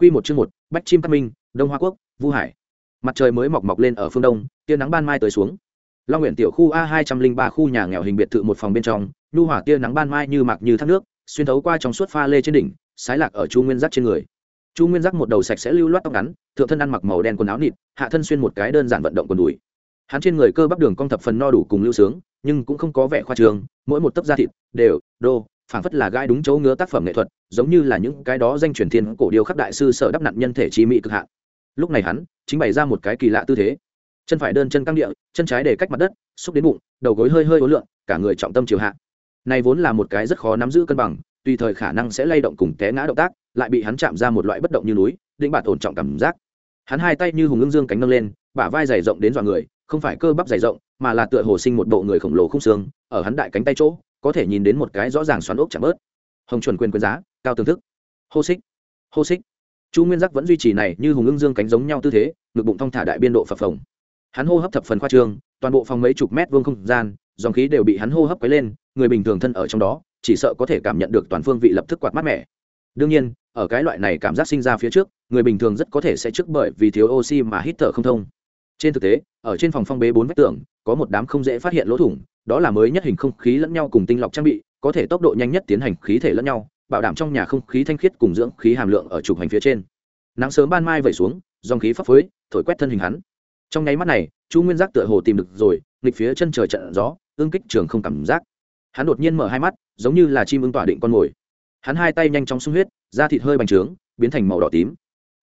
Quy một chương một, Bách chim cát minh, Đông Hoa Quốc, Vu Hải. Mặt trời mới mọc mọc lên ở phương đông, tia nắng ban mai tới xuống. Long Nguyện tiểu khu A hai trăm linh ba khu nhà nghèo hình biệt thự một phòng bên trong, nhu hỏa tia nắng ban mai như mạc như thác nước, xuyên thấu qua trong suốt pha lê trên đỉnh, sái lạc ở Chu Nguyên Giác trên người. Chu Nguyên Giác một đầu sạch sẽ lưu loát tóc ngắn, thượng thân ăn mặc màu đen quần áo nịt, hạ thân xuyên một cái đơn giản vận động quần đùi. Hắn trên người cơ bắp đường cong thập phần no đủ cùng lưu sướng, nhưng cũng không có vẻ khoa trương, mỗi một tấc da thịt đều đô, phảng phất là gai đúng chỗ ngứa tác phẩm nghệ thuật, giống như là những cái đó danh truyền thiên cổ điêu khắc đại sư sở đắp nặn nhân thể trí mỹ cực hạn. Lúc này hắn chính bày ra một cái kỳ lạ tư thế. Chân phải đơn chân căng địa, chân trái để cách mặt đất, xúc đến bụng, đầu gối hơi hơi ối lượng cả người trọng tâm chiều hạ. Này vốn là một cái rất khó nắm giữ cân bằng, tùy thời khả năng sẽ lay động cùng té ngã động tác, lại bị hắn chạm ra một loại bất động như núi định bạt ổn trọng cảm giác. Hắn hai tay như hùng ưng dương cánh nâng lên, bả vai dày rộng đến dọa người, không phải cơ bắp dày rộng, mà là tựa hồ sinh một bộ người khổng lồ không xương, ở hắn đại cánh tay chỗ có thể nhìn đến một cái rõ ràng xoắn ốc chạm bớt. Hồng chuẩn quyền quyền giá, cao tương thức. Hô xích hô xích. Chu nguyên giác vẫn duy trì này như hùng ưng dương cánh giống nhau tư thế, ngực bụng thong thả đại biên độ phập phồng. Hắn hô hấp thập phần khoa trương, toàn bộ phòng mấy chục mét vuông không gian, dòng khí đều bị hắn hô hấp quấy lên, người bình thường thân ở trong đó, chỉ sợ có thể cảm nhận được toàn phương vị lập tức quạt mát mẻ. Đương nhiên, ở cái loại này cảm giác sinh ra phía trước, người bình thường rất có thể sẽ trước bởi vì thiếu oxy mà hít thở không thông. Trên thực tế, ở trên phòng phong bế bốn vách tường, có một đám không dễ phát hiện lỗ thủng đó là mới nhất hình không khí lẫn nhau cùng tinh lọc trang bị, có thể tốc độ nhanh nhất tiến hành khí thể lẫn nhau, bảo đảm trong nhà không khí thanh khiết cùng dưỡng khí hàm lượng ở trục hành phía trên. Nắng sớm ban mai vẩy xuống, dòng khí phấp phới, thổi quét thân hình hắn. Trong nháy mắt này, chu nguyên giác tựa hồ tìm được rồi, nghịch phía chân trời trận gió, ương kích trường không cảm giác. Hắn đột nhiên mở hai mắt, giống như là chim ưng tỏa định con mồi. Hắn hai tay nhanh chóng sung huyết, da thịt hơi bành trướng, biến thành màu đỏ tím.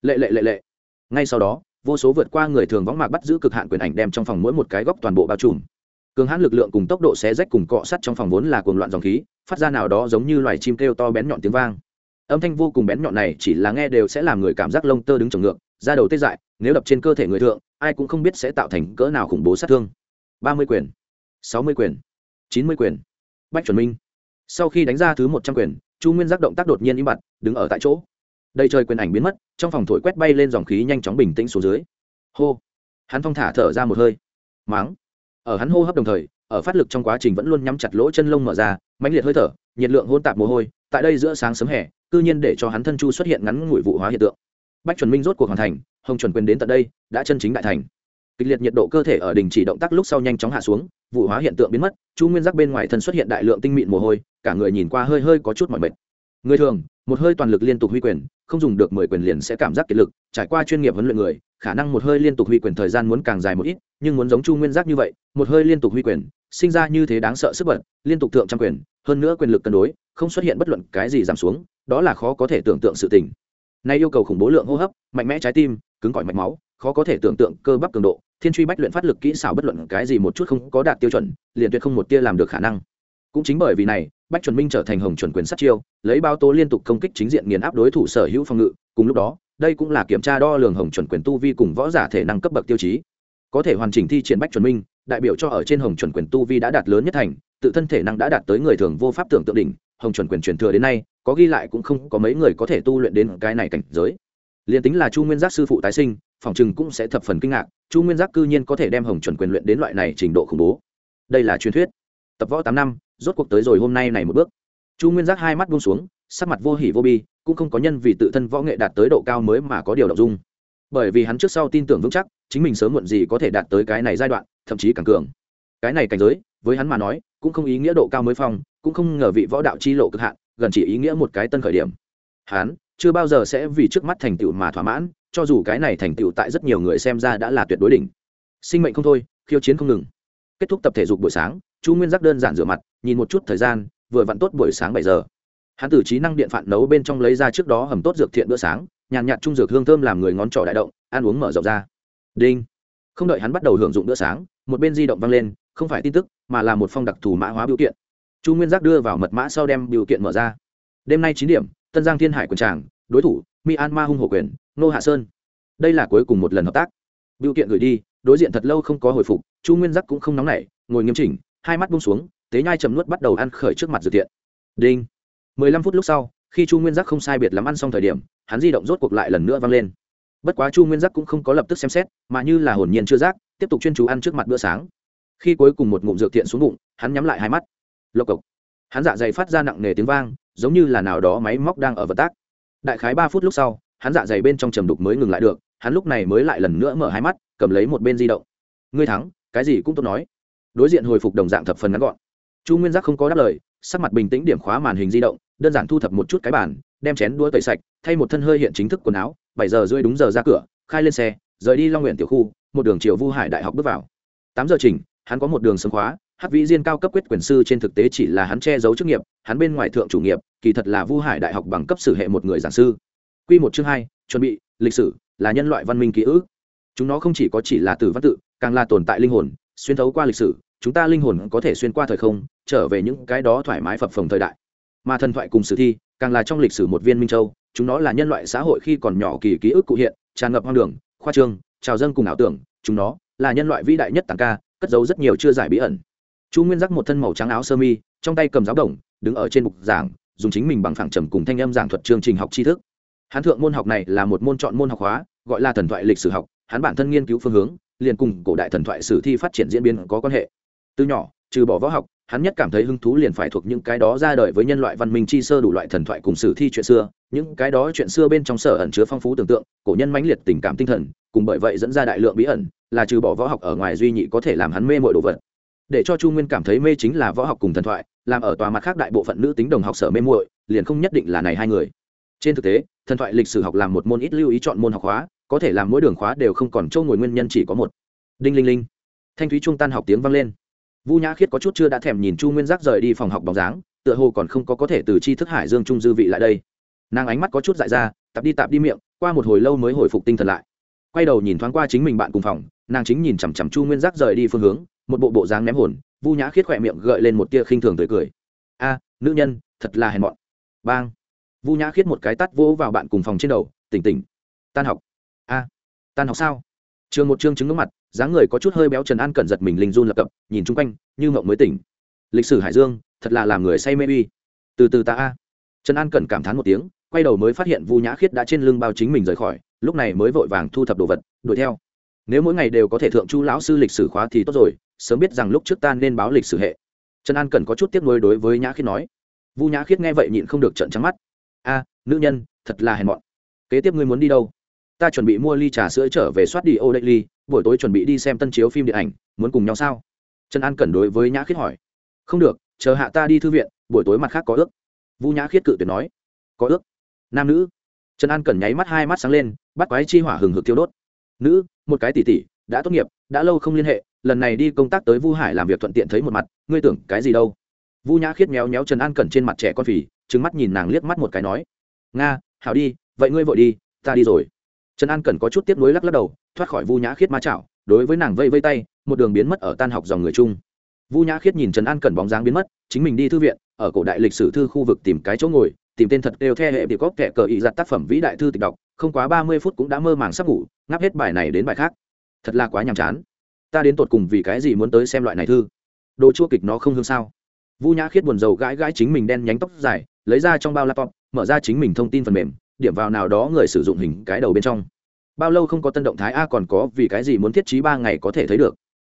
Lệ lệ lệ lệ. Ngay sau đó, vô số vượt qua người thường võng mạc bắt giữ cực hạn quyền ảnh đem trong phòng mỗi một cái góc toàn bộ bao trùm cường hãn lực lượng cùng tốc độ xé rách cùng cọ sắt trong phòng vốn là cuồng loạn dòng khí, phát ra nào đó giống như loài chim kêu to bén nhọn tiếng vang. Âm thanh vô cùng bén nhọn này chỉ là nghe đều sẽ làm người cảm giác lông tơ đứng trồng ngược ra đầu tê dại, nếu đập trên cơ thể người thượng, ai cũng không biết sẽ tạo thành cỡ nào khủng bố sát thương. Ba mươi quyền, sáu mươi quyền, chín mươi quyền. Bách chuẩn minh. Sau khi đánh ra thứ một trăm quyền, chu nguyên giác động tác đột nhiên im bặt, đứng ở tại chỗ. Đây trời quyền ảnh biến mất, trong phòng thổi quét bay lên dòng khí nhanh chóng bình tĩnh xuống dưới. Hô. Hắn thong thả thở ra một hơi. Máng ở hắn hô hấp đồng thời, ở phát lực trong quá trình vẫn luôn nhắm chặt lỗ chân lông mở ra, mãnh liệt hơi thở, nhiệt lượng hôn tạp mồ hôi, tại đây giữa sáng sớm hè, cư nhiên để cho hắn thân chu xuất hiện ngắn ngủi vụ hóa hiện tượng. Bách chuẩn minh rốt cuộc hoàn thành, hồng chuẩn quyền đến tận đây, đã chân chính đại thành. Kịch liệt nhiệt độ cơ thể ở đình chỉ động tác lúc sau nhanh chóng hạ xuống, vụ hóa hiện tượng biến mất, chu nguyên giác bên ngoài thân xuất hiện đại lượng tinh mịn mồ hôi, cả người nhìn qua hơi hơi có chút mỏi mệt. Người thường, một hơi toàn lực liên tục huy quyền, không dùng được mười quyền liền sẽ cảm giác kiệt lực, trải qua chuyên nghiệp huấn luyện người khả năng một hơi liên tục huy quyền thời gian muốn càng dài một ít, nhưng muốn giống chu nguyên giác như vậy, một hơi liên tục huy quyền, sinh ra như thế đáng sợ sức bật, liên tục thượng trăm quyền, hơn nữa quyền lực cân đối, không xuất hiện bất luận cái gì giảm xuống, đó là khó có thể tưởng tượng sự tình. Nay yêu cầu khủng bố lượng hô hấp, mạnh mẽ trái tim, cứng cỏi mạch máu, khó có thể tưởng tượng cơ bắp cường độ, thiên truy bách luyện phát lực kỹ xảo bất luận cái gì một chút không có đạt tiêu chuẩn, liền tuyệt không một tia làm được khả năng. Cũng chính bởi vì này, bách chuẩn minh trở thành hồng chuẩn quyền sát chiêu, lấy bao tố liên tục công kích chính diện nghiền áp đối thủ sở hữu phòng ngự, cùng lúc đó đây cũng là kiểm tra đo lường hồng chuẩn quyền tu vi cùng võ giả thể năng cấp bậc tiêu chí. Có thể hoàn chỉnh thi triển bách chuẩn minh, đại biểu cho ở trên hồng chuẩn quyền tu vi đã đạt lớn nhất thành, tự thân thể năng đã đạt tới người thường vô pháp tưởng tượng đỉnh, hồng chuẩn quyền truyền thừa đến nay, có ghi lại cũng không có mấy người có thể tu luyện đến cái này cảnh giới. Liền tính là chu nguyên giác sư phụ tái sinh, phòng chừng cũng sẽ thập phần kinh ngạc, chu nguyên giác cư nhiên có thể đem hồng chuẩn quyền luyện đến loại này trình độ khủng bố. Đây là truyền thuyết. Tập võ tám năm, rốt cuộc tới rồi hôm nay này một bước. Chu nguyên giác hai mắt buông xuống sắc mặt vô hỉ vô bi, cũng không có nhân vì tự thân võ nghệ đạt tới độ cao mới mà có điều động dung. Bởi vì hắn trước sau tin tưởng vững chắc, chính mình sớm muộn gì có thể đạt tới cái này giai đoạn, thậm chí càng cường. Cái này cảnh giới, với hắn mà nói, cũng không ý nghĩa độ cao mới phong, cũng không ngờ vị võ đạo chi lộ cực hạn, gần chỉ ý nghĩa một cái tân khởi điểm. Hắn, chưa bao giờ sẽ vì trước mắt thành tựu mà thỏa mãn, cho dù cái này thành tựu tại rất nhiều người xem ra đã là tuyệt đối đỉnh. Sinh mệnh không thôi, khiêu chiến không ngừng. Kết thúc tập thể dục buổi sáng, chu nguyên giác đơn giản rửa mặt, nhìn một chút thời gian, vừa vặn tốt buổi sáng bảy giờ hắn từ trí năng điện phản nấu bên trong lấy ra trước đó hầm tốt dược thiện bữa sáng, nhàn nhạt trung dược hương thơm làm người ngón trỏ đại động, ăn uống mở rộng ra. Đinh. Không đợi hắn bắt đầu hưởng dụng bữa sáng, một bên di động vang lên, không phải tin tức, mà là một phong đặc thù mã hóa biểu kiện. Chu nguyên giác đưa vào mật mã sau đem biểu kiện mở ra. Đêm nay chín điểm, tân giang thiên hải quần tràng, đối thủ, myanmar hung hổ quyền nô hạ sơn. Đây là cuối cùng một lần hợp tác. Biểu kiện gửi đi, đối diện thật lâu không có hồi phục, chu nguyên giác cũng không nóng nảy, ngồi nghiêm chỉnh, hai mắt bung xuống, tế nhai chầm nuốt bắt đầu ăn khởi trước mặt dự tiện đinh mười lăm phút lúc sau, khi chu nguyên giác không sai biệt lắm ăn xong thời điểm, hắn di động rốt cuộc lại lần nữa vang lên. Bất quá chu nguyên giác cũng không có lập tức xem xét, mà như là hồn nhiên chưa giác, tiếp tục chuyên chú ăn trước mặt bữa sáng. Khi cuối cùng một ngụm dược thiện xuống bụng, hắn nhắm lại hai mắt. Lộc cộc. Hắn dạ dày phát ra nặng nề tiếng vang, giống như là nào đó máy móc đang ở vật tác. Đại khái ba phút lúc sau, hắn dạ dày bên trong trầm đục mới ngừng lại được, hắn lúc này mới lại lần nữa mở hai mắt, cầm lấy một bên di động. Ngươi thắng, cái gì cũng tốt nói. Đối diện hồi phục đồng dạng thập phần ngắn gọn. Chu nguyên giác không có đáp lời, sắc mặt bình tĩnh điểm khóa màn hình di động đơn giản thu thập một chút cái bản đem chén đua tẩy sạch, thay một thân hơi hiện chính thức quần áo, bảy giờ rưỡi đúng giờ ra cửa, khai lên xe, rời đi long nguyện tiểu khu, một đường chiều vu hải đại học bước vào. Tám giờ chỉnh, hắn có một đường sớm khóa hắc vĩ diên cao cấp quyết quyền sư trên thực tế chỉ là hắn che giấu chức nghiệp, hắn bên ngoài thượng chủ nghiệp, kỳ thật là vu hải đại học bằng cấp sử hệ một người giảng sư. Q một chương hai, chuẩn bị, lịch sử, là nhân loại văn minh ký ức. Chúng nó không chỉ có chỉ là từ văn tự, càng là tồn tại linh hồn, xuyên thấu qua lịch sử, chúng ta linh hồn có thể xuyên qua thời không, trở về những cái đó thoải mái phập phồng thời đại mà thần thoại cùng sử thi càng là trong lịch sử một viên minh châu, chúng nó là nhân loại xã hội khi còn nhỏ kỳ ký ức cụ hiện, tràn ngập hoang đường, khoa trương, trào dâng cùng ảo tưởng, chúng nó là nhân loại vĩ đại nhất tàng ca, cất giấu rất nhiều chưa giải bí ẩn. Chu nguyên giác một thân màu trắng áo sơ mi, trong tay cầm giáo đồng, đứng ở trên bục giảng, dùng chính mình bằng phẳng trầm cùng thanh âm giảng thuật chương trình học tri thức. Hắn thượng môn học này là một môn chọn môn học hóa, gọi là thần thoại lịch sử học, hắn bản thân nghiên cứu phương hướng, liền cùng cổ đại thần thoại sử thi phát triển diễn biến có quan hệ. Từ nhỏ, trừ bỏ võ học hắn nhất cảm thấy hứng thú liền phải thuộc những cái đó ra đời với nhân loại văn minh chi sơ đủ loại thần thoại cùng sử thi chuyện xưa những cái đó chuyện xưa bên trong sở ẩn chứa phong phú tưởng tượng cổ nhân mãnh liệt tình cảm tinh thần cùng bởi vậy dẫn ra đại lượng bí ẩn là trừ bỏ võ học ở ngoài duy nhị có thể làm hắn mê mọi đồ vật. Để cho chu nguyên cảm thấy mê chính là võ học cùng thần thoại làm ở tòa mặt khác đại bộ phận nữ tính đồng học sở mê muội liền không nhất định là này hai người. Trên thực tế thần thoại lịch sử học làm một môn ít lưu ý chọn môn học hóa, có thể làm mỗi đường khóa đều không còn châu ngồi nguyên nhân chỉ có một. Đinh linh linh. Thanh thúy trung tan học tiếng vang lên vu nhã khiết có chút chưa đã thèm nhìn chu nguyên giác rời đi phòng học bóng dáng, tựa hồ còn không có có thể từ chi thức hải dương trung dư vị lại đây. Nàng ánh mắt có chút dại ra tạp đi tạp đi miệng, qua một hồi lâu mới hồi phục tinh thần lại. Quay đầu nhìn thoáng qua chính mình bạn cùng phòng, nàng chính nhìn chằm chằm chu nguyên giác rời đi phương hướng, một bộ bộ dáng ném hồn, vu nhã khiết khỏe miệng gợi lên một tia khinh thường tươi cười. A, nữ nhân, thật là hèn mọn. Bang. Vu nhã khiết một cái tắt vỗ vào bạn cùng phòng trên đầu, tỉnh tỉnh, tan học. A, tan học sao? Trường một chương chứng nước mặt, dáng người có chút hơi béo trần an cẩn giật mình linh run lập cập, nhìn chung quanh, như mộng mới tỉnh. Lịch sử hải dương, thật là làm người say mê uy. Từ từ ta a. Trần an cẩn cảm thán một tiếng, quay đầu mới phát hiện vu nhã khiết đã trên lưng bao chính mình rời khỏi, lúc này mới vội vàng thu thập đồ vật, đuổi theo. Nếu mỗi ngày đều có thể thượng chu lão sư lịch sử khóa thì tốt rồi, sớm biết rằng lúc trước ta nên báo lịch sử hệ. Trần an cẩn có chút tiếc nuối đối với nhã khiết nói. Vu nhã khiết nghe vậy nhịn không được trận trắng mắt. A, nữ nhân, thật là hèn mọn. Kế tiếp ngươi muốn đi đâu? Ta chuẩn bị mua ly trà sữa trở về soát đi ô đại ly, buổi tối chuẩn bị đi xem tân chiếu phim điện ảnh, muốn cùng nhau sao? Trần an cẩn đối với nhã khiết hỏi. Không được, chờ hạ ta đi thư viện, buổi tối mặt khác có ước. Vu nhã khiết cự tuyệt nói. Có ước? Nam nữ. Trần an cẩn nháy mắt hai mắt sáng lên, bắt quái chi hỏa hừng hực thiêu đốt. Nữ, một cái tỷ tỷ, đã tốt nghiệp, đã lâu không liên hệ, lần này đi công tác tới vu hải làm việc thuận tiện thấy một mặt, ngươi tưởng cái gì đâu? Vu nhã khiết méo méo trần an cẩn trên mặt trẻ con phì trứng mắt nhìn nàng liếc mắt một cái nói. Nga, hảo đi, vậy ngươi vội đi, ta đi rồi trần an Cần có chút tiếp nối lắc lắc đầu, thoát khỏi vu nhã khiết ma chảo, đối với nàng vây vây tay, một đường biến mất ở tan học dòng người chung. Vu nhã khiết nhìn trần an Cần bóng dáng biến mất, chính mình đi thư viện, ở cổ đại lịch sử thư khu vực tìm cái chỗ ngồi, tìm tên thật đều theo hệ bị cóc kẻ cờ ý giặt tác phẩm vĩ đại thư tịch đọc, không quá ba mươi phút cũng đã mơ màng sắp ngủ, ngáp hết bài này đến bài khác. Thật là quá nhàm chán. Ta đến tột cùng vì cái gì muốn tới xem loại này thư? Đồ chua kịch nó không hương sao? Vu nhã khiết buồn rầu gãi gãi chính mình đen nhánh tóc dài, lấy ra trong bao laptop, mở ra chính mình thông tin phần mềm điểm vào nào đó người sử dụng hình cái đầu bên trong. Bao lâu không có tân động thái a còn có vì cái gì muốn thiết trí ba ngày có thể thấy được.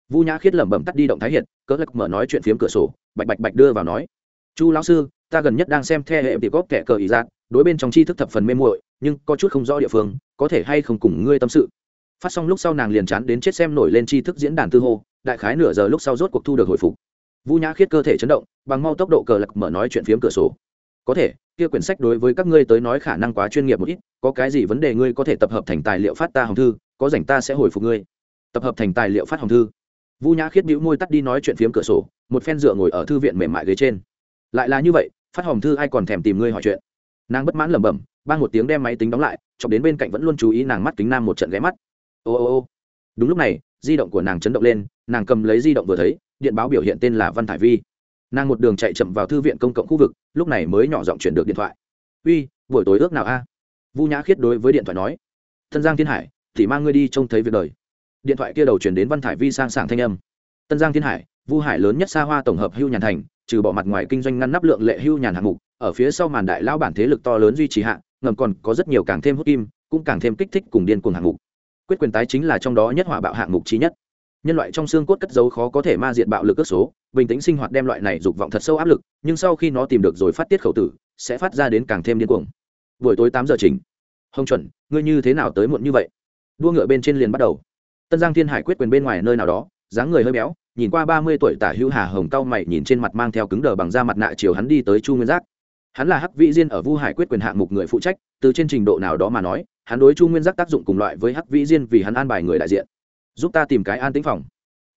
Vu nhã khiết lẩm bẩm tắt đi động thái hiện cỡ lắc mở nói chuyện phiếm cửa sổ, bạch bạch bạch đưa vào nói. Chu lão sư, ta gần nhất đang xem the hệ tiệp góp kẻ cờ ý dạng đối bên trong tri thức thập phần mê muội, nhưng có chút không rõ địa phương, có thể hay không cùng ngươi tâm sự. Phát xong lúc sau nàng liền chán đến chết xem nổi lên tri thức diễn đàn tư hô, đại khái nửa giờ lúc sau rốt cuộc thu được hồi phục. Vu nhã khiết cơ thể chấn động, bằng mau tốc độ cờ lạc mở nói chuyện phiếm cửa sổ có thể, kia quyển sách đối với các ngươi tới nói khả năng quá chuyên nghiệp một ít, có cái gì vấn đề ngươi có thể tập hợp thành tài liệu phát ta hồng thư, có rảnh ta sẽ hồi phục ngươi. Tập hợp thành tài liệu phát hồng thư. Vu nhã khiết bĩu môi tắt đi nói chuyện phiếm cửa sổ, một phen dựa ngồi ở thư viện mềm mại ghế trên. Lại là như vậy, phát hồng thư ai còn thèm tìm ngươi hỏi chuyện. Nàng bất mãn lẩm bẩm ban một tiếng đem máy tính đóng lại, chọc đến bên cạnh vẫn luôn chú ý nàng mắt kính nam một trận ghé mắt. Ô ô ô. Đúng lúc này, di động của nàng chấn động lên, nàng cầm lấy di động vừa thấy, điện báo biểu hiện tên là văn thải vi nàng một đường chạy chậm vào thư viện công cộng khu vực, lúc này mới nhỏ giọng chuyển được điện thoại. Uy, buổi tối ước nào a? Vu nhã khiết đối với điện thoại nói. Tân giang thiên hải, thì mang ngươi đi trông thấy việc đời. Điện thoại kia đầu chuyển đến văn thải vi sang sảng thanh âm. Tân giang thiên hải, vu hải lớn nhất xa hoa tổng hợp hưu nhàn thành, trừ bỏ mặt ngoài kinh doanh ngăn nắp lượng lệ hưu nhàn hạng mục, ở phía sau màn đại lao bản thế lực to lớn duy trì hạng ngầm còn có rất nhiều càng thêm hút kim, cũng càng thêm kích thích cùng điên cuồng hạng mục. Quyết quyền tái chính là trong đó nhất hỏa bạo hạng mục trí nhất nhân loại trong xương cốt cất dấu khó có thể ma diện bạo lực cất số, bình tĩnh sinh hoạt đem loại này dục vọng thật sâu áp lực, nhưng sau khi nó tìm được rồi phát tiết khẩu tử, sẽ phát ra đến càng thêm điên cuồng. Buổi tối tám giờ trình hồng chuẩn, ngươi như thế nào tới muộn như vậy? Đua ngựa bên trên liền bắt đầu. Tân giang thiên hải quyết quyền bên ngoài nơi nào đó, dáng người hơi béo, nhìn qua ba mươi tuổi tả hữu hà hồng cao mày nhìn trên mặt mang theo cứng đờ bằng da mặt nạ chiều hắn đi tới chu nguyên giác. Hắn là hắc vĩ diên ở vu hải quyết quyền hạng mục người phụ trách, từ trên trình độ nào đó mà nói, hắn đối chu nguyên giác tác dụng cùng loại với hắc vĩ diên vì hắn an bài người đại diện giúp ta tìm cái an tĩnh phòng.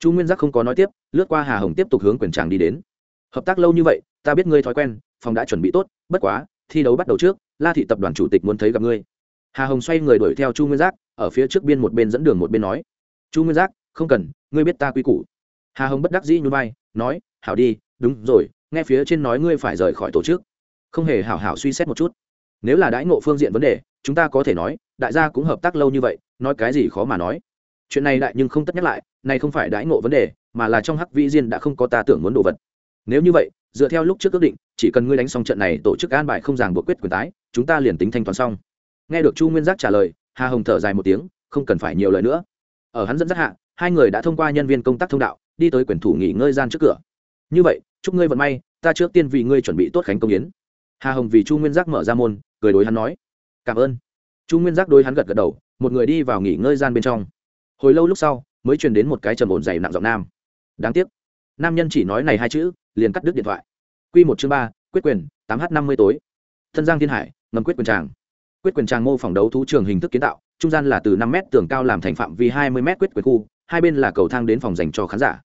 Chu nguyên giác không có nói tiếp, lướt qua hà hồng tiếp tục hướng quyền tràng đi đến. Hợp tác lâu như vậy, ta biết ngươi thói quen, phòng đã chuẩn bị tốt, bất quá, thi đấu bắt đầu trước, la thị tập đoàn chủ tịch muốn thấy gặp ngươi. Hà hồng xoay người đuổi theo chu nguyên giác, ở phía trước biên một bên dẫn đường một bên nói. Chu nguyên giác, không cần, ngươi biết ta quy củ. Hà hồng bất đắc dĩ nhún vai, nói, hảo đi, đúng rồi, nghe phía trên nói ngươi phải rời khỏi tổ chức. Không hề hảo hảo suy xét một chút. Nếu là đãi ngộ phương diện vấn đề, chúng ta có thể nói, đại gia cũng hợp tác lâu như vậy, nói cái gì khó mà nói chuyện này đại nhưng không tất nhắc lại, này không phải đãi ngộ vấn đề, mà là trong hắc vĩ diên đã không có ta tưởng muốn đồ vật. Nếu như vậy, dựa theo lúc trước ước định, chỉ cần ngươi đánh xong trận này tổ chức an bài không ràng buộc quyết quyền tái, chúng ta liền tính thanh toán xong. Nghe được chu nguyên giác trả lời, hà hồng thở dài một tiếng, không cần phải nhiều lời nữa. Ở hắn dẫn dắt hạ, hai người đã thông qua nhân viên công tác thông đạo, đi tới quyền thủ nghỉ ngơi gian trước cửa. Như vậy, chúc ngươi vận may, ta trước tiên vì ngươi chuẩn bị tốt khánh công yến. Hà hồng vì chu nguyên giác mở ra môn, cười đối hắn nói, cảm ơn. Chu nguyên giác đối hắn gật gật đầu, một người đi vào nghỉ ngơi gian bên trong hồi lâu lúc sau, mới truyền đến một cái trầm ổn dày nặng giọng nam. Đáng tiếc, nam nhân chỉ nói này hai chữ, liền cắt đứt điện thoại. Q một chương ba, quyết quyền, tám h năm mươi tối. Thân giang thiên hải, ngầm quyết quyền tràng. Quyết quyền tràng mô phỏng đấu thú trường hình thức kiến tạo, trung gian là từ năm m tường cao làm thành phạm vi hai mươi m quyết quyền khu, hai bên là cầu thang đến phòng dành cho khán giả.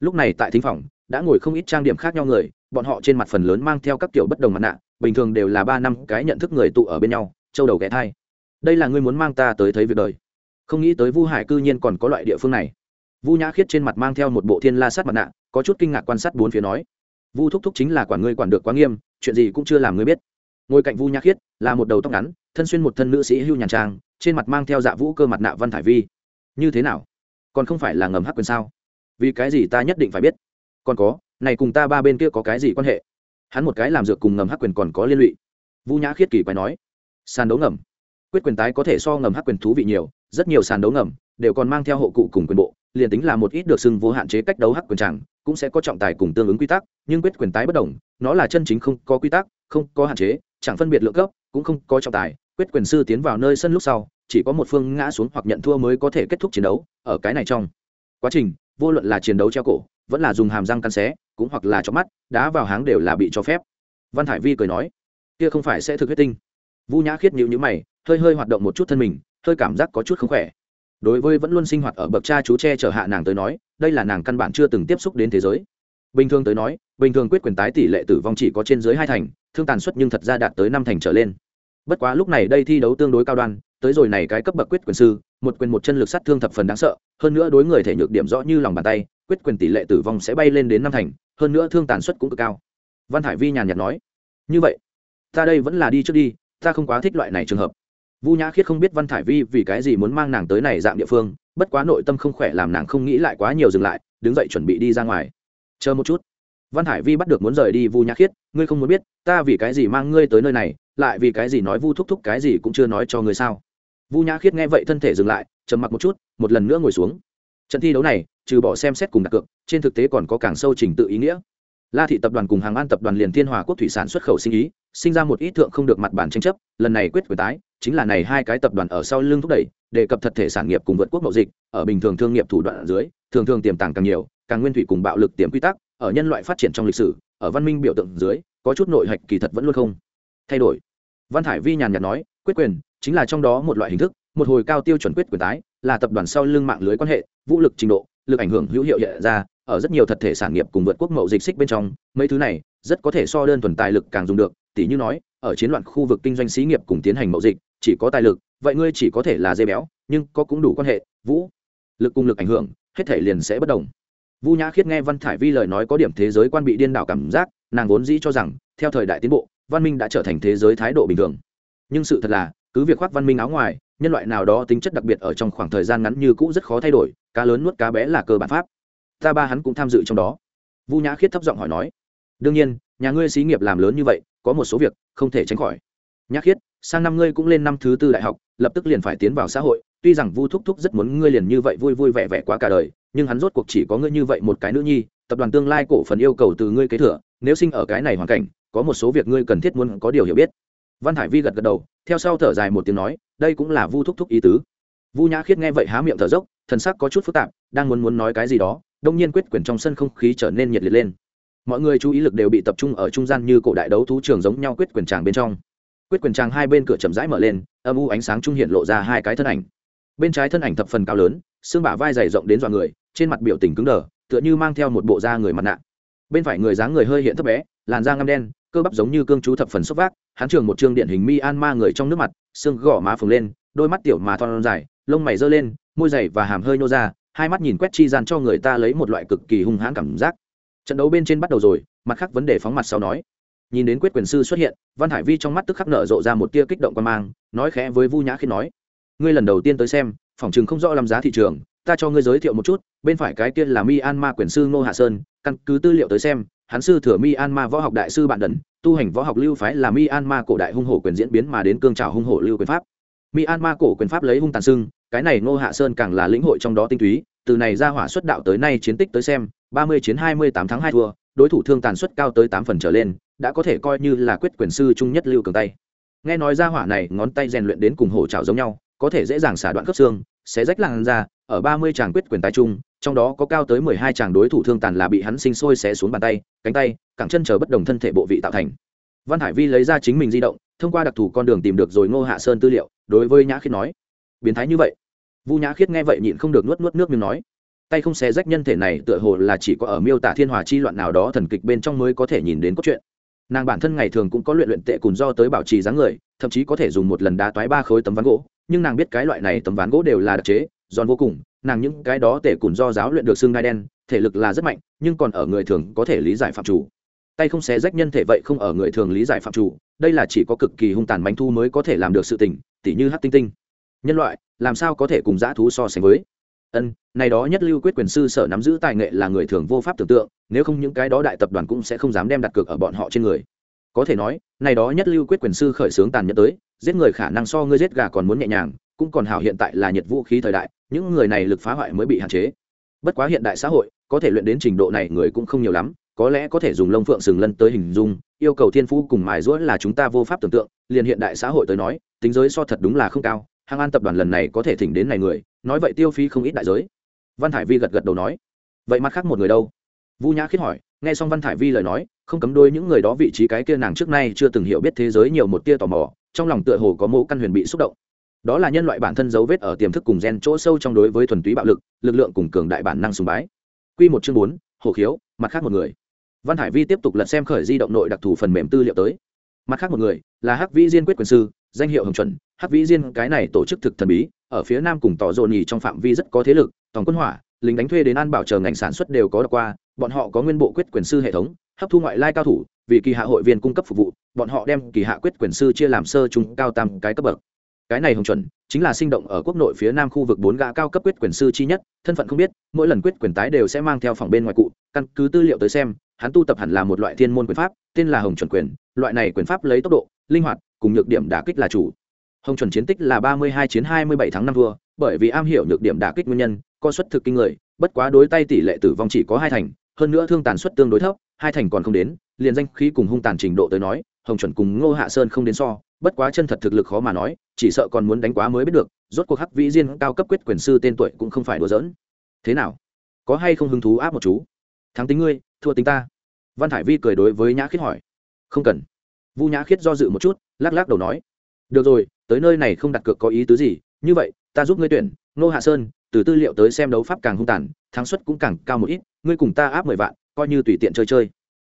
Lúc này tại thính phòng, đã ngồi không ít trang điểm khác nhau người, bọn họ trên mặt phần lớn mang theo các kiểu bất đồng mặt nạ, bình thường đều là ba năm cái nhận thức người tụ ở bên nhau, châu đầu ghé thai. Đây là ngươi muốn mang ta tới thấy việc đời không nghĩ tới vu hải cư nhiên còn có loại địa phương này. Vu nhã khiết trên mặt mang theo một bộ thiên la sát mặt nạ, có chút kinh ngạc quan sát bốn phía nói. Vu thúc thúc chính là quản ngươi quản được quá nghiêm, chuyện gì cũng chưa làm ngươi biết. Ngồi cạnh vu nhã khiết, là một đầu tóc ngắn, thân xuyên một thân nữ sĩ hưu nhàn trang, trên mặt mang theo dạ vũ cơ mặt nạ văn thải vi. Như thế nào? Còn không phải là ngầm hắc quyền sao? Vì cái gì ta nhất định phải biết? Còn có, này cùng ta ba bên kia có cái gì quan hệ? Hắn một cái làm dược cùng ngầm hắc quyền còn có liên lụy. Vu nhã khiết kỳ quay nói. Sàn đấu ngầm quyết quyền tái có thể so ngầm hắc quyền thú vị nhiều rất nhiều sàn đấu ngầm đều còn mang theo hộ cụ cùng quyền bộ liền tính là một ít được xưng vô hạn chế cách đấu hắc quyền chẳng, cũng sẽ có trọng tài cùng tương ứng quy tắc nhưng quyết quyền tái bất đồng nó là chân chính không có quy tắc không có hạn chế chẳng phân biệt lượng cấp cũng không có trọng tài quyết quyền sư tiến vào nơi sân lúc sau chỉ có một phương ngã xuống hoặc nhận thua mới có thể kết thúc chiến đấu ở cái này trong quá trình vô luận là chiến đấu treo cổ vẫn là dùng hàm răng cắn xé cũng hoặc là cho mắt đá vào háng đều là bị cho phép. Văn hải vi cười nói kia không phải sẽ thực huyết tinh. Vu nhã khiết nhịu nhữ mày hơi hơi hoạt động một chút thân mình, hơi cảm giác có chút không khỏe. Đối với vẫn luôn sinh hoạt ở bậc cha chú che chở hạ nàng tới nói, đây là nàng căn bản chưa từng tiếp xúc đến thế giới. Bình thường tới nói, bình thường quyết quyền tái tỷ lệ tử vong chỉ có trên dưới hai thành, thương tàn suất nhưng thật ra đạt tới năm thành trở lên. Bất quá lúc này đây thi đấu tương đối cao đoan, tới rồi này cái cấp bậc quyết quyền sư, một quyền một chân lực sát thương thập phần đáng sợ, hơn nữa đối người thể nhược điểm rõ như lòng bàn tay, quyết quyền tỷ lệ tử vong sẽ bay lên đến năm thành, hơn nữa thương tàn suất cũng cực cao. Văn hải vi nhàn nhạt nói, như vậy, ta đây vẫn là đi trước đi, ta không quá thích loại này trường hợp vu nhã khiết không biết văn thải vi vì cái gì muốn mang nàng tới này dạng địa phương, bất quá nội tâm không khỏe làm nàng không nghĩ lại quá nhiều dừng lại, đứng dậy chuẩn bị đi ra ngoài. Chờ một chút. Văn hải vi bắt được muốn rời đi vu nhã khiết, ngươi không muốn biết, ta vì cái gì mang ngươi tới nơi này, lại vì cái gì nói vu thúc thúc cái gì cũng chưa nói cho ngươi sao? Vu nhã khiết nghe vậy thân thể dừng lại, trầm mặc một chút, một lần nữa ngồi xuống. Trận thi đấu này, trừ bỏ xem xét cùng đặt cược, trên thực tế còn có càng sâu trình tự ý nghĩa la thị tập đoàn cùng hàng an tập đoàn liền thiên hòa quốc thủy sản xuất khẩu sinh ý, sinh ra một ít thượng không được mặt bản tranh chấp, lần này quyết quyền tái, chính là này hai cái tập đoàn ở sau lưng thúc đẩy, đề cập thật thể sản nghiệp cùng vượt quốc mậu dịch, ở bình thường thương nghiệp thủ đoạn ở dưới, thường thường tiềm tàng càng nhiều, càng nguyên thủy cùng bạo lực tiềm quy tắc, ở nhân loại phát triển trong lịch sử, ở văn minh biểu tượng dưới, có chút nội hạch kỳ thật vẫn luôn không thay đổi. Văn hải vi nhàn nhạt nói, quyết quyền, chính là trong đó một loại hình thức, một hồi cao tiêu chuẩn quyết quyền tái, là tập đoàn sau lưng mạng lưới quan hệ, vũ lực trình độ, lực ảnh hưởng hữu hiệu hiện ra ở rất nhiều thật thể sản nghiệp cùng vượt quốc mậu dịch xích bên trong, mấy thứ này rất có thể so đơn thuần tài lực càng dùng được tỷ như nói, ở chiến loạn khu vực kinh doanh xí nghiệp cùng tiến hành mậu dịch, chỉ có tài lực, vậy ngươi chỉ có thể là dây béo, nhưng có cũng đủ quan hệ, vũ, lực cùng lực ảnh hưởng, hết thể liền sẽ bất đồng. Vu nhã khiết nghe văn thải vi lời nói có điểm thế giới quan bị điên đảo cảm giác, nàng vốn dĩ cho rằng, theo thời đại tiến bộ, văn minh đã trở thành thế giới thái độ bình thường. Nhưng sự thật là, cứ việc khoác văn minh áo ngoài, nhân loại nào đó tính chất đặc biệt ở trong khoảng thời gian ngắn như cũ rất khó thay đổi, cá lớn nuốt cá bé là cơ bản pháp ta ba hắn cũng tham dự trong đó. Vu nhã khiết thấp giọng hỏi nói, đương nhiên, nhà ngươi xí nghiệp làm lớn như vậy, có một số việc không thể tránh khỏi. Nhã khiết, sang năm ngươi cũng lên năm thứ tư đại học, lập tức liền phải tiến vào xã hội, tuy rằng vu thúc thúc rất muốn ngươi liền như vậy vui vui vẻ vẻ quá cả đời, nhưng hắn rốt cuộc chỉ có ngươi như vậy một cái nữ nhi, tập đoàn tương lai cổ phần yêu cầu từ ngươi kế thừa, nếu sinh ở cái này hoàn cảnh, có một số việc ngươi cần thiết muốn có điều hiểu biết. Văn hải vi gật gật đầu, theo sau thở dài một tiếng nói, đây cũng là vu thúc thúc ý tứ. Vu nhã khiết nghe vậy há miệng thở dốc, thần sắc có chút phức tạp, đang muốn muốn nói cái gì đó đông nhiên quyết quyền trong sân không khí trở nên nhiệt liệt lên. Mọi người chú ý lực đều bị tập trung ở trung gian như cổ đại đấu thú trường giống nhau quyết quyền tràng bên trong. Quyết quyền tràng hai bên cửa chậm rãi mở lên, âm u ánh sáng trung hiện lộ ra hai cái thân ảnh. Bên trái thân ảnh thập phần cao lớn, xương bả vai dày rộng đến dọa người, trên mặt biểu tình cứng đờ, tựa như mang theo một bộ da người mặt nạ. Bên phải người dáng người hơi hiện thấp bé, làn da ngăm đen, cơ bắp giống như cương chú thập phần xốc vác, hắn trường một chương điện hình mi an ma người trong nước mặt, xương gò má phồng lên, đôi mắt tiểu mà thon dài, lông mày giơ lên, môi dày và hàm hơi nô ra hai mắt nhìn quét chi gian cho người ta lấy một loại cực kỳ hung hãn cảm giác. Trận đấu bên trên bắt đầu rồi, mặt khác vấn đề phóng mặt sau nói. Nhìn đến quyết quyền sư xuất hiện, văn hải vi trong mắt tức khắc nở rộ ra một tia kích động quan mang, nói khẽ với vu nhã khi nói, ngươi lần đầu tiên tới xem, phòng chừng không rõ làm giá thị trường, ta cho ngươi giới thiệu một chút, bên phải cái kia là myanmar quyền sư ngô hạ sơn, căn cứ tư liệu tới xem, hắn sư thừa myanmar võ học đại sư bạn đần tu hành võ học lưu phái là myanmar cổ đại hung hổ quyền diễn biến mà đến cương trào hung hổ lưu quyền pháp. Myanmar cổ quyền pháp lấy hung tàn sưng cái này ngô hạ sơn càng là lĩnh hội trong đó tinh túy, từ này ra hỏa xuất đạo tới nay chiến tích tới xem, ba mươi chiến, hai mươi tám tháng hai thua, đối thủ thương tàn suất cao tới tám phần trở lên, đã có thể coi như là quyết quyền sư trung nhất lưu cường tay nghe nói ra hỏa này ngón tay rèn luyện đến cùng hổ trào giống nhau, có thể dễ dàng xả đoạn cấp xương sẽ rách làn ra ở ba mươi tràng quyết quyền tài trung, trong đó có cao tới mười hai tràng đối thủ thương tàn là bị hắn sinh sôi xé xuống bàn tay, cánh tay, cẳng chân chờ bất đồng thân thể bộ vị tạo thành. Văn hải vi lấy ra chính mình di động, thông qua đặc thù con đường tìm được rồi ngô hạ sơn tư liệu, đối với nhã khiết nói, biến thái như vậy vu nhã khiết nghe vậy nhịn không được nuốt nuốt nước miếng nói, tay không xé rách nhân thể này tựa hồ là chỉ có ở miêu tả thiên hòa chi loạn nào đó thần kịch bên trong mới có thể nhìn đến cốt truyện. Nàng bản thân ngày thường cũng có luyện luyện tệ cùng do tới bảo trì dáng người, thậm chí có thể dùng một lần đá toái ba khối tấm ván gỗ, nhưng nàng biết cái loại này tấm ván gỗ đều là đặc chế, giòn vô cùng, nàng những cái đó tệ cùng do giáo luyện được xương đai đen, thể lực là rất mạnh, nhưng còn ở người thường có thể lý giải phạm chủ. Tay không xé rách nhân thể vậy không ở người thường lý giải phạm chủ, đây là chỉ có cực kỳ hung tàn bánh thu mới có thể làm được sự tình, tỉ như hát tinh tinh. Nhân loại làm sao có thể cùng dã thú so sánh với? Ân, này đó nhất lưu quyết quyền sư sở nắm giữ tài nghệ là người thường vô pháp tưởng tượng, nếu không những cái đó đại tập đoàn cũng sẽ không dám đem đặt cược ở bọn họ trên người. Có thể nói, này đó nhất lưu quyết quyền sư khởi xướng tàn nhẫn tới, giết người khả năng so ngươi giết gà còn muốn nhẹ nhàng, cũng còn hảo hiện tại là nhiệt vũ khí thời đại, những người này lực phá hoại mới bị hạn chế. Bất quá hiện đại xã hội, có thể luyện đến trình độ này người cũng không nhiều lắm, có lẽ có thể dùng lông phượng sừng lân tới hình dung, yêu cầu thiên phú cùng mài rũa là chúng ta vô pháp tưởng tượng, liền hiện đại xã hội tới nói, tính giới so thật đúng là không cao hàng an tập đoàn lần này có thể thỉnh đến này người, nói vậy tiêu phí không ít đại giới. Văn hải vi gật gật đầu nói, vậy mặt khác một người đâu? Vu nhã khiết hỏi, nghe xong văn thải vi lời nói, không cấm đôi những người đó vị trí cái kia nàng trước nay chưa từng hiểu biết thế giới nhiều một tia tò mò, trong lòng tựa hồ có mẫu căn huyền bị xúc động. Đó là nhân loại bản thân dấu vết ở tiềm thức cùng gen chỗ sâu trong đối với thuần túy bạo lực lực lượng cùng cường đại bản năng sùng bái. Q một chương bốn, hồ khiếu, mặt khác một người. Văn hải vi tiếp tục lật xem khởi di động nội đặc thù phần mềm tư liệu tới. Mặt khác một người là hắc vĩ diên quyết quyền sư danh hiệu hồng chuẩn, hắc vĩ diên, cái này tổ chức thực thần bí, ở phía nam cùng tỏ dồn nhì trong phạm vi rất có thế lực tòng quân hỏa, lính đánh thuê đến an bảo chờ ngành sản xuất đều có đọc qua, bọn họ có nguyên bộ quyết quyền sư hệ thống, hấp thu ngoại lai cao thủ, vì kỳ hạ hội viên cung cấp phục vụ, bọn họ đem kỳ hạ quyết quyền sư chia làm sơ trung, cao tam, cái cấp bậc. Cái này hồng chuẩn chính là sinh động ở quốc nội phía nam khu vực bốn gã cao cấp quyết quyền sư chi nhất, thân phận không biết, mỗi lần quyết quyền tái đều sẽ mang theo phòng bên ngoài cụ, căn cứ tư liệu tới xem, hắn tu tập hẳn là một loại thiên môn quyền pháp, tên là hồng chuẩn quyền, loại này quyền pháp lấy tốc độ, linh hoạt cùng nhược điểm đả kích là chủ. Hồng chuẩn chiến tích là ba mươi hai chiến hai mươi bảy tháng năm vừa bởi vì am hiểu nhược điểm đả kích nguyên nhân, co suất thực kinh người, bất quá đối tay tỷ lệ tử vong chỉ có hai thành, hơn nữa thương tàn suất tương đối thấp, hai thành còn không đến, liền danh khí cùng hung tàn trình độ tới nói, hồng chuẩn cùng ngô hạ sơn không đến so, bất quá chân thật thực lực khó mà nói, chỉ sợ còn muốn đánh quá mới biết được, rốt cuộc hắc vĩ diên cao cấp quyết quyền sư tên tuổi cũng không phải đùa giỡn. Thế nào? Có hay không hứng thú áp một chú? Thắng tính ngươi, thua tính ta. Văn thải vi cười đối với nhã khiết hỏi. Không cần. Vu nhã khiết do dự một chút lắc lắc đầu nói, được rồi, tới nơi này không đặt cược có ý tứ gì, như vậy, ta giúp ngươi tuyển nô hạ sơn, từ tư liệu tới xem đấu pháp càng hung tàn, thắng suất cũng càng cao một ít, ngươi cùng ta áp mười vạn, coi như tùy tiện chơi chơi.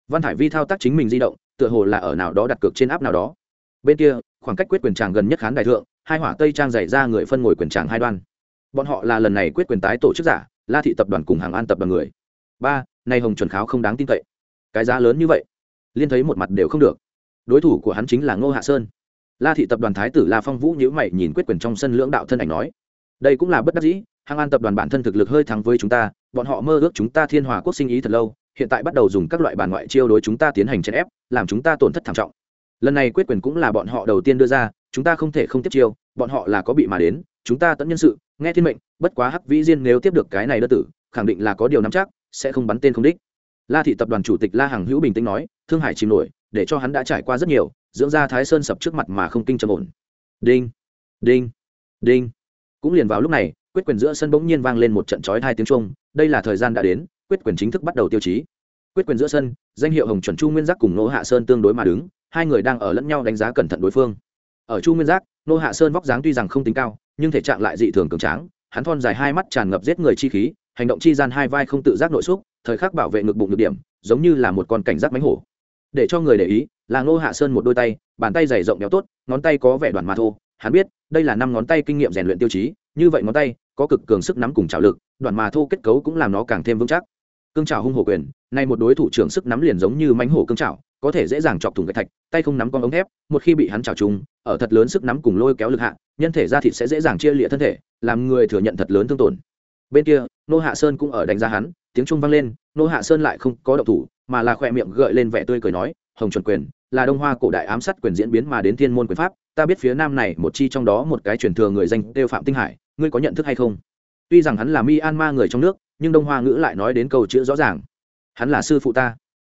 Văn hải vi thao tác chính mình di động, tựa hồ là ở nào đó đặt cược trên áp nào đó. Bên kia, khoảng cách quyết quyền tràng gần nhất khán đại thượng, hai hỏa tây trang dày ra người phân ngồi quyền tràng hai đoan. Bọn họ là lần này quyết quyền tái tổ chức giả, la thị tập đoàn cùng hàng an tập đoàn người. Ba, nay hồng chuẩn kháo không đáng tin cậy. Cái giá lớn như vậy, liên thấy một mặt đều không được đối thủ của hắn chính là ngô hạ sơn. La thị tập đoàn thái tử la phong vũ nhữ mày nhìn quyết quyền trong sân lưỡng đạo thân ảnh nói, đây cũng là bất đắc dĩ hàng an tập đoàn bản thân thực lực hơi thắng với chúng ta, bọn họ mơ ước chúng ta thiên hòa quốc sinh ý thật lâu, hiện tại bắt đầu dùng các loại bản ngoại chiêu đối chúng ta tiến hành chèn ép, làm chúng ta tổn thất thảm trọng. Lần này quyết quyền cũng là bọn họ đầu tiên đưa ra, chúng ta không thể không tiếp chiêu, bọn họ là có bị mà đến, chúng ta tận nhân sự, nghe thiên mệnh, bất quá hắc vĩ diên nếu tiếp được cái này đơn tử, khẳng định là có điều nắm chắc, sẽ không bắn tên không đích. La thị tập đoàn chủ tịch la hằng hữu bình tĩnh nói, thương hải chìm nổi để cho hắn đã trải qua rất nhiều, dưỡng ra thái sơn sập trước mặt mà không kinh trầm ổn. Đinh đinh đinh. Cũng liền vào lúc này, quyết quyền giữa sân bỗng nhiên vang lên một trận chói hai tiếng trung đây là thời gian đã đến, quyết quyền chính thức bắt đầu tiêu chí. Quyết quyền giữa sân, danh hiệu hồng chuẩn chu nguyên giác cùng nô hạ sơn tương đối mà đứng, hai người đang ở lẫn nhau đánh giá cẩn thận đối phương. Ở chu nguyên giác, nô hạ sơn vóc dáng tuy rằng không tính cao, nhưng thể trạng lại dị thường cường tráng, hắn thon dài hai mắt tràn ngập giết người chi khí, hành động chi gian hai vai không tự giác nội xúc, thời khắc bảo vệ ngực bụng được điểm, giống như là một con cảnh giác mánh hổ để cho người để ý, là ngô hạ sơn một đôi tay, bàn tay dày rộng béo tốt, ngón tay có vẻ đoàn mà thô, hắn biết, đây là năm ngón tay kinh nghiệm rèn luyện tiêu chí, như vậy ngón tay, có cực cường sức nắm cùng trào lực đoàn mà thô kết cấu cũng làm nó càng thêm vững chắc. Cương trào hung hổ quyền, nay một đối thủ trưởng sức nắm liền giống như mánh hổ cương trào có thể dễ dàng chọc thủng gạch thạch, tay không nắm con ống thép, một khi bị hắn trào trùng ở thật lớn sức nắm cùng lôi kéo lực hạ, nhân thể da thịt sẽ dễ dàng chia lịa thân thể, làm người thừa nhận thật lớn thương tổn. Bên kia nô hạ sơn cũng ở đánh giá hắn, tiếng trung vang lên nô hạ sơn lại không có động thủ mà là khỏe miệng gợi lên vẻ tươi cười nói, hồng chuẩn quyền, là đông hoa cổ đại ám sát quyền diễn biến mà đến thiên môn quyền pháp, ta biết phía nam này một chi trong đó một cái truyền thừa người danh tiêu phạm tinh hải, ngươi có nhận thức hay không? Tuy rằng hắn là myanmar người trong nước, nhưng đông hoa ngữ lại nói đến câu chữ rõ ràng. Hắn là sư phụ ta.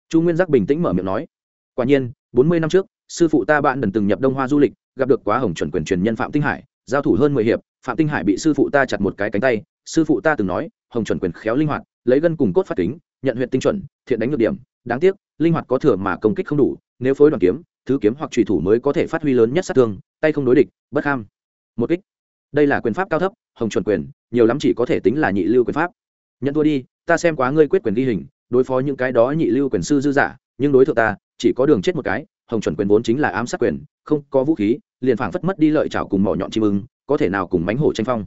Chu nguyên giác bình tĩnh mở miệng nói, quả nhiên, bốn mươi năm trước, sư phụ ta bạn đần từng nhập đông hoa du lịch, gặp được quá hồng chuẩn quyền truyền nhân phạm tinh hải, giao thủ hơn mười hiệp, phạm tinh hải bị sư phụ ta chặt một cái cánh tay, sư phụ ta từng nói, hồng chuẩn quyền khéo linh hoạt lấy gân cùng cốt phát tính, nhận huyện tinh chuẩn thiện đánh ngược điểm. Đáng tiếc linh hoạt có thừa mà công kích không đủ nếu phối đoàn kiếm thứ kiếm hoặc trùy thủ mới có thể phát huy lớn nhất sát thương tay không đối địch bất ham một kích. Đây là quyền pháp cao thấp hồng chuẩn quyền nhiều lắm chỉ có thể tính là nhị lưu quyền pháp. Nhận thua đi ta xem quá ngươi quyết quyền ghi hình đối phó những cái đó nhị lưu quyền sư dư giả nhưng đối tượng ta chỉ có đường chết một cái hồng chuẩn quyền vốn chính là ám sát quyền không có vũ khí liền phảng phất mất đi lợi chảo cùng mỏ nhọn chim ưng có thể nào cùng mánh hổ tranh phong.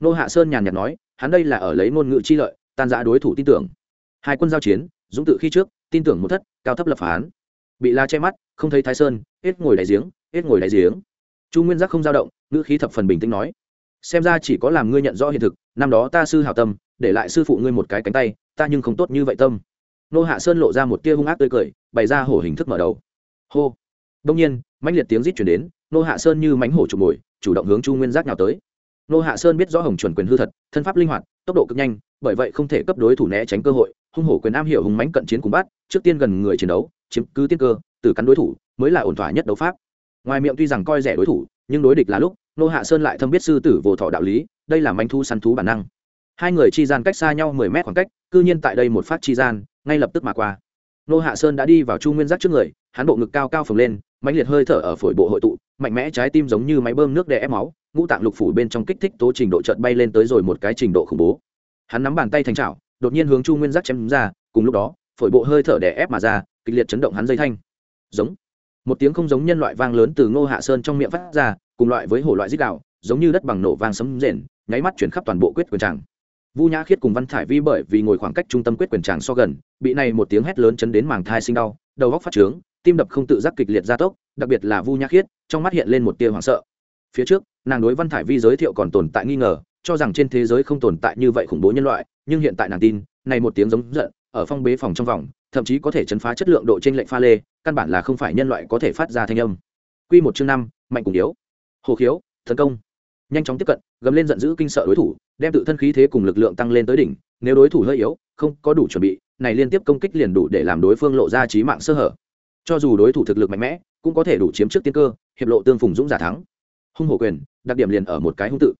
Nô hạ sơn nhàn nhạt nói hắn đây là ở lấy ngôn ngữ chi lợi tan giã đối thủ tin tưởng. Hai quân giao chiến, dũng tự khi trước, tin tưởng một thất, cao thấp lập phán. Bị la che mắt, không thấy thái sơn, hết ngồi đại giếng, hết ngồi đại giếng. Chu nguyên giác không dao động, ngữ khí thập phần bình tĩnh nói, xem ra chỉ có làm ngươi nhận rõ hiện thực, năm đó ta sư hảo tâm, để lại sư phụ ngươi một cái cánh tay, ta nhưng không tốt như vậy tâm. Nô hạ sơn lộ ra một tia hung ác tươi cười, bày ra hổ hình thức mở đầu. Hô. Đông nhiên, mãnh liệt tiếng rít chuyển đến, nô hạ sơn như mánh hổ trục mồi, chủ động hướng chu nguyên giác nào tới. Nô hạ sơn biết rõ hồng chuẩn quyền hư thật, thân pháp linh hoạt, tốc độ cực nhanh bởi vậy không thể cấp đối thủ né tránh cơ hội, hung hổ quyền am hiểu hùng mánh cận chiến cùng bắt, trước tiên gần người chiến đấu, chiếm cứ tiên cơ, từ cắn đối thủ, mới là ổn thỏa nhất đấu pháp. Ngoài miệng tuy rằng coi rẻ đối thủ, nhưng đối địch là lúc, nô hạ sơn lại thâm biết sư tử vô thọ đạo lý, đây là manh thu săn thú bản năng. Hai người chi gian cách xa nhau mười mét khoảng cách, cư nhiên tại đây một phát chi gian, ngay lập tức mà qua. Nô hạ sơn đã đi vào chu nguyên giác trước người, hắn bộ ngực cao cao phồng lên, mãnh liệt hơi thở ở phổi bộ hội tụ, mạnh mẽ trái tim giống như máy bơm nước đè ép máu, ngũ tạng lục phủ bên trong kích thích tố trình độ trận bay lên tới rồi một cái trình độ khủng bố hắn nắm bàn tay thành trào đột nhiên hướng chu nguyên giác chém ra, cùng lúc đó, phổi bộ hơi thở đè ép mà ra, kịch liệt chấn động hắn dây thanh. Giống. Một tiếng không giống nhân loại vang lớn từ ngô hạ sơn trong miệng phát ra, cùng loại với hổ loại dích đạo giống như đất bằng nổ vang sấm rền, nháy mắt chuyển khắp toàn bộ quyết quyền tràng. Vu nhã khiết cùng văn thải vi bởi vì ngồi khoảng cách trung tâm quyết quyền tràng so gần, bị này một tiếng hét lớn chấn đến màng thai sinh đau, đầu góc phát trướng, tim đập không tự giác kịch liệt gia tốc, đặc biệt là vu nhã khiết, trong mắt hiện lên một tia hoảng sợ. Phía trước, nàng đối văn thải vi giới thiệu còn tồn tại nghi ngờ cho rằng trên thế giới không tồn tại như vậy khủng bố nhân loại, nhưng hiện tại nàng tin, này một tiếng giống giận, ở phong bế phòng trong vòng, thậm chí có thể chấn phá chất lượng độ trên lệnh pha lê, căn bản là không phải nhân loại có thể phát ra thanh âm. Quy một chương năm, mạnh cùng yếu. Hồ khiếu, tấn công. Nhanh chóng tiếp cận, gầm lên giận dữ kinh sợ đối thủ, đem tự thân khí thế cùng lực lượng tăng lên tới đỉnh, nếu đối thủ hơi yếu, không có đủ chuẩn bị, này liên tiếp công kích liền đủ để làm đối phương lộ ra trí mạng sơ hở. Cho dù đối thủ thực lực mạnh mẽ, cũng có thể đủ chiếm trước tiên cơ, hiệp lộ tương phùng dũng giả thắng. Hung hổ quyền, đặc điểm liền ở một cái hung tự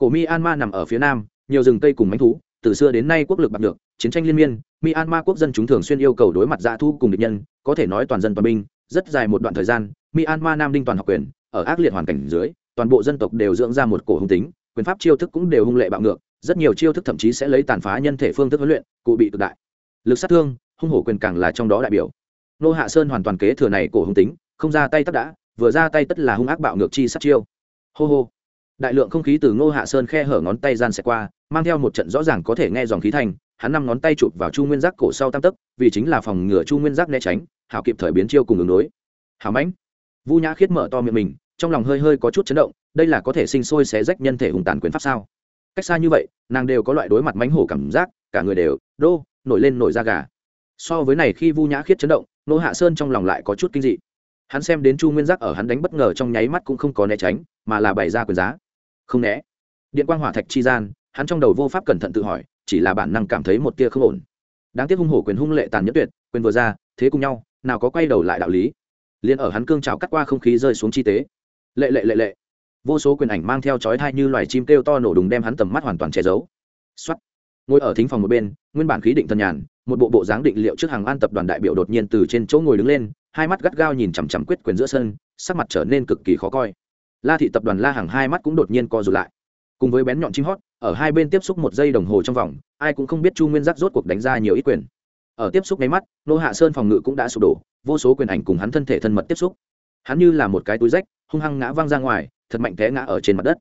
cổ myanmar nằm ở phía nam, nhiều rừng cây cùng mánh thú, từ xưa đến nay quốc lực bạc được, chiến tranh liên miên, myanmar quốc dân chúng thường xuyên yêu cầu đối mặt dạ thu cùng địch nhân, có thể nói toàn dân toàn binh, rất dài một đoạn thời gian, myanmar nam đinh toàn học quyền, ở ác liệt hoàn cảnh dưới, toàn bộ dân tộc đều dưỡng ra một cổ hung tính, quyền pháp chiêu thức cũng đều hung lệ bạo ngược, rất nhiều chiêu thức thậm chí sẽ lấy tàn phá nhân thể phương thức huấn luyện, cụ bị cực đại. Lực sát thương, hung hổ quyền càng là trong đó đại biểu. Nô hạ sơn hoàn toàn kế thừa này cổ hung tính, không ra tay tất đã, vừa ra tay tất là hung ác bạo ngược chi sát chiêu. Hô hô đại lượng không khí từ ngô hạ sơn khe hở ngón tay gian xẹt qua, mang theo một trận rõ ràng có thể nghe dòng khí thành hắn năm ngón tay chụp vào chu nguyên giác cổ sau tam tấc, vì chính là phòng ngừa chu nguyên giác né tránh, hảo kịp thời biến chiêu cùng ứng đối. Hảo mãnh. Vu nhã khiết mở to miệng mình, trong lòng hơi hơi có chút chấn động, đây là có thể sinh sôi xé rách nhân thể hùng tàn quyền pháp sao? Cách xa như vậy, nàng đều có loại đối mặt mánh hổ cảm giác, cả người đều, đô, nổi lên nổi da gà. So với này khi vu nhã khiết chấn động nô hạ sơn trong lòng lại có chút kinh dị. Hắn xem đến chu nguyên giác ở hắn đánh bất ngờ trong nháy mắt cũng không có né tránh, mà là bày ra quyền giá không né. Điện quang hỏa thạch chi gian, hắn trong đầu vô pháp cẩn thận tự hỏi, chỉ là bản năng cảm thấy một tia không ổn. Đáng tiếc hung hổ quyền hung lệ tàn nhẫn tuyệt, quyền vừa ra, thế cùng nhau, nào có quay đầu lại đạo lý. Liền ở hắn cương trào cắt qua không khí rơi xuống chi tế. Lệ lệ lệ lệ. Vô số quyền ảnh mang theo chói thai như loài chim kêu to nổ đùng đem hắn tầm mắt hoàn toàn che giấu. Xuất ngồi ở thính phòng một bên, nguyên bản khí định thần nhàn, một bộ bộ dáng định liệu trước hàng an tập đoàn đại biểu đột nhiên từ trên chỗ ngồi đứng lên, hai mắt gắt gao nhìn chằm chằm quyết quyền giữa sân, sắc mặt trở nên cực kỳ khó coi la thị tập đoàn la hàng hai mắt cũng đột nhiên co rụt lại. Cùng với bén nhọn chim hót, ở hai bên tiếp xúc một giây đồng hồ trong vòng, ai cũng không biết chu nguyên giác rốt cuộc đánh ra nhiều ít quyền. Ở tiếp xúc nháy mắt, nô hạ sơn phòng ngự cũng đã sụp đổ, vô số quyền ảnh cùng hắn thân thể thân mật tiếp xúc. Hắn như là một cái túi rách, hung hăng ngã văng ra ngoài, thật mạnh té ngã ở trên mặt đất.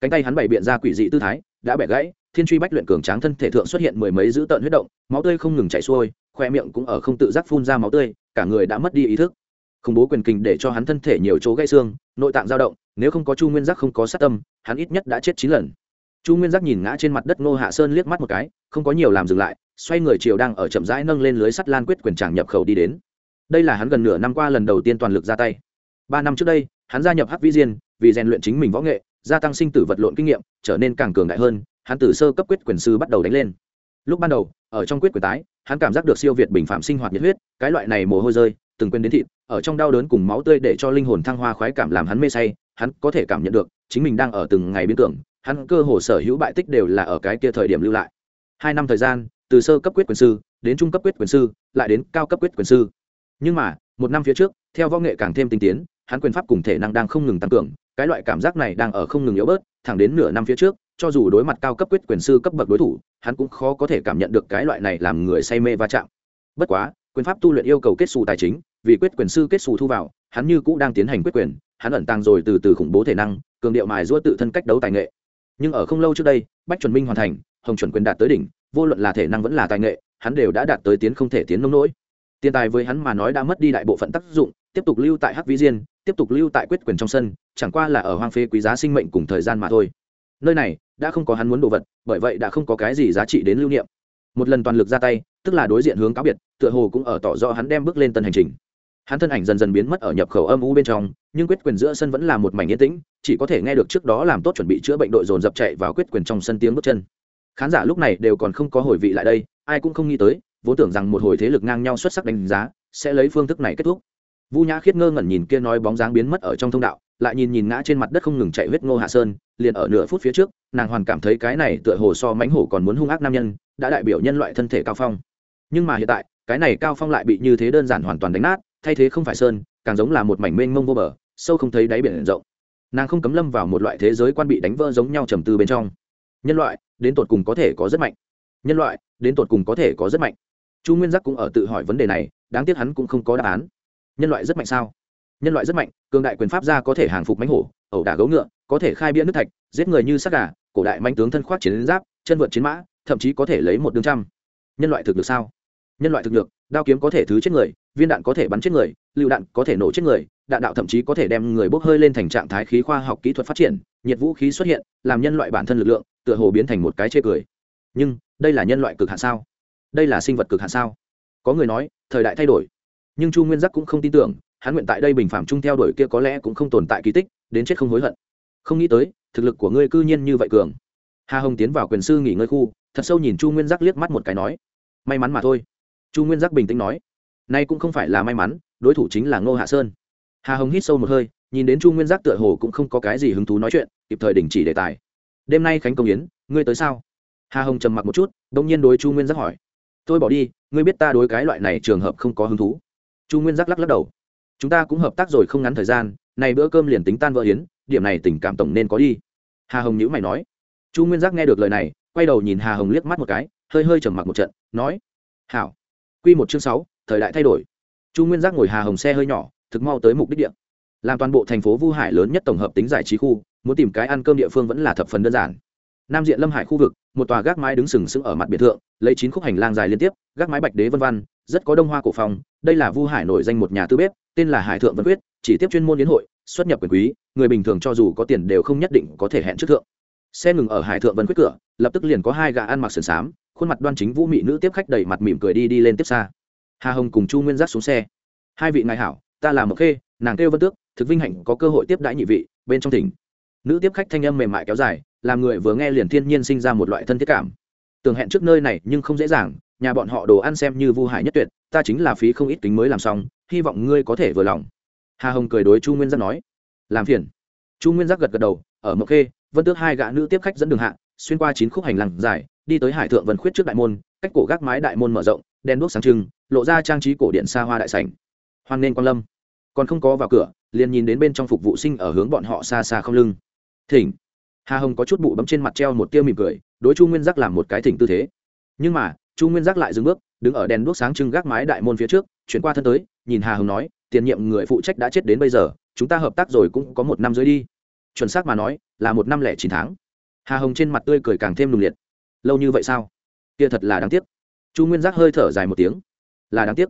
Cánh tay hắn bày biện ra quỷ dị tư thái, đã bẻ gãy, thiên truy bách luyện cường tráng thân thể thượng xuất hiện mười mấy dữ tợn huyết động, máu tươi không ngừng chảy xuôi, khoe miệng cũng ở không tự giác phun ra máu tươi, cả người đã mất đi ý thức. Khủng bố quyền kình để cho hắn thân thể nhiều chỗ gãy xương, nội tạng dao động nếu không có chu nguyên giác không có sát tâm, hắn ít nhất đã chết chín lần. Chu nguyên giác nhìn ngã trên mặt đất ngô hạ sơn liếc mắt một cái, không có nhiều làm dừng lại, xoay người chiều đang ở chậm rãi nâng lên lưới sắt lan quyết quyền tràng nhập khẩu đi đến. Đây là hắn gần nửa năm qua lần đầu tiên toàn lực ra tay. Ba năm trước đây, hắn gia nhập hắc vĩ diên, vì rèn luyện chính mình võ nghệ, gia tăng sinh tử vật lộn kinh nghiệm, trở nên càng cường đại hơn, hắn từ sơ cấp quyết quyền sư bắt đầu đánh lên. Lúc ban đầu, ở trong quyết quyền tái, hắn cảm giác được siêu việt bình phạm sinh hoạt nhiệt huyết, cái loại này mồ hôi rơi, từng quên đến thịt, ở trong đau đớn cùng máu tươi để cho linh hồn thăng hoa khoái cảm làm hắn mê say hắn có thể cảm nhận được, chính mình đang ở từng ngày biến tưởng, hắn cơ hồ sở hữu bại tích đều là ở cái kia thời điểm lưu lại. Hai năm thời gian, từ sơ cấp quyết quyền sư, đến trung cấp quyết quyền sư, lại đến cao cấp quyết quyền sư. Nhưng mà, một năm phía trước, theo võ nghệ càng thêm tinh tiến, hắn quyền pháp cùng thể năng đang không ngừng tăng cường, cái loại cảm giác này đang ở không ngừng yếu bớt, thẳng đến nửa năm phía trước, cho dù đối mặt cao cấp quyết quyền sư cấp bậc đối thủ, hắn cũng khó có thể cảm nhận được cái loại này làm người say mê va chạm. Bất quá, quyền pháp tu luyện yêu cầu kết xù tài chính, vì quyết quyền sư kết xù thu vào, hắn như cũ đang tiến hành quyết quyền hắn ẩn tàng rồi từ từ khủng bố thể năng, cường điệu mài giũa tự thân cách đấu tài nghệ. Nhưng ở không lâu trước đây, bách chuẩn minh hoàn thành, hồng chuẩn quyền đạt tới đỉnh, vô luận là thể năng vẫn là tài nghệ, hắn đều đã đạt tới tiến không thể tiến nông nỗi. Tiền tài với hắn mà nói đã mất đi đại bộ phận tác dụng, tiếp tục lưu tại hắc vĩ diên, tiếp tục lưu tại quyết quyền trong sân, chẳng qua là ở hoang phế quý giá sinh mệnh cùng thời gian mà thôi. Nơi này, đã không có hắn muốn đồ vật, bởi vậy đã không có cái gì giá trị đến lưu niệm. Một lần toàn lực ra tay, tức là đối diện hướng cáo biệt, tựa hồ cũng ở tỏ rõ hắn đem bước lên tân hành trình hắn thân ảnh dần dần biến mất ở nhập khẩu âm u bên trong, nhưng quyết quyền giữa sân vẫn là một mảnh yên tĩnh, chỉ có thể nghe được trước đó làm tốt chuẩn bị chữa bệnh đội dồn dập chạy vào quyết quyền trong sân tiếng bước chân. Khán giả lúc này đều còn không có hồi vị lại đây, ai cũng không nghĩ tới, vốn tưởng rằng một hồi thế lực ngang nhau xuất sắc đánh giá, sẽ lấy phương thức này kết thúc. Vu nhã khiết ngơ ngẩn nhìn kia nói bóng dáng biến mất ở trong thông đạo, lại nhìn nhìn ngã trên mặt đất không ngừng chạy huyết ngô hạ sơn, liền ở nửa phút phía trước, nàng hoàn cảm thấy cái này tựa hồ so mánh hổ còn muốn hung ác nam nhân, đã đại biểu nhân loại thân thể cao phong. Nhưng mà hiện tại, cái này cao phong lại bị như thế đơn giản hoàn toàn đánh nát thay thế không phải sơn, càng giống là một mảnh mênh mông vô bờ, sâu không thấy đáy biển rộng. Nàng không cấm lâm vào một loại thế giới quan bị đánh vỡ giống nhau trầm tư bên trong. Nhân loại, đến tột cùng có thể có rất mạnh. Nhân loại, đến tột cùng có thể có rất mạnh. Chu nguyên giác cũng ở tự hỏi vấn đề này, đáng tiếc hắn cũng không có đáp án. Nhân loại rất mạnh sao? Nhân loại rất mạnh, cường đại quyền pháp gia có thể hàng phục mánh hổ, ẩu đả gấu ngựa, có thể khai bia nước thạch, giết người như sắc gà, cổ đại manh tướng thân khoác chiến giáp, chân vượt chiến mã, thậm chí có thể lấy một đương trăm. Nhân loại thực được sao? Nhân loại thực lực, đao kiếm có thể thứ chết người viên đạn có thể bắn chết người lựu đạn có thể nổ chết người đạn đạo thậm chí có thể đem người bốc hơi lên thành trạng thái khí khoa học kỹ thuật phát triển nhiệt vũ khí xuất hiện làm nhân loại bản thân lực lượng tựa hồ biến thành một cái chê cười. Nhưng đây là nhân loại cực hạn sao? Đây là sinh vật cực hạn sao? Có người nói thời đại thay đổi. Nhưng chu nguyên giác cũng không tin tưởng hắn nguyện tại đây bình phạm chung theo đuổi kia có lẽ cũng không tồn tại kỳ tích đến chết không hối hận. Không nghĩ tới thực lực của ngươi cư nhiên như vậy cường. Hà hồng tiến vào quyền sư nghỉ ngơi khu thật sâu nhìn chu nguyên giác liếc mắt một cái nói may mắn mà thôi chu nguyên giác bình tĩnh nói, nay cũng không phải là may mắn, đối thủ chính là ngô hạ sơn. Hà hồng hít sâu một hơi, nhìn đến chu nguyên giác tựa hồ cũng không có cái gì hứng thú nói chuyện, kịp thời đình chỉ đề tài. Đêm nay khánh công yến, ngươi tới sao? Hà hồng trầm mặc một chút đ ỗ n g nhiên đối chu nguyên giác hỏi tôi bỏ đi, ngươi biết ta đối cái loại này trường hợp không có hứng thú. Chu nguyên giác lắc lắc đầu, chúng ta cũng hợp tác rồi không ngắn thời gian, này bữa cơm liền tính tan vỡ yến, điểm này tình cảm tổng nên có đi. Hà hồng nhữ mày nói. Chu nguyên giác nghe được lời này, quay đầu nhìn hà hồng liếc mắt một cái, hơi hơi trầm mặc một trận, nói, hảo. Quy một chương sáu thời đại thay đổi. Chu nguyên giác ngồi hà hồng xe hơi nhỏ thực mau tới mục đích địa. Làm toàn bộ thành phố vu hải lớn nhất tổng hợp tính giải trí khu muốn tìm cái ăn cơm địa phương vẫn là thập phần đơn giản. Nam diện lâm hải khu vực một tòa gác mái đứng sừng sững ở mặt biệt thượng lấy chín khúc hành lang dài liên tiếp gác mái bạch đế vân vân, rất có đông hoa cổ phong đây là vu hải nổi danh một nhà tư bếp tên là hải thượng vân quyết chỉ tiếp chuyên môn yến hội xuất nhập quyền quý người bình thường cho dù có tiền đều không nhất định có thể hẹn trước thượng. Xe ngừng ở hải thượng vân quyết cửa lập tức liền có hai gã ăn mặc sườn xám khuôn mặt đoan chính vũ mị nữ tiếp khách đầy mặt mỉm cười đi đi lên tiếp xa. Hà hồng cùng chu nguyên giác xuống xe. Hai vị ngài hảo, ta là mộc khê, nàng kêu vân tước, thực vinh hạnh có cơ hội tiếp đãi nhị vị, bên trong tỉnh nữ tiếp khách thanh âm mềm mại kéo dài, làm người vừa nghe liền thiên nhiên sinh ra một loại thân thiết cảm. Tường hẹn trước nơi này nhưng không dễ dàng, nhà bọn họ đồ ăn xem như vu hải nhất tuyệt, ta chính là phí không ít kính mới làm xong, hy vọng ngươi có thể vừa lòng. Hà hồng cười đối chu nguyên giác nói. Làm phiền. Chu nguyên giác gật gật đầu, ở mộc khê, vân tước hai gã nữ tiếp khách dẫn đường hạ, xuyên qua chín khúc hành lang dài đi tới hải thượng vân khuyết trước đại môn, cách cổ gác mái đại môn mở rộng, đèn đuốc sáng trưng, lộ ra trang trí cổ điện xa hoa đại sảnh. Hoan nên quan lâm. Còn không có vào cửa, liền nhìn đến bên trong phục vụ sinh ở hướng bọn họ xa xa không lưng. Thỉnh. Hà hồng có chút bụ bấm trên mặt treo một tia mỉm cười, đối chu nguyên giác làm một cái thỉnh tư thế. Nhưng mà, chu nguyên giác lại dừng bước, đứng ở đèn đuốc sáng trưng gác mái đại môn phía trước, chuyển qua thân tới, nhìn hà hồng nói, tiền nhiệm người phụ trách đã chết đến bây giờ, chúng ta hợp tác rồi cũng có một năm dưới đi. Chuẩn xác mà nói, là một năm lẻ chín tháng. Hà hồng trên mặt tươi cười càng thêm nùng liệt lâu như vậy sao? Kia thật là đáng tiếc. Chu nguyên giác hơi thở dài một tiếng. Là đáng tiếc.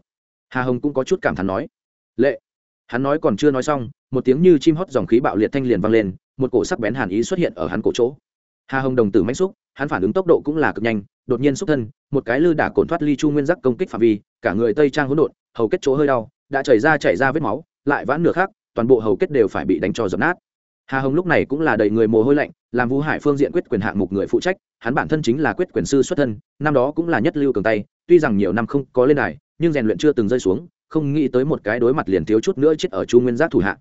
Hà hồng cũng có chút cảm thán nói. Lệ. Hắn nói còn chưa nói xong, một tiếng như chim hót dòng khí bạo liệt thanh liền vang lên, một cổ sắc bén hàn ý xuất hiện ở hắn cổ chỗ. Hà hồng đồng tử mách xúc, hắn phản ứng tốc độ cũng là cực nhanh, đột nhiên xúc thân, một cái lư đả cồn thoát ly chu nguyên giác công kích phạm vi, cả người tây trang hỗn độn, hầu kết chỗ hơi đau, đã chảy ra chảy ra vết máu, lại vãn nửa khác toàn bộ hầu kết đều phải bị đánh cho dập nát hà hồng lúc này cũng là đầy người mồ hôi lạnh, làm vũ hải phương diện quyết quyền hạng mục người phụ trách, hắn bản thân chính là quyết quyền sư xuất thân, năm đó cũng là nhất lưu cường tay, tuy rằng nhiều năm không có lên đài, nhưng rèn luyện chưa từng rơi xuống, không nghĩ tới một cái đối mặt liền thiếu chút nữa chết ở chu nguyên giác thủ hạ.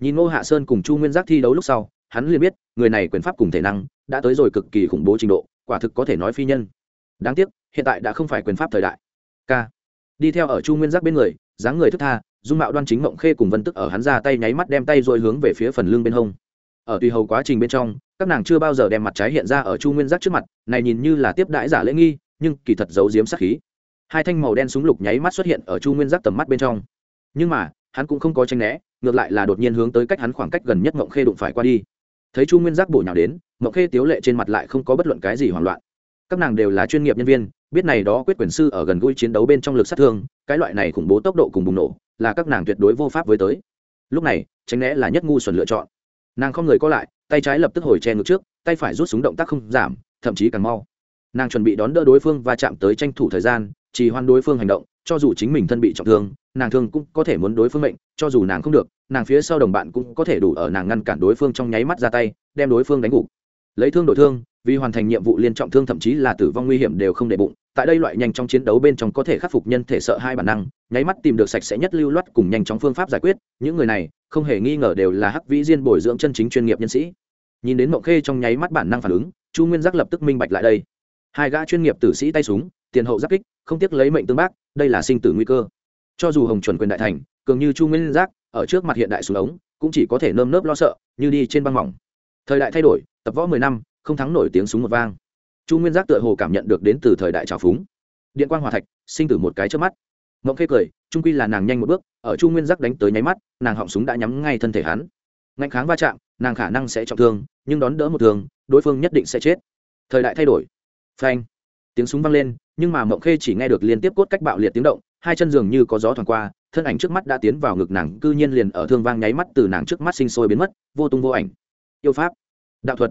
Nhìn ngô hạ sơn cùng chu nguyên giác thi đấu lúc sau, hắn liền biết, người này quyền pháp cùng thể năng, đã tới rồi cực kỳ khủng bố trình độ, quả thực có thể nói phi nhân. Đáng tiếc, hiện tại đã không phải quyền pháp thời đại. K. Đi theo ở chu nguyên giác bên người, dáng người thức tha, dung mạo đoan chính mộng khê cùng vân tức ở hắn ra tay nháy mắt đem tay rồi hướng về phía phần lưng bên hông ở tùy hầu quá trình bên trong, các nàng chưa bao giờ đem mặt trái hiện ra ở chu nguyên giác trước mặt, này nhìn như là tiếp đãi giả lễ nghi, nhưng kỳ thật giấu giếm sát khí. Hai thanh màu đen súng lục nháy mắt xuất hiện ở chu nguyên giác tầm mắt bên trong. Nhưng mà, hắn cũng không có tranh né, ngược lại là đột nhiên hướng tới cách hắn khoảng cách gần nhất mộng khê đụng phải qua đi. Thấy chu nguyên giác bổ nhào đến mộng khê tiếu lệ trên mặt lại không có bất luận cái gì hoảng loạn. Các nàng đều là chuyên nghiệp nhân viên, biết này đó quyết quyền sư ở gần gũi chiến đấu bên trong lực sát thương, cái loại này khủng bố tốc độ cùng bùng nổ, là các nàng tuyệt đối vô pháp với tới. Lúc này, tránh né là nhất ngu xuẩn lựa chọn nàng không người co lại, tay trái lập tức hồi che ngực trước, tay phải rút súng động tác không giảm, thậm chí càng mau. Nàng chuẩn bị đón đỡ đối phương và chạm tới tranh thủ thời gian chỉ hoan đối phương hành động, cho dù chính mình thân bị trọng thương, nàng thương cũng có thể muốn đối phương mệnh, cho dù nàng không được, nàng phía sau đồng bạn cũng có thể đủ ở nàng ngăn cản đối phương trong nháy mắt ra tay, đem đối phương đánh gục. Lấy thương đổi thương vì hoàn thành nhiệm vụ liên trọng thương thậm chí là tử vong nguy hiểm đều không để bụng, tại đây loại nhanh trong chiến đấu bên trong có thể khắc phục nhân thể sợ hai bản năng, nháy mắt tìm được sạch sẽ nhất lưu loát cùng nhanh chóng phương pháp giải quyết, những người này không hề nghi ngờ đều là hắc vĩ diên bồi dưỡng chân chính chuyên nghiệp nhân sĩ. Nhìn đến mộng khê trong nháy mắt bản năng phản ứng, chu nguyên giác lập tức minh bạch lại đây. Hai gã chuyên nghiệp tử sĩ tay súng, tiền hậu giáp kích, không tiếc lấy mệnh tương bác, đây là sinh tử nguy cơ. Cho dù hồng chuẩn quyền đại thành, cường như chu nguyên giác, ở trước mặt hiện đại xuống ống, cũng chỉ có thể nơm nớp lo sợ, như đi trên băng mỏng. Thời đại thay đổi, tập võ mười năm không thắng nổi tiếng súng một vang. Chu nguyên giác tựa hồ cảm nhận được đến từ thời đại trào phúng. Điện quan hòa thạch, sinh tử một cái trước mắt. Mộng khê cười trung quy là nàng nhanh một bước, ở chu nguyên giác đánh tới nháy mắt, nàng họng súng đã nhắm ngay thân thể hắn. Ngạnh kháng va chạm, nàng khả năng sẽ trọng thương, nhưng đón đỡ một thương, đối phương nhất định sẽ chết. Thời đại thay đổi. Phanh. Tiếng súng vang lên, nhưng mà mộng khê chỉ nghe được liên tiếp cốt cách bạo liệt tiếng động, hai chân dường như có gió thoảng qua, thân ảnh trước mắt đã tiến vào ngực nàng, cư nhiên liền ở thương vang nháy mắt từ nàng trước mắt sinh sôi biến mất, vô tung vô ảnh. Yêu pháp. Đạo thuật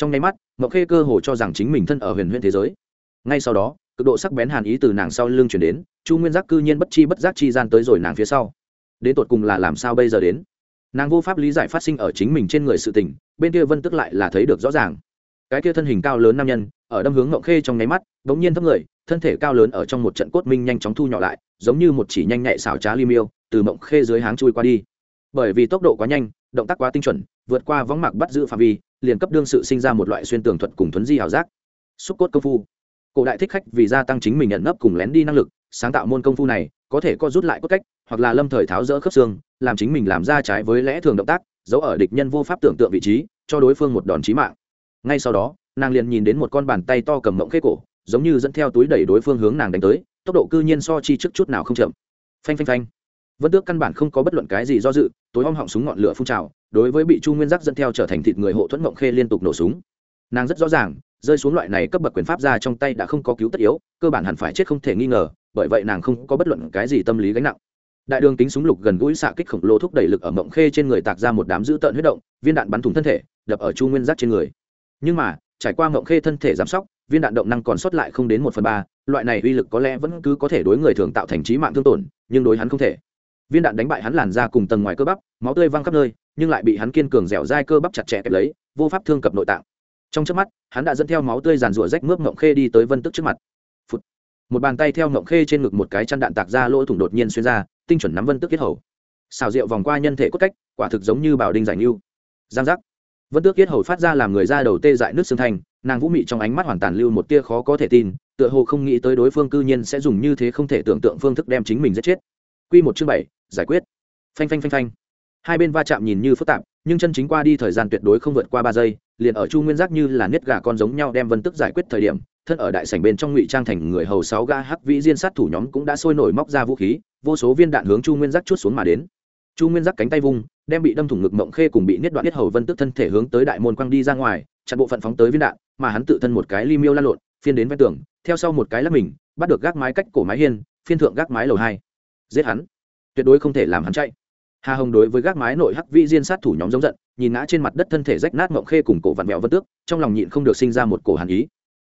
trong nháy mắt mộng khê cơ hồ cho rằng chính mình thân ở huyền huyền thế giới. Ngay sau đó, cực độ sắc bén hàn ý từ nàng sau lưng chuyển đến, chu nguyên giác cư nhiên bất chi bất giác chi gian tới rồi nàng phía sau. Đến tột cùng là làm sao bây giờ đến? Nàng vô pháp lý giải phát sinh ở chính mình trên người sự tình, bên kia vân tức lại là thấy được rõ ràng. Cái kia thân hình cao lớn nam nhân, ở đâm hướng ngậu khê trong nháy mắt đ ố n g nhiên thấp người, thân thể cao lớn ở trong một trận cốt minh nhanh chóng thu nhỏ lại, giống như một chỉ nhanh nhạy xảo trá li miêu, từ mộng khê dưới háng chui qua đi. Bởi vì tốc độ quá nhanh, động tác quá tinh chuẩn vượt qua võng mạc bắt giữ phạm vi, liền cấp đương sự sinh ra một loại xuyên tường thuật cùng thuấn di ảo giác. Xúc cốt công phu. Cổ đại thích khách vì gia tăng chính mình nhận nấp cùng lén đi năng lực, sáng tạo môn công phu này, có thể co rút lại cốt cách, hoặc là lâm thời tháo rỡ khớp xương, làm chính mình làm ra trái với lẽ thường động tác, giấu ở địch nhân vô pháp tưởng tượng vị trí, cho đối phương một đòn chí mạng. Ngay sau đó, nàng liền nhìn đến một con bàn tay to cầm mộng khế cổ, giống như dẫn theo túi đẩy đối phương hướng nàng đánh tới, tốc độ cư nhiên so chi trước chút nào không chậm. Phanh phanh phanh. Vân tước căn bản không có bất luận cái gì do dự tối om họng súng ngọn lửa phun trào, đối với bị chu nguyên giác dẫn theo trở thành thịt người hộ thuẫn mộng khê liên tục nổ súng. Nàng rất rõ ràng, rơi xuống loại này cấp bậc quyền pháp ra trong tay đã không có cứu tất yếu, cơ bản hẳn phải chết không thể nghi ngờ, bởi vậy nàng không có bất luận cái gì tâm lý gánh nặng. Đại đường tính súng lục gần gũi xạ kích khổng lồ thúc đẩy lực ở mộng khê trên người tạc ra một đám dữ tợn huyết động, viên đạn bắn thủng thân thể, đập ở chu nguyên giác trên người. Nhưng mà, trải qua mộng khê thân thể giám sóc, viên đạn động năng còn sót lại không đến một phần ba, loại này uy lực có lẽ vẫn cứ có thể đối người thường tạo thành trí mạng thương tổn, nhưng đối hắn không thể viên đạn đánh bại hắn làn ra cùng tầng ngoài cơ bắp, máu tươi văng khắp nơi, nhưng lại bị hắn kiên cường dẻo dai cơ bắp chặt chẽ kẹp lấy, vô pháp thương cập nội tạng. Trong trước mắt, hắn đã dẫn theo máu tươi giàn rủa rách mướp ngộng khê đi tới vân tức trước mặt. Phụt. một bàn tay theo ngộng khê trên ngực một cái chăn đạn tạc ra lỗ thủng đột nhiên xuyên ra, tinh chuẩn nắm vân tức kết hầu. Xào rượu vòng qua nhân thể cốt cách, quả thực giống như bảo đinh giải lưu giang giác. Vân tước kiết hầu phát ra làm người ra đầu tê dại nước xương thành nàng vũ mị trong ánh mắt hoàn tàn lưu một tia khó có thể tin, tựa hồ không nghĩ tới đối phương cư nhiên sẽ dùng như thế không thể tưởng tượng phương thức đem chính mình giết chết. Quy một chương bảy, giải quyết. Phanh phanh phanh phanh. Hai bên va chạm nhìn như phức tạp, nhưng chân chính qua đi thời gian tuyệt đối không vượt qua ba giây, liền ở chu nguyên giác như là niết gà con giống nhau đem vân tức giải quyết thời điểm, thân ở đại sảnh bên trong ngụy trang thành người hầu sáu ga hắc vĩ diên sát thủ nhóm cũng đã sôi nổi móc ra vũ khí, vô số viên đạn hướng chu nguyên giác chuốt xuống mà đến. Chu nguyên giác cánh tay vung, đem bị đâm thủng ngực mộng khê cùng bị niết đoạn niết hầu vân tức thân thể hướng tới đại môn quăng đi ra ngoài, chặn bộ phận phóng tới viên đạn, mà hắn tự thân một cái li miêu lan lộn, phiên đến ven tường, theo sau một cái lắc mình, bắt được gác mái cách cổ mái hiên, phiên thượng gác mái lầu hai giết hắn. Tuyệt đối không thể làm hắn chạy. Hà hồng đối với gác mái nội hắc vĩ diên sát thủ nhóm giống giận, nhìn ngã trên mặt đất thân thể rách nát mộng khê cùng cổ vặn vẹo vân tước, trong lòng nhịn không được sinh ra một cổ hàn ý.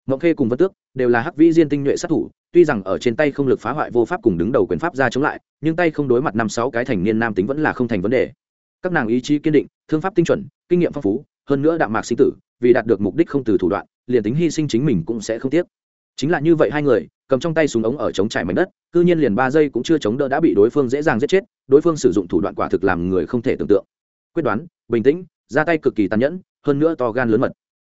Mộng khê cùng vân tước đều là hắc vĩ diên tinh nhuệ sát thủ, tuy rằng ở trên tay không lực phá hoại vô pháp cùng đứng đầu quyền pháp ra chống lại, nhưng tay không đối mặt năm sáu cái thành niên nam tính vẫn là không thành vấn đề. Các nàng ý chí kiên định, thương pháp tinh chuẩn, kinh nghiệm phong phú, hơn nữa đạm mạc sinh tử, vì đạt được mục đích không từ thủ đoạn, liền tính hy sinh chính mình cũng sẽ không tiếc chính là như vậy hai người, cầm trong tay súng ống ở chống trải mảnh đất, cư nhiên liền ba giây cũng chưa chống đỡ đã bị đối phương dễ dàng giết chết, đối phương sử dụng thủ đoạn quả thực làm người không thể tưởng tượng. Quyết đoán, bình tĩnh, ra tay cực kỳ tàn nhẫn, hơn nữa to gan lớn mật.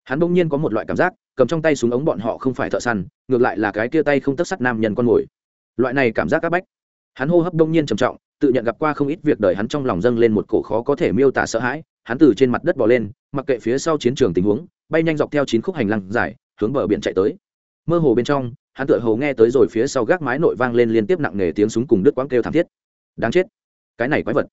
Hắn bỗng nhiên có một loại cảm giác, cầm trong tay súng ống bọn họ không phải thợ săn, ngược lại là cái kia tay không tất sắt nam nhân con mồi. Loại này cảm giác áp bách. Hắn hô hấp bỗng nhiên trầm trọng, tự nhận gặp qua không ít việc đời hắn trong lòng dâng lên một cổ khó có thể miêu tả sợ hãi, hắn từ trên mặt đất bỏ lên, mặc kệ phía sau chiến trường tình huống, bay nhanh dọc theo chín khúc hành lang dài, hướng bờ biển chạy tới mơ hồ bên trong, hắn tựa hồ nghe tới rồi phía sau gác mái nội vang lên liên tiếp nặng nề tiếng súng cùng đứt quãng kêu thảm thiết. Đáng chết. Cái này quái vật.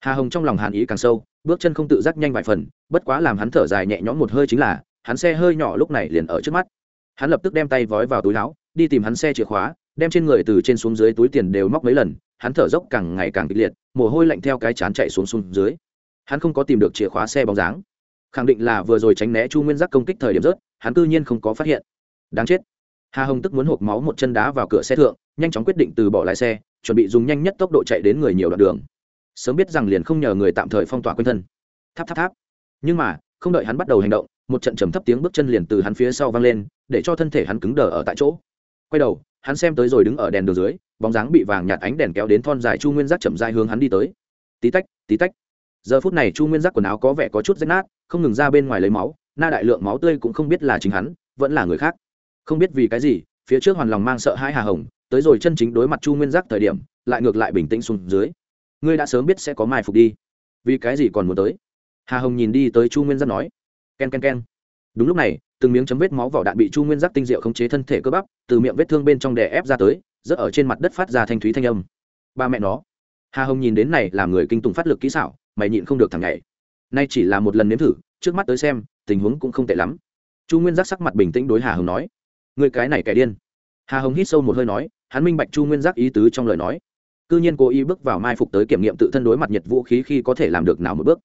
Hà hồng trong lòng hàn ý càng sâu, bước chân không tự giác nhanh vài phần, bất quá làm hắn thở dài nhẹ nhõm một hơi chính là, hắn xe hơi nhỏ lúc này liền ở trước mắt. Hắn lập tức đem tay vói vào túi láo đi tìm hắn xe chìa khóa, đem trên người từ trên xuống dưới túi tiền đều móc mấy lần, hắn thở dốc càng ngày càng kịch liệt, mồ hôi lạnh theo cái chán chạy xuống xuống dưới. Hắn không có tìm được chìa khóa xe bóng dáng. Khẳng định là vừa rồi tránh né chu nguyên giác công kích thời điểm rớt, hắn tự nhiên không có phát hiện. Đáng chết hà hồng tức muốn hộp máu một chân đá vào cửa xe thượng, nhanh chóng quyết định từ bỏ lái xe, chuẩn bị dùng nhanh nhất tốc độ chạy đến người nhiều đoạn đường. Sớm biết rằng liền không nhờ người tạm thời phong tỏa quanh thân. Tháp tháp tháp. Nhưng mà, không đợi hắn bắt đầu hành động, một trận trầm thấp tiếng bước chân liền từ hắn phía sau vang lên, để cho thân thể hắn cứng đờ ở tại chỗ. Quay đầu, hắn xem tới rồi đứng ở đèn đường dưới, bóng dáng bị vàng nhạt ánh đèn kéo đến thon dài chu nguyên giác chậm rãi hướng hắn đi tới. Tí tách tí tách. Giờ phút này chu nguyên giác quần áo có vẻ có chút rách nát, không ngừng ra bên ngoài lấy máu, na đại lượng máu tươi cũng không biết là chính hắn, vẫn là người khác không biết vì cái gì, phía trước hoàn lòng mang sợ hai hà hồng, tới rồi chân chính đối mặt chu nguyên giác thời điểm, lại ngược lại bình tĩnh xuống dưới. Ngươi đã sớm biết sẽ có mai phục đi. Vì cái gì còn muốn tới? Hà hồng nhìn đi tới chu nguyên giác nói. K e n k e n k e n đúng lúc này, từng miếng chấm vết máu vỏ đạn bị chu nguyên giác tinh diệu khống chế thân thể cơ bắp, từ miệng vết thương bên trong đè ép ra tới, rớt ở trên mặt đất phát ra thanh thúy thanh âm. Ba mẹ nó. Hà hồng nhìn đến này làm người kinh tùng phát lực kỹ xảo, mày nhịn không được thằng nhảy. Nay chỉ là một lần nếm thử, trước mắt tới xem, tình huống cũng không tệ lắm. Chu nguyên giác sắc mặt bình tĩnh đối hà hồng nói người cái này kẻ điên. Hà hồng hít sâu một hơi nói, hắn minh bạch chu nguyên giác ý tứ trong lời nói. C ư nhiên cố ý bước vào mai phục tới kiểm nghiệm tự thân đối mặt nhiệt vũ khí khi có thể làm được nào một bước.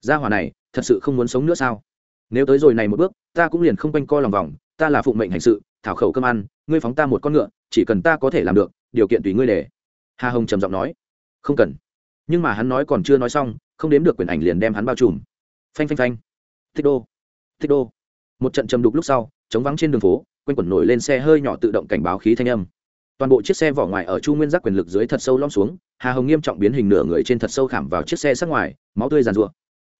Gia hòa này, thật sự không muốn sống nữa sao? Nếu tới rồi này một bước, ta cũng liền không quanh co lòng vòng, ta là phụng mệnh hành sự, thảo khẩu cơm ăn, ngươi phóng ta một con ngựa, chỉ cần ta có thể làm được, điều kiện tùy ngươi để. Hà hồng trầm giọng nói. Không cần. Nhưng mà hắn nói còn chưa nói xong, không đếm được quyền ảnh liền đem hắn bao trùm. Phanh phanh phanh. Thích đô. Thích đô. Một trận chầm đục lúc sau, chống vắng trên đường phố quanh quẩn nổi lên xe hơi nhỏ tự động cảnh báo khí thanh âm. Toàn bộ chiếc xe vỏ ngoài ở chu nguyên giác quyền lực dưới thật sâu lom xuống, hà hồng nghiêm trọng biến hình nửa người trên thật sâu khảm vào chiếc xe sát ngoài, máu tươi giàn rụa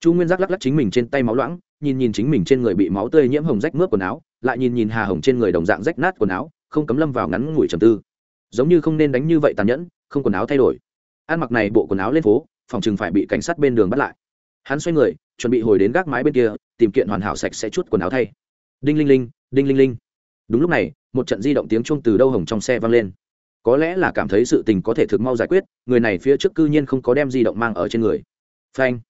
chu nguyên giác lắc lắc chính mình trên tay máu loãng, nhìn nhìn chính mình trên người bị máu tươi nhiễm hồng rách mướp quần áo, lại nhìn nhìn hà hồng trên người đồng dạng rách nát quần áo, không cấm lâm vào ngắn ngủi trầm tư. Giống như không nên đánh như vậy tàn nhẫn, không quần áo thay đổi. Ăn mặc này bộ quần áo lên phố, phòng chừng phải bị cảnh sát bên đường bắt lại. Hắn xoay người, chuẩn bị hồi đến gác mái bên kia, tìm kiện hoàn hảo sạch sẽ chút quần áo thay. Đinh linh linh, đinh linh linh đúng lúc này, một trận di động tiếng chuông từ đâu hồng trong xe vang lên. Có lẽ là cảm thấy sự tình có thể thực mau giải quyết, người này phía trước cư nhiên không có đem di động mang ở trên người. Phanh.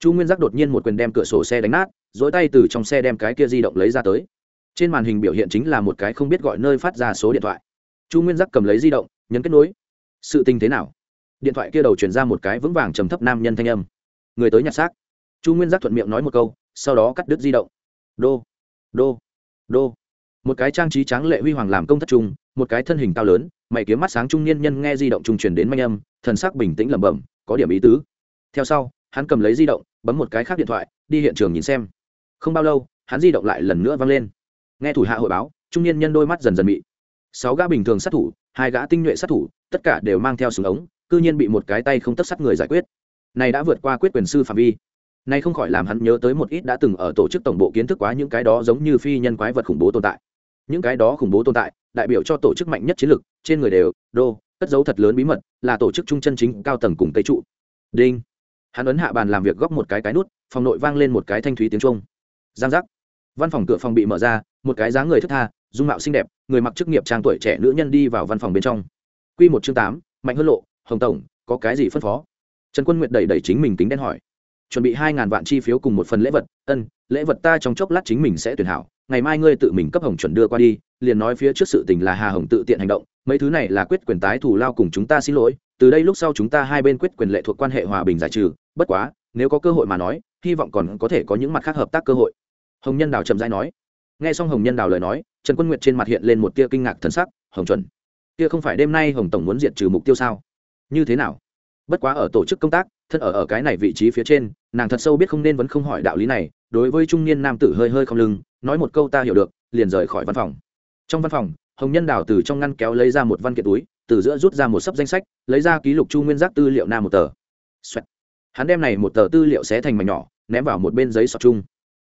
Chu nguyên giác đột nhiên một quyền đem cửa sổ xe đánh nát dỗi tay từ trong xe đem cái kia di động lấy ra tới. Trên màn hình biểu hiện chính là một cái không biết gọi nơi phát ra số điện thoại. Chu nguyên giác cầm lấy di động, nhấn kết nối. Sự tình thế nào? Điện thoại kia đầu chuyển ra một cái vững vàng trầm thấp nam nhân thanh âm. Người tới nhặt xác. Chu nguyên giác thuận miệng nói một câu, sau đó cắt đứt di động. Đô. Đô. Đô một cái trang trí tráng lệ huy hoàng làm công thất trung, một cái thân hình cao lớn, mày kiếm mắt sáng trung niên nhân nghe di động trung truyền đến manh âm, thần sắc bình tĩnh lẩm bẩm, có điểm ý tứ. Theo sau, hắn cầm lấy di động, bấm một cái khác điện thoại, đi hiện trường nhìn xem. Không bao lâu, hắn di động lại lần nữa vang lên. Nghe thủ hạ hội báo, trung niên nhân đôi mắt dần dần bị. sáu gã bình thường sát thủ, hai gã tinh nhuệ sát thủ, tất cả đều mang theo súng ống, cư nhiên bị một cái tay không tất sắt người giải quyết. Này đã vượt qua quyết quyền sư phạm vi. Này không khỏi làm hắn nhớ tới một ít đã từng ở tổ chức tổng bộ kiến thức quá những cái đó giống như phi nhân quái vật khủng bố tồn tại những cái đó khủng bố tồn tại, đại biểu cho tổ chức mạnh nhất chiến lược, trên người đều, đô, cất dấu thật lớn bí mật, là tổ chức trung chân chính cao tầng cùng cây trụ. Đinh. Hắn ấn hạ bàn làm việc góc một cái cái nút, phòng nội vang lên một cái thanh thúy tiếng trung giang giác. Văn phòng cửa phòng bị mở ra, một cái dáng người thức tha, dung mạo xinh đẹp, người mặc chức nghiệp trang tuổi trẻ nữ nhân đi vào văn phòng bên trong. Q một chương tám, mạnh hơn lộ, hồng tổng, có cái gì phân phó? Trần quân nguyện đẩy đẩy chính mình tính đen hỏi. Chuẩn bị hai ngàn vạn chi phiếu cùng một phần lễ vật, ân, lễ vật ta trong chốc lát chính mình sẽ tuyển hảo ngày mai ngươi tự mình cấp hồng chuẩn đưa qua đi, liền nói phía trước sự tình là hà hồng tự tiện hành động, mấy thứ này là quyết quyền tái thủ lao cùng chúng ta xin lỗi, từ đây lúc sau chúng ta hai bên quyết quyền lệ thuộc quan hệ hòa bình giải trừ, bất quá, nếu có cơ hội mà nói, hy vọng còn có thể có những mặt khác hợp tác cơ hội. Hồng nhân đào trầm dai nói. Nghe xong hồng nhân đào lời nói, trần quân nguyệt trên mặt hiện lên một tia kinh ngạc thần sắc, hồng chuẩn, kia không phải đêm nay hồng tổng muốn diệt trừ mục tiêu sao? Như thế nào? Bất quá ở tổ chức công tác, thân ở ở cái này vị trí phía trên, nàng thật sâu biết không nên vẫn không hỏi đạo lý này đối với trung niên nam tử hơi hơi không lưng, nói một câu ta hiểu được, liền rời khỏi văn phòng. Trong văn phòng, hồng nhân đào từ trong ngăn kéo lấy ra một văn kiện túi, từ giữa rút ra một sấp danh sách, lấy ra ký lục chu nguyên giác tư liệu nam một tờ、Xoẹt. hắn đem này một tờ tư liệu xé thành mảnh nhỏ, ném vào một bên giấy sọt chung.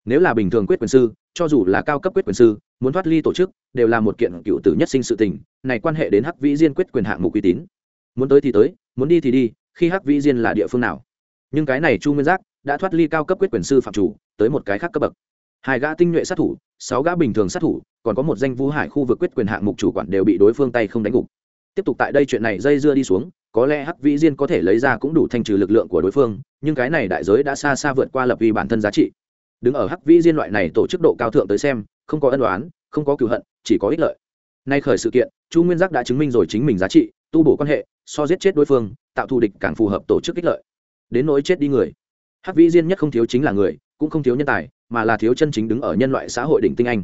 Nếu là bình thường quyết quyền sư, cho dù là cao cấp quyết quyền sư, muốn thoát ly tổ chức, đều là một kiện cựu tử nhất sinh sự tình, này quan hệ đến hắc vĩ diên quyết quyền hạng mục uy tín. Muốn tới thì tới, muốn đi thì đi, khi hắc vĩ diên là địa phương nào. Nhưng cái này chu nguyên giác đã thoát ly cao cấp quyết quyền sư phạm chủ tới một cái khác cấp bậc. Hai gã tinh nhuệ sát thủ, sáu gã bình thường sát thủ, còn có một danh vũ hải khu vực quyết quyền hạng mục chủ quản đều bị đối phương tay không đánh gục. Tiếp tục tại đây chuyện này dây dưa đi xuống, có lẽ hắc vĩ diên có thể lấy ra cũng đủ thanh trừ lực lượng của đối phương, nhưng cái này đại giới đã xa xa vượt qua lập vì bản thân giá trị. Đứng ở hắc vĩ diên loại này tổ chức độ cao thượng tới xem, không có ân đoán không có cựu hận, chỉ có ích lợi. Nay khởi sự kiện, chu nguyên giác đã chứng minh rồi chính mình giá trị, tu bổ quan hệ, so giết chết đối phương, tạo thù địch càng phù hợp tổ chức ích lợi. Đến nỗi chết đi người. Hắc vĩ diên nhất không thiếu chính là người cũng không thiếu nhân tài, mà là thiếu chân chính đứng ở nhân loại xã hội đỉnh tinh anh.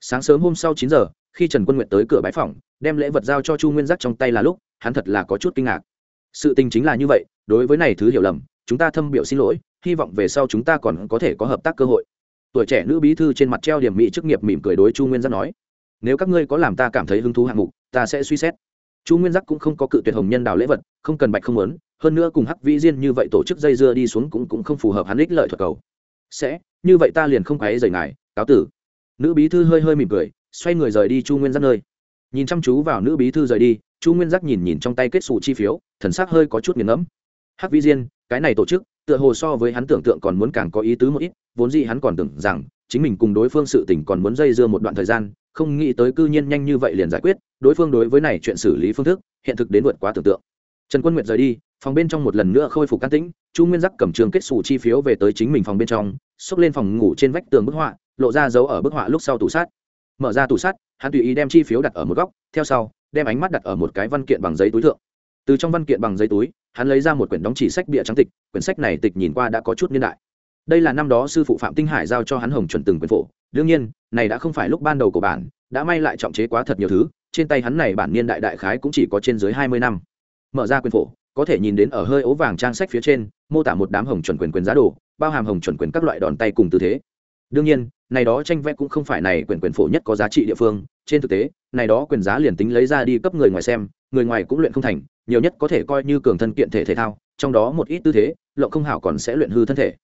Sáng sớm hôm sau chín giờ, khi trần quân nguyện tới cửa bãi phòng đem lễ vật giao cho chu nguyên giác trong tay là lúc, hắn thật là có chút kinh ngạc. Sự tình chính là như vậy, đối với này thứ hiểu lầm, chúng ta thâm biểu xin lỗi, hy vọng về sau chúng ta còn có thể có hợp tác cơ hội. Tuổi trẻ nữ bí thư trên mặt treo điểm mỹ chức nghiệp mỉm cười đối chu nguyên giác nói, nếu các ngươi có làm ta cảm thấy hứng thú hạng mục, ta sẽ suy xét. Chu nguyên giác cũng không có cự tuyệt hồng nhân đào lễ vật, không cần bạch không lớn hơn nữa cùng hắc vĩ diên như vậy tổ chức dây dưa đi xuống cũng cũng không phù hợp hắn ích lợi thuật cầu sẽ, như vậy ta liền không quấy rầy ngài, cáo tử. Nữ bí thư hơi hơi mỉm cười, xoay người rời đi chu nguyên giác nơi. Nhìn chăm chú vào nữ bí thư rời đi, chu nguyên giác nhìn nhìn trong tay kết xù chi phiếu, thần sắc hơi có chút nghiền ngẫm. Hắc vi diên, cái này tổ chức, tựa hồ so với hắn tưởng tượng còn muốn càng có ý tứ một ít, vốn gì hắn còn tưởng rằng, chính mình cùng đối phương sự tình còn muốn dây dưa một đoạn thời gian, không nghĩ tới cư nhiên nhanh như vậy liền giải quyết, đối phương đối với này chuyện xử lý phương thức, hiện thực đến vượt quá tưởng tượng trần quân nguyệt rời đi, phòng bên trong một lần nữa khôi phục can tĩnh, chu nguyên giác cầm trường kết xù chi phiếu về tới chính mình phòng bên trong, xốc lên phòng ngủ trên vách tường bức họa, lộ ra dấu ở bức họa lúc sau tủ sát mở ra tủ sắt, hắn tùy ý đem chi phiếu đặt ở một góc, theo sau, đem ánh mắt đặt ở một cái văn kiện bằng giấy túi thượng. Từ trong văn kiện bằng giấy túi, hắn lấy ra một quyển đóng chỉ sách bịa trắng tịch, quyển sách này tịch nhìn qua đã có chút niên đại. Đây là năm đó sư phụ phạm tinh hải giao cho hắn hồng chuẩn từng quyển phổ. Đương nhiên, này đã không phải lúc ban đầu của bản, đã may lại trọng chế quá thật nhiều thứ, trên tay hắn này bản niên đại đại khái cũng chỉ có trên dưới hai mươi năm mở ra quyển phổ, có thể nhìn đến ở hơi ố vàng trang sách phía trên, mô tả một đám hồng chuẩn quyền quyền giá đồ, bao hàm hồng chuẩn quyền các loại đòn tay cùng tư thế. Đương nhiên, này đó tranh vẽ cũng không phải này quyền quyền phổ nhất có giá trị địa phương, trên thực tế, này đó quyền giá liền tính lấy ra đi cấp người ngoài xem, người ngoài cũng luyện không thành, nhiều nhất có thể coi như cường thân kiện thể thể thao, trong đó một ít tư thế, lộng không hảo còn sẽ luyện hư thân thể.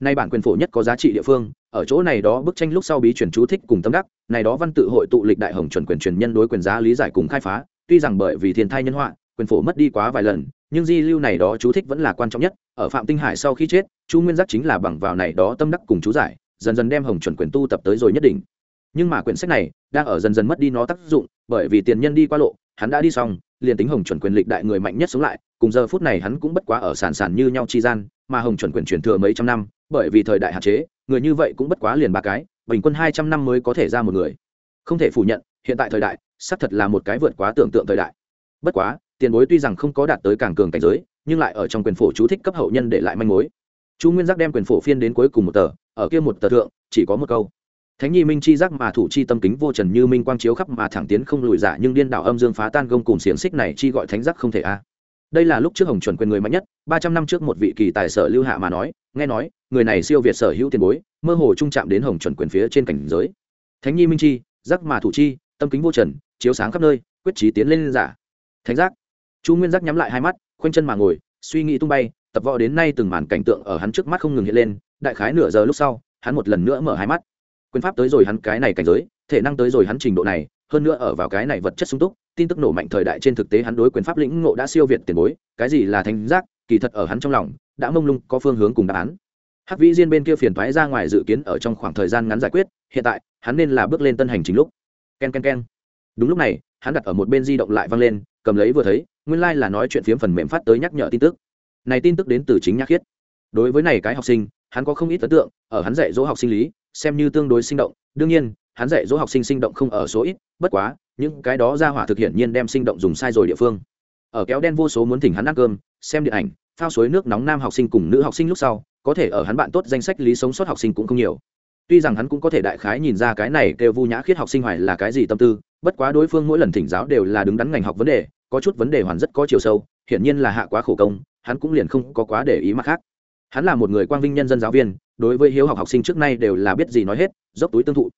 Nay bản quyền phổ nhất có giá trị địa phương, ở chỗ này đó bức tranh lúc sau bí truyền chú thích cùng tâm đắc, này đó văn tự hội tụ lịch đại hồng chuẩn quyền truyền nhân đối quyền giá lý giải cùng khai phá, tuy rằng bởi vì thiên thai nhân họa quyền phổ mất đi quá vài lần, nhưng di lưu này đó chú thích vẫn là quan trọng nhất. Ở phạm tinh hải sau khi chết, chu nguyên giác chính là bằng vào này đó tâm đắc cùng chú giải, dần dần đem hồng chuẩn quyền tu tập tới rồi nhất định nhưng mà quyển sách này đang ở dần dần mất đi nó tác dụng, bởi vì tiền nhân đi qua lộ, hắn đã đi xong, liền tính hồng chuẩn quyền lịch đại người mạnh nhất sống lại, cùng giờ phút này hắn cũng bất quá ở sàn sàn như nhau chi gian, mà hồng chuẩn quyền truyền thừa mấy trăm năm, bởi vì thời đại hạn chế, người như vậy cũng bất quá liền ba cái, bình quân hai trăm năm mới có thể ra một người. Không thể phủ nhận, hiện tại thời đại, xác thật là một cái vượt quá tưởng tượng thời đại. Bất quá tiền bối tuy rằng không có đạt tới càng cường cảnh giới, nhưng lại ở trong quyền phổ chú thích cấp hậu nhân để lại manh mối. Chu nguyên giác đem quyền phổ phiên đến cuối cùng một tờ, ở kia một tờ thượng, chỉ có một câu. Thánh nhi minh chi giác mà thủ chi tâm kính vô trần như minh quang chiếu khắp mà thẳng tiến không lùi giả, nhưng điên đảo âm dương phá tan gông cùng xiềng xích này chi gọi thánh giác không thể a. Đây là lúc trước hồng chuẩn quyền người mạnh nhất, ba trăm năm trước một vị kỳ tài sở lưu hạ mà nói, nghe nói, người này siêu việt sở hữu tiền bối, mơ hồ trung chạm đến hồng chuẩn quyền phía trên cảnh giới. Thánh nhi minh chi, giác mà thủ chi, tâm kính vô trần, chiếu sáng khắp nơi, quyết trí tiến lên giả. Thánh giác chu nguyên giác nhắm lại hai mắt, khoanh chân mà ngồi, suy nghĩ tung bay, tập võ đến nay từng màn cảnh tượng ở hắn trước mắt không ngừng hiện lên, đại khái nửa giờ lúc sau, hắn một lần nữa mở hai mắt. Quyền pháp tới rồi hắn cái này cảnh giới, thể năng tới rồi hắn trình độ này, hơn nữa ở vào cái này vật chất sung túc, tin tức nổ mạnh thời đại trên thực tế hắn đối quyền pháp lĩnh ngộ đã siêu việt tiền bối, cái gì là thánh giác, kỳ thật ở hắn trong lòng, đã mông lung, có phương hướng cùng đáp án. Hắc vĩ diên bên kia phiền thoái ra ngoài dự kiến ở trong khoảng thời gian ngắn giải quyết, hiện tại, hắn nên là bước lên tân hành chính lúc. K e n k e n k e n đúng lúc này, hắn đặt ở một bên di động lại văng lên, cầm lấy vừa thấy nguyên lai、like、là nói chuyện phiếm phần mềm phát tới nhắc nhở tin tức. Này tin tức đến từ chính nhắc khiết. Đối với này cái học sinh, hắn có không ít ấn tượng, ở hắn dạy dỗ học sinh lý, xem như tương đối sinh động. Đương nhiên, hắn dạy dỗ học sinh sinh động không ở số ít, bất quá, những cái đó ra hỏa thực hiện nhiên đem sinh động dùng sai rồi địa phương. Ở kéo đen vô số muốn thỉnh hắn ăn cơm, xem điện ảnh, phao suối nước nóng nam học sinh cùng nữ học sinh lúc sau, có thể ở hắn bạn tốt danh sách lý sống sót học sinh cũng không nhiều. Tuy rằng hắn cũng có thể đại khái nhìn ra cái này kêu vu nhã khiết học sinh hoài là cái gì tâm tư, bất quá đối phương mỗi lần thỉnh giáo đều là đứng đắn ngành học vấn đề có chút vấn đề hoàn rất có chiều sâu, hiển nhiên là hạ quá khổ công, hắn cũng liền không có quá để ý mặt khác. Hắn là một người quang vinh nhân dân giáo viên, đối với hiếu học học sinh trước nay đều là biết gì nói hết, dốc túi tương thụ.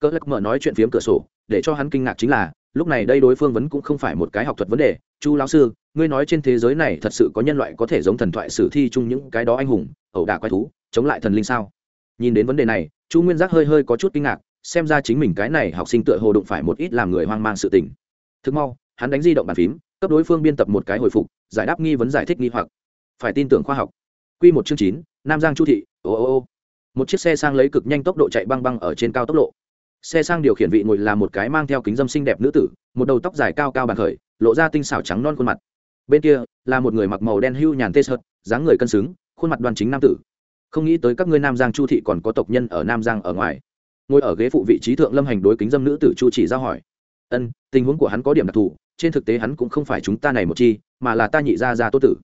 Cỡ lắc mở nói chuyện phiếm cửa sổ, để cho hắn kinh ngạc chính là, lúc này đây đối phương vấn cũng không phải một cái học thuật vấn đề. Chu lão sư, ngươi nói trên thế giới này thật sự có nhân loại có thể giống thần thoại sử thi chung những cái đó anh hùng, ẩu đả quái thú, chống lại thần linh sao? Nhìn đến vấn đề này, chu nguyên giác hơi hơi có chút kinh ngạc, xem ra chính mình cái này học sinh tựa hồ đụng phải một ít làm người hoang mang sự tình. Thực mau hắn đánh di động bàn phím, cấp đối phương biên tập một cái hồi phục, giải đáp nghi vấn giải thích nghi hoặc. Phải tin tưởng khoa học. Q một chương chín, nam giang chu thị, ô ô ô. Một chiếc xe sang lấy cực nhanh tốc độ chạy băng băng ở trên cao tốc lộ. xe sang điều khiển vị ngồi là một cái mang theo kính dâm xinh đẹp nữ tử, một đầu tóc dài cao cao bàn khởi, lộ ra tinh xảo trắng non khuôn mặt. Bên kia, là một người mặc màu đen hưu nhàn tê sợt, dáng người cân xứng, khuôn mặt đoan chính nam tử. Không nghĩ tới các ngươi nam giang chu thị còn có tộc nhân ở nam giang ở ngoài. Ngồi ở ghế phụ vị trí thượng lâm hành đối kính dâm nữ tử chu chỉ ra hỏi ân, tình huống của hắn có điểm đặc thù, trên thực tế hắn cũng không phải chúng ta này một chi, mà là ta nhị gia gia tô tử.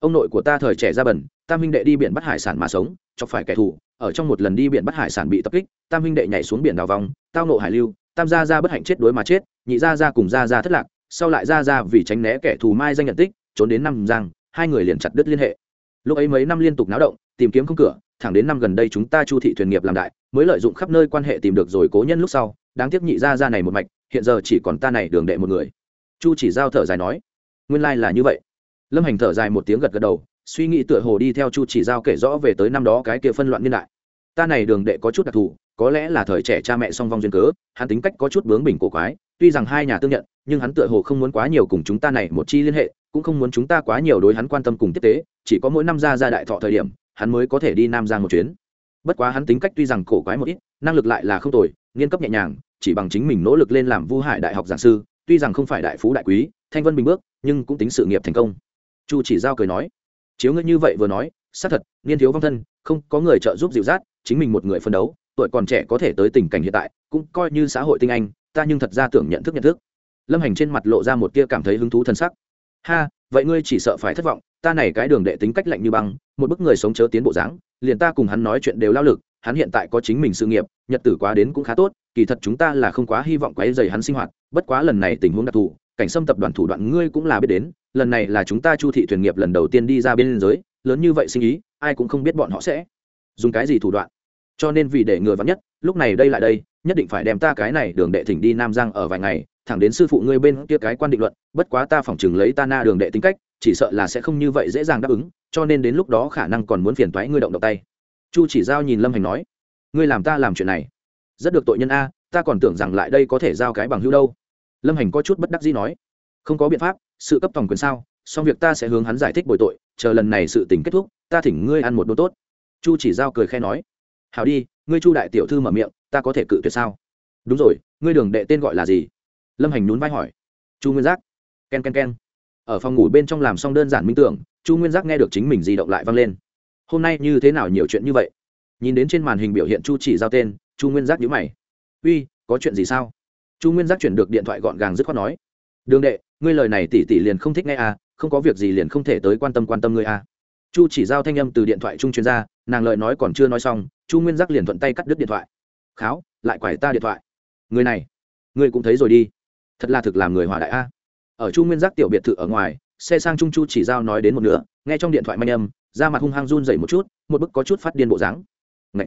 Ông nội của ta thời trẻ ra bẩn, tam huynh đệ đi biển bắt hải sản mà sống, chọc phải kẻ thù, ở trong một lần đi biển bắt hải sản bị tập kích, tam huynh đệ nhảy xuống biển đào vòng, tao nộ hải lưu, tam gia gia bất hạnh chết đối mà chết, nhị gia gia cùng gia gia thất lạc, sau lại gia gia vì tránh né kẻ thù mai danh nhận tích, trốn đến năm giang, hai người liền chặt đứt liên hệ. Lúc ấy mấy năm liên tục náo động, tìm kiếm không cửa, thẳng đến năm gần đây chúng ta chu thị thuyền nghiệp làm đại, mới lợi dụng khắp nơi quan hệ tìm được rồi cố nhân lúc sau đáng tiếc nhị gia ra này một mạch, hiện giờ chỉ còn ta này đường đệ một người. Chu chỉ giao thở dài nói, nguyên lai là như vậy. Lâm hành thở dài một tiếng gật gật đầu, suy nghĩ tựa hồ đi theo chu chỉ giao kể rõ về tới năm đó cái kia phân loạn niên đại. Ta này đường đệ có chút đặc thù, có lẽ là thời trẻ cha mẹ song vong duyên cớ, hắn tính cách có chút bướng bỉnh cổ quái, tuy rằng hai nhà tương nhận, nhưng hắn tựa hồ không muốn quá nhiều cùng chúng ta này một chi liên hệ, cũng không muốn chúng ta quá nhiều đối hắn quan tâm cùng tiếp tế, chỉ có mỗi năm ra ra đại thọ thời điểm, hắn mới có thể đi nam giang một chuyến. Bất quá hắn tính cách tuy rằng cổ quái một ít năng lực lại là không tồi, nghiên cấp nhẹ nhàng, chỉ bằng chính mình nỗ lực lên làm vu hải đại học giảng sư, tuy rằng không phải đại phú đại quý, thanh vân bình bước, nhưng cũng tính sự nghiệp thành công. Chu chỉ giao cười nói, chiếu ngươi như vậy vừa nói, xác thật, niên thiếu vong thân, không có người trợ giúp dịu dắt, chính mình một người phân đấu, tuổi còn trẻ có thể tới tình cảnh hiện tại, cũng coi như xã hội tinh anh, ta nhưng thật ra tưởng nhận thức nhận thức. Lâm hành trên mặt lộ ra một tia cảm thấy hứng thú thân sắc. Ha, vậy ngươi chỉ sợ phải thất vọng, ta này cái đường đệ tính cách lạnh như băng, một bức người sống chớ tiến bộ dáng, liền ta cùng hắn nói chuyện đều lao lực hắn hiện tại có chính mình sự nghiệp, nhật tử quá đến cũng khá tốt, kỳ thật chúng ta là không quá hy vọng quấy dày hắn sinh hoạt, bất quá lần này tình huống đặc thù, cảnh xâm tập đoàn thủ đoạn ngươi cũng là biết đến, lần này là chúng ta chu thị thuyền nghiệp lần đầu tiên đi ra biên giới, lớn như vậy sinh ý, ai cũng không biết bọn họ sẽ dùng cái gì thủ đoạn. Cho nên vì để ngừa vắn nhất, lúc này đây lại đây, nhất định phải đem ta cái này đường đệ thỉnh đi nam giang ở vài ngày, thẳng đến sư phụ ngươi bên kia cái quan định luận, bất quá ta phỏng chừng lấy ta na đường đệ tính cách, chỉ sợ là sẽ không như vậy dễ dàng đáp ứng, cho nên đến lúc đó khả năng còn muốn phiền toái ngươi động động tay chu chỉ giao nhìn lâm hành nói, ngươi làm ta làm chuyện này, rất được tội nhân a, ta còn tưởng rằng lại đây có thể giao cái bằng hữu đâu. Lâm hành có chút bất đắc dĩ nói, không có biện pháp, sự cấp tổng quyền sao song việc ta sẽ hướng hắn giải thích bồi tội, chờ lần này sự tình kết thúc, ta thỉnh ngươi ăn một đô tốt. Chu chỉ giao cười khe nói hào đi, ngươi chu đại tiểu thư mở miệng, ta có thể cự tuyệt sao? Đúng rồi, ngươi đường đệ tên gọi là gì? Lâm hành nhún vai hỏi, chu nguyên giác. K e n k e n k e n ở phòng ngủ bên trong làm xong đơn giản minh tưởng, chu nguyên giác nghe được chính mình di động lại vang lên hôm nay như thế nào nhiều chuyện như vậy? Nhìn đến trên màn hình biểu hiện chu chỉ giao tên, chu nguyên giác nhữ mày. Uy, có chuyện gì sao? Chu nguyên giác chuyển được điện thoại gọn gàng dứt khoát nói. Đường đệ, ngươi lời này tỉ tỉ liền không thích nghe à không có việc gì liền không thể tới quan tâm quan tâm ngươi à. Chu chỉ giao thanh âm từ điện thoại trung chuyên gia nàng lời nói còn chưa nói xong, chu nguyên giác liền thuận tay cắt đứt điện thoại. Kháo, lại quải ta điện thoại. Người này, ngươi cũng thấy rồi đi. Thật là thực làm người hòa đại a. Ở chu nguyên giác tiểu biệt thự ở ngoài, xe sang trung chu chỉ giao nói đến một nửa, nghe trong điện thoại manh âm da mặt hung hăng run dậy một chút, một bức có chút phát điên bộ dáng. Ngậy!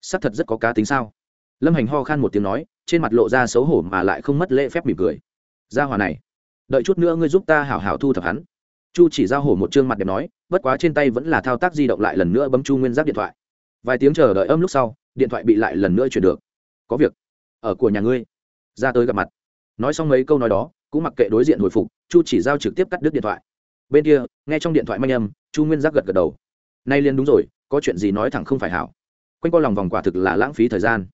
sắc thật rất có cá tính sao? Lâm hành ho khan một tiếng nói, trên mặt lộ ra xấu hổ mà lại không mất lễ phép mỉm cười. Ra hòa này, đợi chút nữa ngươi giúp ta hảo hảo thu thập hắn. Chu chỉ giao hổ một chương mặt đẹp nói, bất quá trên tay vẫn là thao tác di động lại lần nữa bấm chu nguyên giác điện thoại. Vài tiếng chờ đợi âm lúc sau, điện thoại bị lại lần nữa chuyển được. Có việc, ở của nhà ngươi. Ra tới gặp mặt. Nói xong mấy câu nói đó, cũng mặc kệ đối diện hồi phục, chu chỉ giao trực tiếp cắt đứt điện thoại bên kia, nghe trong điện thoại manh âm, chu nguyên giác gật gật đầu. Nay liên đúng rồi, có chuyện gì nói thẳng không phải hảo. Quanh co lòng vòng quả thực là lãng phí thời gian.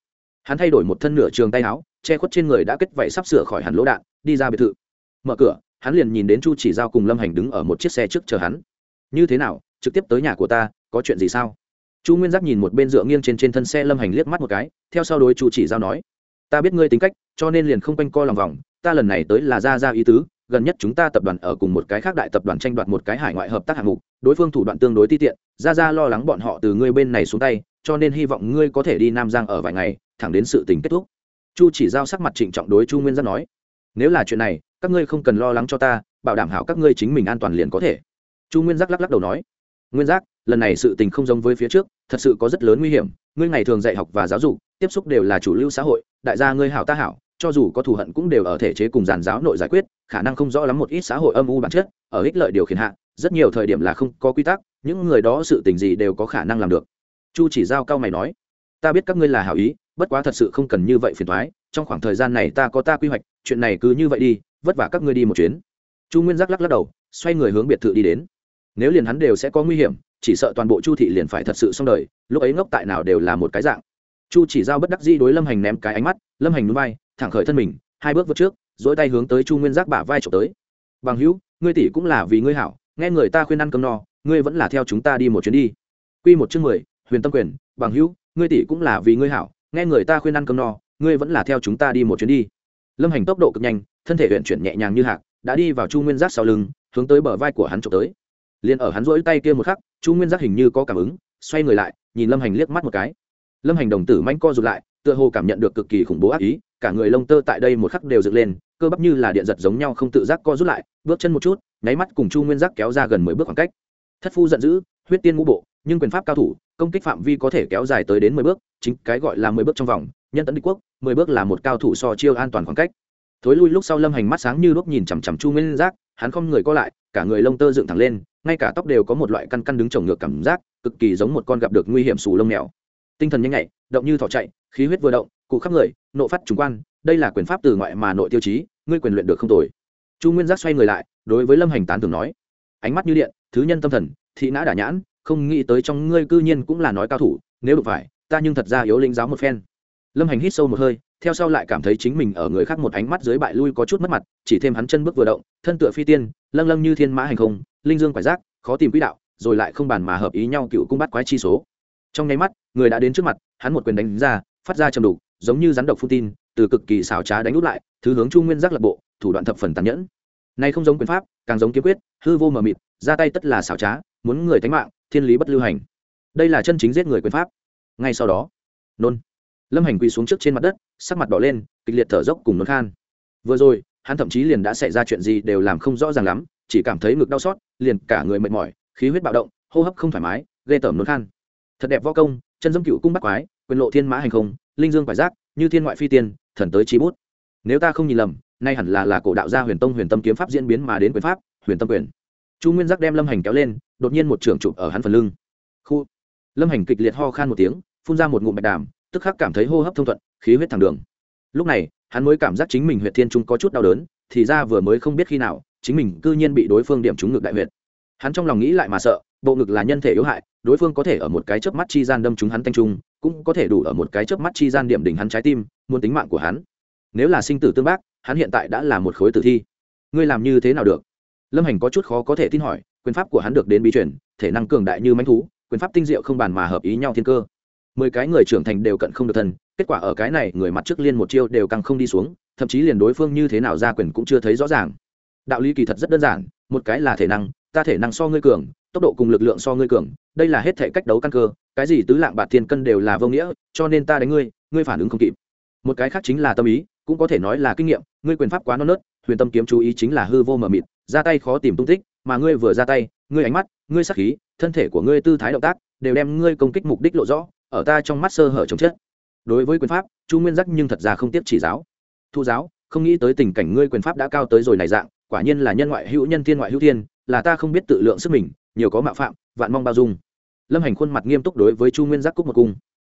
Hắn thay đổi một thân nửa trường tay áo, che khuất trên người đã kết vảy sắp sửa khỏi hẳn lỗ đạn, đi ra biệt thự. Mở cửa, hắn liền nhìn đến chu chỉ giao cùng lâm hành đứng ở một chiếc xe trước chờ hắn. Như thế nào, trực tiếp tới nhà của ta, có chuyện gì sao? Chu nguyên giác nhìn một bên dựa nghiêng trên trên thân xe lâm hành liếc mắt một cái, theo sau đối chu chỉ giao nói, ta biết ngươi tính cách, cho nên liền không quanh co lòng vòng, ta lần này tới là ra ra ý tứ gần nhất chúng ta tập đoàn ở cùng một cái khác đại tập đoàn tranh đoạt một cái hải ngoại hợp tác hạng mục, đối phương thủ đoạn tương đối ti tiện, ra ra lo lắng bọn họ từ ngươi bên này xuống tay, cho nên hy vọng ngươi có thể đi nam giang ở vài ngày, thẳng đến sự tình kết thúc. Chu chỉ giao sắc mặt trịnh trọng đối chu nguyên giác nói. Nếu là chuyện này, các ngươi không cần lo lắng cho ta, bảo đảm hảo các ngươi chính mình an toàn liền có thể. Chu nguyên giác lắc lắc đầu nói. Nguyên giác, lần này sự tình không giống với phía trước, thật sự có rất lớn nguy hiểm, ngươi ngày thường dạy học và giáo dục, tiếp xúc đều là chủ lưu xã hội, đại gia ngươi hảo ta hảo cho dù có thù hận cũng đều ở thể chế cùng giàn giáo nội giải quyết, khả năng không rõ lắm một ít xã hội âm u bản chất, ở ích lợi điều khiển hạ, rất nhiều thời điểm là không có quy tắc, những người đó sự tình gì đều có khả năng làm được. Chu chỉ giao cao mày nói, ta biết các ngươi là hảo ý, bất quá thật sự không cần như vậy phiền thoái trong khoảng thời gian này ta có ta quy hoạch, chuyện này cứ như vậy đi, vất vả các ngươi đi một chuyến. Chu nguyên giác lắc lắc đầu, xoay người hướng biệt thự đi đến. Nếu liền hắn đều sẽ có nguy hiểm, chỉ sợ toàn bộ chu thị liền phải thật sự xong đời, lúc ấy ngốc tại nào đều là một cái dạng. Chu chỉ giao bất đắc dĩ đối lâm hành ném cái ánh mắt, lâm hành núi bay thẳng khởi thân mình, hai bước vượt trước dỗi tay hướng tới chu nguyên giác bả vai trộm tới. Bằng hữu, ngươi tỷ cũng là vì ngươi hảo, nghe người ta khuyên ăn cơm no, ngươi vẫn là theo chúng ta đi một chuyến đi. Q một chương mười, huyền tâm quyền, bằng hữu, ngươi tỷ cũng là vì ngươi hảo, nghe người ta khuyên ăn cơm no, ngươi vẫn là theo chúng ta đi một chuyến đi. Lâm hành tốc độ cực nhanh, thân thể huyện chuyển nhẹ nhàng như hạc, đã đi vào chu nguyên giác sau lưng, hướng tới bờ vai của hắn trộm tới. Liền ở hắn rỗi tay kia một khắc, chu nguyên giác hình như có cảm ứng, xoay người lại, nhìn lâm hành liếc mắt một cái. Lâm hành đồng tử manh co rụt lại, tựa hồ cảm nhận được cực kỳ khủng bố ác ý cả người lông tơ tại đây một khắc đều dựng lên, cơ bắp như là điện giật giống nhau không tự giác co rút lại, bước chân một chút, nháy mắt cùng chu nguyên giác kéo ra gần mười bước khoảng cách. Thất phu giận dữ, huyết tiên ngũ bộ, nhưng quyền pháp cao thủ, công kích phạm vi có thể kéo dài tới đến mười bước, chính cái gọi là mười bước trong vòng, nhân tấn địch quốc, mười bước là một cao thủ so chiêu an toàn khoảng cách. Thối lui lúc sau lâm hành mắt sáng như lúc nhìn chằm chằm chu nguyên giác, hắn không người co lại, cả người lông tơ dựng thẳng lên, ngay cả tóc đều có một loại căn căn đứng trồng ngược cảm giác, cực kỳ giống một con gặp được nguy hiểm xù lông mèo. Tinh thần nhanh nhạy, động như thỏ chạy, khí huyết vừa động cụ khắp người, nộ phát trùng quan, đây là quyền pháp từ ngoại mà nội tiêu chí, ngươi quyền luyện được không tồi. Chu nguyên giác xoay người lại, đối với lâm hành tán thường nói, ánh mắt như điện, thứ nhân tâm thần, thị nã đả nhãn, không nghĩ tới trong ngươi cư nhiên cũng là nói cao thủ, nếu được phải, ta nhưng thật ra yếu linh giáo một phen. Lâm hành hít sâu một hơi, theo sau lại cảm thấy chính mình ở người khác một ánh mắt dưới bại lui có chút mất mặt, chỉ thêm hắn chân bước vừa động, thân tựa phi tiên, lâng lâng như thiên mã hành không, linh dương quải giác, khó tìm quỹ đạo, rồi lại không bàn mà hợp ý nhau cựu cung bắt quái chi số. Trong nháy mắt, người đã đến trước mặt, hắn một quyền đánh ra, phát ra trầm đục giống như rắn độc phun tin, từ cực kỳ xảo trá đánh út lại, thứ hướng chu nguyên giác lập bộ, thủ đoạn thập phần tàn nhẫn. Này không giống quyền pháp, càng giống kiếm quyết, hư vô mờ mịt, ra tay tất là xảo trá, muốn người tánh mạng, thiên lý bất lưu hành. Đây là chân chính giết người quyền pháp. Ngay sau đó, nôn. Lâm hành quỳ xuống trước trên mặt đất, sắc mặt đỏ lên, kịch liệt thở dốc cùng nôn khan. Vừa rồi, hắn thậm chí liền đã xảy ra chuyện gì đều làm không rõ ràng lắm, chỉ cảm thấy ngực đau xót, liền cả người mệt mỏi, khí huyết bạo động, hô hấp không thoải mái, ghê tởm nôn khan. Thật đẹp võ công, chân dâm cựu cung bắt quái quyền lộ thiên mã hành không, linh dương quải giác, như thiên ngoại phi tiên, thần tới trí bút. Nếu ta không nhìn lầm, nay hẳn là là cổ đạo gia huyền tông huyền tâm kiếm pháp diễn biến mà đến quyền pháp, huyền tâm quyền. Chu nguyên giác đem lâm hành kéo lên, đột nhiên một trưởng chụp ở hắn phần lưng. Khu. Lâm hành kịch liệt ho khan một tiếng, phun ra một ngụm bạch đàm, tức khắc cảm thấy hô hấp thông thuận, khí huyết thẳng đường. Lúc này, hắn mới cảm giác chính mình huyệt thiên trung có chút đau đớn, thì ra vừa mới không biết khi nào, chính mình cư nhiên bị đối phương điểm trúng ngực đại huyệt. Hắn trong lòng nghĩ lại mà sợ, bộ ngực là nhân thể yếu hại đối phương có thể ở một cái chớp mắt chi gian đâm trúng hắn tanh trung cũng có thể đủ ở một cái chớp mắt chi gian điểm đỉnh hắn trái tim muốn tính mạng của hắn. Nếu là sinh tử tương bác hắn hiện tại đã là một khối tử thi. Ngươi làm như thế nào được? Lâm hành có chút khó có thể tin hỏi quyền pháp của hắn được đến bí truyền thể năng cường đại như manh thú quyền pháp tinh diệu không bàn mà hợp ý nhau thiên cơ. Mười cái người trưởng thành đều cận không được thần, kết quả ở cái này người mặt trước liên một chiêu đều càng không đi xuống thậm chí liền đối phương như thế nào ra quyền cũng chưa thấy rõ ràng. Đạo lý kỳ thật rất đơn giản một cái là thể năng ta thể năng so ngươi cường tốc độ cùng lực lượng so ngươi cường, đây là hết thể cách đấu căn cơ, cái gì tứ lạng bạc thiên cân đều là vô nghĩa, cho nên ta đánh ngươi ngươi phản ứng không kịp. Một cái khác chính là tâm ý, cũng có thể nói là kinh nghiệm, ngươi quyền pháp quá non nớt, huyền tâm kiếm chú ý chính là hư vô mờ mịt, ra tay khó tìm tung tích, mà ngươi vừa ra tay, ngươi ánh mắt, ngươi sắc khí, thân thể của ngươi tư thái động tác, đều đem ngươi công kích mục đích lộ rõ, ở ta trong mắt sơ hở chống chết. Đối với quyền pháp, chu nguyên giác nhưng thật ra không tiếp chỉ giáo. Thu giáo, không nghĩ tới tình cảnh ngươi quyền pháp đã cao tới rồi này dạng, quả nhiên là nhân ngoại hữu nhân thiên ngoại hữu thiên, là ta không biết tự lượng sức mình nhiều có mạo phạm, vạn mong bao dung. Lâm hành khuôn mặt nghiêm túc đối với chu nguyên giác cúc một cung.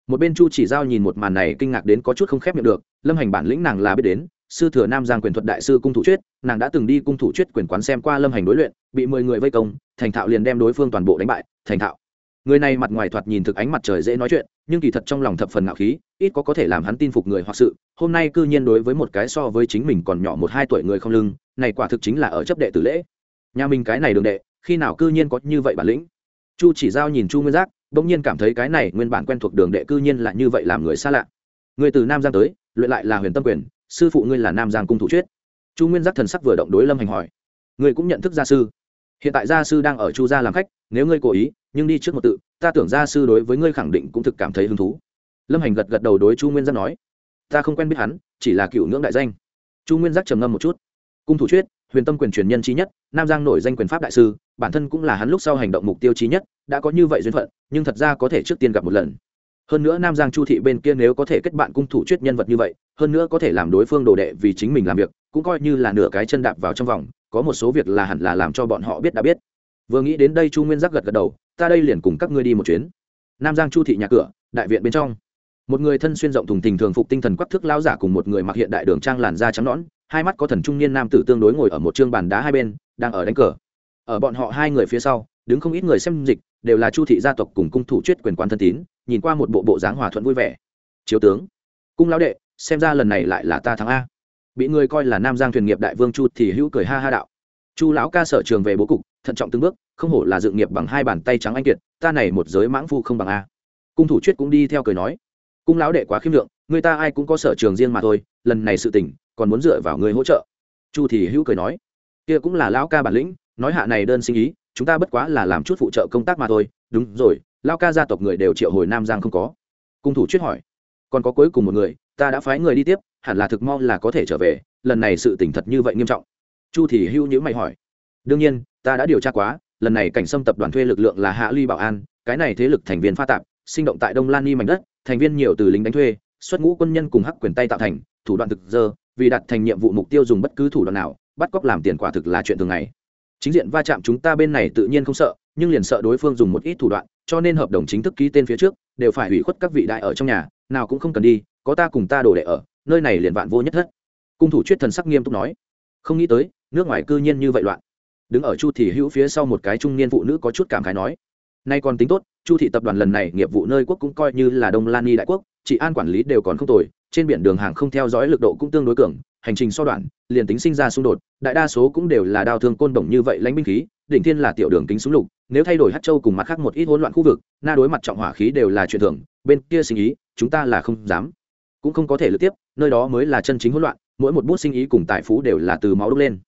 Một bên chu chỉ giao nhìn một màn này kinh ngạc đến có chút không khép miệng được, lâm hành bản lĩnh nàng là biết đến, sư thừa nam giang quyền thuật đại sư cung thủ chuyết, nàng đã từng đi cung thủ chuyết quyền quán xem qua lâm hành đối luyện, bị mười người vây công, thành thạo liền đem đối phương toàn bộ đánh bại, thành thạo. Người này mặt ngoài thoạt nhìn thực ánh mặt trời dễ nói chuyện, nhưng kỳ thật trong lòng thập phần ngạo khí, ít có có thể làm hắn tin phục người hoặc sự, hôm nay cư nhiên đối với một cái so với chính mình còn nhỏ một hai tuổi người không lưng, này quả thực chính là ở chấp đệ tử lễ. Nhà mình cái này đường đệ khi nào cư nhiên có như vậy bản lĩnh? Chu chỉ giao nhìn chu nguyên giác, bỗng nhiên cảm thấy cái này nguyên bản quen thuộc đường đệ cư nhiên là như vậy làm người xa lạ. Người từ nam giang tới, luyện lại là huyền tâm quyền, sư phụ ngươi là nam giang cung thủ chuyết. Chu nguyên giác thần sắc vừa động đối lâm hành hỏi, ngươi cũng nhận thức gia sư? Hiện tại gia sư đang ở chu gia làm khách, nếu ngươi cố ý, nhưng đi trước một tự, ta tưởng gia sư đối với ngươi khẳng định cũng thực cảm thấy hứng thú. Lâm hành gật gật đầu đối chu nguyên giác nói, ta không quen biết hắn, chỉ là cựu ngưỡng đại danh. Chu nguyên giác trầm ngâm một chút, cung thủ chuyết huyền tâm quyền truyền nhân trí nhất, nam giang nổi danh quyền pháp đại sư, bản thân cũng là hắn lúc sau hành động mục tiêu trí nhất, đã có như vậy duyên phận, nhưng thật ra có thể trước tiên gặp một lần. Hơn nữa nam giang chu thị bên kia nếu có thể kết bạn cung thủ chuyết nhân vật như vậy, hơn nữa có thể làm đối phương đồ đệ vì chính mình làm việc, cũng coi như là nửa cái chân đạp vào trong vòng, có một số việc là hẳn là làm cho bọn họ biết đã biết. Vừa nghĩ đến đây chu nguyên giác gật gật đầu, ta đây liền cùng các ngươi đi một chuyến. Nam giang chu thị nhà cửa, đại viện bên trong. Một người thân xuyên rộng thùng tình thường phục tinh thần quắc thước lao giả cùng một người mặc hiện đại đường trang làn da trắng nõn hai mắt có thần trung niên nam tử tương đối ngồi ở một chương bàn đá hai bên, đang ở đánh cờ. Ở bọn họ hai người phía sau, đứng không ít người xem dịch, đều là chu thị gia tộc cùng cung thủ chuyết quyền quán thân tín, nhìn qua một bộ bộ dáng hòa thuận vui vẻ. Chiếu tướng, cung lão đệ, xem ra lần này lại là ta thắng a. Bị người coi là nam giang thuyền nghiệp đại vương chu thì hữu cười ha ha đạo. Chu lão ca sở trường về bố cục, thận trọng từng bước, không hổ là dự nghiệp bằng hai bàn tay trắng anh kiệt, ta này một giới mãng phu không bằng a. Cung thủ chuyết cũng đi theo cười nói. Cung lão đệ quá khiêm lượng, người ta ai cũng có sở trường riêng mà thôi, lần này sự tình còn muốn dựa vào người hỗ trợ. Chu thì hữu cười nói, kia cũng là lão ca bản lĩnh, nói hạ này đơn sinh ý, chúng ta bất quá là làm chút phụ trợ công tác mà thôi. Đúng rồi, lão ca gia tộc người đều triệu hồi nam giang không có. Cung thủ chuyết hỏi, còn có cuối cùng một người, ta đã phái người đi tiếp, hẳn là thực mong là có thể trở về, lần này sự tình thật như vậy nghiêm trọng. Chu thì hưu nhữ mày hỏi, đương nhiên, ta đã điều tra quá, lần này cảnh xâm tập đoàn thuê lực lượng là hạ ly bảo an, cái này thế lực thành viên pha tạp, sinh động tại đông lan ni mảnh đất, thành viên nhiều từ lính đánh thuê, xuất ngũ quân nhân cùng hắc quyền tay tạo thành, thủ đoạn thực dơ vì đặt thành nhiệm vụ mục tiêu dùng bất cứ thủ đoạn nào, bắt cóc làm tiền quả thực là chuyện thường ngày. Chính diện va chạm chúng ta bên này tự nhiên không sợ, nhưng liền sợ đối phương dùng một ít thủ đoạn, cho nên hợp đồng chính thức ký tên phía trước, đều phải hủy khuất các vị đại ở trong nhà, nào cũng không cần đi, có ta cùng ta đổ đệ ở, nơi này liền vạn vô nhất thất. Cung thủ chuyết thần sắc nghiêm túc nói. Không nghĩ tới, nước ngoài cư nhiên như vậy loạn. Đứng ở chu thị hữu phía sau một cái trung niên phụ nữ có chút cảm khái nói. Nay còn tính tốt, chu thị tập đoàn lần này nghiệp vụ nơi quốc cũng coi như là đông lan ni đại quốc chị an quản lý đều còn không tồi trên biển đường hàng không theo dõi lực độ cũng tương đối cường, hành trình so đoạn, liền tính sinh ra xung đột, đại đa số cũng đều là đao thương côn đồng như vậy lãnh binh khí, đỉnh thiên là tiểu đường kính súng lục, nếu thay đổi hát châu cùng mặt khác một ít hỗn loạn khu vực, na đối mặt trọng hỏa khí đều là chuyện thường, bên kia sinh ý, chúng ta là không dám. Cũng không có thể lượt tiếp, nơi đó mới là chân chính hỗn loạn, mỗi một bút sinh ý cùng tài phú đều là từ máu đúc lên.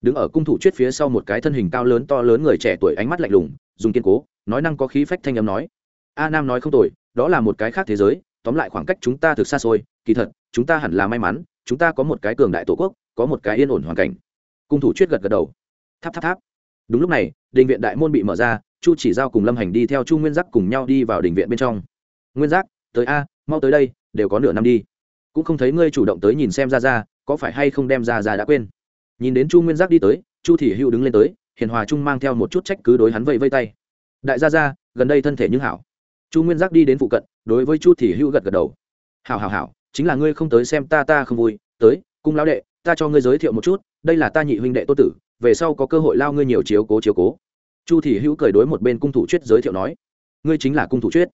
Đứng ở cung thủ chuyết phía sau một cái thân hình cao lớn to lớn người trẻ tuổi ánh mắt lạnh lùng, dùng kiên cố, nói năng có khí phách thanh âm nói. A nam nói không tồi, đó là một cái khác thế giới tóm lại khoảng cách chúng ta thực xa xôi, kỳ thật, chúng ta hẳn là may mắn, chúng ta có một cái cường đại tổ quốc, có một cái yên ổn hoàn cảnh. Cung thủ chuyết gật gật đầu. Tháp tháp tháp. Đúng lúc này, đình viện đại môn bị mở ra, chu chỉ giao cùng lâm hành đi theo chu nguyên giác cùng nhau đi vào đình viện bên trong. Nguyên giác, tới a, mau tới đây, đều có nửa năm đi. Cũng không thấy ngươi chủ động tới nhìn xem ra ra, có phải hay không đem ra ra đã quên? Nhìn đến chu nguyên giác đi tới, chu thị hữu đứng lên tới, hiền hòa trung mang theo một chút trách cứ đối hắn vây vây tay. Đại gia ra gần đây thân thể nhưng hảo. Chu nguyên giác đi đến phụ cận đối với chu thị hữu gật gật đầu. Hảo hảo hảo, chính là ngươi không tới xem ta ta không vui. Tới, cung lão đệ, ta cho ngươi giới thiệu một chút, đây là ta nhị huynh đệ tô tử, về sau có cơ hội lao ngươi nhiều chiếu cố chiếu cố. Chu thị hữu cười đối một bên cung thủ chuyết giới thiệu nói, ngươi chính là cung thủ chuyết.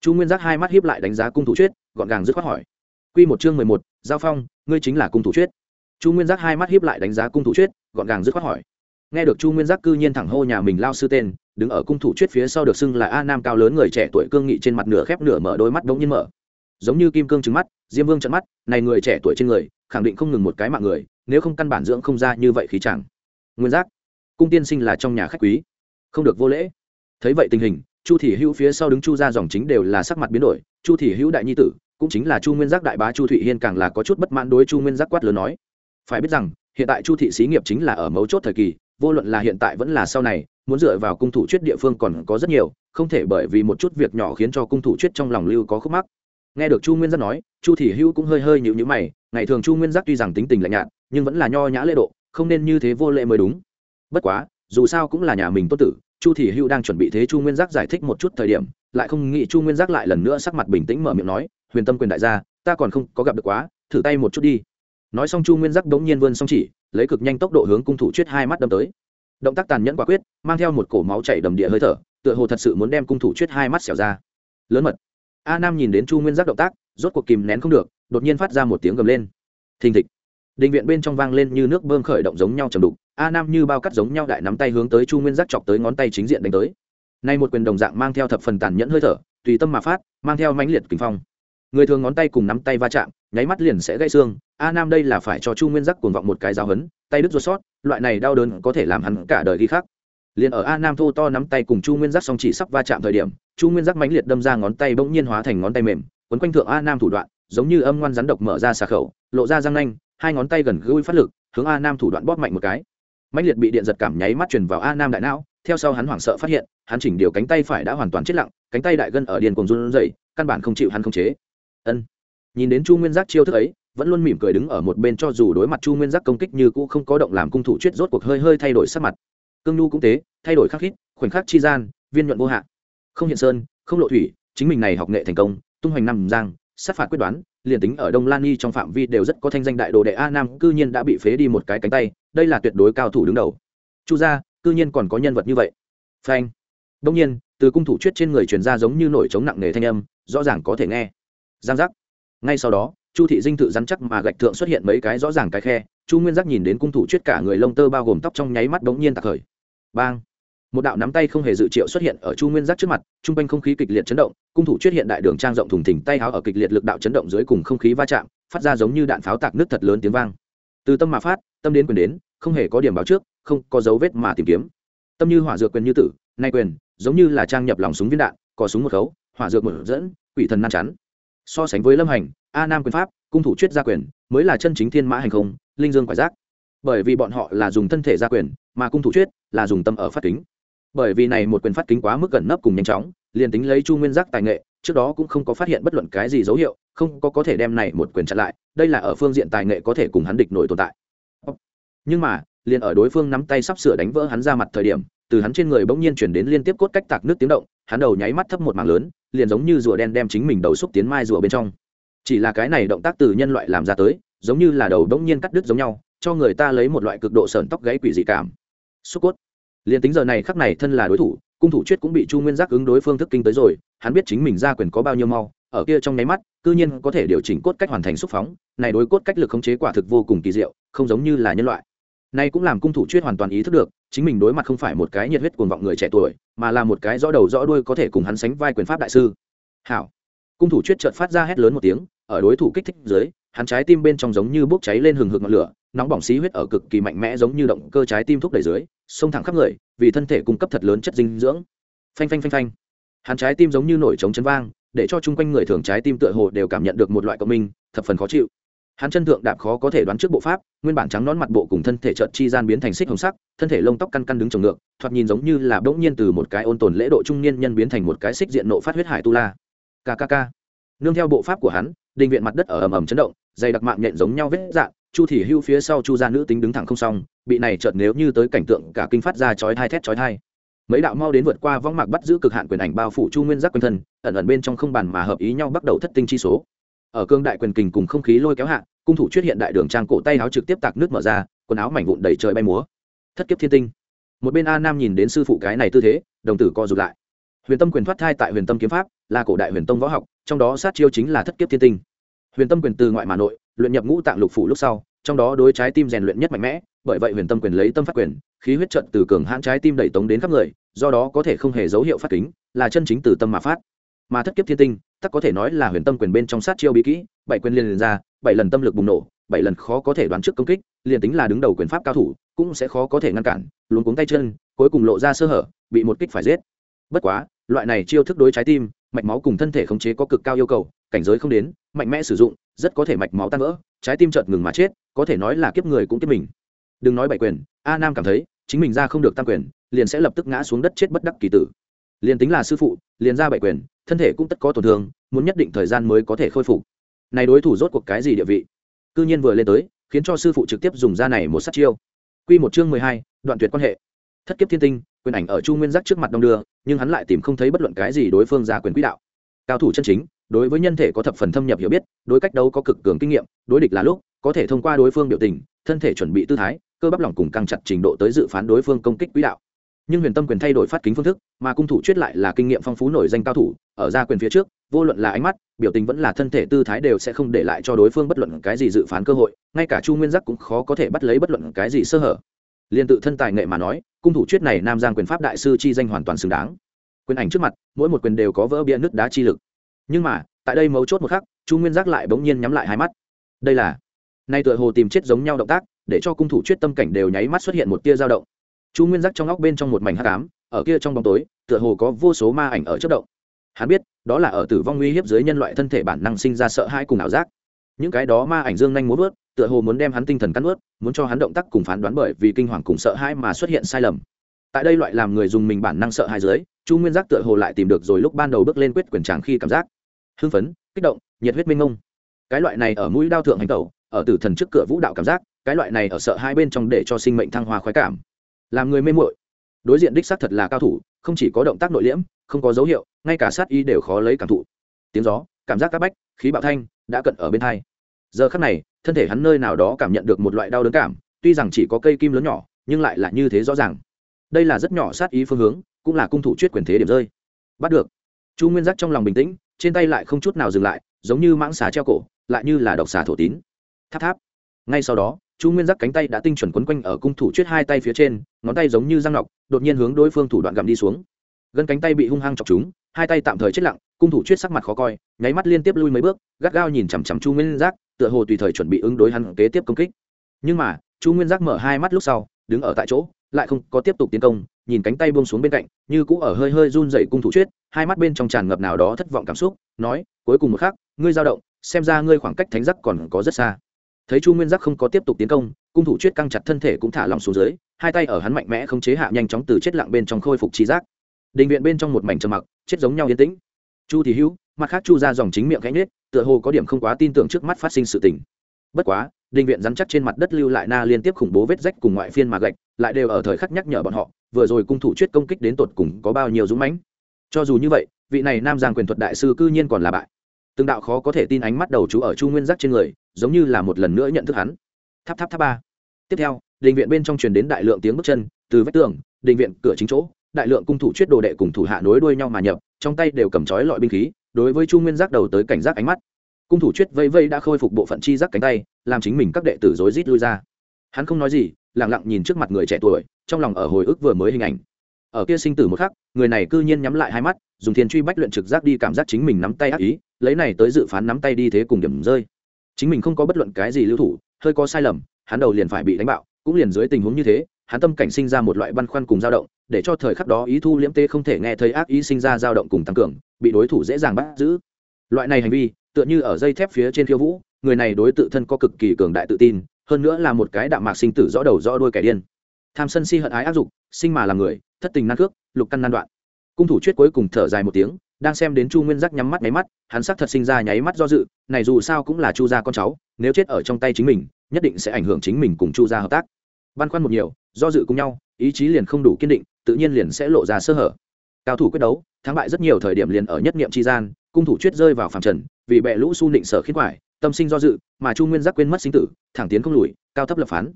Chu nguyên giác hai mắt hiếp lại đánh giá cung thủ chuyết, gọn gàng dứt khoát hỏi. Quy một chương mười một, giao phong, ngươi chính là cung thủ chuyết. Chu nguyên giác hai mắt hiếp lại đánh giá cung thủ chuyết, gọn gàng dứt khoát hỏi. Nghe được chu nguyên giác cư nhiên thẳng hô nhà mình lao sư tên đứng ở cung thủ chuyết phía sau được xưng là a nam cao lớn người trẻ tuổi cương nghị trên mặt nửa khép nửa mở đôi mắt đống nhiên mở. Giống như kim cương trứng mắt, diêm vương trận mắt, này người trẻ tuổi trên người, khẳng định không ngừng một cái mạng người, nếu không căn bản dưỡng không ra như vậy khí chẳng. Nguyên giác, cung tiên sinh là trong nhà khách quý, không được vô lễ. Thấy vậy tình hình, chu thị hữu phía sau đứng chu ra dòng chính đều là sắc mặt biến đổi, chu thị hữu đại nhi tử, cũng chính là chu nguyên giác đại bá chu thụy hiên càng là có chút bất mãn đối chu nguyên giác quát lớn nói. Phải biết rằng, hiện tại chu thị xí nghiệp chính là ở mấu chốt thời kỳ vô luận là hiện tại vẫn là sau này, muốn dựa vào cung thủ chuyết địa phương còn có rất nhiều, không thể bởi vì một chút việc nhỏ khiến cho cung thủ chuyết trong lòng lưu có khúc mắc. Nghe được chu nguyên giác nói, chu thị hữu cũng hơi hơi nhịu nhữ mày, ngày thường chu nguyên giác tuy rằng tính tình lạnh nhạt, nhưng vẫn là nho nhã lễ độ, không nên như thế vô lệ mới đúng. Bất quá, dù sao cũng là nhà mình tốt tử, chu thị hữu đang chuẩn bị thế chu nguyên giác giải thích một chút thời điểm, lại không nghĩ chu nguyên giác lại lần nữa sắc mặt bình tĩnh mở miệng nói, huyền tâm quyền đại gia, ta còn không có gặp được quá, thử tay một chút đi. Nói xong chu nguyên giác đống nhiên vươn xong chỉ lấy cực nhanh tốc độ hướng cung thủ chuyết hai mắt đâm tới. Động tác tàn nhẫn quả quyết, mang theo một cổ máu chảy đầm địa hơi thở, tựa hồ thật sự muốn đem cung thủ chuyết hai mắt xẻo ra. Lớn mật. A nam nhìn đến chu nguyên giác động tác, rốt cuộc kìm nén không được, đột nhiên phát ra một tiếng gầm lên. Thình thịch. Định viện bên trong vang lên như nước bơm khởi động giống nhau chầm đục, a nam như bao cắt giống nhau đại nắm tay hướng tới chu nguyên giác chọc tới ngón tay chính diện đánh tới. Nay một quyền đồng dạng mang theo thập phần tàn nhẫn hơi thở, tùy tâm mà phát, mang theo mãnh liệt kinh phong người thường ngón tay cùng nắm tay va chạm, nháy mắt liền sẽ gãy xương. A nam đây là phải cho chu nguyên giác cuồng vọng một cái giáo hấn tay đứt ruột sót, loại này đau đớn có thể làm hắn cả đời ghi khắc. Liền ở a nam thô to nắm tay cùng chu nguyên giác song chỉ sắp va chạm thời điểm, chu nguyên giác mãnh liệt đâm ra ngón tay bỗng nhiên hóa thành ngón tay mềm, quấn quanh thượng a nam thủ đoạn, giống như âm ngoan rắn độc mở ra xà khẩu, lộ ra răng nanh, hai ngón tay gần gũi phát lực, hướng a nam thủ đoạn bóp mạnh một cái. Mãnh liệt bị điện giật cảm nháy mắt truyền vào a nam đại não, theo sau hắn hoảng sợ phát hiện, hắn chỉnh điều cánh tay phải đã hoàn toàn chết lặng, cánh tay đại gân ở điền cùng run rẩy, căn bản không chịu hắn không chế ân. Nhìn đến chu nguyên giác chiêu thức ấy, vẫn luôn mỉm cười đứng ở một bên cho dù đối mặt chu nguyên giác công kích như cũ không có động làm cung thủ chuyết rốt cuộc hơi hơi thay đổi sắc mặt. Cương nhu cũng tế thay đổi khắc khít, khoảnh khắc chi gian, viên nhuận vô hạn không hiện sơn, không lộ thủy, chính mình này học nghệ thành công, tung hoành năm giang, sát phạt quyết đoán, liền tính ở đông lan nhi trong phạm vi đều rất có thanh danh đại đồ đệ a nam, cư nhiên đã bị phế đi một cái cánh tay, đây là tuyệt đối cao thủ đứng đầu. Chu gia, cư nhiên còn có nhân vật như vậy. Phanh. Đông nhiên, từ cung thủ chuyết trên người truyền ra giống như nổi trống nặng nề thanh âm, rõ ràng có thể nghe giang giác. Ngay sau đó, chu thị dinh tự rắn chắc mà gạch thượng xuất hiện mấy cái rõ ràng cái khe, chu nguyên giác nhìn đến cung thủ chuyết cả người lông tơ bao gồm tóc trong nháy mắt bỗng nhiên tạc khởi. Bang! Một đạo nắm tay không hề dự triệu xuất hiện ở chu nguyên giác trước mặt t r u n g quanh không khí kịch liệt chấn động, cung thủ chuyết hiện đại đường trang rộng thùng thỉnh tay háo ở kịch liệt lực đạo chấn động dưới cùng không khí va chạm, phát ra giống như đạn pháo tạc nước thật lớn tiếng vang. Từ tâm mà phát, tâm đến quyền đến, không hề có điểm báo trước, không có dấu vết mà tìm kiếm. Tâm như hỏa dược quyền như tử, nay quyền, giống như là trang nhập lòng súng viên đạn có súng một khấu, hỏa dược một dẫn, quỷ thần nan chắn so sánh với lâm hành, a nam quyền pháp, cung thủ chuyết gia quyền, mới là chân chính thiên mã hành không, linh dương quải giác. Bởi vì bọn họ là dùng thân thể gia quyền, mà cung thủ chuyết là dùng tâm ở phát kính. Bởi vì này một quyền phát kính quá mức gần nấp cùng nhanh chóng, liền tính lấy chu nguyên giác tài nghệ, trước đó cũng không có phát hiện bất luận cái gì dấu hiệu, không có có thể đem này một quyền chặn lại, đây là ở phương diện tài nghệ có thể cùng hắn địch nổi tồn tại. Nhưng mà, liền ở đối phương nắm tay sắp sửa đánh vỡ hắn ra mặt thời điểm, từ hắn trên người bỗng nhiên chuyển đến liên tiếp cốt cách tạc nước tiếng động, hắn đầu nháy mắt thấp một mảng lớn liền giống như rùa đen đem chính mình đầu xúc tiến mai rùa bên trong. Chỉ là cái này động tác từ nhân loại làm ra tới, giống như là đầu bỗng nhiên cắt đứt giống nhau, cho người ta lấy một loại cực độ sởn tóc gãy quỷ dị cảm. Xúc cốt. Liền tính giờ này khắc này thân là đối thủ, cung thủ chuyết cũng bị chu nguyên giác ứng đối phương thức kinh tới rồi, hắn biết chính mình ra quyền có bao nhiêu mau, ở kia trong nháy mắt, cư nhiên có thể điều chỉnh cốt cách hoàn thành xúc phóng, này đối cốt cách lực khống chế quả thực vô cùng kỳ diệu, không giống như là nhân loại nay cũng làm cung thủ chuyên hoàn toàn ý thức được, chính mình đối mặt không phải một cái nhiệt huyết cuồng vọng người trẻ tuổi, mà là một cái rõ đầu rõ đuôi có thể cùng hắn sánh vai quyền pháp đại sư. Hảo. Cung thủ chuyên chợt phát ra hét lớn một tiếng, ở đối thủ kích thích dưới, hắn trái tim bên trong giống như bốc cháy lên hừng hực ngọn lửa, nóng bỏng xí huyết ở cực kỳ mạnh mẽ giống như động cơ trái tim thúc đẩy dưới, xông thẳng khắp người, vì thân thể cung cấp thật lớn chất dinh dưỡng. Phanh phanh phanh phanh. Hắn trái tim giống như nổi trống chấn vang, để cho chung quanh người thường trái tim tựa hồ đều cảm nhận được một loại cộng minh, thập phần khó chịu hắn chân thượng đạp khó có thể đoán trước bộ pháp, nguyên bản trắng nón mặt bộ cùng thân thể trợt chi gian biến thành xích hồng sắc, thân thể lông tóc căn căn đứng trồng ngược, thoạt nhìn giống như là bỗng nhiên từ một cái ôn tồn lễ độ trung niên nhân biến thành một cái xích diện nộ phát huyết hải tu la. Kkk nương theo bộ pháp của hắn, đình viện mặt đất ở ầm ầm chấn động, dày đặc mạng nhện giống nhau vết dạng, chu thị hưu phía sau chu gia nữ tính đứng thẳng không xong, bị này chợt nếu như tới cảnh tượng cả kinh phát ra chói thai thét chói thai mấy đạo mau đến vượt qua võng mạc bắt giữ cực hạn quyền ảnh bao phủ chu nguyên giác quyền thân, ẩn ẩn bên trong không bàn mà hợp ý nhau bắt đầu thất tinh chi số ở cương đại quyền kình cùng không khí lôi kéo hạ, cung thủ chuyết hiện đại đường trang cổ tay áo trực tiếp tạc nước mở ra, quần áo mảnh vụn đầy trời bay múa. Thất kiếp thiên tinh. Một bên a nam nhìn đến sư phụ cái này tư thế, đồng tử co rụt lại. Huyền tâm quyền thoát thai tại huyền tâm kiếm pháp, là cổ đại huyền tông võ học, trong đó sát chiêu chính là thất kiếp thiên tinh. Huyền tâm quyền từ ngoại mà nội, luyện nhập ngũ tạng lục phủ lúc sau, trong đó đối trái tim rèn luyện nhất mạnh mẽ, bởi vậy huyền tâm quyền lấy tâm phát quyền, khí huyết trận từ cường hãn trái tim đẩy tống đến khắp người, do đó có thể không hề dấu hiệu phát kính, là chân chính từ tâm mà phát. Mà thất kiếp thiên tinh tắc có thể nói là huyền tâm quyền bên trong sát chiêu bí kỹ, bảy quyền liên liền ra, bảy lần tâm lực bùng nổ, bảy lần khó có thể đoán trước công kích, liền tính là đứng đầu quyền pháp cao thủ, cũng sẽ khó có thể ngăn cản, luống cuống tay chân, cuối cùng lộ ra sơ hở, bị một kích phải giết. Bất quá, loại này chiêu thức đối trái tim, mạch máu cùng thân thể khống chế có cực cao yêu cầu, cảnh giới không đến, mạnh mẽ sử dụng, rất có thể mạch máu tan vỡ, trái tim chợt ngừng mà chết, có thể nói là kiếp người cũng kiếp mình. Đừng nói bảy quyền, a nam cảm thấy, chính mình ra không được tăng quyền, liền sẽ lập tức ngã xuống đất chết bất đắc kỳ tử. Liền tính là sư phụ, liền ra bảy quyền thân thể cũng tất có tổn thương, muốn nhất định thời gian mới có thể khôi phục. Này đối thủ rốt cuộc cái gì địa vị? Cư nhiên vừa lên tới, khiến cho sư phụ trực tiếp dùng ra này một sát chiêu. Quy một chương mười hai, đoạn tuyệt quan hệ. Thất kiếp thiên tinh, quyền ảnh ở chu nguyên giác trước mặt đông đưa, nhưng hắn lại tìm không thấy bất luận cái gì đối phương ra quyền quỹ đạo. Cao thủ chân chính, đối với nhân thể có thập phần thâm nhập hiểu biết, đối cách đấu có cực cường kinh nghiệm, đối địch là lúc, có thể thông qua đối phương biểu tình, thân thể chuẩn bị tư thái, cơ bắp lỏng cùng căng chặt trình độ tới dự phán đối phương công kích quỹ đạo nhưng huyền tâm quyền thay đổi phát kính phương thức, mà cung thủ chuyết lại là kinh nghiệm phong phú nổi danh cao thủ, ở ra quyền phía trước, vô luận là ánh mắt, biểu tình vẫn là thân thể tư thái đều sẽ không để lại cho đối phương bất luận cái gì dự phán cơ hội, ngay cả chu nguyên giác cũng khó có thể bắt lấy bất luận cái gì sơ hở. Liên tự thân tài nghệ mà nói, cung thủ chuyết này nam giang quyền pháp đại sư chi danh hoàn toàn xứng đáng. Quyền ảnh trước mặt, mỗi một quyền đều có vỡ bia nứt đá chi lực. Nhưng mà, tại đây mấu chốt một khắc, chu nguyên giác lại bỗng nhiên nhắm lại hai mắt. Đây là, nay tựa hồ tìm chết giống nhau động tác, để cho cung thủ chuyết tâm cảnh đều nháy mắt xuất hiện một tia dao động chu nguyên giác trong óc bên trong một mảnh hắc ám, ở kia trong bóng tối, tựa hồ có vô số ma ảnh ở chất động. Hắn biết, đó là ở tử vong uy hiếp dưới nhân loại thân thể bản năng sinh ra sợ hãi cùng ảo giác. Những cái đó ma ảnh dương nhanh muốn vớt, tựa hồ muốn đem hắn tinh thần cắn ướt muốn cho hắn động tác cùng phán đoán bởi vì kinh hoàng cùng sợ hãi mà xuất hiện sai lầm. Tại đây loại làm người dùng mình bản năng sợ hãi dưới, chu nguyên giác tựa hồ lại tìm được rồi lúc ban đầu bước lên quyết quyền tràng khi cảm giác. Hưng phấn, kích động, nhiệt huyết minh ngông cái loại này ở mũi đao thượng hành tẩu, ở tử thần trước cửa vũ đạo cảm giác, cái loại này ở sợ hai bên trong để cho sinh mệnh thăng hoa khoái cảm làm người mê muội. Đối diện đích xác thật là cao thủ, không chỉ có động tác nội liễm, không có dấu hiệu, ngay cả sát y đều khó lấy cảm thụ. Tiếng gió, cảm giác các bách, khí bạo thanh đã cận ở bên thai giờ khắc này, thân thể hắn nơi nào đó cảm nhận được một loại đau đớn cảm, tuy rằng chỉ có cây kim lớn nhỏ, nhưng lại là như thế rõ ràng. Đây là rất nhỏ sát ý phương hướng, cũng là cung thủ chuyết quyền thế điểm rơi. Bắt được. Chu nguyên giác trong lòng bình tĩnh, trên tay lại không chút nào dừng lại, giống như mãng xà treo cổ, lại như là độc xà thổ tín. Tháp tháp. Ngay sau đó chu nguyên giác cánh tay đã tinh chuẩn quấn quanh ở cung thủ chuyết hai tay phía trên ngón tay giống như răng ngọc, đột nhiên hướng đối phương thủ đoạn gặm đi xuống. Gân cánh tay bị hung hăng chọc chúng hai tay tạm thời chết lặng cung thủ chuyết sắc mặt khó coi nháy mắt liên tiếp lui mấy bước gắt gao nhìn chằm chằm chu nguyên giác tựa hồ tùy thời chuẩn bị ứng đối hắn kế tiếp công kích. Nhưng mà chu nguyên giác mở hai mắt lúc sau đứng ở tại chỗ lại không có tiếp tục tiến công nhìn cánh tay buông xuống bên cạnh như cũ ở hơi hơi run dậy cung thủ chuyết hai mắt bên trong tràn ngập nào đó thất vọng cảm xúc nói cuối cùng một khắc ngươi dao động xem ra ngươi khoảng cách thánh giác còn có rất xa thấy chu nguyên giác không có tiếp tục tiến công, cung thủ chuyết căng chặt thân thể cũng thả lòng xuống dưới, hai tay ở hắn mạnh mẽ không chế hạ nhanh chóng từ chết lặng bên trong khôi phục trí giác. Định viện bên trong một mảnh trầm mặc, chết giống nhau yên tĩnh. Chu thì hữu, mặt khác chu ra dòng chính miệng cánh nết tựa hồ có điểm không quá tin tưởng trước mắt phát sinh sự tình. Bất quá định viện rắn chắc trên mặt đất lưu lại na liên tiếp khủng bố vết rách cùng ngoại phiên mà gạch, lại đều ở thời khắc nhắc nhở bọn họ, vừa rồi cung thủ chuyết công kích đến tột cùng có bao nhiêu dũng mãnh. Cho dù như vậy, vị này nam giang quyền thuật đại sư cư nhiên còn là bại. Từng đạo khó có thể tin ánh mắt đầu chú ở chu nguyên giác trên người giống như là một lần nữa nhận thức hắn. Tháp tháp tháp ba. Tiếp theo, đình viện bên trong truyền đến đại lượng tiếng bước chân, từ vách tường, đình viện cửa chính chỗ, đại lượng cung thủ chuyết đồ đệ cùng thủ hạ nối đuôi nhau mà nhập, trong tay đều cầm chói lọi binh khí, đối với chu nguyên giác đầu tới cảnh giác ánh mắt. Cung thủ chuyết vây vây đã khôi phục bộ phận chi giác cánh tay, làm chính mình các đệ tử rối rít lui ra. Hắn không nói gì lẳng lặng nhìn trước mặt người trẻ tuổi, trong lòng ở hồi ức vừa mới hình ảnh. Ở kia sinh tử một khắc, người này cư nhiên nhắm lại hai mắt, dùng thiên truy bách luyện trực giác đi cảm giác chính mình nắm tay ác ý, lấy này tới dự phán nắm tay đi thế cùng điểm rơi chính mình không có bất luận cái gì lưu thủ, hơi có sai lầm, hắn đầu liền phải bị đánh bạo, cũng liền dưới tình huống như thế, hắn tâm cảnh sinh ra một loại băn khoăn cùng dao động, để cho thời khắc đó ý thu liễm tê không thể nghe thấy ác ý sinh ra dao động cùng tăng cường, bị đối thủ dễ dàng bắt giữ. Loại này hành vi, tựa như ở dây thép phía trên khiêu vũ, người này đối tự thân có cực kỳ cường đại tự tin, hơn nữa là một cái đạm mạc sinh tử rõ đầu rõ đuôi kẻ điên. Tham sân si hận ái áp dụng sinh mà làm người, thất tình nan cước, lục căn nan đoạn. Cung thủ chuyết cuối cùng thở dài một tiếng đang xem đến chu nguyên giác nhắm mắt nháy mắt, hắn sắc thật sinh ra nháy mắt do dự, này dù sao cũng là chu gia con cháu, nếu chết ở trong tay chính mình, nhất định sẽ ảnh hưởng chính mình cùng chu gia hợp tác. Băn khoăn một nhiều, do dự cùng nhau, ý chí liền không đủ kiên định, tự nhiên liền sẽ lộ ra sơ hở. Cao thủ quyết đấu, thắng bại rất nhiều thời điểm liền ở nhất niệm tri gian, cung thủ chuyết rơi vào phàm trần, vì bệ lũ su nịnh sở khiến quải, tâm sinh do dự, mà chu nguyên giác quên mất sinh tử, thẳng tiến không lùi, cao thấp lập phán.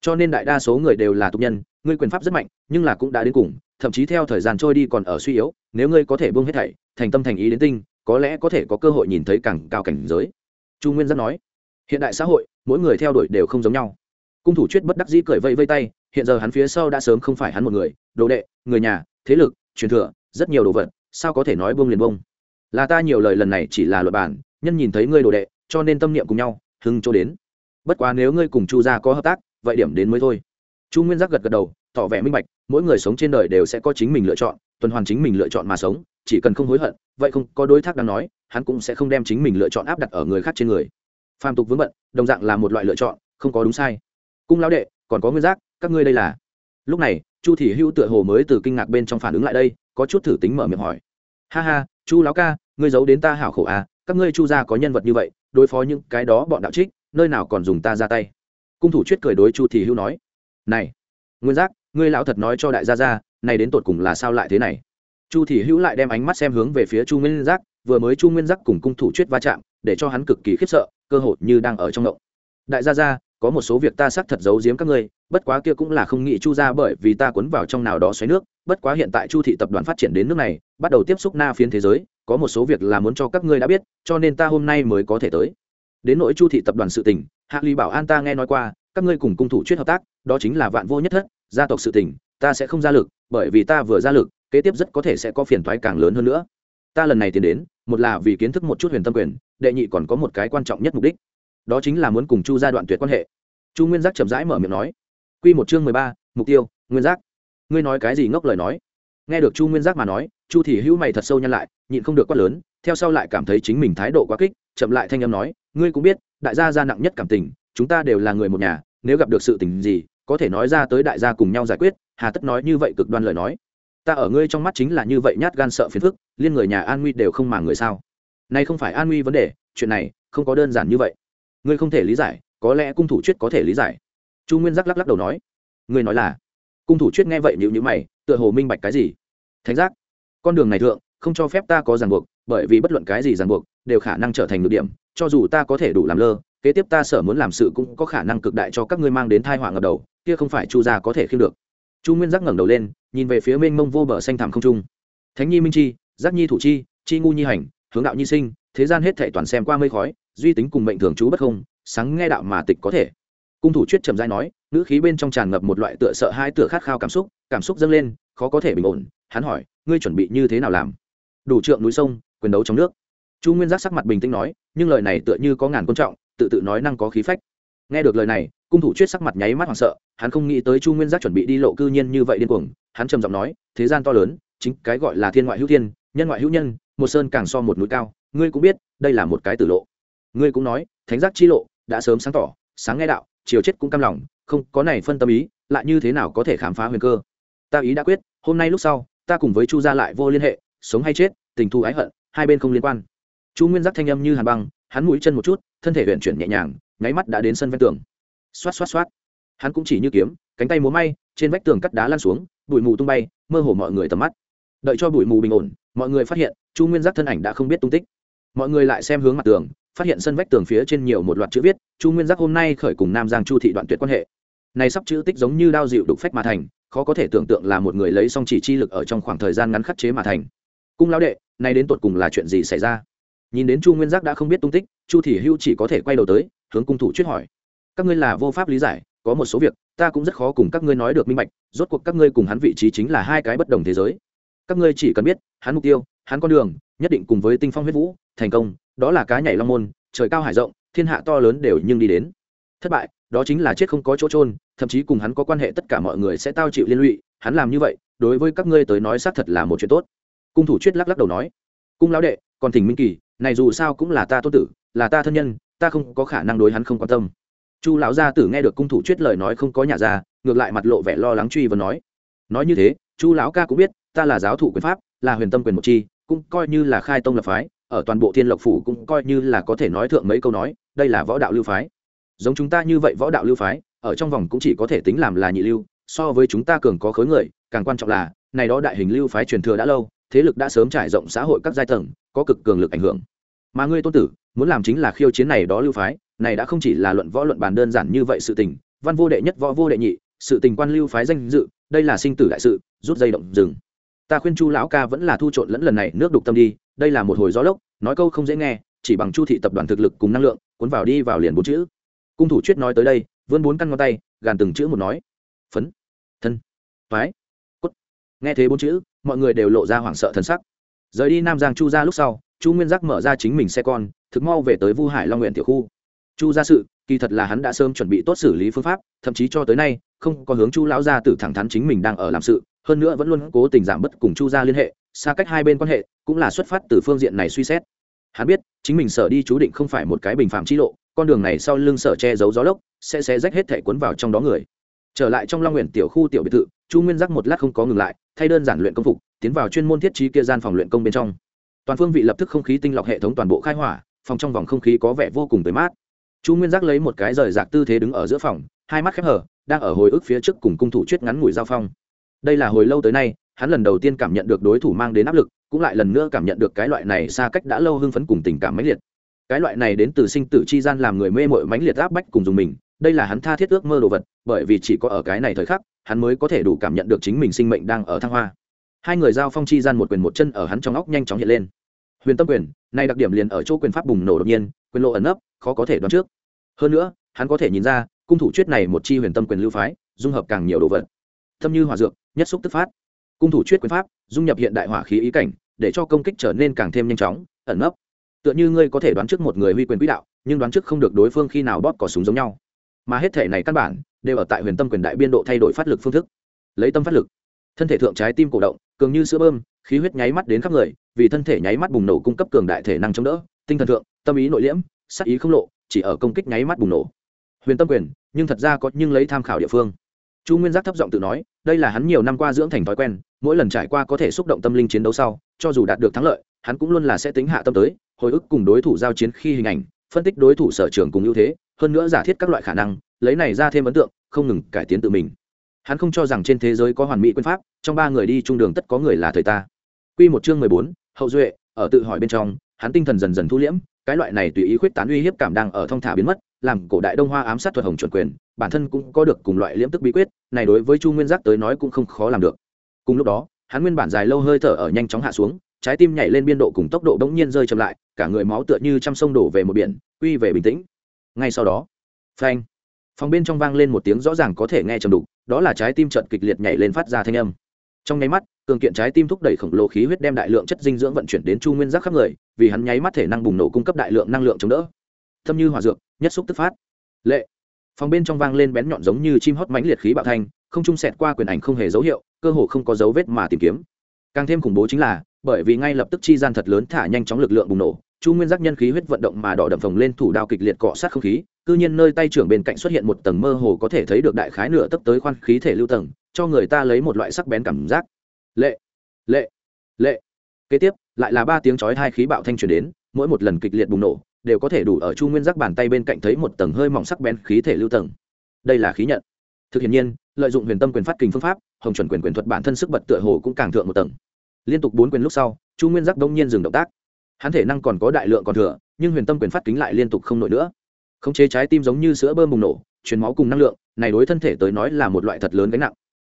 Cho nên đại đa số người đều là tục nhân, ngươi quyền pháp rất mạnh, nhưng là cũng đã đến cùng thậm chí theo thời gian trôi đi còn ở suy yếu, nếu ngươi có thể buông hết thảy, thành tâm thành ý đến tinh, có lẽ có thể có cơ hội nhìn thấy càng cao cảnh giới. Chu nguyên giác nói. Hiện đại xã hội, mỗi người theo đuổi đều không giống nhau. Cung thủ chuyết bất đắc dĩ cười vây vây tay, hiện giờ hắn phía sau đã sớm không phải hắn một người, đồ đệ, người nhà, thế lực, truyền thừa, rất nhiều đồ vật, sao có thể nói buông liền buông? Là ta nhiều lời lần này chỉ là luật bản, nhân nhìn thấy ngươi đồ đệ, cho nên tâm niệm cùng nhau, hưng chỗ đến. Bất quá nếu ngươi cùng chu gia có hợp tác, vậy điểm đến mới thôi. Chu nguyên giác gật gật đầu tỏ vẻ minh bạch, mỗi người sống trên đời đều sẽ có chính mình lựa chọn, tuần hoàn chính mình lựa chọn mà sống, chỉ cần không hối hận, vậy không, có đối tác đang nói, hắn cũng sẽ không đem chính mình lựa chọn áp đặt ở người khác trên người. Phàm tục vướng bận, đồng dạng là một loại lựa chọn, không có đúng sai. Cung lão đệ, còn có nguyên giác, các ngươi đây là? Lúc này, chu thị hữu tựa hồ mới từ kinh ngạc bên trong phản ứng lại đây, có chút thử tính mở miệng hỏi. Ha ha, chu lão ca, ngươi giấu đến ta hảo khổ à các ngươi chu gia có nhân vật như vậy, đối phó những cái đó bọn đạo trích, nơi nào còn dùng ta ra tay? Cung thủ chuyết cười đối chu thị hữu nói. Này, nguyên giác ngươi lão thật nói cho đại gia ra này đến tột cùng là sao lại thế này? Chu thị hữu lại đem ánh mắt xem hướng về phía chu nguyên giác, vừa mới chu nguyên giác cùng cung thủ chuyết va chạm, để cho hắn cực kỳ khiếp sợ, cơ hội như đang ở trong động. Đại gia ra có một số việc ta xác thật giấu giếm các ngươi, bất quá kia cũng là không nghĩ chu ra bởi vì ta cuốn vào trong nào đó xoáy nước, bất quá hiện tại chu thị tập đoàn phát triển đến nước này, bắt đầu tiếp xúc na phiến thế giới, có một số việc là muốn cho các ngươi đã biết, cho nên ta hôm nay mới có thể tới. Đến nỗi chu thị tập đoàn sự tình, hạ ly bảo an ta nghe nói qua, các ngươi cùng cung thủ chuyết hợp tác, đó chính là vạn vô nhất thất gia tộc sự tình, ta sẽ không ra lực, bởi vì ta vừa ra lực, kế tiếp rất có thể sẽ có phiền thoái càng lớn hơn nữa. Ta lần này tiến đến, một là vì kiến thức một chút huyền tâm quyền, đệ nhị còn có một cái quan trọng nhất mục đích. Đó chính là muốn cùng chu gia đoạn tuyệt quan hệ. Chu nguyên giác chậm rãi mở miệng nói. Q một chương mười ba, mục tiêu, nguyên giác. Ngươi nói cái gì ngốc lời nói? Nghe được chu nguyên giác mà nói, chu thì hữu mày thật sâu nhăn lại, nhịn không được quát lớn, theo sau lại cảm thấy chính mình thái độ quá kích, chậm lại thanh âm nói, ngươi cũng biết, đại gia gia nặng nhất cảm tình, chúng ta đều là người một nhà, nếu gặp được sự tình gì có thể nói ra tới đại gia cùng nhau giải quyết, hà tất nói như vậy cực đoan lời nói. Ta ở ngươi trong mắt chính là như vậy nhát gan sợ phiền phức, liên người nhà an nguy đều không màng người sao? Nay không phải an nguy vấn đề, chuyện này không có đơn giản như vậy. Ngươi không thể lý giải, có lẽ cung thủ chuyết có thể lý giải. Chu nguyên giác lắc lắc đầu nói. Ngươi nói là? Cung thủ chuyết nghe vậy nhịu nhữ mày, tựa hồ minh bạch cái gì? Thánh giác, con đường này thượng, không cho phép ta có ràng buộc, bởi vì bất luận cái gì ràng buộc, đều khả năng trở thành ngược điểm, cho dù ta có thể đủ làm lơ kế tiếp ta sở muốn làm sự cũng có khả năng cực đại cho các ngươi mang đến thai họa ngập đầu, kia không phải chu gia có thể khiêm được. Chu nguyên giác ngẩng đầu lên, nhìn về phía mênh mông vô bờ xanh thẳm không trung. Thánh nhi minh chi, giác nhi thủ chi chi ngu nhi hành, hướng đạo nhi sinh, thế gian hết thệ toàn xem qua mây khói, duy tính cùng mệnh thường chú bất không, sáng nghe đạo mà tịch có thể. Cung thủ chuyết trầm dai nói, ngữ khí bên trong tràn ngập một loại tựa sợ hai tựa khát khao cảm xúc cảm xúc dâng lên, khó có thể bình ổn. Hắn hỏi, ngươi chuẩn bị như thế nào làm? Đủ trượng núi sông, quyền đấu trong nước. Chu nguyên giác sắc mặt bình tĩnh nói, nhưng lời này tựa như có ngàn quan trọng tự tự nói năng có khí phách. Nghe được lời này, cung thủ chuyết sắc mặt nháy mắt hoảng sợ, hắn không nghĩ tới chu nguyên giác chuẩn bị đi lộ cư nhiên như vậy điên cuồng, hắn trầm giọng nói, thế gian to lớn, chính cái gọi là thiên ngoại hữu thiên, nhân ngoại hữu nhân, một sơn càng so một núi cao, ngươi cũng biết, đây là một cái tử lộ. Ngươi cũng nói, thánh giác chi lộ, đã sớm sáng tỏ, sáng nghe đạo chiều chết cũng cam lòng, không có này phân tâm ý, lại như thế nào có thể khám phá huyền cơ? Ta ý đã quyết, hôm nay lúc sau, ta cùng với chu gia lại vô liên hệ, sống hay chết, tình thu ái hận, hai bên không liên quan. Chu nguyên giác thanh âm như hàn băng hắn mũi chân một chút, thân thể huyện chuyển nhẹ nhàng, nháy mắt đã đến sân ven tường. Xoát xoát xoát. Hắn cũng chỉ như kiếm, cánh tay múa may, trên vách tường cắt đá lan xuống, bụi mù tung bay, mơ hồ mọi người tầm mắt. Đợi cho bụi mù bình ổn, mọi người phát hiện, chu nguyên giác thân ảnh đã không biết tung tích. Mọi người lại xem hướng mặt tường, phát hiện sân vách tường phía trên nhiều một loạt chữ viết, chu nguyên giác hôm nay khởi cùng nam giang chu thị đoạn tuyệt quan hệ. Này sắp chữ tích giống như đao dịu đục phách mà thành, khó có thể tưởng tượng là một người lấy song chỉ chi lực ở trong khoảng thời gian ngắn khắc chế mà thành. Cung lão đệ, nay đến tột cùng là chuyện gì xảy ra? Nhìn đến chu nguyên giác đã không biết tung tích, chu thị hưu chỉ có thể quay đầu tới, hướng cung thủ chuyết hỏi. Các ngươi là vô pháp lý giải, có một số việc, ta cũng rất khó cùng các ngươi nói được minh bạch, rốt cuộc các ngươi cùng hắn vị trí chính là hai cái bất đồng thế giới. Các ngươi chỉ cần biết, hắn mục tiêu, hắn con đường, nhất định cùng với tinh phong huyết vũ, thành công, đó là cá nhảy long môn, trời cao hải rộng, thiên hạ to lớn đều nhưng đi đến. Thất bại, đó chính là chết không có chỗ trôn thậm chí cùng hắn có quan hệ tất cả mọi người sẽ tao chịu liên lụy, hắn làm như vậy, đối với các ngươi tới nói xác thật là một chuyện tốt. Cung thủ chuyết lắc lắc đầu nói, cung lão đệ còn thỉnh minh kỳ, này dù sao cũng là ta tôn tử, là ta thân nhân, ta không có khả năng đối hắn không quan tâm. Chu lão gia tử nghe được cung thủ chuyết lời nói không có nhà ra, ngược lại mặt lộ vẻ lo lắng truy và nói. Nói như thế, chu lão ca cũng biết, ta là giáo thủ quyền pháp, là huyền tâm quyền một chi, cũng coi như là khai tông lập phái, ở toàn bộ thiên lộc phủ cũng coi như là có thể nói thượng mấy câu nói, đây là võ đạo lưu phái. Giống chúng ta như vậy võ đạo lưu phái, ở trong vòng cũng chỉ có thể tính làm là nhị lưu, so với chúng ta cường có khối người, càng quan trọng là, này đó đại hình lưu phái truyền thừa đã lâu thế lực đã sớm trải rộng xã hội các giai tầng, có cực cường lực ảnh hưởng. Mà ngươi tôn tử, muốn làm chính là khiêu chiến này đó lưu phái, này đã không chỉ là luận võ luận bàn đơn giản như vậy sự tình, văn vô đệ nhất, võ vô đệ nhị, sự tình quan lưu phái danh dự, đây là sinh tử đại sự, rút dây động rừng. Ta khuyên chu lão ca vẫn là thu trộn lẫn lần này nước đục tâm đi, đây là một hồi gió lốc, nói câu không dễ nghe, chỉ bằng chu thị tập đoàn thực lực cùng năng lượng, cuốn vào đi vào liền bốn chữ. Cung thủ chuyết nói tới đây, vươn bốn căn ngón tay, gàn từng chữ một nói. Phấn, thân phái cốt nghe thế bốn chữ mọi người đều lộ ra hoảng sợ thân sắc. Rời đi nam giang chu ra lúc sau, chu nguyên giác mở ra chính mình xe con, thực mau về tới vu hải long nguyện tiểu khu. Chu ra sự, kỳ thật là hắn đã sớm chuẩn bị tốt xử lý phương pháp, thậm chí cho tới nay, không có hướng chu lão gia tử thẳng thắn chính mình đang ở làm sự, hơn nữa vẫn luôn cố tình giảm bớt cùng chu gia liên hệ, xa cách hai bên quan hệ, cũng là xuất phát từ phương diện này suy xét. Hắn biết, chính mình sở đi chú định không phải một cái bình phạm chi lộ, con đường này sau lưng sở che giấu gió lốc, sẽ sẽ rách hết thể cuốn vào trong đó người. Trở lại trong long nguyện tiểu khu tiểu biệt thự chu nguyên giác một lát không có ngừng lại, thay đơn giản luyện công phục, tiến vào chuyên môn thiết trí kia gian phòng luyện công bên trong. Toàn phương vị lập tức không khí tinh lọc hệ thống toàn bộ khai hỏa, phòng trong vòng không khí có vẻ vô cùng tới mát. Chu nguyên giác lấy một cái rời rạc tư thế đứng ở giữa phòng, hai mắt khép hở, đang ở hồi ức phía trước cùng cung thủ chuyết ngắn ngủi giao phong. Đây là hồi lâu tới nay, hắn lần đầu tiên cảm nhận được đối thủ mang đến áp lực, cũng lại lần nữa cảm nhận được cái loại này xa cách đã lâu hưng phấn cùng tình cảm mãnh liệt. Cái loại này đến từ sinh tử chi gian làm người mê mội mãnh liệt áp bách cùng dùng mình đây là hắn tha thiết ước mơ đồ vật bởi vì chỉ có ở cái này thời khắc hắn mới có thể đủ cảm nhận được chính mình sinh mệnh đang ở thăng hoa. Hai người giao phong chi gian một quyền một chân ở hắn trong óc nhanh chóng hiện lên. Huyền tâm quyền nay đặc điểm liền ở chỗ quyền pháp bùng nổ đột nhiên quyền lộ ẩn nấp, khó có thể đoán trước. Hơn nữa hắn có thể nhìn ra cung thủ chuyết này một chi huyền tâm quyền lưu phái dung hợp càng nhiều đồ vật. Thâm như hỏa dược nhất xúc tức phát. Cung thủ chuyết quyền pháp dung nhập hiện đại hỏa khí ý cảnh để cho công kích trở nên càng thêm nhanh chóng ẩn nấp. tựa như ngươi có thể đoán trước một người huy quyền quỹ đạo nhưng đoán trước không được đối phương khi nào bóp cỏ súng giống nhau mà hết thể này căn bản đều ở tại huyền tâm quyền đại biên độ thay đổi phát lực phương thức. Lấy tâm phát lực, thân thể thượng trái tim cổ động, cường như sữa bơm, khí huyết nháy mắt đến khắp người, vì thân thể nháy mắt bùng nổ cung cấp cường đại thể năng chống đỡ, tinh thần thượng, tâm ý nội liễm sắc ý không lộ, chỉ ở công kích nháy mắt bùng nổ. Huyền tâm quyền, nhưng thật ra có nhưng lấy tham khảo địa phương. Chu nguyên giác thấp giọng tự nói, đây là hắn nhiều năm qua dưỡng thành thói quen, mỗi lần trải qua có thể xúc động tâm linh chiến đấu sau, cho dù đạt được thắng lợi, hắn cũng luôn là sẽ tính hạ tâm tới, hồi ức cùng đối thủ giao chiến khi hình ảnh, phân tích đối thủ sở trường cùng ưu thế hơn nữa giả thiết các loại khả năng, lấy này ra thêm ấn tượng, không ngừng cải tiến tự mình. Hắn không cho rằng trên thế giới có hoàn mỹ quân pháp, trong ba người đi trung đường tất có người là thời ta. Quy một chương mười bốn, hậu duệ, ở tự hỏi bên trong, hắn tinh thần dần dần thu liễm, cái loại này tùy ý khuyết tán uy hiếp cảm đang ở thông thả biến mất, làm cổ đại đông hoa ám sát thuật hồng chuẩn quyền, bản thân cũng có được cùng loại liễm tức bí quyết, này đối với chu nguyên giác tới nói cũng không khó làm được. Cùng lúc đó, hắn nguyên bản dài lâu hơi thở ở nhanh chóng hạ xuống, trái tim nhảy lên biên độ cùng tốc độ bỗng nhiên rơi chậm lại, cả người máu tựa như trăm sông đổ về một biển, quy về bình tĩnh ngay sau đó, phanh, phòng bên trong vang lên một tiếng rõ ràng có thể nghe trầm đục, đó là trái tim trận kịch liệt nhảy lên phát ra thanh âm. Trong nháy mắt, cường kiện trái tim thúc đẩy khổng lồ khí huyết đem đại lượng chất dinh dưỡng vận chuyển đến chu nguyên giác khắp người, vì hắn nháy mắt thể năng bùng nổ cung cấp đại lượng năng lượng chống đỡ. Thâm như hòa dược, nhất xúc tức phát. Lệ. Phòng bên trong vang lên bén nhọn giống như chim hót mãnh liệt khí bạo thanh, không trung sẹt qua quyền ảnh không hề dấu hiệu, cơ hồ không có dấu vết mà tìm kiếm. Càng thêm khủng bố chính là, bởi vì ngay lập tức chi gian thật lớn thả nhanh chóng lực lượng bùng nổ chu nguyên giác nhân khí huyết vận động mà đỏ đậm phồng lên thủ đao kịch liệt cọ sát không khí, cư nhiên nơi tay trưởng bên cạnh xuất hiện một tầng mơ hồ có thể thấy được đại khái nửa tấp tới khoan khí thể lưu tầng, cho người ta lấy một loại sắc bén cảm giác. Lệ lệ lệ. Kế tiếp, lại là ba tiếng chói hai khí bạo thanh truyền đến, mỗi một lần kịch liệt bùng nổ, đều có thể đủ ở chu nguyên giác bàn tay bên cạnh thấy một tầng hơi mỏng sắc bén khí thể lưu tầng. Đây là khí nhận. Thực hiện nhiên, lợi dụng huyền tâm quyền phát kình phương pháp, hồng chuẩn quyền quyền thuật bản thân sức bật tựa hồ cũng càng thượng một tầng. Liên tục bốn quyền lúc sau, chu nguyên giác đông nhiên dừng động tác hắn thể năng còn có đại lượng còn thừa, nhưng huyền tâm quyền phát kính lại liên tục không nổi nữa. Khống chế trái tim giống như sữa bơm bùng nổ, truyền máu cùng năng lượng, này đối thân thể tới nói là một loại thật lớn gánh nặng.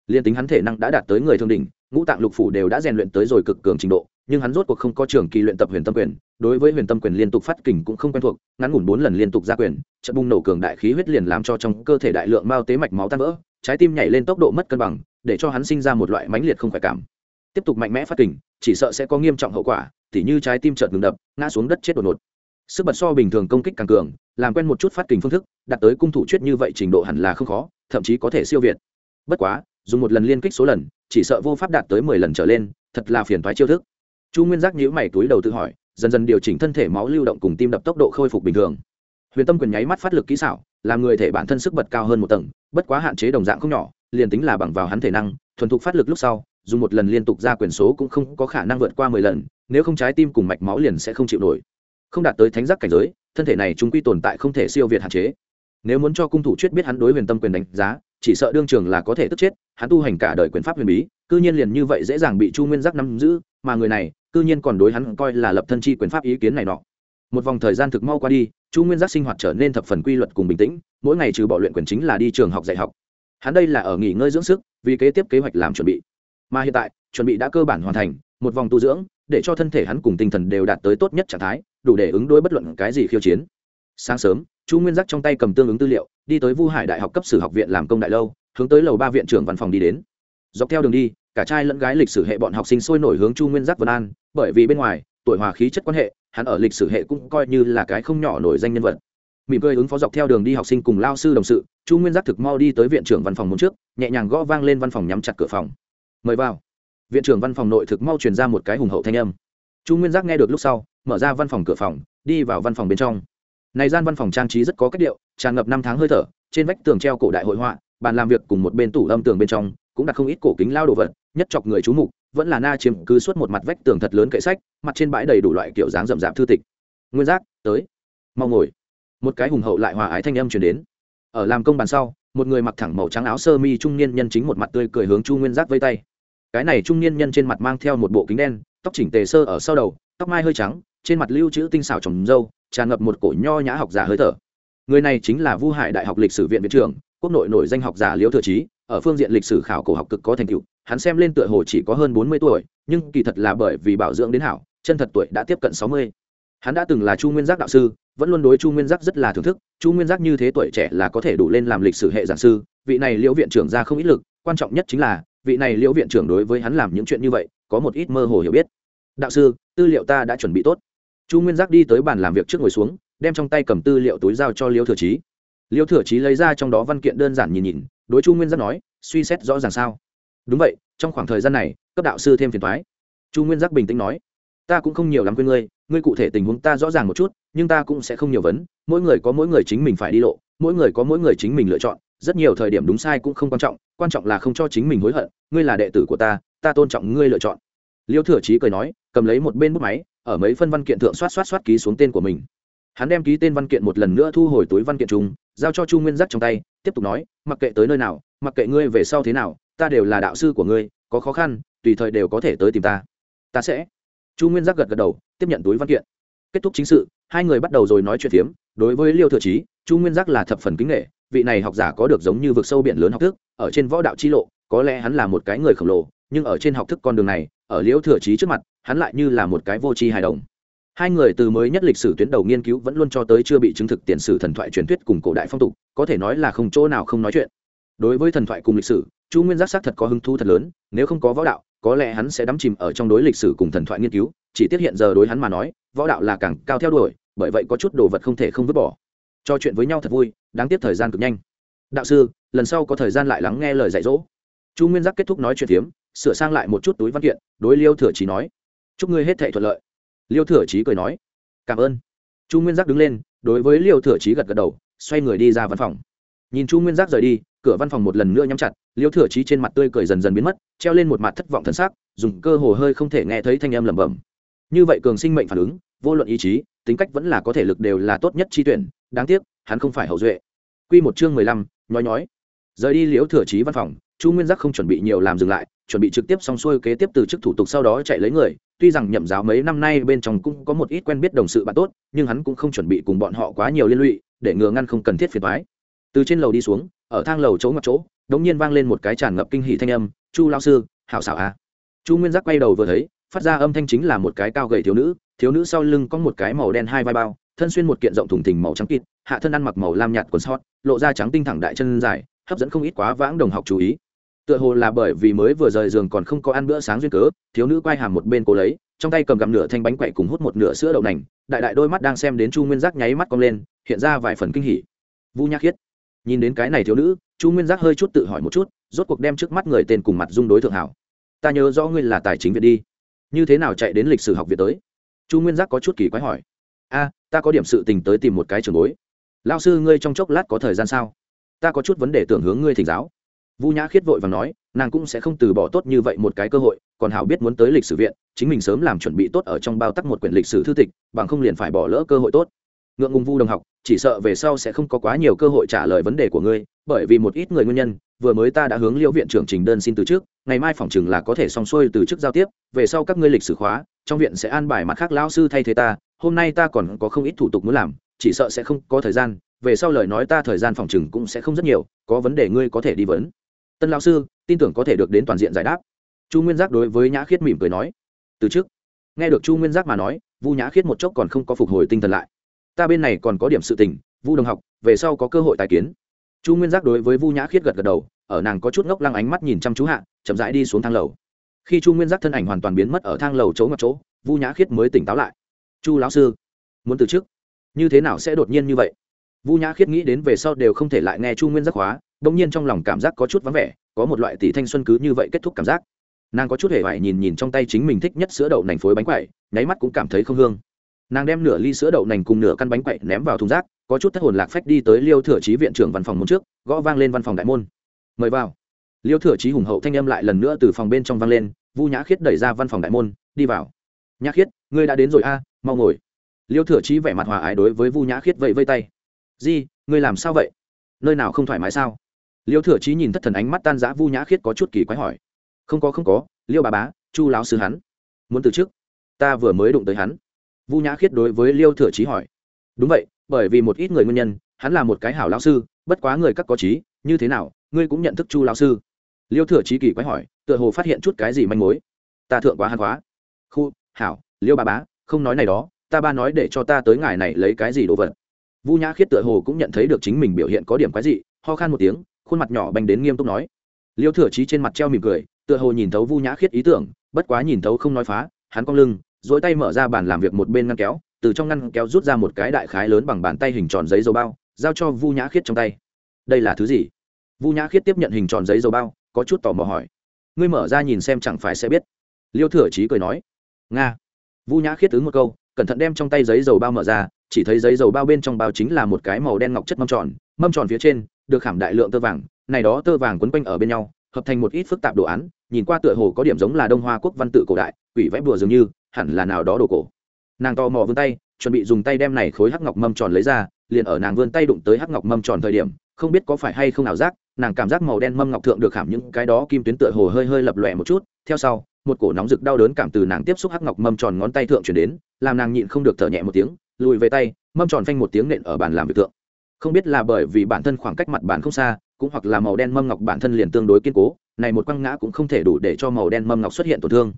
Liên tính hắn thể năng đã đạt tới người thương đỉnh, ngũ tạng lục phủ đều đã rèn luyện tới rồi cực cường trình độ, nhưng hắn rốt cuộc không có trường kỳ luyện tập huyền tâm quyền, đối với huyền tâm quyền liên tục phát kình cũng không quen thuộc, ngắn ngủn bốn lần liên tục ra quyền, trận bùng nổ cường đại khí huyết liền làm cho trong cơ thể đại lượng mao tế mạch máu tan vỡ, trái tim nhảy lên tốc độ mất cân bằng, để cho hắn sinh ra một loại mãnh liệt không khỏe cảm. Tiếp tục mạnh mẽ phát kình, chỉ sợ sẽ có nghiêm trọng hậu quả tỉ như trái tim chợt ngừng đập, ngã xuống đất chết đột ngột. Sức bật so bình thường công kích càng cường, làm quen một chút phát kình phương thức, đạt tới cung thủ chuyết như vậy trình độ hẳn là không khó, thậm chí có thể siêu việt. Bất quá, dùng một lần liên kích số lần, chỉ sợ vô pháp đạt tới mười lần trở lên, thật là phiền toái chiêu thức. Chu nguyên giác nhíu mày túi đầu tự hỏi, dần dần điều chỉnh thân thể máu lưu động cùng tim đập tốc độ khôi phục bình thường. Huyền tâm quyền nháy mắt phát lực kỹ xảo, làm người thể bản thân sức bật cao hơn một tầng, bất quá hạn chế đồng dạng không nhỏ, liền tính là bằng vào hắn thể năng, thuần thục phát lực lúc sau, dùng một lần liên tục ra quyền số cũng không có khả năng vượt qua mười lần nếu không trái tim cùng mạch máu liền sẽ không chịu nổi. Không đạt tới thánh giác cảnh giới, thân thể này chúng quy tồn tại không thể siêu việt hạn chế. Nếu muốn cho cung thủ chuyết biết hắn đối huyền tâm quyền đánh giá, chỉ sợ đương trường là có thể tức chết, hắn tu hành cả đời quyền pháp huyền bí, cư nhiên liền như vậy dễ dàng bị chu nguyên giác nắm giữ, mà người này, cư nhiên còn đối hắn coi là lập thân chi quyền pháp ý kiến này nọ. Một vòng thời gian thực mau qua đi, chu nguyên giác sinh hoạt trở nên thập phần quy luật cùng bình tĩnh, mỗi ngày trừ bỏ luyện quyền chính là đi trường học dạy học. Hắn đây là ở nghỉ ngơi dưỡng sức, vì kế tiếp kế hoạch làm chuẩn bị. Mà hiện tại, chuẩn bị đã cơ bản hoàn thành, một vòng tu dưỡng để cho thân thể hắn cùng tinh thần đều đạt tới tốt nhất trạng thái, đủ để ứng đối bất luận cái gì khiêu chiến. Sáng sớm, chu nguyên giác trong tay cầm tương ứng tư liệu, đi tới vu hải đại học cấp sử học viện làm công đại lâu, hướng tới lầu ba viện trưởng văn phòng đi đến. Dọc theo đường đi, cả trai lẫn gái lịch sử hệ bọn học sinh sôi nổi hướng chu nguyên giác vân an, bởi vì bên ngoài, tuổi hòa khí chất quan hệ, hắn ở lịch sử hệ cũng coi như là cái không nhỏ nổi danh nhân vật. Mỉm cười ứng phó dọc theo đường đi học sinh cùng lao sư đồng sự, chu nguyên giác thực mau đi tới viện trưởng văn phòng muốn trước, nhẹ nhàng gõ vang lên văn phòng nhắm chặt cửa phòng. Mời vào viện trưởng văn phòng nội thực mau truyền ra một cái hùng hậu thanh âm. Chu nguyên giác nghe được lúc sau, mở ra văn phòng cửa phòng, đi vào văn phòng bên trong. Này gian văn phòng trang trí rất có cách điệu, tràn ngập năm tháng hơi thở, trên vách tường treo cổ đại hội họa, bàn làm việc cùng một bên tủ âm tường bên trong, cũng đặt không ít cổ kính lao đồ vật, nhất chọc người chú mục, vẫn là na chiếm cứ suốt một mặt vách tường thật lớn kệ sách, mặt trên bãi đầy đủ loại kiểu dáng rậm rạp thư tịch. Nguyên giác, tới. Mau ngồi. Một cái hùng hậu lại hòa ái thanh âm truyền đến. Ở làm công bàn sau, một người mặc thẳng màu trắng áo sơ mi trung niên nhân chính một mặt tươi cười hướng chu nguyên giác vây tay cái này trung niên nhân trên mặt mang theo một bộ kính đen, tóc chỉnh tề sơ ở sau đầu, tóc mai hơi trắng, trên mặt lưu trữ tinh xảo trồng dâu, tràn ngập một cổ nho nhã học giả hơi thở. Người này chính là vu hải đại học lịch sử viện viện trưởng, quốc nội nổi danh học giả liễu thừa trí ở phương diện lịch sử khảo cổ học cực có thành tựu, hắn xem lên tựa hồ chỉ có hơn bốn mươi tuổi, nhưng kỳ thật là bởi vì bảo dưỡng đến hảo, chân thật tuổi đã tiếp cận sáu mươi. Hắn đã từng là chu nguyên giác đạo sư, vẫn luôn đối chu nguyên giác rất là thưởng thức, chu nguyên giác như thế tuổi trẻ là có thể đủ lên làm lịch sử hệ giảng sư, vị này liễu viện trưởng ra không ít lực, quan trọng nhất chính là vị này liễu viện trưởng đối với hắn làm những chuyện như vậy, có một ít mơ hồ hiểu biết. Đạo sư, tư liệu ta đã chuẩn bị tốt. Chu nguyên giác đi tới bàn làm việc trước ngồi xuống, đem trong tay cầm tư liệu túi giao cho liễu thừa trí liễu thừa trí lấy ra trong đó văn kiện đơn giản nhìn nhìn, đối chu nguyên giác nói, suy xét rõ ràng sao? Đúng vậy, trong khoảng thời gian này, cấp đạo sư thêm phiền thoái chu nguyên giác bình tĩnh nói, ta cũng không nhiều lắm quên ngươi ngươi cụ thể tình huống ta rõ ràng một chút, nhưng ta cũng sẽ không nhiều vấn, mỗi người có mỗi người chính mình phải đi lộ, mỗi người có mỗi người chính mình lựa chọn rất nhiều thời điểm đúng sai cũng không quan trọng quan trọng là không cho chính mình hối hận, ngươi là đệ tử của ta ta tôn trọng ngươi lựa chọn. Liêu thừa trí cười nói, cầm lấy một bên bút máy, ở mấy phân văn kiện thượng soát soát soát ký xuống tên của mình. Hắn đem ký tên văn kiện một lần nữa thu hồi túi văn kiện chung, giao cho chu nguyên giác trong tay, tiếp tục nói, mặc kệ tới nơi nào, mặc kệ ngươi về sau thế nào, ta đều là đạo sư của ngươi, có khó khăn, tùy thời đều có thể tới tìm ta. Ta sẽ. Chu nguyên giác gật gật đầu, tiếp nhận túi văn kiện. Kết thúc chính sự, hai người bắt đầu rồi nói chuyện phiếm. Đối với liêu thừa trí chu nguyên giác là thập phần kính nghệ vị này học giả có được giống như vực sâu biển lớn học thức, ở trên võ đạo chi lộ, có lẽ hắn là một cái người khổng lồ, nhưng ở trên học thức con đường này, ở liễu thừa trí trước mặt, hắn lại như là một cái vô tri hài đồng. Hai người từ mới nhất lịch sử tuyến đầu nghiên cứu vẫn luôn cho tới chưa bị chứng thực tiền sử thần thoại truyền thuyết cùng cổ đại phong tục, có thể nói là không chỗ nào không nói chuyện. Đối với thần thoại cùng lịch sử, chu nguyên giác xác thật có hứng thú thật lớn, nếu không có võ đạo, có lẽ hắn sẽ đắm chìm ở trong đối lịch sử cùng thần thoại nghiên cứu, chỉ tiết hiện giờ đối hắn mà nói, võ đạo là càng cao theo đuổi, bởi vậy có chút đồ vật không thể không vứt bỏ cho chuyện với nhau thật vui, đáng tiếc thời gian cực nhanh. Đạo sư, lần sau có thời gian lại lắng nghe lời dạy dỗ. Chu nguyên giác kết thúc nói chuyện phiếm, sửa sang lại một chút túi văn kiện, đối liêu thừa trí nói. Chúc ngươi hết thệ thuận lợi. Liêu thừa trí cười nói. Cảm ơn. Chu nguyên giác đứng lên, đối với liêu thừa trí gật gật đầu, xoay người đi ra văn phòng. Nhìn chu nguyên giác rời đi, cửa văn phòng một lần nữa nhắm chặt, liêu thừa trí trên mặt tươi cười dần dần biến mất, treo lên một mặt thất vọng thân xác dùng cơ hồ hơi không thể nghe thấy thanh âm lẩm bẩm như vậy cường sinh mệnh phản ứng, vô luận ý chí, tính cách vẫn là có thể lực đều là tốt nhất chi tuyển, đáng tiếc, hắn không phải hậu duệ. Q một chương mười lăm nói nhói. Rời đi liễu thừa trí văn phòng, chu nguyên giác không chuẩn bị nhiều làm dừng lại, chuẩn bị trực tiếp xong xuôi kế tiếp từ chức thủ tục sau đó chạy lấy người. Tuy rằng nhậm giáo mấy năm nay bên trong cũng có một ít quen biết đồng sự bạn tốt, nhưng hắn cũng không chuẩn bị cùng bọn họ quá nhiều liên lụy, để ngừa ngăn không cần thiết phiền thoái từ trên lầu đi xuống, ở thang lầu chỗ ngập chỗ, đống nhiên vang lên một cái tràn ngập kinh hỷ thanh âm, chu lao sư, hảo xảo à. Chu nguyên giác quay đầu vừa thấy phát ra âm thanh chính là một cái cao gầy thiếu nữ thiếu nữ sau lưng có một cái màu đen hai vai bao, thân xuyên một kiện rộng thùng thình màu trắng kịt, hạ thân ăn mặc màu lam nhạt quần sót lộ ra trắng tinh thẳng đại chân dài, hấp dẫn không ít quá vãng đồng học chú ý. Tựa hồ là bởi vì mới vừa rời giường còn không có ăn bữa sáng duyên cớ, thiếu nữ quay hàm một bên cố lấy, trong tay cầm gặm nửa thanh bánh quậy cùng hút một nửa sữa đậu nành, đại đại đôi mắt đang xem đến chu nguyên giác nháy mắt cong lên, hiện ra vài phần kinh hỉ. Vu nhạc khiết, nhìn đến cái này thiếu nữ, chu nguyên giác hơi chút tự hỏi một chút, rốt cuộc đem trước mắt người tên cùng mặt dung đối thượng hảo. Ta nhớ rõ ngươi là tài chính viện đi như thế nào chạy đến lịch sử học viện tới? Chu nguyên giác có chút kỳ quái hỏi. A, ta có điểm sự tình tới tìm một cái trường bối. Lao sư ngươi trong chốc lát có thời gian sao? Ta có chút vấn đề tưởng hướng ngươi thỉnh giáo. Vu nhã khiết vội và nói, nàng cũng sẽ không từ bỏ tốt như vậy một cái cơ hội, còn hảo biết muốn tới lịch sử viện, chính mình sớm làm chuẩn bị tốt ở trong bao tắc một quyển lịch sử thư tịch, bằng không liền phải bỏ lỡ cơ hội tốt. Ngượng ngùng vu đồng học, chỉ sợ về sau sẽ không có quá nhiều cơ hội trả lời vấn đề của ngươi, bởi vì một ít người nguyên nhân vừa mới ta đã hướng liễu viện trưởng trình đơn xin từ trước, ngày mai phòng chừng là có thể xong xuôi từ chức giao tiếp, về sau các ngươi lịch sử khóa, trong viện sẽ an bài mặt khác lão sư thay thế ta, hôm nay ta còn có không ít thủ tục muốn làm, chỉ sợ sẽ không có thời gian, về sau lời nói ta thời gian phòng chừng cũng sẽ không rất nhiều, có vấn đề ngươi có thể đi vấn. Tân lão sư, tin tưởng có thể được đến toàn diện giải đáp. Chu nguyên giác đối với nhã khiết mỉm cười nói. Từ trước, nghe được chu nguyên giác mà nói, vu nhã khiết một chốc còn không có phục hồi tinh thần lại. Ta bên này còn có điểm sự tình, vu đồng học, về sau có cơ hội tài kiến chu nguyên giác đối với vu nhã khiết gật gật đầu, ở nàng có chút ngốc lăng ánh mắt nhìn chăm chú hạ, chậm rãi đi xuống thang lầu. Khi chu nguyên giác thân ảnh hoàn toàn biến mất ở thang lầu chỗ ngập chỗ, vu nhã khiết mới tỉnh táo lại. Chu lão sư, muốn từ chức, như thế nào sẽ đột nhiên như vậy? Vu nhã khiết nghĩ đến về sau đều không thể lại nghe chu nguyên giác hóa đ ỗ n g nhiên trong lòng cảm giác có chút vắng vẻ, có một loại tỷ thanh xuân cứ như vậy kết thúc cảm giác. Nàng có chút hề vải nhìn nhìn trong tay chính mình thích nhất sữa đậu nành phối bánh quậy, nháy mắt cũng cảm thấy không hương. Nàng đem nửa ly sữa đậu nành cùng nửa căn bánh quậy ném vào thùng rác có chút thất hồn lạc phách đi tới liêu thừa trí viện trưởng văn phòng môn trước, gõ vang lên văn phòng đại môn. Mời vào. Liêu thừa trí hùng hậu thanh âm lại lần nữa từ phòng bên trong vang lên, vu nhã khiết đẩy ra văn phòng đại môn, đi vào. Nhã khiết, ngươi đã đến rồi a, mau ngồi. Liêu thừa trí vẻ mặt hòa ái đối với vu nhã khiết vẫy vây tay. Di, ngươi làm sao vậy? Nơi nào không thoải mái sao? Liêu thừa chí nhìn thất thần ánh mắt tan giã vu nhã khiết có chút kỳ quái hỏi. Không có không có, liêu bà bá, chu láo sư hắn. Muốn từ chức, ta vừa mới đụng tới hắn. Vu nhã khiết đối với liêu thừa chí hỏi. Đúng vậy bởi vì một ít người nguyên nhân, hắn là một cái hảo lão sư, bất quá người các có trí, như thế nào, ngươi cũng nhận thức chu lão sư. Liêu thừa trí kỳ quái hỏi, tựa hồ phát hiện chút cái gì manh mối. Ta thượng quá hắn quá. Khu, hảo, liêu ba bá, không nói này đó, ta ba nói để cho ta tới ngài này lấy cái gì đồ vật. Vu nhã khiết tựa hồ cũng nhận thấy được chính mình biểu hiện có điểm quái dị, ho khan một tiếng, khuôn mặt nhỏ bành đến nghiêm túc nói. Liêu thừa trí trên mặt treo mỉm cười, tựa hồ nhìn thấu vu nhã khiết ý tưởng, bất quá nhìn thấu không nói phá, hắn cong lưng dỗi tay mở ra bàn làm việc một bên ngăn kéo từ trong ngăn kéo rút ra một cái đại khái lớn bằng bàn tay hình tròn giấy dầu bao, giao cho vu nhã khiết trong tay. Đây là thứ gì? Vu nhã khiết tiếp nhận hình tròn giấy dầu bao, có chút tò mò hỏi. Ngươi mở ra nhìn xem chẳng phải sẽ biết. Liêu thừa chí cười nói. Nga. Vu nhã khiết ứng một câu, cẩn thận đem trong tay giấy dầu bao mở ra, chỉ thấy giấy dầu bao bên trong bao chính là một cái màu đen ngọc chất mâm tròn mâm tròn phía trên, được khảm đại lượng tơ vàng, này đó tơ vàng quấn quanh ở bên nhau, hợp thành một ít phức tạp đồ án, nhìn qua tựa hồ có điểm giống là đông hoa quốc văn tự cổ đại, quỷ vẽ bùa dường như, hẳn là nào đó đồ cổ nàng to mò vươn tay chuẩn bị dùng tay đem này khối hắc ngọc mâm tròn lấy ra liền ở nàng vươn tay đụng tới hắc ngọc mâm tròn thời điểm không biết có phải hay không ảo giác nàng cảm giác màu đen mâm ngọc thượng được khảm những cái đó kim tuyến tựa hồ hơi hơi lập lòe một chút theo sau một cổ nóng rực đau đớn cảm từ nàng tiếp xúc hắc ngọc mâm tròn ngón tay thượng chuyển đến làm nàng nhịn không được thở nhẹ một tiếng lùi về tay mâm tròn phanh một tiếng nện ở bàn làm việc thượng, không biết là bởi vì bản thân khoảng cách mặt bàn không xa cũng hoặc là màu đen mâm ngọc bản thân liền tương đối kiên cố này một quăng ngã cũng không thể đủ để cho màu đen mâm ngọc xuất hiện tổn thương.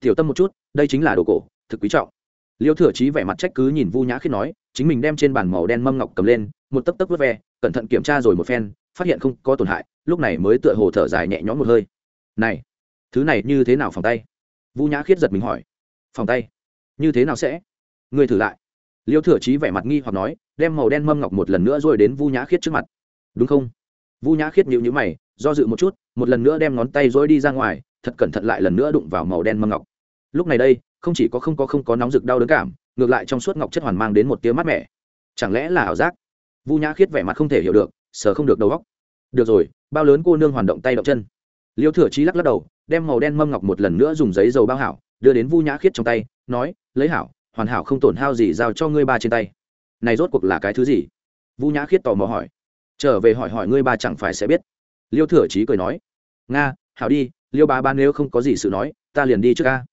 Tiểu tâm một chút đây chính là đồ cổ thực quý trọng liêu thừa chí vẻ mặt trách cứ nhìn vu nhã khiết nói, chính mình đem trên bàn màu đen mâm ngọc cầm lên, một tấc tấc vớt ve, cẩn thận kiểm tra rồi một phen, phát hiện không có tổn hại, lúc này mới tựa hồ thở dài nhẹ nhõm một hơi. Này, thứ này như thế nào phòng tay? Vu nhã khiết giật mình hỏi. Phòng tay? Như thế nào sẽ? Ngươi thử lại. Liêu thừa chí vẻ mặt nghi hoặc nói, đem màu đen mâm ngọc một lần nữa rồi đến vu nhã khiết trước mặt. Đúng không? Vu nhã khiết nhịu nhữ mày, do dự một chút, một lần nữa đem ngón tay dối đi ra ngoài, thật cẩn thận lại lần nữa đụng vào màu đen mâm ngọc. Lúc này đây không chỉ có không có không có nóng rực đau đớn cảm, ngược lại trong suốt ngọc chất hoàn mang đến một tia mát mẻ. Chẳng lẽ là ảo giác? Vu nhã khiết vẻ mặt không thể hiểu được, sờ không được đầu góc được rồi, bao lớn cô nương hoàn động tay động chân. Liêu thừa trí lắc lắc đầu, đem màu đen mâm ngọc một lần nữa dùng giấy dầu bao hảo, đưa đến vu nhã khiết trong tay, nói, lấy hảo, hoàn hảo không tổn hao gì, giao cho ngươi ba trên tay. Này rốt cuộc là cái thứ gì? Vu nhã khiết tò mò hỏi. Trở về hỏi hỏi ngươi ba chẳng phải sẽ biết. Liêu thừa trí cười nói. Nga, hảo đi, liêu ba ba nếu không có gì sự nói, ta liền đi trước ca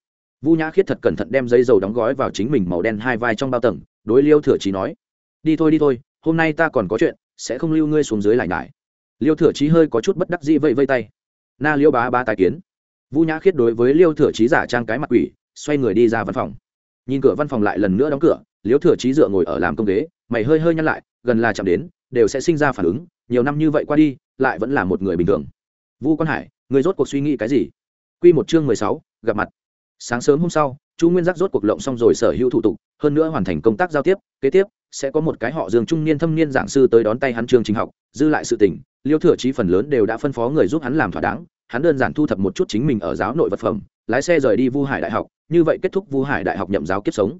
vu nhã khiết thật cẩn thận đem giấy dầu đóng gói vào chính mình màu đen hai vai trong bao tầng, đối liêu thừa chí nói, đi thôi đi thôi, hôm nay ta còn có chuyện, sẽ không lưu ngươi xuống dưới lại ngại liêu thừa chí hơi có chút bất đắc dĩ vẫy vây tay. Na liêu bá ba tài kiến. Vu nhã khiết đối với liêu thừa chí giả trang cái mặt quỷ, xoay người đi ra văn phòng. Nhìn cửa văn phòng lại lần nữa đóng cửa, liêu thừa chí dựa ngồi ở làm công ghế, mày hơi hơi nhăn lại, gần là chạm đến, đều sẽ sinh ra phản ứng, nhiều năm như vậy qua đi, lại vẫn là một người bình thường. Vu quan hải người rốt cuộc suy nghĩ cái gì? Q một chương mười sáu, gặp mặt sáng sớm hôm sau, chu nguyên giác rốt cuộc lộng xong rồi sở hữu thủ tục, hơn nữa hoàn thành công tác giao tiếp, kế tiếp sẽ có một cái họ dương trung niên thâm niên giảng sư tới đón tay hắn trường trình học, dư lại sự tình, liêu thừa trí phần lớn đều đã phân phó người giúp hắn làm thỏa đáng, hắn đơn giản thu thập một chút chính mình ở giáo nội vật phẩm, lái xe rời đi vu hải đại học, như vậy kết thúc vu hải đại học nhậm giáo kiếp sống.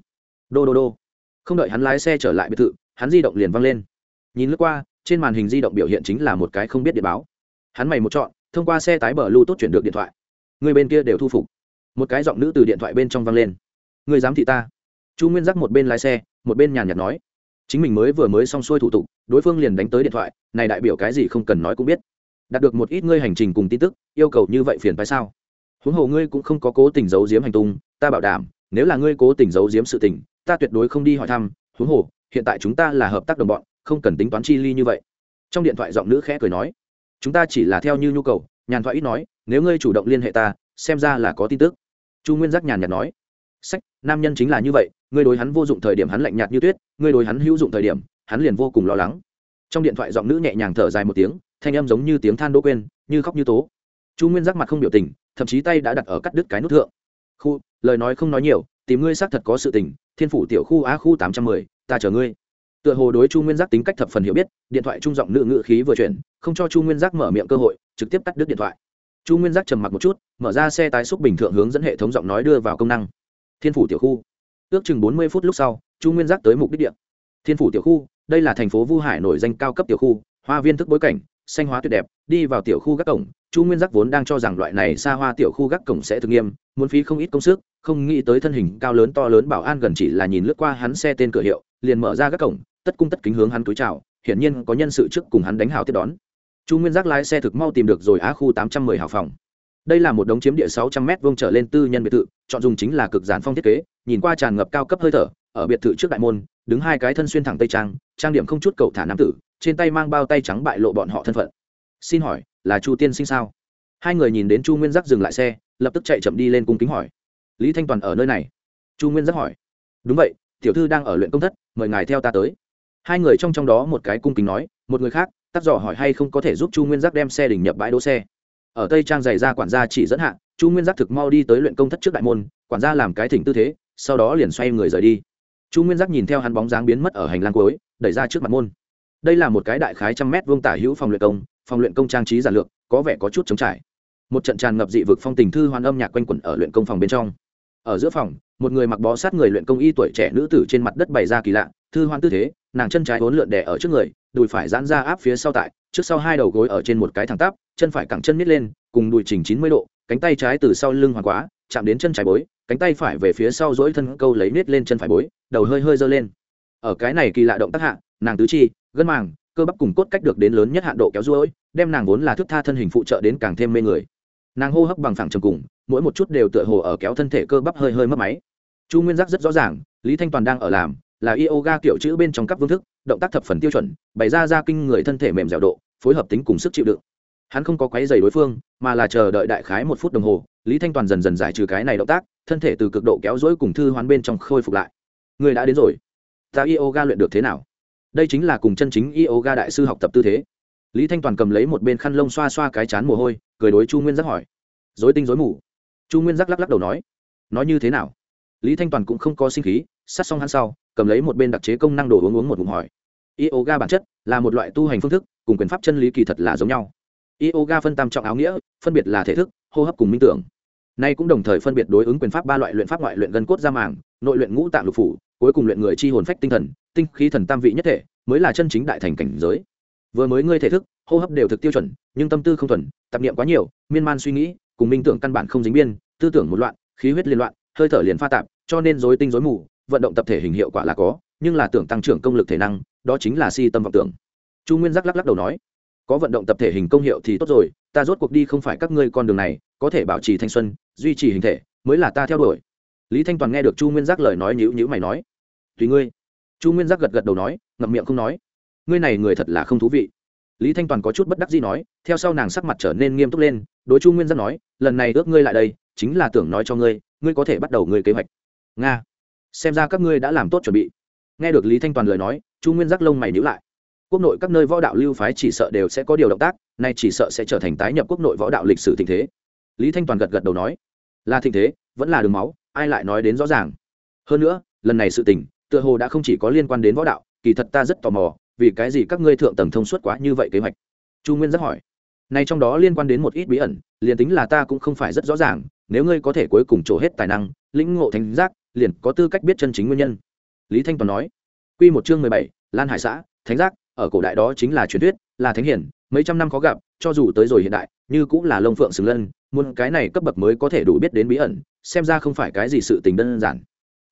Đô đô đô. Không đợi hắn lái xe trở lại biệt thự, hắn di động liền văng lên. Nhìn lướt qua, trên màn hình di động biểu hiện chính là một cái không biết điện báo. Hắn mày một chọn, thông qua xe tái bờ lưu tốt chuyển được điện thoại. Người bên kia đều thu phục một cái giọng nữ từ điện thoại bên trong vang lên. Người dám thị ta. Chu nguyên giác một bên lái xe, một bên nhàn nhạt nói. Chính mình mới vừa mới xong xuôi thủ tục, đối phương liền đánh tới điện thoại, này đại biểu cái gì không cần nói cũng biết. Đạt được một ít ngươi hành trình cùng tin tức, yêu cầu như vậy phiền phải sao? Huống hồ ngươi cũng không có cố tình giấu giếm hành tung, ta bảo đảm, nếu là ngươi cố tình giấu giếm sự tình, ta tuyệt đối không đi hỏi thăm. Huống hồ, hiện tại chúng ta là hợp tác đồng bọn, không cần tính toán chi ly như vậy. Trong điện thoại giọng nữ khẽ cười nói. Chúng ta chỉ là theo như nhu cầu. Nhàn thoại ít nói, nếu ngươi chủ động liên hệ ta, xem ra là có tin tức chu nguyên giác nhàn nhạt nói, sách, nam nhân chính là như vậy, ngươi đối hắn vô dụng thời điểm hắn lạnh nhạt như tuyết, ngươi đối hắn hữu dụng thời điểm, hắn liền vô cùng lo lắng. Trong điện thoại giọng nữ nhẹ nhàng thở dài một tiếng, thanh âm giống như tiếng than đỗ quên, như khóc như tố. Chu nguyên giác mặt không biểu tình, thậm chí tay đã đặt ở cắt đứt cái nút thượng. Khu, lời nói không nói nhiều, tìm ngươi xác thật có sự tình, thiên phủ tiểu khu a khu tám trăm mười, ta chờ ngươi. Tựa hồ đối chu nguyên giác tính cách thập phần hiểu biết, điện thoại trung giọng nữ ngữ khí vừa chuyển, không cho chu nguyên giác mở miệng cơ hội, trực tiếp cắt đứt điện thoại chu nguyên giác trầm mặc một chút, mở ra xe tái xúc bình thường hướng dẫn hệ thống giọng nói đưa vào công năng. Thiên phủ tiểu khu. Ước chừng bốn mươi phút lúc sau, chu nguyên giác tới mục đích địa. Thiên phủ tiểu khu, đây là thành phố vu hải nổi danh cao cấp tiểu khu, hoa viên thức bối cảnh, xanh hóa tuyệt đẹp, đi vào tiểu khu gác cổng, chu nguyên giác vốn đang cho rằng loại này xa hoa tiểu khu gác cổng sẽ thực nghiêm, muốn phí không ít công sức, không nghĩ tới thân hình cao lớn to lớn bảo an gần chỉ là nhìn lướt qua hắn xe tên cửa hiệu, liền mở ra gác cổng, tất cung tất kính hướng hắn túi chào, hiển nhiên có nhân sự trước cùng hắn đánh hào tiếp đón chu nguyên giác lái xe thực mau tìm được rồi á khu tám trăm mười hào phòng. Đây là một đống chiếm địa sáu trăm m vuông trở lên tư nhân biệt thự, chọn dùng chính là cực giản phong thiết kế, nhìn qua tràn ngập cao cấp hơi thở, ở biệt thự trước đại môn, đứng hai cái thân xuyên thẳng tây trang trang điểm không chút cầu thả nam tử, trên tay mang bao tay trắng bại lộ bọn họ thân phận. Xin hỏi, là chu tiên sinh sao? Hai người nhìn đến chu nguyên giác dừng lại xe, lập tức chạy chậm đi lên cung kính hỏi. Lý thanh toàn ở nơi này? Chu nguyên giác hỏi. Đúng vậy, tiểu thư đang ở luyện công thất, mời ngài theo ta tới. Hai người trong trong đó một cái cung kính nói, một người khác tác dò hỏi hay không có thể giúp chu nguyên giác đem xe đình nhập bãi đỗ xe. Ở tây trang giày ra quản gia chỉ dẫn hạ, chu nguyên giác thực mau đi tới luyện công thất trước đại môn, quản gia làm cái thỉnh tư thế, sau đó liền xoay người rời đi. Chu nguyên giác nhìn theo hắn bóng dáng biến mất ở hành lang cuối, đẩy ra trước mặt môn. Đây là một cái đại khái trăm mét vuông tả hữu phòng luyện công, phòng luyện công trang trí giản lược, có vẻ có chút trống trải. Một trận tràn ngập dị vực phong tình thư hoàn âm nhạc quanh quẩn ở luyện công phòng bên trong ở giữa phòng, một người mặc bó sát người luyện công y tuổi trẻ nữ tử trên mặt đất bày ra kỳ lạ, thư hoan tư thế, nàng chân trái hốn lượn đẻ ở trước người, đùi phải giãn ra áp phía sau tại, trước sau hai đầu gối ở trên một cái thẳng tắp, chân phải cẳng chân miết lên, cùng đùi chỉnh chín mươi độ, cánh tay trái từ sau lưng hoàn quá, chạm đến chân trái bối, cánh tay phải về phía sau dỗi thân câu lấy nít lên chân phải bối, đầu hơi hơi giơ lên. Ở cái này kỳ lạ động tác hạ, nàng tứ chi, gân màng, cơ bắp cùng cốt cách được đến lớn nhất hạn độ kéo ruỗi đem nàng vốn là thức tha thân hình phụ trợ đến càng thêm mê người. Nàng hô hấp bằng phẳng trầm cùng mỗi một chút đều tựa hồ ở kéo thân thể cơ bắp hơi hơi mất máy. Chu nguyên giác rất rõ ràng, lý thanh toàn đang ở làm, là yoga kiểu chữ bên trong các vương thức, động tác thập phần tiêu chuẩn, bày ra ra kinh người thân thể mềm dẻo độ, phối hợp tính cùng sức chịu đựng. Hắn không có quấy giày đối phương, mà là chờ đợi đại khái một phút đồng hồ, lý thanh toàn dần dần giải trừ cái này động tác, thân thể từ cực độ kéo dối cùng thư hoán bên trong khôi phục lại. Người đã đến rồi. Ta yoga luyện được thế nào? Đây chính là cùng chân chính yoga đại sư học tập tư thế. Lý thanh toàn cầm lấy một bên khăn lông xoa xoa cái chán mồ hôi, cười đối chu nguyên giác hỏi. Dối tinh dối mù chu nguyên giác lắc lắc đầu nói nói như thế nào? Lý thanh toàn cũng không có sinh khí, sát xong hắn sau, cầm lấy một bên đặc chế công năng đồ uống uống một ngụm hỏi, yoga bản chất là một loại tu hành phương thức, cùng quyền pháp chân lý kỳ thật là giống nhau. Yoga phân tam trọng áo nghĩa, phân biệt là thể thức, hô hấp cùng minh tưởng. Nay cũng đồng thời phân biệt đối ứng quyền pháp ba loại luyện pháp ngoại luyện gân cốt ra màng, nội luyện ngũ tạng lục phủ, cuối cùng luyện người chi hồn phách tinh thần, tinh khí thần tam vị nhất thể, mới là chân chính đại thành cảnh giới. Vừa mới ngươi thể thức, hô hấp đều thực tiêu chuẩn, nhưng tâm tư không thuần tập niệm quá nhiều, miên man suy nghĩ cùng minh tưởng căn bản không dính biên, tư tưởng một loạn, khí huyết liên loạn, hơi thở liền pha tạp, cho nên dối tinh dối mù, vận động tập thể hình hiệu quả là có, nhưng là tưởng tăng trưởng công lực thể năng, đó chính là si tâm vọng tưởng. Chu nguyên giác lắc lắc đầu nói, có vận động tập thể hình công hiệu thì tốt rồi, ta rốt cuộc đi không phải các ngươi con đường này, có thể bảo trì thanh xuân, duy trì hình thể, mới là ta theo đuổi. Lý thanh toàn nghe được chu nguyên giác lời nói nhữ nhữ mày nói, tùy ngươi. Chu nguyên giác gật gật đầu nói, ngậm miệng không nói, ngươi này người thật là không thú vị lý thanh toàn có chút bất đắc gì nói, theo sau nàng sắc mặt trở nên nghiêm túc lên, đối chu nguyên Dân nói, lần này ước ngươi lại đây, chính là tưởng nói cho ngươi ngươi có thể bắt đầu ngươi kế hoạch. Nga, xem ra các ngươi đã làm tốt chuẩn bị. Nghe được lý thanh toàn lời nói, chu nguyên giác lông mày nhữ lại. Quốc nội các nơi võ đạo lưu phái chỉ sợ đều sẽ có điều động tác, nay chỉ sợ sẽ trở thành tái nhập quốc nội võ đạo lịch sử tình thế. Lý thanh toàn gật gật đầu nói, là tình thế, vẫn là đường máu, ai lại nói đến rõ ràng. Hơn nữa, lần này sự tình, tựa hồ đã không chỉ có liên quan đến võ đạo, kỳ thật ta rất tò mò vì cái gì các ngươi thượng tầng thông suốt quá như vậy kế hoạch? Chu nguyên rất hỏi. Nay trong đó liên quan đến một ít bí ẩn, liền tính là ta cũng không phải rất rõ ràng, nếu ngươi có thể cuối cùng trổ hết tài năng, lĩnh ngộ thánh giác, liền có tư cách biết chân chính nguyên nhân. Lý thanh toàn nói. Q một chương mười bảy, lan hải xã, thánh giác, ở cổ đại đó chính là truyền thuyết, là thánh hiển, mấy trăm năm khó gặp, cho dù tới rồi hiện đại, như cũng là lông phượng xứng lân, muốn cái này cấp bậc mới có thể đủ biết đến bí ẩn, xem ra không phải cái gì sự tình đơn giản.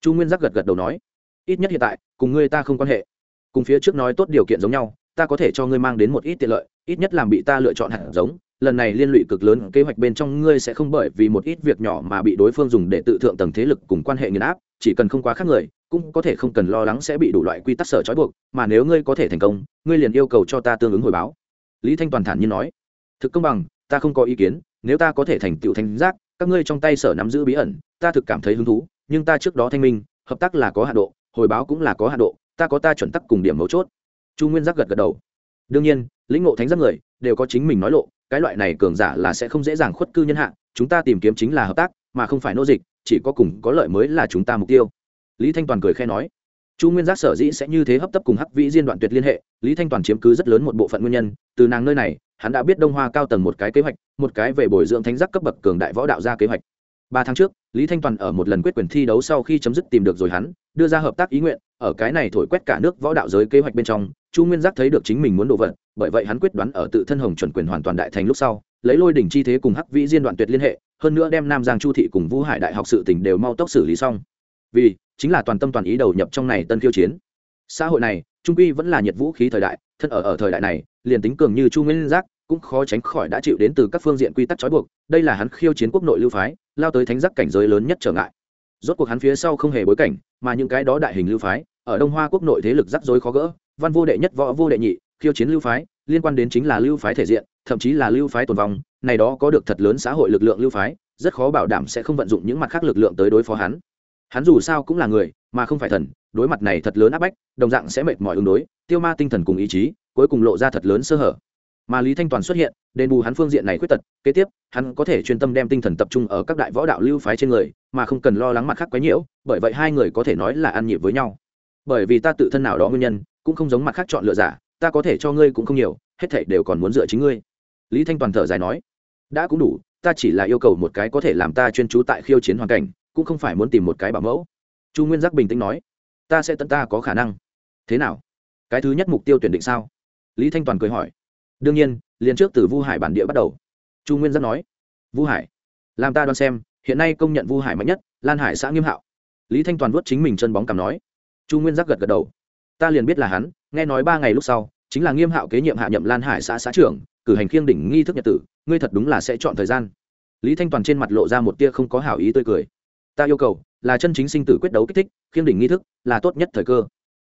Chu nguyên giác gật gật đầu nói. Ít nhất hiện tại, cùng ngươi ta không quan hệ cùng phía trước nói tốt điều kiện giống nhau, ta có thể cho ngươi mang đến một ít tiện lợi, ít nhất làm bị ta lựa chọn hạt giống, lần này liên lụy cực lớn, kế hoạch bên trong ngươi sẽ không bởi vì một ít việc nhỏ mà bị đối phương dùng để tự thượng tầng thế lực cùng quan hệ nghiền áp, chỉ cần không quá khác người, cũng có thể không cần lo lắng sẽ bị đủ loại quy tắc sở trói buộc, mà nếu ngươi có thể thành công, ngươi liền yêu cầu cho ta tương ứng hồi báo. Lý thanh toàn thản nhiên nói. Thực công bằng, ta không có ý kiến, nếu ta có thể thành tựu thanh giác, các ngươi trong tay sở nắm giữ bí ẩn, ta thực cảm thấy hứng thú, nhưng ta trước đó thanh minh, hợp tác là có hạ độ, hồi báo cũng là có hạ độ ta có ta chuẩn tắc cùng điểm mấu chốt. Chu nguyên giác gật gật đầu. Đương nhiên, lĩnh ngộ thánh giác người đều có chính mình nói lộ, cái loại này cường giả là sẽ không dễ dàng khuất cư nhân hạ, chúng ta tìm kiếm chính là hợp tác, mà không phải nô dịch, chỉ có cùng có lợi mới là chúng ta mục tiêu. Lý thanh toàn cười khe nói. Chu nguyên giác sở dĩ sẽ như thế hấp tấp cùng hắc vĩ diên đoạn tuyệt liên hệ, lý thanh toàn chiếm cứ rất lớn một bộ phận nguyên nhân, từ nàng nơi này, hắn đã biết đông hoa cao tầng một cái kế hoạch, một cái về bồi dưỡng thánh giác cấp bậc cường đại võ đạo ra kế hoạch. Ba tháng trước, lý thanh toàn ở một lần quyết quyền thi đấu sau khi chấm dứt tìm được rồi hắn, đưa ra hợp tác ý nguyện ở cái này thổi quét cả nước võ đạo giới kế hoạch bên trong, chu nguyên giác thấy được chính mình muốn đồ vật, bởi vậy hắn quyết đoán ở tự thân hồng chuẩn quyền hoàn toàn đại thành lúc sau, lấy lôi đỉnh chi thế cùng hắc vĩ diên đoạn tuyệt liên hệ, hơn nữa đem nam giang chu thị cùng vũ hải đại học sự tỉnh đều mau tốc xử lý xong. Vì, chính là toàn tâm toàn ý đầu nhập trong này tân khiêu chiến. Xã hội này, trung quy vẫn là nhiệt vũ khí thời đại, thân ở ở thời đại này, liền tính cường như chu nguyên giác, cũng khó tránh khỏi đã chịu đến từ các phương diện quy tắc trói buộc, đây là hắn khiêu chiến quốc nội lưu phái, lao tới thánh giác cảnh giới lớn nhất trở ngại. Rốt cuộc hắn phía sau không hề bối cảnh, mà những cái đó đại hình lưu phái ở đông hoa quốc nội thế lực rắc rối khó gỡ, văn vô đệ nhất, võ vô đệ nhị, khiêu chiến lưu phái, liên quan đến chính là lưu phái thể diện, thậm chí là lưu phái tồn vong, này đó có được thật lớn xã hội lực lượng lưu phái, rất khó bảo đảm sẽ không vận dụng những mặt khác lực lượng tới đối phó hắn. Hắn dù sao cũng là người, mà không phải thần, đối mặt này thật lớn áp bách, đồng dạng sẽ mệt mỏi ứng đối, tiêu ma tinh thần cùng ý chí, cuối cùng lộ ra thật lớn sơ hở. Mà lý thanh toàn xuất hiện, đền bù hắn phương diện này khuyết tật, kế tiếp, hắn có thể chuyên tâm đem tinh thần tập trung ở các đại võ đạo lưu phái trên người, mà không cần lo lắng mặt khác quấy nhiễu, bởi vậy hai người có thể nói là ăn nhịp với nhau bởi vì ta tự thân nào đó nguyên nhân, cũng không giống mặt khác chọn lựa giả, ta có thể cho ngươi cũng không nhiều, hết thảy đều còn muốn dựa chính ngươi. Lý thanh toàn thở dài nói, đã cũng đủ, ta chỉ là yêu cầu một cái có thể làm ta chuyên trú tại khiêu chiến hoàn cảnh, cũng không phải muốn tìm một cái bảo mẫu. Chu nguyên giác bình tĩnh nói, ta sẽ tận ta có khả năng. Thế nào? Cái thứ nhất mục tiêu tuyển định sao? Lý thanh toàn cười hỏi. Đương nhiên, liền trước từ vu hải bản địa bắt đầu. Chu nguyên giác nói. Vu hải? Làm ta đoán xem, hiện nay công nhận vu hải mạnh nhất, lan hải xã nghiêm hạo. Lý thanh toàn vuốt chính mình chân bóng cằm nói chu nguyên giác gật gật đầu. Ta liền biết là hắn, nghe nói ba ngày lúc sau, chính là nghiêm hạo kế nhiệm hạ nhậm lan hải xã xã trưởng, cử hành khiêng đỉnh nghi thức nhật tử, ngươi thật đúng là sẽ chọn thời gian. Lý thanh toàn trên mặt lộ ra một tia không có hảo ý tươi cười. Ta yêu cầu, là chân chính sinh tử quyết đấu kích thích, khiêng đỉnh nghi thức, là tốt nhất thời cơ.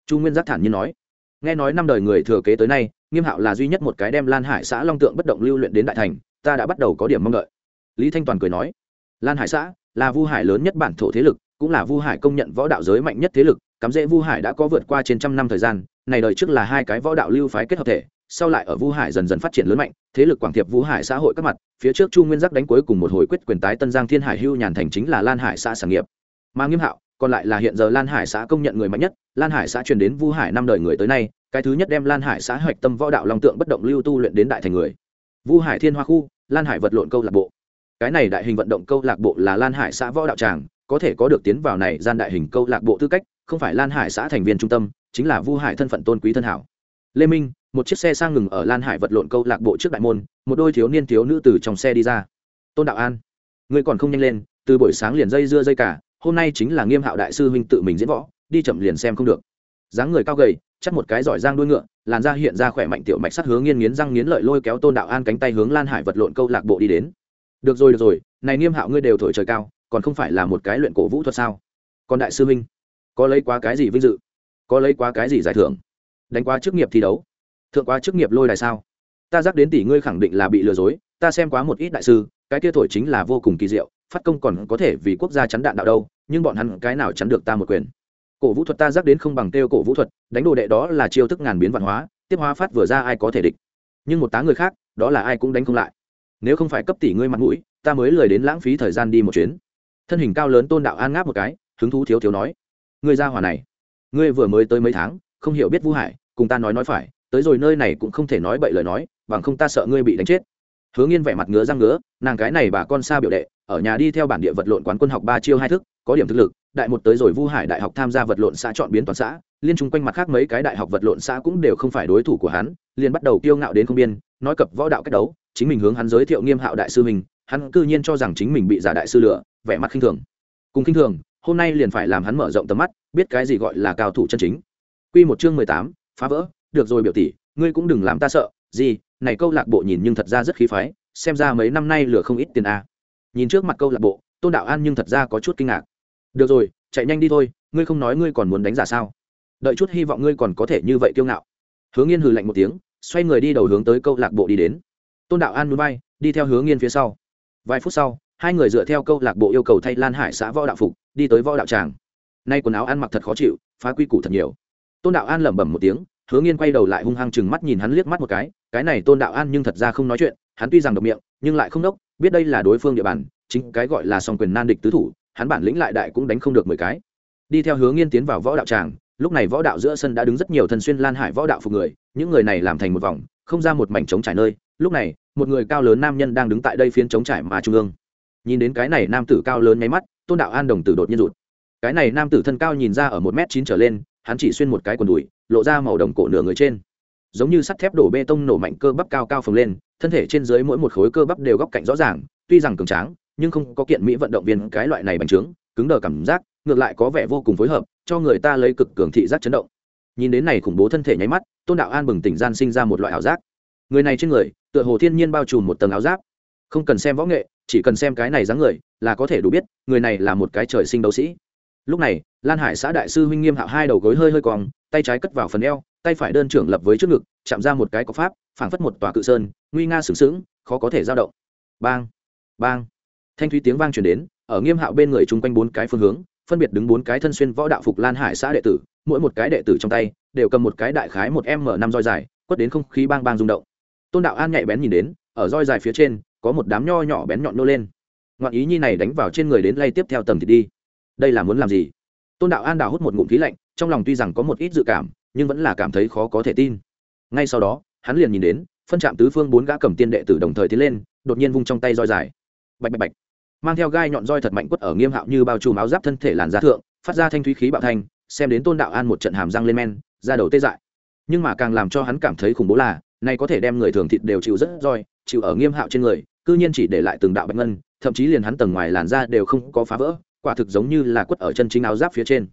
Chu nguyên giác thản nhiên nói. Nghe nói năm đời người thừa kế tới nay, nghiêm hạo là duy nhất một cái đem lan hải xã long tượng bất động lưu luyện đến đại thành, ta đã bắt đầu có điểm mong đợi. Lý thanh toàn cười nói. Lan hải xã, là vu hải lớn nhất bản thổ thế lực, cũng là vu hải công nhận võ đạo giới mạnh nhất thế lực cắm rễ vu hải đã có vượt qua trên trăm năm thời gian, này đời trước là hai cái võ đạo lưu phái kết hợp thể, sau lại ở vu hải dần dần phát triển lớn mạnh, thế lực quảng thiệp vu hải xã hội các mặt, phía trước chu nguyên giác đánh cuối cùng một hồi quyết quyền tái tân giang thiên hải hưu nhàn thành chính là lan hải xã sản nghiệp. Mà nghiêm hạo, còn lại là hiện giờ lan hải xã công nhận người mạnh nhất, lan hải xã truyền đến vu hải năm đời người tới nay, cái thứ nhất đem lan hải xã hoạch tâm võ đạo long tượng bất động lưu tu luyện đến đại thành người. Vu hải thiên hoa khu, lan hải vật lộn câu lạc bộ. Cái này đại hình vận động câu lạc bộ là lan hải xã võ đạo tràng có thể có được tiến vào này gian đại hình câu lạc bộ tư cách, không phải lan hải xã thành viên trung tâm, chính là vu hải thân phận tôn quý thân hảo. Lê minh, một chiếc xe sang ngừng ở lan hải vật lộn câu lạc bộ trước đại môn, một đôi thiếu niên thiếu nữ từ trong xe đi ra. Tôn đạo an, ngươi còn không nhanh lên, từ buổi sáng liền dây dưa dây cả, hôm nay chính là nghiêm hạo đại sư huynh tự mình diễn võ, đi chậm liền xem không được. Dáng người cao gầy, chắc một cái giỏi giang đuôi ngựa, làn da hiện ra khỏe mạnh tiểu mạch sắt hướng nghiên nghiến răng nghiến lợi lôi kéo tôn đạo an cánh tay hướng lan hải vật lộn câu lạc bộ đi đến. Được rồi được rồi, này nghiêm hạo ngươi đều thổi trời cao còn không phải là một cái luyện cổ vũ thuật sao? Còn đại sư huynh, có lấy quá cái gì vinh dự? Có lấy quá cái gì giải thưởng? Đánh quá chức nghiệp thi đấu? Thượng quá chức nghiệp lôi đài sao? Ta dắt đến tỷ ngươi khẳng định là bị lừa dối, ta xem quá một ít đại sư, cái kia thổi chính là vô cùng kỳ diệu, phát công còn có thể vì quốc gia chắn đạn đạo đâu, nhưng bọn hắn cái nào chắn được ta một quyền? Cổ vũ thuật ta dắt đến không bằng tiêu cổ vũ thuật, đánh đồ đệ đó là chiêu thức ngàn biến văn hóa, tiếp hóa phát vừa ra ai có thể địch. Nhưng một tá người khác, đó là ai cũng đánh không lại. Nếu không phải cấp tỷ ngươi mặt mũi, ta mới lười đến lãng phí thời gian đi một chuyến thân hình cao lớn tôn đạo an ngáp một cái, hứng thú thiếu thiếu nói, ngươi ra hòa này, ngươi vừa mới tới mấy tháng, không hiểu biết vu hải, cùng ta nói nói phải, tới rồi nơi này cũng không thể nói bậy lời nói, bằng không ta sợ ngươi bị đánh chết. Hứa nghiên vẻ mặt ngứa răng ngứa, nàng cái này bà con xa biểu đệ, ở nhà đi theo bản địa vật lộn quán quân học ba chiêu hai thức, có điểm thực lực, đại một tới rồi vu hải đại học tham gia vật lộn xã chọn biến toàn xã, liên chung quanh mặt khác mấy cái đại học vật lộn xã cũng đều không phải đối thủ của hắn, liền bắt đầu kiêu ngạo đến không biên, nói cập võ đạo cách đấu, chính mình hướng hắn giới thiệu nghiêm hạo đại sư mình, hắn cư nhiên cho rằng chính mình bị giả đại sư lửa vẻ mặt khinh thường cùng khinh thường hôm nay liền phải làm hắn mở rộng tầm mắt biết cái gì gọi là cao thủ chân chính Quy một chương mười tám, phá vỡ, được rồi biểu tỷ, ngươi cũng đừng làm ta sợ, gì, này câu lạc bộ nhìn nhưng thật ra rất khí phái, xem ra mấy năm nay lừa không ít tiền a. À. Nhìn trước mặt câu lạc bộ, Tôn Đạo An nhưng thật ra có chút kinh ngạc. Được rồi, chạy nhanh đi thôi, ngươi không nói ngươi còn muốn đánh giả sao? Đợi chút hy vọng ngươi còn có thể như vậy kiêu ngạo. Hướng Nghiên hừ lạnh một tiếng, xoay người đi đầu hướng tới câu lạc bộ đi đến. Tôn Đạo An núi bay, đi theo Hướng Nghiên phía sau. Vài phút sau, hai người dựa theo câu lạc bộ yêu cầu thay Lan Hải xã võ đạo phục, đi tới võ đạo tràng. Nay quần áo ăn mặc thật khó chịu, phá quy củ thật nhiều. Tôn đạo an lẩm bẩm một tiếng hứa nghiên quay đầu lại hung hăng chừng mắt nhìn hắn liếc mắt một cái cái này tôn đạo an nhưng thật ra không nói chuyện hắn tuy rằng độc miệng nhưng lại không đốc biết đây là đối phương địa bàn chính cái gọi là song quyền nan địch tứ thủ hắn bản lĩnh lại đại cũng đánh không được mười cái. Đi theo hứa nghiên tiến vào võ đạo tràng lúc này võ đạo giữa sân đã đứng rất nhiều thần xuyên lan hải võ đạo phục người những người này làm thành một vòng không ra một mảnh trống trải nơi. Lúc này một người cao lớn nam nhân đang đứng tại đây phiến trống trải mà trung ương nhìn đến cái này nam tử cao lớn nháy mắt, tôn đạo an đồng tử đột nhiên rụt. Cái này nam tử thân cao nhìn ra ở một m chín trở lên, hắn chỉ xuyên một cái quần đùi, lộ ra màu đồng cổ nửa người trên. Giống như sắt thép đổ bê tông nổ mạnh cơ bắp cao cao phồng lên, thân thể trên dưới mỗi một khối cơ bắp đều góc cạnh rõ ràng, tuy rằng cường tráng, nhưng không có kiện mỹ vận động viên cái loại này bành trướng, cứng đờ cảm giác, ngược lại có vẻ vô cùng phối hợp, cho người ta lấy cực cường thị giác chấn động. Nhìn đến này khủng bố thân thể nháy mắt, tôn đạo an bừng tỉnh gian sinh ra một loại ảo giác. Người này trên người, tựa hồ thiên nhiên bao trùm một tầng áo giáp. Không cần xem võ nghệ chỉ cần xem cái này dáng người là có thể đủ biết người này là một cái trời sinh đấu sĩ. Lúc này, lan hải xã đại sư huynh nghiêm hạo hai đầu gối hơi hơi cong, tay trái cất vào phần eo, tay phải đơn trưởng lập với trước ngực, chạm ra một cái có pháp, phảng phất một tòa cự sơn, nguy nga sừng sững, khó có thể giao động. Bang bang. Thanh thúy tiếng vang truyền đến, ở nghiêm hạo bên người chung quanh bốn cái phương hướng, phân biệt đứng bốn cái thân xuyên võ đạo phục lan hải xã đệ tử, mỗi một cái đệ tử trong tay đều cầm một cái đại khái một m năm roi dài, quất đến không khí bang bang rung động. Tôn đạo an nhạy bén nhìn đến, ở roi dài phía trên có một đám nho nhỏ bén nhọn nô lên. Ngoạn ý nhi này đánh vào trên người đến lay tiếp theo tầm thì đi. Đây là muốn làm gì? Tôn đạo an đào hút một ngụm khí lạnh, trong lòng tuy rằng có một ít dự cảm, nhưng vẫn là cảm thấy khó có thể tin. Ngay sau đó, hắn liền nhìn đến, phân trạm tứ phương bốn gã cầm tiên đệ tử đồng thời tiến lên, đột nhiên vung trong tay roi dài. Bạch bạch bạch. Mang theo gai nhọn roi thật mạnh quất ở nghiêm hạo như bao trùm áo giáp thân thể làn da thượng, phát ra thanh thúy khí bạo thanh, xem đến tôn đạo an một trận hàm răng lên men ra đầu tê dại. Nhưng mà càng làm cho hắn cảm thấy khủng bố là, này có thể đem người thường thịt đều chịu rất roi, chịu ở nghiêm hạo trên người cư nhiên chỉ để lại từng đạo bạch ngân, thậm chí liền hắn tầng ngoài làn da đều không có phá vỡ, quả thực giống như là quất ở chân chính áo giáp phía trên.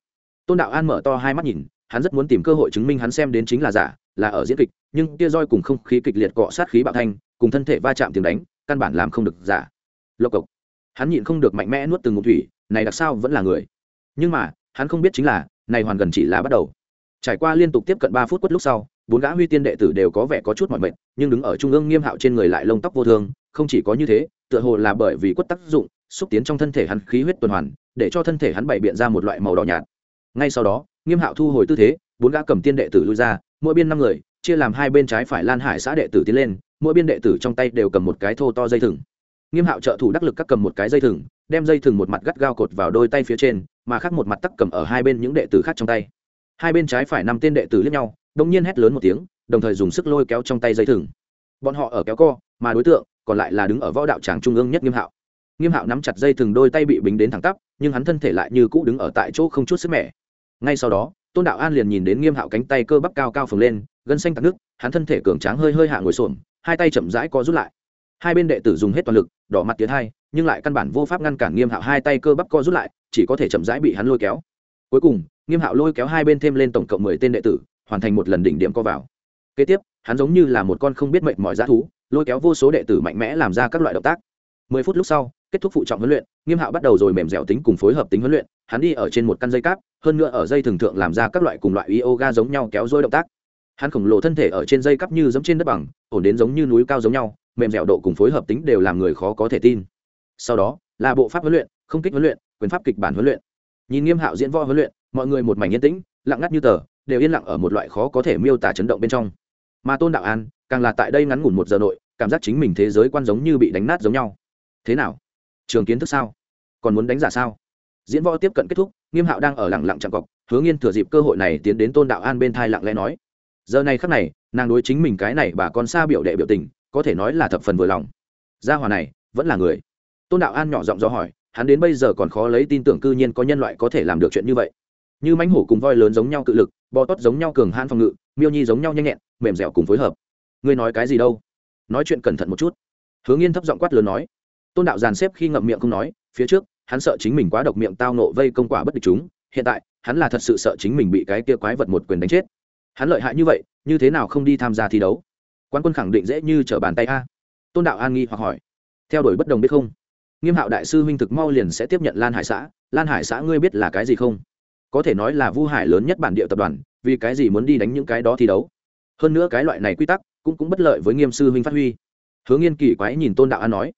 Tôn đạo an mở to hai mắt nhìn, hắn rất muốn tìm cơ hội chứng minh hắn xem đến chính là giả, là ở diễn kịch, nhưng tia roi cùng không khí kịch liệt cọ sát khí bạo thanh, cùng thân thể va chạm tiếng đánh, căn bản làm không được giả. Lộc cộc. Hắn nhịn không được mạnh mẽ nuốt từng ngụm thủy, này đặc sao vẫn là người. Nhưng mà, hắn không biết chính là, này hoàn gần chỉ là bắt đầu. Trải qua liên tục tiếp cận ba phút quất lúc sau, bốn gã huy tiên đệ tử đều có vẻ có chút mọi mệt, nhưng đứng ở trung ương nghiêm hạo trên người lại lông tóc vô thương không chỉ có như thế, tựa hồ là bởi vì quất tác dụng, xúc tiến trong thân thể hắn khí huyết tuần hoàn, để cho thân thể hắn bày biện ra một loại màu đỏ nhạt. Ngay sau đó, nghiêm hạo thu hồi tư thế, bốn gã cầm tiên đệ tử lui ra, mỗi biên năm người, chia làm hai bên trái phải lan hải xã đệ tử tiến lên, mỗi biên đệ tử trong tay đều cầm một cái thô to dây thừng. Nghiêm hạo trợ thủ đắc lực các cầm một cái dây thừng, đem dây thừng một mặt gắt gao cột vào đôi tay phía trên, mà khác một mặt tắc cầm ở hai bên những đệ tử khác trong tay. Hai bên trái phải năm tên đệ tử lẫn nhau đông nhiên hét lớn một tiếng, đồng thời dùng sức lôi kéo trong tay dây thừng. Bọn họ ở kéo co mà đối tượng còn lại là đứng ở võ đạo tràng trung ương nhất nghiêm hạo. Nghiêm hạo nắm chặt dây thừng đôi tay bị bính đến thẳng tắp, nhưng hắn thân thể lại như cũ đứng ở tại chỗ không chút sức mẻ. Ngay sau đó, tôn đạo an liền nhìn đến nghiêm hạo cánh tay cơ bắp cao cao phồng lên, gân xanh tắc nước, hắn thân thể cường tráng hơi hơi hạ ngồi xổm, hai tay chậm rãi co rút lại. Hai bên đệ tử dùng hết toàn lực, đỏ mặt tiến hai, nhưng lại căn bản vô pháp ngăn cản nghiêm hạo hai tay cơ bắp co rút lại, chỉ có thể chậm rãi bị hắn lôi kéo. Cuối cùng, nghiêm hạo lôi kéo hai bên thêm lên tổng cộng mười tên đệ tử, hoàn thành một lần đỉnh điểm co vào. Kế tiếp, hắn giống như là một con không biết mệnh mọi g thú lôi kéo vô số đệ tử mạnh mẽ làm ra các loại động tác. Mười phút lúc sau, kết thúc phụ trọng huấn luyện, nghiêm hạo bắt đầu rồi mềm dẻo tính cùng phối hợp tính huấn luyện, hắn đi ở trên một căn dây cáp, hơn nữa ở dây thường thượng làm ra các loại cùng loại yoga giống nhau kéo dôi động tác. Hắn khổng lồ thân thể ở trên dây cáp như giống trên đất bằng, ổn đến giống như núi cao giống nhau, mềm dẻo độ cùng phối hợp tính đều làm người khó có thể tin. Sau đó, là bộ pháp huấn luyện, không kích huấn luyện, quyền pháp kịch bản huấn luyện. Nhìn nghiêm hạo diễn võ huấn luyện, mọi người một mảnh yên tĩnh, lặng ngắt như tờ, đều yên lặng ở một loại khó có thể miêu tả chấn động bên trong mà tôn đạo an càng là tại đây ngắn ngủn một giờ nội cảm giác chính mình thế giới quan giống như bị đánh nát giống nhau thế nào trường kiến thức sao còn muốn đánh giả sao diễn võ tiếp cận kết thúc nghiêm hạo đang ở lặng lặng chạm cọc hướng yên thừa dịp cơ hội này tiến đến tôn đạo an bên thai lặng lẽ nói giờ này khắc này nàng đối chính mình cái này bà con xa biểu đệ biểu tình có thể nói là thập phần vừa lòng gia hòa này vẫn là người tôn đạo an nhỏ giọng do hỏi hắn đến bây giờ còn khó lấy tin tưởng cư nhiên có nhân loại có thể làm được chuyện như vậy như mánh hổ cùng voi lớn giống nhau cự lực, bò tót giống nhau cường han phòng ngự, miêu nhi giống nhau nhanh nhẹn, mềm dẻo cùng phối hợp. Ngươi nói cái gì đâu? Nói chuyện cẩn thận một chút. Hướng yên thấp giọng quát lớn nói. Tôn đạo giàn xếp khi ngậm miệng không nói, phía trước, hắn sợ chính mình quá độc miệng tao nộ vây công quả bất địch chúng, hiện tại, hắn là thật sự sợ chính mình bị cái kia quái vật một quyền đánh chết. Hắn lợi hại như vậy, như thế nào không đi tham gia thi đấu? Quan quân khẳng định dễ như trở bàn tay a. Tôn đạo an nghi hoặc hỏi. Theo đuổi bất đồng biết không? Nghiêm hạo đại sư huynh thực mau liền sẽ tiếp nhận lan hải xã. Lan hải xã ngươi biết là cái gì không? Có thể nói là vu hải lớn nhất bản địa tập đoàn, vì cái gì muốn đi đánh những cái đó thi đấu? Hơn nữa cái loại này quy tắc cũng cũng bất lợi với nghiêm sư huynh phát huy. Hướng nghiên kỳ quái nhìn tôn đạo an nói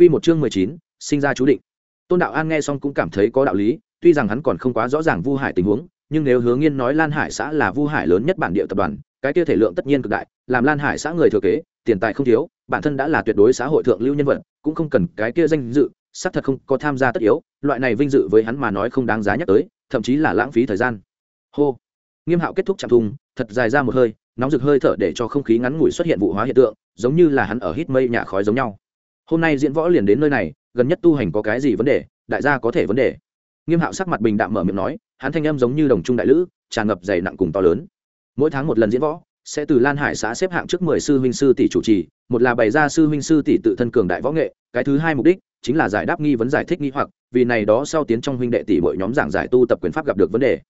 q một chương mười chín, sinh ra chú định. Tôn đạo an nghe xong cũng cảm thấy có đạo lý, tuy rằng hắn còn không quá rõ ràng vu hải tình huống, nhưng nếu hướng nghiên nói lan hải xã là vu hải lớn nhất bản địa tập đoàn, cái kia thể lượng tất nhiên cực đại, làm lan hải xã người thừa kế, tiền tài không thiếu, bản thân đã là tuyệt đối xã hội thượng lưu nhân vật, cũng không cần cái kia danh dự, xác thật không có tham gia tất yếu, loại này vinh dự với hắn mà nói không đáng giá nhắc tới thậm chí là lãng phí thời gian. Hô. Nghiêm hạo kết thúc chạm thùng, thật dài ra một hơi, nóng rực hơi thở để cho không khí ngắn ngủi xuất hiện vụ hóa hiện tượng, giống như là hắn ở hít mây nhà khói giống nhau. Hôm nay diễn võ liền đến nơi này, gần nhất tu hành có cái gì vấn đề, đại gia có thể vấn đề. Nghiêm hạo sắc mặt bình đạm mở miệng nói, hắn thanh âm giống như đồng trung đại lữ, tràn ngập dày nặng cùng to lớn. Mỗi tháng một lần diễn võ sẽ từ lan hải xã xếp hạng trước mười sư huynh sư tỷ chủ trì, một là bày ra sư huynh sư tỷ tự thân cường đại võ nghệ, cái thứ hai mục đích chính là giải đáp nghi vấn giải thích nghi hoặc, vì này đó sau tiến trong huynh đệ tỷ mỗi nhóm giảng giải tu tập quyền pháp gặp được vấn đề.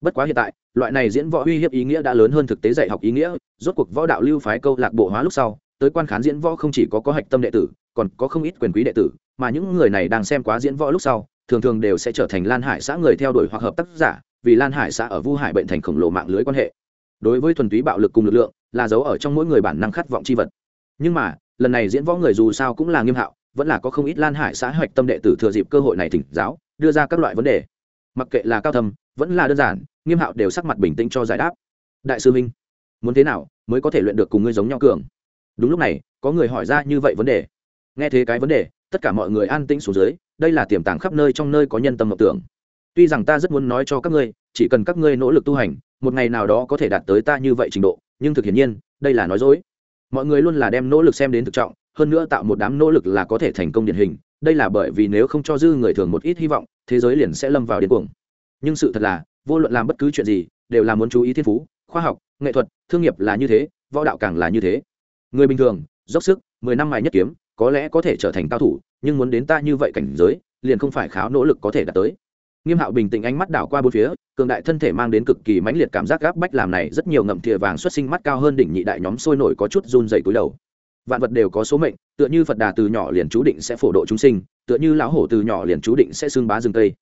Bất quá hiện tại, loại này diễn võ uy hiếp ý nghĩa đã lớn hơn thực tế dạy học ý nghĩa, rốt cuộc võ đạo lưu phái câu lạc bộ hóa lúc sau, tới quan khán diễn võ không chỉ có có hạch tâm đệ tử, còn có không ít quyền quý đệ tử, mà những người này đang xem quá diễn võ lúc sau, thường thường đều sẽ trở thành lan hải xã người theo đuổi hoặc hợp tác giả, vì lan hải xã ở vu hải bệnh thành khổng lồ mạng lưới quan hệ đối với thuần túy bạo lực cùng lực lượng, là giấu ở trong mỗi người bản năng khát vọng c h i vật. Nhưng mà, lần này diễn võ người dù sao cũng là nghiêm hạo, vẫn là có không ít lan hải xã hoạch tâm đệ tử thừa dịp cơ hội này thỉnh giáo, đưa ra các loại vấn đề. Mặc kệ là cao thâm, vẫn là đơn giản, nghiêm hạo đều sắc mặt bình tĩnh cho giải đáp. Đại sư minh muốn thế nào mới có thể luyện được cùng ngươi giống nhau cường? Đúng lúc này, có người hỏi ra như vậy vấn đề. Nghe thế cái vấn đề, tất cả mọi người an tĩnh xuống dưới, đây là tiềm tàng khắp nơi trong nơi có nhân tâm mộng tưởng. Tuy rằng ta rất muốn nói cho các ngươi, chỉ cần các ngươi nỗ lực tu hành một ngày nào đó có thể đạt tới ta như vậy trình độ, nhưng thực hiển nhiên, đây là nói dối. Mọi người luôn là đem nỗ lực xem đến thực trọng, hơn nữa tạo một đám nỗ lực là có thể thành công điển hình, đây là bởi vì nếu không cho dư người thường một ít hy vọng, thế giới liền sẽ lâm vào điên cuồng. Nhưng sự thật là, vô luận làm bất cứ chuyện gì, đều là muốn chú ý thiên phú, khoa học, nghệ thuật, thương nghiệp là như thế, võ đạo càng là như thế. Người bình thường, dốc sức, mười năm mài nhất kiếm, có lẽ có thể trở thành cao thủ, nhưng muốn đến ta như vậy cảnh giới, liền không phải kháo nỗ lực có thể đạt tới nghiêm hạo bình tĩnh ánh mắt đảo qua bốn phía, cường đại thân thể mang đến cực kỳ mãnh liệt cảm giác gáp bách làm này rất nhiều ngậm thìa vàng xuất sinh mắt cao hơn đỉnh nhị đại nhóm sôi nổi có chút run dày túi đầu. Vạn vật đều có số mệnh, tựa như phật đà từ nhỏ liền chú định sẽ phổ độ chúng sinh, tựa như lão hổ từ nhỏ liền chú định sẽ xương bá rừng tây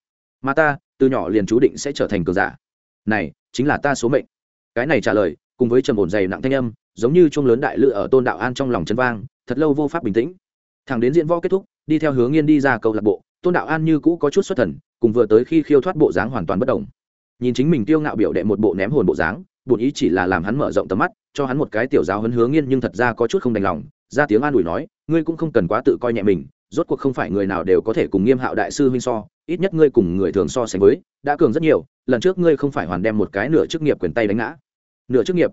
mà ta, từ nhỏ liền chú định sẽ trở thành cường giả. Này, chính là ta số mệnh. Cái này trả lời, cùng với trầm ổn dày nặng thanh âm, giống như chuông lớn đại lự ở tôn đạo an trong lòng chân vang, thật lâu vô pháp bình tĩnh. Thằng đến diễn võ kết thúc, đi theo hướng nghiên đi ra câu lạc bộ, tôn đạo an như cũ có chút xuất thần cùng vừa tới khi khiêu thoát bộ dáng hoàn toàn bất đồng. Nhìn chính mình tiêu ngạo biểu đệ một bộ ném hồn bộ dáng, bổn ý chỉ là làm hắn mở rộng tầm mắt, cho hắn một cái tiểu giáo hấn hướng nghiên nhưng thật ra có chút không đành lòng, ra tiếng an ủi nói, ngươi cũng không cần quá tự coi nhẹ mình, rốt cuộc không phải người nào đều có thể cùng nghiêm hạo đại sư huynh so, ít nhất ngươi cùng người thường so sánh với, đã cường rất nhiều, lần trước ngươi không phải hoàn đem một cái nửa chức nghiệp quyền tay đánh ngã. Nửa chức nghiệp?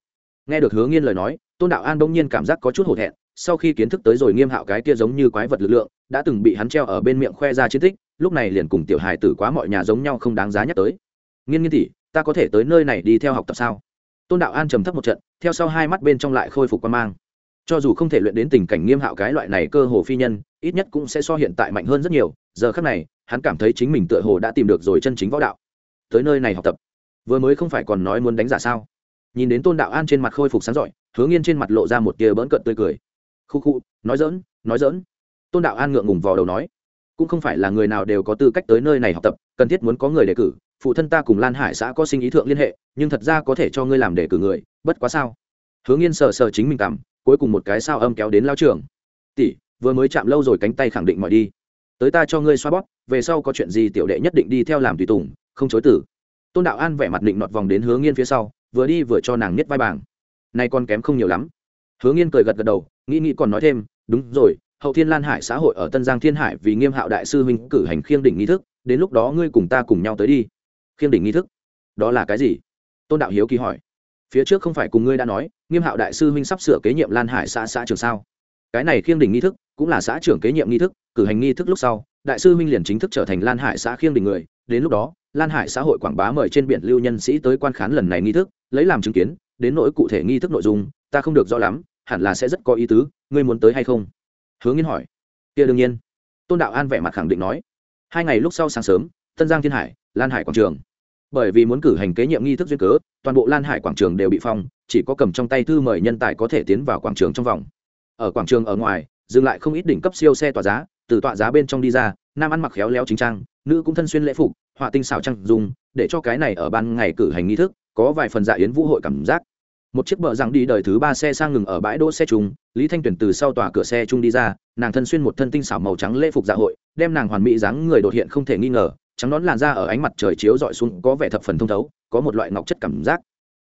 Nghe được hướng nghiên lời nói, tôn đạo an bỗng nhiên cảm giác có chút hổ thẹn, sau khi kiến thức tới rồi nghiêm hạo cái kia giống như quái vật lực lượng, đã từng bị hắn treo ở bên miệng khoe ra chiến tích lúc này liền cùng tiểu hài tử quá mọi nhà giống nhau không đáng giá nhắc tới. Nghiên nghiên tỷ, ta có thể tới nơi này đi theo học tập sao? Tôn đạo an trầm thấp một trận, theo sau hai mắt bên trong lại khôi phục quan mang. Cho dù không thể luyện đến tình cảnh nghiêm hạo cái loại này cơ hồ phi nhân, ít nhất cũng sẽ so hiện tại mạnh hơn rất nhiều. Giờ khác này, hắn cảm thấy chính mình tựa hồ đã tìm được rồi chân chính võ đạo. Tới nơi này học tập. Vừa mới không phải còn nói muốn đánh giả sao? Nhìn đến tôn đạo an trên mặt khôi phục sáng giỏi hướng yên trên mặt lộ ra một tia bỡn cận tươi cười. Khu khu, nói dỡn nói dỡn tôn đạo an ngượng ngùng vò đầu nói cũng không phải là người nào đều có tư cách tới nơi này học tập, cần thiết muốn có người đề cử, phụ thân ta cùng lan hải xã có sinh ý thượng liên hệ, nhưng thật ra có thể cho ngươi làm đề cử người, bất quá sao? Hướng yên sờ sờ chính mình cảm, cuối cùng một cái sao âm kéo đến lao trường. Tỷ, vừa mới chạm lâu rồi cánh tay khẳng định mọi đi. Tới ta cho ngươi xoa bóp, về sau có chuyện gì tiểu đệ nhất định đi theo làm tùy tùng, không chối tử. Tôn đạo an vẻ mặt định nọt vòng đến hướng yên phía sau, vừa đi vừa cho nàng nhất vai bảng. Nay con kém không nhiều lắm. Hướng yên cười gật gật đầu, nghĩ nghĩ còn nói thêm, đúng rồi hậu thiên lan hải xã hội ở tân giang thiên hải vì nghiêm hạo đại sư huynh cử hành khiêng đỉnh nghi thức, đến lúc đó ngươi cùng ta cùng nhau tới đi. Khiêng đỉnh nghi thức? Đó là cái gì? Tôn đạo hiếu kỳ hỏi. Phía trước không phải cùng ngươi đã nói, nghiêm hạo đại sư huynh sắp sửa kế nhiệm lan hải xã xã trường sao? Cái này khiêng đỉnh nghi thức cũng là xã trưởng kế nhiệm nghi thức, cử hành nghi thức lúc sau, đại sư huynh liền chính thức trở thành lan hải xã khiêng đỉnh người. Đến lúc đó, lan hải xã hội quảng bá mời trên biển lưu nhân sĩ tới quan khán lần này nghi thức, lấy làm chứng kiến, đến nỗi cụ thể nghi thức nội dung, ta không được rõ lắm, hẳn là sẽ rất có ý tứ, ngươi muốn tới hay không? Hướng nghiên hỏi. Kia đương nhiên. Tôn đạo an vẻ mặt khẳng định nói. Hai ngày lúc sau sáng sớm, tân giang thiên hải, lan hải quảng trường. Bởi vì muốn cử hành kế nhiệm nghi thức duyên cớ, toàn bộ lan hải quảng trường đều bị phong, chỉ có cầm trong tay thư mời nhân tài có thể tiến vào quảng trường trong vòng. Ở quảng trường ở ngoài, dừng lại không ít đỉnh cấp siêu xe tỏa giá, từ tọa giá bên trong đi ra, nam ăn mặc khéo léo chính trang, nữ cũng thân xuyên lễ phục, họa tinh xảo trăng dùng, để cho cái này ở ban ngày cử hành nghi thức, có vài phần dạ yến vũ hội cảm giác một chiếc bờ rằng đi đời thứ ba xe sang ngừng ở bãi đỗ xe chung. lý thanh tuyển từ sau tòa cửa xe chung đi ra, nàng thân xuyên một thân tinh xảo màu trắng lễ phục dạ hội, đem nàng hoàn mỹ dáng người đột hiện không thể nghi ngờ, trắng nón làn da ở ánh mặt trời chiếu dọi xuống có vẻ thập phần thông thấu, có một loại ngọc chất cảm giác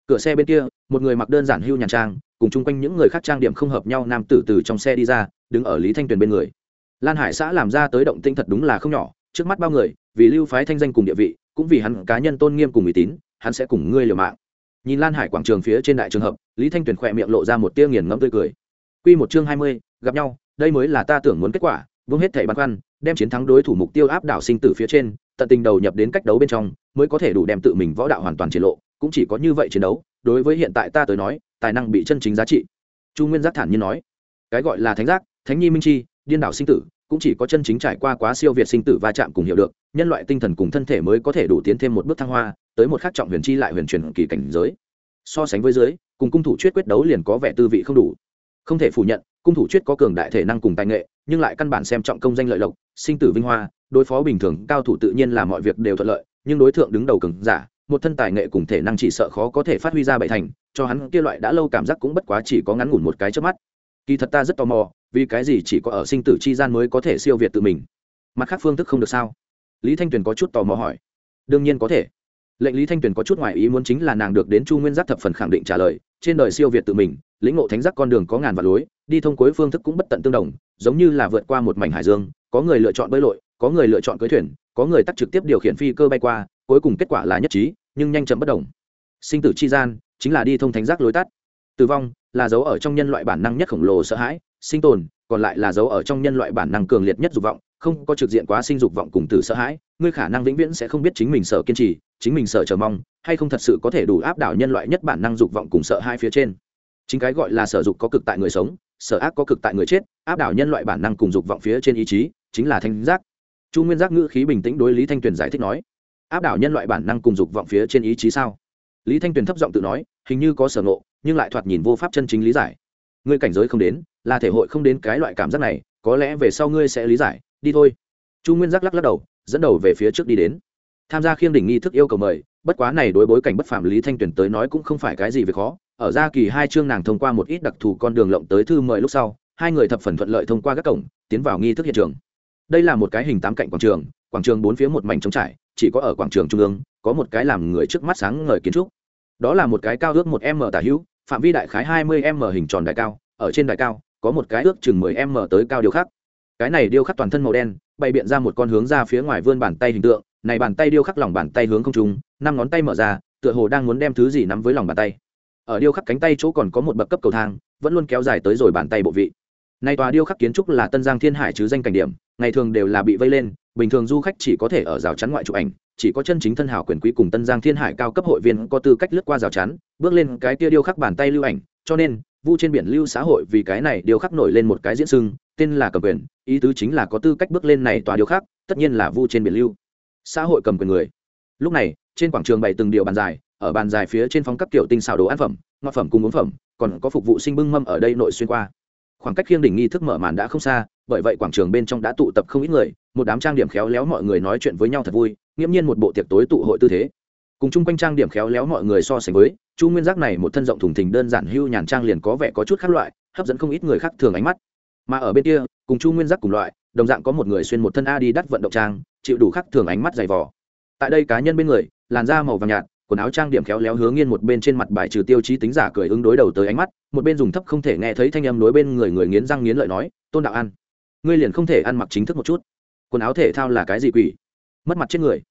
cửa xe bên kia, một người mặc đơn giản hưu nhàn trang, cùng chung quanh những người khác trang điểm không hợp nhau nam tử từ trong xe đi ra, đứng ở lý thanh tuyền bên người lan hải xã làm ra tới động tinh thật đúng là không nhỏ, trước mắt bao người, vì lưu phái thanh danh cùng địa vị, cũng vì hắn cá nhân tôn nghiêm cùng uy tín, hắn sẽ cùng ngươi liều mạng nhìn lan hải quảng trường phía trên đại trường hợp, lý thanh tuyền khỏe miệng lộ ra một tia nghiền ngẫm tươi cười. Q một chương hai mươi, gặp nhau, đây mới là ta tưởng muốn kết quả vương hết thảy băn khoăn, đem chiến thắng đối thủ mục tiêu áp đảo sinh tử phía trên, tận tình đầu nhập đến cách đấu bên trong, mới có thể đủ đem tự mình võ đạo hoàn toàn triển lộ, cũng chỉ có như vậy chiến đấu, đối với hiện tại ta tới nói, tài năng bị chân chính giá trị. Chu nguyên giác thản nhiên nói, cái gọi là thánh giác, thánh nhi minh chi, điên đảo sinh tử cũng chỉ có chân chính trải qua quá siêu việt sinh tử va chạm cùng hiểu được, nhân loại tinh thần cùng thân thể mới có thể đủ tiến thêm một bước thăng hoa, tới một khắc trọng huyền chi lại huyền truyền kỳ cảnh giới. So sánh với dưới, cùng cung thủ chuyết quyết đấu liền có vẻ tư vị không đủ. Không thể phủ nhận, cung thủ chuyết có cường đại thể năng cùng tài nghệ, nhưng lại căn bản xem trọng công danh lợi lộc, sinh tử vinh hoa, đối phó bình thường, cao thủ tự nhiên là mọi việc đều thuận lợi, nhưng đối tượng đứng đầu cường giả, một thân tài nghệ cùng thể năng chỉ sợ khó có thể phát huy ra bảy thành, cho hắn kia loại đã lâu cảm giác cũng bất quá chỉ có ngắn ngủn một cái trước mắt kỳ thật ta rất tò mò, vì cái gì chỉ có ở sinh tử chi gian mới có thể siêu việt tự mình? Mặt khác phương thức không được sao? Lý thanh tuyền có chút tò mò hỏi. Đương nhiên có thể. Lệnh lý thanh tuyền có chút ngoại ý muốn chính là nàng được đến chu nguyên giác thập phần khẳng định trả lời, trên đời siêu việt tự mình, lĩnh ngộ thánh giác con đường có ngàn vạn lối, đi thông cuối phương thức cũng bất tận tương đồng, giống như là vượt qua một mảnh hải dương, có người lựa chọn bơi lội, có người lựa chọn cưới thuyền, có người tắt trực tiếp điều khiển phi cơ bay qua, cuối cùng kết quả là nhất trí, nhưng nhanh chậm bất đồng. Sinh tử chi gian, chính là đi thông thánh giác lối tắt. Tử vong là dấu ở trong nhân loại bản năng nhất khổng lồ sợ hãi, sinh tồn, còn lại là dấu ở trong nhân loại bản năng cường liệt nhất dục vọng, không có trực diện quá sinh dục vọng cùng tử sợ hãi, ngươi khả năng vĩnh viễn sẽ không biết chính mình sợ kiên trì, chính mình sợ chờ mong, hay không thật sự có thể đủ áp đảo nhân loại nhất bản năng dục vọng cùng sợ hai phía trên. Chính cái gọi là sở dục có cực tại người sống, sở ác có cực tại người chết, áp đảo nhân loại bản năng cùng dục vọng phía trên ý chí, chính là thanh giác. Chu nguyên giác ngữ khí bình tĩnh đối lý thanh tuyền giải thích nói, áp đảo nhân loại bản năng cùng dục vọng phía trên ý chí sao? Lý thanh tuyền thấp giọng tự nói, hình như có sở ngộ nhưng lại thoạt nhìn vô pháp chân chính lý giải. Ngươi cảnh giới không đến, là thể hội không đến cái loại cảm giác này, có lẽ về sau ngươi sẽ lý giải. Đi thôi. Chu nguyên giác lắc lắc đầu, dẫn đầu về phía trước đi đến. Tham gia khiêng đỉnh nghi thức yêu cầu mời, bất quá này đối bối cảnh bất phạm lý thanh tuyển tới nói cũng không phải cái gì về khó. Ở gia kỳ hai chương nàng thông qua một ít đặc thù con đường lộng tới thư mời lúc sau, hai người thập phần thuận lợi thông qua các cổng, tiến vào nghi thức hiện trường. Đây là một cái hình tám cạnh quảng trường quảng trường bốn phía một mảnh trống trải, chỉ có ở quảng trường trung ương, có một cái làm người trước mắt sáng ngời kiến trúc. Đó là một cái cao ước một m tả hữu phạm vi đại khái hai mươi m hình tròn đại cao, ở trên đại cao, có một cái ước chừng mười m tới cao điều khác cái này điêu khắc toàn thân màu đen, bày biện ra một con hướng ra phía ngoài vươn bàn tay hình tượng, này bàn tay điêu khắc lòng bàn tay hướng không trung, năm ngón tay mở ra, tựa hồ đang muốn đem thứ gì nắm với lòng bàn tay. Ở điêu khắc cánh tay chỗ còn có một bậc cấp cầu thang, vẫn luôn kéo dài tới rồi bàn tay bộ vị. Này tòa điêu khắc kiến trúc là tân giang thiên hải chứ danh cảnh điểm, ngày thường đều là bị vây lên, bình thường du khách chỉ có thể ở rào chắn ngoại chụp ảnh chỉ có chân chính thân hảo quyền quý cùng tân giang thiên hải cao cấp hội viên có tư cách lướt qua rào chắn, bước lên cái kia điêu khắc bàn tay lưu ảnh, cho nên, vu trên biển lưu xã hội vì cái này điêu khắc nổi lên một cái diễn sưng, tên là cầm quyền, ý tứ chính là có tư cách bước lên này tòa điêu khắc, tất nhiên là vu trên biển lưu. Xã hội cầm quyền người. Lúc này, trên quảng trường bày từng điều bàn dài, ở bàn dài phía trên phóng các kiểu tinh xào đồ ăn phẩm, ngọt phẩm cùng uống phẩm, còn có phục vụ sinh bưng mâm ở đây nội xuyên qua. Khoảng cách khiêng đỉnh nghi thức mở màn đã không xa, bởi vậy quảng trường bên trong đã tụ tập không ít người, một đám trang điểm khéo léo mọi người nói chuyện với nhau thật vui nghiễm nhiên một bộ tiệc tối tụ hội tư thế. Cùng chung quanh trang điểm khéo léo mọi người so sánh với, chu nguyên giác này một thân rộng thùng thình đơn giản hưu nhàn trang liền có vẻ có chút khác loại, hấp dẫn không ít người khác thường ánh mắt. Mà ở bên kia, cùng chu nguyên giác cùng loại, đồng dạng có một người xuyên một thân a đi đắt vận động trang, chịu đủ khác thường ánh mắt dày vỏ tại đây cá nhân bên người, làn da màu vàng nhạt, quần áo trang điểm khéo léo hướng nghiên một bên trên mặt bài trừ tiêu chí tính giả cười ứng đối đầu tới ánh mắt, một bên dùng thấp không thể nghe thấy thanh âm đối bên người người nghiến răng nghiến lợi nói, tôn đạo ăn, ngươi liền không thể ăn mặc chính thức một chút. Quần áo thể thao là cái gì quỷ? Mất mặt chết người.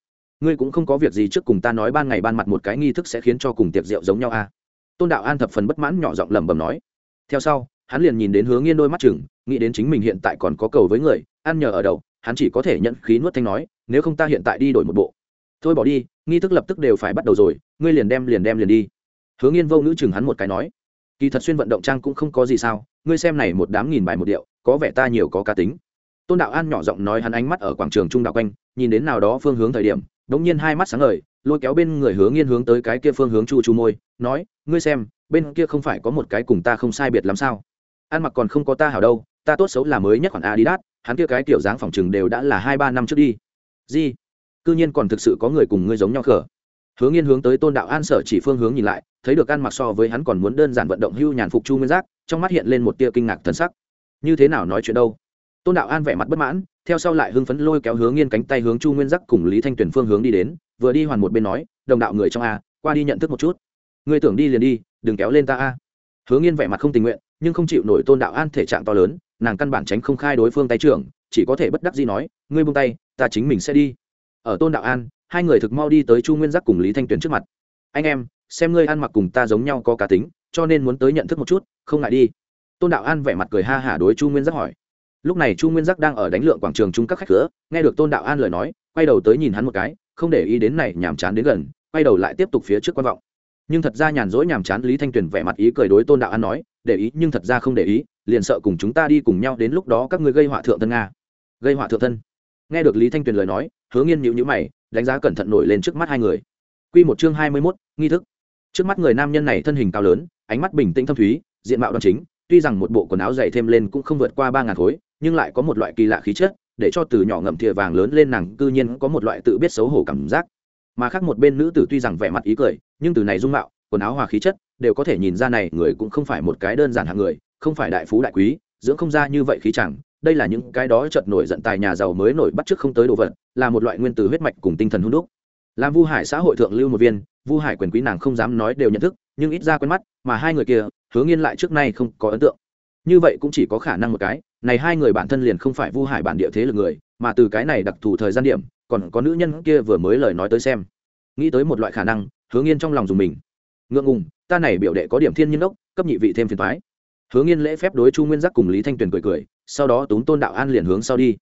Ngươi cũng không có việc gì trước cùng ta nói ban ngày ban mặt một cái nghi thức sẽ khiến cho cùng tiệc rượu giống nhau à. tôn đạo an thập phần bất mãn nhỏ giọng lẩm bẩm nói. Theo sau, hắn liền nhìn đến hướng yên đôi mắt chừng, nghĩ đến chính mình hiện tại còn có cầu với người, ăn nhờ ở đầu, hắn chỉ có thể nhận khí nuốt thanh nói, nếu không ta hiện tại đi đổi một bộ. Thôi bỏ đi, nghi thức lập tức đều phải bắt đầu rồi, ngươi liền đem liền đem liền đi. Hướng yên vô ngữ chừng hắn một cái nói. Kỳ thật xuyên vận động trang cũng không có gì sao, ngươi xem này một đám nghìn bài một điệu, có vẻ ta nhiều có cá tính. Tôn đạo an nhỏ giọng nói hắn ánh mắt ở quảng trường trung đạo quanh nhìn đến nào đó phương hướng thời điểm, đống nhiên hai mắt sáng ngời, lôi kéo bên người hướng yên hướng tới cái kia phương hướng chu chu môi, nói, ngươi xem, bên kia không phải có một cái cùng ta không sai biệt lắm sao? Ăn mặc còn không có ta hảo đâu, ta tốt xấu là mới nhất khoản adidas, hắn kia cái kiểu dáng phòng chừng đều đã là hai ba năm trước đi. Gì? Cư nhiên còn thực sự có người cùng ngươi giống nhau khở? Hướng yên hướng tới tôn đạo an sở chỉ phương hướng nhìn lại, thấy được ăn mặc so với hắn còn muốn đơn giản vận động hưu nhàn phục chu nguyên giác, trong mắt hiện lên một tia kinh ngạc thần sắc. Như thế nào nói chuyện đâu? Tôn đạo an vẻ mặt bất mãn theo sau lại hưng phấn lôi kéo hướng nghiên cánh tay hướng chu nguyên giác cùng lý thanh tuyển phương hướng đi đến, vừa đi hoàn một bên nói, đồng đạo người trong a, qua đi nhận thức một chút. Người tưởng đi liền đi, đừng kéo lên ta a. Hướng nghiên vẻ mặt không tình nguyện, nhưng không chịu nổi tôn đạo an thể trạng to lớn, nàng căn bản tránh không khai đối phương tay trưởng, chỉ có thể bất đắc gì nói, ngươi buông tay, ta chính mình sẽ đi. Ở tôn đạo an, hai người thực mau đi tới chu nguyên giác cùng lý thanh tuyền trước mặt. Anh em, xem ngươi ăn mặc cùng ta giống nhau có cá tính, cho nên muốn tới nhận thức một chút, không ngại đi. Tôn đạo an vẻ mặt cười ha hả đối chu nguyên giác hỏi lúc này chu nguyên giác đang ở đánh lượng quảng trường chung các khách cửa, nghe được tôn đạo an lời nói, quay đầu tới nhìn hắn một cái, không để ý đến này nhàm chán đến gần, quay đầu lại tiếp tục phía trước quan vọng. Nhưng thật ra nhàn rỗi nhàm chán lý thanh tuyền vẻ mặt ý cười đối tôn đạo an nói, để ý, nhưng thật ra không để ý, liền sợ cùng chúng ta đi cùng nhau đến lúc đó các ngươi gây họa thượng thân nga. Gây họa thượng thân. Nghe được lý thanh tuyền lời nói, hứa nghiên nhịu nhữ mày, đánh giá cẩn thận nổi lên trước mắt hai người. Q một chương hai mươi mốt, nghi thức. Trước mắt người nam nhân này thân hình cao lớn, ánh mắt bình tĩnh thâm thúy, diện mạo đ o a n chính tuy rằng một bộ quần áo dày thêm lên cũng không vượt qua ba ngàn khối, nhưng lại có một loại kỳ lạ khí chất, để cho từ nhỏ ngậm thìa vàng lớn lên nàng cư nhiên có một loại tự biết xấu hổ cảm giác. Mà khác một bên nữ tử tuy rằng vẻ mặt ý cười, nhưng từ này dung mạo, quần áo hòa khí chất, đều có thể nhìn ra này người cũng không phải một cái đơn giản hạng người, không phải đại phú đại quý, dưỡng không ra như vậy khí chẳng. Đây là những cái đó chợt nổi giận tài nhà giàu mới nổi bắt trước không tới đồ vật, là một loại nguyên tử huyết mạch cùng tinh thần hung đúc làm vu hải xã hội thượng lưu một viên, vu hải quyền quý nàng không dám nói đều nhận thức, nhưng ít ra quen mắt, mà hai người kia hướng nghiên lại trước nay không có ấn tượng. Như vậy cũng chỉ có khả năng một cái, này hai người bản thân liền không phải vu hải bản địa thế lực người, mà từ cái này đặc thù thời gian điểm, còn có nữ nhân kia vừa mới lời nói tới xem. Nghĩ tới một loại khả năng hướng nghiên trong lòng dùng mình. Ngượng ngùng, ta này biểu đệ có điểm thiên nhiên đốc, cấp nhị vị thêm phiền thoái hướng nghiên lễ phép đối chu nguyên giác cùng lý thanh tuyền cười cười, sau đó túng tôn đạo an liền hướng sau đi.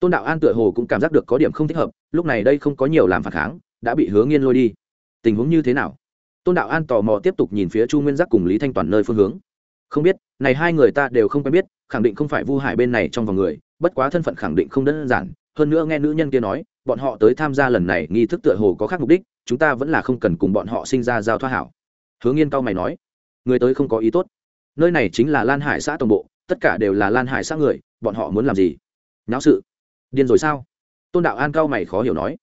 Tôn đạo an tựa hồ cũng cảm giác được có điểm không thích hợp, lúc này đây không có nhiều làm phản kháng đã bị hướng nghiên lôi đi. Tình huống như thế nào? Tôn đạo an tò mò tiếp tục nhìn phía chu nguyên giác cùng lý thanh toàn nơi phương hướng. Không biết, này hai người ta đều không quen biết, khẳng định không phải vu hải bên này trong vòng người, bất quá thân phận khẳng định không đơn giản. Hơn nữa nghe nữ nhân kia nói, bọn họ tới tham gia lần này nghi thức tựa hồ có khác mục đích, chúng ta vẫn là không cần cùng bọn họ sinh ra giao thoa hảo. Hướng nghiên cao mày nói, người tới không có ý tốt. Nơi này chính là lan hải xã tổng bộ, tất cả đều là lan hải xã người, bọn họ muốn làm gì? Náo sự. Điên rồi sao? Tôn đạo an cao mày khó hiểu nói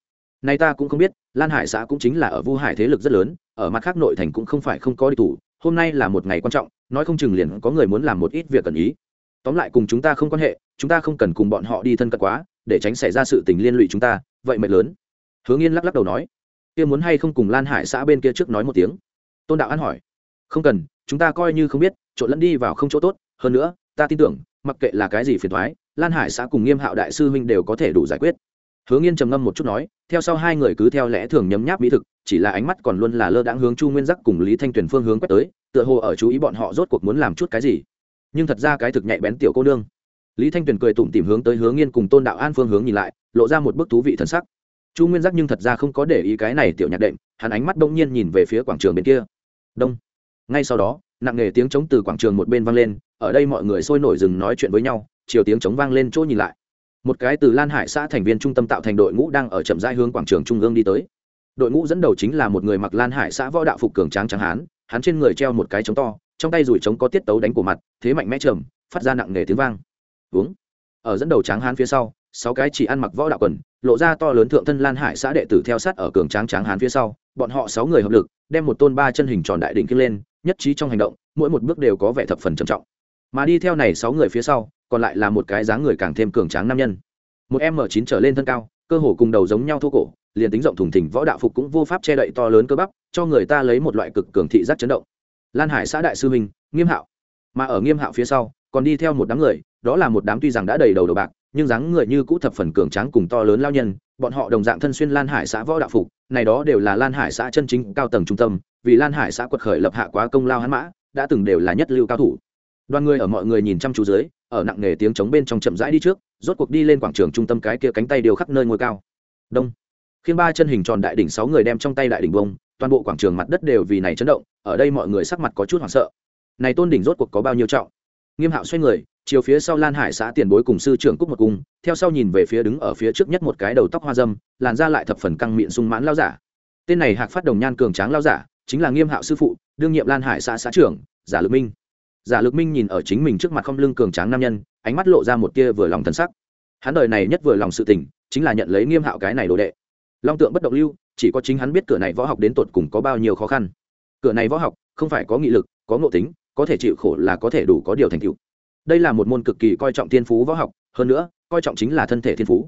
nay ta cũng không biết, lan hải xã cũng chính là ở vu hải thế lực rất lớn, ở mặt khác nội thành cũng không phải không có đi thủ, hôm nay là một ngày quan trọng, nói không chừng liền có người muốn làm một ít việc cần ý. Tóm lại cùng chúng ta không quan hệ, chúng ta không cần cùng bọn họ đi thân cận quá, để tránh xảy ra sự tình liên lụy chúng ta, vậy mệt lớn. Hướng yên lắc lắc đầu nói. Kia muốn hay không cùng lan hải xã bên kia trước nói một tiếng? Tôn đạo an hỏi. Không cần, chúng ta coi như không biết, trộn lẫn đi vào không chỗ tốt, hơn nữa, ta tin tưởng, mặc kệ là cái gì phiền thoái lan hải xã cùng nghiêm hạo đại sư huynh đều có thể đủ giải quyết hướng yên trầm ngâm một chút nói, theo sau hai người cứ theo lẽ thường nhấm nháp mỹ thực, chỉ là ánh mắt còn luôn là lơ đãng hướng chu nguyên giác cùng lý thanh tuyền phương hướng quét tới, tựa hồ ở chú ý bọn họ rốt cuộc muốn làm chút cái gì. Nhưng thật ra cái thực nhạy bén tiểu cô nương. Lý thanh tuyền cười tủm tỉm hướng tới hướng yên cùng tôn đạo an phương hướng nhìn lại, lộ ra một bức thú vị thần sắc. Chu nguyên giác nhưng thật ra không có để ý cái này tiểu nhạc đệm, hắn ánh mắt đông nhiên nhìn về phía quảng trường bên kia. Đông. Ngay sau đó, nặng nề tiếng trống từ quảng trường một bên vang lên, ở đây mọi người sôi nổi dừng nói chuyện với nhau, chiều tiếng trống vang lên chỗ nhìn lại một cái từ lan hải xã thành viên trung tâm tạo thành đội ngũ đang ở chậm rãi hướng quảng trường trung ương đi tới. Đội ngũ dẫn đầu chính là một người mặc lan hải xã võ đạo phục cường tráng tráng hán, hắn trên người treo một cái trống to, trong tay rủi trống có tiết tấu đánh của mặt, thế mạnh mẽ trầm, phát ra nặng nề tiếng vang. Uống ở dẫn đầu tráng hán phía sau, sáu cái chỉ ăn mặc võ đạo quần, lộ ra to lớn thượng thân lan hải xã đệ tử theo sát ở cường tráng tráng hán phía sau, bọn họ sáu người hợp lực, đem một tôn ba chân hình tròn đại đỉnh kia lên, nhất trí trong hành động, mỗi một bước đều có vẻ thập phần trầm trọng. Mà đi theo này sáu người phía sau còn lại là một cái dáng người càng thêm cường tráng nam nhân. Một m chín trở lên thân cao, cơ hồ cùng đầu giống nhau thô cổ, liền tính rộng thùng thỉnh võ đạo phục cũng vô pháp che đậy to lớn cơ bắp, cho người ta lấy một loại cực cường thị giác chấn động. Lan hải xã đại sư minh nghiêm hạo. Mà ở nghiêm hạo phía sau, còn đi theo một đám người, đó là một đám tuy rằng đã đầy đầu đầu bạc, nhưng dáng người như cũ thập phần cường tráng cùng to lớn lao nhân, bọn họ đồng dạng thân xuyên lan hải xã võ đạo phục, này đó đều là lan hải xã chân chính cao tầng trung tâm, vì lan hải xã quật khởi lập hạ quá công lao hắn mã, đã từng đều là nhất lưu cao thủ. Đoàn người ở mọi người nhìn chăm chú dưới ở nặng nề tiếng trống bên trong chậm rãi đi trước, rốt cuộc đi lên quảng trường trung tâm cái kia cánh tay đều khắc nơi ngôi cao. Đông. Khiến ba chân hình tròn đại đỉnh sáu người đem trong tay đại đỉnh bông, toàn bộ quảng trường mặt đất đều vì này chấn động, ở đây mọi người sắc mặt có chút hoảng sợ. Này tôn đỉnh rốt cuộc có bao nhiêu trọng? Nghiêm hạo xoay người, chiều phía sau lan hải xã tiền bối cùng sư trưởng cúc một cung, theo sau nhìn về phía đứng ở phía trước nhất một cái đầu tóc hoa dâm, làn ra lại thập phần căng miệng sung mãn lao giả. Tên này hạc phát đồng nhan cường tráng lao giả, chính là nghiêm hạo sư phụ, đương nhiệm lan hải xã xã trưởng, giả lực minh giả lực minh nhìn ở chính mình trước mặt không lưng cường tráng nam nhân, ánh mắt lộ ra một tia vừa lòng thân sắc. Hắn đời này nhất vừa lòng sự tình, chính là nhận lấy nghiêm hạo cái này đồ đệ. Long tượng bất động lưu, chỉ có chính hắn biết cửa này võ học đến tột cùng có bao nhiêu khó khăn. Cửa này võ học, không phải có nghị lực, có ngộ tính, có thể chịu khổ là có thể đủ có điều thành tựu. Đây là một môn cực kỳ coi trọng thiên phú võ học, hơn nữa, coi trọng chính là thân thể thiên phú.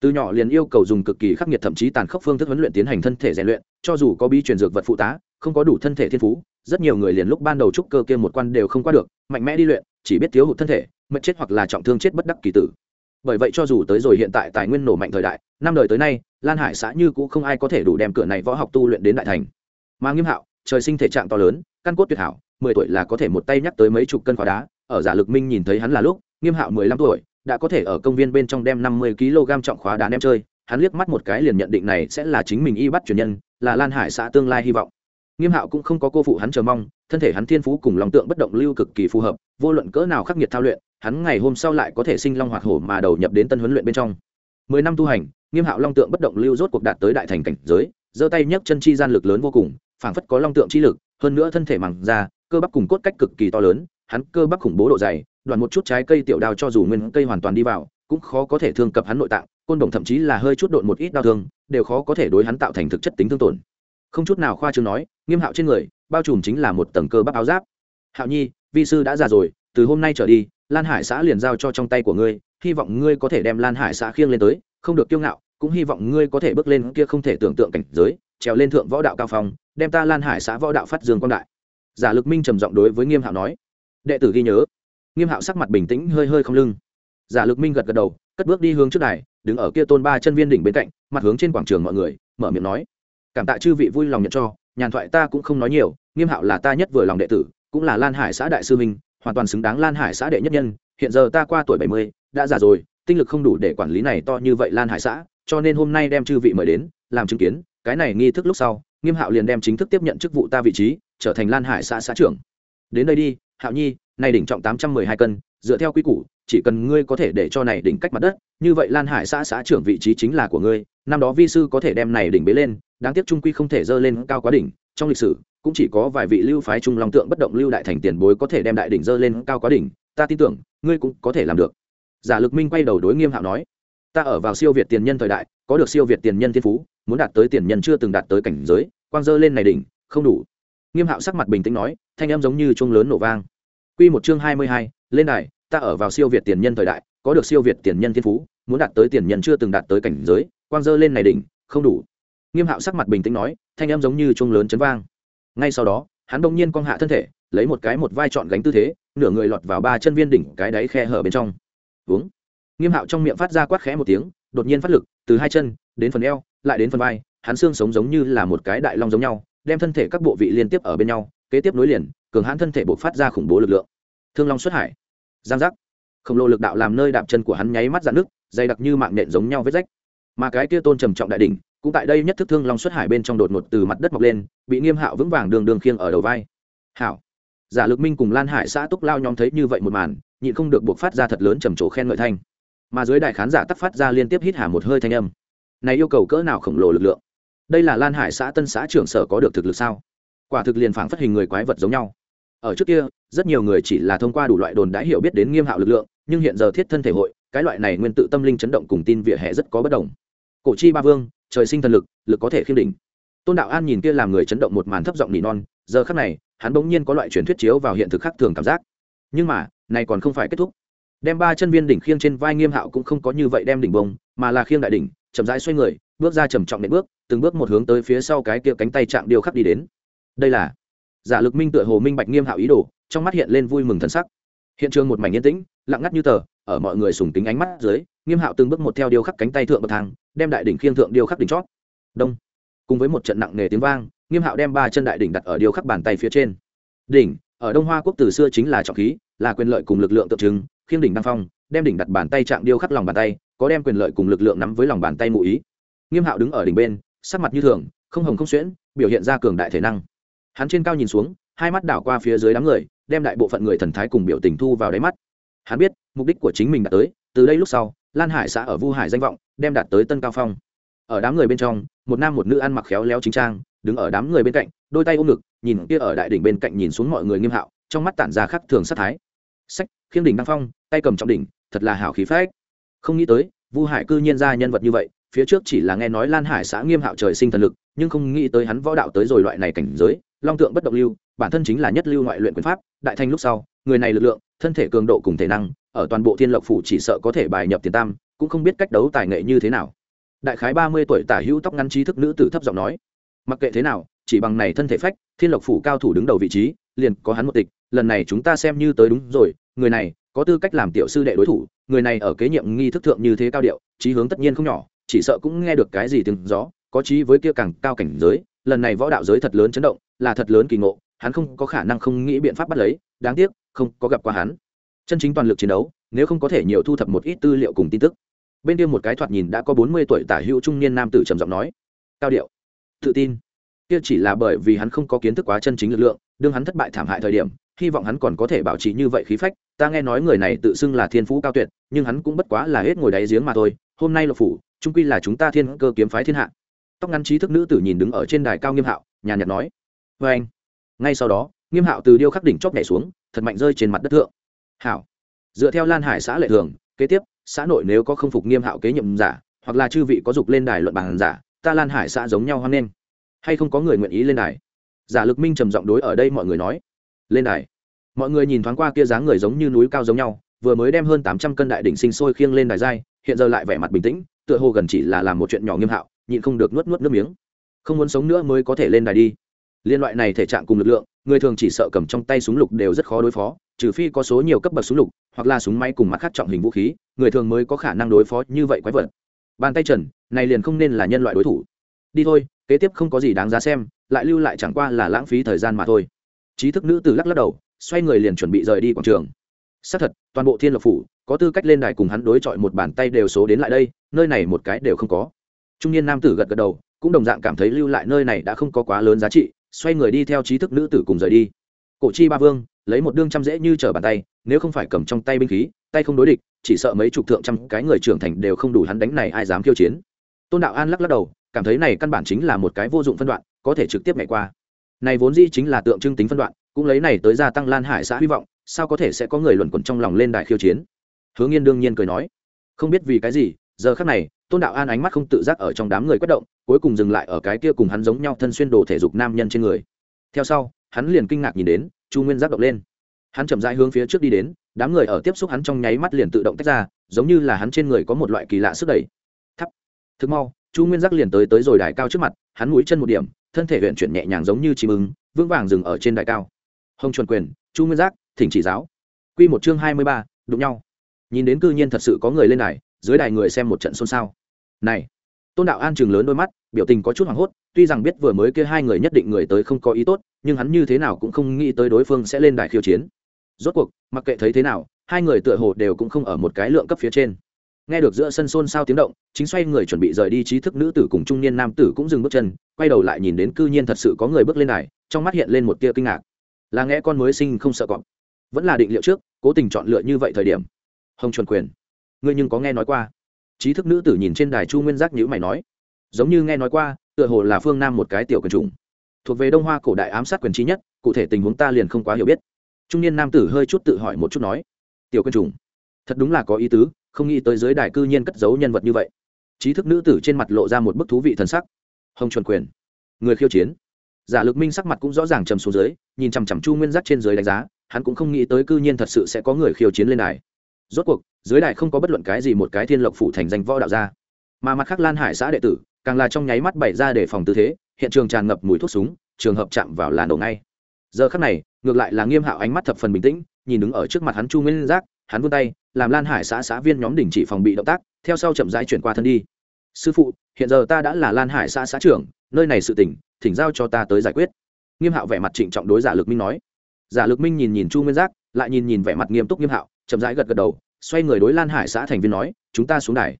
Từ nhỏ liền yêu cầu dùng cực kỳ khắc nghiệt thậm chí tàn khốc phương thức huấn luyện tiến hành thân thể rèn luyện, cho dù có bi truyền dược vật phụ tá không có đủ thân thể thiên phú, rất nhiều người liền lúc ban đầu trúc cơ kia một quan đều không qua được, mạnh mẽ đi luyện, chỉ biết thiếu hụt thân thể mất chết hoặc là trọng thương chết bất đắc kỳ tử. Bởi vậy cho dù tới rồi hiện tại tài nguyên nổ mạnh thời đại, năm đời tới nay, lan hải xã như cũng không ai có thể đủ đem cửa này võ học tu luyện đến đại thành. Mà nghiêm hạo, trời sinh thể trạng to lớn, căn cốt tuyệt hảo, mười tuổi là có thể một tay nhắc tới mấy chục cân khóa đá, ở giả lực minh nhìn thấy hắn là lúc, nghiêm hạo mười lăm tuổi, đã có thể ở công viên bên trong đem năm mươi kg trọng khóa đá đem chơi, hắn liếc mắt một cái liền nhận định này sẽ là chính mình y bắt truyền nhân, là lan hải xã tương lai hy vọng nghiêm hạo cũng không có cô phụ hắn chờ mong, thân thể hắn thiên phú cùng lòng tượng bất động lưu cực kỳ phù hợp, vô luận cỡ nào khắc nghiệt thao luyện, hắn ngày hôm sau lại có thể sinh long hoạt hổ mà đầu nhập đến tân huấn luyện bên trong. Mười năm tu hành, nghiêm hạo long tượng bất động lưu rốt cuộc đạt tới đại thành cảnh giới, giơ tay nhấc chân chi gian lực lớn vô cùng, phảng phất có long tượng chi lực, hơn nữa thân thể mẳng ra cơ bắp cùng cốt cách cực kỳ to lớn, hắn cơ bắp khủng bố độ dày đoàn một chút trái cây tiểu đao cho dù nguyên cây hoàn toàn đi vào, cũng khó có thể thương cập hắn nội tạng, côn đồng thậm chí là hơi chút độn một ít đau thương, đều khó có thể đối hắn tạo thành thực chất tính thương tổn không chút nào khoa trương nói, nghiêm hạo trên người, bao trùm chính là một tầng cơ bắp áo giáp. Hạo nhi, vi sư đã già rồi, từ hôm nay trở đi, lan hải xã liền giao cho trong tay của ngươi, hy vọng ngươi có thể đem lan hải xã khiêng lên tới, không được kiêu ngạo, cũng hy vọng ngươi có thể bước lên kia không thể tưởng tượng cảnh giới, trèo lên thượng võ đạo cao phong, đem ta lan hải xã võ đạo phát dương quang đại. Giả lực minh trầm giọng đối với nghiêm hạo nói. Đệ tử ghi nhớ. Nghiêm hạo sắc mặt bình tĩnh hơi hơi không lưng. Giả lực minh gật gật đầu, cất bước đi hướng trước đài, đứng ở kia tôn ba chân viên đỉnh bên cạnh, mặt hướng trên quảng trường mọi người, mở miệng nói cảm tạ chư vị vui lòng nhận cho, nhàn thoại ta cũng không nói nhiều, nghiêm hạo là ta nhất vừa lòng đệ tử, cũng là lan hải xã đại sư minh hoàn toàn xứng đáng lan hải xã đệ nhất nhân, hiện giờ ta qua tuổi bảy mươi, đã già rồi, tinh lực không đủ để quản lý này to như vậy lan hải xã, cho nên hôm nay đem chư vị mời đến, làm chứng kiến, cái này nghi thức lúc sau, nghiêm hạo liền đem chính thức tiếp nhận chức vụ ta vị trí, trở thành lan hải xã xã trưởng. Đến đây đi, hạo nhi, này đỉnh trọng tám trăm mười hai cân, dựa theo quy củ, chỉ cần ngươi có thể để cho này đỉnh cách mặt đất, như vậy lan hải xã xã trưởng vị trí chính là của ngươi, năm đó vi sư có thể đem này đỉnh bế lên đáng tiếc trung quy không thể dơ lên cao quá đỉnh trong lịch sử cũng chỉ có vài vị lưu phái trung long tượng bất động lưu đại thành tiền bối có thể đem đại đỉnh dơ lên cao quá đỉnh ta tin tưởng ngươi cũng có thể làm được. Giả lực minh quay đầu đối nghiêm hạo nói ta ở vào siêu việt tiền nhân thời đại có được siêu việt tiền nhân thiên phú muốn đạt tới tiền nhân chưa từng đạt tới cảnh giới quang dơ lên này đỉnh không đủ. Nghiêm hạo sắc mặt bình tĩnh nói thanh em giống như chuông lớn nổ vang. Quy một chương hai mươi hai, lên đài, ta ở vào siêu việt tiền nhân thời đại, có được siêu việt tiền nhân thiên phú, muốn đạt tới tiền nhân chưa từng đạt tới cảnh giới, quang dơ lên này đỉnh, không đủ. Nghiêm Hạo sắc mặt bình tĩnh nói, thanh em giống như chuông lớn chấn vang. Ngay sau đó, hắn bỗng nhiên cong hạ thân thể, lấy một cái một vai trọn gánh tư thế, nửa người lọt vào ba chân viên đỉnh cái đáy khe hở bên trong. Uống. Nghiêm Hạo trong miệng phát ra quát khẽ một tiếng, đột nhiên phát lực, từ hai chân đến phần eo, lại đến phần vai, hắn xương sống giống như là một cái đại long giống nhau, đem thân thể các bộ vị liên tiếp ở bên nhau, kế tiếp nối liền, cường hãn thân thể bộc phát ra khủng bố lực lượng thương long xuất hải giang giác khổng lồ lực đạo làm nơi đạp chân của hắn nháy mắt dạn nước dày đặc như mạng nện giống nhau vết rách mà cái kia tôn trầm trọng đại đỉnh cũng tại đây nhất thức thương long xuất hải bên trong đột ngột từ mặt đất mọc lên, bị nghiêm hạo vững vàng đường đường khiêng ở đầu vai. Hảo. Giả lực minh cùng lan hải xã túc lao nhóm thấy như vậy một màn, nhịn không được buộc phát ra thật lớn trầm trồ khen ngợi thanh. Mà dưới đại khán giả tắc phát ra liên tiếp hít hà một hơi thanh âm. Này yêu cầu cỡ nào khổng lồ lực lượng? Đây là lan hải xã tân xã trưởng sở có được thực lực sao? Quả thực liền phảng phất hình người quái vật giống nhau. Ở trước kia, rất nhiều người chỉ là thông qua đủ loại đồn đã hiểu biết đến nghiêm hạo lực lượng, nhưng hiện giờ thiết thân thể hội, cái loại này nguyên tự tâm linh chấn động cùng tin vỉa hè rất có bất đồng. Cổ chi ba vương trời sinh thần lực lực có thể khiêm đỉnh. Tôn đạo an nhìn kia làm người chấn động một màn thấp giọng nỉ non, giờ khắc này, hắn bỗng nhiên có loại truyền thuyết chiếu vào hiện thực khác thường cảm giác. Nhưng mà, này còn không phải kết thúc. Đem ba chân viên đỉnh khiêng trên vai nghiêm hạo cũng không có như vậy đem đỉnh bông, mà là khiêng đại đỉnh, chậm rãi xoay người, bước ra trầm trọng đến bước, từng bước một hướng tới phía sau cái kia cánh tay chạm điều khắc đi đến. Đây là giả lực minh tựa hồ minh bạch nghiêm hạo ý đồ, trong mắt hiện lên vui mừng thân sắc. Hiện trường một mảnh yên tĩnh, lặng ngắt như tờ, ở mọi người sùng tính ánh mắt dưới, nghiêm hạo từng bước một theo điêu khắc cánh tay thượng bậc thang đem đại đỉnh khiêng thượng điêu khắc đỉnh chót. Đông. Cùng với một trận nặng nề tiếng vang, nghiêm hạo đem ba chân đại đỉnh đặt ở điêu khắc bàn tay phía trên. Đỉnh, ở đông hoa quốc từ xưa chính là trọng khí, là quyền lợi cùng lực lượng tượng trưng, khiêng đỉnh đăng phong, đem đỉnh đặt bàn tay chạm điêu khắc lòng bàn tay, có đem quyền lợi cùng lực lượng nắm với lòng bàn tay ngụ ý. Nghiêm hạo đứng ở đỉnh bên, sắc mặt như thường, không hồng không xuyễn, biểu hiện ra cường đại thể năng. Hắn trên cao nhìn xuống, hai mắt đảo qua phía dưới đám người, đem đại bộ phận người thần thái cùng biểu tình thu vào đáy mắt. Hắn biết, mục đích của chính mình đã tới, từ đây lúc sau lan hải xã ở vu hải danh vọng, đem đạt tới tân cao phong. Ở đám người bên trong, một nam một nữ ăn mặc khéo léo chính trang, đứng ở đám người bên cạnh, đôi tay ôm ngực, nhìn kia ở đại đỉnh bên cạnh nhìn xuống mọi người nghiêm hạo, trong mắt tản ra khắc thường sát thái. Sách khiêng đỉnh đăng phong, tay cầm trọng đỉnh, thật là hảo khí phách. Không nghĩ tới, vu hải cư nhiên ra nhân vật như vậy, phía trước chỉ là nghe nói lan hải xã nghiêm hạo trời sinh thần lực, nhưng không nghĩ tới hắn võ đạo tới rồi loại này cảnh giới, long tượng bất động lưu, bản thân chính là nhất lưu ngoại luyện quyền pháp, đại thanh lúc sau, người này lực lượng, thân thể cường độ cùng thể năng ở toàn bộ thiên lộc phủ chỉ sợ có thể bài nhập tiền tam, cũng không biết cách đấu tài nghệ như thế nào. Đại khái ba mươi tuổi tả hữu tóc ngắn trí thức nữ tử thấp giọng nói, mặc kệ thế nào, chỉ bằng này thân thể phách, thiên lộc phủ cao thủ đứng đầu vị trí, liền có hắn một tịch, lần này chúng ta xem như tới đúng rồi, người này có tư cách làm tiểu sư đệ đối thủ, người này ở kế nhiệm nghi thức thượng như thế cao điệu trí hướng tất nhiên không nhỏ, chỉ sợ cũng nghe được cái gì tiếng gió, có trí với kia càng cao cảnh giới, lần này võ đạo giới thật lớn chấn động, là thật lớn kỳ ngộ, hắn không có khả năng không nghĩ biện pháp bắt lấy, đáng tiếc, không có gặp qua hắn chân chính toàn lực chiến đấu, nếu không có thể nhiều thu thập một ít tư liệu cùng tin tức. Bên kia một cái thoạt nhìn đã có bốn mươi tuổi tả hữu trung niên nam tử trầm giọng nói, cao điệu, tự tin. Kia chỉ là bởi vì hắn không có kiến thức quá chân chính lực lượng, đương hắn thất bại thảm hại thời điểm, hy vọng hắn còn có thể bảo trì như vậy khí phách. Ta nghe nói người này tự xưng là thiên phú cao tuyệt, nhưng hắn cũng bất quá là hết ngồi đáy giếng mà thôi. Hôm nay lộc phủ trung quy là chúng ta thiên cơ kiếm phái thiên hạ. Tóc ngắn trí thức nữ tử nhìn đứng ở trên đài cao nghiêm hạo, nhàn nhạt nói vê anh ngay sau đó, nghiêm hạo từ điêu khắc đỉnh chóp nhảy xuống, thật mạnh rơi trên mặt đất thượng hảo. Dựa theo lan hải xã lệ thường, kế tiếp, xã nội nếu có không phục nghiêm hạo kế nhiệm giả, hoặc là chư vị có dục lên đài luận bàn giả, ta lan hải xã giống nhau hoan nghênh. Hay không có người nguyện ý lên đài? Giả lực minh trầm giọng đối ở đây mọi người nói. Lên đài. Mọi người nhìn thoáng qua kia dáng người giống như núi cao giống nhau, vừa mới đem hơn tám trăm cân đại đỉnh sinh sôi khiêng lên đài giai hiện giờ lại vẻ mặt bình tĩnh, tựa hồ gần chỉ là làm một chuyện nhỏ nghiêm hạo, nhịn không được nuốt nuốt nước miếng. Không muốn sống nữa mới có thể lên đài đi. Liên loại này thể trạng cùng lực lượng, người thường chỉ sợ cầm trong tay súng lục đều rất khó đối phó trừ phi có số nhiều cấp bậc súng lục, hoặc là súng máy cùng mặt khác trọng hình vũ khí, người thường mới có khả năng đối phó như vậy quái vật. Bàn tay trần, này liền không nên là nhân loại đối thủ. Đi thôi, kế tiếp không có gì đáng giá xem, lại lưu lại chẳng qua là lãng phí thời gian mà thôi. Trí thức nữ từ lắc lắc đầu, xoay người liền chuẩn bị rời đi quảng trường. Xác thật, toàn bộ thiên lộc phủ, có tư cách lên đài cùng hắn đối chọi một bàn tay đều số đến lại đây, nơi này một cái đều không có. Trung niên nam tử gật gật đầu, cũng đồng dạng cảm thấy lưu lại nơi này đã không có quá lớn giá trị, xoay người đi theo trí thức nữ tử cùng rời đi. Cổ chi ba vương lấy một đương trăm dễ như trở bàn tay, nếu không phải cầm trong tay binh khí, tay không đối địch, chỉ sợ mấy chục thượng trăm cái người trưởng thành đều không đủ hắn đánh này ai dám khiêu chiến. Tôn đạo an lắc lắc đầu, cảm thấy này căn bản chính là một cái vô dụng phân đoạn, có thể trực tiếp ngày qua. Này vốn dĩ chính là tượng trưng tính phân đoạn, cũng lấy này tới gia tăng lan hải xã hy vọng, sao có thể sẽ có người luẩn quẩn trong lòng lên đài khiêu chiến? Hướng yên đương nhiên cười nói. Không biết vì cái gì, giờ khác này, tôn đạo an ánh mắt không tự giác ở trong đám người quét động, cuối cùng dừng lại ở cái kia cùng hắn giống nhau thân xuyên đồ thể dục nam nhân trên người. Theo sau, hắn liền kinh ngạc nhìn đến chu nguyên giác động lên hắn chậm rãi hướng phía trước đi đến đám người ở tiếp xúc hắn trong nháy mắt liền tự động tách ra giống như là hắn trên người có một loại kỳ lạ sức đẩy thắp thực mau chu nguyên giác liền tới tới rồi đài cao trước mặt hắn mũi chân một điểm thân thể huyện chuyển nhẹ nhàng giống như chim ưng vững vàng dừng ở trên đài cao hồng chuẩn quyền chu nguyên giác thỉnh chỉ giáo q một chương hai mươi ba đụng nhau nhìn đến cư nhiên thật sự có người lên đài dưới đài người xem một trận xôn xao này tôn đạo an chừng lớn đôi mắt biểu tình có chút hoảng hốt tuy rằng biết vừa mới kia hai người nhất định người tới không có ý tốt nhưng hắn như thế nào cũng không nghĩ tới đối phương sẽ lên đài khiêu chiến. Rốt cuộc, mặc kệ thấy thế nào, hai người tựa hồ đều cũng không ở một cái lượng cấp phía trên. Nghe được giữa sân xôn xao tiếng động, chính xoay người chuẩn bị rời đi trí thức nữ tử cùng trung niên nam tử cũng dừng bước chân, quay đầu lại nhìn đến cư nhiên thật sự có người bước lên này trong mắt hiện lên một tia kinh ngạc. Là nghe con mới sinh không sợ cọp. Vẫn là định liệu trước, cố tình chọn lựa như vậy thời điểm. Hồng chuẩn quyền, ngươi nhưng có nghe nói qua? Trí thức nữ tử nhìn trên đài chu nguyên giác nhữ mày nói. Giống như nghe nói qua, tựa hồ là phương nam một cái tiểu quần trùng thuộc về đông hoa cổ đại ám sát quyền trí nhất, cụ thể tình huống ta liền không quá hiểu biết. Trung niên nam tử hơi chút tự hỏi một chút nói, tiểu quân trùng, thật đúng là có ý tứ, không nghĩ tới giới đại cư nhiên cất giấu nhân vật như vậy. Trí thức nữ tử trên mặt lộ ra một bức thú vị thần sắc. Hồng chuẩn quyền, người khiêu chiến. Giả lực minh sắc mặt cũng rõ ràng trầm xuống dưới, nhìn chằm chằm chu nguyên giác trên dưới đánh giá, hắn cũng không nghĩ tới cư nhiên thật sự sẽ có người khiêu chiến lên đài. Rốt cuộc, dưới đài không có bất luận cái gì một cái thiên lộc phủ thành danh võ đạo gia, mà mặt khác lan hải xã đệ tử, càng là trong nháy mắt bày ra để phòng tư thế hiện trường tràn ngập mùi thuốc súng, trường hợp chạm vào là nổ ngay. Giờ khắc này, ngược lại là nghiêm hạo ánh mắt thập phần bình tĩnh, nhìn đứng ở trước mặt hắn chu nguyên giác, hắn vươn tay, làm lan hải xã xã viên nhóm đình chỉ phòng bị động tác, theo sau chậm rãi chuyển qua thân đi. Sư phụ, hiện giờ ta đã là lan hải xã xã trưởng, nơi này sự tỉnh thỉnh giao cho ta tới giải quyết. Nghiêm hạo vẻ mặt trịnh trọng đối giả lực minh nói. Giả lực minh nhìn nhìn chu nguyên giác, lại nhìn nhìn vẻ mặt nghiêm túc nghiêm hạo, chậm rãi gật gật đầu, xoay người đối lan hải xã thành viên nói, chúng ta xuống đài.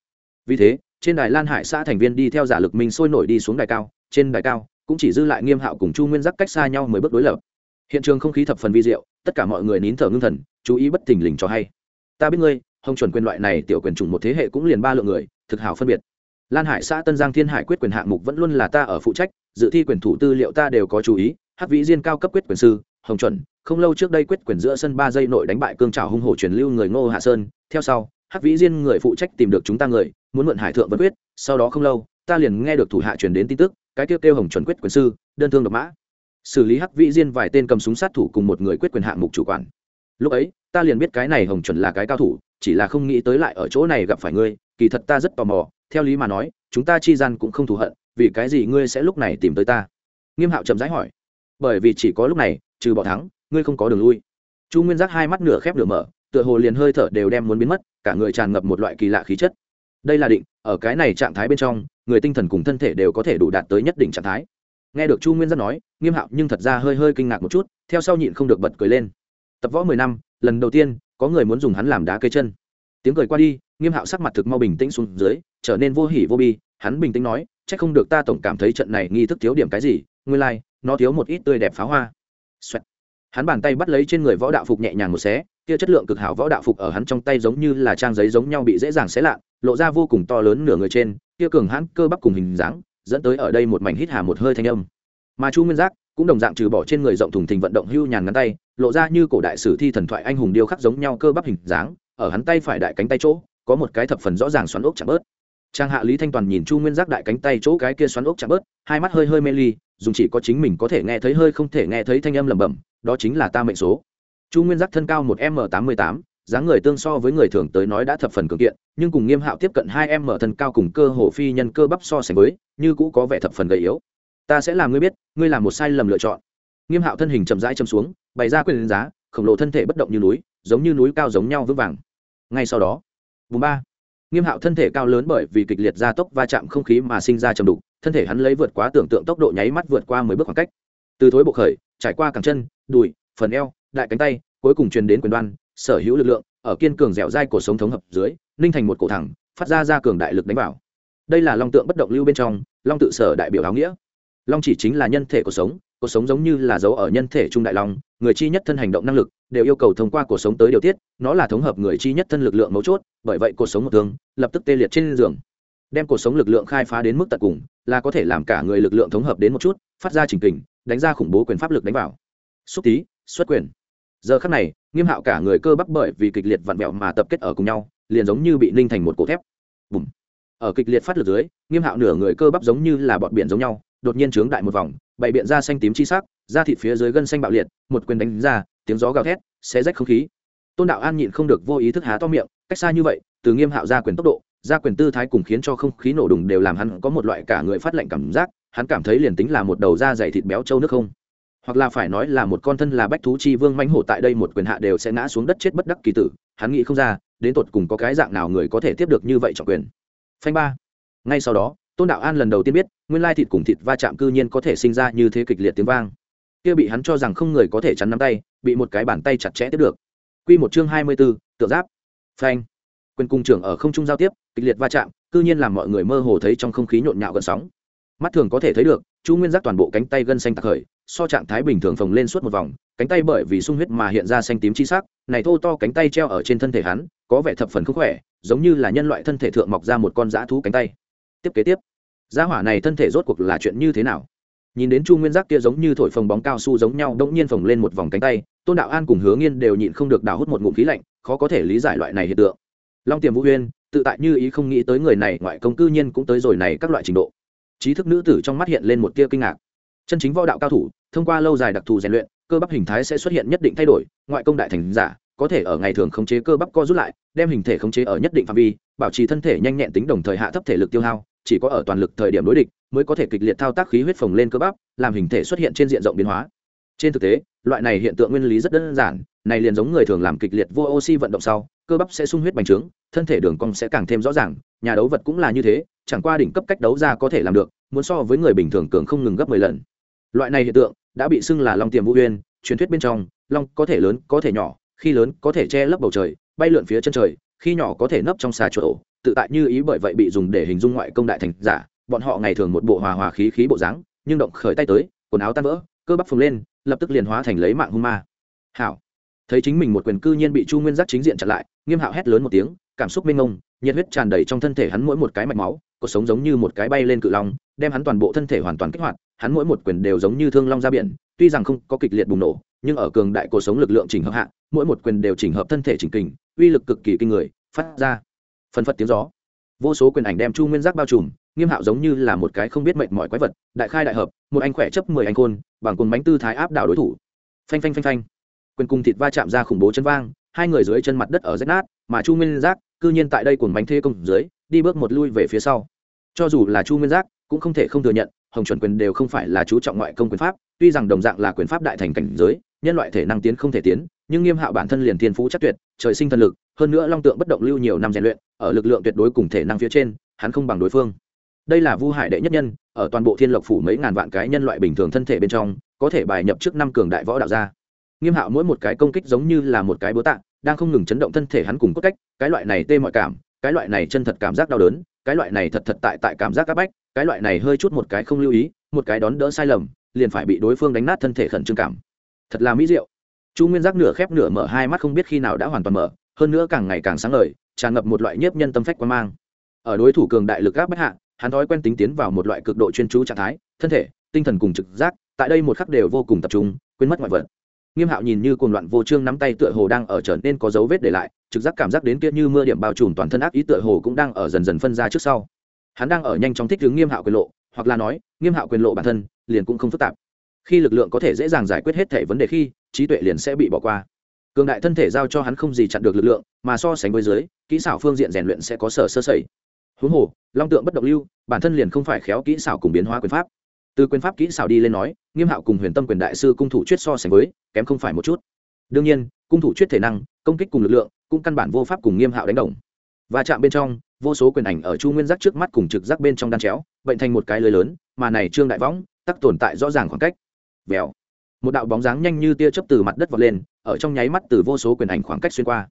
Vì thế, trên đài lan hải xã thành viên đi theo giả lực minh sôi nổi đi xuống đài cao trên đài cao, cũng chỉ dư lại nghiêm hạo cùng chu nguyên giác cách xa nhau mười bước đối lập. Hiện trường không khí thập phần vi diệu, tất cả mọi người nín thở ngưng thần, chú ý bất thình lình cho hay. Ta biết ngươi, hồng chuẩn quyền loại này tiểu quyền chủng một thế hệ cũng liền ba lượng người, thực hảo phân biệt. Lan hải xã tân giang thiên hải quyết quyền hạng mục vẫn luôn là ta ở phụ trách, dự thi quyền thủ tư liệu ta đều có chú ý, hắc vĩ diên cao cấp quyết quyền sư, hồng chuẩn, không lâu trước đây quyết quyền giữa sân ba giây nội đánh bại cương trào hung hổ truyền lưu người ngô hạ sơn, theo sau, hắc vĩ diên người phụ trách tìm được chúng ta người, muốn mượn hải thượng vẫn quyết, sau đó không lâu, ta liền nghe được thủ hạ truyền đến tin tức cái tiêu kêu hồng chuẩn quyết quyền sư, đơn thương độc mã. Xử lý hắc vĩ diên vài tên cầm súng sát thủ cùng một người quyết quyền hạng mục chủ quản. Lúc ấy, ta liền biết cái này hồng chuẩn là cái cao thủ, chỉ là không nghĩ tới lại ở chỗ này gặp phải ngươi, kỳ thật ta rất tò mò, theo lý mà nói, chúng ta chi gian cũng không thù hận, vì cái gì ngươi sẽ lúc này tìm tới ta? Nghiêm hạo chậm rãi hỏi. Bởi vì chỉ có lúc này, trừ bỏ thắng, ngươi không có đường lui. Chu nguyên giác hai mắt nửa khép nửa mở, tựa hồ liền hơi thở đều đem muốn biến mất, cả người tràn ngập một loại kỳ lạ khí chất. Đây là định, ở cái này trạng thái bên trong người tinh thần cùng thân thể đều có thể đủ đạt tới nhất định trạng thái. Nghe được chu nguyên giác nói nghiêm hạo nhưng thật ra hơi hơi kinh ngạc một chút theo sau nhịn không được bật cười lên. Tập võ mười năm lần đầu tiên có người muốn dùng hắn làm đá cây chân. Tiếng cười qua đi nghiêm hạo sắc mặt thực mau bình tĩnh xuống dưới trở nên vô hỉ vô bi. Hắn bình tĩnh nói c h ắ c không được ta tổng cảm thấy trận này nghi thức thiếu điểm cái gì nguyên lai、like, nó thiếu một ít tươi đẹp pháo hoa、Xoẹt. hắn bàn tay bắt lấy trên người võ đạo phục nhẹ nhàng một xé kia chất lượng cực hảo võ đạo phục ở hắn trong tay giống như là trang giấy giống nhau bị dễ dàng xé lạ lộ ra vô cùng to lớn nửa người trên, kia cường hãn cơ bắp cùng hình dáng, dẫn tới ở đây một mảnh hít hà một hơi thanh âm. Mà chu nguyên giác cũng đồng dạng trừ bỏ trên người rộng thùng thình vận động hưu nhàn ngắn tay, lộ ra như cổ đại sử thi thần thoại anh hùng điêu khắc giống nhau cơ bắp hình dáng, ở hắn tay phải đại cánh tay chỗ, có một cái thập phần rõ ràng xoắn ốc chạm bớt. Trang hạ lý thanh toàn nhìn chu nguyên giác đại cánh tay chỗ cái kia xoắn ốc chạm bớt, hai mắt hơi hơi mê ly, dùng chỉ có chính mình có thể nghe thấy hơi không thể nghe thấy thanh âm lẩm bẩm, đó chính là ta mệnh số. Chu nguyên giác thân cao một m tám mươi tám dáng người tương so với người thường tới nói đã thập phần cường kiện, nhưng cùng nghiêm hạo tiếp cận hai em mở thân cao cùng cơ hồ phi nhân cơ bắp so sánh với, như cũ có vẻ thập phần gầy yếu. Ta sẽ làm ngươi biết, ngươi làm một sai lầm lựa chọn. Nghiêm hạo thân hình chậm rãi châm xuống, bày ra quyền giá, khổng lồ thân thể bất động như núi, giống như núi cao giống nhau vững vàng. Ngay sau đó vùng ba. Nghiêm hạo thân thể cao lớn bởi vì kịch liệt gia tốc va chạm không khí mà sinh ra chầm đục, thân thể hắn lấy vượt quá tưởng tượng tốc độ nháy mắt vượt qua mười bước khoảng cách. Từ thối bộ khởi, trải qua cẳng chân, đùi, phần eo, đại cánh tay, cuối cùng truyền đến quyền đoan sở hữu lực lượng, ở kiên cường dẻo dai của sống thống hợp dưới, ninh thành một cổ thẳng, phát ra ra cường đại lực đánh vào. Đây là long tượng bất động lưu bên trong, long tự sở đại biểu áo nghĩa. Long chỉ chính là nhân thể của sống cuộc sống giống như là dấu ở nhân thể trung đại long, người chi nhất thân hành động năng lực, đều yêu cầu thông qua cuộc sống tới điều tiết, nó là thống hợp người chi nhất thân lực lượng mấu chốt, bởi vậy cuộc sống một thương, lập tức tê liệt trên giường. Đem cuộc sống lực lượng khai phá đến mức tận cùng, là có thể làm cả người lực lượng thống hợp đến một chút, phát ra trình kình, đánh ra khủng bố quyền pháp lực đánh vào. Xúc tí xuất quyền giờ khắc này, nghiêm hạo cả người cơ bắp bởi vì kịch liệt vặn vẹo mà tập kết ở cùng nhau, liền giống như bị ninh thành một cổ thép. Bùm. ở kịch liệt phát lực dưới, nghiêm hạo nửa người cơ bắp giống như là bọn biển giống nhau, đột nhiên trướng đại một vòng, bày biện ra xanh tím chi sắc, da thịt phía dưới gân xanh bạo liệt, một quyền đánh ra, tiếng gió gào thét, xé rách không khí. Tôn đạo an nhịn không được vô ý thức há to miệng, cách xa như vậy, từ nghiêm hạo ra quyền tốc độ, ra quyền tư thái cùng khiến cho không khí nổ đùng đều làm hắn có một loại cả người phát lạnh cảm giác, hắn cảm thấy liền tính là một đầu da dày thịt béo trâu nước không hoặc là phải nói là một con thân là bách thú chi vương mãnh hổ tại đây một quyền hạ đều sẽ ngã xuống đất chết bất đắc kỳ tử hắn nghĩ không ra đến tột cùng có cái dạng nào người có thể tiếp được như vậy trọng quyền. Phanh ba. Ngay sau đó tôn đạo an lần đầu tiên biết nguyên lai thịt cùng thịt va chạm cư nhiên có thể sinh ra như thế kịch liệt tiếng vang. Kia bị hắn cho rằng không người có thể chắn nắm tay bị một cái bàn tay chặt chẽ tiếp được. Quy một chương hai mươi 24, tượng giáp. Phanh. Quyền cung trưởng ở không trung giao tiếp kịch liệt va chạm cư nhiên làm mọi người mơ hồ thấy trong không khí nhộn nhạo gần sóng. Mắt thường có thể thấy được chu nguyên giác toàn bộ cánh tay gân xanh tạc khởi so trạng thái bình thường phồng lên suốt một vòng, cánh tay bởi vì sung huyết mà hiện ra xanh tím chi sắc, này thô to cánh tay treo ở trên thân thể hắn, có vẻ thập phần không khỏe, giống như là nhân loại thân thể thượng mọc ra một con dã thú cánh tay. Tiếp kế tiếp, gia hỏa này thân thể rốt cuộc là chuyện như thế nào? Nhìn đến chu nguyên giác kia giống như thổi phồng bóng cao su giống nhau đ nhiên phồng lên một vòng cánh tay, tôn đạo an cùng hứa nghiên đều nhịn không được đào hút một ngụm khí lạnh, khó có thể lý giải loại này hiện tượng. Long tiềm vũ huyên tự tại như ý không nghĩ tới người này, ngoại công cư nhiên cũng tới rồi này các loại trình độ. Trí thức nữ tử trong mắt hiện lên một tia kinh ngạc chân chính võ đạo cao thủ, thông qua lâu dài đặc thù rèn luyện, cơ bắp hình thái sẽ xuất hiện nhất định thay đổi, ngoại công đại thành giả, có thể ở ngày thường khống chế cơ bắp co rút lại, đem hình thể khống chế ở nhất định phạm vi, bảo trì thân thể nhanh nhẹn tính đồng thời hạ thấp thể lực tiêu hao, chỉ có ở toàn lực thời điểm đối địch mới có thể kịch liệt thao tác khí huyết phồng lên cơ bắp, làm hình thể xuất hiện trên diện rộng biến hóa. Trên thực tế, loại này hiện tượng nguyên lý rất đơn giản, này liền giống người thường làm kịch liệt vô oxy vận động sau, cơ bắp sẽ sung huyết bành trướng, thân thể đường cong sẽ càng thêm rõ ràng, nhà đấu vật cũng là như thế, chẳng qua đỉnh cấp cách đấu ra có thể làm được, muốn so với người bình thường cường không ngừng gấp mười lần loại này hiện tượng đã bị xưng là long tiềm vũ uyên, truyền thuyết bên trong, long có thể lớn, có thể nhỏ, khi lớn có thể che lấp bầu trời, bay lượn phía chân trời, khi nhỏ có thể nấp trong xà chuột ổ tự tại như ý bởi vậy bị dùng để hình dung ngoại công đại thành giả, bọn họ ngày thường một bộ hòa hòa khí khí bộ dáng, nhưng động khởi tay tới, quần áo tan vỡ, cơ bắp phồng lên, lập tức liền hóa thành lấy mạng hung ma. Hảo. Thấy chính mình một quyền cư nhiên bị chu nguyên giác chính diện chặn lại, nghiêm hạo hét lớn một tiếng, cảm xúc mênh mông, nhiệt huyết tràn đầy trong thân thể hắn mỗi một cái mạch máu, cuộc sống giống như một cái bay lên cự long, đem hắn toàn bộ thân thể hoàn toàn kích hoạt hắn mỗi một quyền đều giống như thương long ra biển, tuy rằng không có kịch liệt bùng nổ, nhưng ở cường đại cuộc sống lực lượng chỉnh hợp hạ, mỗi một quyền đều chỉnh hợp thân thể chỉnh kình, uy lực cực kỳ kinh người, phát ra phân phật tiếng gió. Vô số quyền ảnh đem chu nguyên giác bao trùm, nghiêm hạo giống như là một cái không biết mệnh mọi quái vật, đại khai đại hợp, một anh khỏe chấp mười anh khôn, bằng cồn bánh tư thái áp đảo đối thủ. Phanh phanh phanh phanh. Quyền cung thịt va chạm ra khủng bố chân vang, hai người dưới chân mặt đất ở rách nát, mà chu nguyên giác, cư nhiên tại đây cùng bánh thê công dưới, đi bước một lui về phía sau. Cho dù là chu nguyên giác cũng không thể không thừa nhận, hồng chuẩn quyền đều không phải là chú trọng ngoại công quyền pháp, tuy rằng đồng dạng là quyền pháp đại thành cảnh giới, nhân loại thể năng tiến không thể tiến, nhưng nghiêm hạo bản thân liền thiên phú chắc tuyệt, trời sinh thần lực, hơn nữa long tượng bất động lưu nhiều năm rèn luyện, ở lực lượng tuyệt đối cùng thể năng phía trên, hắn không bằng đối phương. Đây là vu hải đệ nhất nhân, ở toàn bộ thiên lộc phủ mấy ngàn vạn cái nhân loại bình thường thân thể bên trong, có thể bài nhập trước năm cường đại võ đạo gia. Nghiêm hạo mỗi một cái công kích giống như là một cái búa tạ, đang không ngừng chấn động thân thể hắn cùng cốt cách, cái loại này tê mọi cảm, cái loại này chân thật cảm giác đau đớn cái loại này thật thật tại tại cảm giác áp bách, cái loại này hơi chút một cái không lưu ý, một cái đón đỡ sai lầm, liền phải bị đối phương đánh nát thân thể khẩn trương cảm. Thật là mỹ diệu. Chu nguyên giác nửa khép nửa mở hai mắt không biết khi nào đã hoàn toàn mở, hơn nữa càng ngày càng sáng lời tràn ngập một loại nhiếp nhân tâm phách quan mang. Ở đối thủ cường đại lực gác bách hạ, hắn thói quen tính tiến vào một loại cực độ chuyên chú trạng thái, thân thể, tinh thần cùng trực giác, tại đây một khắc đều vô cùng tập trung, quên mất ngoại vật. Nghiêm hạo nhìn như cuồng loạn vô trương nắm tay tựa hồ đang ở trở nên có dấu vết để lại trực giác cảm giác đến kia như mưa điểm bao trùm toàn thân ác ý tựa hồ cũng đang ở dần dần phân ra trước sau. Hắn đang ở nhanh chóng thích ứng nghiêm hạo quyền lộ, hoặc là nói, nghiêm hạo quyền lộ bản thân liền cũng không phức tạp. Khi lực lượng có thể dễ dàng giải quyết hết thể vấn đề khi, trí tuệ liền sẽ bị bỏ qua. Cường đại thân thể giao cho hắn không gì chặn được lực lượng, mà so sánh với dưới kỹ xảo phương diện rèn luyện sẽ có sở sơ sẩy. Huống hồ, long tượng bất động lưu, bản thân liền không phải khéo kỹ xảo cùng biến hóa quyền pháp. Từ quyền pháp kỹ xảo đi lên nói, nghiêm hạo cùng huyền tâm quyền đại sư cung thủ chuyết so sánh với, kém không phải một chút. Đương nhiên, cung thủ chuyết thể năng, công kích cùng lực lượng cũng căn bản vô pháp cùng nghiêm hạo đánh đồng. Và chạm bên trong, vô số quyền ảnh ở chu nguyên giác trước mắt cùng trực giác bên trong đan chéo, bệnh thành một cái lưới lớn, mà này trương đại võng, tắc tồn tại rõ ràng khoảng cách. Vèo. Một đạo bóng dáng nhanh như tia chớp từ mặt đất vọt lên, ở trong nháy mắt từ vô số quyền ảnh khoảng cách xuyên qua.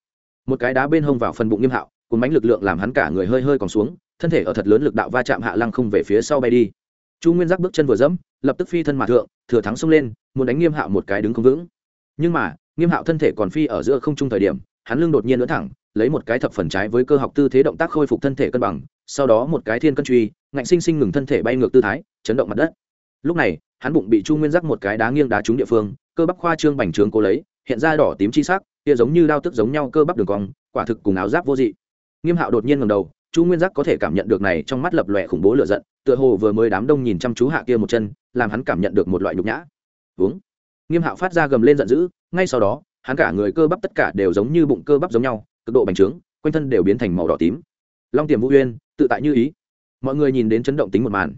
Một cái đá bên hông vào phần bụng nghiêm hạo cùng bánh lực lượng làm hắn cả người hơi hơi còn xuống, thân thể ở thật lớn lực đạo va chạm hạ lăng không về phía sau bay đi. Chu nguyên giác bước chân vừa dẫm, lập tức phi thân mà thượng, thừa thắng xông lên, muốn đánh nghiêm hạo một cái đứng không vững. Nhưng mà, nghiêm hạo thân thể còn phi ở giữa không trung thời điểm hắn lưng đột nhiên lưỡn thẳng, lấy một cái thập phần trái với cơ học tư thế động tác khôi phục thân thể cân bằng, sau đó một cái thiên cân truy, ngạnh sinh sinh ngừng thân thể bay ngược tư thái, chấn động mặt đất. Lúc này, hắn bụng bị chu nguyên giác một cái đá nghiêng đá trúng địa phương, cơ bắp khoa trương bành trướng cố lấy, hiện ra đỏ tím chi sắc, kia giống như đao tức giống nhau cơ bắp đường cong, quả thực cùng áo giáp vô dị. Nghiêm hạo đột nhiên ngầm đầu, chu nguyên giác có thể cảm nhận được này trong mắt lập lòe khủng bố lửa giận, tựa hồ vừa mới đám đông nhìn chăm chú hạ kia một chân, làm hắn cảm nhận được một loại nhục nhã. Uống. Nghiêm hạo phát ra gầm lên giận dữ, ngay sau đó hắn cả người cơ bắp tất cả đều giống như bụng cơ bắp giống nhau, cực độ bành trướng, quanh thân đều biến thành màu đỏ tím. Long tiềm vũ uyên, tự tại như ý. Mọi người nhìn đến chấn động tính một màn.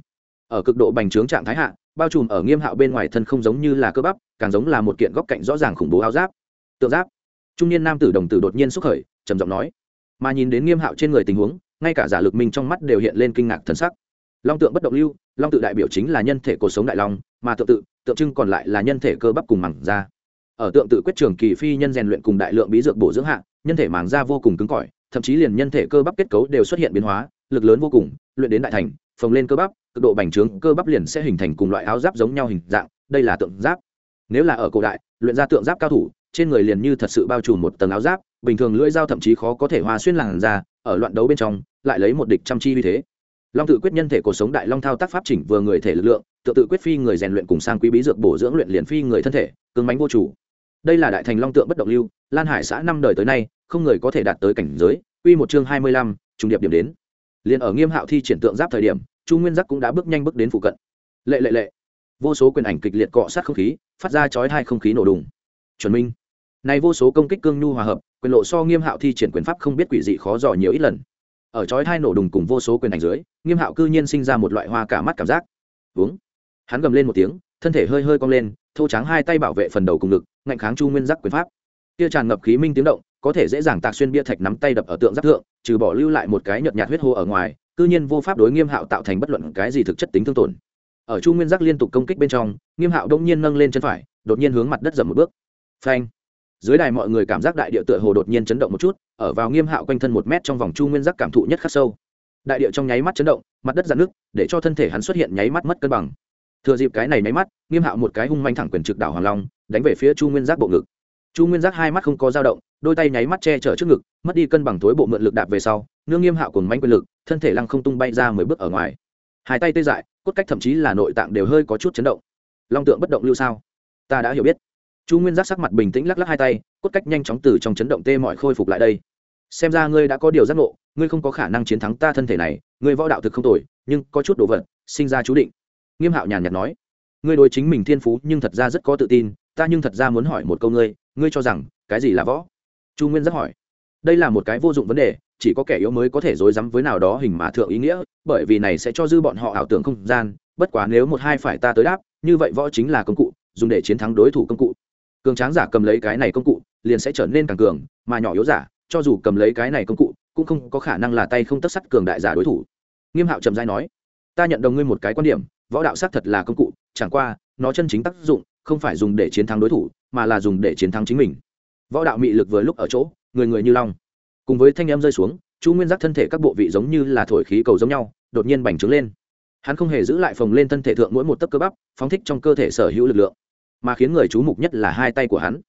Ở cực độ bành trướng trạng thái hạ, bao trùm ở nghiêm hạo bên ngoài thân không giống như là cơ bắp, càng giống là một kiện góc cạnh rõ ràng khủng bố áo giáp. Tượng giáp. Trung niên nam tử đồng tử đột nhiên xúc khởi, trầm giọng nói. Mà nhìn đến nghiêm hạo trên người tình huống, ngay cả giả lực minh trong mắt đều hiện lên kinh ngạc thần sắc. Long tượng bất động lưu, long tự đại biểu chính là nhân thể cuộc sống đại long, mà tự tự, tượng trưng còn lại là nhân thể cơ bắp cùng mẳng da ở tượng tự quyết trường kỳ phi nhân rèn luyện cùng đại lượng bí dược bổ dưỡng hạ, nhân thể màng da vô cùng cứng cỏi, thậm chí liền nhân thể cơ bắp kết cấu đều xuất hiện biến hóa, lực lớn vô cùng, luyện đến đại thành, phồng lên cơ bắp, cực độ bành trướng, cơ bắp liền sẽ hình thành cùng loại áo giáp giống nhau hình dạng, đây là tượng giáp. Nếu là ở cổ đại, luyện ra tượng giáp cao thủ, trên người liền như thật sự bao trùm một tầng áo giáp, bình thường lưỡi dao thậm chí khó có thể hòa xuyên làn ra ở loạn đấu bên trong, lại lấy một địch chăm chi vì thế. Long tự quyết nhân thể cuộc sống đại long thao tác pháp chỉnh vừa người thể lực lượng tự tự quyết phi người rèn luyện cùng sang quý bí dược bổ dưỡng luyện liền phi người thân thể, cứng mánh vô chủ đây là đại thành long tượng bất động lưu, lan hải xã năm đời tới nay, không người có thể đạt tới cảnh giới. Uy một chương hai mươi lăm, trùng điệp điểm đến. Liền ở nghiêm hạo thi triển tượng giáp thời điểm, chu nguyên giác cũng đã bước nhanh bước đến phụ cận. Lệ lệ lệ. Vô số quyền ảnh kịch liệt cọ sát không khí, phát ra chói hai không khí nổ đùng. Chuẩn minh. Này vô số công kích cương nhu hòa hợp, quyền lộ so nghiêm hạo thi triển quyền pháp không biết quỷ dị khó dò nhiều ít lần. Ở chói hai nổ đùng cùng vô số quyền ảnh dưới, nghiêm hạo cư nhiên sinh ra một loại hoa cả mắt cảm giác. Uống. Hắn gầm lên một tiếng, thân thể hơi hơi cong lên, thô trắng hai tay bảo vệ phần đầu cùng ngực ngạnh kháng chu nguyên giác quyền pháp. Kia tràn ngập khí minh tiếng động, có thể dễ dàng tạc xuyên bia thạch nắm tay đập ở tượng giáp thượng, trừ bỏ lưu lại một cái nhợt nhạt huyết hô ở ngoài, cư nhiên vô pháp đối nghiêm hạo tạo thành bất luận cái gì thực chất tính thương tổn. Ở chu nguyên giác liên tục công kích bên trong, nghiêm hạo đông nhiên nâng lên chân phải, đột nhiên hướng mặt đất dầm một bước. Phanh! Dưới đài mọi người cảm giác đại địa tựa hồ đột nhiên chấn động một chút, ở vào nghiêm hạo quanh thân một mét trong vòng chu nguyên giác cảm thụ nhất khắc sâu. Đại địa trong nháy mắt chấn động, mặt đất dạn nước để cho thân thể hắn xuất hiện nháy mắt mất cân bằng. Thừa dịp cái này nháy mắt, nghiêm hạo một cái hung manh thẳng quyền trực đảo hoàng long đánh về phía chu nguyên giác bộ ngực. Chu nguyên giác hai mắt không có dao động, đôi tay nháy mắt che chở trước ngực, mất đi cân bằng thối bộ mượn lực đạp về sau, nương nghiêm hạo cùng manh quyền lực, thân thể lăng không tung bay ra mười bước ở ngoài. Hai tay tê dại, cốt cách thậm chí là nội tạng đều hơi có chút chấn động. Long tượng bất động lưu sao? Ta đã hiểu biết. Chu nguyên giác sắc mặt bình tĩnh lắc lắc hai tay, cốt cách nhanh chóng từ trong chấn động tê mọi khôi phục lại đây. Xem ra ngươi đã có điều giác ngộ, ngươi không có khả năng chiến thắng ta thân thể này, ngươi võ đạo thực không tồi, nhưng có chút đồ vật, sinh ra chú định. Nghiêm hạo nhàn nhạt nói. Ngươi đối chính mình thiên phú nhưng thật ra rất có tự tin ta nhưng thật ra muốn hỏi một câu ngươi ngươi cho rằng, cái gì là võ? Chu nguyên rất hỏi. Đây là một cái vô dụng vấn đề, chỉ có kẻ yếu mới có thể dối rắm với nào đó hình mà thượng ý nghĩa, bởi vì này sẽ cho dư bọn họ ảo tưởng không gian, bất quá nếu một hai phải ta tới đáp, như vậy võ chính là công cụ, dùng để chiến thắng đối thủ công cụ. Cường tráng giả cầm lấy cái này công cụ, liền sẽ trở nên càng cường, mà nhỏ yếu giả, cho dù cầm lấy cái này công cụ, cũng không có khả năng là tay không tất sắt cường đại giả đối thủ. Nghiêm hạo trầm giai nói, ta nhận đồng ngươi một cái quan điểm, võ đạo xác thật là công cụ, chẳng qua, nó chân chính tác dụng không phải dùng để chiến thắng đối thủ, mà là dùng để chiến thắng chính mình. Võ đạo mị lực vừa lúc ở chỗ, người người như long. Cùng với thanh em rơi xuống, chu nguyên giác thân thể các bộ vị giống như là thổi khí cầu giống nhau, đột nhiên bành trướng lên. Hắn không hề giữ lại phồng lên thân thể thượng mỗi một tấc cơ bắp, phóng thích trong cơ thể sở hữu lực lượng. Mà khiến người chú mục nhất là hai tay của hắn.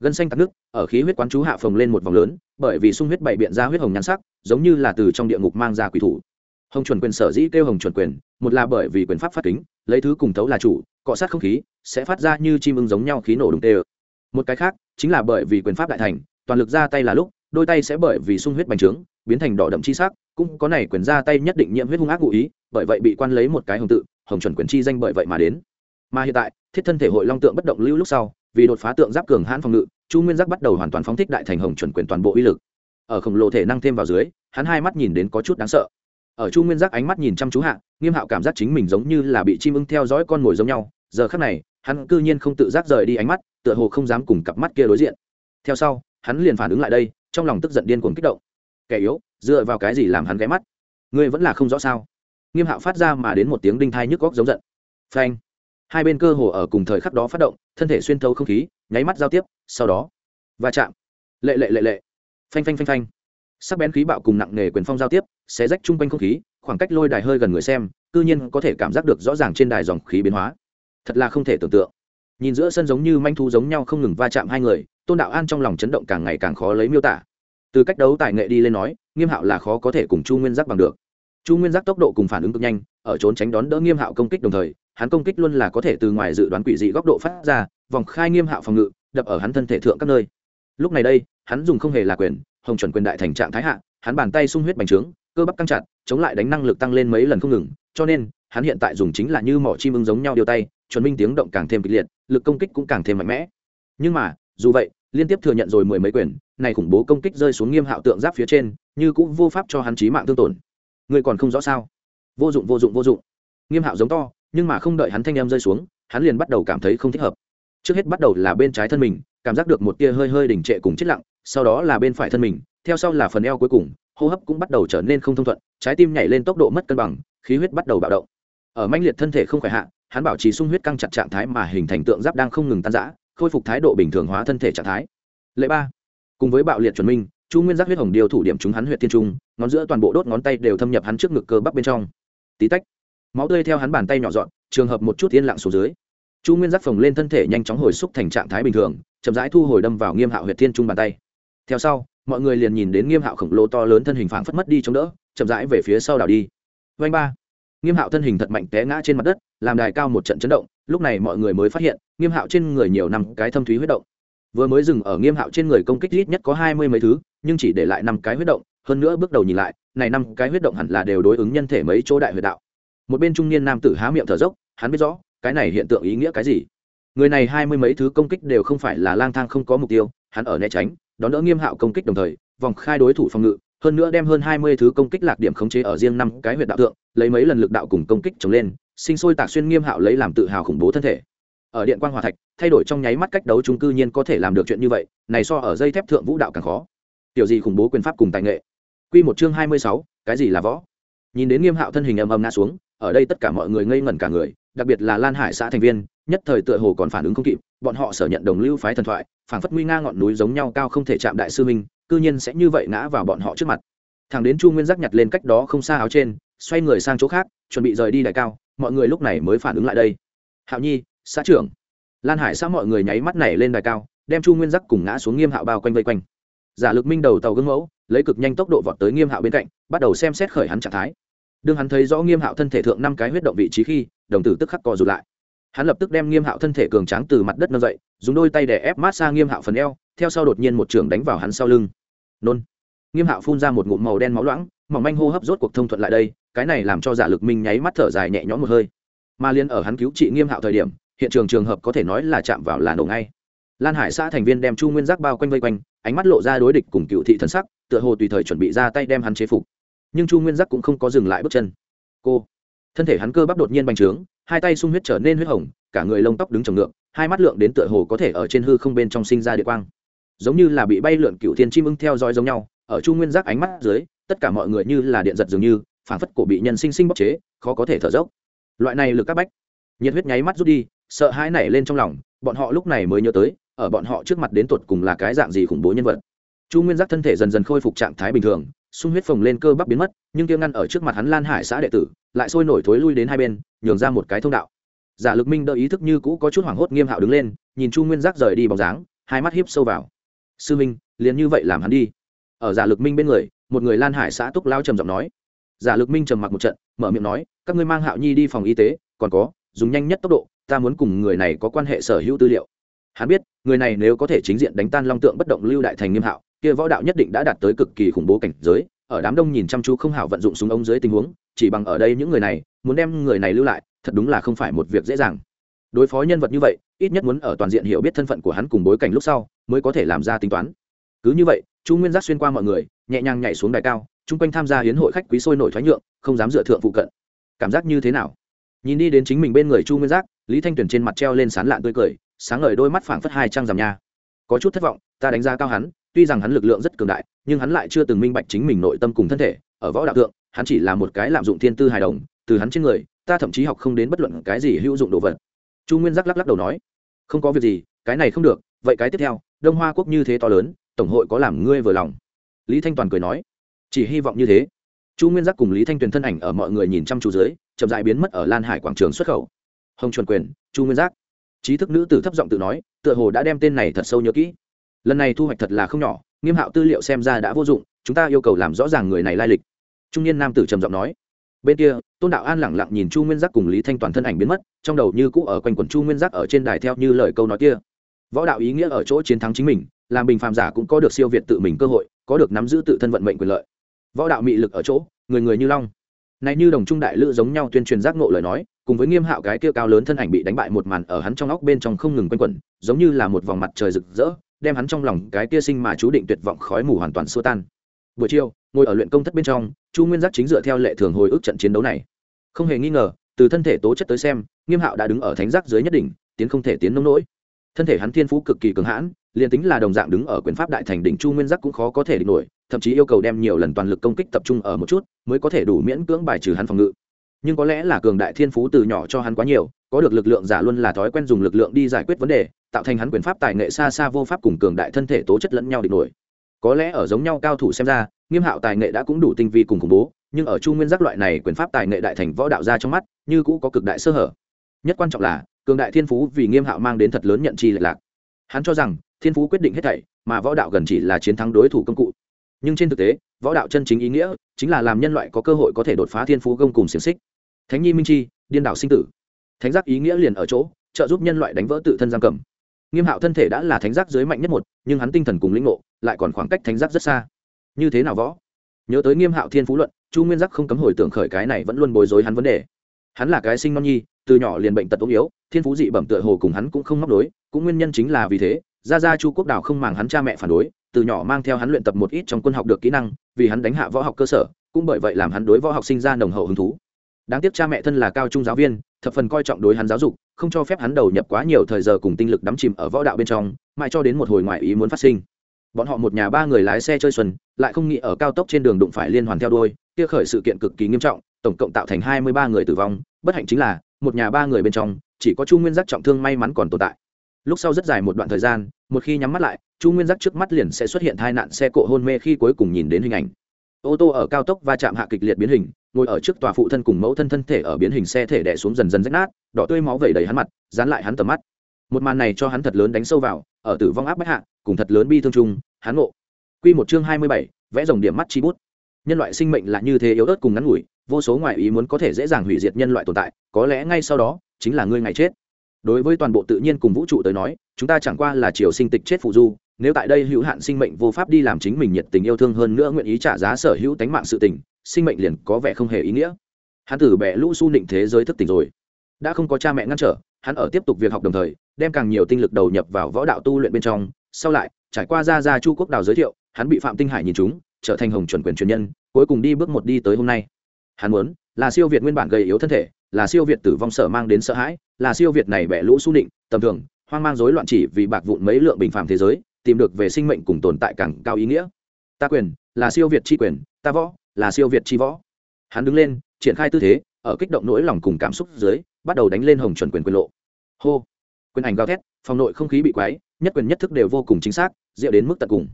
Gân xanh tắc nước, ở khí huyết quán chú hạ phồng lên một vòng lớn, bởi vì sung huyết bảy biện ra huyết hồng nhan sắc, giống như là từ trong địa ngục mang ra quỷ thủ hồng chuẩn quyền sở dĩ kêu hồng chuẩn quyền, một là bởi vì quyền pháp phát kính, lấy thứ cùng thấu là chủ, cọ sát không khí, sẽ phát ra như chim ưng giống nhau khí nổ đùng tê ơ. Một cái khác, chính là bởi vì quyền pháp đại thành, toàn lực ra tay là lúc, đôi tay sẽ bởi vì sung huyết bành trướng, biến thành đỏ đậm chi sắc, cũng có này quyền ra tay nhất định nhiễm huyết hung ác ngụ ý, bởi vậy bị quan lấy một cái hồng tự, hồng chuẩn quyền chi danh bởi vậy mà đến. Mà hiện tại, thiết thân thể hội long tượng bất động lưu lúc sau, vì đột phá tượng giáp cường hãn phòng ngự, chu nguyên giác bắt đầu hoàn toàn phóng thích đại thành hồng chuẩn quyền toàn bộ uy lực. Ở khổng lồ thể năng thêm vào dưới, hắn hai mắt nhìn đến có chút đáng sợ ở chu nguyên giác ánh mắt nhìn chăm chú hạ, nghiêm hạo cảm giác chính mình giống như là bị chim ưng theo dõi con mồi giống nhau. Giờ khắc này, hắn cư nhiên không tự giác rời đi ánh mắt, tựa hồ không dám cùng cặp mắt kia đối diện. Theo sau, hắn liền phản ứng lại đây, trong lòng tức giận điên cuồng kích động. Kẻ yếu, dựa vào cái gì làm hắn ghé mắt? Ngươi vẫn là không rõ sao? Nghiêm hạo phát ra mà đến một tiếng đinh thai nhức góc giống giận. Phanh! Hai bên cơ hồ ở cùng thời khắc đó phát động, thân thể xuyên thấu không khí, nháy mắt giao tiếp, sau đó, va chạm. Lệ lệ lệ lệ. Phanh phanh phanh phanh sắc bén khí bạo cùng nặng nề quyền phong giao tiếp sẽ rách chung quanh không khí, khoảng cách lôi đài hơi gần người xem, cư nhiên có thể cảm giác được rõ ràng trên đài dòng khí biến hóa. Thật là không thể tưởng tượng. Nhìn giữa sân giống như manh thu giống nhau không ngừng va chạm hai người, tôn đạo an trong lòng chấn động càng ngày càng khó lấy miêu tả. Từ cách đấu tài nghệ đi lên nói, nghiêm hạo là khó có thể cùng chu nguyên giác bằng được. Chu nguyên giác tốc độ cùng phản ứng cực nhanh, ở trốn tránh đón đỡ nghiêm hạo công kích đồng thời, hắn công kích luôn là có thể từ ngoài dự đoán quỷ dị góc độ phát ra, vòng khai nghiêm hạo phòng ngự, đập ở hắn thân thể thượng các nơi. Lúc này đây, hắn dùng không hề là quyền hồng chuẩn quyền đại thành trạng thái hạ, hắn bàn tay sung huyết bành trướng, cơ bắp căng chặt, chống lại đánh năng lực tăng lên mấy lần không ngừng, cho nên, hắn hiện tại dùng chính là như mỏ chim ưng giống nhau điều tay, chuẩn minh tiếng động càng thêm kịch liệt, lực công kích cũng càng thêm mạnh mẽ. Nhưng mà, dù vậy, liên tiếp thừa nhận rồi mười mấy quyền, này khủng bố công kích rơi xuống nghiêm hạo tượng giáp phía trên, như cũng vô pháp cho hắn chí mạng thương tổn. Người còn không rõ sao? Vô dụng vô dụng vô dụng. Nghiêm hạo giống to, nhưng mà không đợi hắn thanh em rơi xuống, hắn liền bắt đầu cảm thấy không thích hợp. Trước hết bắt đầu là bên trái thân mình cảm giác được một tia hơi hơi đỉnh trệ cùng chết lặng, sau đó là bên phải thân mình, theo sau là phần eo cuối cùng, hô hấp cũng bắt đầu trở nên không thông thuận, trái tim nhảy lên tốc độ mất cân bằng, khí huyết bắt đầu bạo động. Ở manh liệt thân thể không khỏe hạ, hắn bảo trì sung huyết căng chặt trạng thái mà hình thành tượng giáp đang không ngừng tan rã, khôi phục thái độ bình thường hóa thân thể trạng thái. Lệ ba, cùng với bạo liệt chuẩn minh, chu nguyên giác huyết hồng điều thủ điểm chúng hắn huyệt thiên trung, ngón giữa toàn bộ đốt ngón tay đều thâm nhập hắn trước ngực cơ bắp bên trong. Tí tách, máu tươi theo hắn bàn tay nhỏ dọn, trường hợp một chút yên lặng xuống dưới chu nguyên giác phồng lên thân thể nhanh chóng hồi xúc thành trạng thái bình thường, chậm rãi thu hồi đâm vào nghiêm hạo huyệt thiên trung bàn tay. Theo sau, mọi người liền nhìn đến nghiêm hạo khổng lồ to lớn thân hình phảng phất mất đi chống đỡ, chậm rãi về phía sau đảo đi. Vanh ba. Nghiêm hạo thân hình thật mạnh té ngã trên mặt đất, làm đài cao một trận chấn động, lúc này mọi người mới phát hiện, nghiêm hạo trên người nhiều năm cái thâm thúy huyết động. Vừa mới dừng ở nghiêm hạo trên người công kích ít nhất có hai mươi mấy thứ, nhưng chỉ để lại năm cái huyết động, hơn nữa bước đầu nhìn lại, này năm cái huyết động hẳn là đều đối ứng nhân thể mấy chỗ đại huyệt đạo. Một bên trung niên nam tử há miệng thở dốc, hắn biết rõ cái này hiện tượng ý nghĩa cái gì? Người này hai mươi mấy thứ công kích đều không phải là lang thang không có mục tiêu, hắn ở né tránh, đón đỡ nghiêm hạo công kích đồng thời, vòng khai đối thủ phòng ngự, hơn nữa đem hơn hai mươi thứ công kích lạc điểm khống chế ở riêng năm cái huyệt đạo tượng lấy mấy lần lực đạo cùng công kích chống lên, sinh sôi tạc xuyên nghiêm hạo lấy làm tự hào khủng bố thân thể. Ở điện quan hòa thạch, thay đổi trong nháy mắt cách đấu chúng cư nhiên có thể làm được chuyện như vậy, này so ở dây thép thượng vũ đạo càng khó. Tiểu gì khủng bố quyền pháp cùng tài nghệ. Quy một chương hai mươi sáu, cái gì là võ? Nhìn đến nghiêm hạo thân hình ầm ầm ngã xuống, ở đây tất cả mọi người ngây ngẩn cả người đặc biệt là lan hải xã thành viên, nhất thời tựa hồ còn phản ứng không kịp, bọn họ sở nhận đồng lưu phái thần thoại, phảng phất nguy nga ngọn núi giống nhau cao không thể chạm đại sư minh cư nhiên sẽ như vậy ngã vào bọn họ trước mặt. Thằng đến chu nguyên giác nhặt lên cách đó không xa áo trên, xoay người sang chỗ khác, chuẩn bị rời đi đại cao, mọi người lúc này mới phản ứng lại đây. Hạo nhi, xã trưởng. Lan hải xã mọi người nháy mắt nảy lên đài cao, đem chu nguyên giác cùng ngã xuống nghiêm hạo bao quanh vây quanh. Giả lực minh đầu tàu gương mẫu, lấy cực nhanh tốc độ vọt tới nghiêm hạo bên cạnh, bắt đầu xem xét khởi hắn trạng thái đương hắn thấy rõ nghiêm hạo thân thể thượng năm cái huyết động vị trí khi, đồng tử tức khắc co rụt lại. Hắn lập tức đem nghiêm hạo thân thể cường tráng từ mặt đất nâng dậy, dùng đôi tay để ép mát xa nghiêm hạo phần eo, theo sau đột nhiên một trường đánh vào hắn sau lưng. Nôn. Nghiêm hạo phun ra một ngụm màu đen máu loãng, mỏng manh hô hấp rốt cuộc thông thuận lại đây, cái này làm cho giả lực minh nháy mắt thở dài nhẹ nhõm một hơi. Mà liên ở hắn cứu trị nghiêm hạo thời điểm, hiện trường trường hợp có thể nói là chạm vào là nổ ngay. Lan hải xã thành viên đem chu nguyên giác bao quanh vây quanh, ánh mắt lộ ra đối địch cùng cựu thị thần sắc, tựa hồ tùy thời chuẩn bị ra tay đem hắn chế phục nhưng chu nguyên giác cũng không có dừng lại bước chân. Cô, thân thể hắn cơ bắp đột nhiên bành trướng, hai tay sung huyết trở nên huyết hồng, cả người lông tóc đứng trồng ngược, hai mắt lượng đến tựa hồ có thể ở trên hư không bên trong sinh ra địa quang. Giống như là bị bay lượn cựu thiên chim ưng theo dõi giống nhau, ở chu nguyên giác ánh mắt dưới, tất cả mọi người như là điện giật dường như phản phất cổ bị nhân sinh sinh bóc chế, khó có thể thở dốc. Loại này lực các bách, nhiệt huyết nháy mắt rút đi, sợ hãi nảy lên trong lòng, bọn họ lúc này mới nhớ tới, ở bọn họ trước mặt đến tột cùng là cái dạng gì khủng bố nhân vật. Chu nguyên giác thân thể dần dần khôi phục trạng thái bình thường sung huyết phồng lên cơ bắp biến mất, nhưng kia ngăn ở trước mặt hắn lan hải xã đệ tử, lại sôi nổi thối lui đến hai bên, nhường ra một cái thông đạo. Giả lực minh đợi ý thức như cũ có chút hoảng hốt nghiêm hạo đứng lên, nhìn chu nguyên giác rời đi bóng dáng, hai mắt hiếp sâu vào. Sư minh, liền như vậy làm hắn đi. Ở giả lực minh bên người, một người lan hải xã túc lao trầm giọng nói. Giả lực minh trầm mặc một trận, mở miệng nói, các ngươi mang hạo nhi đi phòng y tế, còn có, dùng nhanh nhất tốc độ, ta muốn cùng người này có quan hệ sở hữu tư liệu. Hắn biết, người này nếu có thể chính diện đánh tan long tượng bất động lưu đại thành nghiêm hạo kia võ đạo nhất định đã đạt tới cực kỳ khủng bố cảnh giới, ở đám đông nhìn chăm chú không hảo vận dụng súng ống dưới tình huống, chỉ bằng ở đây những người này, muốn đem người này lưu lại, thật đúng là không phải một việc dễ dàng. Đối phó nhân vật như vậy, ít nhất muốn ở toàn diện hiểu biết thân phận của hắn cùng bối cảnh lúc sau, mới có thể làm ra tính toán. Cứ như vậy, chu nguyên giác xuyên qua mọi người, nhẹ nhàng nhảy xuống đài cao, chung quanh tham gia hiến hội khách quý sôi nổi thoái nhượng, không dám dựa thượng phụ cận. Cảm giác như thế nào? Nhìn đi đến chính mình bên người chu nguyên giác, lý thanh tuyền trên mặt treo lên sán lạn tươi cười, sáng ngời đôi mắt phảng phất hai trăng rằm nha. Có chút thất vọng, ta đánh giá cao hắn tuy rằng hắn lực lượng rất cường đại, nhưng hắn lại chưa từng minh bạch chính mình nội tâm cùng thân thể, ở võ đạo thượng, hắn chỉ là một cái lạm dụng thiên tư hài đồng, từ hắn trên người, ta thậm chí học không đến bất luận cái gì hữu dụng đồ vật. Chu nguyên giác lắc lắc đầu nói. Không có việc gì, cái này không được, vậy cái tiếp theo, đông hoa quốc như thế to lớn, tổng hội có làm ngươi vừa lòng. Lý thanh toàn cười nói. Chỉ hy vọng như thế. Chu nguyên giác cùng lý thanh tuyền thân ảnh ở mọi người nhìn chăm chú dưới, chậm dại biến mất ở lan hải quảng trường xuất khẩu. Hồng chuẩn quyền, chu nguyên giác trí thức nữ tử thấp giọng tự nói, tựa hồ đã đem tên này thật sâu nhớ kỹ lần này thu hoạch thật là không nhỏ, nghiêm hạo tư liệu xem ra đã vô dụng, chúng ta yêu cầu làm rõ ràng người này lai lịch. Trung niên nam tử trầm giọng nói. Bên kia, tôn đạo an lẳng lặng nhìn chu nguyên giác cùng lý thanh toàn thân ảnh biến mất, trong đầu như cũ ở quanh quần chu nguyên giác ở trên đài theo như lời câu nói kia. Võ đạo ý nghĩa ở chỗ chiến thắng chính mình, làm bình phàm giả cũng có được siêu việt tự mình cơ hội, có được nắm giữ tự thân vận mệnh quyền lợi. Võ đạo mị lực ở chỗ, người người như long. Này như đồng trung đại lữ giống nhau tuyên truyền giác ngộ lời nói, cùng với nghiêm hạo cái kia cao lớn thân ảnh bị đánh bại một màn ở hắn trong óc bên trong không ngừng quanh quẩn, giống như là một vòng mặt trời rực rỡ đem hắn trong lòng cái kia sinh mà chú định tuyệt vọng khói mù hoàn toàn xua tan. Buổi chiều ngồi ở luyện công thất bên trong chu nguyên giác chính dựa theo lệ thường hồi ức trận chiến đấu này. Không hề nghi ngờ từ thân thể tố chất tới xem nghiêm hạo đã đứng ở thánh giác dưới nhất đỉnh, tiến không thể tiến nông nỗi. Thân thể hắn thiên phú cực kỳ cường hãn liền tính là đồng dạng đứng ở quyền pháp đại thành đỉnh chu nguyên giác cũng khó có thể địch nổi thậm chí yêu cầu đem nhiều lần toàn lực công kích tập trung ở một chút mới có thể đủ miễn cưỡng bài trừ hắn phòng ngự nhưng có lẽ là cường đại thiên phú từ nhỏ cho hắn quá nhiều, có được lực lượng giả luôn là thói quen dùng lực lượng đi giải quyết vấn đề, tạo thành hắn quyền pháp tài nghệ xa xa vô pháp cùng cường đại thân thể tố chất lẫn nhau địch nổi. Có lẽ ở giống nhau cao thủ xem ra, nghiêm hạo tài nghệ đã cũng đủ tinh vi cùng khủng bố, nhưng ở chu nguyên giác loại này quyền pháp tài nghệ đại thành võ đạo ra trong mắt, như cũ có cực đại sơ hở. Nhất quan trọng là, cường đại thiên phú vì nghiêm hạo mang đến thật lớn nhận chi lệch lạc. Hắn cho rằng, thiên phú quyết định hết thảy, mà võ đạo gần chỉ là chiến thắng đối thủ công cụ. Nhưng trên thực tế võ đạo chân chính ý nghĩa, chính là làm nhân loại có cơ hội có thể đột phá thiên phú gông cùng xiềng xích. Thánh nhi minh chi, điên đảo sinh tử. Thánh giác ý nghĩa liền ở chỗ, trợ giúp nhân loại đánh vỡ tự thân giam cầm. Nghiêm hạo thân thể đã là thánh giác dưới mạnh nhất một, nhưng hắn tinh thần cùng lĩnh ngộ lại còn khoảng cách thánh giác rất xa. Như thế nào võ? Nhớ tới nghiêm hạo thiên phú luận, chu nguyên giác không cấm hồi tưởng khởi cái này vẫn luôn bối rối hắn vấn đề. Hắn là cái sinh non nhi, từ nhỏ liền bệnh tật ốm yếu, thiên phú dị bẩm tựa hồ cùng hắn cũng không móc đối cũng nguyên nhân chính là vì thế ra ra chu quốc đảo không màng hắn cha mẹ phản đối từ nhỏ mang theo hắn luyện tập một ít trong quân học được kỹ năng, vì hắn đánh hạ võ học cơ sở, cũng bởi vậy làm hắn đối võ học sinh ra nồng hậu hứng thú. Đáng tiếc cha mẹ thân là cao trung giáo viên, thập phần coi trọng đối hắn giáo dục, không cho phép hắn đầu nhập quá nhiều thời giờ cùng tinh lực đắm chìm ở võ đạo bên trong, mãi cho đến một hồi ngoại ý muốn phát sinh. Bọn họ một nhà ba người lái xe chơi xuân, lại không nghĩ ở cao tốc trên đường đụng phải liên hoàn theo đuôi, kia khởi sự kiện cực kỳ nghiêm trọng, tổng cộng tạo thành hai mươi ba người tử vong, bất hạnh chính là, một nhà ba người bên trong, chỉ có chu nguyên giác trọng thương may mắn còn tồn tại. Lúc sau rất dài một đoạn thời gian một khi nhắm mắt lại, chu nguyên giác trước mắt liền sẽ xuất hiện tai nạn xe cộ hôn mê khi cuối cùng nhìn đến hình ảnh. Ô tô ở cao tốc va chạm hạ kịch liệt biến hình, ngồi ở trước tòa phụ thân cùng mẫu thân thân thể ở biến hình xe thể đẻ xuống dần dần rách nát, đỏ tươi máu vẩy đầy hắn mặt, dán lại hắn tầm mắt. Một màn này cho hắn thật lớn đánh sâu vào, ở tử vong áp bách hạ, cùng thật lớn bi thương chung, hắn ngộ. Quy một chương hai mươi bảy, vẽ dòng điểm mắt chi bút. Nhân loại sinh mệnh là như thế yếu ớt cùng ngắn ngủi, vô số ngoại ý muốn có thể dễ dàng hủy diệt nhân loại tồn tại, có lẽ ngay sau đó, chính là ngươi ngày chết đối với toàn bộ tự nhiên cùng vũ trụ tới nói, chúng ta chẳng qua là chiều sinh tịch chết phụ du, nếu tại đây hữu hạn sinh mệnh vô pháp đi làm chính mình nhiệt tình yêu thương hơn nữa nguyện ý trả giá sở hữu tánh mạng sự tình, sinh mệnh liền có vẻ không hề ý nghĩa. Hắn tử bẻ lũ su định thế giới thức tỉnh rồi. Đã không có cha mẹ ngăn trở, hắn ở tiếp tục việc học đồng thời, đem càng nhiều tinh lực đầu nhập vào võ đạo tu luyện bên trong. Sau lại, trải qua ra ra chu quốc đào giới thiệu, hắn bị phạm tinh hải nhìn chúng trở thành hồng chuẩn quyền truyền nhân, cuối cùng đi bước một đi tới hôm nay. Hắn muốn là siêu việt nguyên bản gầy yếu thân thể là siêu việt tử vong sở mang đến sợ hãi, là siêu việt này bẻ lũ su định, tầm thường, hoang mang rối loạn chỉ vì bạc vụn mấy lượng bình phàm thế giới, tìm được về sinh mệnh cùng tồn tại càng cao ý nghĩa. Ta quyền, là siêu việt chi quyền, ta võ, là siêu việt chi võ. Hắn đứng lên, triển khai tư thế, ở kích động nỗi lòng cùng cảm xúc dưới, bắt đầu đánh lên hồng chuẩn quyền quyền lộ. Hô! Quyền ảnh gào thét, phòng nội không khí bị quái nhất quyền nhất thức đều vô cùng chính xác, diệu đến mức tận cùng.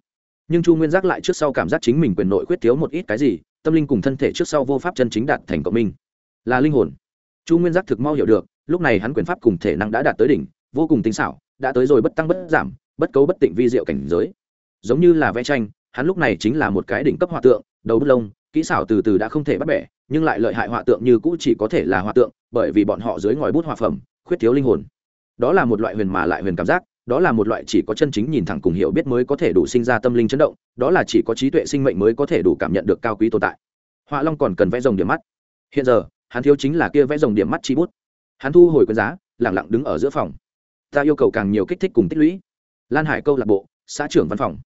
Nhưng chu nguyên giác lại trước sau cảm giác chính mình quyền nội khuyết thiếu một ít cái gì, tâm linh cùng thân thể trước sau vô pháp chân chính đạt thành cộng minh. Là linh hồn chu nguyên giác thực mau hiểu được, lúc này hắn quyền pháp cùng thể năng đã đạt tới đỉnh, vô cùng tinh xảo, đã tới rồi bất tăng bất giảm, bất cấu bất tịnh vi diệu cảnh giới. Giống như là vẽ tranh, hắn lúc này chính là một cái đỉnh cấp hòa tượng, đầu bút lông, kỹ xảo từ từ đã không thể bắt bẻ, nhưng lại lợi hại hòa tượng như cũ chỉ có thể là hòa tượng, bởi vì bọn họ dưới ngòi bút hòa phẩm, khuyết thiếu linh hồn. Đó là một loại huyền mà lại huyền cảm giác, đó là một loại chỉ có chân chính nhìn thẳng cùng hiểu biết mới có thể đủ sinh ra tâm linh chấn động, đó là chỉ có trí tuệ sinh mệnh mới có thể đủ cảm nhận được cao quý tồn tại. Họa long còn cần vẽ rồng điểm mắt. Hiện giờ hắn thiếu chính là kia vẽ rồng điểm mắt chi bút. Hắn thu hồi quân giá, lẳng lặng đứng ở giữa phòng. Ta yêu cầu càng nhiều kích thích cùng tích lũy. Lan hải câu lạc bộ, xã trưởng văn phòng.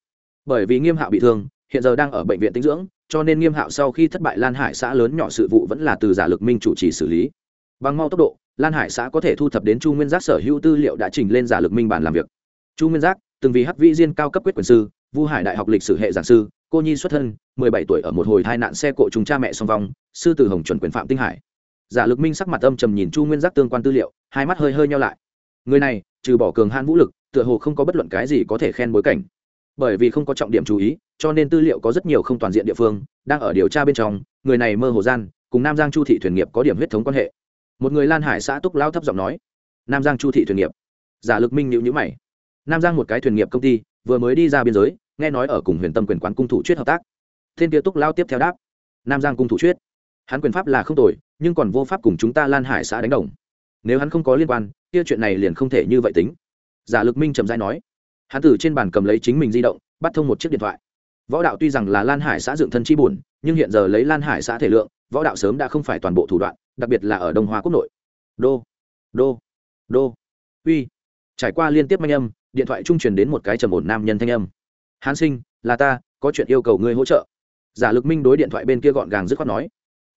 Bởi vì nghiêm hạo bị thương, hiện giờ đang ở bệnh viện tinh dưỡng, cho nên nghiêm hạo sau khi thất bại lan hải xã lớn nhỏ sự vụ vẫn là từ giả lực minh chủ trì xử lý. Bằng mau tốc độ, lan hải xã có thể thu thập đến chu nguyên giác sở hữu tư liệu đã trình lên giả lực minh bản làm việc. Chu nguyên giác, từng vì hắc vĩ diên cao cấp quyết quyền sư, vu hải đại học lịch sử hệ giảng sư, cô nhi xuất thân, mười bảy tuổi ở một hồi tai nạn xe cộ trùng cha mẹ song vong, sư tử hồng chuẩn quyền phạm tinh hải giả lực minh sắc mặt âm trầm nhìn chu nguyên giác tương quan tư liệu, hai mắt hơi hơi nhau lại. Người này, trừ bỏ cường han vũ lực, tựa hồ không có bất luận cái gì có thể khen bối cảnh. Bởi vì không có trọng điểm chú ý, cho nên tư liệu có rất nhiều không toàn diện địa phương, đang ở điều tra bên trong, người này mơ hồ gian, cùng nam giang chu thị thuyền nghiệp có điểm huyết thống quan hệ. Một người lan hải xã túc lao thấp giọng nói, nam giang chu thị thuyền nghiệp. Giả lực minh nhữ nhữ mày. Nam giang một cái thuyền nghiệp công ty, vừa mới đi ra biên giới, nghe nói ở cùng huyền tâm quyền quán cung thủ chuyết hợp tác. Thiên kia túc lao tiếp theo đáp, nam giang cung thủ chuyết hắn quyền pháp là không tồi, nhưng còn vô pháp cùng chúng ta lan hải xã đánh đồng. Nếu hắn không có liên quan, kia chuyện này liền không thể như vậy tính. Giả lực minh trầm dai nói. Hắn từ trên bàn cầm lấy chính mình di động, bắt thông một chiếc điện thoại. Võ đạo tuy rằng là lan hải xã dựng thân chi bùn nhưng hiện giờ lấy lan hải xã thể lượng, võ đạo sớm đã không phải toàn bộ thủ đoạn, đặc biệt là ở đông hoa quốc nội. Đô đô đô. Uy. Trải qua liên tiếp manh âm, điện thoại trung truyền đến một cái trầm ổn nam nhân thanh âm. Hán sinh, là ta, có chuyện yêu cầu ngươi hỗ trợ. Giả lực minh đối điện thoại bên kia gọn gàng dứt khoát nói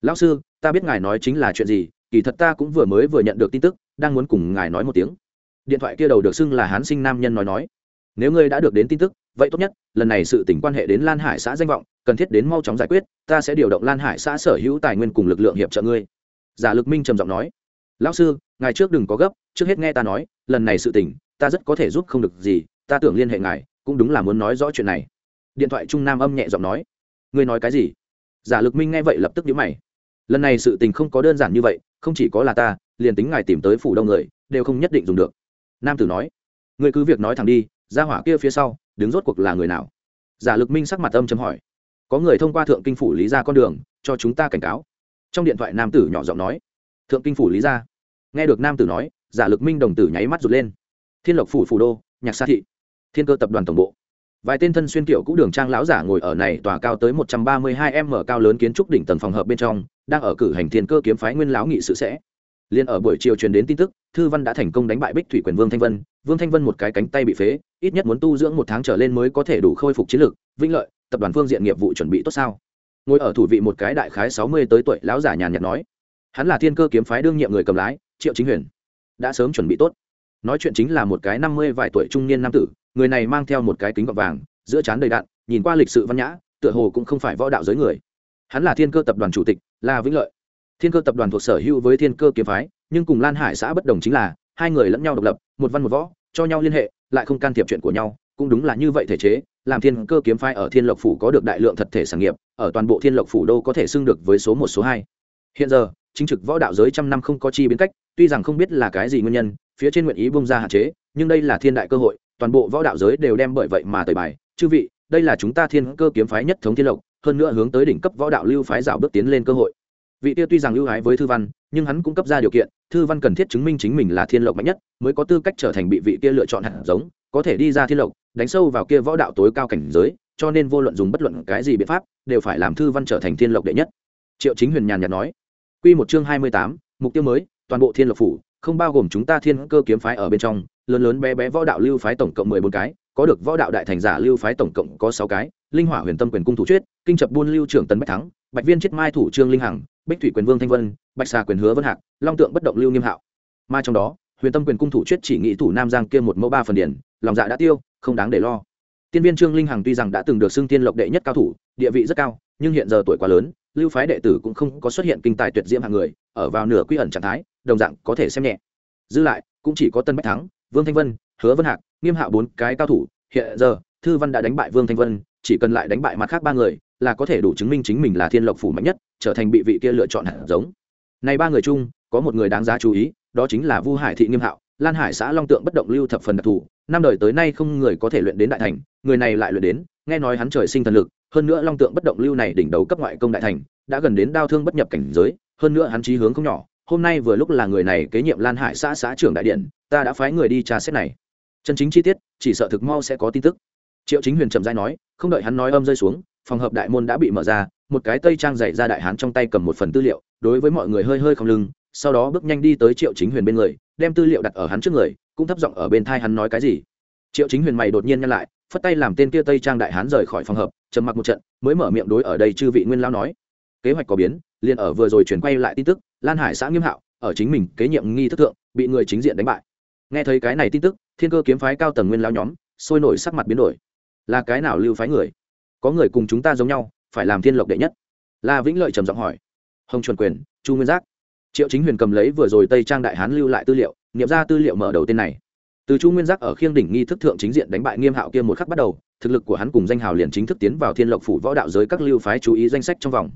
lão sư, ta biết ngài nói chính là chuyện gì, kỳ thật ta cũng vừa mới vừa nhận được tin tức, đang muốn cùng ngài nói một tiếng. Điện thoại kia đầu được xưng là hán sinh nam nhân nói nói. Nếu ngươi đã được đến tin tức, vậy tốt nhất, lần này sự tỉnh quan hệ đến lan hải xã danh vọng, cần thiết đến mau chóng giải quyết, ta sẽ điều động lan hải xã sở hữu tài nguyên cùng lực lượng hiệp trợ ngươi. Giả lực minh trầm giọng nói. Lão sư, ngài trước đừng có gấp, trước hết nghe ta nói, lần này sự tỉnh ta rất có thể giúp không được gì, ta tưởng liên hệ ngài, cũng đúng là muốn nói rõ chuyện này. Điện thoại trung nam âm nhẹ giọng nói. Ngươi nói cái gì? Giả lực minh nghe vậy lập tức nhíu mày lần này sự tình không có đơn giản như vậy, không chỉ có là ta, liền tính ngài tìm tới phủ đông người, đều không nhất định dùng được. Nam tử nói. Người cứ việc nói thẳng đi ra hỏa kia phía sau, đứng rốt cuộc là người nào? Giả lực minh sắc mặt âm chấm hỏi. Có người thông qua thượng kinh phủ lý ra con đường, cho chúng ta cảnh cáo. Trong điện thoại nam tử nhỏ giọng nói. Thượng kinh phủ lý ra nghe được nam tử nói, giả lực minh đồng tử nháy mắt rụt lên. Thiên lộc phủ phủ đô, nhạc sa thị, thiên cơ tập đoàn tổng bộ. Vài tên thân xuyên kiểu cũ đường trang lão giả ngồi ở này tòa cao tới một trăm ba mươi hai m cao lớn kiến trúc đỉnh tầng phòng hợp bên trong đang ở cử hành thiên cơ kiếm phái nguyên lão nghị sự sẽ. Liên ở buổi chiều truyền đến tin tức, thư văn đã thành công đánh bại bích thủy quyền vương thanh vân. Vương thanh vân một cái cánh tay bị phế, ít nhất muốn tu dưỡng một tháng trở lên mới có thể đủ khôi phục chiến lược vinh lợi, tập đoàn phương diện nghiệp vụ chuẩn bị tốt sao? Ngồi ở thủ vị một cái đại khái sáu mươi tới tuổi lão giả nhàn nhạt nói. Hắn là thiên cơ kiếm phái đương nhiệm người cầm lái, triệu chính huyền. Đã sớm chuẩn bị tốt. Nói chuyện chính là một cái năm mươi vài tuổi trung niên nam tử, người này mang theo một cái kính gọt vàng, giữa trán đầy đạn, nhìn qua lịch sự văn nhã, tựa hồ cũng không phải võ đạo giới người. Hắn là thiên cơ tập đoàn chủ tịch là vĩnh lợi. Thiên cơ tập đoàn thuộc sở hữu với thiên cơ kiếm phái, nhưng cùng lan hải xã bất đồng chính là, hai người lẫn nhau độc lập, một văn một võ, cho nhau liên hệ, lại không can thiệp chuyện của nhau, cũng đúng là như vậy thể chế, làm thiên cơ kiếm phái ở thiên lộc phủ có được đại lượng thật thể sản nghiệp, ở toàn bộ thiên lộc phủ đâu có thể xưng được với số một, số hai. Hiện giờ, chính trực võ đạo giới trăm năm không có chi biến cách, tuy rằng không biết là cái gì nguyên nhân, phía trên nguyện ý bung ra hạn chế, nhưng đây là thiên đại cơ hội, toàn bộ võ đạo giới đều đem bởi vậy mà tời bài. Chư vị, đây là chúng ta thiên cơ kiếm phái nhất thống thiên lộc hơn nữa hướng tới đỉnh cấp võ đạo lưu phái dạo bước tiến lên cơ hội. Vị tiêu tuy rằng ưu ái với thư văn, nhưng hắn cũng cấp ra điều kiện, thư văn cần thiết chứng minh chính mình là thiên lộc mạnh nhất, mới có tư cách trở thành bị vị kia lựa chọn hạt giống, có thể đi ra thiên lộc, đánh sâu vào kia võ đạo tối cao cảnh giới, cho nên vô luận dùng bất luận cái gì biện pháp, đều phải làm thư văn trở thành thiên lộc đệ nhất. Triệu chính huyền nhàn nhạt nói. Q một chương hai mươi tám, mục tiêu mới, toàn bộ thiên lộc phủ, không bao gồm chúng ta thiên cơ kiếm phái ở bên trong, lớn lớn bé bé võ đạo lưu phái tổng cộng mười bốn cái, có được võ đạo đại thành giả lưu phái tổng cộng có sáu cái linh hỏa huyền tâm quyền cung thủ chuyết kinh chập buôn lưu trưởng tần bách thắng, bạch viên chiết mai thủ trương linh hằng, bích thủy quyền vương thanh vân, bạch xà quyền hứa vân hạc, long tượng bất động lưu nghiêm hạo. Mà trong đó, huyền tâm quyền cung thủ chuyết chỉ nghĩ thủ nam giang kia một mẫu ba phần điển, lòng dạ đã tiêu, không đáng để lo. Tiên viên trương linh hằng tuy rằng đã từng được xưng tiên lộc đệ nhất cao thủ, địa vị rất cao, nhưng hiện giờ tuổi quá lớn, lưu phái đệ tử cũng không có xuất hiện kinh tài tuyệt diễm hạng người, ở vào nửa quy ẩn trạng thái, đồng dạng có thể xem nhẹ. Dư lại, cũng chỉ có tân bách thắng, vương thanh vân, hứa vân hạc, nghiêm hạo bốn cái cao thủ, hiện giờ, thư văn đã đánh bại vương thanh vân chỉ cần lại đánh bại mặt khác ba người, là có thể đủ chứng minh chính mình là thiên lộc phủ mạnh nhất, trở thành bị vị kia lựa chọn hạt giống. Này ba người chung, có một người đáng giá chú ý, đó chính là vu hải thị nghiêm hạo. Lan hải xã long tượng bất động lưu thập phần đặc thù, năm đời tới nay không người có thể luyện đến đại thành, người này lại luyện đến, nghe nói hắn trời sinh thần lực, hơn nữa long tượng bất động lưu này đỉnh đầu cấp ngoại công đại thành, đã gần đến đao thương bất nhập cảnh giới, hơn nữa hắn chí hướng không nhỏ, hôm nay vừa lúc là người này kế nhiệm lan hải xã xã trưởng đại điện, ta đã phái người đi tra xét này. Chân chính chi tiết, chỉ sợ thực mau sẽ có tin tức triệu chính huyền trầm dai nói, không đợi hắn nói âm rơi xuống, phòng hợp đại môn đã bị mở ra, một cái tây trang dày ra đại hán trong tay cầm một phần tư liệu, đối với mọi người hơi hơi không lưng, sau đó bước nhanh đi tới triệu chính huyền bên người, đem tư liệu đặt ở hắn trước người, cũng thấp giọng ở bên thai hắn nói cái gì. Triệu chính huyền mày đột nhiên nhăn lại, phất tay làm tên kia tây trang đại hán rời khỏi phòng hợp, trầm mặc một trận, mới mở miệng đối ở đây chư vị nguyên lao nói. Kế hoạch có biến, liền ở vừa rồi chuyển quay lại tin tức, lan hải xã nghiêm hạo, ở chính mình kế nhiệm nghi thức thượng, bị người chính diện đánh bại. Nghe thấy cái này tin tức, thiên cơ kiếm phái cao tầng nguyên lao nhóm, sôi nổi sắc mặt biến đổi là cái nào lưu phái người? Có người cùng chúng ta giống nhau, phải làm thiên lộc đệ nhất. La vĩnh lợi trầm giọng hỏi. Hồng chuẩn quyền, chu nguyên giác. Triệu chính huyền cầm lấy vừa rồi tây trang đại hán lưu lại tư liệu, nghiệm ra tư liệu mở đầu tên này. Từ chu nguyên giác ở khiêng đỉnh nghi thức thượng chính diện đánh bại nghiêm hạo kia một khắc bắt đầu, thực lực của hắn cùng danh hào liền chính thức tiến vào thiên lộc phủ võ đạo giới các lưu phái chú ý danh sách trong vòng.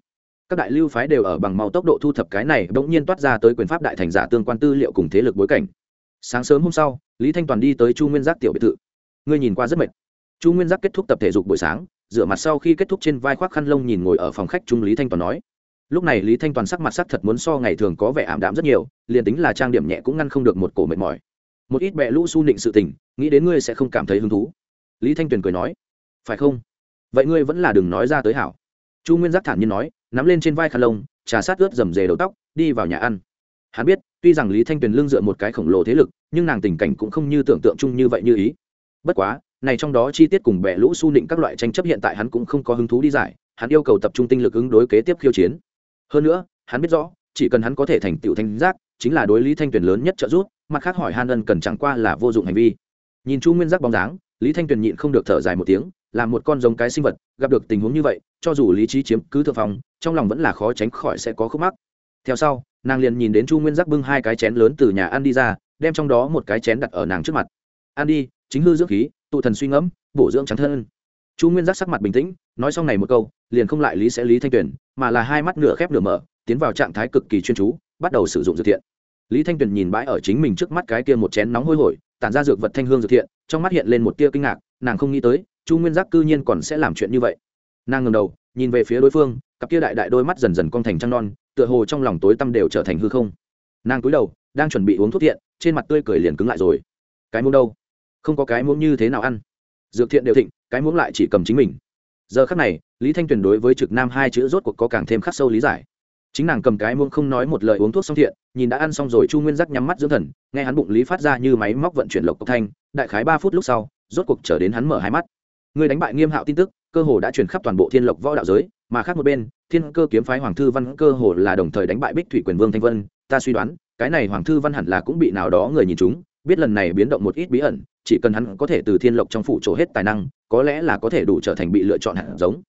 Các đại lưu phái đều ở bằng mau tốc độ thu thập cái này, bỗng nhiên toát ra tới quyền pháp đại thành giả tương quan tư liệu cùng thế lực bối cảnh. Sáng sớm hôm sau, lý thanh toàn đi tới chu nguyên giác tiểu biệt thự. Ngươi nhìn qua rất mệt chu nguyên giác kết thúc tập thể dục buổi sáng dựa mặt sau khi kết thúc trên vai khoác khăn lông nhìn ngồi ở phòng khách trung lý thanh toàn nói. Lúc này lý thanh toàn sắc mặt sắc thật muốn so ngày thường có vẻ ảm đạm rất nhiều, liền tính là trang điểm nhẹ cũng ngăn không được một cổ mệt mỏi. Một ít bẹ lũ su nịnh sự tình, nghĩ đến ngươi sẽ không cảm thấy hứng thú. Lý thanh tuyền cười nói. Phải không? Vậy ngươi vẫn là đừng nói ra tới hảo. Chu nguyên giác thản nhiên nói, nắm lên trên vai khăn lông, trà sát ướt dầm dề đầu tóc, đi vào nhà ăn. Hắn biết, tuy rằng lý thanh tuyền lưng dựa một cái khổng lồ thế lực, nhưng nàng tình cảnh cũng không như tưởng tượng chung như vậy như ý. Bất quá này trong đó chi tiết cùng bẻ lũ su nịnh các loại tranh chấp hiện tại hắn cũng không có hứng thú đi giải, hắn yêu cầu tập trung tinh lực ứng đối kế tiếp khiêu chiến. Hơn nữa, hắn biết rõ, chỉ cần hắn có thể thành tựu thanh giác, chính là đối lý thanh tuyền lớn nhất trợ giúp, mặt khác hỏi han ân cần chẳng qua là vô dụng hành vi. Nhìn chu nguyên giác bóng dáng, lý thanh tuyền nhịn không được thở dài một tiếng, là một con giống cái sinh vật, gặp được tình huống như vậy, cho dù lý trí chiếm cứ thượng phòng trong lòng vẫn là khó tránh khỏi sẽ có khúc mắc. Theo sau, nàng liền nhìn đến chu nguyên giác bưng hai cái chén lớn từ nhà ăn đi ra, đem trong đó một cái chén đặt ở nàng trước mặt. Ăn đi, chính hư dưỡng khí tụ thần suy ngẫm, bổ dưỡng trắng thân. Chu nguyên giác sắc mặt bình tĩnh, nói xong này một câu, liền không lại lý sẽ lý thanh tuyền, mà là hai mắt nửa khép nửa mở, tiến vào trạng thái cực kỳ chuyên chú, bắt đầu sử dụng dược thiện. Lý thanh tuyền nhìn bãi ở chính mình trước mắt cái kia một chén nóng hôi hổi, tản ra dược vật thanh hương dược thiện, trong mắt hiện lên một tia kinh ngạc, nàng không nghĩ tới, chu nguyên giác cư nhiên còn sẽ làm chuyện như vậy. Nàng ngầm đầu, nhìn về phía đối phương, cặp kia đại đại đôi mắt dần dần cong thành trăng non, tựa hồ trong lòng tối tăm đều trở thành hư không. Nàng cúi đầu, đang chuẩn bị uống thuốc thiện, trên mặt tươi cười liền cứng lại rồi. Cái mông đâu? Không có cái muỗng như thế nào ăn. Dược thiện đều thịnh, cái muỗng lại chỉ cầm chính mình. Giờ khắc này, lý thanh tuyền đối với trực nam hai chữ rốt cuộc có càng thêm khắc sâu lý giải. Chính nàng cầm cái muỗng không nói một lời uống thuốc xong thiện, nhìn đã ăn xong rồi chu nguyên giác nhắm mắt dưỡng thần, nghe hắn bụng lý phát ra như máy móc vận chuyển lộc cốc thanh, đại khái ba phút lúc sau, rốt cuộc trở đến hắn mở hai mắt. Người đánh bại nghiêm hạo tin tức, cơ hồ đã chuyển khắp toàn bộ thiên lộc võ đạo giới, mà khác một bên, thiên cơ kiếm phái hoàng thư văn cơ hồ là đồng thời đánh bại bích thủy quyền vương thanh vân. Ta suy đoán, cái này hoàng thư văn hẳn là cũng bị nào đó người nhìn chúng biết lần này biến động một ít bí ẩn, chỉ cần hắn có thể từ thiên lộc trong phụ trổ hết tài năng, có lẽ là có thể đủ trở thành bị lựa chọn hạt giống.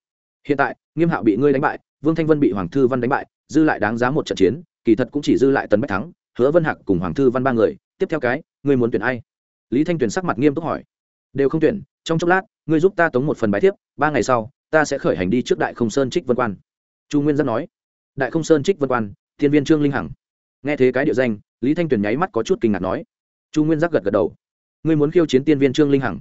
Hiện tại, nghiêm hạo bị ngươi đánh bại, vương thanh vân bị hoàng thư văn đánh bại, dư lại đáng giá một trận chiến, kỳ thật cũng chỉ dư lại tần bách thắng, hứa vân hạc cùng hoàng thư văn ba người. Tiếp theo cái, ngươi muốn tuyển ai? Lý thanh tuyển sắc mặt nghiêm túc hỏi. Đều không tuyển, trong chốc lát, ngươi giúp ta tống một phần bài thiếp, ba ngày sau, ta sẽ khởi hành đi trước đại không sơn trích vân quan. Chu nguyên dân nói. Đại không sơn trích vân quan, thiên viên trương linh hằng. Nghe thế cái địa danh, lý thanh tuyền nháy mắt có chút kinh ngạc nói chu nguyên giác gật gật đầu ngươi muốn khiêu chiến tiên viên trương linh hằng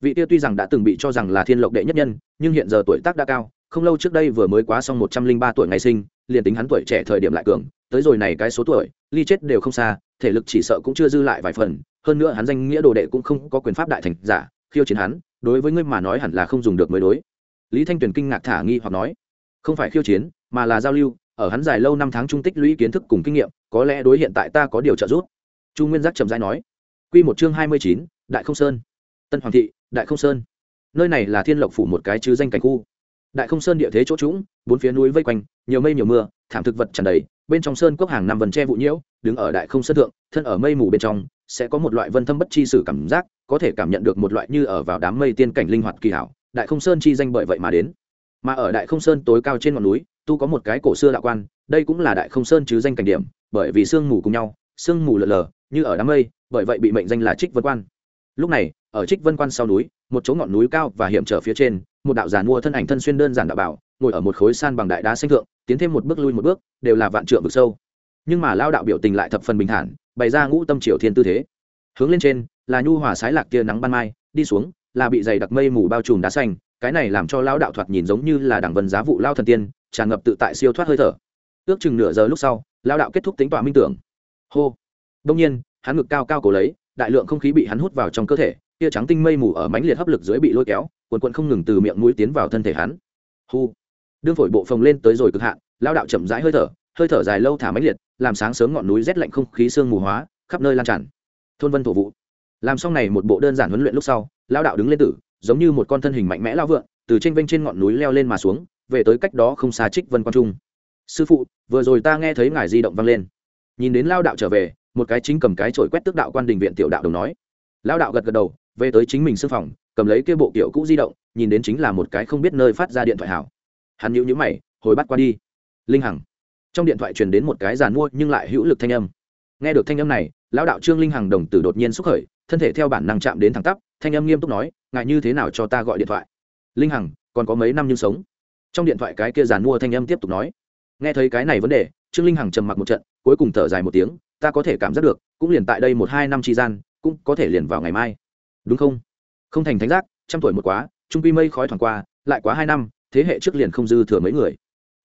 vị tiêu tuy rằng đã từng bị cho rằng là thiên lộc đệ nhất nhân nhưng hiện giờ tuổi tác đã cao không lâu trước đây vừa mới quá xong một trăm linh ba tuổi ngày sinh liền tính hắn tuổi trẻ thời điểm lại cường tới rồi này cái số tuổi ly chết đều không xa thể lực chỉ sợ cũng chưa dư lại vài phần hơn nữa hắn danh nghĩa đồ đệ cũng không có quyền pháp đại thành giả khiêu chiến hắn đối với ngươi mà nói hẳn là không dùng được mới đối lý thanh tuyền kinh ngạc thả nghi hoặc nói không phải khiêu chiến mà là giao lưu ở hắn dài lâu năm tháng trung tích lũy kiến thức cùng kinh nghiệm có lẽ đối hiện tại ta có điều trợ giúp chu nguyên giác trầm dai nói q một chương hai mươi chín, đại không sơn. Tân hoàng thị, đại không sơn. Nơi này là thiên lộc phủ một cái chứ danh cảnh khu. Đại không sơn địa thế chỗ trũng, bốn phía núi vây quanh, nhiều mây nhiều mưa, thảm thực vật tràn đầy, bên trong sơn cốc hàng năm vần tre vụ nhiễu, đứng ở đại không sơn thượng, thân ở mây mù bên trong, sẽ có một loại vân thâm bất chi sử cảm giác, có thể cảm nhận được một loại như ở vào đám mây tiên cảnh linh hoạt kỳ hảo, đại không sơn chi danh bởi vậy mà đến. Mà ở đại không sơn tối cao trên ngọn núi, tu có một cái cổ xưa đạo quan, đây cũng là đại không sơn chứ danh cảnh điểm, bởi vì sương mù cùng nhau sương mù lờ lờ, như ở đám mây, bởi vậy bị mệnh danh là trích vân quan. Lúc này, ở trích vân quan sau núi, một chỗ ngọn núi cao và hiểm trở phía trên, một đạo giàn mua thân ảnh thân xuyên đơn giản đạo bảo, ngồi ở một khối san bằng đại đá xanh thượng, tiến thêm một bước lui một bước, đều là vạn trượng vực sâu. Nhưng mà lao đạo biểu tình lại thập phần bình thản, bày ra ngũ tâm triều thiên tư thế. Hướng lên trên, là nhu hòa sái lạc tia nắng ban mai, đi xuống, là bị dày đặc mây mù bao trùm đá xanh, cái này làm cho lao đạo thoạt nhìn giống như là đảng vân giá vụ lao thần tiên, tràn ngập tự tại siêu thoát hơi thở. Ước chừng nửa giờ lúc sau, lao đạo kết thúc tính tọa minh tưởng hô. Đông nhiên hắn ngực cao cao cổ lấy đại lượng không khí bị hắn hút vào trong cơ thể tia trắng tinh mây mù ở mánh liệt hấp lực dưới bị lôi kéo quần quận không ngừng từ miệng mũi tiến vào thân thể hắn. Hu đương phổi bộ phồng lên tới rồi cực hạn lao đạo chậm rãi hơi thở hơi thở dài lâu thả mánh liệt làm sáng sớm ngọn núi rét lạnh không khí sương mù hóa khắp nơi lan tràn. Thôn vân thổ vụ làm xong này một bộ đơn giản huấn luyện lúc sau lao đạo đứng lên tử giống như một con thân hình mạnh mẽ lao vượn, từ trên vênh trên ngọn núi leo lên mà xuống về tới cách đó không xa trích vân quang trung. Sư phụ vừa rồi ta nghe thấy ngài di động vang lên nhìn đến lao đạo trở về, một cái chính cầm cái chổi quét tước đạo quan đình viện tiểu đạo đồng nói. Lao đạo gật gật đầu, về tới chính mình sư phòng, cầm lấy kia bộ kiểu cũ di động, nhìn đến chính là một cái không biết nơi phát ra điện thoại hảo. Hắn nhíu nhữ mày, hồi bắt qua đi. Linh hằng. Trong điện thoại truyền đến một cái giàn mua nhưng lại hữu lực thanh âm. Nghe được thanh âm này lão đạo trương linh hằng đồng tử đột nhiên xúc khởi, thân thể theo bản năng chạm đến thẳng tắp, thanh âm nghiêm túc nói ngại như thế nào cho ta gọi điện thoại? Linh hằng, còn có mấy năm nhưng sống. Trong điện thoại cái kia giàn mua thanh âm tiếp tục nói. Nghe thấy cái này vấn đề, trương linh hằng trầm mặc một trận cuối cùng thở dài một tiếng, ta có thể cảm giác được, cũng liền tại đây một hai năm tri gian, cũng có thể liền vào ngày mai. Đúng không? Không thành thánh giác, trăm tuổi một quá, trung quy mây khói thoảng qua, lại quá hai năm, thế hệ trước liền không dư thừa mấy người.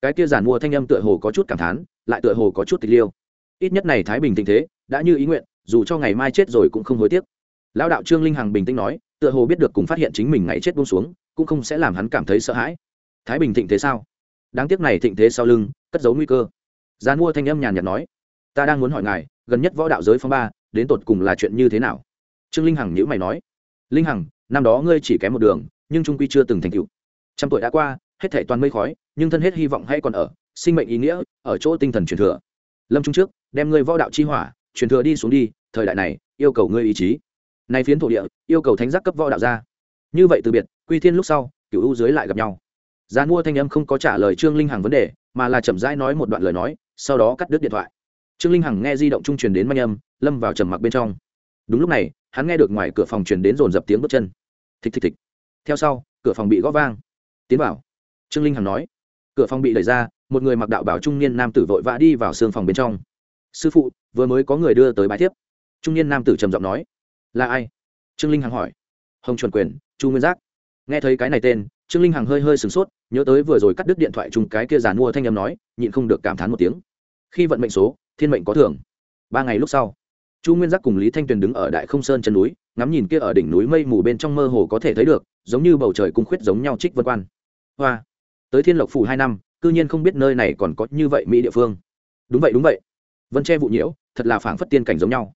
Cái kia giàn mua thanh âm tựa hồ có chút cảm thán, lại tựa hồ có chút tịch liêu. Ít nhất này thái bình tình thế, đã như ý nguyện, dù cho ngày mai chết rồi cũng không hối tiếc. Lão đạo trương linh hằng bình tĩnh nói, tựa hồ biết được cùng phát hiện chính mình ngày chết buông xuống, cũng không sẽ làm hắn cảm thấy sợ hãi. Thái bình thịnh thế sao? Đáng tiếc này thịnh thế sau lưng, cất giấu nguy cơ gian mua thanh âm nhàn nhạt nói, ta đang muốn hỏi ngài, gần nhất võ đạo giới phong ba, đến tột cùng là chuyện như thế nào? Trương linh hằng nhữ mày nói, linh hằng, năm đó ngươi chỉ kém một đường, nhưng trung quy chưa từng thành cựu trăm tuổi đã qua, hết thể toàn mây khói, nhưng thân hết hy vọng hay còn ở, sinh mệnh ý nghĩa ở chỗ tinh thần truyền thừa. Lâm trung trước, đem ngươi võ đạo chi hỏa, truyền thừa đi xuống đi, thời đại này, yêu cầu ngươi ý chí. Nay phiến thổ địa, yêu cầu thánh giác cấp võ đạo ra. Như vậy từ biệt, quy thiên lúc sau cựu u dưới lại gặp nhau. Gian mua thanh âm không có trả lời trương linh hằng vấn đề, mà là chậm rãi nói một đoạn lời nói sau đó cắt đứt điện thoại. Trương linh hằng nghe di động trung truyền đến manh âm, lâm vào trầm mặc bên trong. Đúng lúc này, hắn nghe được ngoài cửa phòng truyền đến rồn dập tiếng bước chân. Thịch thịch thịch. Theo sau, cửa phòng bị gõ vang. Tiến vào. Trương linh hằng nói. Cửa phòng bị đẩy ra, một người mặc đạo bảo trung niên nam tử vội vã đi vào xương phòng bên trong. Sư phụ, vừa mới có người đưa tới bài thiếp. Trung niên nam tử trầm giọng nói. Là ai? Trương linh hằng hỏi. Hồng chuẩn quyền, chu nguyên giác. Nghe thấy cái này tên, trương linh hằng hơi hơi sửng sốt, nhớ tới vừa rồi cắt đứt điện thoại chung cái kia giàn mua thanh âm nói, nhịn không được cảm thán một tiếng khi vận mệnh số, thiên mệnh có thưởng ba ngày lúc sau, chu nguyên giác cùng lý thanh tuyền đứng ở đại không sơn chân núi, ngắm nhìn kia ở đỉnh núi mây mù bên trong mơ hồ có thể thấy được, giống như bầu trời cung khuyết giống nhau trích vân quan hoa, tới thiên lộc phủ hai năm, cư nhiên không biết nơi này còn có như vậy mỹ địa phương. Đúng vậy đúng vậy. Vân che vụ nhiễu, thật là phảng phất tiên cảnh giống nhau.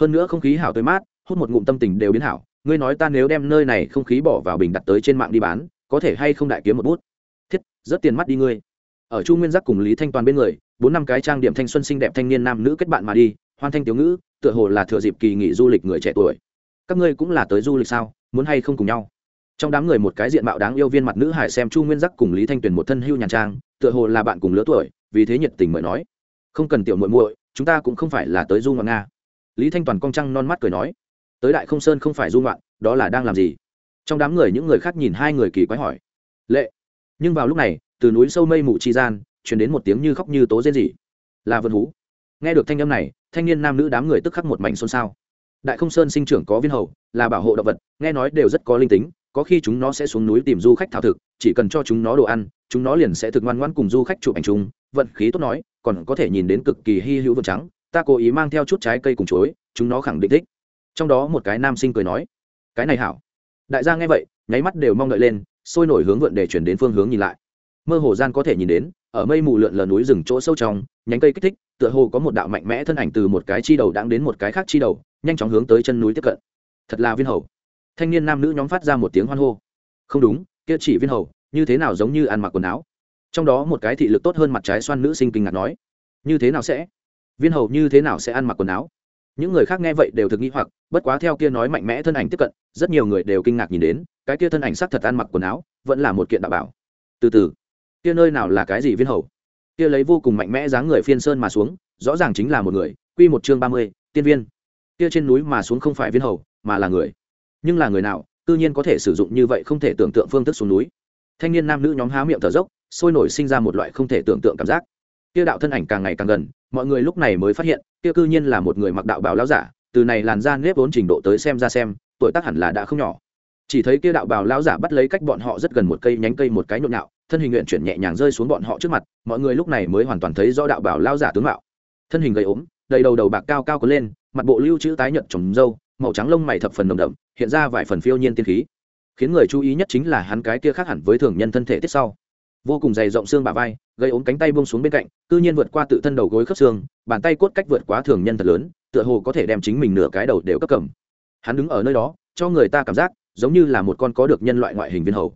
Hơn nữa không khí hảo tới mát, hút một ngụm tâm tình đều biến hảo. Ngươi nói ta nếu đem nơi này không khí bỏ vào bình đặt tới trên mạng đi bán, có thể hay không đại kiếm một bút? Thiết rất tiền mắt đi ngươi ở chu nguyên giác cùng lý thanh toàn bên người, bốn năm cái trang điểm thanh xuân xinh đẹp thanh niên nam nữ kết bạn mà đi, hoan thanh tiểu ngữ, tựa hồ là thừa dịp kỳ nghỉ du lịch người trẻ tuổi. Các ngươi cũng là tới du lịch sao, muốn hay không cùng nhau? Trong đám người một cái diện mạo đáng yêu viên mặt nữ hải xem chu nguyên giác cùng lý thanh tuyền một thân hưu nhàn trang, tựa hồ là bạn cùng lứa tuổi, vì thế nhiệt tình mời nói. Không cần tiểu muội muội, chúng ta cũng không phải là tới du ngoạn nga. Lý thanh toàn cong trăng non mắt cười nói. Tới đại không sơn không phải du ngoạn, đó là đang làm gì? Trong đám người những người khác nhìn hai người kỳ quái hỏi. Lệ. Nhưng vào lúc này từ núi sâu mây mù chi gian chuyển đến một tiếng như khóc như tố dễ dị là vân hú. Nghe được thanh âm này, thanh niên nam nữ đám người tức khắc một mảnh xôn xao. Đại không sơn sinh trưởng có viên hầu, là bảo hộ động vật, nghe nói đều rất có linh tính, có khi chúng nó sẽ xuống núi tìm du khách thảo thực, chỉ cần cho chúng nó đồ ăn, chúng nó liền sẽ thực ngoan ngoãn cùng du khách chụp ảnh chung, vận khí tốt nói, còn có thể nhìn đến cực kỳ hy hữu vườn trắng ta cố ý mang theo chút trái cây cùng chuối, chúng nó khẳng định thích. Trong đó một cái nam sinh cười nói, cái này hảo. Đại gia nghe vậy, nháy mắt đều mong đợi lên, sôi nổi hướng vượn để chuyển đến phương hướng nhìn lại mơ hồ gian có thể nhìn đến, ở mây mù lượn lờ núi rừng chỗ sâu trong, nhánh cây kích thích, tựa hồ có một đạo mạnh mẽ thân ảnh từ một cái chi đầu đang đến một cái khác chi đầu, nhanh chóng hướng tới chân núi tiếp cận. Thật là viên hầu. Thanh niên nam nữ nhóm phát ra một tiếng hoan hô. Không đúng, kia chỉ viên hầu, như thế nào giống như ăn mặc quần áo? Trong đó một cái thị lực tốt hơn mặt trái xoan nữ sinh kinh ngạc nói, như thế nào sẽ? Viên hầu như thế nào sẽ ăn mặc quần áo? Những người khác nghe vậy đều thực nghĩ hoặc, bất quá theo kia nói mạnh mẽ thân ảnh tiếp cận, rất nhiều người đều kinh ngạc nhìn đến, cái kia thân ảnh sắc thật ăn mặc quần áo, vẫn là một kiện đạo bảo. Từ từ kia nơi nào là cái gì viên hầu? Kia lấy vô cùng mạnh mẽ dáng người phiên sơn mà xuống, rõ ràng chính là một người, quy một chương ba mươi, tiên viên. Kia trên núi mà xuống không phải viên hầu, mà là người. Nhưng là người nào, tự nhiên có thể sử dụng như vậy không thể tưởng tượng phương thức xuống núi. Thanh niên nam nữ nhóm há miệng thở dốc, sôi nổi sinh ra một loại không thể tưởng tượng cảm giác. Kia đạo thân ảnh càng ngày càng gần, mọi người lúc này mới phát hiện, kia cư nhiên là một người mặc đạo bào lão giả, từ này làn da nếp vốn trình độ tới xem ra xem, tuổi tác hẳn là đã không nhỏ. Chỉ thấy kia đạo bào lão giả bắt lấy cách bọn họ rất gần một cây nhánh cây một cái nhộn nhạo thân hình nguyện chuyển nhẹ nhàng rơi xuống bọn họ trước mặt, mọi người lúc này mới hoàn toàn thấy rõ đạo bảo lao giả tướng mạo. Thân hình gầy ốm, đầy đầu đầu bạc cao cao có lên, mặt bộ lưu chữ tái nhợt trồng râu, màu trắng lông mày thập phần nồng đậm, hiện ra vài phần phiêu nhiên tiên khí. Khiến người chú ý nhất chính là hắn cái kia khác hẳn với thường nhân thân thể tiết sau. Vô cùng dày rộng xương bả vai gây ốm cánh tay buông xuống bên cạnh, cư nhiên vượt qua tự thân đầu gối khớp xương, bàn tay cốt cách vượt quá thường nhân thật lớn, tựa hồ có thể đem chính mình nửa cái đầu đều cấp cầm. Hắn đứng ở nơi đó, cho người ta cảm giác giống như là một con có được nhân loại ngoại hình viên hầu.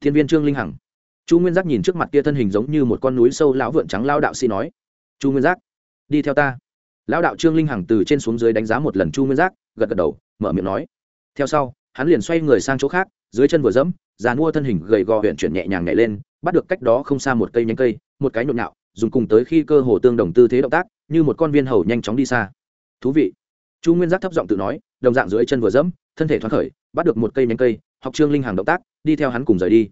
Thiên viên trương linh hằng chu nguyên giác nhìn trước mặt kia thân hình giống như một con núi sâu lão vượn trắng lao đạo sĩ nói, chu nguyên giác, đi theo ta. Lão đạo trương linh hằng từ trên xuống dưới đánh giá một lần chu nguyên giác, gật gật đầu, mở miệng nói. Theo sau, hắn liền xoay người sang chỗ khác, dưới chân vừa dẫm, già mua thân hình gầy gò huyện chuyển nhẹ nhàng nhảy lên, bắt được cách đó không xa một cây nhánh cây, một cái nhộn nhạo, dùng cùng tới khi cơ hồ tương đồng tư thế động tác, như một con viên hầu nhanh chóng đi xa. Thú vị. Chu nguyên giác thấp giọng tự nói, đồng dạng dưới chân vừa dẫm, thân thể thoát khởi, bắt được một cây nhánh cây, học trương linh hàng động tác, đi theo hắn cùng rời đi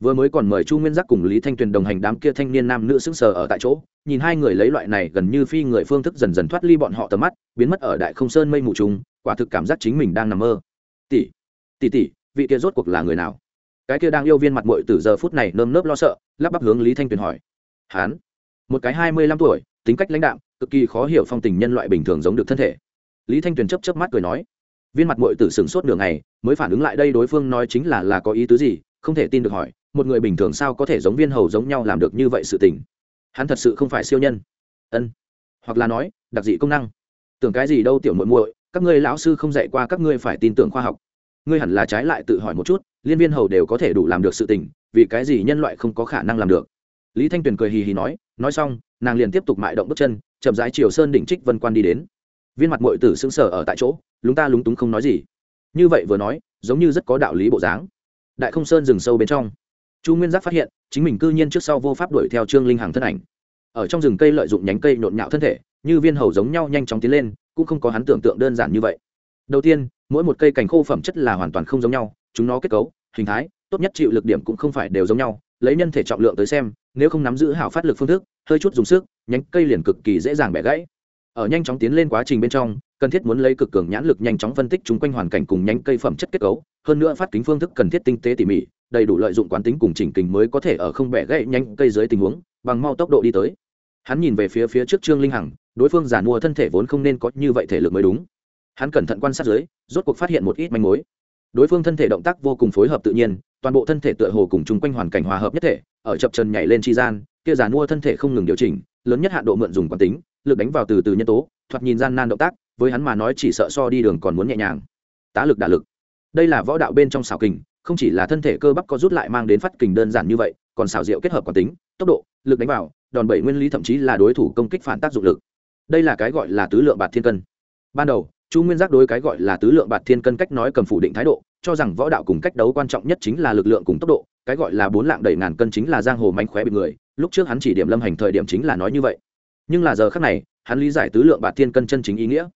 vừa mới còn mời chu nguyên giác cùng lý thanh tuyền đồng hành đám kia thanh niên nam nữ sững sờ ở tại chỗ, nhìn hai người lấy loại này gần như phi người phương thức dần dần thoát ly bọn họ tầm mắt, biến mất ở đại không sơn mây mù trùng, quả thực cảm giác chính mình đang nằm mơ. Tỷ tỷ tỷ, vị kia rốt cuộc là người nào? Cái kia đang yêu viên mặt muội từ giờ phút này nơm nớp lo sợ, lắp bắp hướng lý thanh tuyền hỏi. Hán, một cái hai mươi lăm tuổi, tính cách lãnh đạm, cực kỳ khó hiểu phong tình nhân loại bình thường giống được thân thể. Lý thanh tuyền chấp chấp mắt cười nói. Viên mặt muội tử sửng sốt đường này mới phản ứng lại đây đối phương nói chính là là có ý tứ gì, không thể tin được hỏi một người bình thường sao có thể giống viên hầu giống nhau làm được như vậy sự tình? Hắn thật sự không phải siêu nhân. Ân. Hoặc là nói, đặc dị công năng. Tưởng cái gì đâu tiểu muội muội, các ngươi lão sư không dạy qua các ngươi phải tin tưởng khoa học. Ngươi hẳn là trái lại tự hỏi một chút, liên viên hầu đều có thể đủ làm được sự tình, vì cái gì nhân loại không có khả năng làm được? Lý thanh tuyền cười hì hì nói nói xong, nàng liền tiếp tục mại động bước chân, chậm rãi chiều sơn đỉnh trích vân quan đi đến. Viên mặt mội tử sững sờ ở tại chỗ, lúng ta lúng túng không nói gì. Như vậy vừa nói, giống như rất có đạo lý bộ dáng. Đại không sơn rừng sâu bên trong chu nguyên giác phát hiện, chính mình cư nhiên trước sau vô pháp đuổi theo trương linh hằng thân ảnh. Ở trong rừng cây lợi dụng nhánh cây nhộn nhạo thân thể, như viên hầu giống nhau nhanh chóng tiến lên, cũng không có hắn tưởng tượng đơn giản như vậy. Đầu tiên, mỗi một cây cành khô phẩm chất là hoàn toàn không giống nhau, chúng nó kết cấu, hình thái, tốt nhất chịu lực điểm cũng không phải đều giống nhau, lấy nhân thể trọng lượng tới xem, nếu không nắm giữ hảo phát lực phương thức, hơi chút dùng sức, nhánh cây liền cực kỳ dễ dàng bẻ gãy ở nhanh chóng tiến lên quá trình bên trong, cần thiết muốn lấy cực cường nhãn lực nhanh chóng phân tích chung quanh hoàn cảnh cùng nhánh cây phẩm chất kết cấu, hơn nữa phát kính phương thức cần thiết tinh tế tỉ mỉ, đầy đủ lợi dụng quán tính cùng chỉnh kình mới có thể ở không bẻ gãy nhanh cây dưới tình huống, bằng mau tốc độ đi tới. Hắn nhìn về phía phía trước trương linh hằng, đối phương giả mua thân thể vốn không nên có như vậy thể lực mới đúng. Hắn cẩn thận quan sát dưới, rốt cuộc phát hiện một ít manh mối. Đối phương thân thể động tác vô cùng phối hợp tự nhiên, toàn bộ thân thể tựa hồ cùng chung quanh hoàn cảnh hòa hợp nhất thể, ở chập chân nhảy lên chi gian, kia giàn mua thân thể không ngừng điều chỉnh, lớn nhất hạn độ mượn dùng quán tính lực đánh vào từ từ nhân tố, thoạt nhìn gian nan động tác, với hắn mà nói chỉ sợ so đi đường còn muốn nhẹ nhàng. Tá lực đả lực. Đây là võ đạo bên trong xảo kình, không chỉ là thân thể cơ bắp có rút lại mang đến phát kình đơn giản như vậy, còn xảo diệu kết hợp quán tính, tốc độ, lực đánh vào, đòn bẩy nguyên lý thậm chí là đối thủ công kích phản tác dụng lực. Đây là cái gọi là tứ lượng bạt thiên cân. Ban đầu, chu nguyên giác đối cái gọi là tứ lượng bạt thiên cân cách nói cầm phủ định thái độ, cho rằng võ đạo cùng cách đấu quan trọng nhất chính là lực lượng cùng tốc độ, cái gọi là bốn lạng đẩy ngàn cân chính là giang hồ mánh khóe bị người, lúc trước hắn chỉ điểm lâm hành thời điểm chính là nói như vậy nhưng là giờ khác này, hắn lý giải tứ lượng bạt thiên cân chân chính ý nghĩa.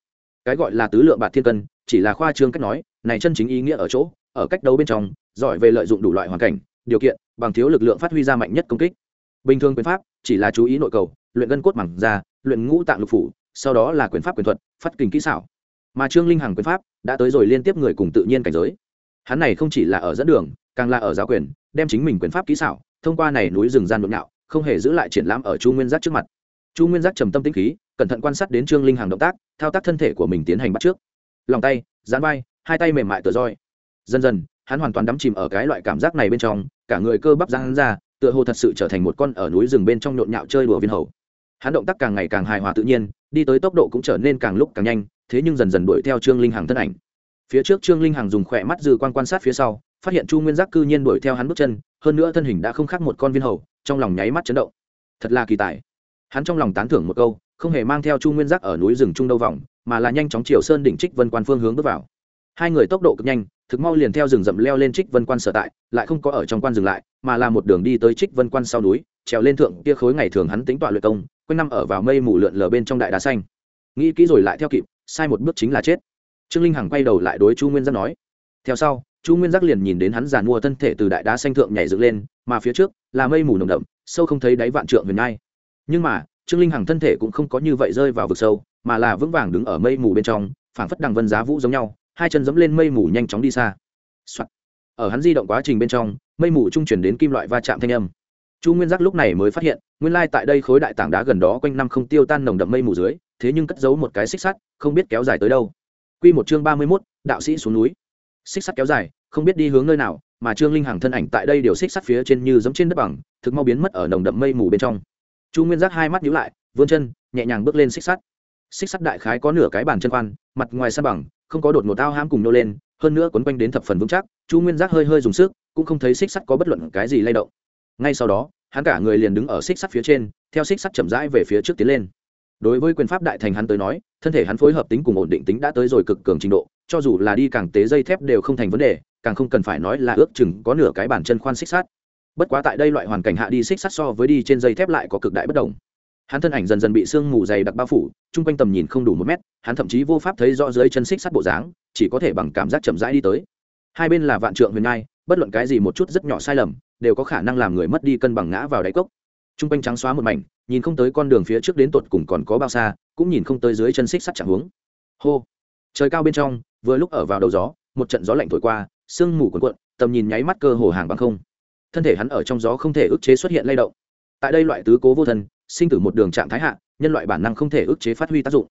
Cái gọi là tứ lượng bạt thiên cân, chỉ là khoa trương cách nói, này chân chính ý nghĩa ở chỗ, ở cách đấu bên trong, giỏi về lợi dụng đủ loại hoàn cảnh, điều kiện, bằng thiếu lực lượng phát huy ra mạnh nhất công kích. Bình thường quyền pháp, chỉ là chú ý nội cầu, luyện gân cốt mẳng ra, luyện ngũ tạng lục phủ, sau đó là quyền pháp quyền thuật, phát kình kỹ xảo. Mà trương linh hằng quyền pháp, đã tới rồi liên tiếp người cùng tự nhiên cảnh giới. Hắn này không chỉ là ở dẫn đường, càng là ở giáo quyền, đem chính mình quyền pháp kỹ xảo, thông qua này núi rừng gian nội nạo không hề giữ lại triển lãm ở chu nguyên giác trước mặt chu nguyên giác trầm tâm tĩnh khí, cẩn thận quan sát đến trương linh hằng động tác, thao tác thân thể của mình tiến hành bắt trước. Lòng tay dán vai, hai tay mềm mại tựa roi. Dần dần, hắn hoàn toàn đắm chìm ở cái loại cảm giác này bên trong, cả người cơ bắp giang hắn ra, tựa hồ thật sự trở thành một con ở núi rừng bên trong nhộn nhạo chơi đùa viên hầu. Hắn động tác càng ngày càng hài hòa tự nhiên, đi tới tốc độ cũng trở nên càng lúc càng nhanh, thế nhưng dần dần đuổi theo trương linh hằng thân ảnh. Phía trước trương linh hằng dùng khỏe mắt dư quan quan sát phía sau, phát hiện chu nguyên giác cư nhiên đuổi theo hắn bước chân, hơn nữa thân hình đã không khác một con viên hầu, trong lòng nháy mắt chấn động. Thật là kỳ tài hắn trong lòng tán thưởng một câu, không hề mang theo chu nguyên giác ở núi rừng trung đâu vòng, mà là nhanh chóng chiều sơn đỉnh trích vân quan phương hướng bước vào. Hai người tốc độ cực nhanh, thực mau liền theo rừng rậm leo lên trích vân quan sở tại, lại không có ở trong quan dừng lại, mà là một đường đi tới trích vân quan sau núi, trèo lên thượng kia khối ngày thường hắn tính tọa luyện công, quanh năm ở vào mây mù lượn lờ bên trong đại đá xanh. Nghĩ kỹ rồi lại theo kịp, sai một bước chính là chết. Trương linh hằng quay đầu lại đối chu nguyên giác nói. Theo sau, chu nguyên giác liền nhìn đến hắn giàn mua thân thể từ đại đá xanh thượng nhảy dựng lên, mà phía trước là mây mù nồng đậm, sâu không thấy đáy vạn trượng huyền nay nhưng mà, trương linh hằng thân thể cũng không có như vậy rơi vào vực sâu, mà là vững vàng đứng ở mây mù bên trong, phảng phất đằng vân giá vũ giống nhau, hai chân dẫm lên mây mù nhanh chóng đi xa、Soạn. ở hắn di động quá trình bên trong, mây mù trung chuyển đến kim loại va chạm thanh âm. Chu nguyên giác lúc này mới phát hiện, nguyên lai tại đây khối đại tảng đá gần đó quanh năm không tiêu tan nồng đậm mây mù dưới, thế nhưng cất giấu một cái xích sắt, không biết kéo dài tới đâu. Q một chương ba mươi mốt, đạo sĩ xuống núi. Xích sắt kéo dài, không biết đi hướng nơi nào, mà trương linh hằng thân ảnh tại đây điều xích sắt phía trên như giống trên đất bằng, thực mau biến mất ở nồng đậm mây mù bên trong chu nguyên giác hai mắt nhíu lại, vươn chân, nhẹ nhàng bước lên xích sắt. Xích sắt đại khái có nửa cái bàn chân khoan, mặt ngoài sa bằng, không có đột ngột ao hãm cùng nô lên, hơn nữa quấn quanh đến thập phần vững chắc, chu nguyên giác hơi hơi dùng sức, cũng không thấy xích sắt có bất luận cái gì lay động. Ngay sau đó, hắn cả người liền đứng ở xích sắt phía trên, theo xích sắt chậm rãi về phía trước tiến lên. Đối với quyền pháp đại thành hắn tới nói, thân thể hắn phối hợp tính cùng ổn định tính đã tới rồi cực cường trình độ, cho dù là đi càng tế dây thép đều không thành vấn đề, càng không cần phải nói là ước chừng có nửa cái bàn chân khoan xích sắt bất quá tại đây loại hoàn cảnh hạ đi xích sắt so với đi trên dây thép lại có cực đại bất đồng. Hắn thân ảnh dần dần bị sương mù dày đặc bao phủ, chung quanh tầm nhìn không đủ một mét, hắn thậm chí vô pháp thấy rõ dưới chân xích sắt bộ dáng, chỉ có thể bằng cảm giác chậm rãi đi tới. Hai bên là vạn trượng huyền ngai, bất luận cái gì một chút rất nhỏ sai lầm, đều có khả năng làm người mất đi cân bằng ngã vào đáy cốc. Chung quanh trắng xóa một mảnh, nhìn không tới con đường phía trước đến tột cùng còn có bao xa, cũng nhìn không tới dưới chân xích sắt chạm hướng. Hô! Trời cao bên trong, vừa lúc ở vào đầu gió, một trận gió lạnh thổi qua, sương mù cuộn cuộn, tầm nhìn nháy mắt cơ hồ hàng bằng không thân thể hắn ở trong gió không thể ức chế xuất hiện lay động. Tại đây loại tứ cố vô thần, sinh tử một đường trạng thái hạ, nhân loại bản năng không thể ức chế phát huy tác dụng.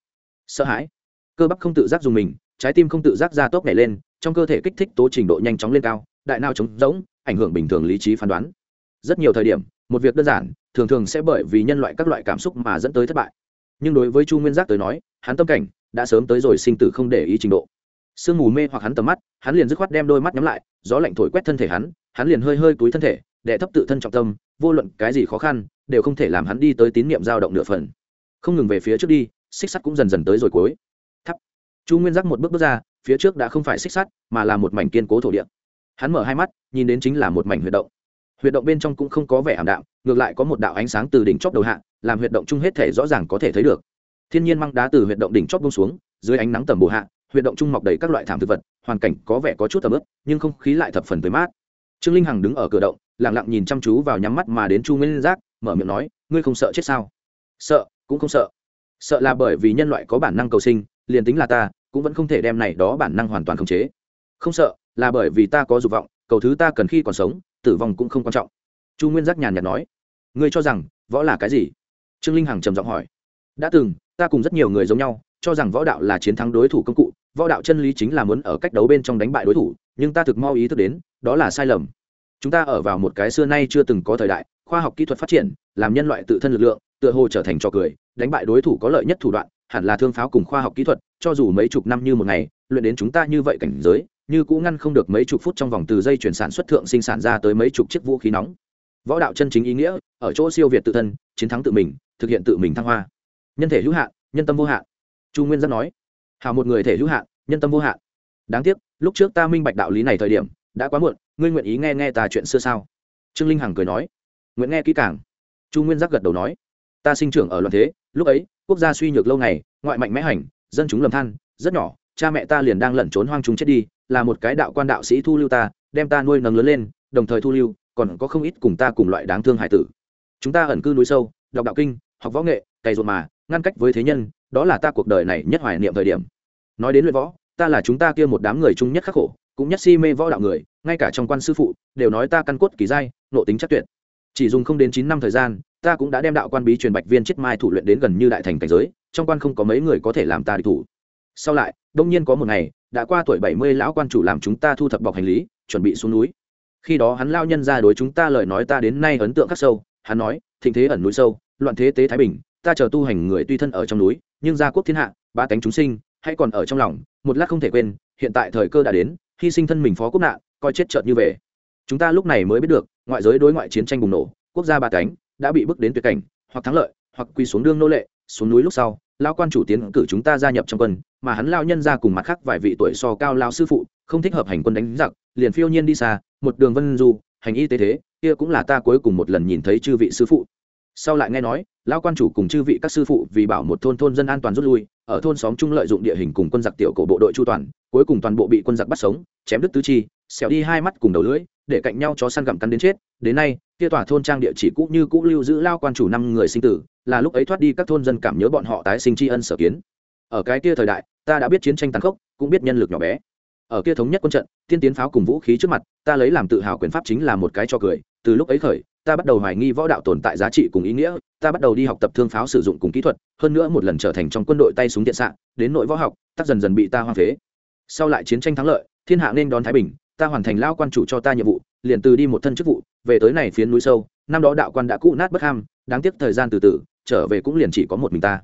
Sợ hãi. Cơ bắp không tự giác dùng mình, trái tim không tự giác ra tốc nhảy lên, trong cơ thể kích thích tố trình độ nhanh chóng lên cao, đại nào trống rỗng, ảnh hưởng bình thường lý trí phán đoán. Rất nhiều thời điểm, một việc đơn giản, thường thường sẽ bởi vì nhân loại các loại cảm xúc mà dẫn tới thất bại. Nhưng đối với chu nguyên giác tới nói, hắn tâm cảnh đã sớm tới rồi sinh tử không để ý trình độ. Sương mù mê hoặc hắn tầm mắt, hắn liền dứt khoát đem đôi mắt nhắm lại, gió lạnh thổi quét thân thể hắn hắn liền hơi hơi túi thân thể, đệ thấp tự thân trọng tâm, vô luận cái gì khó khăn, đều không thể làm hắn đi tới tín nhiệm dao động nửa phần. Không ngừng về phía trước đi, xích sắt cũng dần dần tới rồi cuối. Thắp. Chu nguyên giác một bước bước ra, phía trước đã không phải xích sắt, mà là một mảnh kiên cố thổ địa. Hắn mở hai mắt, nhìn đến chính là một mảnh huyệt động. Huyệt động bên trong cũng không có vẻ ảm đạm, ngược lại có một đạo ánh sáng từ đỉnh chóp đầu hạ, làm huyệt động chung hết thể rõ ràng có thể thấy được. Thiên nhiên măng đá từ huyệt động đỉnh chóp bông xuống, dưới ánh nắng tầm bồ hạ, huyệt động chung mọc đầy các loại thảm thực vật, hoàn cảnh có vẻ có chút tầm ướp nhưng không khí lại thập phần tới mát trương linh hằng đứng ở cửa động, lặng lặng nhìn chăm chú vào nhắm mắt mà đến chu nguyên giác, mở miệng nói, ngươi không sợ chết sao? Sợ, cũng không sợ. Sợ là bởi vì nhân loại có bản năng cầu sinh, liền tính là ta, cũng vẫn không thể đem này đó bản năng hoàn toàn khống chế. Không sợ, là bởi vì ta có dục vọng, cầu thứ ta cần khi còn sống, tử vong cũng không quan trọng. Chu nguyên giác nhàn nhạt nói. Ngươi cho rằng, võ là cái gì? Trương linh hằng trầm giọng hỏi. Đã từng, ta cùng rất nhiều người giống nhau, cho rằng võ đạo là chiến thắng đối thủ công cụ, võ đạo chân lý chính là muốn ở cách đấu bên trong đánh bại đối thủ, nhưng ta thực mau ý thức đến đó là sai lầm. Chúng ta ở vào một cái xưa nay chưa từng có thời đại, khoa học kỹ thuật phát triển, làm nhân loại tự thân lực lượng, tựa hồ trở thành trò cười, đánh bại đối thủ có lợi nhất thủ đoạn, hẳn là thương pháo cùng khoa học kỹ thuật, cho dù mấy chục năm như một ngày, luyện đến chúng ta như vậy cảnh giới, như cũng ngăn không được mấy chục phút trong vòng từ dây chuyển sản xuất thượng sinh sản ra tới mấy chục chiếc vũ khí nóng. Võ đạo chân chính ý nghĩa, ở chỗ siêu việt tự thân, chiến thắng tự mình, thực hiện tự mình thăng hoa. Nhân thể hữu hạn, nhân tâm vô hạn. Chu nguyên giác nói. Hào một người thể hữu hạn, nhân tâm vô hạn. Đáng tiếc, lúc trước ta minh bạch đạo lý này thời điểm đã quá muộn, ngươi nguyện ý nghe nghe ta chuyện xưa sao? Trương linh hằng cười nói. Nguyện nghe kỹ càng. Chu nguyên giác gật đầu nói. Ta sinh trưởng ở loạn thế, lúc ấy, quốc gia suy nhược lâu ngày, ngoại mạnh mẽ hành, dân chúng lầm than, rất nhỏ, cha mẹ ta liền đang lẩn trốn hoang chúng chết đi, là một cái đạo quan đạo sĩ thu lưu ta, đem ta nuôi nấng lớn lên, đồng thời thu lưu, còn có không ít cùng ta cùng loại đáng thương hải tử. Chúng ta ẩn cư núi sâu, đọc đạo kinh, học võ nghệ, cày ruột mà, ngăn cách với thế nhân, đó là ta cuộc đời này nhất hoài niệm thời điểm. Nói đến luyện võ, ta là chúng ta kia một đám người chung nhất khắc khổ cũng nhất si mê võ đạo người, ngay cả trong quan sư phụ, đều nói ta căn cốt kỳ giai nộ tính chắc tuyệt. Chỉ dùng không đến chín năm thời gian, ta cũng đã đem đạo quan bí truyền bạch viên chiết mai thủ luyện đến gần như đại thành cảnh giới, trong quan không có mấy người có thể làm ta đi thủ. Sau lại, đông nhiên có một ngày, đã qua tuổi bảy mươi lão quan chủ làm chúng ta thu thập bọc hành lý, chuẩn bị xuống núi. Khi đó hắn lao nhân ra đối chúng ta lời nói ta đến nay ấn tượng khắc sâu, hắn nói, thịnh thế ẩn núi sâu, loạn thế tế thái bình, ta chờ tu hành người tuy thân ở trong núi, nhưng gia quốc thiên hạ, ba cánh chúng sinh hay còn ở trong lòng, một lát không thể quên, hiện tại thời cơ đã đến hy sinh thân mình phó quốc nạn, coi chết chợt như về. Chúng ta lúc này mới biết được, ngoại giới đối ngoại chiến tranh bùng nổ, quốc gia ba cánh đã bị bước đến tuyệt cảnh, hoặc thắng lợi, hoặc quy xuống đương nô lệ, xuống núi lúc sau lao quan chủ tiến cử chúng ta gia nhập trong quân, mà hắn lao nhân ra cùng mặt khác vài vị tuổi so cao lao sư phụ, không thích hợp hành quân đánh giặc, liền phiêu nhiên đi xa, một đường vân du, hành y tế thế, kia cũng là ta cuối cùng một lần nhìn thấy chư vị sư phụ. Sau lại nghe nói lao quan chủ cùng chư vị các sư phụ vì bảo một thôn thôn dân an toàn rút lui, ở thôn xóm trung lợi dụng địa hình cùng quân giặc tiểu cổ bộ đội chu toàn cuối cùng toàn bộ bị quân giặc bắt sống, chém đứt tứ chi, xẻo đi hai mắt cùng đầu lưỡi, để cạnh nhau chó săn gặm cắn đến chết. Đến nay, kia tòa thôn trang địa chỉ cũ như cũ lưu giữ lao quan chủ năm người sinh tử, là lúc ấy thoát đi các thôn dân cảm nhớ bọn họ tái sinh tri ân sở kiến. Ở cái kia thời đại, ta đã biết chiến tranh tàn khốc, cũng biết nhân lực nhỏ bé. Ở kia thống nhất quân trận, tiên tiến pháo cùng vũ khí trước mặt, ta lấy làm tự hào quyền pháp chính là một cái cho cười. Từ lúc ấy khởi, ta bắt đầu hoài nghi võ đạo tồn tại giá trị cùng ý nghĩa, ta bắt đầu đi học tập thương pháo sử dụng cùng kỹ thuật, hơn nữa một lần trở thành trong quân đội tay súng tiện xạ, đến nội võ học, tắc dần dần bị ta hoang phế sau lại chiến tranh thắng lợi, thiên hạ nên đón thái bình, ta hoàn thành lao quan chủ cho ta nhiệm vụ, liền từ đi một thân chức vụ, về tới này phiến núi sâu, năm đó đạo quan đã cũ nát bất ham, đáng tiếc thời gian từ từ, trở về cũng liền chỉ có một mình ta.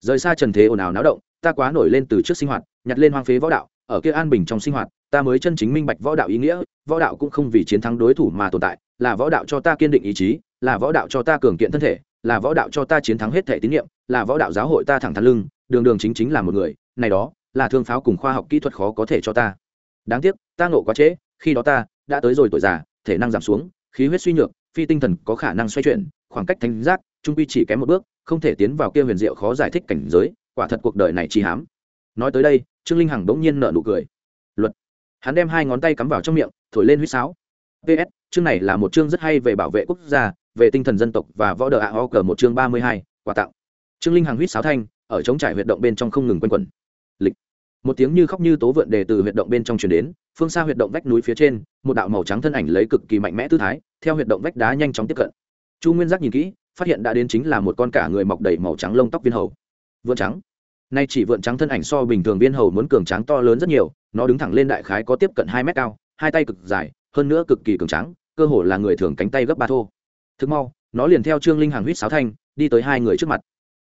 Rời xa trần thế ồn ào náo động, ta quá nổi lên từ trước sinh hoạt, nhặt lên hoang phế võ đạo, ở kia an bình trong sinh hoạt, ta mới chân chính minh bạch võ đạo ý nghĩa, võ đạo cũng không vì chiến thắng đối thủ mà tồn tại, là võ đạo cho ta kiên định ý chí, là võ đạo cho ta cường kiện thân thể, là võ đạo cho ta chiến thắng hết thể tín nhiệm là võ đạo giáo hội ta thẳng thắn lưng, đường đường chính chính là một người, này đó là thương pháo cùng khoa học kỹ thuật khó có thể cho ta. Đáng tiếc, ta ngộ quá trễ, khi đó ta đã tới rồi tuổi già, thể năng giảm xuống, khí huyết suy nhược, phi tinh thần có khả năng xoay chuyển, khoảng cách thánh giác, trung quy chỉ kém một bước, không thể tiến vào kia huyền diệu khó giải thích cảnh giới, quả thật cuộc đời này chi hám. Nói tới đây, trương linh hằng bỗng nhiên nở nụ cười. Luật. Hắn đem hai ngón tay cắm vào trong miệng, thổi lên huýt sáo. Ps chương này là một chương rất hay về bảo vệ quốc gia, về tinh thần dân tộc và võ đờ a o cờ một chương ba mươi hai, quà tặng. Trương linh hằng huýt sáo thanh, ở chống trải huyệt động bên trong không ngừng quanh quẩn một tiếng như khóc như tố vượn đề từ huyệt động bên trong chuyển đến, phương xa huyệt động vách núi phía trên, một đạo màu trắng thân ảnh lấy cực kỳ mạnh mẽ tư thái, theo huyệt động vách đá nhanh chóng tiếp cận. Chu nguyên giác nhìn kỹ, phát hiện đã đến chính là một con cả người mọc đầy màu trắng lông tóc viên hầu. Vượn trắng. Nay chỉ vượn trắng thân ảnh so bình thường viên hầu muốn cường trắng to lớn rất nhiều, nó đứng thẳng lên đại khái có tiếp cận hai mét cao, hai tay cực dài, hơn nữa cực kỳ cường trắng cơ hồ là người thường cánh tay gấp ba thô. Thực mau, nó liền theo trương linh hàng huýt sáo thanh, đi tới hai người trước mặt.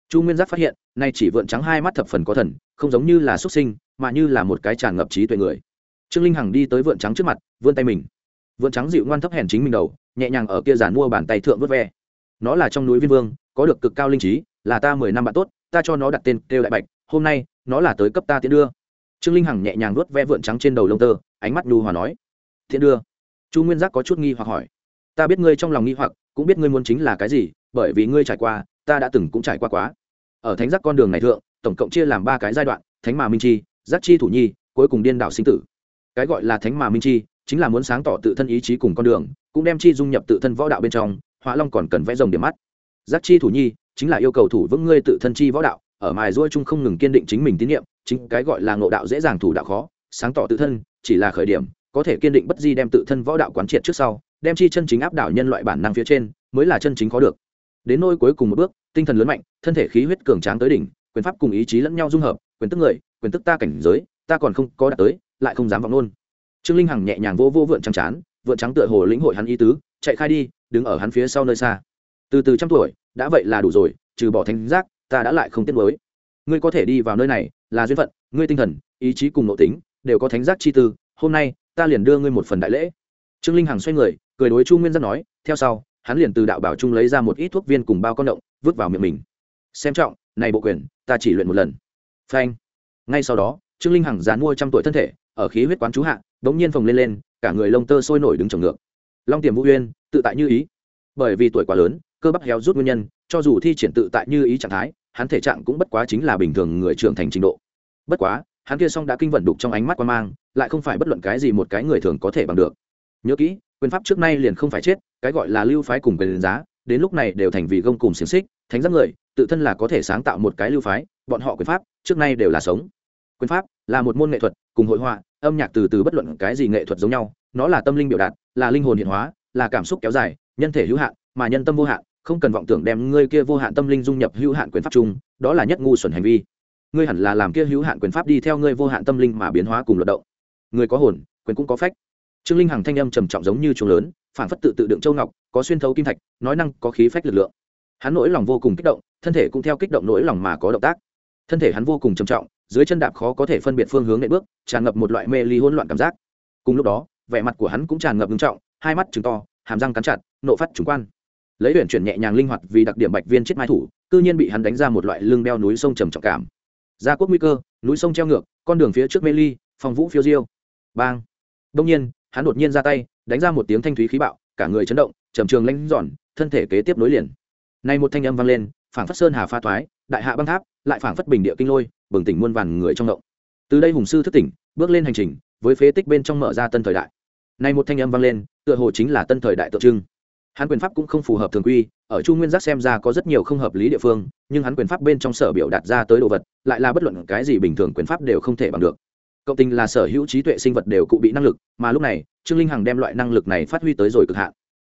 Chu nguyên giác phát hiện, nay chỉ vượn trắng hai mắt thập phần có thần, không giống như là xuất sinh mà như là một cái tràn ngập trí tuệ người. Trương linh hằng đi tới vượn trắng trước mặt, vươn tay mình. Vượn trắng dịu ngoan thấp hèn chính mình đầu, nhẹ nhàng ở kia giàn mua bàn tay thượng vớt ve. Nó là trong núi viên vương, có được cực cao linh trí, là ta mười năm bạn tốt, ta cho nó đặt tên kêu đại bạch, hôm nay, nó là tới cấp ta tiễn đưa. Trương linh hằng nhẹ nhàng vuốt ve vượn trắng trên đầu lông tơ, ánh mắt nhu hòa nói, tiễn đưa? Chu nguyên giác có chút nghi hoặc hỏi, ta biết ngươi trong lòng nghi hoặc, cũng biết ngươi muốn chính là cái gì, bởi vì ngươi trải qua, ta đã từng cũng trải qua quá. Ở thánh giác con đường này thượng, tổng cộng chia làm ba cái giai đoạn, thánh mà minh chi giác chi thủ nhi, cuối cùng điên đảo sinh tử. Cái gọi là thánh mà minh chi, chính là muốn sáng tỏ tự thân ý chí cùng con đường, cũng đem chi dung nhập tự thân võ đạo bên trong hỏa long còn cần vẽ rồng điểm mắt. Giác chi thủ nhi, chính là yêu cầu thủ vững ngươi tự thân chi võ đạo, ở mài ruôi chung không ngừng kiên định chính mình tín nhiệm, chính cái gọi là ngộ đạo dễ dàng thủ đạo khó, sáng tỏ tự thân, chỉ là khởi điểm, có thể kiên định bất di đem tự thân võ đạo quán triệt trước sau, đem chi chân chính áp đảo nhân loại bản năng phía trên, mới là chân chính có được. Đến nôi cuối cùng một bước, tinh thần lớn mạnh, thân thể khí huyết cường tráng tới đỉnh, quyền pháp cùng ý chí lẫn nhau dung hợp, quyền tức người quyền tức ta cảnh giới, ta còn không có đạt tới, lại không dám vọng luôn. Trương linh hằng nhẹ nhàng vô vô vượn trắng chán, vượn trắng tựa hồ lĩnh hội hắn ý tứ, chạy khai đi, đứng ở hắn phía sau nơi xa. Từ từ trăm tuổi, đã vậy là đủ rồi, trừ bỏ thánh giác, ta đã lại không tiếc mới ngươi có thể đi vào nơi này, là duyên phận, ngươi tinh thần, ý chí cùng nội tính, đều có thánh giác chi tư, hôm nay, ta liền đưa ngươi một phần đại lễ. Trương linh hằng xoay người, cười đối chu nguyên giác nói, theo sau, hắn liền từ đạo bảo trung lấy ra một ít thuốc viên cùng bao con động, vứt vào miệng mình. Xem trọng, này bộ quyền, ta chỉ luyện một lần. Phanh ngay sau đó, trương linh hằng dán mua trăm tuổi thân thể, ở khí huyết quán chú hạ, đống nhiên phồng lên lên, cả người lông tơ sôi nổi đứng trồng ngược. Long tiềm vũ uyên, tự tại như ý. Bởi vì tuổi quá lớn, cơ bắp héo rút nguyên nhân, cho dù thi triển tự tại như ý trạng thái, hắn thể trạng cũng bất quá chính là bình thường người trưởng thành trình độ. Bất quá, hắn kia song đã kinh vận đục trong ánh mắt quan mang, lại không phải bất luận cái gì một cái người thường có thể bằng được. Nhớ kỹ, quyền pháp trước nay liền không phải chết, cái gọi là lưu phái cùng quyền giá, đến lúc này đều thành vì gông cùng xiềng xích, thánh giác người, tự thân là có thể sáng tạo một cái lưu phái, bọn họ quyền pháp trước nay đều là sống quyền pháp, là một môn nghệ thuật, cùng hội họa, âm nhạc từ từ bất luận cái gì nghệ thuật giống nhau. Nó là tâm linh biểu đạt, là linh hồn hiện hóa, là cảm xúc kéo dài, nhân thể hữu hạn, mà nhân tâm vô hạn. Không cần vọng tưởng đem ngươi kia vô hạn tâm linh dung nhập hữu hạn quyền pháp chung, đó là nhất ngu xuẩn hành vi. Ngươi hẳn là làm kia hữu hạn quyền pháp đi theo ngươi vô hạn tâm linh mà biến hóa cùng luận động. Người có hồn, quyền cũng có phách. Trương linh hằng thanh âm trầm trọng giống như chuồng lớn phản phất tự tự đựng châu ngọc, có xuyên thấu kim thạch, nói năng có khí phách lực lượng. Hắn nỗi lòng vô cùng kích động, thân thể cũng theo kích động nỗi lòng mà có động tác. Thân thể hắn vô cùng trầm trọng dưới chân đạp khó có thể phân biệt phương hướng nệ bước, tràn ngập một loại mê ly hỗn loạn cảm giác. Cùng lúc đó, vẻ mặt của hắn cũng tràn ngập nghiêm trọng, hai mắt trừng to, hàm răng cắn chặt, nộ phát trùng quan. Lấy luyện chuyển nhẹ nhàng linh hoạt vì đặc điểm bạch viên chết mai thủ, cư nhiên bị hắn đánh ra một loại lưng đeo núi sông trầm trọng cảm. Gia quốc nguy cơ, núi sông treo ngược, con đường phía trước mê ly phòng vũ phiêu diêu. Bang. Đông nhiên, hắn đột nhiên ra tay, đánh ra một tiếng thanh thúy khí bạo, cả người chấn động, trầm trường lanh giòn, thân thể kế tiếp nối liền. Nay một thanh âm vang lên, phảng phất sơn hà pha thoái, đại hạ băng tháp lại phảng phất bình địa kinh lôi, bừng tỉnh muôn vàn người trong động. Từ đây hùng sư thức tỉnh, bước lên hành trình, với phế tích bên trong mở ra tân thời đại. Nay một thanh âm vang lên, tựa hồ chính là tân thời đại tượng trưng. Hắn quyền pháp cũng không phù hợp thường quy, ở chu nguyên giác xem ra có rất nhiều không hợp lý địa phương, nhưng hắn quyền pháp bên trong sở biểu đạt ra tới đồ vật, lại là bất luận cái gì bình thường quyền pháp đều không thể bằng được. Cộng tình là sở hữu trí tuệ sinh vật đều cụ bị năng lực, mà lúc này, trương linh hằng đem loại năng lực này phát huy tới rồi cực hạn.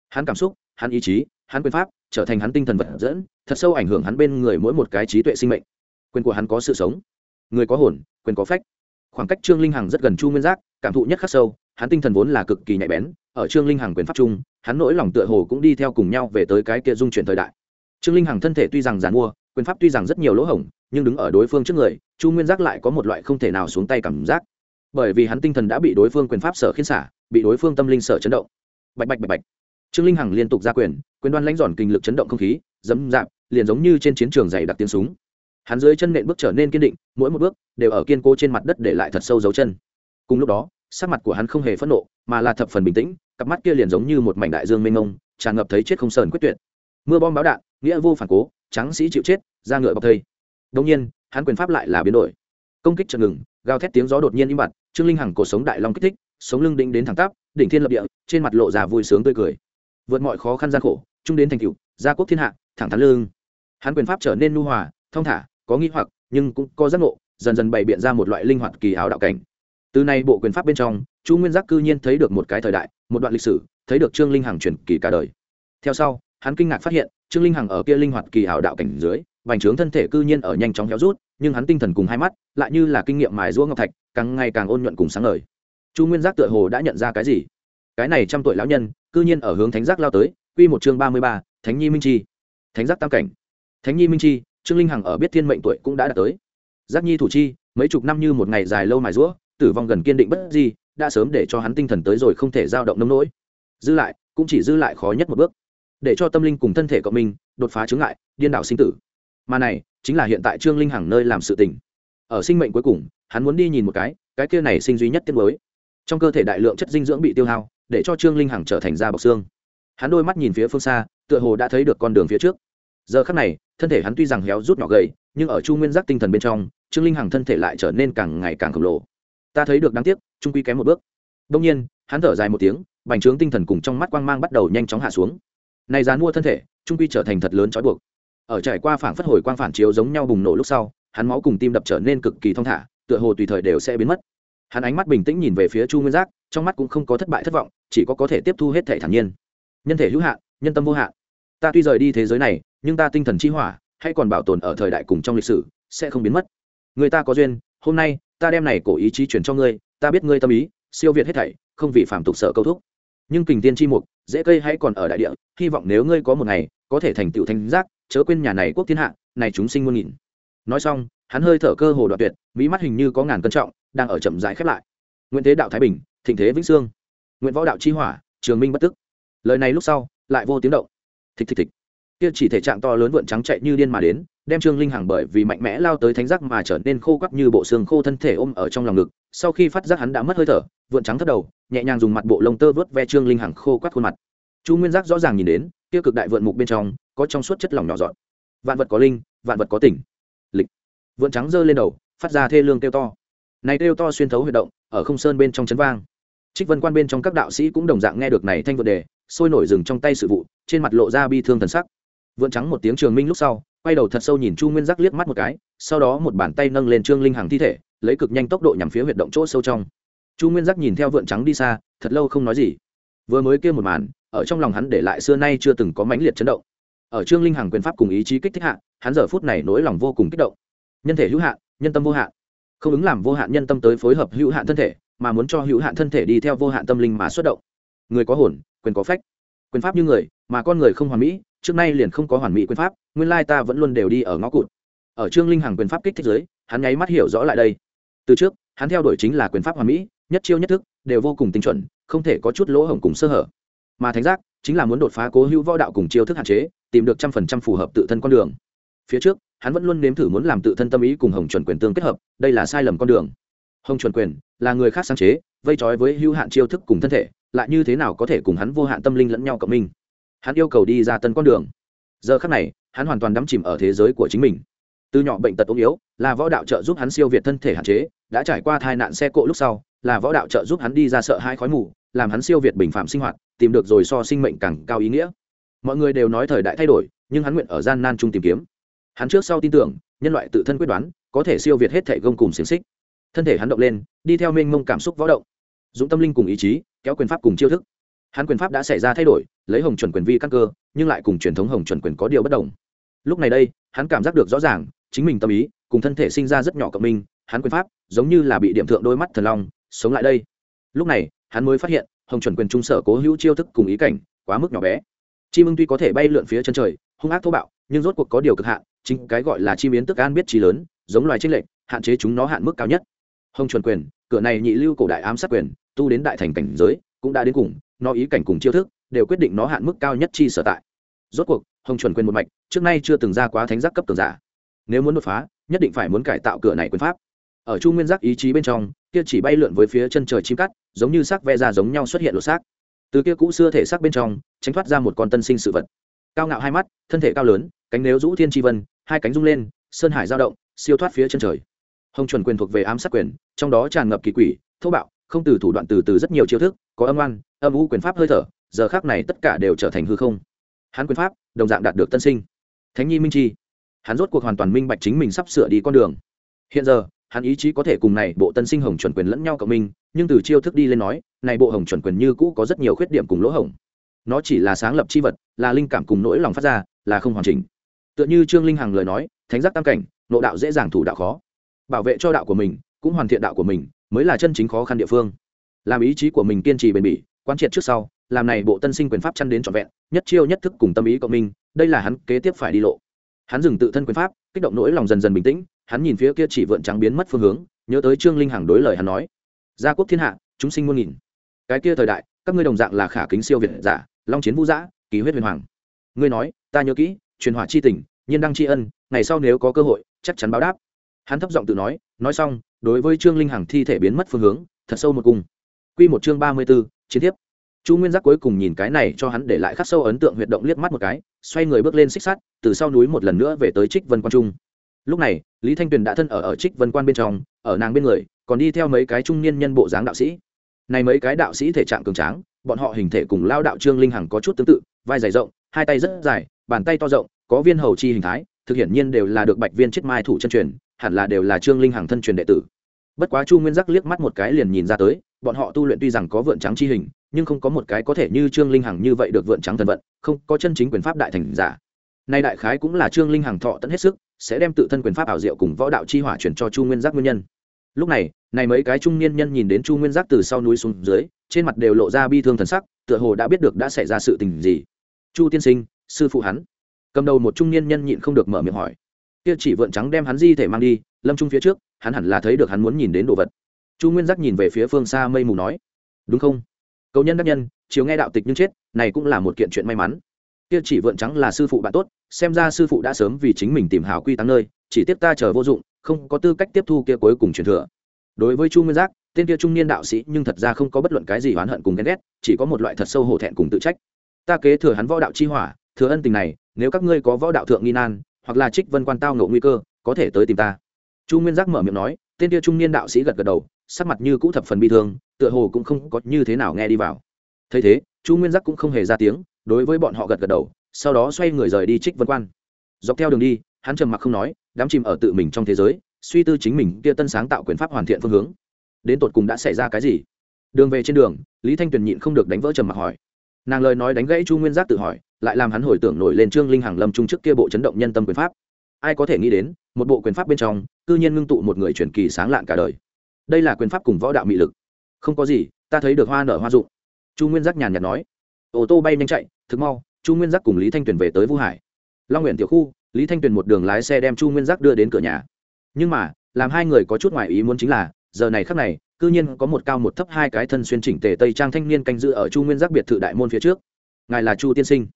Hắn cảm xúc, hắn ý chí, hắn quyền pháp, trở thành hắn tinh thần vật dẫn, thật sâu ảnh hưởng hắn bên người mỗi một cái trí tuệ sinh mệnh quyền của hắn có sự sống. Người có hồn, quyền có phách. Khoảng cách trương linh hằng rất gần chu nguyên giác, cảm thụ nhất khắc sâu, hắn tinh thần vốn là cực kỳ nhạy bén, ở trương linh hằng quyền pháp chung, hắn nỗi lòng tựa hồ cũng đi theo cùng nhau về tới cái kia dung chuyển thời đại. Trương linh hằng thân thể tuy rằng giàn mua, quyền pháp tuy rằng rất nhiều lỗ hổng, nhưng đứng ở đối phương trước người, chu nguyên giác lại có một loại không thể nào xuống tay cảm giác. Bởi vì hắn tinh thần đã bị đối phương quyền pháp sở khiến xả, bị đối phương tâm linh sở chấn động. Bạch bạch bạch bạch. Trương linh hằng liên tục ra quyền quyền đoan lãnh giòn kinh lực chấn động không khí, dẫm dạp, liền giống như trên chiến trường dày đặc tiếng súng hắn dưới chân nện bước trở nên kiên định, mỗi một bước đều ở kiên cố trên mặt đất để lại thật sâu dấu chân. Cùng lúc đó, sắc mặt của hắn không hề phẫn nộ, mà là thập phần bình tĩnh, cặp mắt kia liền giống như một mảnh đại dương mênh mông, tràn ngập thấy chết không sờn quyết tuyệt. Mưa bom báo đạn, nghĩa vô phản cố, trắng sĩ chịu chết ra ngựa bọc thây. Đông nhiên, hắn quyền pháp lại là biến đổi. Công kích chợt ngừng, gào thét tiếng gió đột nhiên im bặt, trương linh hằng cổ sống đại long kích thích, sống lưng đĩnh đến thẳng tắp, đỉnh thiên lập địa, trên mặt lộ ra vui sướng tươi cười. Vượt mọi khó khăn gian khổ, trung đến thành cựu gia quốc thiên hạ, thẳng thắn lương hắn quyền pháp trở nên nu hòa thông thả có nghĩ hoặc, nhưng cũng có giác ngộ, dần dần bày biện ra một loại linh hoạt kỳ ảo đạo cảnh. Từ nay bộ quyền pháp bên trong, chu nguyên giác cư nhiên thấy được một cái thời đại, một đoạn lịch sử, thấy được trương linh hằng truyền kỳ cả đời. Theo sau, hắn kinh ngạc phát hiện, trương linh hằng ở kia linh hoạt kỳ ảo đạo cảnh dưới, vành trướng thân thể cư nhiên ở nhanh chóng héo rút, nhưng hắn tinh thần cùng hai mắt, lại như là kinh nghiệm mài giũa ngọc thạch, càng ngày càng ôn nhuận cùng sáng ngời. Chu nguyên giác tựa hồ đã nhận ra cái gì? Cái này trăm tuổi lão nhân, cư nhiên ở hướng thánh giác lao tới, quy một chương ba mươi ba, thánh nhi minh chi. Thánh giác tam cảnh. Thánh nhi minh chi trương linh hằng ở biết thiên mệnh tuổi cũng đã đạt tới. Giác nhi thủ chi, mấy chục năm như một ngày dài lâu mài rũa, tử vong gần kiên định bất di, đã sớm để cho hắn tinh thần tới rồi không thể dao động nông nỗi. Dư lại, cũng chỉ dư lại khó nhất một bước. Để cho tâm linh cùng thân thể cộng minh, đột phá chướng ngại, điên đảo sinh tử. Mà này, chính là hiện tại trương linh hằng nơi làm sự tình. Ở sinh mệnh cuối cùng, hắn muốn đi nhìn một cái cái kia này sinh duy nhất tiết mới. Trong cơ thể đại lượng chất dinh dưỡng bị tiêu hao, để cho trương linh hằng trở thành da bọc xương. Hắn đôi mắt nhìn phía phương xa, tựa hồ đã thấy được con đường phía trước giờ khắc này, thân thể hắn tuy rằng héo rút nhỏ gầy, nhưng ở chu nguyên giác tinh thần bên trong, trương linh hằng thân thể lại trở nên càng ngày càng khổng lồ. Ta thấy được đáng tiếc, trung quy kém một bước. Đông nhiên, hắn thở dài một tiếng, bành trướng tinh thần cùng trong mắt quang mang bắt đầu nhanh chóng hạ xuống. Này dán mua thân thể, trung quy trở thành thật lớn trói buộc. Ở trải qua phảng phất hồi quang phản chiếu giống nhau bùng nổ lúc sau, hắn máu cùng tim đập trở nên cực kỳ thong thả, tựa hồ tùy thời đều sẽ biến mất. Hắn ánh mắt bình tĩnh nhìn về phía chu nguyên giác, trong mắt cũng không có thất bại thất vọng, chỉ có có thể tiếp thu hết thể thản nhiên. Nhân thể hữu hạn, nhân tâm vô hạn. Ta tuy rời đi thế giới này nhưng ta tinh thần chi hỏa, hay còn bảo tồn ở thời đại cùng trong lịch sử, sẽ không biến mất. Người ta có duyên, hôm nay, ta đem này cổ ý chí chuyển cho ngươi, ta biết ngươi tâm ý, siêu việt hết thảy, không vì phạm tục sợ câu thúc. Nhưng kình tiên chi mục, dễ cây hay còn ở đại địa, hy vọng nếu ngươi có một ngày, có thể thành tựu thanh giác, chớ quên nhà này quốc thiên hạ, này chúng sinh muôn nghìn. Nói xong, hắn hơi thở cơ hồ đoạn tuyệt mỹ mắt hình như có ngàn cân trọng, đang ở chậm rãi khép lại. Nguyễn thế đạo thái bình, thịnh thế vĩnh sương nguyễn võ đạo chi hỏa, trường minh bất tức. Lời này lúc sau, lại vô tiếng động. Thịch thịch thịch kia chỉ thể trạng to lớn vượn trắng chạy như điên mà đến, đem trương linh hằng bởi vì mạnh mẽ lao tới thánh giác mà trở nên khô quắc như bộ xương khô thân thể ôm ở trong lòng ngực. Sau khi phát giác hắn đã mất hơi thở, vượn trắng thất đầu, nhẹ nhàng dùng mặt bộ lông tơ vớt ve trương linh hằng khô quắc khuôn mặt. Chu nguyên giác rõ ràng nhìn đến, kia cực đại vượn mục bên trong, có trong suốt chất lỏng nhỏ dọn vạn vật có linh, vạn vật có tỉnh. Lịch. Vượn trắng giơ lên đầu, phát ra thê lương kêu to. Này kêu to xuyên thấu huy động, ở không sơn bên trong chấn vang. Trích vân quan bên trong các đạo sĩ cũng đồng dạng nghe được này thanh vượt đề, sôi nổi dừng trong tay sự vụ, trên mặt lộ ra bi thương thần sắc vượn trắng một tiếng trường minh lúc sau, quay đầu thật sâu nhìn chu nguyên giác liếc mắt một cái, sau đó một bàn tay nâng lên trương linh hằng thi thể, lấy cực nhanh tốc độ nhằm phía huyệt động chỗ sâu trong. Chu nguyên giác nhìn theo vượn trắng đi xa, thật lâu không nói gì. Vừa mới kia một màn, ở trong lòng hắn để lại xưa nay chưa từng có mãnh liệt chấn động. Ở trương linh hằng quyền pháp cùng ý chí kích thích hạ, hắn giờ phút này nỗi lòng vô cùng kích động. Nhân thể hữu hạn nhân tâm vô hạn không ứng làm vô hạn nhân tâm tới phối hợp hữu hạn thân thể, mà muốn cho hữu hạn thân thể đi theo vô hạn tâm linh mà xuất động. Người có hồn, quyền có phách. Quyền pháp như người, mà con người không hoàn mỹ trước nay liền không có hoàn mỹ quyền pháp, nguyên lai ta vẫn luôn đều đi ở ngõ cụt. Ở trương linh hằng quyền pháp kích thích giới, hắn nháy mắt hiểu rõ lại đây. Từ trước, hắn theo đuổi chính là quyền pháp hoàn mỹ, nhất chiêu nhất thức, đều vô cùng tinh chuẩn, không thể có chút lỗ hổng cùng sơ hở. Mà thánh giác, chính là muốn đột phá cố hữu võ đạo cùng chiêu thức hạn chế, tìm được trăm phần trăm phù hợp tự thân con đường. Phía trước, hắn vẫn luôn nếm thử muốn làm tự thân tâm ý cùng hồng chuẩn quyền tương kết hợp, đây là sai lầm con đường. Hồng chuẩn quyền là người khác sáng chế, vây trói với hữu hạn chiêu thức cùng thân thể, lại như thế nào có thể cùng hắn vô hạn tâm linh lẫn nhau cộng minh? Hắn yêu cầu đi ra tân con đường. Giờ khắc này, hắn hoàn toàn đắm chìm ở thế giới của chính mình. Từ nhỏ bệnh tật ốm yếu, là võ đạo trợ giúp hắn siêu việt thân thể hạn chế, đã trải qua tai nạn xe cộ lúc sau, là võ đạo trợ giúp hắn đi ra sợ hai khói mù, làm hắn siêu việt bình phạm sinh hoạt, tìm được rồi so sinh mệnh càng cao ý nghĩa. Mọi người đều nói thời đại thay đổi, nhưng hắn nguyện ở gian nan chung tìm kiếm. Hắn trước sau tin tưởng, nhân loại tự thân quyết đoán, có thể siêu việt hết thể gông cùng xiềng xích. Thân thể hắn động lên, đi theo mênh mông cảm xúc võ động. Dũng tâm linh cùng ý chí, kéo quyền pháp cùng chiêu thức hắn quyền pháp đã xảy ra thay đổi, lấy hồng chuẩn quyền vi căn cơ, nhưng lại cùng truyền thống hồng chuẩn quyền có điều bất đồng. Lúc này đây, hắn cảm giác được rõ ràng, chính mình tâm ý, cùng thân thể sinh ra rất nhỏ cộng minh, hắn quyền pháp, giống như là bị điểm thượng đôi mắt thần long, sống lại đây. Lúc này, hắn mới phát hiện, hồng chuẩn quyền trung sở cố hữu chiêu thức cùng ý cảnh, quá mức nhỏ bé. Chim ưng tuy có thể bay lượn phía chân trời, hung ác thô bạo, nhưng rốt cuộc có điều cực hạn, chính cái gọi là chi biến tức an biết trí lớn, giống loài trinh lệch, hạn chế chúng nó hạn mức cao nhất. Hồng chuẩn quyền, cửa này nhị lưu cổ đại ám sát quyền, tu đến đại thành cảnh giới, cũng đã đến cùng nó ý cảnh cùng chiêu thức đều quyết định nó hạn mức cao nhất chi sở tại. Rốt cuộc, hồng chuẩn quyền một mạch, trước nay chưa từng ra quá thánh giác cấp tường giả. Nếu muốn đột phá, nhất định phải muốn cải tạo cửa này quyền pháp. Ở chu nguyên giác ý chí bên trong, kia chỉ bay lượn với phía chân trời chim cắt, giống như xác ve ra giống nhau xuất hiện lột xác. Từ kia cũ xưa thể xác bên trong, tránh thoát ra một con tân sinh sự vật. Cao ngạo hai mắt, thân thể cao lớn, cánh nếu rũ thiên tri vân, hai cánh rung lên, sơn hải giao động, siêu thoát phía chân trời. Hồng chuẩn quyền thuộc về ám sát quyền, trong đó tràn ngập kỳ quỷ, thô bạo, không từ thủ đoạn từ từ rất nhiều chiêu thức, có âm oan âm u quyền pháp hơi thở, giờ khác này tất cả đều trở thành hư không. Hắn quyền pháp, đồng dạng đạt được tân sinh. Thánh nhi minh chi. Hắn rốt cuộc hoàn toàn minh bạch chính mình sắp sửa đi con đường. Hiện giờ, hắn ý chí có thể cùng này bộ tân sinh hồng chuẩn quyền lẫn nhau cộng minh, nhưng từ chiêu thức đi lên nói, này bộ hồng chuẩn quyền như cũ có rất nhiều khuyết điểm cùng lỗ hổng. Nó chỉ là sáng lập chi vật, là linh cảm cùng nỗi lòng phát ra, là không hoàn chỉnh. Tựa như trương linh hằng lời nói, thánh giác tam cảnh nộ đạo dễ dàng thủ đạo khó. Bảo vệ cho đạo của mình, cũng hoàn thiện đạo của mình, mới là chân chính khó khăn địa phương. Làm ý chí của mình kiên trì bền bỉ quán triệt trước sau, làm này bộ tân sinh quyền pháp chăn đến trọn vẹn, nhất chiêu nhất thức cùng tâm ý cộng minh, đây là hắn kế tiếp phải đi lộ. Hắn dừng tự thân quyền pháp, kích động nỗi lòng dần dần bình tĩnh, hắn nhìn phía kia chỉ vượn trắng biến mất phương hướng, nhớ tới trương linh hằng đối lời hắn nói, gia quốc thiên hạ, chúng sinh muôn nghìn. Cái kia thời đại, các ngươi đồng dạng là khả kính siêu việt giả, long chiến vũ giã, kỳ huyết huyền hoàng. Ngươi nói, ta nhớ kỹ, truyền hỏa chi tình, nhiên đăng tri ân, ngày sau nếu có cơ hội, chắc chắn báo đáp. Hắn thấp giọng tự nói nói xong, đối với trương linh hằng thi thể biến mất phương hướng, thật sâu một cung quy một chương ba mươi b ố chiến tiếp chu nguyên giác cuối cùng nhìn cái này cho hắn để lại khắc sâu ấn tượng huyệt động liếc mắt một cái, xoay người bước lên xích sắt, từ sau núi một lần nữa về tới trích vân quan trung. Lúc này, lý thanh tuyền đã thân ở ở trích vân quan bên trong, ở nàng bên người, còn đi theo mấy cái trung niên nhân bộ dáng đạo sĩ. Này mấy cái đạo sĩ thể trạng cường tráng, bọn họ hình thể cùng lao đạo trương linh hằng có chút tương tự, vai dày rộng, hai tay rất dài, bàn tay to rộng, có viên hầu chi hình thái, thực hiện nhiên đều là được bạch viên chiết mai thủ chân truyền, hẳn là đều là trương linh hằng thân truyền đệ tử bất quá chu nguyên giác liếc mắt một cái liền nhìn ra tới, bọn họ tu luyện tuy rằng có vượn trắng chi hình, nhưng không có một cái có thể như trương linh hằng như vậy được vượn trắng thần vận, không, có chân chính quyền pháp đại thành giả. Nay đại khái cũng là trương linh hằng thọ tận hết sức, sẽ đem tự thân quyền pháp ảo diệu cùng võ đạo chi hỏa chuyển cho chu nguyên giác nguyên nhân. Lúc này này mấy cái trung niên nhân nhìn đến chu nguyên giác từ sau núi xuống dưới, trên mặt đều lộ ra bi thương thần sắc, tựa hồ đã biết được đã xảy ra sự tình gì. Chu tiên sinh, sư phụ hắn. Cầm đầu một trung niên nhân nhịn không được mở miệng hỏi. Kia chỉ vượn trắng đem hắn di thể mang đi, lâm trung phía trước hắn hẳn là thấy được hắn muốn nhìn đến đồ vật. Chu nguyên giác nhìn về phía phương xa mây mù nói, đúng không? Cầu nhân đắc nhân chiều nghe đạo tịch nhưng chết, này cũng là một kiện chuyện may mắn. Kia chỉ vượn trắng là sư phụ bạn tốt, xem ra sư phụ đã sớm vì chính mình tìm hảo quy tăng nơi, chỉ tiếp ta chờ vô dụng, không có tư cách tiếp thu kia cuối cùng truyền thừa. Đối với chu nguyên giác, tên kia trung niên đạo sĩ nhưng thật ra không có bất luận cái gì oán hận cùng ghen ghét, chỉ có một loại thật sâu hổ thẹn cùng tự trách. Ta kế thừa hắn võ đạo chi hỏa, thừa ân tình này, nếu các ngươi có võ đạo thượng nghi nan, hoặc là trích vân quan tao ngộ nguy cơ, có thể tới tìm ta chu nguyên giác mở miệng nói, tên tia trung niên đạo sĩ gật gật đầu, sắc mặt như cũ thập phần bi thương, tựa hồ cũng không có như thế nào nghe đi vào. Thấy thế, chu nguyên giác cũng không hề ra tiếng, đối với bọn họ gật gật đầu, sau đó xoay người rời đi trích vân quan. Dọc theo đường đi, hắn trầm mặc không nói đám chìm ở tự mình trong thế giới, suy tư chính mình kia tân sáng tạo quyền pháp hoàn thiện phương hướng. Đến tột cùng đã xảy ra cái gì? Đường về trên đường, lý thanh tuyền nhịn không được đánh vỡ trầm mặc hỏi. Nàng lời nói đánh gãy chu nguyên giác tự hỏi, lại làm hắn hồi tưởng nổi lên trương linh hằng lâm trung trước kia bộ chấn động nhân tâm quyền pháp ai có thể nghĩ đến, một bộ quyền pháp bên trong, cư nhiên ngưng tụ một người truyền kỳ sáng lạn cả đời. Đây là quyền pháp cùng võ đạo mị lực. Không có gì, ta thấy được hoa nở hoa dụng chu nguyên giác nhàn nhạt nói. Ô tô bay nhanh chạy, thực mau, chu nguyên giác cùng lý thanh tuyền về tới vũ hải. Long nguyện tiểu khu, lý thanh tuyền một đường lái xe đem chu nguyên giác đưa đến cửa nhà. Nhưng mà, làm hai người có chút ngoại ý muốn chính là, giờ này khắc này, cư nhiên có một cao một thấp hai cái thân xuyên chỉnh tề tây trang thanh niên canh giữ ở chu nguyên giác biệt thự đại môn phía trước. Ngài là chu tiên sinh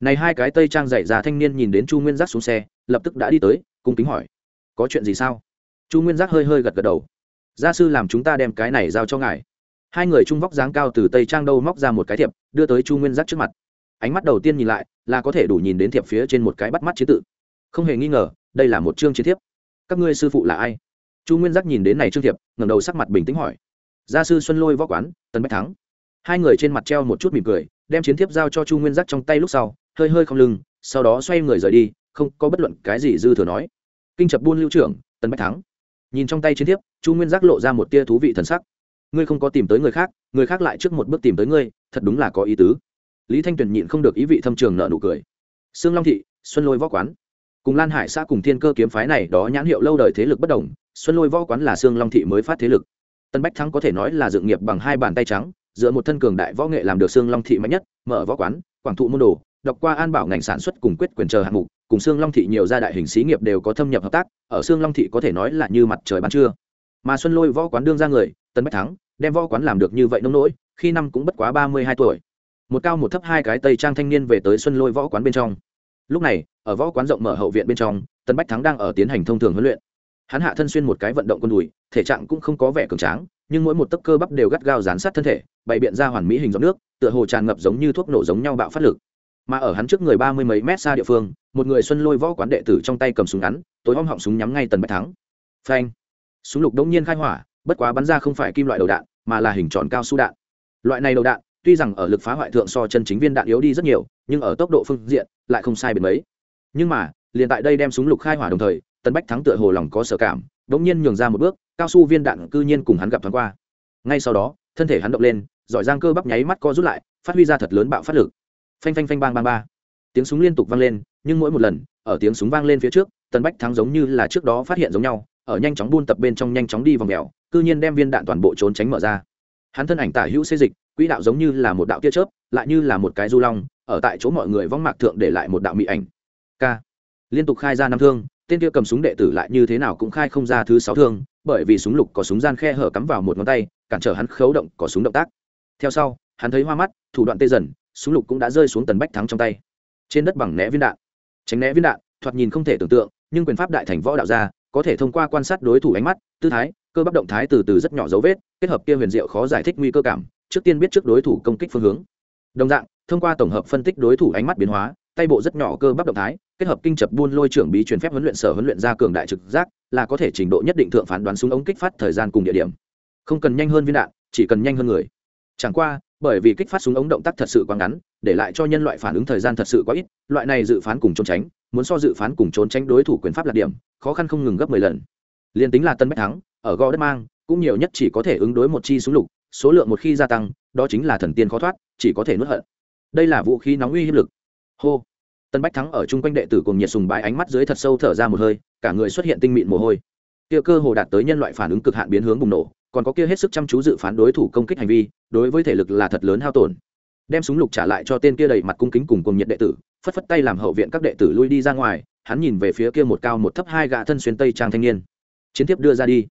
này hai cái tây trang dạy ra thanh niên nhìn đến chu nguyên giác xuống xe, lập tức đã đi tới, cung kính hỏi, có chuyện gì sao? Chu nguyên giác hơi hơi gật gật đầu, gia sư làm chúng ta đem cái này giao cho ngài. Hai người trung vóc dáng cao từ tây trang đâu móc ra một cái thiệp, đưa tới chu nguyên giác trước mặt. Ánh mắt đầu tiên nhìn lại, là có thể đủ nhìn đến thiệp phía trên một cái bắt mắt chế tự. Không hề nghi ngờ, đây là một chương chiến thiếp. Các ngươi sư phụ là ai? Chu nguyên giác nhìn đến này trương thiệp, ngẩng đầu sắc mặt bình tĩnh hỏi, gia sư xuân lôi võ quán tân bách thắng. Hai người trên mặt treo một chút mỉm cười, đem chiến thiếp giao cho chu nguyên giác trong tay lúc sau hơi hơi không lưng, sau đó xoay người rời đi, không có bất luận cái gì dư thừa nói. Kinh chập buôn lưu trưởng tân bách thắng. Nhìn trong tay chiến thiếp, chu nguyên giác lộ ra một tia thú vị thần sắc. Ngươi không có tìm tới người khác người khác lại trước một bước tìm tới ngươi, thật đúng là có ý tứ. Lý thanh tuyền nhịn không được ý vị thâm trường nợ nụ cười. Sương long thị, xuân lôi võ quán. Cùng lan hải xã cùng thiên cơ kiếm phái này đó nhãn hiệu lâu đời thế lực bất đồng, xuân lôi võ quán là sương long thị mới phát thế lực. Tân bách thắng có thể nói là dựng nghiệp bằng hai bàn tay trắng dựa một thân cường đại võ nghệ làm được sương long thị mạnh nhất, mở võ quán, quảng thụ môn đồ đọc qua an bảo ngành sản xuất cùng quyết quyền chờ hạng mục, cùng sương long thị nhiều gia đại hình xí nghiệp đều có thâm nhập hợp tác, ở sương long thị có thể nói là như mặt trời ban trưa. Mà xuân lôi võ quán đương ra người tân bách thắng, đem võ quán làm được như vậy nông nỗi, khi năm cũng bất quá ba mươi hai tuổi. Một cao một thấp hai cái tây trang thanh niên về tới xuân lôi võ quán bên trong. Lúc này, ở võ quán rộng mở hậu viện bên trong tân bách thắng đang ở tiến hành thông thường huấn luyện. Hắn hạ thân xuyên một cái vận động con đùi, thể trạng cũng không có vẻ cường tráng, nhưng mỗi một tấc cơ bắp đều gắt gao dán sát thân thể, bày biện ra hoàn mỹ hình giọt nước, tựa hồ tràn ngập giống như thuốc nổ giống nhau bạo phát lực mà ở hắn trước người ba mươi mấy mét xa địa phương, một người xuân lôi võ quán đệ tử trong tay cầm súng ngắn, tối om họng súng nhắm ngay tần bách thắng. Phanh! Súng lục đống nhiên khai hỏa, bất quá bắn ra không phải kim loại đầu đạn, mà là hình tròn cao su đạn. Loại này đầu đạn, tuy rằng ở lực phá hoại thượng so chân chính viên đạn yếu đi rất nhiều, nhưng ở tốc độ phương diện, lại không sai biệt mấy. Nhưng mà, liền tại đây đem súng lục khai hỏa đồng thời, tần bách thắng tựa hồ lòng có sở cảm, đống nhiên nhường ra một bước, cao su viên đạn cư nhiên cùng hắn gặp thoáng qua. Ngay sau đó, thân thể hắn động lên, giỏi giang cơ bắp nháy mắt co rút lại, phát huy ra thật lớn bạo phát lực phanh phanh phanh bang bang ba. Tiếng súng liên tục vang lên, nhưng mỗi một lần, ở tiếng súng vang lên phía trước, tần bách thắng giống như là trước đó phát hiện giống nhau, ở nhanh chóng buôn tập bên trong nhanh chóng đi vòng mèo, cư nhiên đem viên đạn toàn bộ trốn tránh mở ra. Hắn thân ảnh tả hữu xê dịch, quỹ đạo giống như là một đạo tia chớp, lại như là một cái du long, ở tại chỗ mọi người vong mạc thượng để lại một đạo mỹ ảnh. K. Liên tục khai ra năm thương, tên kia cầm súng đệ tử lại như thế nào cũng khai không ra thứ sáu thương, bởi vì súng lục có súng gian khe hở cắm vào một ngón tay, cản trở hắn khấu động có súng động tác. Theo sau, hắn thấy hoa mắt, thủ đoạn tê dần súng lục cũng đã rơi xuống tần bách thắng trong tay. Trên đất bằng né viên đạn. Tránh né viên đạn, thoạt nhìn không thể tưởng tượng, nhưng quyền pháp đại thành võ đạo ra, có thể thông qua quan sát đối thủ ánh mắt, tư thái, cơ bắp động thái từ từ rất nhỏ dấu vết, kết hợp kia huyền diệu khó giải thích nguy cơ cảm, trước tiên biết trước đối thủ công kích phương hướng. Đồng dạng, thông qua tổng hợp phân tích đối thủ ánh mắt biến hóa, tay bộ rất nhỏ cơ bắp động thái, kết hợp kinh chập buôn lôi trưởng bí truyền phép huấn luyện sở huấn luyện ra cường đại trực giác, là có thể trình độ nhất định thượng phán đoán súng ống kích phát thời gian cùng địa điểm. Không cần nhanh hơn viên đạn, chỉ cần nhanh hơn người. Chẳng qua bởi vì kích phát súng ống động tác thật sự quá ngắn, để lại cho nhân loại phản ứng thời gian thật sự quá ít, loại này dự phán cùng trốn tránh, muốn so dự phán cùng trốn tránh đối thủ quyền pháp là điểm, khó khăn không ngừng gấp mười lần. Liền tính là tân bách thắng, ở gò đất mang, cũng nhiều nhất chỉ có thể ứng đối một chi súng lục, số lượng một khi gia tăng, đó chính là thần tiên khó thoát, chỉ có thể nuốt hận. Đây là vũ khí nóng uy hiếp lực. Hô. Tân bách thắng ở chung quanh đệ tử cùng nhiệt sùng bái ánh mắt dưới thật sâu thở ra một hơi, cả người xuất hiện tinh mịn mồ hôi. Kia cơ hồ đạt tới nhân loại phản ứng cực hạn biến hướng bùng nổ còn có kia hết sức chăm chú dự phán đối thủ công kích hành vi, đối với thể lực là thật lớn hao tổn. Đem súng lục trả lại cho tên kia đầy mặt cung kính cùng cùng nhiệt đệ tử, phất phất tay làm hậu viện các đệ tử lui đi ra ngoài, hắn nhìn về phía kia một cao một thấp hai gã thân xuyên tây trang thanh niên. Chiến tiếp đưa ra đi.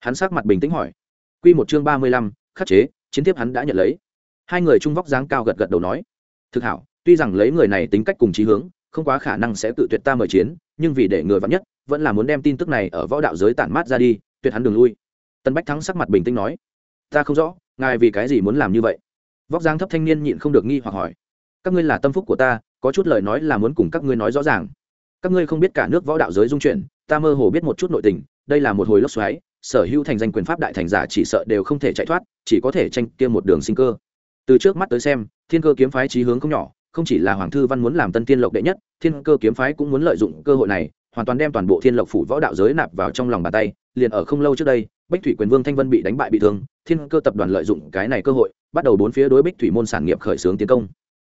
Hắn sắc mặt bình tĩnh hỏi. Quy một chương ba mươi lăm, khắc chế, chiến tiếp hắn đã nhận lấy. Hai người trung vóc dáng cao gật gật đầu nói. Thực hảo, tuy rằng lấy người này tính cách cùng chí hướng, không quá khả năng sẽ tự tuyệt ta mời chiến, nhưng vì để người vạn nhất, vẫn là muốn đem tin tức này ở võ đạo giới tản mát ra đi, tuyệt hắn đường lui tân bách thắng sắc mặt bình tĩnh nói, ta không rõ, ngài vì cái gì muốn làm như vậy? Vóc dáng thấp thanh niên nhịn không được nghi hoặc hỏi, các ngươi là tâm phúc của ta, có chút lời nói là muốn cùng các ngươi nói rõ ràng. Các ngươi không biết cả nước võ đạo giới dung chuyển, ta mơ hồ biết một chút nội tình, đây là một hồi lốc xoáy, sở hữu thành danh quyền pháp đại thành giả chỉ sợ đều không thể chạy thoát, chỉ có thể tranh kia một đường sinh cơ. Từ trước mắt tới xem, thiên cơ kiếm phái trí hướng không nhỏ, không chỉ là hoàng thư văn muốn làm tân tiên lộc đệ nhất, thiên cơ kiếm phái cũng muốn lợi dụng cơ hội này, hoàn toàn đem toàn bộ thiên lộc phủ võ đạo giới nạp vào trong lòng bàn tay, liền ở không lâu trước đây bách thủy quyền vương thanh vân bị đánh bại bị thương thiên cơ tập đoàn lợi dụng cái này cơ hội bắt đầu bốn phía đối bích thủy môn sản nghiệp khởi xướng tiến công.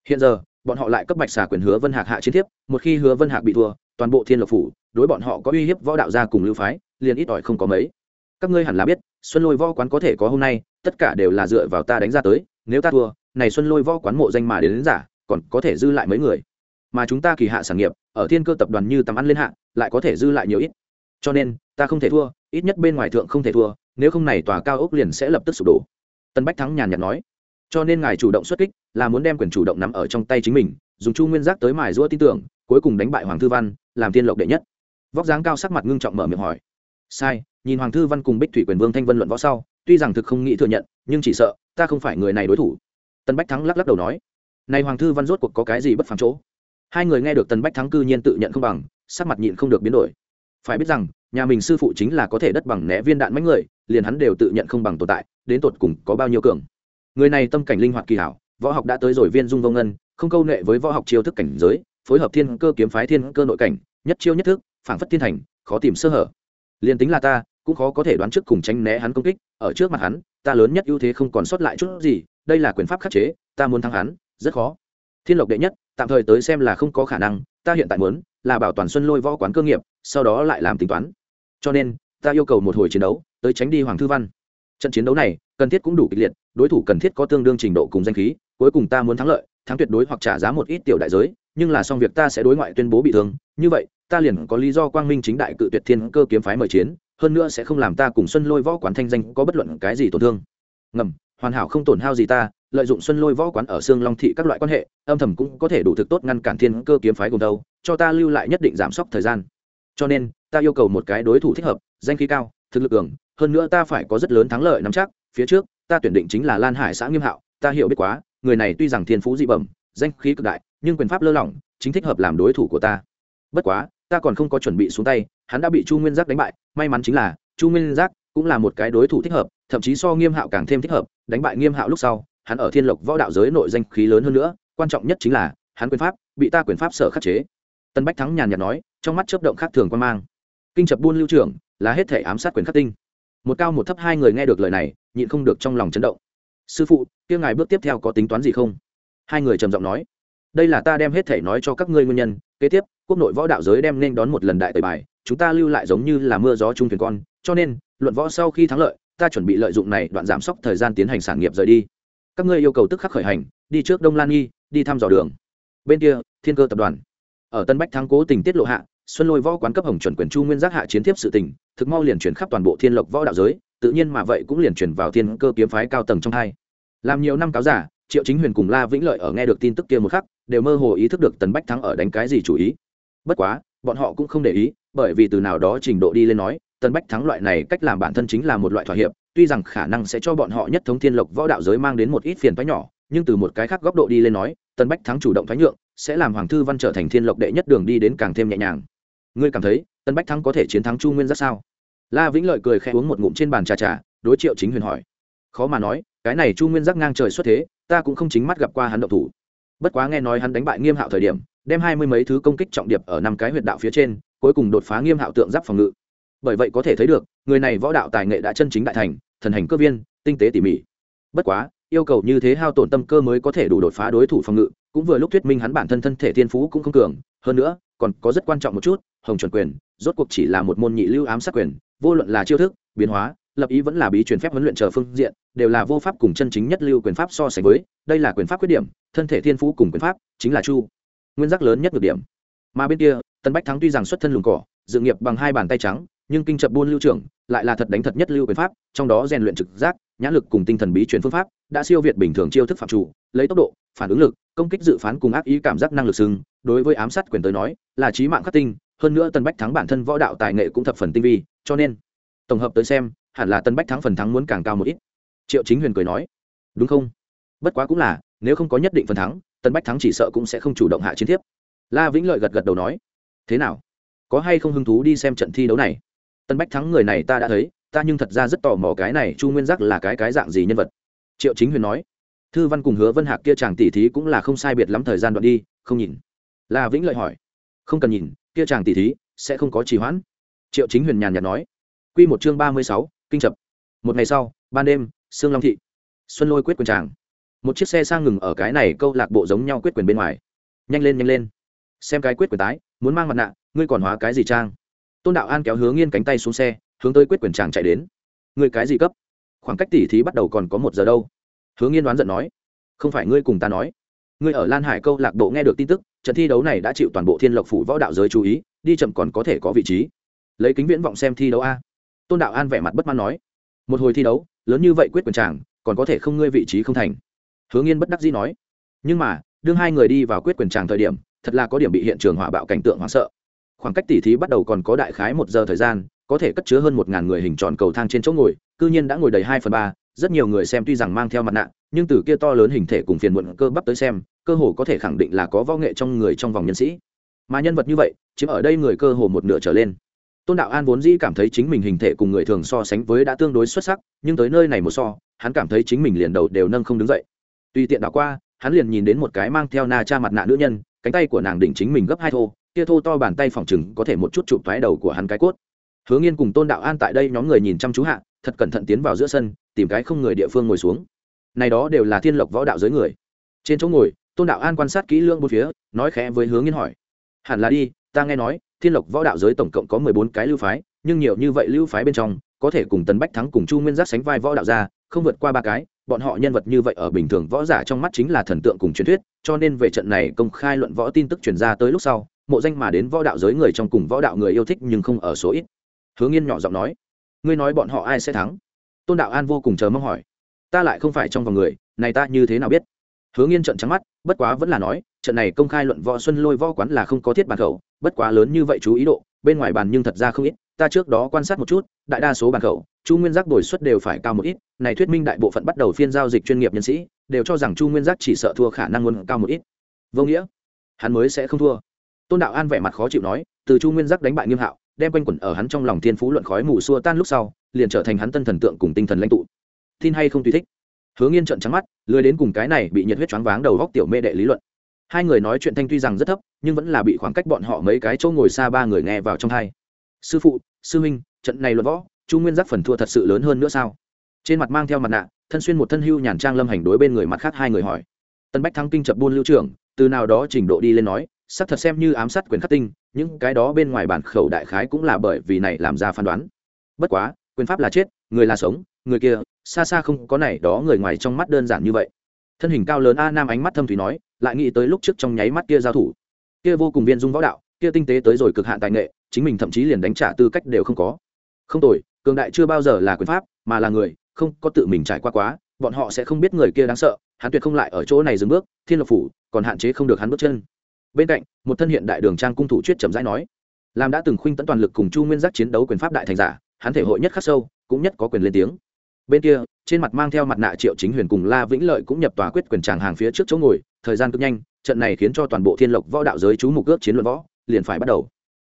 Hiện giờ bọn họ lại cấp bạch xà quyền hứa vân hạc hạ chiến thiếp một khi hứa vân hạc bị thua toàn bộ thiên lộc phủ đối bọn họ có uy hiếp võ đạo gia cùng lưu phái liền ít ỏi không có mấy. Các ngươi hẳn là biết xuân lôi võ quán có thể có hôm nay tất cả đều là dựa vào ta đánh ra tới nếu ta thua này xuân lôi võ quán mộ danh mà đến, đến giả còn có thể dư lại mấy người. Mà chúng ta kỳ hạ sản nghiệp ở thiên cơ tập đoàn như tầm ăn lên hạ lại có thể dư lại nhiều ít. Cho nên ta không thể thua, ít nhất bên ngoài thượng không thể thua, nếu không này tòa cao ốc liền sẽ lập tức sụp đổ. Tân bách thắng nhàn nhạt nói. Cho nên ngài chủ động xuất kích, là muốn đem quyền chủ động nắm ở trong tay chính mình, dùng chu nguyên giác tới mài giũa tin tưởng, cuối cùng đánh bại hoàng thư văn, làm tiên lộc đệ nhất. Vóc dáng cao sắc mặt ngưng trọng mở miệng hỏi. Sai, nhìn hoàng thư văn cùng bích thủy quyền vương thanh vân luận võ sau, tuy rằng thực không nghĩ thừa nhận, nhưng chỉ sợ, ta không phải người này đối thủ. Tân bách thắng lắc lắc đầu nói. Này hoàng thư văn rốt cuộc có cái gì bất phàm chỗ? Hai người nghe được tân bách thắng cư nhiên tự nhận không bằng, sắc mặt nhịn không được biến đổi. Phải biết rằng nhà mình sư phụ chính là có thể đất bằng né viên đạn mấy người, liền hắn đều tự nhận không bằng tồn tại, đến tột cùng có bao nhiêu cường. Người này tâm cảnh linh hoạt kỳ hảo, võ học đã tới rồi viên dung vô ngân, không câu nệ với võ học chiêu thức cảnh giới, phối hợp thiên cơ kiếm phái thiên cơ nội cảnh, nhất chiêu nhất thức phảng phất thiên thành, khó tìm sơ hở. Liền tính là ta, cũng khó có thể đoán trước cùng tránh né hắn công kích, ở trước mặt hắn, ta lớn nhất ưu thế không còn sót lại chút gì, đây là quyền pháp khắc chế, ta muốn thắng hắn, rất khó. Thiên lộc đệ nhất, tạm thời tới xem là không có khả năng, ta hiện tại muốn là bảo toàn xuân lôi võ quán cơ nghiệp sau đó lại làm tính toán. Cho nên, ta yêu cầu một hồi chiến đấu, tới tránh đi hoàng thư văn. Trận chiến đấu này, cần thiết cũng đủ kịch liệt, đối thủ cần thiết có tương đương trình độ cùng danh khí, cuối cùng ta muốn thắng lợi, thắng tuyệt đối hoặc trả giá một ít tiểu đại giới, nhưng là xong việc ta sẽ đối ngoại tuyên bố bị thương. Như vậy, ta liền có lý do quang minh chính đại cự tuyệt thiên cơ kiếm phái mời chiến, hơn nữa sẽ không làm ta cùng xuân lôi võ quán thanh danh có bất luận cái gì tổn thương. Ngầm, hoàn hảo không tổn hao gì ta, lợi dụng xuân lôi võ quán ở xương long thị các loại quan hệ, âm thầm cũng có thể đủ thực tốt ngăn cản thiên cơ kiếm phái cùng đâu, cho ta lưu lại nhất định giảm sốc thời gian cho nên, ta yêu cầu một cái đối thủ thích hợp, danh khí cao, thực lực cường, hơn nữa ta phải có rất lớn thắng lợi nắm chắc, phía trước, ta tuyển định chính là lan hải xã nghiêm hạo, ta hiểu biết quá, người này tuy rằng thiên phú dị bẩm, danh khí cực đại, nhưng quyền pháp lơ lỏng, chính thích hợp làm đối thủ của ta. Bất quá, ta còn không có chuẩn bị xuống tay, hắn đã bị chu nguyên giác đánh bại, may mắn chính là, chu nguyên giác cũng là một cái đối thủ thích hợp, thậm chí so nghiêm hạo càng thêm thích hợp, đánh bại nghiêm hạo lúc sau, hắn ở thiên lộc võ đạo giới nội danh khí lớn hơn nữa, quan trọng nhất chính là, hắn quyền pháp bị ta quyền pháp sở khắc chế. Tân bách thắng nhàn nhạt nói trong mắt chớp động khác thường quan mang. Kinh chập buôn lưu trưởng là hết thể ám sát quyền khắc tinh. Một cao một thấp hai người nghe được lời này, nhịn không được trong lòng chấn động. Sư phụ, kia ngài bước tiếp theo có tính toán gì không? Hai người trầm giọng nói. Đây là ta đem hết thể nói cho các ngươi nguyên nhân, kế tiếp, quốc nội võ đạo giới đem nên đón một lần đại tời bài, chúng ta lưu lại giống như là mưa gió chung thuyền con, cho nên, luận võ sau khi thắng lợi, ta chuẩn bị lợi dụng này đoạn giảm sốc thời gian tiến hành sản nghiệp rời đi. Các ngươi yêu cầu tức khắc khởi hành, đi trước đông lan nghi, đi thăm dò đường. Bên kia, thiên cơ tập đoàn. Ở tân bách thắng cố tình tiết lộ hạ xuân lôi võ quán cấp hồng chuẩn quyền chu nguyên giác hạ chiến thiếp sự tình, thực mau liền chuyển khắp toàn bộ thiên lộc võ đạo giới, tự nhiên mà vậy cũng liền chuyển vào thiên cơ kiếm phái cao tầng trong hai. Làm nhiều năm cáo giả, triệu chính huyền cùng la vĩnh lợi ở nghe được tin tức kia một khắc, đều mơ hồ ý thức được tần bách thắng ở đánh cái gì chủ ý. Bất quá, bọn họ cũng không để ý, bởi vì từ nào đó trình độ đi lên nói, tần bách thắng loại này cách làm bản thân chính là một loại thỏa hiệp, tuy rằng khả năng sẽ cho bọn họ nhất thống thiên lộc võ đạo giới mang đến một ít phiền phái nhỏ, nhưng từ một cái khác góc độ đi lên nói, tần bách thắng chủ động thoái nhượng, sẽ làm hoàng thư văn trở thành thiên lộc đệ nhất đường đi đến càng thêm nhẹ nhàng ngươi cảm thấy tần bách thắng có thể chiến thắng chu nguyên Giác sao la vĩnh lợi cười khẽ uống một ngụm trên bàn trà trà, đối triệu chính huyền hỏi. khó mà nói, cái này chu nguyên giác ngang trời xuất thế, ta cũng không chính mắt gặp qua hắn độc thủ. bất quá nghe nói hắn đánh bại nghiêm hạo thời điểm, đem hai mươi mấy thứ công kích trọng điệp ở năm cái huyện đạo phía trên, cuối cùng đột phá nghiêm hạo tượng giáp phòng ngự. bởi vậy có thể thấy được, người này võ đạo tài nghệ đã chân chính đại thành, thần hành cơ viên, tinh tế tỉ mỉ. bất quá, yêu cầu như thế hao tổn tâm cơ mới có thể đủ đột phá đối thủ phòng ngự, cũng vừa lúc thuyết minh hắn bản thân thân thể thiên phú cũng không cường hơn nữa, còn có rất quan trọng một chút, hồng chuẩn quyền, rốt cuộc chỉ là một môn nhị lưu ám sát quyền, vô luận là chiêu thức, biến hóa, lập ý vẫn là bí truyền phép huấn luyện chờ phương diện, đều là vô pháp cùng chân chính nhất lưu quyền pháp so sánh với, đây là quyền pháp khuyết điểm, thân thể thiên phú cùng quyền pháp, chính là chu, nguyên giác lớn nhất được điểm. Mà bên kia tân bách thắng tuy rằng xuất thân lùng cỏ, dự nghiệp bằng hai bàn tay trắng, nhưng kinh chập buôn lưu trưởng, lại là thật đánh thật nhất lưu quyền pháp, trong đó rèn luyện trực giác nhãn lực cùng tinh thần bí truyền phương pháp, đã siêu việt bình thường chiêu thức phạm chủ, lấy tốc độ, phản ứng lực, công kích dự phán cùng ác ý cảm giác năng lực sưng đối với ám sát quyền tới nói, là trí mạng khắc tinh, hơn nữa tân bách thắng bản thân võ đạo tài nghệ cũng thập phần tinh vi, cho nên, tổng hợp tới xem, hẳn là tân bách thắng phần thắng muốn càng cao một ít. Triệu chính huyền cười nói, đúng không? Bất quá cũng là, nếu không có nhất định phần thắng, tân bách thắng chỉ sợ cũng sẽ không chủ động hạ chiến tiếp la vĩnh lợi gật gật đầu nói, thế nào? Có hay không hứng thú đi xem trận thi đấu này? Tân bách thắng người này ta đã thấy ta nhưng thật ra rất tò mò cái này chu nguyên giác là cái cái dạng gì nhân vật. Triệu chính huyền nói, thư văn cùng hứa vân hạc kia chàng tỷ thí cũng là không sai biệt lắm thời gian đoạn đi, không nhìn. La vĩnh lợi hỏi, không cần nhìn, kia chàng tỷ thí sẽ không có trì hoãn. Triệu chính huyền nhàn nhạt nói q một chương ba mươi sáu, kinh chập. Một ngày sau, ban đêm, sương long thị, xuân lôi quyết quyền tràng. Một chiếc xe sang ngừng ở cái này câu lạc bộ giống nhau quyết quyền bên ngoài. Nhanh lên nhanh lên. Xem cái quyết quyền tái, muốn mang mặt nạ, ngươi còn hóa cái gì trang? Tôn đạo an kéo hướng nghiên cánh tay xuống xe hướng tới quyết quyền tràng chạy đến. Ngươi cái gì cấp? Khoảng cách tỉ thí bắt đầu còn có một giờ đâu? Hướng nghiên đoán giận nói. Không phải ngươi cùng ta nói. Ngươi ở lan hải câu lạc bộ nghe được tin tức, trận thi đấu này đã chịu toàn bộ thiên lộc phủ võ đạo giới chú ý, đi chậm còn có thể có vị trí. Lấy kính viễn vọng xem thi đấu a. Tôn đạo an vẻ mặt bất mãn nói. Một hồi thi đấu, lớn như vậy quyết quyền tràng, còn có thể không ngươi vị trí không thành. Hướng yên bất đắc dĩ nói. Nhưng mà, đương hai người đi vào quyết quyền tràng thời điểm, thật là có điểm bị hiện trường hỏa bạo cảnh tượng hoảng sợ. Khoảng cách tỉ thí bắt đầu còn có đại khái một giờ thời gian có thể cất chứa hơn một ngàn người hình tròn cầu thang trên chỗ ngồi, cư nhiên đã ngồi đầy hai phần ba, rất nhiều người xem tuy rằng mang theo mặt nạ, nhưng từ kia to lớn hình thể cùng phiền muộn cơ bắp tới xem, cơ hồ có thể khẳng định là có võ nghệ trong người trong vòng nhân sĩ. Mà nhân vật như vậy, chiếm ở đây người cơ hồ một nửa trở lên. Tôn đạo an vốn dĩ cảm thấy chính mình hình thể cùng người thường so sánh với đã tương đối xuất sắc, nhưng tới nơi này một so, hắn cảm thấy chính mình liền đầu đều nâng không đứng dậy. Tùy tiện đảo qua, hắn liền nhìn đến một cái mang theo na cha mặt nạ nữ nhân, cánh tay của nàng đỉnh chính mình gấp hai thô, kia thô to bàn tay phòng chừng có thể một chút chụp thoái đầu của hắn cái cốt hứa nghiên cùng tôn đạo an tại đây nhóm người nhìn chăm chú hạ, thật cẩn thận tiến vào giữa sân, tìm cái không người địa phương ngồi xuống. Này đó đều là thiên lộc võ đạo giới người. Trên chỗ ngồi, tôn đạo an quan sát kỹ lưỡng bốn phía, nói khẽ với hướng nghiên hỏi. Hẳn là đi, ta nghe nói, thiên lộc võ đạo giới tổng cộng có mười bốn cái lưu phái, nhưng nhiều như vậy lưu phái bên trong, có thể cùng tần bách thắng cùng chu nguyên giác sánh vai võ đạo gia không vượt qua ba cái, bọn họ nhân vật như vậy ở bình thường võ giả trong mắt chính là thần tượng cùng truyền thuyết, cho nên về trận này công khai luận võ tin tức truyền ra tới lúc sau, mộ danh mà đến võ đạo giới người trong cùng võ đạo người yêu thích nhưng không ở số ít hướng yên nhỏ giọng nói, ngươi nói bọn họ ai sẽ thắng? Tôn đạo an vô cùng chờ mong hỏi, ta lại không phải trong vòng người, này ta như thế nào biết? Hướng yên trận trắng mắt, bất quá vẫn là nói, trận này công khai luận võ xuân lôi võ quán là không có thiết bàn khẩu, bất quá lớn như vậy chú ý độ, bên ngoài bàn nhưng thật ra không ít, ta trước đó quan sát một chút, đại đa số bàn khẩu, chu nguyên giác đổi suất đều phải cao một ít, này thuyết minh đại bộ phận bắt đầu phiên giao dịch chuyên nghiệp nhân sĩ, đều cho rằng chu nguyên giác chỉ sợ thua khả năng luôn cao một ít. Vô nghĩa, hắn mới sẽ không thua. Tôn đạo an vẻ mặt khó chịu nói, từ chu nguyên giác đánh bại nghiêm hạo đem quanh quẩn ở hắn trong lòng thiên phú luận khói mù xua tan lúc sau, liền trở thành hắn tân thần tượng cùng tinh thần lãnh tụ. Tin hay không tùy thích. Hướng yên trợn trắng mắt, lười đến cùng cái này bị nhiệt huyết choáng váng đầu góc tiểu mê đệ lý luận. Hai người nói chuyện thanh tuy rằng rất thấp, nhưng vẫn là bị khoảng cách bọn họ mấy cái chỗ ngồi xa ba người nghe vào trong thai sư phụ, sư huynh, trận này luận võ, chu nguyên giác phần thua thật sự lớn hơn nữa sao? Trên mặt mang theo mặt nạ, thân xuyên một thân hưu nhàn trang lâm hành đối bên người mặt khác hai người hỏi. Tân bách thắng kinh chập buôn lưu trưởng, từ nào đó trình độ đi lên nói xác thật xem như ám sát quyền khắc tinh, những cái đó bên ngoài bản khẩu đại khái cũng là bởi vì này làm ra phán đoán. Bất quá, quyền pháp là chết, người là sống, người kia, xa xa không có này đó người ngoài trong mắt đơn giản như vậy. Thân hình cao lớn a nam ánh mắt thâm thủy nói, lại nghĩ tới lúc trước trong nháy mắt kia giao thủ. Kia vô cùng viên dung võ đạo, kia tinh tế tới rồi cực hạn tài nghệ, chính mình thậm chí liền đánh trả tư cách đều không có. Không tồi, cường đại chưa bao giờ là quyền pháp, mà là người, không có tự mình trải qua quá, bọn họ sẽ không biết người kia đáng sợ, hắn tuyệt không lại ở chỗ này dừng bước, thiên lộc phủ còn hạn chế không được hắn bước chân bên cạnh, một thân hiện đại đường trang cung thủ chuyết chậm rãi nói, làm đã từng khuynh tẫn toàn lực cùng chu nguyên giác chiến đấu quyền pháp đại thành giả, hắn thể hội nhất khắc sâu, cũng nhất có quyền lên tiếng. Bên kia, trên mặt mang theo mặt nạ triệu chính huyền cùng la vĩnh lợi cũng nhập tòa quyết quyền tràng hàng phía trước chỗ ngồi, thời gian cực nhanh, trận này khiến cho toàn bộ thiên lộc võ đạo giới chú mục ước chiến luận võ, liền phải bắt đầu.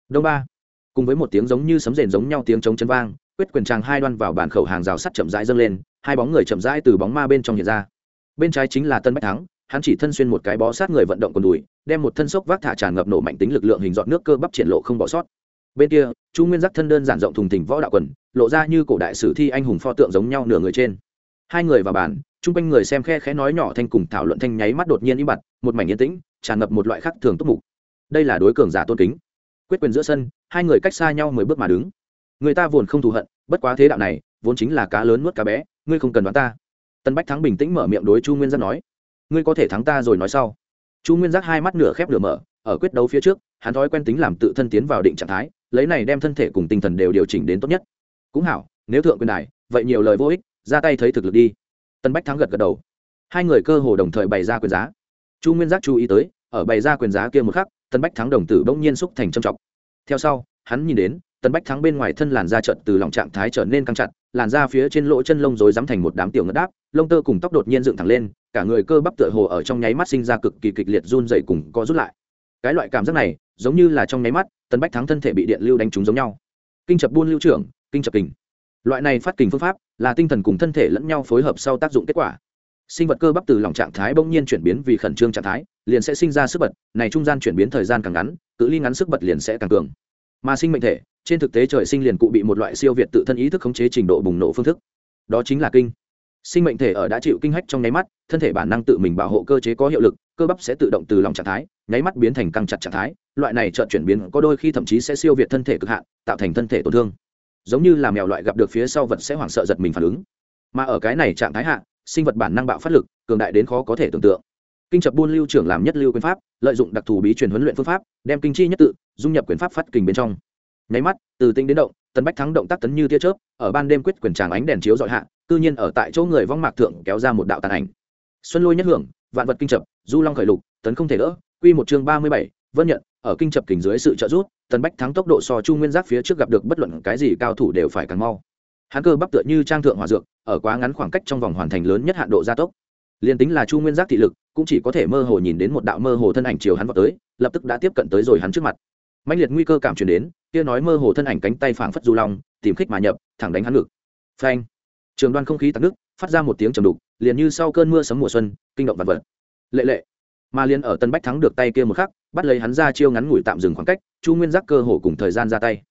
Đông ba, cùng với một tiếng giống như sấm rền giống nhau tiếng chống chân vang, quyết quyền tràng hai đoan vào bản khẩu hàng rào sắt chậm rãi dâng lên, hai bóng người chậm rãi từ bóng ma bên trong hiện ra. Bên trái chính là tân bách thắng hắn chỉ thân xuyên một cái bó sát người vận động quần đùi, đem một thân sốc vác thả tràn ngập nổ mạnh tính lực lượng hình dọn nước cơ bắp triển lộ không bỏ sót. Bên kia, chu nguyên giác thân đơn giản rộng thùng thình võ đạo quần, lộ ra như cổ đại sử thi anh hùng pho tượng giống nhau nửa người trên. Hai người vào bàn, chung quanh người xem khe khẽ nói nhỏ thanh cùng thảo luận thanh nháy mắt đột nhiên im bặt, một mảnh yên tĩnh, tràn ngập một loại khác thường túc mục. Đây là đối cường giả tôn kính. Quyết quyền giữa sân, hai người cách xa nhau mười bước mà đứng. Người ta vốn không thù hận, bất quá thế đạo này, vốn chính là cá lớn nuốt cá bé, ngươi không cần đoán ta. Tân bách thắng bình tĩnh mở miệng đối chu nguyên giác nói ngươi có thể thắng ta rồi nói sau. Chu nguyên giác hai mắt nửa khép nửa mở, ở quyết đấu phía trước, hắn thói quen tính làm tự thân tiến vào định trạng thái, lấy này đem thân thể cùng tinh thần đều điều chỉnh đến tốt nhất. Cũng hảo, nếu thượng quyền đài, vậy nhiều lời vô ích, ra tay thấy thực lực đi. Tân bách thắng gật gật đầu. Hai người cơ hồ đồng thời bày ra quyền giá. Chu nguyên giác chú ý tới, ở bày ra quyền giá kia một khắc, tân bách thắng đồng tử bỗng nhiên xúc thành trầm trọng. Theo sau, hắn nhìn đến, tân bách thắng bên ngoài thân làn da trận từ lòng trạng thái trở nên căng chặt làn da phía trên lỗ chân lông rồi dám thành một đám tiểu ngất đáp, lông tơ cùng tóc đột nhiên dựng thẳng lên, cả người cơ bắp tựa hồ ở trong nháy mắt sinh ra cực kỳ kịch liệt run rẩy cùng co rút lại. Cái loại cảm giác này, giống như là trong nháy mắt tần bách thắng thân thể bị điện lưu đánh trúng giống nhau. Kinh chập buôn lưu trưởng, kinh chập kình. Loại này phát kình phương pháp, là tinh thần cùng thân thể lẫn nhau phối hợp sau tác dụng kết quả. Sinh vật cơ bắp từ lòng trạng thái bỗng nhiên chuyển biến vì khẩn trương trạng thái, liền sẽ sinh ra sức bật, này trung gian chuyển biến thời gian càng ngắn, cự ly ngắn sức bật liền sẽ càng cường. Mà sinh mệnh thể trên thực tế trời sinh liền cụ bị một loại siêu việt tự thân ý thức khống chế trình độ bùng nổ phương thức. Đó chính là kinh. Sinh mệnh thể ở đã chịu kinh hách trong nháy mắt, thân thể bản năng tự mình bảo hộ cơ chế có hiệu lực, cơ bắp sẽ tự động từ lòng trạng thái, nháy mắt biến thành căng chặt trạng thái, loại này chợt chuyển biến có đôi khi thậm chí sẽ siêu việt thân thể cực hạn, tạo thành thân thể tổn thương. Giống như là mèo loại gặp được phía sau vật sẽ hoảng sợ giật mình phản ứng. Mà ở cái này trạng thái hạ, sinh vật bản năng bạo phát lực, cường đại đến khó có thể tưởng tượng. Kinh chập buôn lưu trưởng làm nhất lưu quyền pháp, lợi dụng đặc thù bí truyền huấn luyện phương pháp, đem kinh chi nhất tự, dung nhập quyền pháp phát kình bên trong nháy mắt, từ tinh đến động, tần bách thắng động tác tấn như tia chớp, ở ban đêm quyết quyền tràng ánh đèn chiếu dọi hạ, cư nhiên ở tại chỗ người vong mạc thượng kéo ra một đạo tàn ảnh. Xuân lôi nhất hưởng, vạn vật kinh chập, du long khởi lục, tấn không thể đỡ, quy một chương ba mươi bảy, vân nhận, ở kinh chập kình dưới sự trợ giúp, tần bách thắng tốc độ so chu nguyên giác phía trước gặp được bất luận cái gì cao thủ đều phải càng mau. Hắn cơ bắp tựa như trang thượng hòa dược, ở quá ngắn khoảng cách trong vòng hoàn thành lớn nhất hạn độ gia tốc. Liền tính là chu nguyên giác thị lực, cũng chỉ có thể mơ hồ nhìn đến một đạo mơ hồ thân ảnh chiều hắn vào tới, lập tức đã tiếp cận tới rồi hắn trước mặt mạnh liệt nguy cơ cảm truyền đến, kia nói mơ hồ thân ảnh cánh tay phảng phất du long, tìm khích mà nhập, thẳng đánh hắn ngực. Phanh! Trường đoan không khí tắc nước phát ra một tiếng trầm đục, liền như sau cơn mưa sấm mùa xuân, kinh động vật vật. Lệ lệ! Mà liền ở tân bách thắng được tay kia một khắc, bắt lấy hắn ra chiêu ngắn ngủi tạm dừng khoảng cách, chu nguyên giác cơ hồ cùng thời gian ra tay.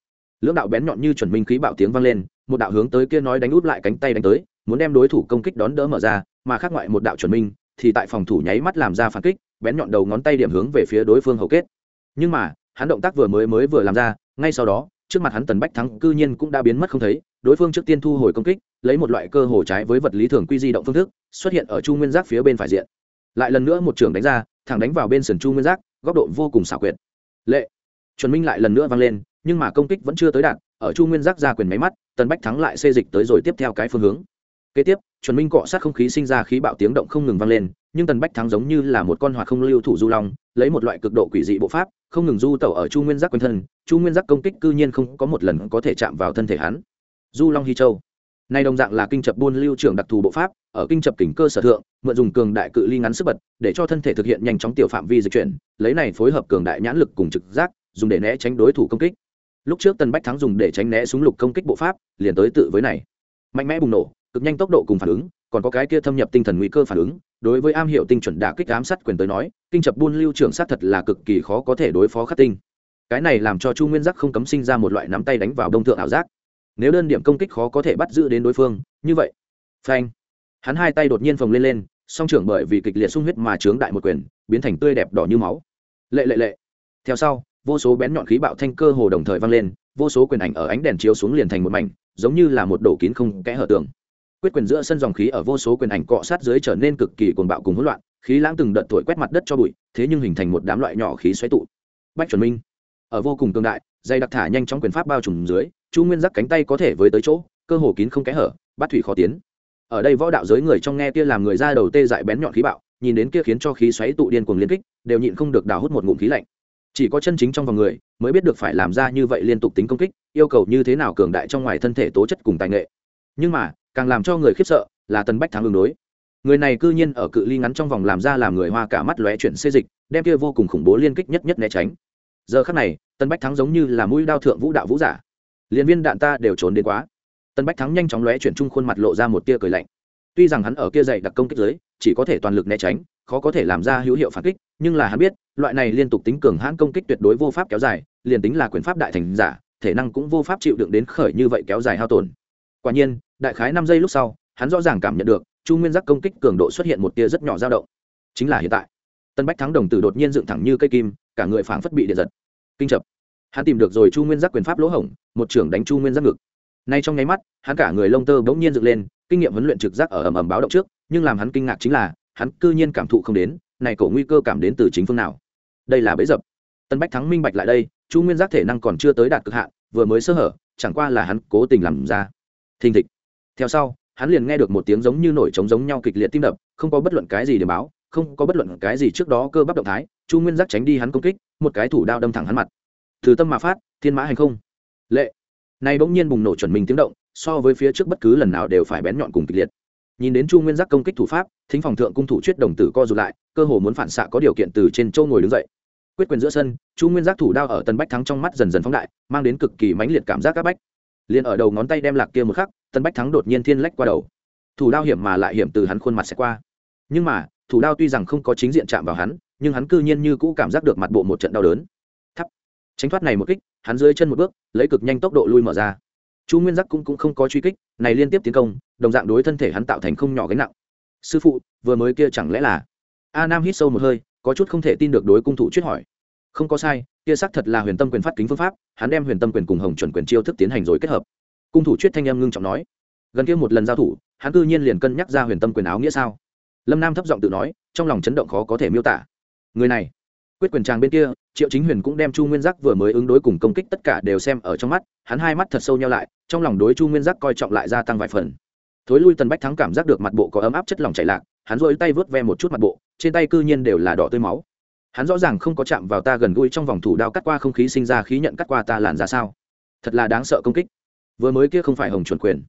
Lưỡng đạo bén nhọn như chuẩn minh khí bạo tiếng vang lên, một đạo hướng tới kia nói đánh út lại cánh tay đánh tới, muốn đem đối thủ công kích đón đỡ mở ra, mà khác ngoại một đạo chuẩn minh, thì tại phòng thủ nháy mắt làm ra phản kích, bén nhọn đầu ngón tay điểm hướng về phía đối phương hầu kết. Nhưng mà hắn động tác vừa mới mới vừa làm ra, ngay sau đó, trước mặt hắn tần bách thắng cư nhiên cũng đã biến mất không thấy, đối phương trước tiên thu hồi công kích, lấy một loại cơ hồ trái với vật lý thường quy di động phương thức, xuất hiện ở chu nguyên giác phía bên phải diện. Lại lần nữa một trường đánh ra, thẳng đánh vào bên sườn chu nguyên giác, góc độ vô cùng xảo quyệt. Lệ! Chuẩn minh lại lần nữa vang lên, nhưng mà công kích vẫn chưa tới đạt ở chu nguyên giác ra quyền máy mắt, tần bách thắng lại xê dịch tới rồi tiếp theo cái phương hướng. Kế tiếp, chuẩn minh cọ sát không khí sinh ra khí bạo tiếng động không ngừng vang lên, nhưng tần bách thắng giống như là một con hoạt không lưu thủ du long lấy một loại cực độ quỷ dị bộ pháp, không ngừng du tẩu ở chu nguyên giác quanh thân, chu nguyên giác công kích cư nhiên không có một lần có thể chạm vào thân thể hắn. Du long hy châu. Nay đồng dạng là kinh chập buôn lưu trưởng đặc thù bộ pháp, ở kinh chập kình cơ sở thượng, mượn dùng cường đại cự ly ngắn sức bật, để cho thân thể thực hiện nhanh chóng tiểu phạm vi dịch chuyển, lấy này phối hợp cường đại nhãn lực cùng trực giác, dùng để né tránh đối thủ công kích. Lúc trước tần bách thắng dùng để tránh né súng lục công kích bộ pháp, liền tới tự với này. Mạnh mẽ bùng nổ, cực nhanh tốc độ cùng phản ứng, còn có cái kia thâm nhập tinh thần nguy cơ phản ứng đối với am hiểu tinh chuẩn đả kích ám sát quyền tới nói, kinh chập buôn lưu trưởng sát thật là cực kỳ khó có thể đối phó khắc tinh. Cái này làm cho chu nguyên giác không cấm sinh ra một loại nắm tay đánh vào đông thượng ảo giác. Nếu đơn điểm công kích khó có thể bắt giữ đến đối phương, như vậy, phanh. Hắn hai tay đột nhiên phồng lên lên, song trưởng bởi vì kịch liệt sung huyết mà trướng đại một quyền, biến thành tươi đẹp đỏ như máu. Lệ lệ lệ. Theo sau, vô số bén nhọn khí bạo thanh cơ hồ đồng thời vang lên, vô số quyền ảnh ở ánh đèn chiếu xuống liền thành một mảnh, giống như là một đổ kín không kẽ hở tường quyết quyền giữa sân dòng khí ở vô số quyền ảnh cọ sát dưới trở nên cực kỳ cuồng bạo cùng hỗn loạn, khí lãng từng đợt thổi quét mặt đất cho bụi, thế nhưng hình thành một đám loại nhỏ khí xoáy tụ. Bách chuẩn minh, ở vô cùng tương đại dây đặc thả nhanh trong quyền pháp bao trùm dưới, chu nguyên giác cánh tay có thể với tới chỗ, cơ hồ kín không kẽ hở bắt thủy khó tiến. Ở đây võ đạo giới người trong nghe kia làm người ra đầu tê dại bén nhọn khí bạo, nhìn đến kia khiến cho khí xoáy tụ điên cuồng liên kích, đều nhịn không được đào hút một ngụm khí lạnh. Chỉ có chân chính trong vòng người, mới biết được phải làm ra như vậy liên tục tính công kích, yêu cầu như thế nào cường đại trong ngoài thân thể tố chất cùng tài nghệ. Nhưng mà càng làm cho người khiếp sợ là tần bách thắng ứng đối. Người này cư nhiên ở cự ly ngắn trong vòng làm ra làm người hoa cả mắt lóe chuyển xê dịch, đem kia vô cùng khủng bố liên kích nhất nhất né tránh. Giờ khắc này, tần bách thắng giống như là mũi đao thượng vũ đạo vũ giả. Liên viên đạn ta đều trốn đến quá. Tần bách thắng nhanh chóng lóe chuyển chung khuôn mặt lộ ra một tia cười lạnh. Tuy rằng hắn ở kia dậy đặc công kích giới, chỉ có thể toàn lực né tránh, khó có thể làm ra hữu hiệu phản kích, nhưng là hắn biết, loại này liên tục tính cường hãn công kích tuyệt đối vô pháp kéo dài, liền tính là quyền pháp đại thành giả, thể năng cũng vô pháp chịu đựng đến khởi như vậy kéo dài hao tổn. Quả nhiên đại khái năm giây lúc sau, hắn rõ ràng cảm nhận được, chu nguyên giác công kích cường độ xuất hiện một tia rất nhỏ dao động. Chính là hiện tại, tân bách thắng đồng tử đột nhiên dựng thẳng như cây kim, cả người phảng phất bị điện giật. Kinh chập. Hắn tìm được rồi chu nguyên giác quyền pháp lỗ hổng, một trưởng đánh chu nguyên giác ngực. Nay trong nháy mắt, hắn cả người lông tơ bỗng nhiên dựng lên, kinh nghiệm huấn luyện trực giác ở ầm ầm báo động trước, nhưng làm hắn kinh ngạc chính là, hắn cư nhiên cảm thụ không đến, này cổ nguy cơ cảm đến từ chính phương nào. Đây là bẫy dập. Tân bách thắng minh bạch lại đây, chu nguyên giác thể năng còn chưa tới đạt cực hạn, vừa mới sơ hở, chẳng qua là hắn cố tình làm ra. Thình thịch theo sau, hắn liền nghe được một tiếng giống như nổi trống giống nhau kịch liệt tim đập, không có bất luận cái gì để báo, không có bất luận cái gì trước đó cơ bắp động thái, chu nguyên giác tránh đi hắn công kích, một cái thủ đao đâm thẳng hắn mặt. Từ tâm mà phát, thiên mã hành không. Lệ. Nay bỗng nhiên bùng nổ chuẩn mình tiếng động, so với phía trước bất cứ lần nào đều phải bén nhọn cùng kịch liệt. Nhìn đến chu nguyên giác công kích thủ pháp, thính phòng thượng cung thủ chuyết đồng tử co rụt lại, cơ hồ muốn phản xạ có điều kiện từ trên châu ngồi đứng dậy. Quyết quyền giữa sân, chu nguyên giác thủ đao ở tân bách thắng trong mắt dần dần phóng đại, mang đến cực kỳ mãnh liệt cảm giác các bách. Liền ở đầu ngón tay đem lạc kia một khắc tân bách thắng đột nhiên thiên lách qua đầu. Thủ đao hiểm mà lại hiểm từ hắn khuôn mặt sẽ qua. Nhưng mà thủ đao tuy rằng không có chính diện chạm vào hắn nhưng hắn cư nhiên như cũ cảm giác được mặt bộ một trận đau đớn. Thắp. Tránh thoát này một kích hắn dưới chân một bước lấy cực nhanh tốc độ lui mở ra. Chu nguyên giác cũng, cũng không có truy kích này liên tiếp tiến công đồng dạng đối thân thể hắn tạo thành không nhỏ gánh nặng. Sư phụ vừa mới kia chẳng lẽ là? A nam hít sâu một hơi có chút không thể tin được đối cung thủ chuyết hỏi. Không có sai kia xác thật là huyền tâm quyền phát kính phương pháp hắn đem huyền tâm quyền cùng hồng chuẩn quyền chiêu thức tiến hành rồi kết hợp cung thủ chuyết thanh em ngưng trọng nói, gần kia một lần giao thủ, hắn cư nhiên liền cân nhắc ra huyền tâm quyền áo nghĩa sao? Lâm nam thấp giọng tự nói, trong lòng chấn động khó có thể miêu tả. Người này, quyết quyền tràng bên kia, triệu chính huyền cũng đem chu nguyên giác vừa mới ứng đối cùng công kích tất cả đều xem ở trong mắt, hắn hai mắt thật sâu nhau lại, trong lòng đối chu nguyên giác coi trọng lại gia tăng vài phần. Thối lui tần bách thắng cảm giác được mặt bộ có ấm áp chất lỏng chảy lạc, hắn rỗi tay vớt ve một chút mặt bộ, trên tay cư nhiên đều là đỏ tươi máu. Hắn rõ ràng không có chạm vào ta gần gũi trong vòng thủ đao cắt qua không khí sinh ra khí nhận cắt qua ta làn ra sao? Thật là đáng sợ công kích vừa mới kia không phải hồng chuẩn quyền.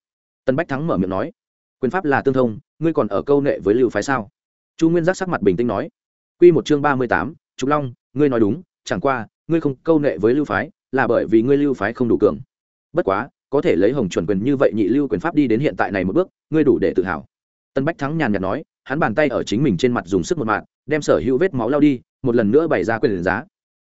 Tân bách thắng mở miệng nói, quyền pháp là tương thông, ngươi còn ở câu nệ với lưu phái sao? Chu nguyên giác sắc mặt bình tĩnh nói q một chương ba mươi tám, trục long, ngươi nói đúng, chẳng qua, ngươi không câu nệ với lưu phái là bởi vì ngươi lưu phái không đủ cường. Bất quá, có thể lấy hồng chuẩn quyền như vậy nhị lưu quyền pháp đi đến hiện tại này một bước, ngươi đủ để tự hào. Tân bách thắng nhàn nhạt nói, hắn bàn tay ở chính mình trên mặt dùng sức một mạng, đem sở hữu vết máu lao đi, một lần nữa bày ra quyền giá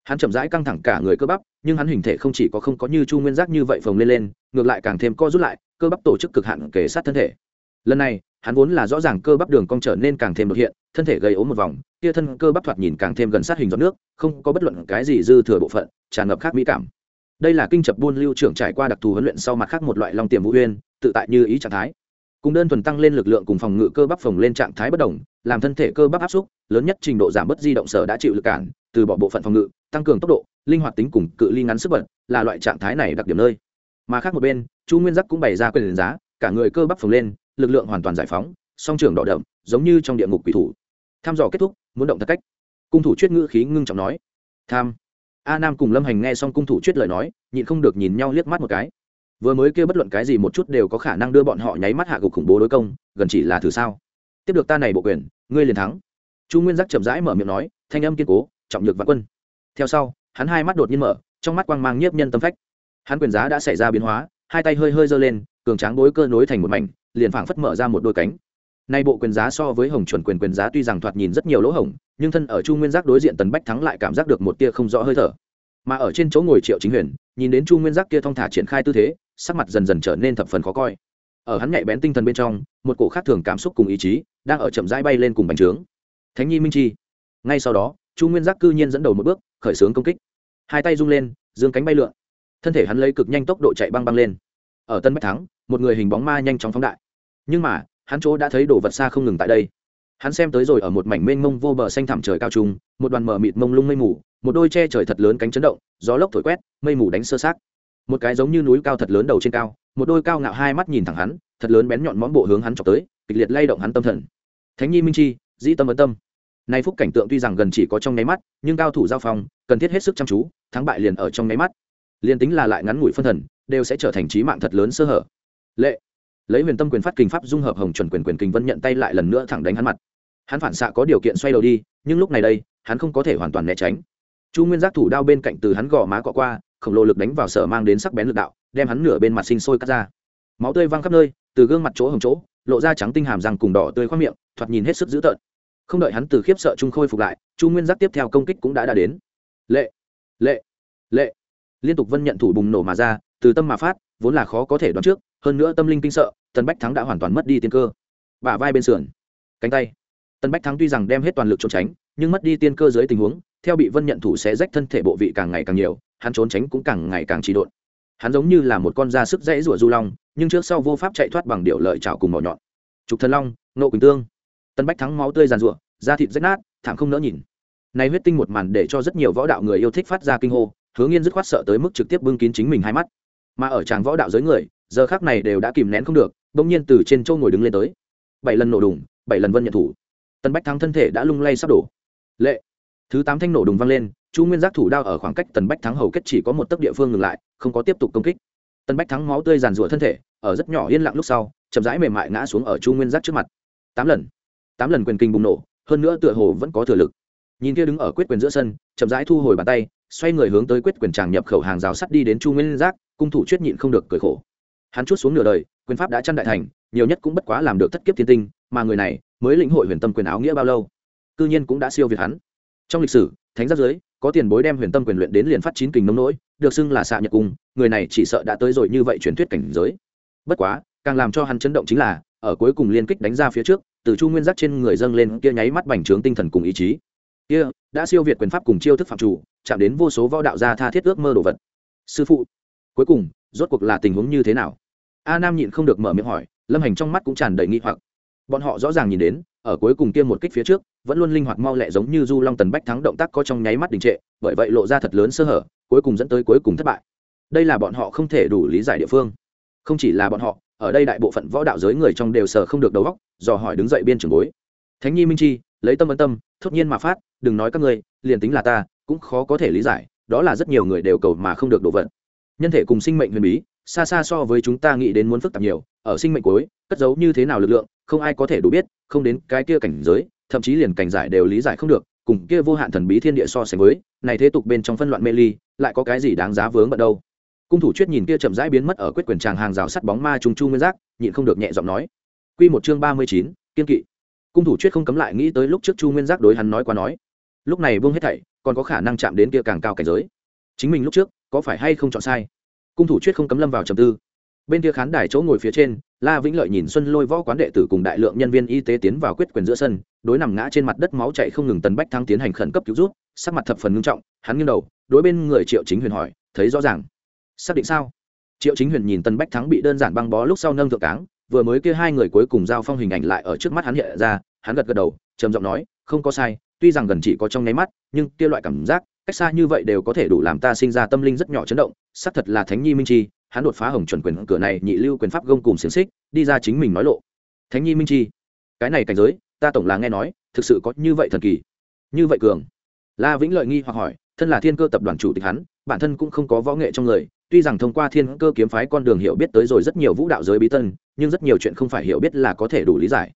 hắn chậm rãi căng thẳng cả người cơ bắp, nhưng hắn hình thể không chỉ có không có như chu nguyên giác như vậy phồng lên lên, ngược lại càng thêm co rút lại, cơ bắp tổ chức cực hạn kể sát thân thể. Lần này, hắn vốn là rõ ràng cơ bắp đường cong trở nên càng thêm đột hiện, thân thể gây ốm một vòng, kia thân cơ bắp thoạt nhìn càng thêm gần sát hình giọt nước, không có bất luận cái gì dư thừa bộ phận, tràn ngập khác mỹ cảm. Đây là kinh chập buôn lưu trưởng trải qua đặc thù huấn luyện sau mặt khác một loại long tiềm vũ huyên, tự tại như ý trạng thái. Cùng đơn thuần tăng lên lực lượng cùng phòng ngự cơ bắp phồng lên trạng thái bất đồng, làm thân thể cơ bắp áp xúc, lớn nhất trình độ giảm bớt di động sở đã chịu lực cản, từ bỏ bộ phận phòng ngự tăng cường tốc độ, linh hoạt tính cùng cự ly ngắn sức bật là loại trạng thái này đặc điểm nơi. Mà khác một bên, chu nguyên giác cũng bày ra quyền giá, cả người cơ bắp phồng lên, lực lượng hoàn toàn giải phóng, song trường đỏ đậm, giống như trong địa ngục quỷ thủ. Tham dò kết thúc, muốn động thật cách. Cung thủ chuyết ngữ khí ngưng trọng nói, tham. A nam cùng lâm hành nghe xong cung thủ chuyết lời nói, nhịn không được nhìn nhau liếc mắt một cái. Vừa mới kêu bất luận cái gì một chút đều có khả năng đưa bọn họ nháy mắt hạ gục khủng bố đối công, gần chỉ là thử sao. Tiếp được ta này bộ quyền, ngươi liền thắng. Chu nguyên giác chậm rãi mở miệng nói, thanh âm kiên cố, trọng nhược vạn quân theo sau, hắn hai mắt đột nhiên mở, trong mắt quang mang nhiếp nhân tâm phách. Hắn quyền giá đã xảy ra biến hóa, hai tay hơi hơi giơ lên, cường tráng bối cơ nối thành một mảnh, liền phảng phất mở ra một đôi cánh. Nay bộ quyền giá so với hồng chuẩn quyền quyền giá tuy rằng thoạt nhìn rất nhiều lỗ hổng, nhưng thân ở chu nguyên giác đối diện tần bách thắng lại cảm giác được một tia không rõ hơi thở. Mà ở trên chỗ ngồi triệu chính huyền, nhìn đến chu nguyên giác kia thong thả triển khai tư thế, sắc mặt dần dần trở nên thập phần khó coi. Ở hắn nhạy bén tinh thần bên trong, một cổ khác thường cảm xúc cùng ý chí đang ở chậm rãi bay lên cùng bành trướng. Thánh nhi minh chi. Ngay sau đó, chu nguyên giác cư nhiên dẫn đầu một bước khởi xướng công kích. Hai tay rung lên, dương cánh bay lượn. Thân thể hắn lấy cực nhanh tốc độ chạy băng băng lên. Ở tân bách thắng, một người hình bóng ma nhanh chóng phóng đại. Nhưng mà, hắn chỗ đã thấy đồ vật xa không ngừng tại đây. Hắn xem tới rồi ở một mảnh mênh mông vô bờ xanh thẳm trời cao trung một đoàn mờ mịt mông lung mây mù, một đôi che trời thật lớn cánh chấn động, gió lốc thổi quét, mây mù đánh sơ sát một cái giống như núi cao thật lớn đầu trên cao, một đôi cao ngạo hai mắt nhìn thẳng hắn, thật lớn bén nhọn món bộ hướng hắn chọc tới, kịch liệt lay động hắn tâm thần. Thánh nhi minh chi, dĩ tâm ấn tâm nay phúc cảnh tượng tuy rằng gần chỉ có trong nháy mắt, nhưng cao thủ giao phong, cần thiết hết sức chăm chú, thắng bại liền ở trong nháy mắt. Liền tính là lại ngắn ngủi phân thần, đều sẽ trở thành trí mạng thật lớn sơ hở. Lệ. Lấy huyền tâm quyền phát kinh pháp dung hợp hồng chuẩn quyền quyền kinh vân nhận tay lại lần nữa thẳng đánh hắn mặt. Hắn phản xạ có điều kiện xoay đầu đi, nhưng lúc này đây, hắn không có thể hoàn toàn né tránh. Chu nguyên giác thủ đao bên cạnh từ hắn gò má cọ qua, khổng lồ lực đánh vào sở mang đến sắc bén lực đạo, đem hắn nửa bên mặt sinh sôi cắt ra. Máu tươi văng khắp nơi, từ gương mặt chỗ hồng chỗ, lộ ra trắng tinh hàm răng cùng đỏ tươi khoác miệng, thoạt nhìn hết sức dữ tợn không đợi hắn từ khiếp sợ trung khôi phục lại, chu nguyên giác tiếp theo công kích cũng đã đã đến. Lệ lệ lệ. Liên tục vân nhận thủ bùng nổ mà ra, từ tâm mà phát, vốn là khó có thể đoán trước, hơn nữa tâm linh kinh sợ tân bách thắng đã hoàn toàn mất đi tiên cơ. Bả vai bên sườn, cánh tay. Tân bách thắng tuy rằng đem hết toàn lực trốn tránh, nhưng mất đi tiên cơ dưới tình huống, theo bị vân nhận thủ sẽ rách thân thể bộ vị càng ngày càng nhiều, hắn trốn tránh cũng càng ngày càng trì độn. Hắn giống như là một con da sức dãy rủa du long, nhưng trước sau vô pháp chạy thoát bằng điệu lợi trào cùng mỏ nhọn. Trục thần long nộ quỳnh tương tân bách thắng máu tươi giàn rụa, da thịt rách nát thảm không nỡ nhìn. Này huyết tinh một màn để cho rất nhiều võ đạo người yêu thích phát ra kinh hô hướng yên dứt khoát sợ tới mức trực tiếp bưng kín chính mình hai mắt. Mà ở tràng võ đạo giới người giờ khác này đều đã kìm nén không được bỗng nhiên từ trên châu ngồi đứng lên tới. Bảy lần nổ đùng bảy lần vân nhận thủ. Tân bách thắng thân thể đã lung lay sắp đổ. Lệ. Thứ tám thanh nổ đùng vang lên chu nguyên giác thủ đao ở khoảng cách tần bách thắng hầu kết chỉ có một tấc địa phương ngừng lại không có tiếp tục công kích. Tần bách thắng máu tươi giàn rủa thân thể ở rất nhỏ yên lặng lúc sau chậm rãi mềm mại ngã xuống ở chu nguyên giác trước mặt. Tám lần tám lần quyền kinh bùng nổ, hơn nữa tựa hồ vẫn có thừa lực. Nhìn kia đứng ở quyết quyền giữa sân, chậm rãi thu hồi bàn tay, xoay người hướng tới quyết quyền tràng nhập khẩu hàng rào sắt đi đến chu nguyên giác, cung thủ chuyết nhịn không được cười khổ. Hắn chút xuống nửa đời, quyền pháp đã chăn đại thành, nhiều nhất cũng bất quá làm được thất kiếp thiên tinh, mà người này mới lĩnh hội huyền tâm quyền áo nghĩa bao lâu. Cư nhiên cũng đã siêu việt hắn. Trong lịch sử, thánh giáp giới có tiền bối đem huyền tâm quyền luyện đến liền phát chín kình nông nỗi, được xưng là xạ nhật cung, người này chỉ sợ đã tới rồi như vậy truyền thuyết cảnh giới. Bất quá, càng làm cho hắn chấn động chính là, ở cuối cùng liên kích đánh ra phía trước từ chu nguyên giác trên người dâng lên kia nháy mắt bành trướng tinh thần cùng ý chí. Kia, đã siêu việt quyền pháp cùng chiêu thức phạm chủ, chạm đến vô số võ đạo gia tha thiết ước mơ đồ vật. Sư phụ, cuối cùng, rốt cuộc là tình huống như thế nào? A nam nhịn không được mở miệng hỏi, lâm hành trong mắt cũng tràn đầy nghi hoặc. Bọn họ rõ ràng nhìn đến, ở cuối cùng kia một kích phía trước, vẫn luôn linh hoạt mau lẹ giống như du long tần bách thắng động tác có trong nháy mắt đình trệ, bởi vậy lộ ra thật lớn sơ hở, cuối cùng dẫn tới cuối cùng thất bại. Đây là bọn họ không thể đủ lý giải địa phương. Không chỉ là bọn họ ở đây đại bộ phận võ đạo giới người trong đều sờ không được đầu óc, dò hỏi đứng dậy biên trưởng bối. Thánh nhi minh chi, lấy tâm ấn tâm, thốt nhiên mà phát, đừng nói các ngươi, liền tính là ta, cũng khó có thể lý giải, đó là rất nhiều người đều cầu mà không được độ vận. Nhân thể cùng sinh mệnh huyền bí, xa xa so với chúng ta nghĩ đến muốn phức tạp nhiều, ở sinh mệnh cuối, cất giấu như thế nào lực lượng, không ai có thể đủ biết, không đến cái kia cảnh giới, thậm chí liền cảnh giải đều lý giải không được, cùng kia vô hạn thần bí thiên địa so sánh với, này thế tục bên trong phân loạn mê ly, lại có cái gì đáng giá vướng bận đâu? Cung thủ chuyết nhìn kia chậm rãi biến mất ở quyết quyền tràng hàng rào sắt bóng ma trùng chu nguyên giác, nhịn không được nhẹ giọng nói. Quy một chương ba mươi chín, kiên kỵ. Cung thủ chuyết không cấm lại nghĩ tới lúc trước chu nguyên giác đối hắn nói qua nói. Lúc này vương hết thảy, còn có khả năng chạm đến kia càng cao cảnh giới. Chính mình lúc trước, có phải hay không chọn sai? Cung thủ chuyết không cấm lâm vào trầm tư. Bên kia khán đài chỗ ngồi phía trên, la vĩnh lợi nhìn xuân lôi võ quán đệ tử cùng đại lượng nhân viên y tế tiến vào quyết quyền giữa sân, đối nằm ngã trên mặt đất máu chạy không ngừng tần bách thắng tiến hành khẩn cấp cứu rút sắc mặt thập phần nghiêm trọng, hắn nghiêng đầu, đối bên người triệu chính huyền hỏi, thấy rõ ràng? Xác định sao? Triệu chính huyền nhìn tần bách thắng bị đơn giản băng bó lúc sau nâng thượng cáng, vừa mới kia hai người cuối cùng giao phong hình ảnh lại ở trước mắt hắn hiện ra, hắn gật gật đầu, trầm giọng nói, không có sai, tuy rằng gần chỉ có trong nháy mắt, nhưng kia loại cảm giác, cách xa như vậy đều có thể đủ làm ta sinh ra tâm linh rất nhỏ chấn động, xác thật là thánh nhi minh chi, hắn đột phá hồng chuẩn quyền cửa này nhị lưu quyền pháp gông cùng xiềng xích, đi ra chính mình nói lộ. Thánh nhi minh chi, cái này cảnh giới, ta tổng là nghe nói, thực sự có như vậy thần kỳ, như vậy cường. La vĩnh lợi nghi hoặc hỏi, thân là thiên cơ tập đoàn chủ tịch hắn, bản thân cũng không có võ nghệ trong người tuy rằng thông qua thiên cơ kiếm phái con đường hiểu biết tới rồi rất nhiều vũ đạo giới bí tân, nhưng rất nhiều chuyện không phải hiểu biết là có thể đủ lý giải.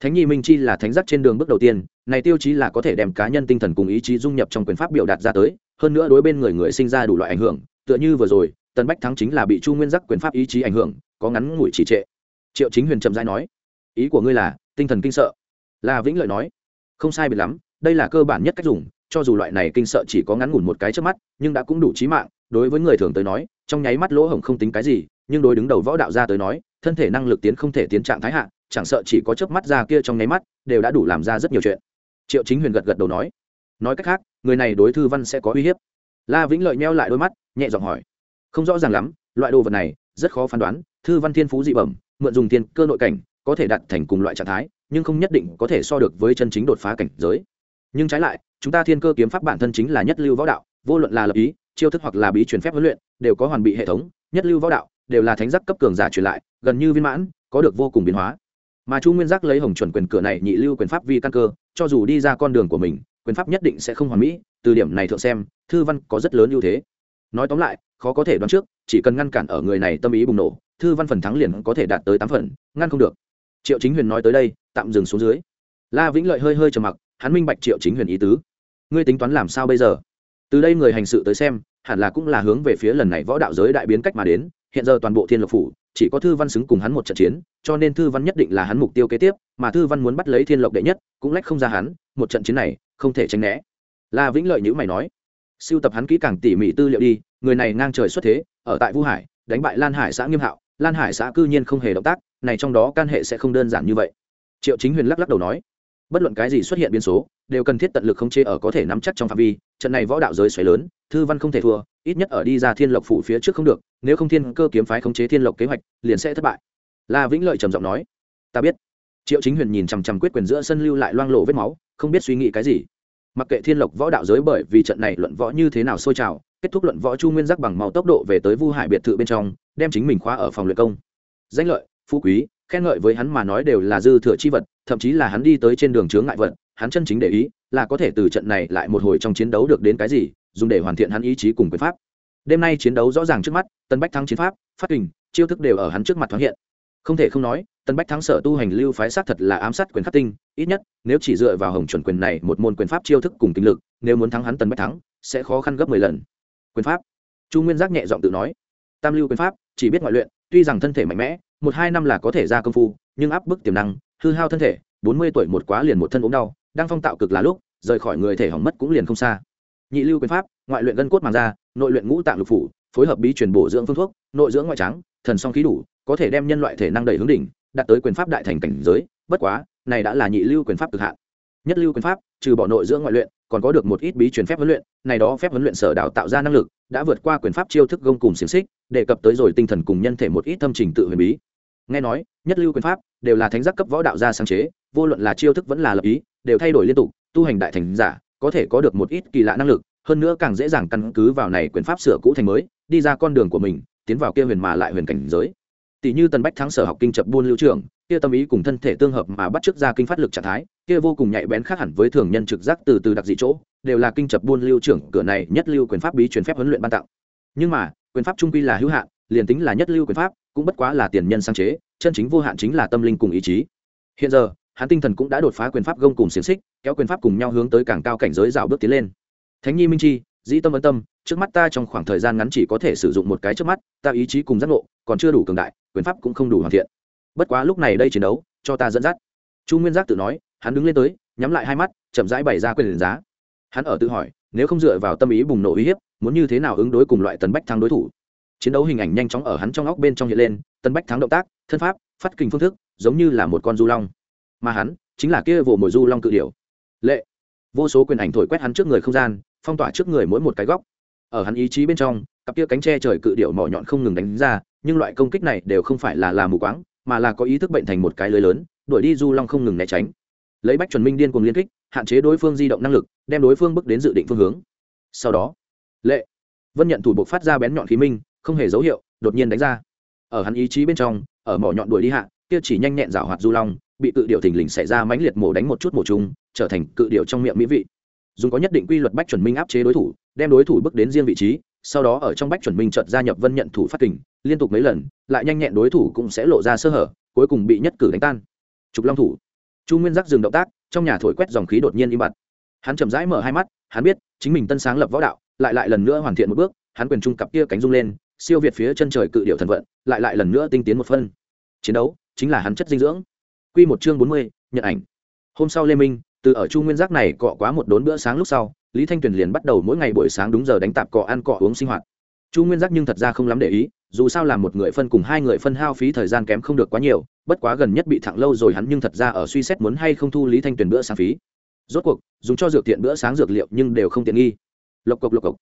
Thánh nhi minh chi là thánh giác trên đường bước đầu tiên, này tiêu chí là có thể đem cá nhân tinh thần cùng ý chí dung nhập trong quyền pháp biểu đạt ra tới, hơn nữa đối bên người người sinh ra đủ loại ảnh hưởng, tựa như vừa rồi, tần bách thắng chính là bị chu nguyên giác quyền pháp ý chí ảnh hưởng, có ngắn ngủi trì trệ. Triệu chính huyền trầm giai nói, ý của ngươi là, tinh thần kinh sợ. Là vĩnh lợi nói, không sai biệt lắm, đây là cơ bản nhất cách dùng, cho dù loại này kinh sợ chỉ có ngắn ngủn một cái trước mắt, nhưng đã cũng đủ trí mạng đối với người thường tới nói, trong nháy mắt lỗ hổng không tính cái gì, nhưng đối đứng đầu võ đạo ra tới nói, thân thể năng lực tiến không thể tiến trạng thái hạ, chẳng sợ chỉ có chớp mắt ra kia trong nháy mắt, đều đã đủ làm ra rất nhiều chuyện. Triệu chính huyền gật gật đầu nói. Nói cách khác, người này đối thư văn sẽ có uy hiếp. La vĩnh lợi nheo lại đôi mắt, nhẹ giọng hỏi. Không rõ ràng lắm, loại đồ vật này, rất khó phán đoán, thư văn thiên phú dị bẩm, mượn dùng tiền cơ nội cảnh, có thể đặt thành cùng loại trạng thái, nhưng không nhất định có thể so được với chân chính đột phá cảnh giới. Nhưng trái lại, chúng ta thiên cơ kiếm pháp bản thân chính là nhất lưu võ đạo, vô luận là lập ý chiêu thức hoặc là bí truyền phép huấn luyện, đều có hoàn bị hệ thống, nhất lưu võ đạo, đều là thánh giác cấp cường giả truyền lại, gần như viên mãn, có được vô cùng biến hóa. Mà chu nguyên giác lấy hồng chuẩn quyền cửa này nhị lưu quyền pháp vi căn cơ, cho dù đi ra con đường của mình, quyền pháp nhất định sẽ không hoàn mỹ, từ điểm này thượng xem, thư văn có rất lớn ưu thế. Nói tóm lại, khó có thể đoán trước, chỉ cần ngăn cản ở người này tâm ý bùng nổ, thư văn phần thắng liền có thể đạt tới tám phần, ngăn không được. Triệu chính huyền nói tới đây, tạm dừng xuống dưới. La vĩnh lợi hơi hơi trầm mặc, hắn minh bạch triệu chính huyền ý tứ. Ngươi tính toán làm sao bây giờ? Từ đây người hành sự tới xem, hẳn là cũng là hướng về phía lần này võ đạo giới đại biến cách mà đến, hiện giờ toàn bộ thiên lộc phủ, chỉ có thư văn xứng cùng hắn một trận chiến, cho nên thư văn nhất định là hắn mục tiêu kế tiếp, mà thư văn muốn bắt lấy thiên lộc đệ nhất, cũng lách không ra hắn, một trận chiến này, không thể tránh né. La vĩnh lợi nhữ mày nói siêu tập hắn kỹ càng tỉ mỉ tư liệu đi, người này ngang trời xuất thế, ở tại vu hải, đánh bại lan hải xã nghiêm hạo, lan hải xã cư nhiên không hề động tác, này trong đó can hệ sẽ không đơn giản như vậy. Triệu chính huyền lắc lắc đầu nói bất luận cái gì xuất hiện biến số, đều cần thiết tận lực khống chế ở có thể nắm chắc trong phạm vi. Trận này võ đạo giới xoáy lớn, thư văn không thể thua, ít nhất ở đi ra thiên lộc phủ phía trước không được, nếu không thiên cơ kiếm phái khống chế thiên lộc kế hoạch, liền sẽ thất bại. La vĩnh lợi trầm giọng nói, ta biết. Triệu chính huyền nhìn chằm chằm quyết quyền giữa sân lưu lại loang lộ vết máu, không biết suy nghĩ cái gì. Mặc kệ thiên lộc võ đạo giới bởi vì trận này luận võ như thế nào sôi trào, kết thúc luận võ chu nguyên giác bằng màu tốc độ về tới vu hải biệt thự bên trong, đem chính mình khóa ở phòng luyện công. Danh lợi, phú quý, khen ngợi với hắn mà nói đều là dư thừa chi vật thậm chí là hắn đi tới trên đường chướng ngại vật, hắn chân chính để ý là có thể từ trận này lại một hồi trong chiến đấu được đến cái gì, dùng để hoàn thiện hắn ý chí cùng quyền pháp. Đêm nay chiến đấu rõ ràng trước mắt, tân bách thắng chiến pháp, phát hình chiêu thức đều ở hắn trước mặt thoáng hiện. Không thể không nói, tân bách thắng sở tu hành lưu phái sát thật là ám sát quyền khắc tinh, ít nhất, nếu chỉ dựa vào hồng chuẩn quyền này một môn quyền pháp chiêu thức cùng kinh lực, nếu muốn thắng hắn tân bách thắng, sẽ khó khăn gấp mười lần. Quyền pháp. Chu nguyên giác nhẹ giọng tự nói, tam lưu quyền pháp, chỉ biết ngoại luyện, tuy rằng thân thể mạnh mẽ, một hai năm là có thể ra công phu, nhưng áp bức tiềm năng hư hao thân thể, bốn mươi tuổi một quá liền một thân ốm đau, đang phong tạo cực là lúc, rời khỏi người thể hỏng mất cũng liền không xa. Nhị lưu quyền pháp, ngoại luyện gân cốt màng da, nội luyện ngũ tạng lục phủ, phối hợp bí truyền bổ dưỡng phương thuốc, nội dưỡng ngoại trắng, thần song khí đủ, có thể đem nhân loại thể năng đầy hướng đỉnh, đạt tới quyền pháp đại thành cảnh giới, bất quá, này đã là nhị lưu quyền pháp cực hạn. Nhất lưu quyền pháp, trừ bỏ nội dưỡng ngoại luyện, còn có được một ít bí truyền phép huấn luyện, này đó phép huấn luyện sở đào tạo ra năng lực, đã vượt qua quyền pháp chiêu thức gông cùng xiềng xích, đề cập tới rồi tinh thần cùng nhân thể một ít thâm trình tự huyền bí nghe nói, nhất lưu quyền pháp đều là thánh giác cấp võ đạo gia sáng chế, vô luận là chiêu thức vẫn là lập ý, đều thay đổi liên tục, tu hành đại thành giả, có thể có được một ít kỳ lạ năng lực, hơn nữa càng dễ dàng căn cứ vào này quyền pháp sửa cũ thành mới, đi ra con đường của mình, tiến vào kia huyền mà lại huyền cảnh giới. Tỷ như tần bách thắng sở học kinh chập buôn lưu trưởng kia tâm ý cùng thân thể tương hợp mà bắt chước ra kinh phát lực trạng thái, kia vô cùng nhạy bén khác hẳn với thường nhân trực giác từ từ đặc dị chỗ, đều là kinh chập buôn lưu trưởng cửa này nhất lưu quyền pháp bí truyền phép huấn luyện ban tặng. Nhưng mà, quyền pháp trung quy là hữu hạn, liền tính là nhất lưu quyền pháp cũng bất quá là tiền nhân sáng chế, chân chính vô hạn chính là tâm linh cùng ý chí. Hiện giờ, hắn tinh thần cũng đã đột phá quyền pháp gông cùng xiềng xích, kéo quyền pháp cùng nhau hướng tới càng cao cảnh giới rào bước tiến lên. Thánh nhi minh chi, dĩ tâm ấn tâm, trước mắt ta trong khoảng thời gian ngắn chỉ có thể sử dụng một cái trước mắt, ta ý chí cùng giác ngộ, còn chưa đủ cường đại, quyền pháp cũng không đủ hoàn thiện. Bất quá lúc này đây chiến đấu, cho ta dẫn dắt. Chu nguyên giác tự nói, hắn đứng lên tới, nhắm lại hai mắt, chậm rãi bày ra quyền giá. Hắn ở tự hỏi, nếu không dựa vào tâm ý bùng nổ uy hiếp, muốn như thế nào ứng đối cùng loại tần bách thắng đối thủ? Chiến đấu hình ảnh nhanh chóng ở hắn trong óc bên trong hiện lên, tân bách thắng động tác, thân pháp, phát kình phương thức, giống như là một con du long. Mà hắn, chính là kia vồ mồi du long cự điểu. Lệ. Vô số quyền ảnh thổi quét hắn trước người không gian, phong tỏa trước người mỗi một cái góc. Ở hắn ý chí bên trong, cặp kia cánh tre trời cự điểu mỏ nhọn không ngừng đánh ra, nhưng loại công kích này đều không phải là làm mù quáng, mà là có ý thức bệnh thành một cái lưới lớn, đuổi đi du long không ngừng né tránh. Lấy bách chuẩn minh điên cuồng liên kích, hạn chế đối phương di động năng lực, đem đối phương bước đến dự định phương hướng. Sau đó, lệ. Vân nhận thủ buộc phát ra bén nhọn khí minh không hề dấu hiệu, đột nhiên đánh ra. Ở hắn ý chí bên trong, ở mỏ nhọn đuổi đi hạ, kia chỉ nhanh nhẹn rào hoạt du long, bị cự điệu thình lình xảy ra mãnh liệt mổ đánh một chút mổ chung trở thành cự điệu trong miệng mỹ vị. Dùng có nhất định quy luật bách chuẩn minh áp chế đối thủ, đem đối thủ bước đến riêng vị trí, sau đó ở trong bách chuẩn minh chợt gia nhập vân nhận thủ phát kình, liên tục mấy lần, lại nhanh nhẹn đối thủ cũng sẽ lộ ra sơ hở, cuối cùng bị nhất cử đánh tan. Trục long thủ. Chu nguyên giác dừng động tác, trong nhà thổi quét dòng khí đột nhiên im bặt. Hắn chậm rãi mở hai mắt, hắn biết, chính mình tân sáng lập võ đạo, lại lại lần nữa hoàn thiện một bước, hắn quyền trung cặp kia cánh rung lên siêu việt phía chân trời cự điệu thần vận lại lại lần nữa tinh tiến một phân chiến đấu chính là hắn chất dinh dưỡng Quy một chương bốn mươi, nhận ảnh. Hôm sau Lê Minh, từ ở Chu Nguyên Giác này cọ quá một đốn bữa sáng lúc sau, Lý Thanh Tuyền liền bắt đầu mỗi ngày buổi sáng đúng giờ đánh tạp cọ ăn cọ uống sinh hoạt. Chu Nguyên Giác nhưng thật ra không lắm để ý, dù sao làm một người phân cùng hai người phân hao phí thời gian kém không được quá nhiều, bất quá gần nhất bị thẳng lâu rồi hắn nhưng thật ra ở suy xét muốn hay không thu Lý Thanh Tuyền bữa sáng phí. Rốt cuộc, dùng cho dược tiện bữa sáng dược liệu nhưng đều không tiện nghi. Lộc cộc lộc cộc.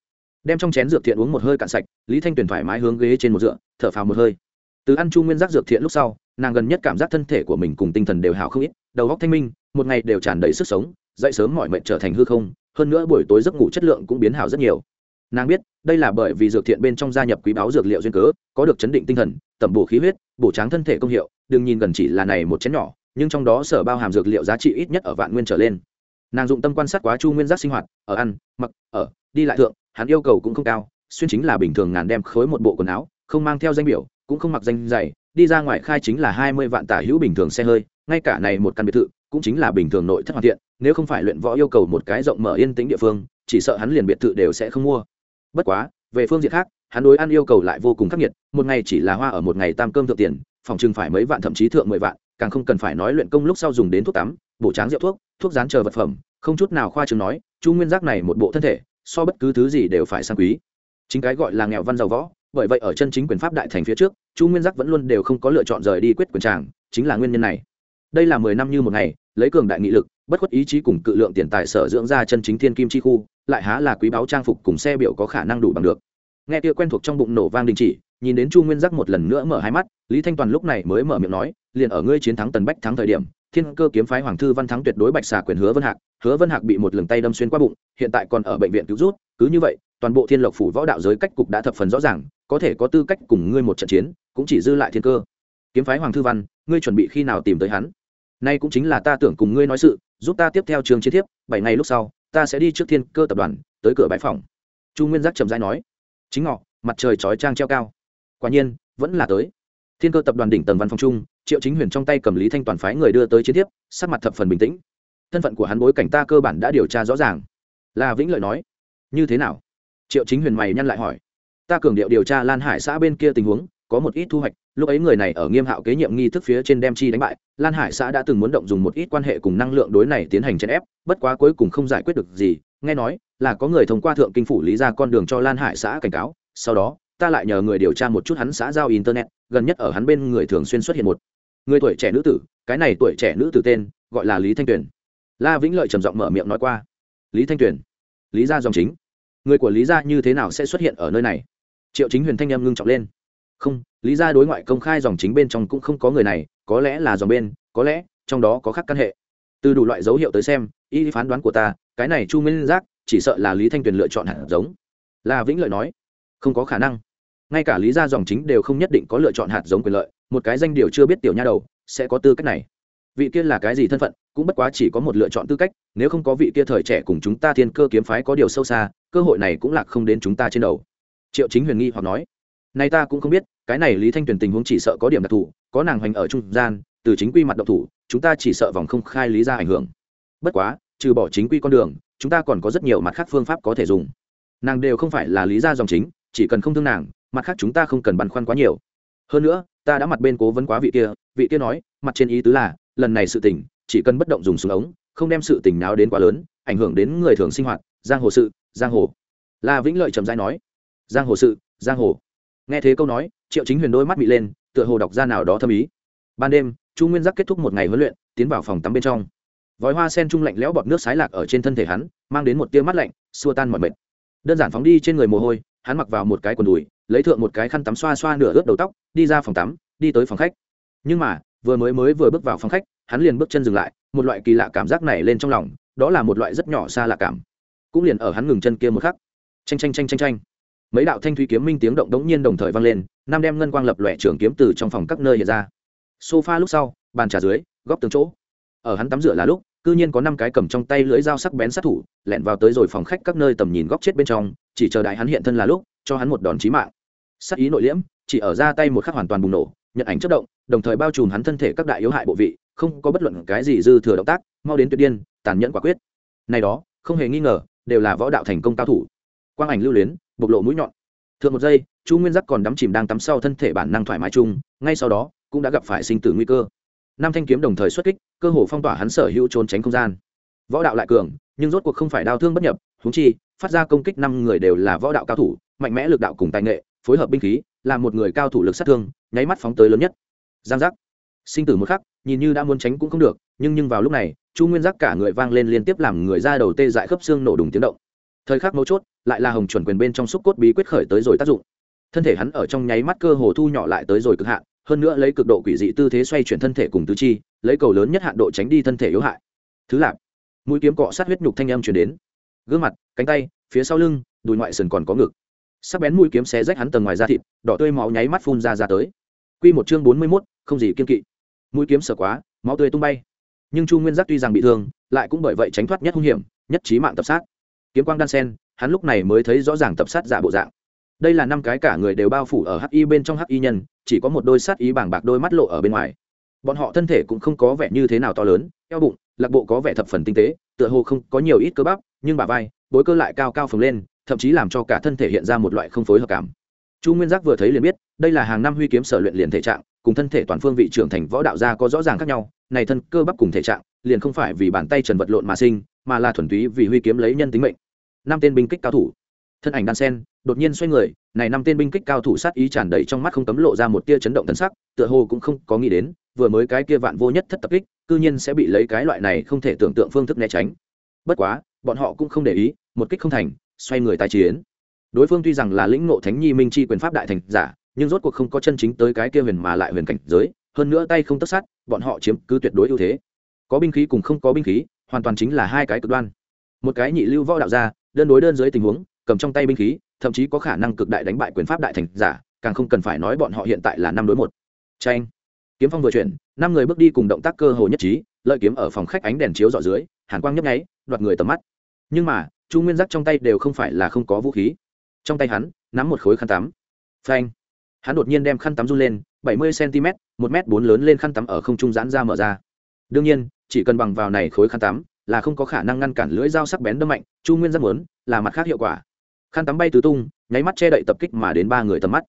Đem trong chén dược thiện uống một hơi cạn sạch, Lý Thanh Tuyền thoải mái hướng ghế trên một dựa, thở phào một hơi. Từ ăn Chu Nguyên Giác dược thiện lúc sau, nàng gần nhất cảm giác thân thể của mình cùng tinh thần đều hảo không ít đầu óc thanh minh một ngày đều tràn đầy sức sống dậy sớm mọi mệnh trở thành hư không hơn nữa buổi tối giấc ngủ chất lượng cũng biến hảo rất nhiều nàng biết đây là bởi vì dược thiện bên trong gia nhập quý báo dược liệu duyên cớ có được chấn định tinh thần tẩm bổ khí huyết bổ tráng thân thể công hiệu đừng nhìn gần chỉ là này một chén nhỏ nhưng trong đó sở bao hàm dược liệu giá trị ít nhất ở vạn nguyên trở lên nàng dụng tâm quan sát quá chu nguyên giác sinh hoạt ở ăn mặc ở đi lại thượng hắn yêu cầu cũng không cao, xuyên chính là bình thường ngàn đem khối một bộ quần áo, không mang theo danh biểu, cũng không mặc danh dày, đi ra ngoài khai chính là hai mươi vạn tả hữu bình thường xe hơi, ngay cả này một căn biệt thự cũng chính là bình thường nội thất hoàn thiện, nếu không phải luyện võ yêu cầu một cái rộng mở yên tĩnh địa phương, chỉ sợ hắn liền biệt thự đều sẽ không mua. Bất quá, về phương diện khác, hắn đối ăn yêu cầu lại vô cùng khắc nghiệt, một ngày chỉ là hoa ở một ngày tam cơm thượng tiền, phòng chừng phải mấy vạn thậm chí thượng mười vạn, càng không cần phải nói luyện công lúc sau dùng đến thuốc tắm, bổ tráng rượu thuốc thuốc rán chờ vật phẩm, không chút nào khoa chừng nói, chu nguyên giác này một bộ thân thể so bất cứ thứ gì đều phải sang quý. Chính cái gọi là nghèo văn giàu võ, bởi vậy ở chân chính quyền pháp đại thành phía trước, chu nguyên giác vẫn luôn đều không có lựa chọn rời đi quyết quyền tràng, chính là nguyên nhân này. Đây là mười năm như một ngày, lấy cường đại nghị lực, bất khuất ý chí cùng cự lượng tiền tài sở dưỡng ra chân chính thiên kim chi khu, lại há là quý báo trang phục cùng xe biểu có khả năng đủ bằng được. Nghe kia quen thuộc trong bụng nổ vang đình chỉ, nhìn đến chu nguyên giác một lần nữa mở hai mắt, lý thanh toàn lúc này mới mở miệng nói, liền ở ngươi chiến thắng tần bách thắng thời điểm, thiên cơ kiếm phái hoàng thư văn thắng tuyệt đối bạch xà quyền hứa vân hạc hứa vân hạc bị một lần tay đâm xuyên qua bụng, hiện tại còn ở bệnh viện cứu rút cứ như vậy, toàn bộ thiên lộc phủ võ đạo giới cách cục đã thập phần rõ ràng, có thể có tư cách cùng ngươi một trận chiến, cũng chỉ dư lại thiên cơ. Kiếm phái hoàng thư văn, ngươi chuẩn bị khi nào tìm tới hắn? Nay cũng chính là ta tưởng cùng ngươi nói sự, giúp ta tiếp theo trường chiến thiếp, bảy ngày lúc sau, ta sẽ đi trước thiên cơ tập đoàn, tới cửa bãi phòng. Chu nguyên giác trầm dai nói, chính ngọ, mặt trời chói trang treo cao. Quả nhiên, vẫn là tới. Thiên cơ tập đoàn đỉnh tầng văn phòng trung triệu chính huyền trong tay cầm lý thanh toàn phái người đưa tới chiến thiếp, sắc mặt thập phần bình tĩnh thân phận của hắn bối cảnh ta cơ bản đã điều tra rõ ràng. Là vĩnh lợi nói, như thế nào? Triệu chính huyền mày nhăn lại hỏi, ta cường điệu điều tra lan hải xã bên kia tình huống, có một ít thu hoạch, lúc ấy người này ở nghiêm hạo kế nhiệm nghi thức phía trên đem chi đánh bại, lan hải xã đã từng muốn động dùng một ít quan hệ cùng năng lượng đối này tiến hành chèn ép, bất quá cuối cùng không giải quyết được gì, nghe nói là có người thông qua thượng kinh phủ lý ra con đường cho lan hải xã cảnh cáo, sau đó, ta lại nhờ người điều tra một chút hắn xã giao internet, gần nhất ở hắn bên người thường xuyên xuất hiện một người tuổi trẻ nữ tử, cái này tuổi trẻ nữ tử tên gọi là lý thanh tuyền la vĩnh lợi trầm giọng mở miệng nói qua. Lý thanh tuyền, lý gia dòng chính. Người của lý gia như thế nào sẽ xuất hiện ở nơi này? Triệu chính huyền thanh em ngưng trọng lên. Không, lý gia đối ngoại công khai dòng chính bên trong cũng không có người này, có lẽ là dòng bên, có lẽ trong đó có khác căn hệ. Từ đủ loại dấu hiệu tới xem, y phán đoán của ta, cái này chu Minh giác, chỉ sợ là lý thanh tuyền lựa chọn hạt giống. La vĩnh lợi nói, không có khả năng. Ngay cả lý gia dòng chính đều không nhất định có lựa chọn hạt giống quyền lợi, một cái danh điều chưa biết tiểu nha đầu, sẽ có tư cách này vị kia là cái gì thân phận, cũng bất quá chỉ có một lựa chọn tư cách, nếu không có vị kia thời trẻ cùng chúng ta thiên cơ kiếm phái có điều sâu xa, cơ hội này cũng lạc không đến chúng ta trên đầu. Triệu chính huyền nghi hoặc nói. Nay ta cũng không biết, cái này lý thanh tuyền tình huống chỉ sợ có điểm đặc thù, có nàng hoành ở trung gian, từ chính quy mặt độc thủ, chúng ta chỉ sợ vòng không khai lý ra ảnh hưởng. Bất quá, trừ bỏ chính quy con đường, chúng ta còn có rất nhiều mặt khác phương pháp có thể dùng. Nàng đều không phải là lý gia dòng chính, chỉ cần không thương nàng, mặt khác chúng ta không cần băn khoăn quá nhiều. Hơn nữa, ta đã mặt bên cố vấn quá vị kia vị kia nói, mặt trên ý tứ là lần này sự tình, chỉ cần bất động dùng súng ống, không đem sự tình nào đến quá lớn, ảnh hưởng đến người thường sinh hoạt, giang hồ sự, giang hồ. La vĩnh lợi trầm dai nói, giang hồ sự, giang hồ. Nghe thế câu nói, triệu chính huyền đôi mắt bị lên, tựa hồ đọc ra nào đó thâm ý. Ban đêm, chu nguyên giác kết thúc một ngày huấn luyện, tiến vào phòng tắm bên trong. Vòi hoa sen trung lạnh lẽo bọt nước sái lạc ở trên thân thể hắn, mang đến một tia mắt lạnh, xua tan mọi mệt. Đơn giản phóng đi trên người mồ hôi, hắn mặc vào một cái quần đùi, lấy thượng một cái khăn tắm xoa xoa nửa ướt đầu tóc, đi ra phòng tắm, đi tới phòng khách. Nhưng mà vừa mới mới vừa bước vào phòng khách, hắn liền bước chân dừng lại, một loại kỳ lạ cảm giác này lên trong lòng, đó là một loại rất nhỏ xa lạ cảm. Cũng liền ở hắn ngừng chân kia một khắc. Tranh tranh tranh tranh tranh mấy đạo thanh thúy kiếm minh tiếng động đống nhiên đồng thời vang lên nam đem ngân quang lập lòe trường kiếm từ trong phòng các nơi hiện ra. Sofa lúc sau, bàn trà dưới, góc từng chỗ. Ở hắn tắm rửa là lúc, cư nhiên có năm cái cầm trong tay lưỡi dao sắc bén sát thủ, lẹn vào tới rồi phòng khách các nơi tầm nhìn góc chết bên trong, chỉ chờ đại hắn hiện thân là lúc, cho hắn một đòn chí mạng. Sát ý nội liễm, chỉ ở ra tay một khắc hoàn toàn bùng nổ, nhận ảnh chất động đồng thời bao trùm hắn thân thể các đại yếu hại bộ vị, không có bất luận cái gì dư thừa động tác, mau đến tuyệt điên, tàn nhẫn quả quyết. Này đó, không hề nghi ngờ, đều là võ đạo thành công cao thủ. Quang ảnh lưu luyến, bộc lộ mũi nhọn. Thượng một giây, chu nguyên giác còn đắm chìm đang tắm sau thân thể bản năng thoải mái chung, ngay sau đó, cũng đã gặp phải sinh tử nguy cơ. Nam thanh kiếm đồng thời xuất kích, cơ hồ phong tỏa hắn sở hữu trốn tránh không gian. Võ đạo lại cường, nhưng rốt cuộc không phải đau thương bất nhập húng chi, phát ra công kích năm người đều là võ đạo cao thủ, mạnh mẽ lực đạo cùng tài nghệ, phối hợp binh khí, là một người cao thủ lực sát thương, nháy mắt phóng tới lớn nhất giang giác. Sinh tử một khắc, nhìn như đã muốn tránh cũng không được, nhưng nhưng vào lúc này, chu nguyên giác cả người vang lên liên tiếp làm người ra đầu tê dại khớp xương nổ đùng tiếng động. Thời khắc mấu chốt, lại là hồng chuẩn quyền bên trong xúc cốt bí quyết khởi tới rồi tác dụng. Thân thể hắn ở trong nháy mắt cơ hồ thu nhỏ lại tới rồi cực hạn, hơn nữa lấy cực độ quỷ dị tư thế xoay chuyển thân thể cùng tứ chi, lấy cầu lớn nhất hạn độ tránh đi thân thể yếu hại. Thứ lạp, mũi kiếm cọ sát huyết nhục thanh âm chuyển đến. Gương mặt, cánh tay, phía sau lưng, đùi ngoại sườn còn có ngực. Sắc bén mũi kiếm xé rách hắn tầng ngoài da thịt, đỏ tươi máu nháy mắt phun ra ra tới. Quy một chương bốn mươi mốt không gì kiên kỵ. Mũi kiếm sợ quá, máu tươi tung bay. Nhưng chu nguyên giác tuy rằng bị thương, lại cũng bởi vậy tránh thoát nhất hung hiểm, nhất trí mạng tập sát. Kiếm quang đan sen, hắn lúc này mới thấy rõ ràng tập sát giả bộ dạng. Đây là năm cái cả người đều bao phủ ở hắc y bên trong hắc y nhân, chỉ có một đôi sát ý bảng bạc đôi mắt lộ ở bên ngoài. Bọn họ thân thể cũng không có vẻ như thế nào to lớn, eo bụng, lạc bộ có vẻ thập phần tinh tế, tựa hồ không có nhiều ít cơ bắp, nhưng bà vai, bối cơ lại cao cao phồng lên, thậm chí làm cho cả thân thể hiện ra một loại không phối hợp cảm. Chu nguyên giác vừa thấy liền biết, đây là hàng năm huy kiếm sở luyện liền thể trạng cùng thân thể toàn phương vị trưởng thành võ đạo gia có rõ ràng khác nhau, này thân cơ bắp cùng thể trạng, liền không phải vì bàn tay trần vật lộn mà sinh, mà là thuần túy vì huy kiếm lấy nhân tính mệnh. Năm tên binh kích cao thủ. Thân ảnh đan sen, đột nhiên xoay người, này năm tên binh kích cao thủ sát ý tràn đầy trong mắt không cấm lộ ra một tia chấn động thân sắc, tựa hồ cũng không có nghĩ đến, vừa mới cái kia vạn vô nhất thất tập kích, cư nhiên sẽ bị lấy cái loại này không thể tưởng tượng phương thức né tránh. Bất quá, bọn họ cũng không để ý, một kích không thành, xoay người tái chiến. Đối phương tuy rằng là lĩnh ngộ thánh nhi minh chi quyền pháp đại thành giả nhưng rốt cuộc không có chân chính tới cái kia huyền mà lại huyền cảnh giới, hơn nữa tay không tất sát, bọn họ chiếm cứ tuyệt đối ưu thế. Có binh khí cùng không có binh khí, hoàn toàn chính là hai cái cực đoan. Một cái nhị lưu võ đạo gia, đơn đối đơn dưới tình huống, cầm trong tay binh khí, thậm chí có khả năng cực đại đánh bại quyền pháp đại thành giả, càng không cần phải nói bọn họ hiện tại là năm đối một. Tranh kiếm phong vừa chuyển, năm người bước đi cùng động tác cơ hồ nhất trí, lợi kiếm ở phòng khách ánh đèn chiếu dọ dưới, hàn quang nhấp nháy, đoạt người tầm mắt. Nhưng mà, chu nguyên giác trong tay đều không phải là không có vũ khí. Trong tay hắn, nắm một khối khăn tắm. Phanh hắn đột nhiên đem khăn tắm run lên, bảy mươi cm một m bốn lớn lên khăn tắm ở không trung giãn ra mở ra. Đương nhiên, chỉ cần bằng vào này khối khăn tắm là không có khả năng ngăn cản lưỡi dao sắc bén đâm mạnh, chu nguyên giác muốn, là mặt khác hiệu quả. Khăn tắm bay tứ tung, nháy mắt che đậy tập kích mà đến ba người tầm mắt.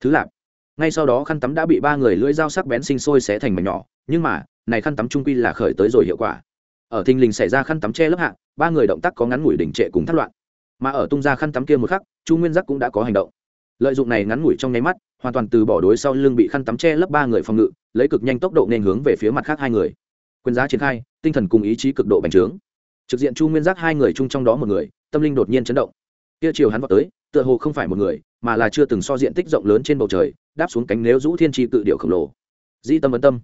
Thứ lạp ngay sau đó khăn tắm đã bị ba người lưỡi dao sắc bén sinh sôi xé thành mảnh nhỏ, nhưng mà, này khăn tắm trung quy là khởi tới rồi hiệu quả. Ở thình lình xảy ra khăn tắm che lớp hạ, ba người động tác có ngắn ngủi đỉnh trệ cùng thất loạn. Mà ở tung ra khăn tắm kia một khắc, chu nguyên giác cũng đã có hành động. Lợi dụng này ngắn ngủi trong nháy mắt hoàn toàn từ bỏ đối sau lưng bị khăn tắm che lấp ba người phòng ngự, lấy cực nhanh tốc độ nên hướng về phía mặt khác hai người. Quyền giá triển khai, tinh thần cùng ý chí cực độ bành trướng. Trực diện chu nguyên giác hai người chung trong đó một người, tâm linh đột nhiên chấn động. Kia chiều hắn vào tới, tựa hồ không phải một người, mà là chưa từng so diện tích rộng lớn trên bầu trời, đáp xuống cánh nếu rũ thiên tri cự điệu khổng lồ. Dĩ tâm ấn tâm.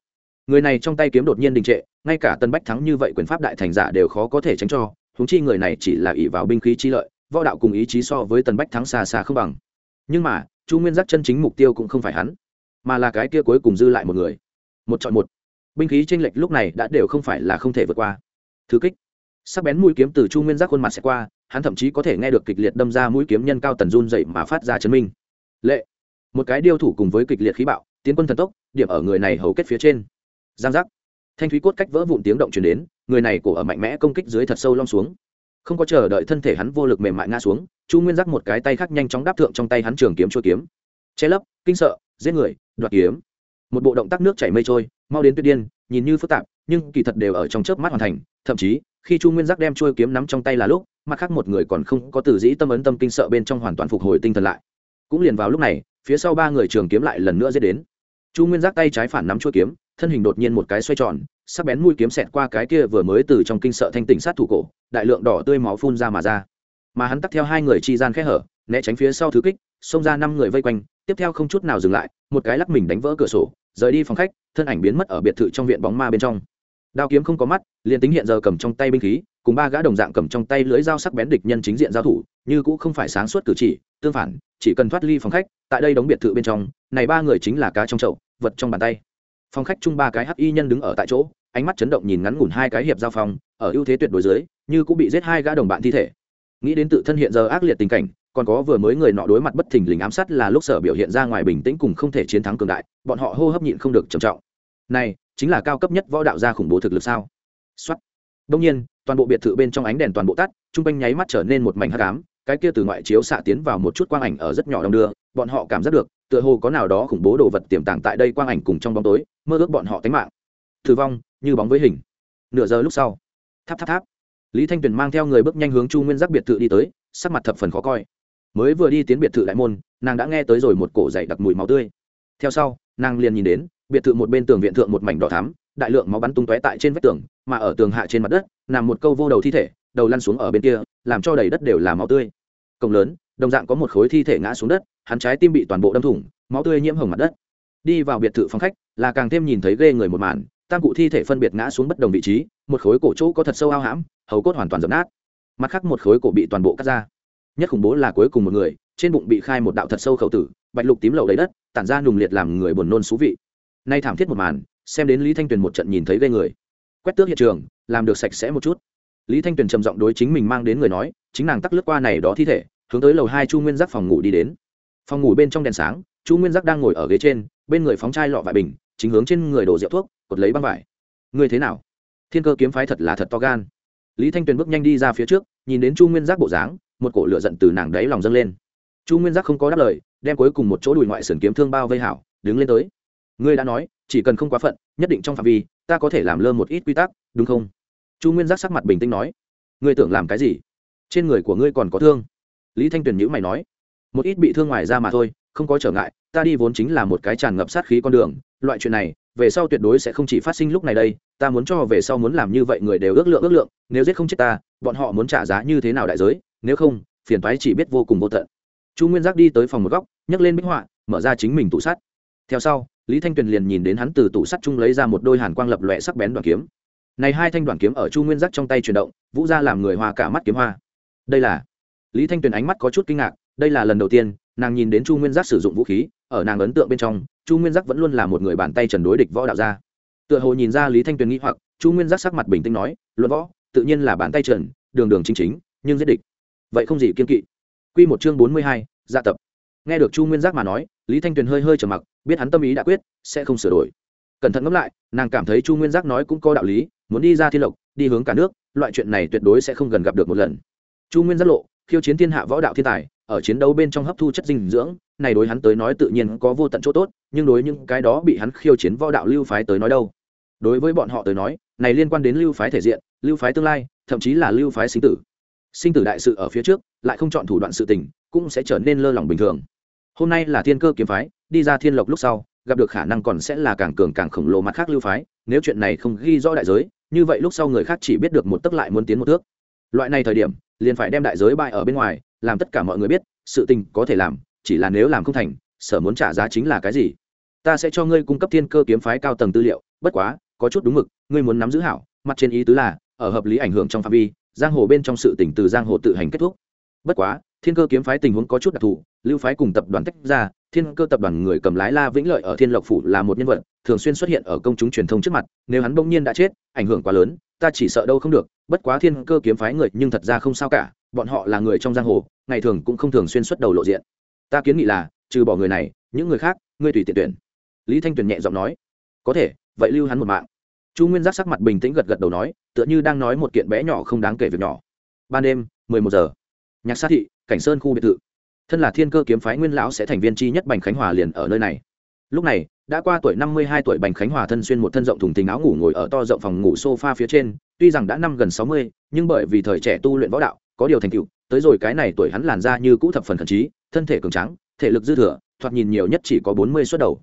Người này trong tay kiếm đột nhiên đình trệ, ngay cả tân bách thắng như vậy quyền pháp đại thành giả đều khó có thể tránh cho húng chi người này chỉ là ỷ vào binh khí chi lợi, võ đạo cùng ý chí so với tần bách thắng xa xa không bằng. Nhưng mà chu nguyên giác chân chính mục tiêu cũng không phải hắn, mà là cái kia cuối cùng dư lại một người. Một chọn một. Binh khí tranh lệch lúc này đã đều không phải là không thể vượt qua. Thứ kích. Sắc bén mũi kiếm từ chu nguyên giác khuôn mặt sẽ qua, hắn thậm chí có thể nghe được kịch liệt đâm ra mũi kiếm nhân cao tần run dậy mà phát ra chấn minh. Lệ. Một cái điêu thủ cùng với kịch liệt khí bạo, tiến quân thần tốc, điểm ở người này hầu kết phía trên. Giang giác. Thanh thúy cốt cách vỡ vụn tiếng động chuyển đến, người này cổ ở mạnh mẽ công kích dưới thật sâu lom xuống không có chờ đợi thân thể hắn vô lực mềm mại ngã xuống, chu nguyên giác một cái tay khác nhanh chóng đáp thượng trong tay hắn trường kiếm chua kiếm. Che lấp, kinh sợ, giết người, đoạt kiếm. Một bộ động tác nước chảy mây trôi, mau đến tuyệt điên, nhìn như phức tạp, nhưng kỳ thật đều ở trong chớp mắt hoàn thành. Thậm chí, khi chu nguyên giác đem trôi kiếm nắm trong tay là lúc, mặt khác một người còn không có từ dĩ tâm ấn tâm kinh sợ bên trong hoàn toàn phục hồi tinh thần lại. Cũng liền vào lúc này, phía sau ba người trường kiếm lại lần nữa dễ đến chu nguyên giác tay trái phản nắm chuôi kiếm, thân hình đột nhiên một cái xoay tròn, sắc bén mũi kiếm xẹt qua cái kia vừa mới từ trong kinh sợ thanh tỉnh sát thủ cổ, đại lượng đỏ tươi máu phun ra mà ra. Mà hắn tắt theo hai người chi gian khẽ hở, né tránh phía sau thứ kích, xông ra năm người vây quanh, tiếp theo không chút nào dừng lại, một cái lắc mình đánh vỡ cửa sổ, rời đi phòng khách, thân ảnh biến mất ở biệt thự trong viện bóng ma bên trong. Đao kiếm không có mắt, liền tính hiện giờ cầm trong tay binh khí cùng ba gã đồng dạng cầm trong tay lưỡi dao sắc bén địch nhân chính diện giao thủ như cũng không phải sáng suốt cử chỉ tương phản chỉ cần thoát ly phòng khách tại đây đóng biệt thự bên trong này ba người chính là cá trong chậu vật trong bàn tay. Phòng khách chung ba cái hắc y nhân đứng ở tại chỗ ánh mắt chấn động nhìn ngắn ngủn hai cái hiệp giao phòng, ở ưu thế tuyệt đối dưới như cũng bị giết hai gã đồng bạn thi thể. Nghĩ đến tự thân hiện giờ ác liệt tình cảnh còn có vừa mới người nọ đối mặt bất thình lình ám sát là lúc sở biểu hiện ra ngoài bình tĩnh cùng không thể chiến thắng cường đại bọn họ hô hấp nhịn không được trầm trọng. Này chính là cao cấp nhất võ đạo gia khủng bố thực lực sao? Soát đông nhiên, toàn bộ biệt thự bên trong ánh đèn toàn bộ tắt trung quanh nháy mắt trở nên một mảnh hắc ám, cái kia từ ngoại chiếu xạ tiến vào một chút quang ảnh ở rất nhỏ đông đưa, bọn họ cảm giác được, tựa hồ có nào đó khủng bố đồ vật tiềm tàng tại đây quang ảnh cùng trong bóng tối, mơ ước bọn họ tánh mạng. Thử vong, như bóng với hình. Nửa giờ lúc sau, tháp tháp tháp. Lý thanh tuyền mang theo người bước nhanh hướng chu nguyên giác biệt thự đi tới, sắc mặt thập phần khó coi. Mới vừa đi tiến biệt thự đại môn, nàng đã nghe tới rồi một cổ dậy đặc mùi máu tươi. Theo sau, nàng liền nhìn đến, biệt thự một bên tường viện thượng một mảnh đỏ thắm đại lượng máu bắn tung tóe tại trên vách tường, mà ở tường hạ trên mặt đất, nằm một câu vô đầu thi thể, đầu lăn xuống ở bên kia, làm cho đầy đất đều là máu tươi. Cổng lớn, đồng dạng có một khối thi thể ngã xuống đất, hắn trái tim bị toàn bộ đâm thủng, máu tươi nhiễm hồng mặt đất. Đi vào biệt thự phòng khách, là càng thêm nhìn thấy ghê người một màn, tam cụ thi thể phân biệt ngã xuống bất đồng vị trí, một khối cổ chỗ có thật sâu ao hãm, hầu cốt hoàn toàn dập nát. Mặt khác một khối cổ bị toàn bộ cắt ra. Nhất khủng bố là cuối cùng một người, trên bụng bị khai một đạo thật sâu khẩu tử, bạch lục tím lậu đầy đất, tản ra nùng liệt làm người buồn nôn xú vị. Nay thảm thiết một màn xem đến lý thanh tuyền một trận nhìn thấy gây người. Quét tước hiện trường, làm được sạch sẽ một chút. Lý thanh tuyền trầm giọng đối chính mình mang đến người nói, chính nàng tắc lướt qua này đó thi thể, hướng tới lầu hai chu nguyên giác phòng ngủ đi đến. Phòng ngủ bên trong đèn sáng, chu nguyên giác đang ngồi ở ghế trên, bên người phóng chai lọ vải bình, chính hướng trên người đổ rượu thuốc, cột lấy băng vải. Người thế nào? Thiên cơ kiếm phái thật là thật to gan. Lý thanh tuyền bước nhanh đi ra phía trước, nhìn đến chu nguyên giác bộ dáng, một cổ lửa giận từ nàng đáy lòng dâng lên. Chu nguyên giác không có đáp lời, đem cuối cùng một chỗ đùi ngoại sườn kiếm thương bao vây hảo, đứng lên tới. Ngươi đã nói chỉ cần không quá phận, nhất định trong phạm vi, ta có thể làm lơ một ít quy tắc, đúng không? Chu nguyên giác sắc mặt bình tĩnh nói. Ngươi tưởng làm cái gì? Trên người của ngươi còn có thương. Lý thanh tuyền nhữ mày nói. Một ít bị thương ngoài ra mà thôi, không có trở ngại, ta đi vốn chính là một cái tràn ngập sát khí con đường, loại chuyện này, về sau tuyệt đối sẽ không chỉ phát sinh lúc này đây, ta muốn cho về sau muốn làm như vậy người đều ước lượng ước lượng, nếu giết không chết ta, bọn họ muốn trả giá như thế nào đại giới, nếu không, phiền toái chỉ biết vô cùng vô tận. Chu nguyên giác đi tới phòng một góc, nhấc lên bích họa, mở ra chính mình tủ sắt. Theo sau lý thanh tuyền liền nhìn đến hắn từ tủ sắt chung lấy ra một đôi hàn quang lập lòe sắc bén đoàn kiếm. Này hai thanh đoàn kiếm ở chu nguyên giác trong tay chuyển động, vũ ra làm người hoa cả mắt kiếm hoa. Đây là lý thanh tuyền ánh mắt có chút kinh ngạc, đây là lần đầu tiên, nàng nhìn đến chu nguyên giác sử dụng vũ khí, ở nàng ấn tượng bên trong, chu nguyên giác vẫn luôn là một người bàn tay trần đối địch võ đạo gia. Tựa hồ nhìn ra lý thanh tuyền nghĩ hoặc, chu nguyên giác sắc mặt bình tĩnh nói, luận võ, tự nhiên là bàn tay trần, đường đường chính chính, nhưng giết địch, vậy không gì kiên kỵ. Q một chương bốn mươi hai gia tập. Nghe được chu nguyên giác mà nói, lý thanh tuyền hơi hơi trầm mặc biết hắn tâm ý đã quyết, sẽ không sửa đổi. Cẩn thận ngẫm lại, nàng cảm thấy chu nguyên giác nói cũng có đạo lý, muốn đi ra thiên lộc, đi hướng cả nước, loại chuyện này tuyệt đối sẽ không gần gặp được một lần. Chu nguyên giác lộ, khiêu chiến thiên hạ võ đạo thiên tài, ở chiến đấu bên trong hấp thu chất dinh dưỡng, này đối hắn tới nói tự nhiên có vô tận chỗ tốt, nhưng đối những cái đó bị hắn khiêu chiến võ đạo lưu phái tới nói đâu. Đối với bọn họ tới nói, này liên quan đến lưu phái thể diện, lưu phái tương lai, thậm chí là lưu phái sinh tử. Sinh tử đại sự ở phía trước, lại không chọn thủ đoạn sự tình, cũng sẽ trở nên lơ lỏng bình thường hôm nay là thiên cơ kiếm phái, đi ra thiên lộc lúc sau, gặp được khả năng còn sẽ là càng cường càng khổng lồ mặt khác lưu phái, nếu chuyện này không ghi rõ đại giới, như vậy lúc sau người khác chỉ biết được một tấc lại muốn tiến một thước. Loại này thời điểm, liền phải đem đại giới bại ở bên ngoài, làm tất cả mọi người biết, sự tình có thể làm, chỉ là nếu làm không thành, sở muốn trả giá chính là cái gì? Ta sẽ cho ngươi cung cấp thiên cơ kiếm phái cao tầng tư liệu, bất quá, có chút đúng mực, ngươi muốn nắm giữ hảo, mặt trên ý tứ là, ở hợp lý ảnh hưởng trong phạm vi, giang hồ bên trong sự tỉnh từ giang hồ tự hành kết thúc bất quá, thiên cơ kiếm phái tình huống có chút đặc thù, lưu phái cùng tập đoàn tách ra thiên cơ tập đoàn người cầm lái la vĩnh lợi ở thiên lộc phủ là một nhân vật, thường xuyên xuất hiện ở công chúng truyền thông trước mặt, nếu hắn bỗng nhiên đã chết, ảnh hưởng quá lớn, ta chỉ sợ đâu không được, bất quá thiên cơ kiếm phái người nhưng thật ra không sao cả, bọn họ là người trong giang hồ, ngày thường cũng không thường xuyên xuất đầu lộ diện. Ta kiến nghị là, trừ bỏ người này, những người khác, ngươi tùy tiện tuyển. Lý thanh tuyền nhẹ giọng nói. Có thể, vậy lưu hắn một mạng. Chu nguyên giác sắc mặt bình tĩnh gật gật đầu nói, tựa như đang nói một kiện bé nhỏ không đáng kể việc nhỏ. Ban đêm, mười một giờ nhạc sát thị, cảnh sơn khu biệt thự. Thân là thiên cơ kiếm phái nguyên lão sẽ thành viên chi nhất bành khánh hòa liền ở nơi này. Lúc này, đã qua tuổi năm mươi hai tuổi bành khánh hòa thân xuyên một thân rộng thùng tình áo ngủ ngồi ở to rộng phòng ngủ sofa phía trên, tuy rằng đã năm gần sáu mươi, nhưng bởi vì thời trẻ tu luyện võ đạo, có điều thành tựu, tới rồi cái này tuổi hắn làn ra như cũ thập phần khẩn trí thân thể cường trắng thể lực dư thừa, thoạt nhìn nhiều nhất chỉ có bốn mươi suất đầu.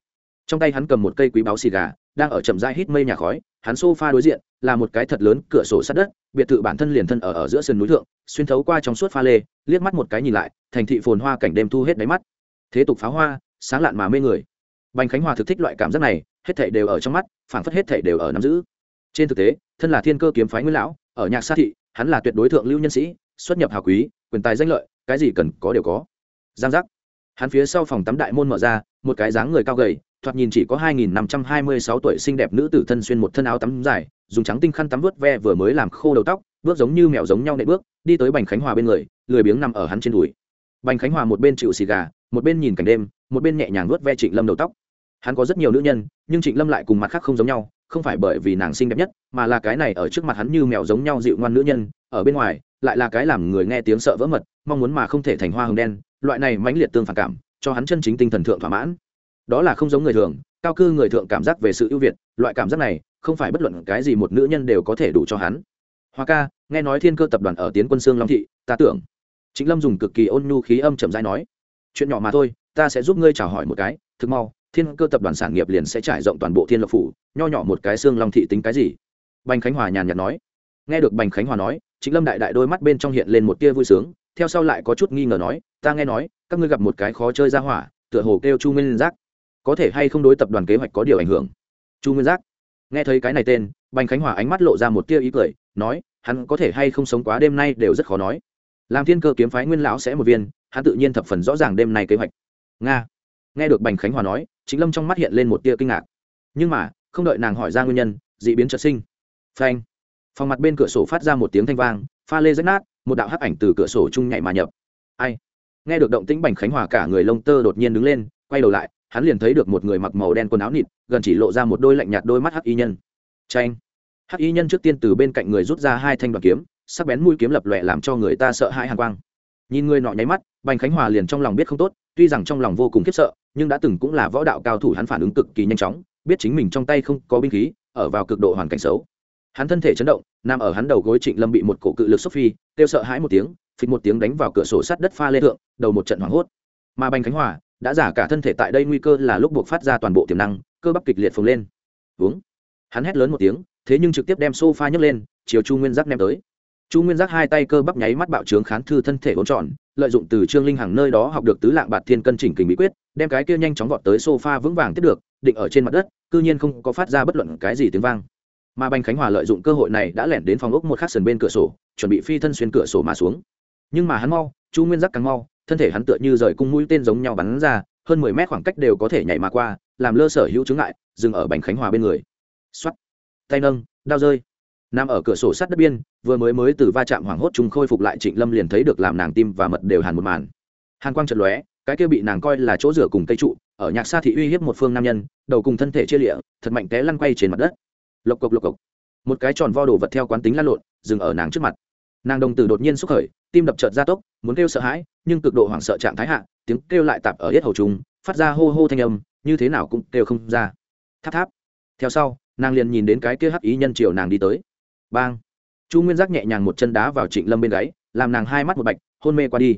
Trong tay hắn cầm một cây quý báo xì gà, đang ở chậm rãi hít mây nhà khói, hắn sofa đối diện là một cái thật lớn cửa sổ sát đất biệt thự bản thân liền thân ở ở giữa sườn núi thượng, xuyên thấu qua trong suốt pha lê, liếc mắt một cái nhìn lại, thành thị phồn hoa cảnh đêm thu hết đáy mắt. Thế tục pháo hoa, sáng lạn mà mê người. Bành khánh hòa thực thích loại cảm giác này, hết thảy đều ở trong mắt, phảng phất hết thảy đều ở nắm giữ. Trên thực tế, thân là thiên cơ kiếm phái nguyên lão, ở nhạc xa thị, hắn là tuyệt đối thượng lưu nhân sĩ, xuất nhập hào quý, quyền tài danh lợi, cái gì cần có đều có. Giang giác. Hắn phía sau phòng tắm đại môn mở ra, một cái dáng người cao gầy thoạt nhìn chỉ có 2526 tuổi xinh đẹp nữ tử thân xuyên một thân áo tắm dài, dùng trắng tinh khăn tắm vuốt ve vừa mới làm khô đầu tóc, bước giống như mèo giống nhau nệ bước, đi tới bành khánh hòa bên người, lười biếng nằm ở hắn trên đùi. Bành khánh hòa một bên chịu xì gà, một bên nhìn cảnh đêm, một bên nhẹ nhàng vuốt ve trịnh lâm đầu tóc. Hắn có rất nhiều nữ nhân, nhưng trịnh lâm lại cùng mặt khác không giống nhau, không phải bởi vì nàng xinh đẹp nhất, mà là cái này ở trước mặt hắn như mèo giống nhau dịu ngoan nữ nhân, ở bên ngoài, lại là cái làm người nghe tiếng sợ vỡ mật, mong muốn mà không thể thành hoa hồng đen, loại này mãnh liệt tương phản cảm, cho hắn chân chính tinh thần thượng thỏa mãn đó là không giống người thường, cao cư người thượng cảm giác về sự ưu việt, loại cảm giác này, không phải bất luận cái gì một nữ nhân đều có thể đủ cho hắn. Hoa ca, nghe nói thiên cơ tập đoàn ở tiến quân sương long thị, ta tưởng. Chính lâm dùng cực kỳ ôn nhu khí âm chậm rãi nói, chuyện nhỏ mà thôi, ta sẽ giúp ngươi chào hỏi một cái, thực mau, thiên cơ tập đoàn sản nghiệp liền sẽ trải rộng toàn bộ thiên lộc phủ, nho nhỏ một cái xương long thị tính cái gì? Bành khánh hòa nhàn nhạt nói. Nghe được bành khánh hòa nói chính lâm đại đại đôi mắt bên trong hiện lên một tia vui sướng, theo sau lại có chút nghi ngờ nói, ta nghe nói, các ngươi gặp một cái khó chơi ra hỏa, tựa hồ kêu chu minh giác có thể hay không đối tập đoàn kế hoạch có điều ảnh hưởng? Chu nguyên giác. Nghe thấy cái này tên, bành khánh hòa ánh mắt lộ ra một tia ý cười, nói, hắn có thể hay không sống quá đêm nay đều rất khó nói. Làm thiên cơ kiếm phái nguyên lão sẽ một viên, hắn tự nhiên thập phần rõ ràng đêm nay kế hoạch. Nga. Nghe được bành khánh hòa nói chính lâm trong mắt hiện lên một tia kinh ngạc. Nhưng mà, không đợi nàng hỏi ra nguyên nhân, d ị biến trật sinh. Phanh. Phòng mặt bên cửa sổ phát ra một tiếng thanh vang, pha lê rách nát, một đạo hắc ảnh từ cửa sổ chung nhảy mà nhập. Ai? Nghe được động tĩnh bành khánh hòa cả người lông tơ đột nhiên đứng lên, quay đầu lại hắn liền thấy được một người mặc màu đen quần áo nịt, gần chỉ lộ ra một đôi lạnh nhạt đôi mắt hắc y nhân. Tranh hắc y nhân trước tiên từ bên cạnh người rút ra hai thanh đoàn kiếm, sắc bén mũi kiếm lập lòe làm cho người ta sợ hãi hàn quang. Nhìn người nọ nháy mắt, bành khánh hòa liền trong lòng biết không tốt, tuy rằng trong lòng vô cùng khiếp sợ, nhưng đã từng cũng là võ đạo cao thủ hắn phản ứng cực kỳ nhanh chóng, biết chính mình trong tay không có binh khí, ở vào cực độ hoàn cảnh xấu. Hắn thân thể chấn động, nằm ở hắn đầu gối trịnh lâm bị một cổ cự lực sophie kêu sợ hãi một tiếng, phịch một tiếng đánh vào cửa sổ sắt đất pha lê thượng, đầu một trận hoảng hốt. Mà bành khánh hòa đã giả cả thân thể tại đây nguy cơ là lúc buộc phát ra toàn bộ tiềm năng, cơ bắp kịch liệt phồng lên. Uống hắn hét lớn một tiếng, thế nhưng trực tiếp đem sofa nhấc lên, chiều chu nguyên giác ném tới. Chu nguyên giác hai tay cơ bắp nháy mắt bạo trướng khán thư thân thể ốn tròn, lợi dụng từ trương linh hằng nơi đó học được tứ lạng bạt thiên cân chỉnh kình bí quyết, đem cái kia nhanh chóng vọt tới sofa vững vàng tiếp được, định ở trên mặt đất, cư nhiên không có phát ra bất luận cái gì tiếng vang. Mà bành khánh hòa lợi dụng cơ hội này đã lẻn đến phòng ốc một khắc sườn bên cửa sổ, chuẩn bị phi thân xuyên cửa sổ mà xuống. Nhưng mà hắn mau, chu nguyên giác càng mau thân thể hắn tựa như rời cung mũi tên giống nhau bắn ra, hơn mười mét khoảng cách đều có thể nhảy mà qua, làm lơ sở hữu chứng ngại, dừng ở bành khánh hòa bên người. Xoắt tay nâng, đao rơi. Nằm ở cửa sổ sát đất biên, vừa mới mới từ va chạm hoảng hốt chúng khôi phục lại trịnh lâm liền thấy được làm nàng tim và mật đều hàn một màn. Hàn quang chật lóe, cái kia bị nàng coi là chỗ rửa cùng cây trụ, ở nhạc xa thị uy hiếp một phương nam nhân, đầu cùng thân thể chia lịa, thật mạnh té lăn quay trên mặt đất. Lộc cộc lộc cộc. Một cái tròn vo đồ vật theo quán tính lăn lộn, dừng ở nàng trước mặt. Nàng đồng tử đột nhiên xúc khởi, tim đập chợt gia tốc, muốn kêu sợ hãi nhưng cực độ hoảng sợ trạng thái hạ tiếng kêu lại tạp ở yết hầu trung, phát ra hô hô thanh âm như thế nào cũng kêu không ra. Tháp tháp. Theo sau nàng liền nhìn đến cái kia hắc ý nhân chiều nàng đi tới. Bang. Chu nguyên giác nhẹ nhàng một chân đá vào trịnh lâm bên gáy làm nàng hai mắt một bạch hôn mê qua đi.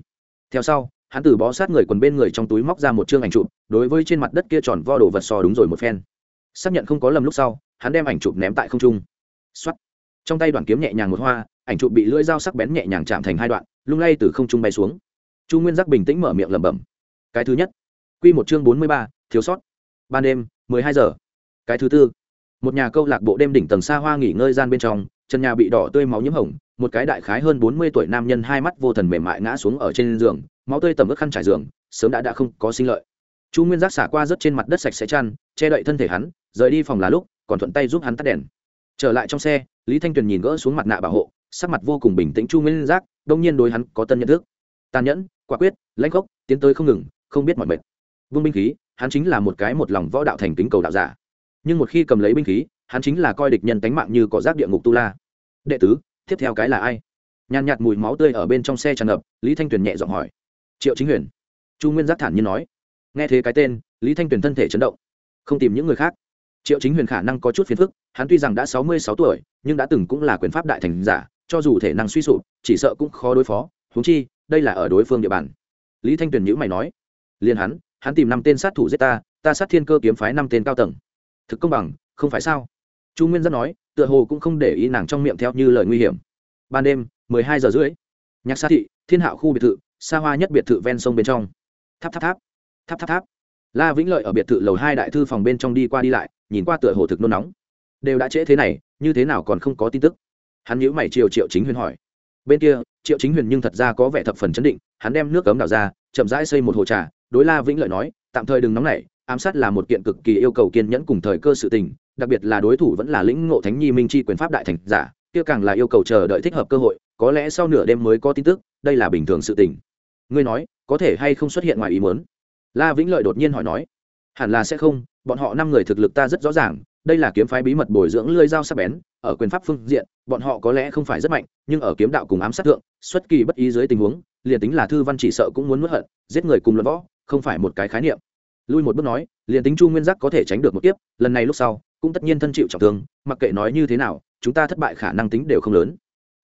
Theo sau hắn từ bó sát người quần bên người trong túi móc ra một chương ảnh chụp đối với trên mặt đất kia tròn vo đồ vật sò đúng rồi một phen. Xác nhận không có lầm lúc sau hắn đem ảnh chụp ném tại không trung. Xoắt trong tay đoàn kiếm nhẹ nhàng một hoa ảnh chụp bị lưỡi dao sắc bén nhẹ nhàng chạm thành hai đoạn lung lay từ không trung bay xuống chu nguyên giác bình tĩnh mở miệng lẩm bẩm. Cái thứ nhất q một chương bốn mươi ba, thiếu sót. Ban đêm, mười hai giờ. Cái thứ tư, một nhà câu lạc bộ đêm đỉnh tầng xa hoa nghỉ ngơi gian bên trong chân nhà bị đỏ tươi máu nhiễm hồng, một cái đại khái hơn bốn mươi tuổi nam nhân hai mắt vô thần mềm mại ngã xuống ở trên giường, máu tươi tầm ướt khăn trải giường, sớm đã đã không có sinh lợi. Chu nguyên giác xả qua rớt trên mặt đất sạch sẽ chăn, che đậy thân thể hắn, rời đi phòng là lúc, còn thuận tay giúp hắn tắt đèn. Trở lại trong xe, lý thanh tuyền nhìn gỡ xuống mặt nạ bảo hộ, sắc mặt vô cùng bình tĩnh chu nguyên giác, đông nhiên đối hắn có tân nhận thức. Tàn nhẫn quả quyết, lãnh gốc tiến tới không ngừng, không biết mọi mệt. Vương binh khí, hắn chính là một cái một lòng võ đạo thành kính cầu đạo giả. Nhưng một khi cầm lấy binh khí, hắn chính là coi địch nhân tánh mạng như cỏ rác địa ngục tu la. Đệ tứ, tiếp theo cái là ai? Nhàn nhạt mùi máu tươi ở bên trong xe tràn ngập, lý thanh tuyền nhẹ giọng hỏi. Triệu chính huyền. Chu nguyên giác thản nhiên nói. Nghe thế cái tên, lý thanh tuyền thân thể chấn động. Không tìm những người khác. Triệu chính huyền khả năng có chút phiền phức, hắn tuy rằng đã sáu mươi sáu tuổi, nhưng đã từng cũng là quyền pháp đại thành giả, cho dù thể năng suy sụp, chỉ sợ cũng khó đối phó. Húng chi đây là ở đối phương địa bàn. Lý thanh tuyền nhữ mày nói, liền hắn hắn tìm năm tên sát thủ giết ta ta sát thiên cơ kiếm phái năm tên cao tầng. Thực công bằng, không phải sao? Chu nguyên dân nói, tựa hồ cũng không để ý nàng trong miệng theo như lời nguy hiểm. Ban đêm, mười hai giờ rưỡi, nhạc xa thị, thiên hạo khu biệt thự xa hoa nhất biệt thự ven sông bên trong. Tháp tháp tháp tháp tháp tháp. La vĩnh lợi ở biệt thự lầu hai đại thư phòng bên trong đi qua đi lại, nhìn qua tựa hồ thực nôn nóng. Đều đã trễ thế này, như thế nào còn không có tin tức? Hắn nhữ mày triều triệu chính huyền hỏi bên kia, triệu chính huyền nhưng thật ra có vẻ thập phần chấn định, hắn đem nước cấm đào ra, chậm rãi xây một hồ trà, đối la vĩnh lợi nói, tạm thời đừng nóng nảy, ám sát là một kiện cực kỳ yêu cầu kiên nhẫn cùng thời cơ sự tình, đặc biệt là đối thủ vẫn là lĩnh ngộ thánh nhi minh chi quyền pháp đại thành giả, kia càng là yêu cầu chờ đợi thích hợp cơ hội, có lẽ sau nửa đêm mới có tin tức, đây là bình thường sự tình. Ngươi nói, có thể hay không xuất hiện ngoài ý muốn? La vĩnh lợi đột nhiên hỏi nói. Hẳn là sẽ không, bọn họ năm người thực lực ta rất rõ ràng đây là kiếm phái bí mật bồi dưỡng lưỡi dao sắc bén, ở quyền pháp phương diện, bọn họ có lẽ không phải rất mạnh, nhưng ở kiếm đạo cùng ám sát thượng, xuất kỳ bất ý dưới tình huống, liền tính là thư văn chỉ sợ cũng muốn nuốt hận, giết người cùng luận võ, không phải một cái khái niệm. Lui một bước nói, liền tính chu nguyên giác có thể tránh được một kiếp, lần này lúc sau, cũng tất nhiên thân chịu trọng thương, mặc kệ nói như thế nào, chúng ta thất bại khả năng tính đều không lớn.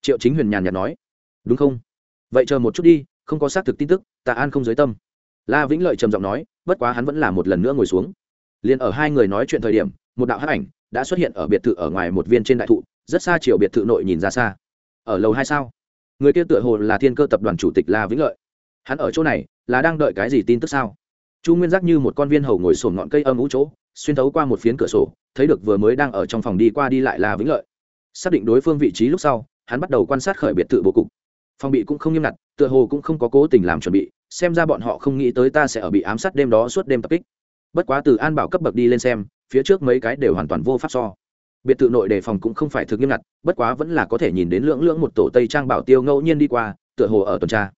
Triệu chính huyền nhàn nhạt nói, đúng không? Vậy chờ một chút đi, không có xác thực tin tức, ta an không giới tâm. La vĩnh lợi trầm giọng nói, bất quá hắn vẫn là một lần nữa ngồi xuống. Liền ở hai người nói chuyện thời điểm một đạo hắc ảnh đã xuất hiện ở biệt thự ở ngoài một viên trên đại thụ, rất xa chiều biệt thự nội nhìn ra xa. Ở lầu hai sao? Người kia tựa hồ là thiên cơ tập đoàn chủ tịch la vĩnh lợi. Hắn ở chỗ này, là đang đợi cái gì tin tức sao? Chu nguyên giác như một con viên hầu ngồi sổm ngọn cây âm ú chỗ, xuyên thấu qua một phiến cửa sổ, thấy được vừa mới đang ở trong phòng đi qua đi lại là vĩnh lợi. Xác định đối phương vị trí lúc sau, hắn bắt đầu quan sát khởi biệt thự bố cục. Phòng bị cũng không nghiêm ngặt, tựa hồ cũng không có cố tình làm chuẩn bị, xem ra bọn họ không nghĩ tới ta sẽ ở bị ám sát đêm đó suốt đêm tập kích. Bất quá từ an bảo cấp bậc đi lên xem phía trước mấy cái đều hoàn toàn vô pháp so. Biệt thự nội đề phòng cũng không phải thực nghiêm ngặt, bất quá vẫn là có thể nhìn đến lưỡng lưỡng một tổ tây trang bảo tiêu ngẫu nhiên đi qua, tựa hồ ở tuần tra.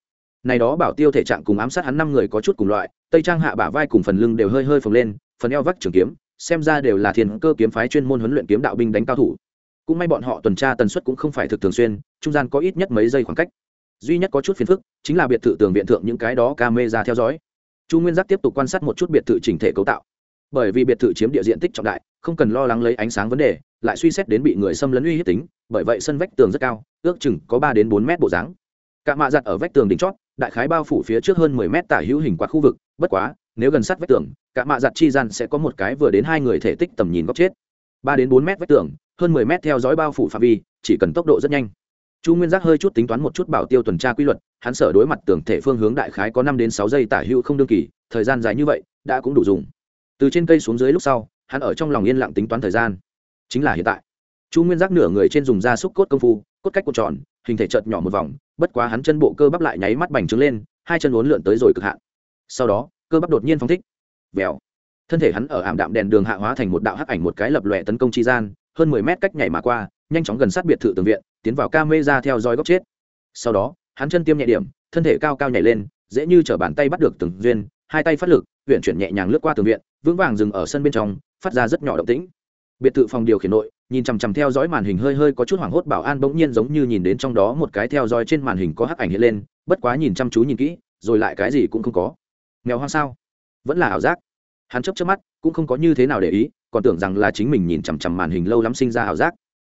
Này đó bảo tiêu thể trạng cùng ám sát hắn năm người có chút cùng loại, tây trang hạ bả vai cùng phần lưng đều hơi hơi phồng lên, phần eo vắt trường kiếm, xem ra đều là thiên cơ kiếm phái chuyên môn huấn luyện kiếm đạo binh đánh cao thủ. Cũng may bọn họ tuần tra tần suất cũng không phải thực thường xuyên, trung gian có ít nhất mấy giây khoảng cách. Duy nhất có chút phiền phức, chính là biệt thự tường viện thượng những cái đó ca mê ra theo dõi. Chu nguyên giác tiếp tục quan sát một chút biệt thự chỉnh thể cấu tạo bởi vì biệt thự chiếm địa diện tích trọng đại, không cần lo lắng lấy ánh sáng vấn đề, lại suy xét đến bị người xâm lấn uy hiếp tính, bởi vậy sân vách tường rất cao, ước chừng có ba đến bốn mét bộ dáng. Cạ mạ giặt ở vách tường đỉnh chót, đại khái bao phủ phía trước hơn mười mét tả hữu hình quạt khu vực, bất quá, nếu gần sát vách tường, cạ mạ giặt chi gian sẽ có một cái vừa đến hai người thể tích tầm nhìn góc chết. Ba đến bốn mét vách tường, hơn mười mét theo dõi bao phủ phạm vi, chỉ cần tốc độ rất nhanh. Chu nguyên giác hơi chút tính toán một chút bảo tiêu tuần tra quy luật, hắn sở đối mặt tường thể phương hướng đại khái có năm đến sáu giây tả hữu không đương kỳ, thời gian dài như vậy, đã cũng đủ dùng từ trên cây xuống dưới lúc sau, hắn ở trong lòng yên lặng tính toán thời gian. Chính là hiện tại. Chu nguyên giác nửa người trên dùng da xúc cốt công phu, cốt cách cuộn tròn, hình thể chợt nhỏ một vòng, bất quá hắn chân bộ cơ bắp lại nháy mắt bành trướng lên, hai chân uốn lượn tới rồi cực hạn. Sau đó, cơ bắp đột nhiên phóng thích. Vèo. Thân thể hắn ở ảm đạm đèn đường hạ hóa thành một đạo hắc ảnh một cái lập lòe tấn công chi gian, hơn mười mét cách nhảy mà qua, nhanh chóng gần sát biệt thự tường viện, tiến vào ca mê ra theo dõi góc chết. Sau đó, hắn chân tiêm nhẹ điểm, thân thể cao cao nhảy lên, dễ như t bàn tay bắt được từng duyên hai tay phát lực huyện chuyển nhẹ nhàng lướt qua tường viện, vững vàng dừng ở sân bên trong, phát ra rất nhỏ động tĩnh. Biệt thự phòng điều khiển nội, nhìn chằm chằm theo dõi màn hình hơi hơi có chút hoảng hốt bảo an bỗng nhiên giống như nhìn đến trong đó một cái theo dõi trên màn hình có hắc ảnh hiện lên, bất quá nhìn chăm chú nhìn kỹ, rồi lại cái gì cũng không có. Nghèo hoang sao? Vẫn là ảo giác. Hắn chấp chấp mắt, cũng không có như thế nào để ý, còn tưởng rằng là chính mình nhìn chằm chằm màn hình lâu lắm sinh ra ảo giác.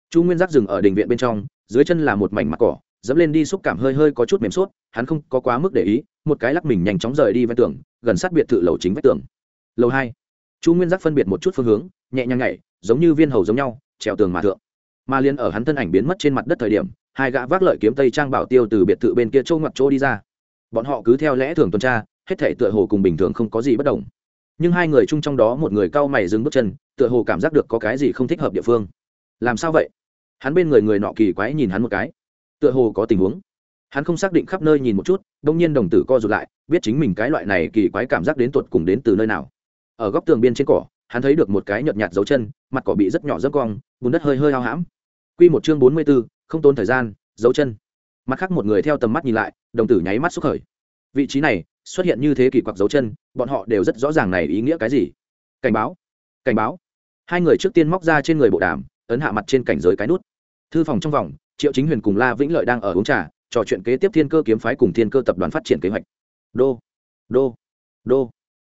Chu nguyên giác dừng ở đình viện bên trong, dưới chân là một mảnh mặt cỏ, dẫm lên đi xúc cảm hơi hơi có chút mềm suốt, hắn không có quá mức để ý, một cái lắc mình nhanh chóng rời đi ven tường gần sát biệt thự lầu chính vách tường. Lầu hai, chu nguyên giác phân biệt một chút phương hướng, nhẹ nhàng nhảy, giống như viên hầu giống nhau, trèo tường mà thượng. Mà liên ở hắn thân ảnh biến mất trên mặt đất thời điểm, hai gã vác lợi kiếm tây trang bảo tiêu từ biệt thự bên kia châu ngoặt chỗ đi ra. Bọn họ cứ theo lẽ thường tuần tra, hết thể tựa hồ cùng bình thường không có gì bất đồng. Nhưng hai người chung trong đó một người cau mày dừng bước chân, tựa hồ cảm giác được có cái gì không thích hợp địa phương. Làm sao vậy? Hắn bên người người nọ kỳ quái nhìn hắn một cái. Tựa hồ có tình huống hắn không xác định khắp nơi nhìn một chút, đông nhiên đồng tử co rụt lại, biết chính mình cái loại này kỳ quái cảm giác đến tột cùng đến từ nơi nào. Ở góc tường biên trên cỏ, hắn thấy được một cái nhợt nhạt dấu chân, mặt cỏ bị rất nhỏ dấp cong, bùn đất hơi hơi hao hãm. Q một chương bốn mươi b ố không tốn thời gian, dấu chân. Mặt khác một người theo tầm mắt nhìn lại, đồng tử nháy mắt xúc khởi. Vị trí này, xuất hiện như thế kỳ quặc dấu chân, bọn họ đều rất rõ ràng này ý nghĩa cái gì. Cảnh báo. Cảnh báo. Hai người trước tiên móc ra trên người bộ đàm, ấn hạ mặt trên cảnh giới cái nút. Thư phòng trong vòng, triệu chính huyền cùng la vĩnh lợi đang ở uống trà trò chuyện kế tiếp thiên cơ kiếm phái cùng thiên cơ tập đoàn phát triển kế hoạch. Đô đô đô.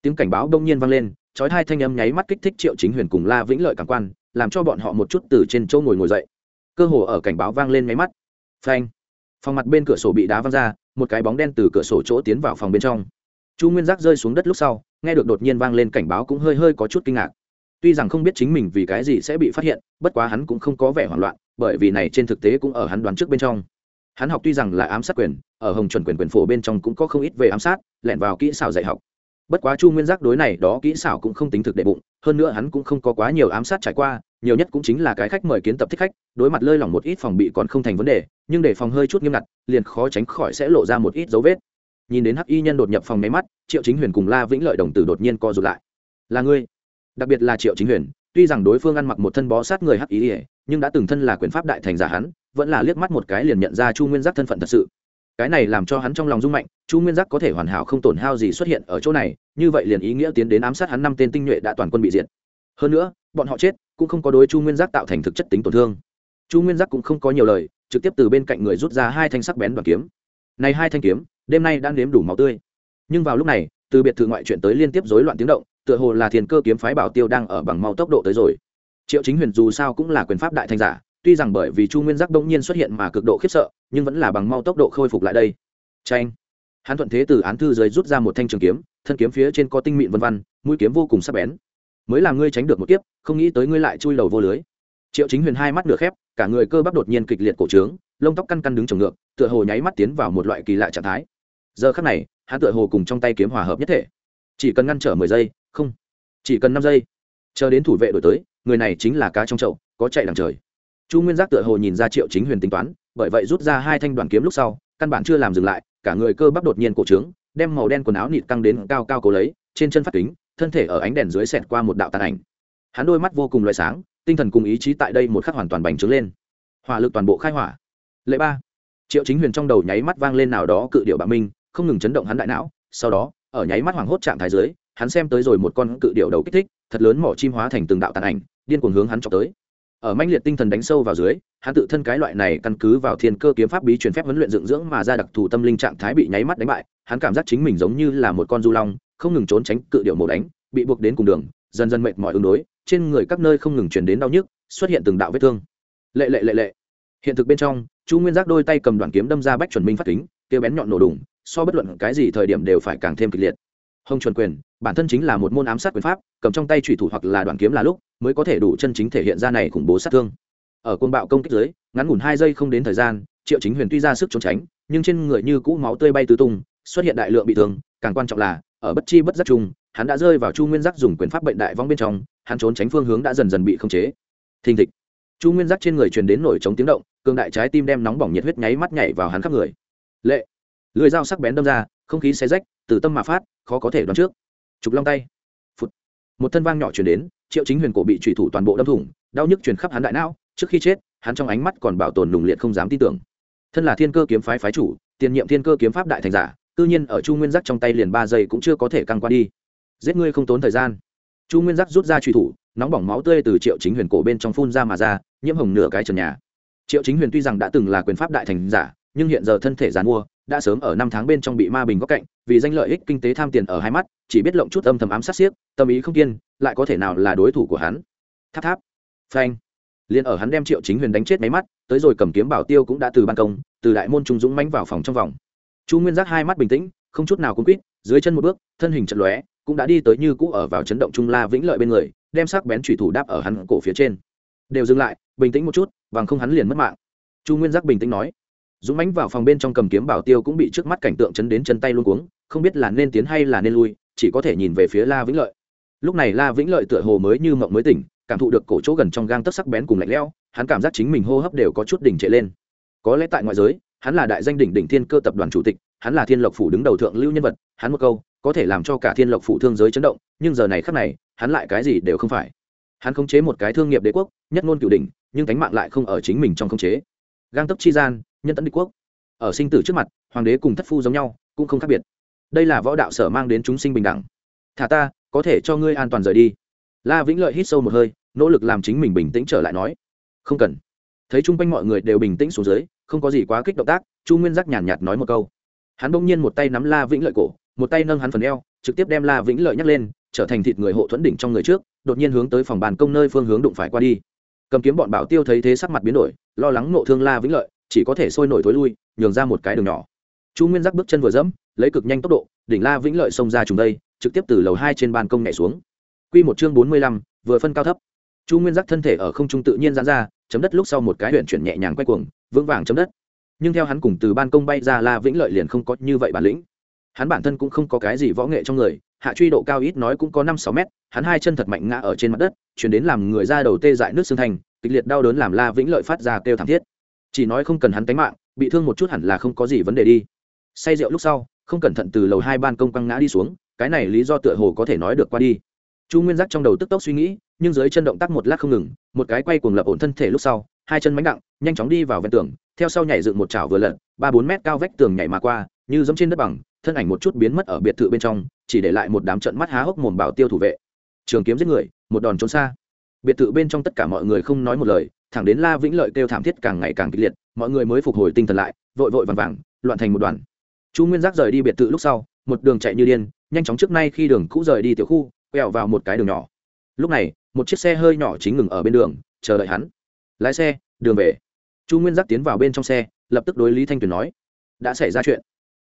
Tiếng cảnh báo đông nhiên vang lên, chói hai thanh âm nháy mắt kích thích triệu chính huyền cùng la vĩnh lợi cảm quan, làm cho bọn họ một chút từ trên chỗ ngồi ngồi dậy. Cơ hồ ở cảnh báo vang lên nháy mắt. Phanh. Phòng mặt bên cửa sổ bị đá văng ra, một cái bóng đen từ cửa sổ chỗ tiến vào phòng bên trong. Chu nguyên giác rơi xuống đất lúc sau, nghe được đột nhiên vang lên cảnh báo cũng hơi hơi có chút kinh ngạc. Tuy rằng không biết chính mình vì cái gì sẽ bị phát hiện, bất quá hắn cũng không có vẻ hoảng loạn, bởi vì này trên thực tế cũng ở hắn đoán trước bên trong hắn học tuy rằng là ám sát quyền, ở hồng chuẩn quyền quyền phổ bên trong cũng có không ít về ám sát, lẻn vào kỹ xảo dạy học. Bất quá chu nguyên giác đối này đó kỹ xảo cũng không tính thực đệ bụng, hơn nữa hắn cũng không có quá nhiều ám sát trải qua, nhiều nhất cũng chính là cái khách mời kiến tập thích khách, đối mặt lơi lỏng một ít phòng bị còn không thành vấn đề, nhưng để phòng hơi chút nghiêm ngặt, liền khó tránh khỏi sẽ lộ ra một ít dấu vết. Nhìn đến hắc y nhân đột nhập phòng máy mắt, triệu chính huyền cùng la vĩnh lợi đồng tử đột nhiên co rụt lại. Là ngươi? Đặc biệt là triệu chính huyền, tuy rằng đối phương ăn mặc một thân bó sát người hắc ý ỉa nhưng đã từng thân là quyền pháp đại thành giả hắn vẫn là liếc mắt một cái liền nhận ra chu nguyên giác thân phận thật sự. Cái này làm cho hắn trong lòng rung mạnh, chu nguyên giác có thể hoàn hảo không tổn hao gì xuất hiện ở chỗ này, như vậy liền ý nghĩa tiến đến ám sát hắn năm tên tinh nhuệ đã toàn quân bị diệt. Hơn nữa, bọn họ chết cũng không có đối chu nguyên giác tạo thành thực chất tính tổn thương. Chu nguyên giác cũng không có nhiều lời, trực tiếp từ bên cạnh người rút ra hai thanh sắc bén đoàn kiếm. Này hai thanh kiếm, đêm nay đang nếm đủ máu tươi. Nhưng vào lúc này, từ biệt thự ngoại chuyện tới liên tiếp rối loạn tiếng động, tựa hồ là thiền cơ kiếm phái bảo tiêu đang ở bằng mau tốc độ tới rồi. Triệu chính huyền dù sao cũng là quyền pháp đại thanh giả tuy rằng bởi vì chu nguyên giác bỗng nhiên xuất hiện mà cực độ khiếp sợ, nhưng vẫn là bằng mau tốc độ khôi phục lại đây. Tranh hắn thuận thế từ án thư dưới rút ra một thanh trường kiếm, thân kiếm phía trên có tinh mịn vân văn mũi kiếm vô cùng sắc bén. Mới làm ngươi tránh được một kiếp, không nghĩ tới ngươi lại chui đầu vô lưới. Triệu chính huyền hai mắt nửa khép, cả người cơ bắp đột nhiên kịch liệt cổ trướng, lông tóc căn căn đứng trồng ngược, tựa hồ nháy mắt tiến vào một loại kỳ lạ trạng thái. Giờ khắc này, hắn tựa hồ cùng trong tay kiếm hòa hợp nhất thể. Chỉ cần ngăn trở mười giây, không. Chỉ cần năm giây. Chờ đến thủ vệ đổi tới, người này chính là cá trong chậu, có chạy đằng trời chu nguyên giác tựa hồ nhìn ra triệu chính huyền tính toán, bởi vậy rút ra hai thanh đoàn kiếm lúc sau, căn bản chưa làm dừng lại, cả người cơ bắp đột nhiên cổ trướng, đem màu đen quần áo nịt căng đến cao cao cố lấy, trên chân phát kính, thân thể ở ánh đèn dưới xẹt qua một đạo tàn ảnh. Hắn đôi mắt vô cùng loại sáng, tinh thần cùng ý chí tại đây một khắc hoàn toàn bành trướng lên. Hỏa lực toàn bộ khai hỏa. Lệ ba. Triệu chính huyền trong đầu nháy mắt vang lên nào đó cự điệu bạo minh, không ngừng chấn động hắn đại não, sau đó, ở nháy mắt hoảng hốt trạng thái dưới, hắn xem tới rồi một con cự điệu đầu kích thích, thật lớn mỏ chim hóa thành từng đạo tàn ảnh, điên cuồng hướng hắn chọc tới ở manh liệt tinh thần đánh sâu vào dưới, hắn tự thân cái loại này căn cứ vào thiên cơ kiếm pháp bí truyền phép huấn luyện dựng dưỡng mà ra đặc thù tâm linh trạng thái bị nháy mắt đánh bại, hắn cảm giác chính mình giống như là một con du long, không ngừng trốn tránh cự điệu mổ đánh, bị buộc đến cùng đường, dần dần mệt mỏi ứng đối, trên người các nơi không ngừng chuyển đến đau nhức, xuất hiện từng đạo vết thương. Lệ lệ lệ lệ. Hiện thực bên trong, chu nguyên giác đôi tay cầm đoàn kiếm đâm ra bách chuẩn minh phát kính, kêu bén nhọn nổ đùng, so bất luận cái gì thời điểm đều phải càng thêm kịch liệt hồng chuẩn quyền, bản thân chính là một môn ám sát quyền pháp, cầm trong tay thủy thủ hoặc là đoàn kiếm là lúc, mới có thể đủ chân chính thể hiện ra này khủng bố sát thương. Ở côn bạo công kích dưới, ngắn ngủn hai giây không đến thời gian, triệu chính huyền tuy ra sức trốn tránh, nhưng trên người như cũ máu tươi bay tứ tung, xuất hiện đại lượng bị thương, càng quan trọng là, ở bất chi bất giác chung, hắn đã rơi vào chu nguyên giác dùng quyền pháp bệnh đại vong bên trong, hắn trốn tránh phương hướng đã dần dần bị khống chế. Thình thịch. Chu nguyên giác trên người truyền đến nổi trống tiếng động, cường đại trái tim đem nóng bỏng nhiệt huyết nháy mắt nhảy vào hắn khắp người. Lệ. Lưỡi dao sắc bén đâm ra, không khí xé rách từ tâm mà phát, khó có thể đoán trước. Trục long tay. Phút một thân vang nhỏ chuyển đến, triệu chính huyền cổ bị trùy thủ toàn bộ đâm thủng, đau nhức truyền khắp hắn đại não, trước khi chết, hắn trong ánh mắt còn bảo tồn nùng liệt không dám tin tưởng. Thân là thiên cơ kiếm phái phái chủ, tiền nhiệm thiên cơ kiếm pháp đại thành giả tư nhiên ở chu nguyên giác trong tay liền ba giây cũng chưa có thể căng qua đi. Giết ngươi không tốn thời gian. Chu nguyên giác rút ra truy thủ, nóng bỏng máu tươi từ triệu chính huyền cổ bên trong phun ra mà ra, nhiễm hồng nửa cái trần nhà. Triệu chính huyền tuy rằng đã từng là quyền pháp đại thành giả, nhưng hiện giờ thân thể giàn mua đã sớm ở năm tháng bên trong bị ma bình góc cạnh, vì danh lợi ích kinh tế tham tiền ở hai mắt, chỉ biết lộng chút âm thầm ám sát xiếc tâm ý không kiên, lại có thể nào là đối thủ của hắn. Tháp tháp. Phanh. Liền ở hắn đem triệu chính huyền đánh chết máy mắt, tới rồi cầm kiếm bảo tiêu cũng đã từ ban công, từ đại môn trung dũng mánh vào phòng trong vòng. Chu nguyên giác hai mắt bình tĩnh, không chút nào cũng quýt, dưới chân một bước, thân hình chật lóe, cũng đã đi tới như cũ ở vào chấn động trung la vĩnh lợi bên người, đem sắc bén thủy thủ đáp ở hắn cổ phía trên. Đều dừng lại, bình tĩnh một chút, bằng không hắn liền mất mạng. Chu nguyên giác bình tĩnh nói dũng mánh vào phòng bên trong cầm kiếm bảo tiêu cũng bị trước mắt cảnh tượng chấn đến chân tay luôn cuống, không biết là nên tiến hay là nên lui, chỉ có thể nhìn về phía la vĩnh lợi. Lúc này la vĩnh lợi tựa hồ mới như mộng mới tỉnh, cảm thụ được cổ chỗ gần trong gang tấc sắc bén cùng lạnh lẽo, hắn cảm giác chính mình hô hấp đều có chút đỉnh trệ lên. Có lẽ tại ngoại giới, hắn là đại danh đỉnh đỉnh thiên cơ tập đoàn chủ tịch, hắn là thiên lộc phủ đứng đầu thượng lưu nhân vật, hắn một câu, có thể làm cho cả thiên lộc phủ thương giới chấn động, nhưng giờ này khắc này, hắn lại cái gì đều không phải. Hắn khống chế một cái thương nghiệp đế quốc, nhất ngôn cửu đỉnh, nhưng cánh mạng lại không ở chính mình trong khống chế. Gang tấc chi gian nhân tấn địch quốc. Ở sinh tử trước mặt, hoàng đế cùng thất phu giống nhau, cũng không khác biệt. Đây là võ đạo sở mang đến chúng sinh bình đẳng. Thả ta, có thể cho ngươi an toàn rời đi. La vĩnh lợi hít sâu một hơi, nỗ lực làm chính mình bình tĩnh trở lại nói, không cần. Thấy chung quanh mọi người đều bình tĩnh xuống dưới, không có gì quá kích động tác, chu nguyên giác nhàn nhạt nói một câu. Hắn bỗng nhiên một tay nắm la vĩnh lợi cổ, một tay nâng hắn phần eo, trực tiếp đem la vĩnh lợi nhắc lên, trở thành thịt người hộ thuẫn đỉnh trong người trước, đột nhiên hướng tới phòng bàn công nơi phương hướng đụng phải qua đi. Cầm kiếm bọn bảo tiêu thấy thế sắc mặt biến đổi, lo lắng nộ thương la vĩnh lợi chỉ có thể sôi nổi thối lui, nhường ra một cái đường nhỏ. Chu nguyên giác bước chân vừa dẫm, lấy cực nhanh tốc độ, đỉnh la vĩnh lợi xông ra trùng đây, trực tiếp từ lầu hai trên ban công nhảy xuống. Q một chương bốn mươi lăm, vừa phân cao thấp. Chu nguyên giác thân thể ở không trung tự nhiên dán ra, chấm đất lúc sau một cái huyện chuyển nhẹ nhàng quay cuồng, vững vàng chấm đất. Nhưng theo hắn cùng từ ban công bay ra la vĩnh lợi liền không có như vậy bản lĩnh. Hắn bản thân cũng không có cái gì võ nghệ trong người, hạ truy độ cao ít nói cũng có năm sáu mét, hắn hai chân thật mạnh ngã ở trên mặt đất, chuyển đến làm người ra đầu tê dại nước xương thành, kịch liệt đau đớn làm la vĩnh lợi phát ra kêu thảm thiết chỉ nói không cần hắn tánh mạng, bị thương một chút hẳn là không có gì vấn đề đi. Say rượu lúc sau, không cẩn thận từ lầu hai ban công quăng ngã đi xuống, cái này lý do tựa hồ có thể nói được qua đi. Chu nguyên giác trong đầu tức tốc suy nghĩ, nhưng dưới chân động tác một lát không ngừng, một cái quay cuồng lập ổn thân thể lúc sau, hai chân mánh đặng, nhanh chóng đi vào ven tường, theo sau nhảy dựng một chảo vừa lật, ba bốn mét cao vách tường nhảy mà qua, như giống trên đất bằng, thân ảnh một chút biến mất ở biệt thự bên trong, chỉ để lại một đám trận mắt há hốc mồm bảo tiêu thủ vệ. Trường kiếm giết người, một đòn trốn xa. Biệt thự bên trong tất cả mọi người không nói một lời thẳng đến la vĩnh lợi kêu thảm thiết càng ngày càng kịch liệt, mọi người mới phục hồi tinh thần lại, vội vội vàng vàng, loạn thành một đoàn. Chu nguyên giác rời đi biệt thự lúc sau, một đường chạy như điên, nhanh chóng trước nay khi đường cũ rời đi tiểu khu, quẹo vào một cái đường nhỏ. Lúc này, một chiếc xe hơi nhỏ chính ngừng ở bên đường, chờ đợi hắn. Lái xe, đường về. Chu nguyên giác tiến vào bên trong xe, lập tức đối lý thanh tuyền nói, đã xảy ra chuyện.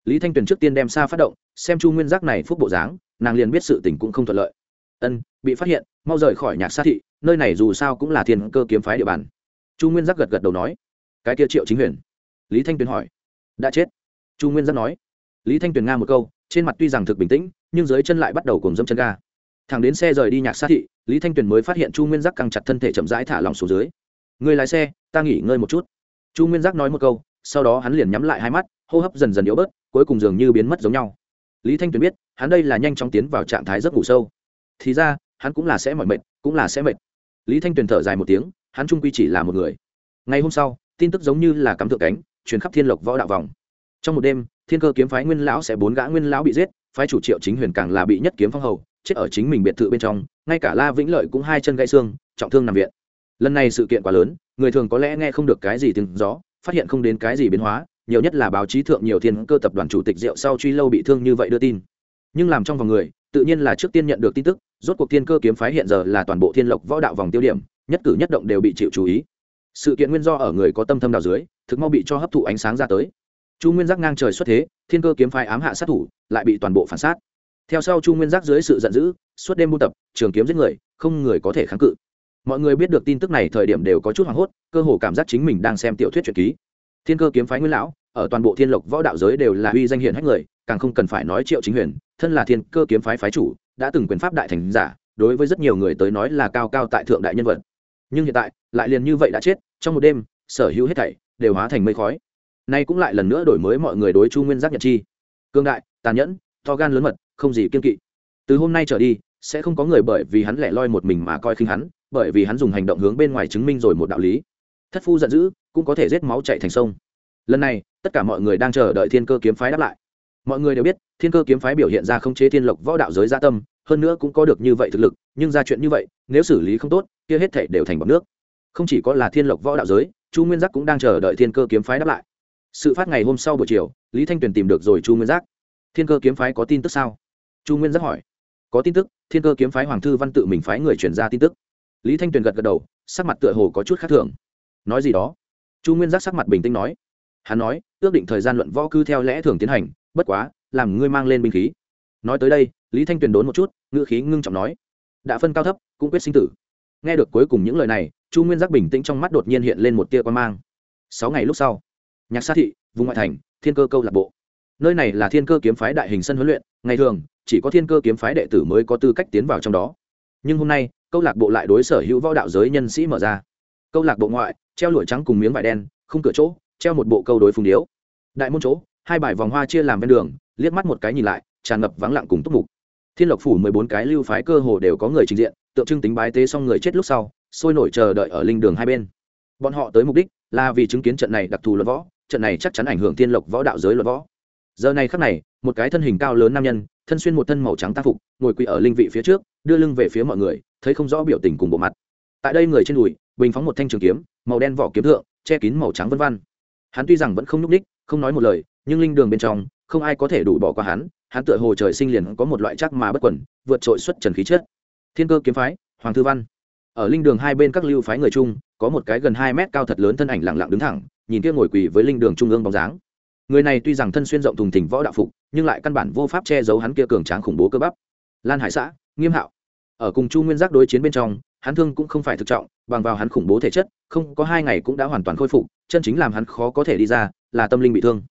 Lý thanh tuyền trước tiên đem xa phát động, xem chu nguyên giác này phúc bộ dáng, nàng liền biết sự tình cũng không thuận lợi. Ân, bị phát hiện, mau rời khỏi nhạc xa thị, nơi này dù sao cũng là thiên cơ kiếm phái địa bàn chu nguyên giác gật gật đầu nói, cái kia triệu chính huyền. Lý thanh tuyền hỏi, đã chết? Chu nguyên giác nói, lý thanh tuyền nga một câu, trên mặt tuy rằng thực bình tĩnh, nhưng dưới chân lại bắt đầu cùng dâm chân ga. Thằng đến xe rời đi nhạc sát thị, lý thanh tuyền mới phát hiện chu nguyên giác căng chặt thân thể chậm rãi thả lòng xuống dưới. Người lái xe, ta nghỉ ngơi một chút. Chu nguyên giác nói một câu, sau đó hắn liền nhắm lại hai mắt, hô hấp dần dần yếu bớt, cuối cùng dường như biến mất giống nhau. Lý thanh tuyền biết, hắn đây là nhanh chóng tiến vào trạng thái giấc ngủ sâu. Thì ra, hắn cũng là sẽ mỏi mệt, cũng là sẽ mệt. Lý thanh tuyền thở dài một tiếng hắn trung quy chỉ là một người. Ngày hôm sau, tin tức giống như là cắm thượng cánh chuyển khắp thiên lộc võ đạo vòng. Trong một đêm, thiên cơ kiếm phái nguyên lão sẽ bốn gã nguyên lão bị giết, phái chủ triệu chính huyền càng là bị nhất kiếm phong hầu, chết ở chính mình biệt thự bên trong, ngay cả la vĩnh lợi cũng hai chân gãy xương, trọng thương nằm viện. Lần này sự kiện quá lớn, người thường có lẽ nghe không được cái gì tiếng gió, phát hiện không đến cái gì biến hóa, nhiều nhất là báo chí thượng nhiều thiên cơ tập đoàn chủ tịch rượu sau truy lâu bị thương như vậy đưa tin. Nhưng làm trong vòng người, tự nhiên là trước tiên nhận được tin tức, rốt cuộc thiên cơ kiếm phái hiện giờ là toàn bộ thiên lộc võ đạo vòng tiêu điểm nhất cử nhất động đều bị chịu chú ý. Sự kiện nguyên do ở người có tâm thâm đào dưới, thực mau bị cho hấp thụ ánh sáng ra tới. Chu nguyên giác ngang trời xuất thế, thiên cơ kiếm phái ám hạ sát thủ, lại bị toàn bộ phản sát. Theo sau chu nguyên giác dưới sự giận dữ, suốt đêm buôn tập, trường kiếm giết người, không người có thể kháng cự. Mọi người biết được tin tức này thời điểm đều có chút hoảng hốt, cơ hồ cảm giác chính mình đang xem tiểu thuyết truyện ký. Thiên cơ kiếm phái nguyên lão, ở toàn bộ thiên lộc võ đạo giới đều là uy danh hiển hách người, càng không cần phải nói triệu chính huyền, thân là thiên cơ kiếm phái phái chủ, đã từng quyền pháp đại thành giả, đối với rất nhiều người tới nói là cao cao tại thượng đại nhân vật nhưng hiện tại lại liền như vậy đã chết, trong một đêm, sở hữu hết thảy đều hóa thành mây khói. Nay cũng lại lần nữa đổi mới mọi người đối chu nguyên giác nhật chi. Cương đại, tàn nhẫn, to gan lớn mật, không gì kiên kỵ. Từ hôm nay trở đi, sẽ không có người bởi vì hắn lẻ loi một mình mà coi khinh hắn, bởi vì hắn dùng hành động hướng bên ngoài chứng minh rồi một đạo lý. Thất phu giận dữ, cũng có thể rết máu chạy thành sông. Lần này, tất cả mọi người đang chờ đợi thiên cơ kiếm phái đáp lại. Mọi người đều biết, thiên cơ kiếm phái biểu hiện ra không chế thiên lộc võ đạo giới gia tâm hơn nữa cũng có được như vậy thực lực, nhưng ra chuyện như vậy, nếu xử lý không tốt, kia hết thể đều thành bọc nước. Không chỉ có là thiên lộc võ đạo giới, chu nguyên giác cũng đang chờ đợi thiên cơ kiếm phái đáp lại. Sự phát ngày hôm sau buổi chiều, lý thanh tuyền tìm được rồi chu nguyên giác. Thiên cơ kiếm phái có tin tức sao? Chu nguyên giác hỏi. Có tin tức, thiên cơ kiếm phái hoàng thư văn tự mình phái người chuyển ra tin tức. Lý thanh tuyền gật gật đầu, sắc mặt tựa hồ có chút khác thường. Nói gì đó? Chu nguyên giác sắc mặt bình tĩnh nói. Hắn nói, ước định thời gian luận võ cứ theo lẽ thường tiến hành, bất quá, làm ngươi mang lên binh khí. Nói tới đây lý thanh tuyền đốn một chút, ngữ khí ngưng trọng nói, đã phân cao thấp, cũng quyết sinh tử. Nghe được cuối cùng những lời này, chu nguyên giác bình tĩnh trong mắt đột nhiên hiện lên một tia quan mang. Sáu ngày lúc sau, nhạc sát thị, vùng ngoại thành, thiên cơ câu lạc bộ. Nơi này là thiên cơ kiếm phái đại hình sân huấn luyện, ngày thường, chỉ có thiên cơ kiếm phái đệ tử mới có tư cách tiến vào trong đó. Nhưng hôm nay, câu lạc bộ lại đối sở hữu võ đạo giới nhân sĩ mở ra. Câu lạc bộ ngoại, treo lụa trắng cùng miếng vải đen không cửa chỗ, treo một bộ câu đối phùng điếu. Đại môn chỗ, hai bài vòng hoa chia làm ven đường, liếc mắt một cái nhìn lại, tràn ngập vắng lặng cùng túc mục thiên lộc phủ mười bốn cái lưu phái cơ hồ đều có người trình diện, tượng trưng tính bái tế xong người chết lúc sau, sôi nổi chờ đợi ở linh đường hai bên. Bọn họ tới mục đích là vì chứng kiến trận này đặc thù luận võ, trận này chắc chắn ảnh hưởng thiên lộc võ đạo giới luận võ. Giờ này khắc này, một cái thân hình cao lớn nam nhân, thân xuyên một thân màu trắng tác phục, ngồi quỳ ở linh vị phía trước, đưa lưng về phía mọi người, thấy không rõ biểu tình cùng bộ mặt. Tại đây người trên đùi, bình phóng một thanh trường kiếm, màu đen vỏ kiếm thượng, che kín màu trắng vân văn hắn tuy rằng vẫn không nhúc ních không nói một lời, nhưng linh đường bên trong, không ai có thể đủ bỏ qua hắn hắn tựa hồ trời sinh liền có một loại chắc mà bất quẩn, vượt trội xuất trần khí chất. Thiên cơ kiếm phái, hoàng thư văn. Ở linh đường hai bên các lưu phái người chung, có một cái gần hai mét cao thật lớn thân ảnh lặng lặng đứng thẳng, nhìn kia ngồi quỳ với linh đường trung ương bóng dáng. Người này tuy rằng thân xuyên rộng thùng thình võ đạo phục, nhưng lại căn bản vô pháp che giấu hắn kia cường tráng khủng bố cơ bắp. Lan hải xã, nghiêm hạo. Ở cùng chu nguyên giác đối chiến bên trong, hắn thương cũng không phải thực trọng, bằng vào hắn khủng bố thể chất, không có hai ngày cũng đã hoàn toàn khôi phục, chân chính làm hắn khó có thể đi ra, là tâm linh bị thương.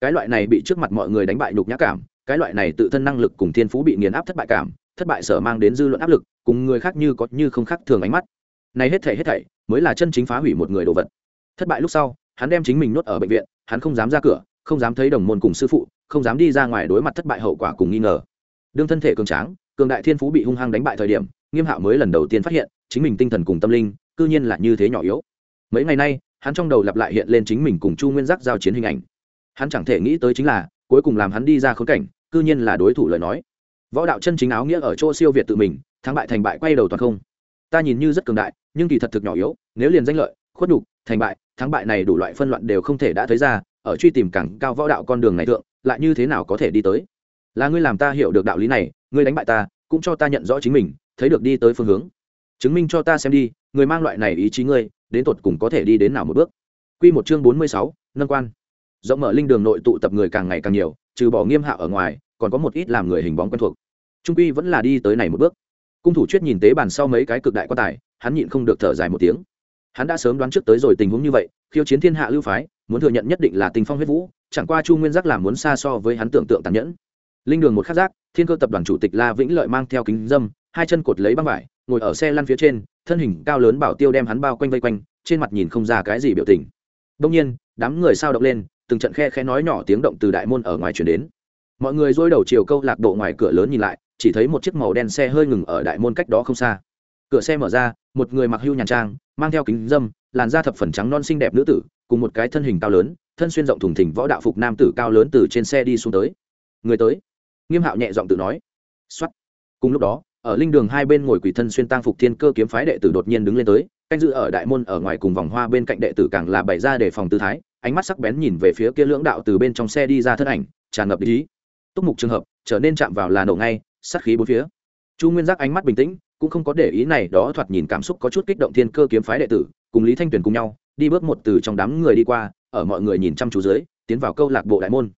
Cái loại này bị trước mặt mọi người đánh bại nhục nhã cảm cái loại này tự thân năng lực cùng thiên phú bị nghiền áp thất bại cảm, thất bại sở mang đến dư luận áp lực, cùng người khác như có như không khác thường ánh mắt. Này hết thảy hết thảy, mới là chân chính phá hủy một người đồ vật. Thất bại lúc sau, hắn đem chính mình nuốt ở bệnh viện, hắn không dám ra cửa, không dám thấy đồng môn cùng sư phụ, không dám đi ra ngoài đối mặt thất bại hậu quả cùng nghi ngờ. Đương thân thể cường tráng, cường đại thiên phú bị hung hăng đánh bại thời điểm, nghiêm hạo mới lần đầu tiên phát hiện, chính mình tinh thần cùng tâm linh, cư nhiên là như thế nhỏ yếu. Mấy ngày nay, hắn trong đầu lặp lại hiện lên chính mình cùng chu nguyên giác giao chiến hình ảnh. Hắn chẳng thể nghĩ tới chính là, cuối cùng làm hắn đi ra khốn cảnh cư nhiên là đối thủ lời nói. Võ đạo chân chính áo nghĩa ở chỗ siêu việt tự mình thắng bại thành bại quay đầu toàn không. Ta nhìn như rất cường đại nhưng kỳ thật thực nhỏ yếu nếu liền danh lợi khuất nhục thành bại thắng bại này đủ loại phân loạn đều không thể đã thấy ra ở truy tìm cẳng cao võ đạo con đường này thượng lại như thế nào có thể đi tới? Là ngươi làm ta hiểu được đạo lý này ngươi đánh bại ta cũng cho ta nhận rõ chính mình thấy được đi tới phương hướng. Chứng minh cho ta xem đi người mang loại này ý chí ngươi đến tột cùng có thể đi đến nào một bước? Quy một chương bốn mươi sáu, nâng quan. Rộng mở linh đường nội tụ tập người càng ngày càng nhiều, trừ bỏ Nghiêm Hạ ở ngoài, còn có một ít làm người hình bóng quen thuộc. Trung quy vẫn là đi tới này một bước. Cung thủ chuyết nhìn tế bàn sau mấy cái cực đại quan tài, hắn nhịn không được thở dài một tiếng. Hắn đã sớm đoán trước tới rồi tình huống như vậy, khiêu chiến thiên hạ lưu phái, muốn thừa nhận nhất định là tình phong huyết vũ, chẳng qua Chu Nguyên Giác làm muốn xa so với hắn tưởng tượng tàn nhẫn. Linh đường một khắc giác, Thiên Cơ tập đoàn chủ tịch La Vĩnh Lợi mang theo kính dâm, hai chân cột lấy băng vải, ngồi ở xe lăn phía trên, thân hình cao lớn bảo tiêu đem hắn bao quanh vây quanh, trên mặt nhìn không ra cái gì biểu tình đông nhiên đám người sao động lên từng trận khe khe nói nhỏ tiếng động từ đại môn ở ngoài chuyển đến. Mọi người dôi đầu chiều câu lạc bộ ngoài cửa lớn nhìn lại, chỉ thấy một chiếc màu đen xe hơi ngừng ở đại môn cách đó không xa. Cửa xe mở ra, một người mặc hưu nhàn trang, mang theo kính dâm, làn da thập phần trắng non xinh đẹp nữ tử, cùng một cái thân hình cao lớn, thân xuyên rộng thùng thỉnh võ đạo phục nam tử cao lớn từ trên xe đi xuống tới. Người tới. Nghiêm hạo nhẹ giọng tự nói. Xuất cùng lúc đó, ở linh đường hai bên ngồi quỷ thân xuyên tang phục thiên cơ kiếm phái đệ tử đột nhiên đứng lên tới, canh dự ở đại môn ở ngoài cùng vòng hoa bên cạnh đệ tử càng là bày ra để phòng tư thái ánh mắt sắc bén nhìn về phía kia lưỡng đạo từ bên trong xe đi ra thân ảnh, tràn ngập ý. Túc mục trường hợp, trở nên chạm vào là nổ ngay, sát khí bốn phía. Chu nguyên giác ánh mắt bình tĩnh, cũng không có để ý này đó thoạt nhìn cảm xúc có chút kích động thiên cơ kiếm phái đệ tử, cùng lý thanh tuyền cùng nhau, đi bước một từ trong đám người đi qua, ở mọi người nhìn chăm chú dưới, tiến vào câu lạc bộ đại môn.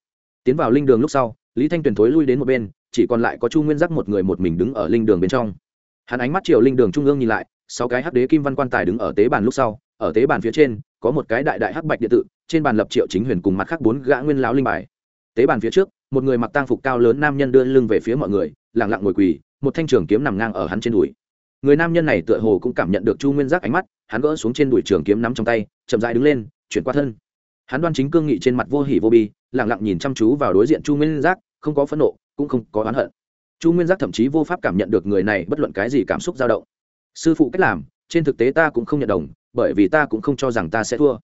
Tiến vào linh đường lúc sau, lý thanh tuyền thối lui đến một bên, chỉ còn lại có chu nguyên giác một người một mình đứng ở linh đường bên trong. Hắn ánh mắt chiều linh đường trung ương nhìn lại, sáu cái hắc đế kim văn quan tài đứng ở tế bàn lúc sau, ở tế bàn phía trên có một cái đại đại hắc bạch điện tự trên bàn lập triệu chính huyền cùng mặt khác bốn gã nguyên lão linh bài. Tế bàn phía trước, một người mặc tang phục cao lớn nam nhân đưa lưng về phía mọi người lẳng lặng ngồi quỳ, một thanh trường kiếm nằm ngang ở hắn trên đùi. Người nam nhân này tựa hồ cũng cảm nhận được chu nguyên giác ánh mắt, hắn gỡ xuống trên đùi trường kiếm nắm trong tay, chậm dại đứng lên, chuyển qua thân. Hắn đoan chính cương nghị trên mặt vô hỉ vô bi lẳng lặng nhìn chăm chú vào đối diện chu nguyên giác, không có phẫn nộ, cũng không có oán hận. Chu nguyên giác thậm chí vô pháp cảm nhận được người này bất luận cái gì cảm xúc dao động. Sư phụ cách làm, trên thực tế ta cũng không nhận đồng bởi vì ta cũng không cho rằng ta sẽ thua.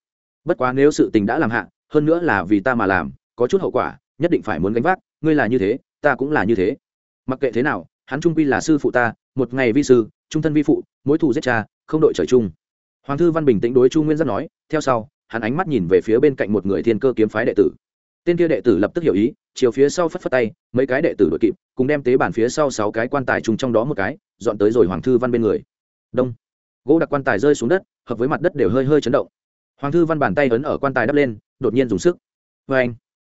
Bất quá nếu sự tình đã làm hạ, hơn nữa là vì ta mà làm, có chút hậu quả, nhất định phải muốn gánh vác, ngươi là như thế, ta cũng là như thế. Mặc kệ thế nào, hắn trung quy là sư phụ ta, một ngày vi sư, trung thân vi phụ, mối thù giết cha, không đội trời chung. Hoàng thư văn bình tĩnh đối chu nguyên giác nói, theo sau, hắn ánh mắt nhìn về phía bên cạnh một người thiên cơ kiếm phái đệ tử. Tên kia đệ tử lập tức hiểu ý, chiều phía sau phất phất tay, mấy cái đệ tử đội kịp, cùng đem tế bản phía sau sáu cái quan tài chung trong đó một cái, dọn tới rồi hoàng thư văn bên người. Đông gỗ đặc quan tài rơi xuống đất, hợp với mặt đất đều hơi hơi chấn động. Hoàng thư văn bàn tay ấn ở quan tài đắp lên, đột nhiên dùng sức. Vê anh,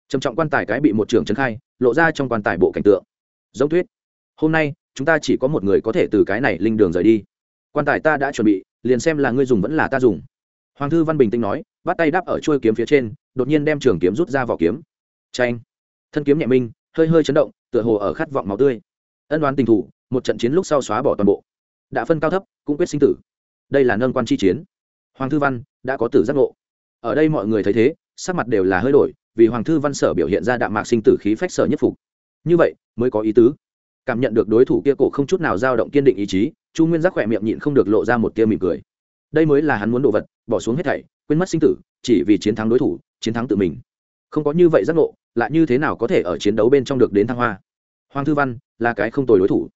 trầm trọng quan tài cái bị một trưởng trấn khai, lộ ra trong quan tài bộ cảnh tượng. Giống thuyết, hôm nay, chúng ta chỉ có một người có thể từ cái này linh đường rời đi. Quan tài ta đã chuẩn bị, liền xem là ngươi dùng vẫn là ta dùng. Hoàng thư văn bình tĩnh nói bắt tay đắp ở chuôi kiếm phía trên, đột nhiên đem trường kiếm rút ra vỏ kiếm. Tranh thân kiếm nhẹ minh, hơi hơi chấn động, tựa hồ ở khát vọng máu tươi. Ân đoán tình thủ, một trận chiến lúc sau xóa bỏ toàn bộ. Đã phân cao thấp, cũng quyết sinh tử đây là nâng quan chi chiến. Hoàng thư văn đã có tử giác ngộ. Ở đây mọi người thấy thế, sắc mặt đều là hơi đổi, vì hoàng thư văn sở biểu hiện ra đạm mạc sinh tử khí phách sở nhất phục. Như vậy, mới có ý tứ. Cảm nhận được đối thủ kia cổ không chút nào dao động kiên định ý chí, chu nguyên giác khỏe miệng nhịn không được lộ ra một tia mỉm cười. Đây mới là hắn muốn đồ vật, bỏ xuống hết thảy, quên mất sinh tử, chỉ vì chiến thắng đối thủ, chiến thắng tự mình. Không có như vậy giác ngộ, lại như thế nào có thể ở chiến đấu bên trong được đến thăng hoa? Hoàng thư văn là cái không tồi đối thủ.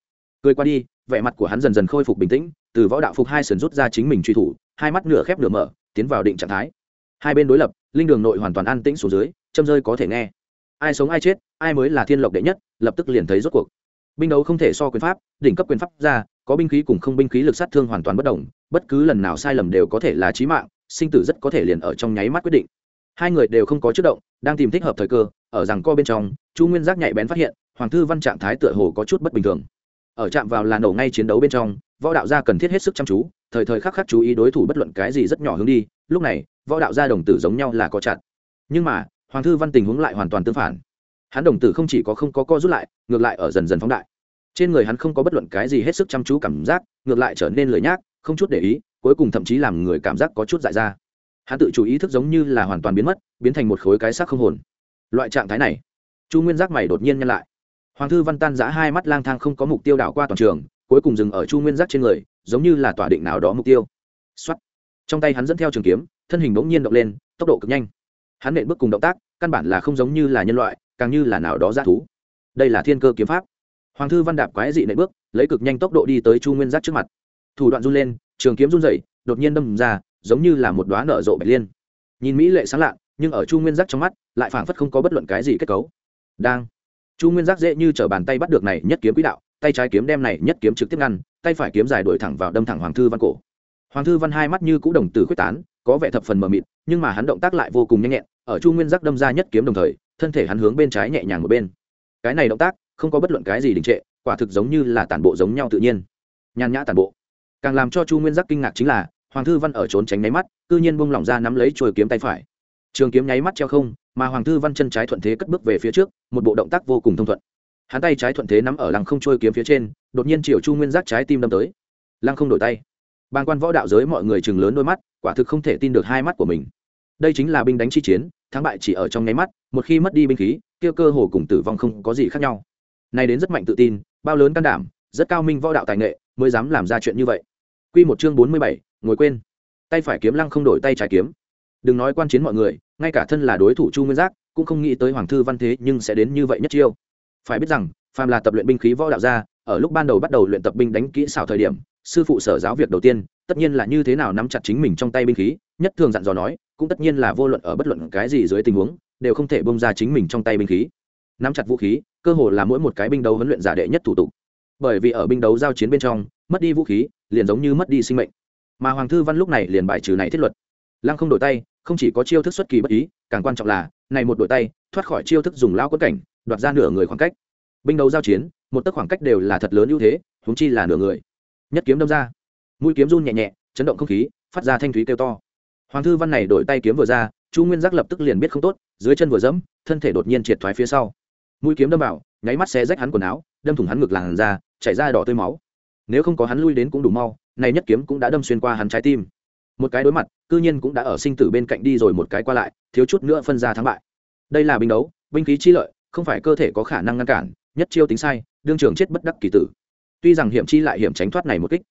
Cười qua đi, vẻ mặt của hắn dần dần khôi phục bình tĩnh từ võ đạo phục hai sườn rút ra chính mình truy thủ, hai mắt nửa khép nửa mở, tiến vào định trạng thái. Hai bên đối lập, linh đường nội hoàn toàn an tĩnh xuống dưới, châm rơi có thể nghe. Ai sống ai chết, ai mới là thiên lộc đệ nhất, lập tức liền thấy rốt cuộc. Binh đấu không thể so quyền pháp, đỉnh cấp quyền pháp ra, có binh khí cùng không binh khí lực sát thương hoàn toàn bất đồng, bất cứ lần nào sai lầm đều có thể là chí mạng, sinh tử rất có thể liền ở trong nháy mắt quyết định. Hai người đều không có chất động, đang tìm thích hợp thời cơ, ở rằng co bên trong, chu nguyên giác nhạy bén phát hiện, hoàng thư văn trạng thái tựa hồ có chút bất bình thường ở chạm vào là nổ ngay chiến đấu bên trong, võ đạo gia cần thiết hết sức chăm chú, thời thời khắc khắc chú ý đối thủ bất luận cái gì rất nhỏ hướng đi, lúc này, võ đạo gia đồng tử giống nhau là có chặt. Nhưng mà, hoàng thư văn tình huống lại hoàn toàn tương phản. Hắn đồng tử không chỉ có không có co rút lại, ngược lại ở dần dần phóng đại. Trên người hắn không có bất luận cái gì hết sức chăm chú cảm giác, ngược lại trở nên lười nhác, không chút để ý, cuối cùng thậm chí làm người cảm giác có chút dại ra. Hắn tự chủ ý thức giống như là hoàn toàn biến mất, biến thành một khối cái xác không hồn. Loại trạng thái này, chu nguyên giác mày đột nhiên nhân lại hoàng thư văn tan giã hai mắt lang thang không có mục tiêu đảo qua toàn trường, cuối cùng dừng ở chu nguyên giác trên người, giống như là tỏa định nào đó mục tiêu. X trong tay hắn dẫn theo trường kiếm, thân hình bỗng nhiên động lên, tốc độ cực nhanh. Hắn nện bước cùng động tác, căn bản là không giống như là nhân loại, càng như là nào đó g thú. Đây là thiên cơ kiếm pháp. Hoàng thư văn đạp quái dị nện bước, lấy cực nhanh tốc độ đi tới chu nguyên giác trước mặt. Thủ đoạn run lên, trường kiếm run dậy đột nhiên đâm ra, giống như là một đoá nở rộ bạch liên. Nhìn mỹ lệ sáng lạ, nhưng ở chu nguyên giác trong mắt, lại phảng phất không có bất luận cái gì kết cấu. Đang chu nguyên giác dễ như t r ở bàn tay bắt được này nhất kiếm quỹ đạo, tay trái kiếm đem này nhất kiếm trực tiếp ngăn, tay phải kiếm dài đuổi thẳng vào đâm thẳng hoàng thư văn cổ. Hoàng thư văn hai mắt như cũ đồng tử quyết tán, có vẻ thập phần mờ mịt, nhưng mà hắn động tác lại vô cùng nhanh nhẹn, ở chu nguyên giác đâm ra nhất kiếm đồng thời, thân thể hắn hướng bên trái nhẹ nhàng một bên. Cái này động tác, không có bất luận cái gì đình trệ, quả thực giống như là tản bộ giống nhau tự nhiên. Nhàn nhã tản bộ. Càng làm cho chu nguyên giác kinh ngạc chính là, hoàng thư văn ở trốn tránh nháy mắt, cư nhiên buông lỏng ra nắm lấy trôi kiếm tay phải trường kiếm nháy mắt treo không mà hoàng thư văn chân trái thuận thế cất bước về phía trước một bộ động tác vô cùng thông thuận. Hắn tay trái thuận thế nắm ở lăng không trôi kiếm phía trên đột nhiên chiều chu nguyên giác trái tim đâm tới. Lăng không đổi tay. Ban quan võ đạo giới mọi người chừng lớn đôi mắt quả thực không thể tin được hai mắt của mình. Đây chính là binh đánh chi chiến thắng bại chỉ ở trong nháy mắt một khi mất đi binh khí kia cơ hồ cùng tử vong không có gì khác nhau. Nay đến rất mạnh tự tin bao lớn can đảm rất cao minh võ đạo tài nghệ mới dám làm ra chuyện như vậy. Quy một chương bốn mươi bảy, ngồi quên. Tay phải kiếm lăng không đổi tay trái kiếm. Đừng nói quan chiến mọi người, ngay cả thân là đối thủ Chu Nguyên Giác, cũng không nghĩ tới Hoàng thư văn thế nhưng sẽ đến như vậy nhất chiêu. Phải biết rằng, phàm là tập luyện binh khí võ đạo gia, ở lúc ban đầu bắt đầu luyện tập binh đánh kỹ xảo thời điểm, sư phụ sở giáo việc đầu tiên, tất nhiên là như thế nào nắm chặt chính mình trong tay binh khí, nhất thường dặn dò nói, cũng tất nhiên là vô luận ở bất luận cái gì dưới tình huống, đều không thể bông ra chính mình trong tay binh khí. Nắm chặt vũ khí, cơ hồ là mỗi một cái binh đấu huấn luyện giả đệ nhất thủ tục. Bởi vì ở binh đấu giao chiến bên trong, mất đi vũ khí, liền giống như mất đi sinh mệnh. Mà Hoàng thư văn lúc này liền bài trừ này thiết luật. Lăng không đổi tay, không chỉ có chiêu thức xuất kỳ bất ý, càng quan trọng là, này một đội tay, thoát khỏi chiêu thức dùng lao quất cảnh, đoạt ra nửa người khoảng cách. Binh đấu giao chiến, một tấc khoảng cách đều là thật lớn ưu thế, húng chi là nửa người. Nhất kiếm đâm ra, mũi kiếm run nhẹ nhẹ, chấn động không khí, phát ra thanh thúy kêu to. Hoàng thư văn này đổi tay kiếm vừa ra, Chu Nguyên Giác lập tức liền biết không tốt, dưới chân vừa dẫm, thân thể đột nhiên triệt thoái phía sau mũi kiếm đâm vào nháy mắt xé rách hắn quần áo đâm thủng hắn ngực làn ra chảy ra đỏ tươi máu nếu không có hắn lui đến cũng đủ mau này nhất kiếm cũng đã đâm xuyên qua hắn trái tim một cái đối mặt, cư nhiên cũng đã ở sinh tử bên cạnh đi rồi một cái qua lại, thiếu chút nữa phân ra thắng bại. Đây là binh đấu, binh khí chi lợi, không phải cơ thể có khả năng ngăn cản, nhất chiêu tính sai, đương trường chết bất đắc kỳ tử. Tuy rằng hiểm chi lại hiểm tránh thoát này một kích,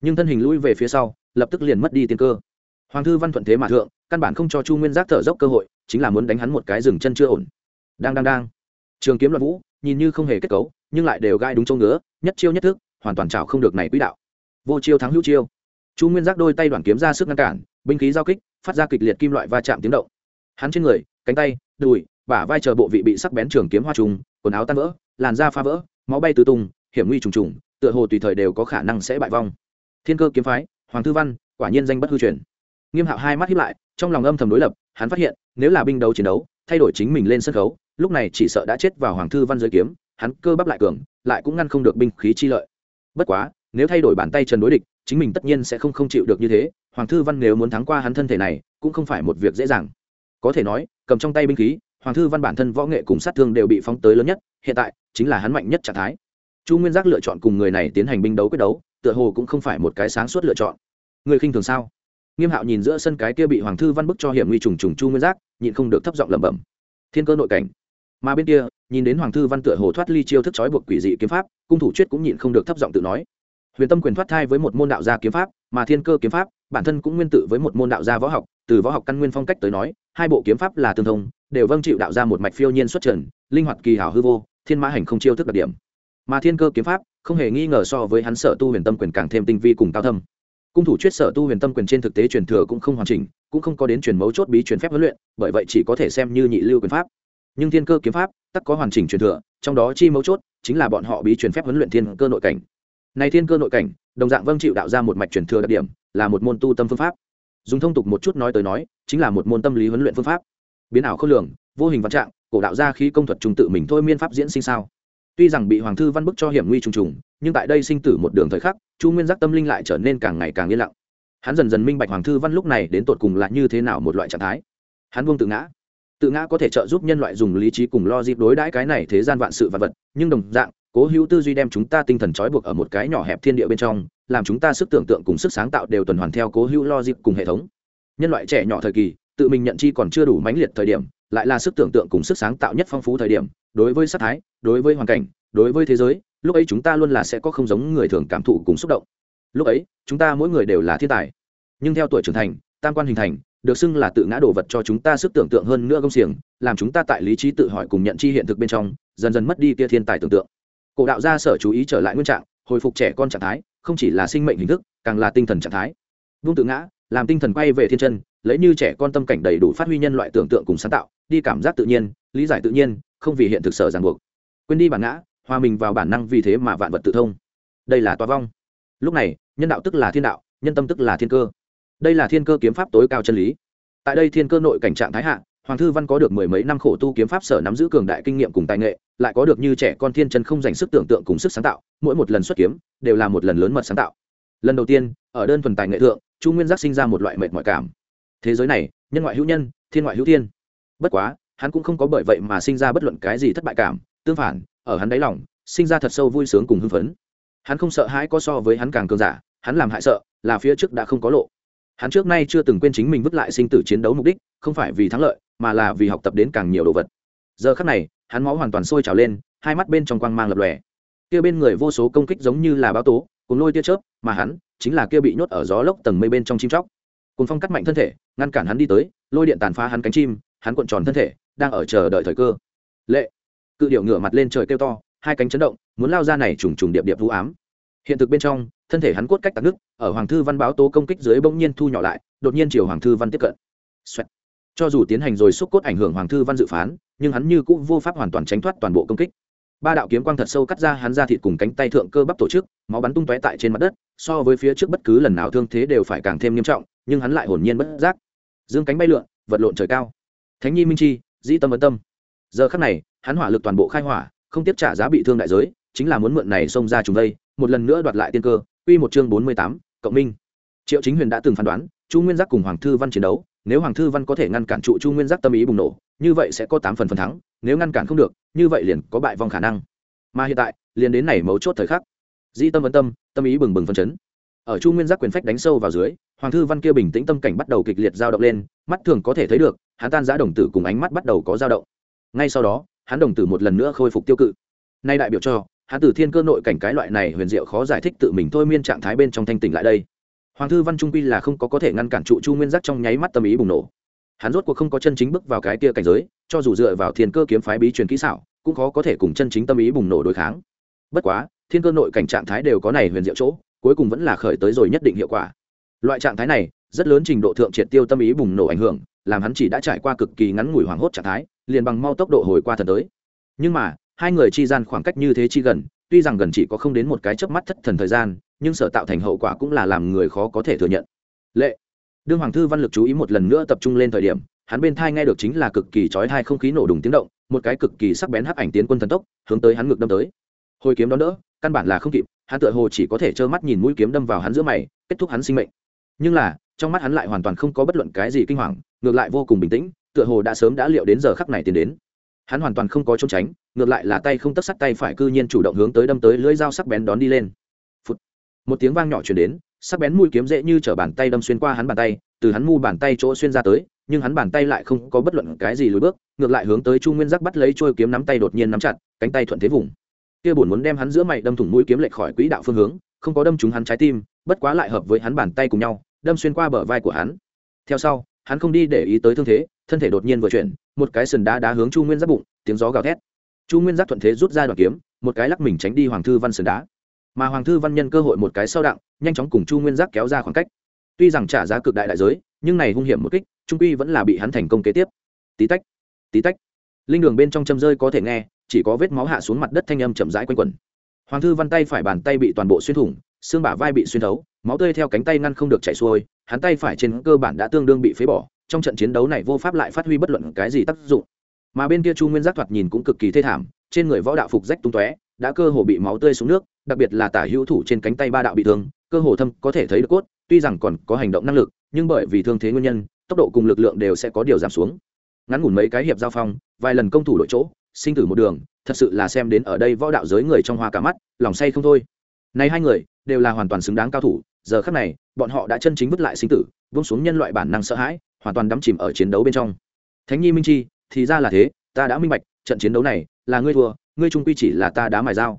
nhưng thân hình lui về phía sau, lập tức liền mất đi tiên cơ. Hoàng thư văn thuận thế mà thượng, căn bản không cho chu nguyên giác thở dốc cơ hội, chính là muốn đánh hắn một cái dừng chân chưa ổn. Đang đang đang. Trường kiếm loạn vũ, nhìn như không hề kết cấu, nhưng lại đều gai đúng chỗ ngứa, nhất chiêu nhất thức, hoàn toàn trào không được này quỹ đạo. Vô chiêu thắng hữu chiêu chu nguyên giác đôi tay đoàn kiếm ra sức ngăn cản, binh khí giao kích, phát ra kịch liệt kim loại va chạm tiếng động. Hắn trên người, cánh tay, đùi, bả vai chờ bộ vị bị sắc bén trường kiếm hoa trùng, quần áo tan vỡ, làn da pha vỡ, máu bay tứ tung, hiểm nguy trùng trùng, tựa hồ tùy thời đều có khả năng sẽ bại vong. Thiên cơ kiếm phái, hoàng thư văn, quả nhiên danh bất hư truyền. Nghiêm hạo hai mắt hiếp lại, trong lòng âm thầm đối lập, hắn phát hiện, nếu là binh đấu chiến đấu, thay đổi chính mình lên sân khấu, lúc này chỉ sợ đã chết vào hoàng thư văn giới kiếm, hắn cơ bắp lại cường, lại cũng ngăn không được binh khí chi lợi. Bất quá nếu thay đổi bàn tay trần đối địch, chính mình tất nhiên sẽ không không chịu được như thế. Hoàng thư văn nếu muốn thắng qua hắn thân thể này, cũng không phải một việc dễ dàng. Có thể nói, cầm trong tay binh khí, hoàng thư văn bản thân võ nghệ cùng sát thương đều bị phóng tới lớn nhất, hiện tại, chính là hắn mạnh nhất trạng thái. Chu nguyên giác lựa chọn cùng người này tiến hành binh đấu quyết đấu, tựa hồ cũng không phải một cái sáng suốt lựa chọn. Người khinh thường sao? Nghiêm hạo nhìn giữa sân cái kia bị hoàng thư văn bức cho hiểm nguy trùng trùng chu nguyên giác, nhịn không được thấp giọng lẩm bẩm. Thiên cơ nội cảnh. Mà bên kia, nhìn đến hoàng thư văn tựa hồ thoát ly chiêu thức trói buộc quỷ dị kiếm pháp, cung thủ chuyết cũng nhịn không được thấp giọng tự nói huyền tâm quyền thoát thai với một môn đạo gia kiếm pháp, mà thiên cơ kiếm pháp, bản thân cũng nguyên tự với một môn đạo gia võ học. Từ võ học căn nguyên phong cách tới nói, hai bộ kiếm pháp là tương thông, đều vâng chịu đạo ra một mạch phiêu nhiên xuất trần, linh hoạt kỳ hảo hư vô, thiên mã hành không chiêu thức đặc điểm. Mà thiên cơ kiếm pháp, không hề nghi ngờ so với hắn sở tu huyền tâm quyền càng thêm tinh vi cùng cao thâm. Cung thủ chuyết sở tu huyền tâm quyền trên thực tế truyền thừa cũng không hoàn chỉnh, cũng không có đến truyền mấu chốt bí truyền phép huấn luyện, bởi vậy chỉ có thể xem như nhị lưu quyền pháp. Nhưng thiên cơ kiếm pháp, tất có hoàn chỉnh truyền thừa, trong đó chi mấu chốt chính là bọn họ bí truyền phép huấn luyện thiên cơ nội cảnh này thiên cơ nội cảnh, đồng dạng vâng chịu đạo ra một mạch truyền thừa đặc điểm, là một môn tu tâm phương pháp. Dùng thông tục một chút nói tới nói, chính là một môn tâm lý huấn luyện phương pháp. Biến ảo khôn lường, vô hình vạn trạng, cổ đạo ra khí công thuật trùng tự mình thôi miên pháp diễn sinh sao? Tuy rằng bị hoàng thư văn bức cho hiểm nguy trùng trùng, nhưng tại đây sinh tử một đường thời khắc, chu nguyên giác tâm linh lại trở nên càng ngày càng yên lặng. Hắn dần dần minh bạch hoàng thư văn lúc này đến tột cùng là như thế nào một loại trạng thái. Hắn buông tự ngã. Tự ngã có thể trợ giúp nhân loại dùng lý trí cùng lo dịp đối đãi cái này thế gian vạn sự vạn vật, nhưng đồng dạng cố hữu tư duy đem chúng ta tinh thần trói buộc ở một cái nhỏ hẹp thiên địa bên trong, làm chúng ta sức tưởng tượng cùng sức sáng tạo đều tuần hoàn theo cố hữu lo cùng hệ thống. Nhân loại trẻ nhỏ thời kỳ, tự mình nhận chi còn chưa đủ mãnh liệt thời điểm, lại là sức tưởng tượng cùng sức sáng tạo nhất phong phú thời điểm, đối với sắc thái, đối với hoàn cảnh, đối với thế giới, lúc ấy chúng ta luôn là sẽ có không giống người thường cảm thụ cùng xúc động. Lúc ấy, chúng ta mỗi người đều là thiên tài. Nhưng theo tuổi trưởng thành, tam quan hình thành, được xưng là tự ngã đồ vật cho chúng ta sức tưởng tượng hơn nữa công xiềng, làm chúng ta tại lý trí tự hỏi cùng nhận chi hiện thực bên trong, dần dần mất đi kia thiên tài tưởng tượng cổ đạo gia sở chú ý trở lại nguyên trạng, hồi phục trẻ con trạng thái, không chỉ là sinh mệnh hình thức, càng là tinh thần trạng thái. Vung tự ngã, làm tinh thần quay về thiên chân, lấy như trẻ con tâm cảnh đầy đủ phát huy nhân loại tưởng tượng cùng sáng tạo, đi cảm giác tự nhiên, lý giải tự nhiên, không vì hiện thực sở ràng buộc. Quên đi bản ngã, hòa mình vào bản năng vì thế mà vạn vật tự thông. Đây là toa vong. Lúc này, nhân đạo tức là thiên đạo, nhân tâm tức là thiên cơ. Đây là thiên cơ kiếm pháp tối cao chân lý. Tại đây thiên cơ nội cảnh trạng thái hạ hoàng thư văn có được mười mấy năm khổ tu kiếm pháp sở nắm giữ cường đại kinh nghiệm cùng tài nghệ, lại có được như trẻ con thiên chân không dành sức tưởng tượng cùng sức sáng tạo, mỗi một lần xuất kiếm đều là một lần lớn mật sáng tạo. Lần đầu tiên, ở đơn thuần tài nghệ thượng, chu nguyên giác sinh ra một loại mệt mỏi cảm. Thế giới này, nhân ngoại hữu nhân, thiên ngoại hữu thiên. Bất quá, hắn cũng không có bởi vậy mà sinh ra bất luận cái gì thất bại cảm, tương phản, ở hắn đáy lòng, sinh ra thật sâu vui sướng cùng hưng phấn. Hắn không sợ hãi có so với hắn càng cường giả, hắn làm hại sợ là phía trước đã không có lộ. Hắn trước nay chưa từng quên chính mình vứt lại sinh tử chiến đấu mục đích không phải vì thắng lợi, mà là vì học tập đến càng nhiều đồ vật. Giờ khắc này, hắn máu hoàn toàn sôi trào lên, hai mắt bên trong quang mang lập lòe. Kia bên người vô số công kích giống như là báo tố cùng lôi tia chớp, mà hắn chính là kia bị nhốt ở gió lốc tầng mây bên trong chim chóc. Cùng phong cắt mạnh thân thể, ngăn cản hắn đi tới, lôi điện tàn phá hắn cánh chim, hắn cuộn tròn thân thể, đang ở chờ đợi thời cơ. Lệ! Cự điệu ngửa mặt lên trời kêu to, hai cánh chấn động, muốn lao ra này trùng trùng điệp điệp vũ ám. Hiện thực bên trong, thân thể hắn cốt cách tạc nước ở hoàng thư văn báo tố công kích dưới bỗng nhiên thu nhỏ lại, đột nhiên chiều hoàng thư văn tiếp cận. Xoẹt cho dù tiến hành rồi xúc cốt ảnh hưởng hoàng thư văn dự phán nhưng hắn như cũng vô pháp hoàn toàn tránh thoát toàn bộ công kích. Ba đạo kiếm quang thật sâu cắt ra hắn ra thịt cùng cánh tay thượng cơ bắp tổ chức máu bắn tung tóe tại trên mặt đất so với phía trước bất cứ lần nào thương thế đều phải càng thêm nghiêm trọng nhưng hắn lại hồn nhiên bất giác. Dương cánh bay lượn vật lộn trời cao. Thánh nhi minh chi dĩ tâm ấn tâm. Giờ khắc này hắn hỏa lực toàn bộ khai hỏa không tiếp trả giá bị thương đại giới chính là muốn mượn này xông ra chúng đây một lần nữa đoạt lại tiên cơ. Quy một chương 48, cộng minh. Triệu Chính Huyền đã từng phán đoán, Chu Nguyên Giác cùng Hoàng Thư Văn chiến đấu, nếu Hoàng Thư Văn có thể ngăn cản trụ Chu Nguyên Giác tâm ý bùng nổ, như vậy sẽ có tám phần phần thắng, nếu ngăn cản không được, như vậy liền có bại vong khả năng. Mà hiện tại, liền đến này mấu chốt thời khắc. Di tâm vấn tâm, tâm ý bừng bừng phấn chấn. Ở Chu Nguyên Giác quyền phách đánh sâu vào dưới, Hoàng Thư Văn kia bình tĩnh tâm cảnh bắt đầu kịch liệt dao động lên, mắt thường có thể thấy được, hắn tan rã đồng tử cùng ánh mắt bắt đầu có dao động. Ngay sau đó, hắn đồng tử một lần nữa khôi phục tiêu cự. Nay đại biểu cho, hắn từ thiên cơ nội cảnh cái loại này huyền diệu khó giải thích tự mình thôi miên trạng thái bên trong thanh tỉnh lại đây hoàng thư văn trung quy là không có có thể ngăn cản trụ chu nguyên giác trong nháy mắt tâm ý bùng nổ. Hắn rốt cuộc không có chân chính bước vào cái tia cảnh giới, cho dù dựa vào thiên cơ kiếm phái bí truyền kỹ xảo, cũng khó có thể cùng chân chính tâm ý bùng nổ đối kháng. Bất quá, thiên cơ nội cảnh trạng thái đều có này huyền diệu chỗ, cuối cùng vẫn là khởi tới rồi nhất định hiệu quả. Loại trạng thái này, rất lớn trình độ thượng triệt tiêu tâm ý bùng nổ ảnh hưởng, làm hắn chỉ đã trải qua cực kỳ ngắn ngủi hoảng hốt trạng thái, liền bằng mau tốc độ hồi qua thần tới. Nhưng mà, hai người chi gian khoảng cách như thế chi gần, tuy rằng gần chỉ có không đến một cái chớp mắt thất thần thời gian nhưng sở tạo thành hậu quả cũng là làm người khó có thể thừa nhận. Lệ. Đương hoàng thư văn lực chú ý một lần nữa tập trung lên thời điểm, hắn bên thai nghe được chính là cực kỳ trói thai không khí nổ đùng tiếng động, một cái cực kỳ sắc bén hắc ảnh tiến quân thần tốc, hướng tới hắn ngực đâm tới. Hồi kiếm đón đỡ, căn bản là không kịp, hắn tựa hồ chỉ có thể trơ mắt nhìn mũi kiếm đâm vào hắn giữa mày, kết thúc hắn sinh mệnh. Nhưng là, trong mắt hắn lại hoàn toàn không có bất luận cái gì kinh hoàng, ngược lại vô cùng bình tĩnh, tựa hồ đã sớm đã liệu đến giờ khắc này tiến đến. Hắn hoàn toàn không có trốn tránh, ngược lại là tay không tất sắt tay phải cư nhiên chủ động hướng tới đâm tới lưỡi dao sắc bén đón đi lên một tiếng vang nhỏ chuyển đến, sắc bén mũi kiếm dễ như t bàn tay đâm xuyên qua hắn bàn tay, từ hắn mu bàn tay chỗ xuyên ra tới, nhưng hắn bàn tay lại không có bất luận cái gì lùi bước, ngược lại hướng tới chu nguyên giác bắt lấy trôi kiếm nắm tay đột nhiên nắm chặt, cánh tay thuận thế vùng. Kia bổn muốn đem hắn giữa mày đâm thủng mũi kiếm lệch khỏi quỹ đạo phương hướng, không có đâm trúng hắn trái tim, bất quá lại hợp với hắn bàn tay cùng nhau, đâm xuyên qua bờ vai của hắn. Theo sau, hắn không đi để ý tới thương thế, thân thể đột nhiên vừa chuyển, một cái sườn đá đá hướng chu nguyên giác bụng, tiếng gió gào thét. Chu nguyên giác thuận thế rút ra đoạn kiếm, một cái lắc mình tránh đi hoàng thư văn sườn đá mà hoàng thư văn nhân cơ hội một cái sau đặng, nhanh chóng cùng chu nguyên giác kéo ra khoảng cách. Tuy rằng trả giá cực đại đại giới, nhưng này hung hiểm một kích, trung quy vẫn là bị hắn thành công kế tiếp. Tí tách tí tách. Linh đường bên trong châm rơi có thể nghe, chỉ có vết máu hạ xuống mặt đất thanh âm chậm rãi quanh quẩn. Hoàng thư văn tay phải bàn tay bị toàn bộ xuyên thủng, xương bả vai bị xuyên thấu, máu tươi theo cánh tay ngăn không được chảy xuôi, hắn tay phải trên cơ bản đã tương đương bị phế bỏ, trong trận chiến đấu này vô pháp lại phát huy bất luận cái gì tác dụng. Mà bên kia chu nguyên giác thoạt nhìn cũng cực kỳ thê thảm, trên người võ đạo phục rách tung tóe, đã cơ hồ bị máu tươi xuống nước đặc biệt là tả hữu thủ trên cánh tay ba đạo bị thương, cơ hồ thâm có thể thấy được cốt, tuy rằng còn có hành động năng lực, nhưng bởi vì thương thế nguyên nhân, tốc độ cùng lực lượng đều sẽ có điều giảm xuống. Ngắn ngủn mấy cái hiệp giao phong, vài lần công thủ đội chỗ, sinh tử một đường, thật sự là xem đến ở đây võ đạo giới người trong hoa cả mắt, lòng say không thôi. Này hai người, đều là hoàn toàn xứng đáng cao thủ, giờ khắc này, bọn họ đã chân chính vứt lại sinh tử, vung xuống nhân loại bản năng sợ hãi, hoàn toàn đắm chìm ở chiến đấu bên trong. Thánh nhi minh chi, thì ra là thế, ta đã minh bạch, trận chiến đấu này, là ngươi thua, ngươi trung quy chỉ là ta đá mài dao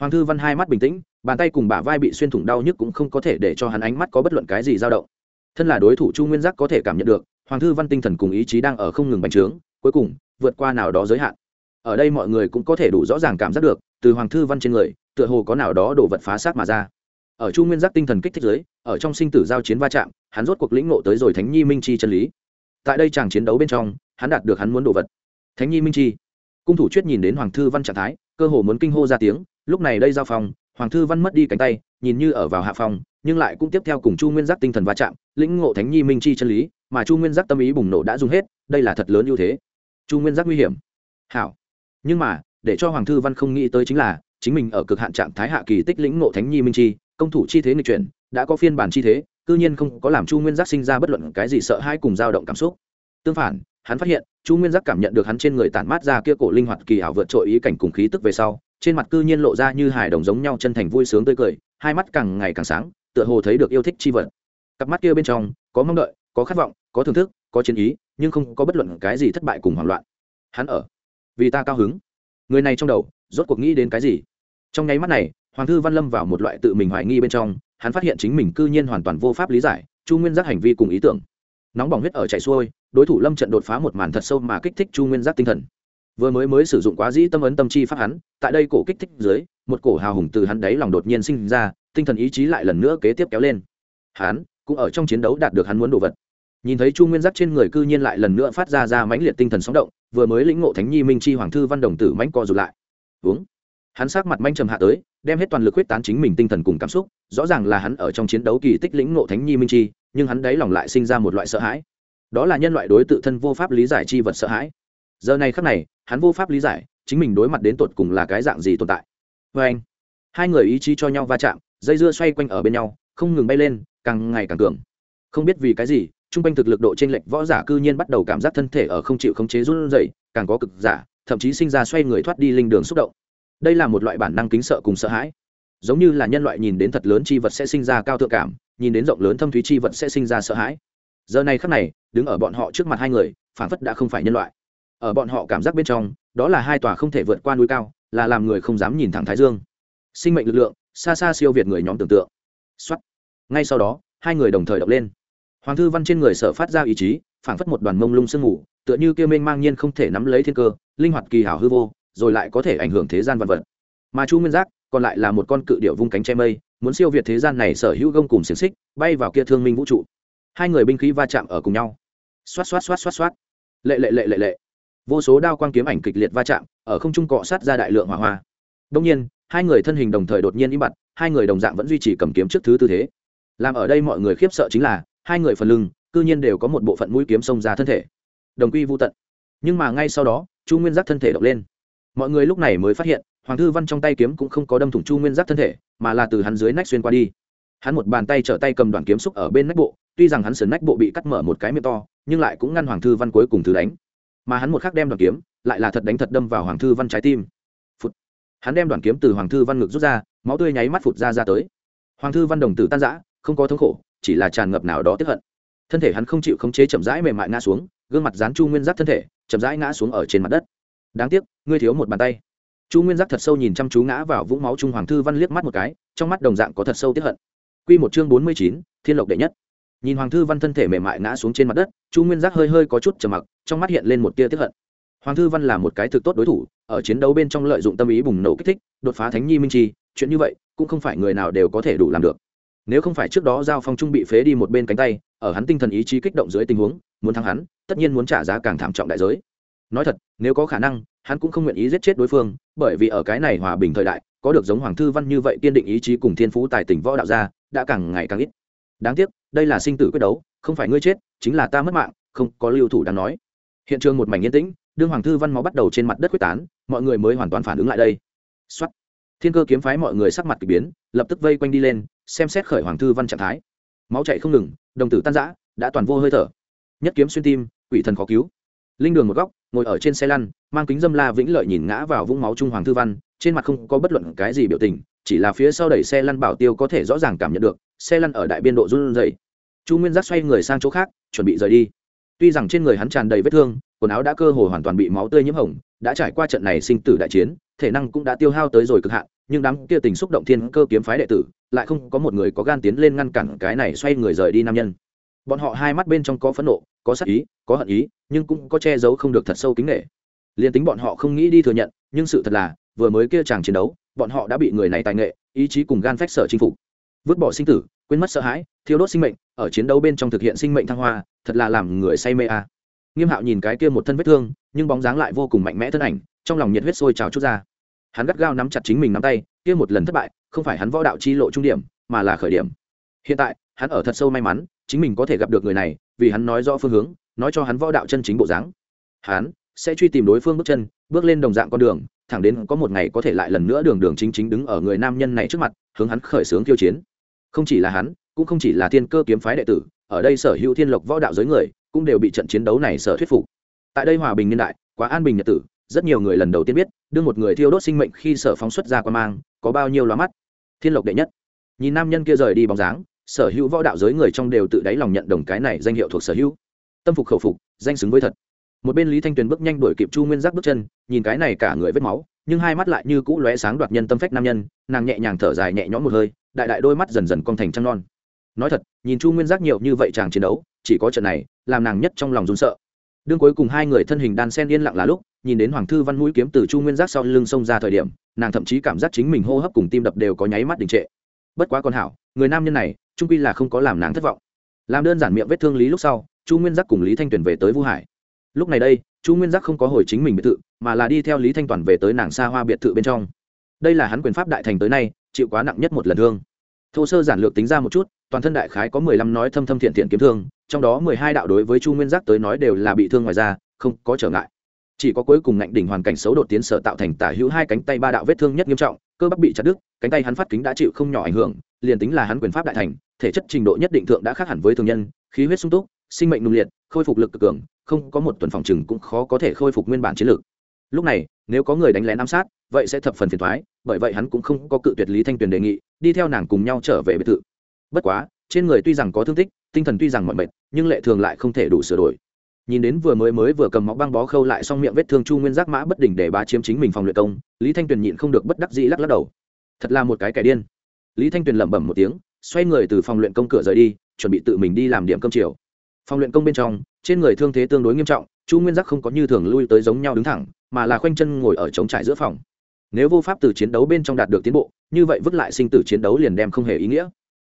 hoàng thư văn hai mắt bình tĩnh, bàn tay cùng bả vai bị xuyên thủng đau nhức cũng không có thể để cho hắn ánh mắt có bất luận cái gì dao động. Thân là đối thủ chu nguyên giác có thể cảm nhận được, hoàng thư văn tinh thần cùng ý chí đang ở không ngừng bành trướng, cuối cùng, vượt qua nào đó giới hạn. Ở đây mọi người cũng có thể đủ rõ ràng cảm giác được, từ hoàng thư văn trên người, tựa hồ có nào đó đổ vật phá sát mà ra. Ở chu nguyên giác tinh thần kích thích giới ở trong sinh tử giao chiến va chạm, hắn rốt cuộc lĩnh ngộ tới rồi thánh nhi minh chi chân lý. Tại đây chàng chiến đấu bên trong, hắn đạt được hắn muốn đồ vật. Thánh nhi minh chi cung thủ chuyết nhìn đến hoàng thư văn trạng thái, cơ hồ muốn kinh hô ra tiếng, lúc này đây giao phòng, hoàng thư văn mất đi cánh tay, nhìn như ở vào hạ phòng, nhưng lại cũng tiếp theo cùng chu nguyên giác tinh thần va chạm, lĩnh ngộ thánh nhi minh chi chân lý, mà chu nguyên giác tâm ý bùng nổ đã dùng hết, đây là thật lớn ưu thế. Chu nguyên giác nguy hiểm. Hảo. Nhưng mà, để cho hoàng thư văn không nghĩ tới chính là, chính mình ở cực hạn trạng thái hạ kỳ tích lĩnh ngộ thánh nhi minh chi, công thủ chi thế nghịch chuyển, đã có phiên bản chi thế, cư nhiên không có làm chu nguyên giác sinh ra bất luận cái gì sợ hãi cùng dao động cảm xúc. Tương phản, hắn phát hiện chu nguyên giác cảm nhận được hắn trên người tản mát ra kia cổ linh hoạt kỳ ảo vượt trội ý cảnh cùng khí tức về sau, trên mặt cư nhiên lộ ra như hài đồng giống nhau chân thành vui sướng tươi cười, hai mắt càng ngày càng sáng, tựa hồ thấy được yêu thích chi vật. Cặp mắt kia bên trong, có mong đợi, có khát vọng, có thưởng thức, có chiến ý, nhưng không có bất luận cái gì thất bại cùng hoảng loạn. Hắn ở. Vì ta cao hứng. Người này trong đầu, rốt cuộc nghĩ đến cái gì? Trong nháy mắt này, hoàng thư văn lâm vào một loại tự mình hoài nghi bên trong, hắn phát hiện chính mình cư nhiên hoàn toàn vô pháp lý giải chu nguyên giác hành vi cùng ý tưởng. Nóng bỏng huyết ở chạy xuôi đối thủ lâm trận đột phá một màn thật sâu mà kích thích chu nguyên giác tinh thần. Vừa mới mới sử dụng quá dĩ tâm ấn tâm chi pháp hắn, tại đây cổ kích thích dưới, một cổ hào hùng từ hắn đáy lòng đột nhiên sinh ra, tinh thần ý chí lại lần nữa kế tiếp kéo lên. Hắn cũng ở trong chiến đấu đạt được hắn muốn đồ vật. Nhìn thấy chu nguyên giác trên người cư nhiên lại lần nữa phát ra ra mãnh liệt tinh thần sóng động, vừa mới lĩnh ngộ thánh nhi minh chi hoàng thư văn đồng tử mãnh co rụt lại. Uống. Hắn sát mặt manh trầm hạ tới, đem hết toàn lực quyết tán chính mình tinh thần cùng cảm xúc, rõ ràng là hắn ở trong chiến đấu kỳ tích lĩnh ngộ thánh nhi minh chi, nhưng hắn đáy lòng lại sinh ra một loại sợ hãi đó là nhân loại đối tự thân vô pháp lý giải chi vật sợ hãi. Giờ này khắc này, hắn vô pháp lý giải, chính mình đối mặt đến tột cùng là cái dạng gì tồn tại. Vê anh, hai người ý chí cho nhau va chạm, dây dưa xoay quanh ở bên nhau, không ngừng bay lên, càng ngày càng cường. Không biết vì cái gì, trung quanh thực lực độ trên lệch võ giả cư nhiên bắt đầu cảm giác thân thể ở không chịu khống chế run rẩy, càng có cực giả, thậm chí sinh ra xoay người thoát đi linh đường xúc động. Đây là một loại bản năng kính sợ cùng sợ hãi. Giống như là nhân loại nhìn đến thật lớn chi vật sẽ sinh ra cao thượng cảm, nhìn đến rộng lớn thâm thúy chi vật sẽ sinh ra sợ hãi. Giờ này khắc này đứng ở bọn họ trước mặt hai người phản phất đã không phải nhân loại. Ở bọn họ cảm giác bên trong, đó là hai tòa không thể vượt qua núi cao, là làm người không dám nhìn thẳng thái dương. Sinh mệnh lực lượng, xa xa siêu việt người nhóm tưởng tượng. Xuất ngay sau đó, hai người đồng thời động lên. Hoàng thư văn trên người sở phát ra ý chí, phảng phất một đoàn mông lung sương ngủ tựa như kia mênh mang nhiên không thể nắm lấy thiên cơ, linh hoạt kỳ hảo hư vô, rồi lại có thể ảnh hưởng thế gian vật vật. Mà chu nguyên giác còn lại là một con cự điệu vung cánh che mây, muốn siêu việt thế gian này sở hữu gông cùng xiềng xích, bay vào kia thương minh vũ trụ. Hai người binh khí va chạm ở cùng nhau xoát xoát xoát xoát xoát. Lệ lệ lệ lệ lệ. Vô số đao quang kiếm ảnh kịch liệt va chạm, ở không trung cọ sát ra đại lượng hỏa hoa. Đông nhiên, hai người thân hình đồng thời đột nhiên im bặt, hai người đồng dạng vẫn duy trì cầm kiếm trước thứ tư thế. Làm ở đây mọi người khiếp sợ chính là, hai người phần lưng, cư nhiên đều có một bộ phận mũi kiếm xông ra thân thể. Đồng quy vô tận. Nhưng mà ngay sau đó, chu nguyên giác thân thể động lên. Mọi người lúc này mới phát hiện, hoàng thư văn trong tay kiếm cũng không có đâm thủng chu nguyên giác thân thể, mà là từ hắn dưới nách xuyên qua đi hắn một bàn tay trở tay cầm đoàn kiếm xúc ở bên nách bộ, tuy rằng hắn sườn nách bộ bị cắt mở một cái miệng to, nhưng lại cũng ngăn hoàng thư văn cuối cùng thứ đánh. Mà hắn một khắc đem đoàn kiếm, lại là thật đánh thật đâm vào hoàng thư văn trái tim. Phụt. Hắn đem đoàn kiếm từ hoàng thư văn ngực rút ra, máu tươi nháy mắt phụt ra ra tới. Hoàng thư văn đồng tử tan giã không có thống khổ, chỉ là tràn ngập nào đó tiếp hận. Thân thể hắn không chịu khống chế chậm rãi mềm mại ngã xuống, gương mặt dán chu nguyên giác thân thể, chậm rãi ngã xuống ở trên mặt đất. Đáng tiếc, ngươi thiếu một bàn tay. Chu nguyên giác thật sâu nhìn chăm chú ngã vào vũng máu trung hoàng thư văn liếc mắt một cái, trong mắt đồng dạng có thật sâu tiếp hận. Quy một chương bốn mươi chín, thiên lộc đệ nhất. Nhìn hoàng thư văn thân thể mềm mại ngã xuống trên mặt đất, chu nguyên giác hơi hơi có chút trầm mặc, trong mắt hiện lên một tia tiếc hận. Hoàng thư văn là một cái thực tốt đối thủ, ở chiến đấu bên trong lợi dụng tâm ý bùng nổ kích thích, đột phá thánh nhi minh chi, chuyện như vậy, cũng không phải người nào đều có thể đủ làm được. Nếu không phải trước đó giao phong trung bị phế đi một bên cánh tay, ở hắn tinh thần ý chí kích động dưới tình huống, muốn thắng hắn, tất nhiên muốn trả giá càng thảm trọng đại giới. Nói thật, nếu có khả năng, hắn cũng không nguyện ý giết chết đối phương, bởi vì ở cái này hòa bình thời đại, có được giống hoàng thư văn như vậy kiên định ý chí cùng thiên phú tài tỉnh võ đạo gia đã càng ngày càng ít. Đáng tiếc, đây là sinh tử quyết đấu, không phải ngươi chết, chính là ta mất mạng, không có lưu thủ đáng nói. Hiện trường một mảnh yên tĩnh, đương hoàng thư văn máu bắt đầu trên mặt đất quyết tán, mọi người mới hoàn toàn phản ứng lại đây. Xuất thiên cơ kiếm phái mọi người sắc mặt k ỳ biến, lập tức vây quanh đi lên, xem xét khởi hoàng thư văn trạng thái. Máu chạy không ngừng, đồng tử tan giã đã toàn vô hơi thở. Nhất kiếm xuyên tim, quỷ thần khó cứu. Linh đường một góc, ngồi ở trên xe lăn, mang kính dâm la vĩnh lợi nhìn ngã vào vũng máu trung hoàng thư văn, trên mặt không có bất luận cái gì biểu tình chỉ là phía sau đẩy xe lăn bảo tiêu có thể rõ ràng cảm nhận được, xe lăn ở đại biên độ run dày chu nguyên giác xoay người sang chỗ khác, chuẩn bị rời đi. Tuy rằng trên người hắn tràn đầy vết thương, quần áo đã cơ hồ hoàn toàn bị máu tươi nhiễm hồng, đã trải qua trận này sinh tử đại chiến, thể năng cũng đã tiêu hao tới rồi cực hạn, nhưng đám kia tình xúc động thiên cơ kiếm phái đệ tử, lại không có một người có gan tiến lên ngăn cản cái này xoay người rời đi nam nhân. Bọn họ hai mắt bên trong có phẫn nộ, có sắc ý, có hận ý, nhưng cũng có che giấu không được thật sâu kính nghệ liền tính bọn họ không nghĩ đi thừa nhận, nhưng sự thật là, vừa mới kia chàng chiến đấu bọn họ đã bị người này tài nghệ, ý chí cùng gan phách sở chinh phục. Vứt bỏ sinh tử, quên mất sợ hãi, thiêu đốt sinh mệnh, ở chiến đấu bên trong thực hiện sinh mệnh thăng hoa, thật là làm người say mê a. À. nghiêm hạo nhìn cái kia một thân vết thương, nhưng bóng dáng lại vô cùng mạnh mẽ thân ảnh, trong lòng nhiệt huyết sôi trào chút ra. Hắn gắt gao nắm chặt chính mình nắm tay, kia một lần thất bại, không phải hắn võ đạo chi lộ trung điểm, mà là khởi điểm. Hiện tại, hắn ở thật sâu may mắn, chính mình có thể gặp được người này, vì hắn nói rõ phương hướng, nói cho hắn võ đạo chân chính bộ dáng. Hắn sẽ truy tìm đối phương bước chân, bước lên đồng dạng con đường, thẳng đến có một ngày có thể lại lần nữa đường đường chính chính đứng ở người nam nhân này trước mặt, hướng hắn khởi xướng tiêu chiến. Không chỉ là hắn, cũng không chỉ là thiên cơ kiếm phái đệ tử, ở đây sở hữu thiên lộc võ đạo giới người, cũng đều bị trận chiến đấu này sở thuyết phục. Tại đây hòa bình niên đại, quá an bình nhật tử, rất nhiều người lần đầu tiên biết đưa một người thiêu đốt sinh mệnh khi sở phóng xuất ra quan mang, có bao nhiêu loa mắt. Thiên lộc đệ nhất. Nhìn nam nhân kia rời đi bóng dáng, sở hữu võ đạo giới người trong đều tự đáy lòng nhận đồng cái này danh hiệu thuộc sở hữu. Tâm phục khẩu phục, danh xứng với thật một bên lý thanh tuyền bước nhanh đuổi kịp chu nguyên giác bước chân, nhìn cái này cả người vết máu, nhưng hai mắt lại như cũ lóe sáng đoạt nhân tâm phách nam nhân, nàng nhẹ nhàng thở dài nhẹ nhõm một hơi, đại đại đôi mắt dần dần cong thành trăng non. Nói thật, nhìn chu nguyên giác nhiều như vậy chàng chiến đấu, chỉ có trận này, làm nàng nhất trong lòng run sợ. Đương cuối cùng hai người thân hình đan sen yên lặng là lúc, nhìn đến hoàng thư văn mũi kiếm từ chu nguyên giác sau lưng xông ra thời điểm, nàng thậm chí cảm giác chính mình hô hấp cùng tim đập đều có nháy mắt đình trệ. Bất quá con hảo, người nam nhân này, trung quy là không có làm nàng thất vọng. Làm đơn giản miệng vết thương lý lúc sau, chu nguyên giác cùng lý thanh tuyền về tới vũ hải lúc này đây, chu nguyên giác không có hồi chính mình biệt thự, mà là đi theo lý thanh toàn về tới nàng xa hoa biệt thự bên trong. Đây là hắn quyền pháp đại thành tới nay, chịu quá nặng nhất một lần thương. Thô sơ giản lược tính ra một chút, toàn thân đại khái có mười lăm nói thâm thâm thiện thiện kiếm thương, trong đó mười hai đạo đối với chu nguyên giác tới nói đều là bị thương ngoài ra không có trở ngại. Chỉ có cuối cùng ngạnh đỉnh hoàn cảnh xấu đột tiến sở tạo thành tả hữu hai cánh tay ba đạo vết thương nhất nghiêm trọng, cơ bắp bị chặt đứt, cánh tay hắn phát kính đã chịu không nhỏ ảnh hưởng, liền tính là hắn quyền pháp đại thành, thể chất trình độ nhất định thượng đã khác hẳn với thường nhân, khí huyết sung túc sinh mệnh nung liệt, khôi phục lực cực cường, không có một tuần phòng chừng cũng khó có thể khôi phục nguyên bản chiến lược. Lúc này, nếu có người đánh lén ám sát, vậy sẽ thập phần phiền thoái bởi vậy hắn cũng không có cự tuyệt lý thanh tuyền đề nghị, đi theo nàng cùng nhau trở về biệt thự. Bất quá, trên người tuy rằng có thương tích, tinh thần tuy rằng mọi mệt, nhưng lệ thường lại không thể đủ sửa đổi. Nhìn đến vừa mới mới vừa cầm móc băng bó khâu lại xong miệng vết thương chu nguyên giác mã bất đỉnh để bá chiếm chính mình phòng luyện công, lý thanh tuyền nhịn không được bất đắc dĩ lắc lắc đầu. Thật là một cái kẻ điên. Lý thanh tuyền lẩm bẩm một tiếng, xoay người từ phòng luyện công cửa rời đi, chuẩn bị tự mình đi làm điểm cơm chiều phòng luyện công bên trong, trên người thương thế tương đối nghiêm trọng, chu nguyên giác không có như thường lui tới giống nhau đứng thẳng, mà là khoanh chân ngồi ở trống trải giữa phòng. Nếu vô pháp từ chiến đấu bên trong đạt được tiến bộ, như vậy vứt lại sinh tử chiến đấu liền đem không hề ý nghĩa.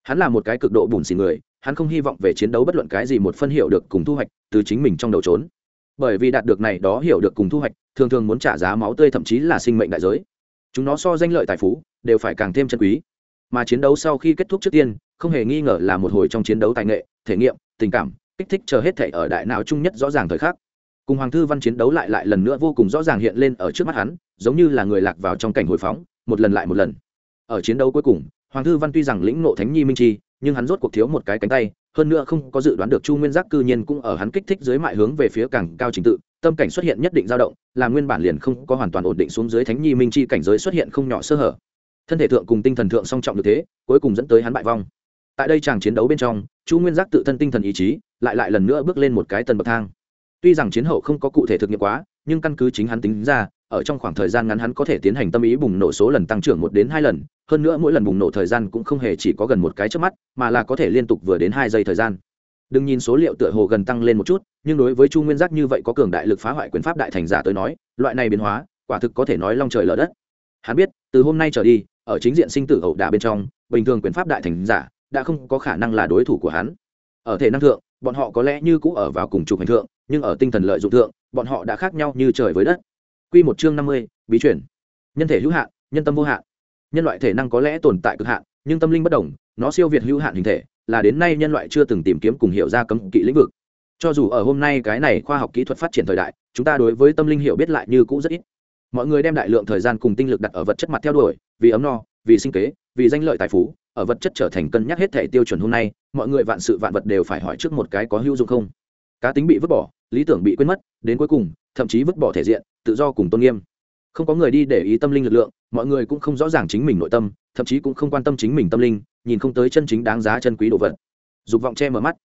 Hắn là một cái cực độ bùn xỉn người, hắn không hy vọng về chiến đấu bất luận cái gì một phân hiệu được cùng thu hoạch từ chính mình trong đầu trốn. Bởi vì đạt được này đó hiểu được cùng thu hoạch, thường thường muốn trả giá máu tươi thậm chí là sinh mệnh đại giới. Chúng nó so danh lợi tài phú, đều phải càng thêm chân quý. Mà chiến đấu sau khi kết thúc trước tiên, không hề nghi ngờ là một hồi trong chiến đấu tài nghệ, thể nghiệm, tình cảm kích thích chờ hết thể ở đại não chung nhất rõ ràng thời khắc. Cùng hoàng thư văn chiến đấu lại lại lần nữa vô cùng rõ ràng hiện lên ở trước mắt hắn, giống như là người lạc vào trong cảnh hồi phóng, một lần lại một lần. Ở chiến đấu cuối cùng, hoàng thư văn tuy rằng lĩnh nộ thánh nhi minh chi, nhưng hắn rốt cuộc thiếu một cái cánh tay, hơn nữa không có dự đoán được chu nguyên giác cư nhiên cũng ở hắn kích thích dưới mại hướng về phía càng cao trình tự, tâm cảnh xuất hiện nhất định dao động, là nguyên bản liền không có hoàn toàn ổn định xuống dưới thánh nhi minh chi cảnh giới xuất hiện không nhỏ sơ hở. Thân thể thượng cùng tinh thần thượng song trọng được thế, cuối cùng dẫn tới hắn bại vong tại đây chàng chiến đấu bên trong, chu nguyên giác tự thân tinh thần ý chí, lại lại lần nữa bước lên một cái tần bậc thang. Tuy rằng chiến hậu không có cụ thể thực nghiệm quá, nhưng căn cứ chính hắn tính ra, ở trong khoảng thời gian ngắn hắn có thể tiến hành tâm ý bùng nổ số lần tăng trưởng một đến hai lần, hơn nữa mỗi lần bùng nổ thời gian cũng không hề chỉ có gần một cái trước mắt, mà là có thể liên tục vừa đến hai giây thời gian. Đừng nhìn số liệu tựa hồ gần tăng lên một chút, nhưng đối với chu nguyên giác như vậy có cường đại lực phá hoại quyền pháp đại thành giả tới nói, loại này biến hóa, quả thực có thể nói long trời lở đất. Hắn biết, từ hôm nay trở đi, ở chính diện sinh tử hậu đả bên trong, bình thường quyền pháp đại thành giả đã không có khả năng là đối thủ của hắn. Ở thể năng thượng bọn họ có lẽ như cũ ở vào cùng chụp hành thượng nhưng ở tinh thần lợi dụng thượng bọn họ đã khác nhau như trời với đất. Quy một chương năm mươi, bí truyền, nhân thể hữu hạn nhân tâm vô hạn. Nhân loại thể năng có lẽ tồn tại cực hạn nhưng tâm linh bất đồng nó siêu việt hữu hạn hình thể là đến nay nhân loại chưa từng tìm kiếm cùng hiểu ra cấm kỵ lĩnh vực. Cho dù ở hôm nay cái này khoa học kỹ thuật phát triển thời đại chúng ta đối với tâm linh hiểu biết lại như cũ rất ít. Mọi người đem đại lượng thời gian cùng tinh lực đặt ở vật chất mặt theo đuổi vì ấm no vì sinh kế, vì danh lợi tài phú, ở vật chất trở thành cân nhắc hết thể tiêu chuẩn hôm nay, mọi người vạn sự vạn vật đều phải hỏi trước một cái có hữu dụng không. Cá tính bị vứt bỏ, lý tưởng bị quên mất, đến cuối cùng, thậm chí vứt bỏ thể diện, tự do cùng tôn nghiêm. Không có người đi để ý tâm linh lực lượng, mọi người cũng không rõ ràng chính mình nội tâm, thậm chí cũng không quan tâm chính mình tâm linh, nhìn không tới chân chính đáng giá chân quý đồ vật. Dục vọng che mở mắt.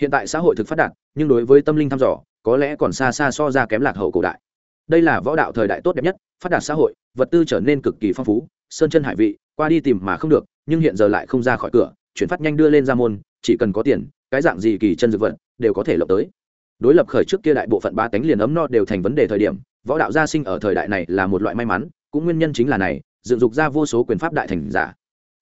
Hiện tại xã hội thực phát đạt, nhưng đối với tâm linh thăm dò, có lẽ còn xa xa so ra kém lạc hậu cổ đại. Đây là võ đạo thời đại tốt đẹp nhất, phát đạt xã hội, vật tư trở nên cực kỳ phong phú sơn chân hải vị, qua đi tìm mà không được, nhưng hiện giờ lại không ra khỏi cửa, chuyển phát nhanh đưa lên ra môn, chỉ cần có tiền, cái dạng gì kỳ chân dược vật, đều có thể lộng tới. Đối lập khởi trước kia đại bộ phận ba tánh liền ấm no đều thành vấn đề thời điểm, võ đạo gia sinh ở thời đại này là một loại may mắn, cũng nguyên nhân chính là này, dựng dục ra vô số quyền pháp đại thành giả.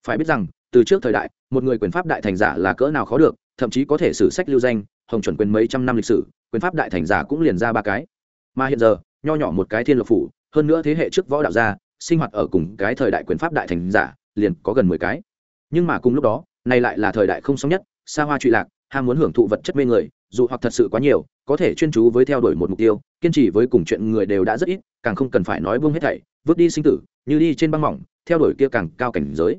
Phải biết rằng, từ trước thời đại, một người quyền pháp đại thành giả là cỡ nào khó được, thậm chí có thể sử sách lưu danh, hồng chuẩn quyền mấy trăm năm lịch sử, quyền pháp đại thành giả cũng liền ra ba cái. Mà hiện giờ, nho nhỏ một cái thiên lộc phủ, hơn nữa thế hệ trước võ đạo gia sinh hoạt ở cùng cái thời đại quyền pháp đại thành giả, liền có gần mười cái. Nhưng mà cùng lúc đó, này lại là thời đại không sống nhất, xa hoa trụy lạc, ham muốn hưởng thụ vật chất mê người, dù hoặc thật sự quá nhiều, có thể chuyên chú với theo đuổi một mục tiêu, kiên trì với cùng chuyện người đều đã rất ít, càng không cần phải nói buông hết thảy, vứt đi sinh tử, như đi trên băng mỏng, theo đuổi kia càng cao cảnh giới.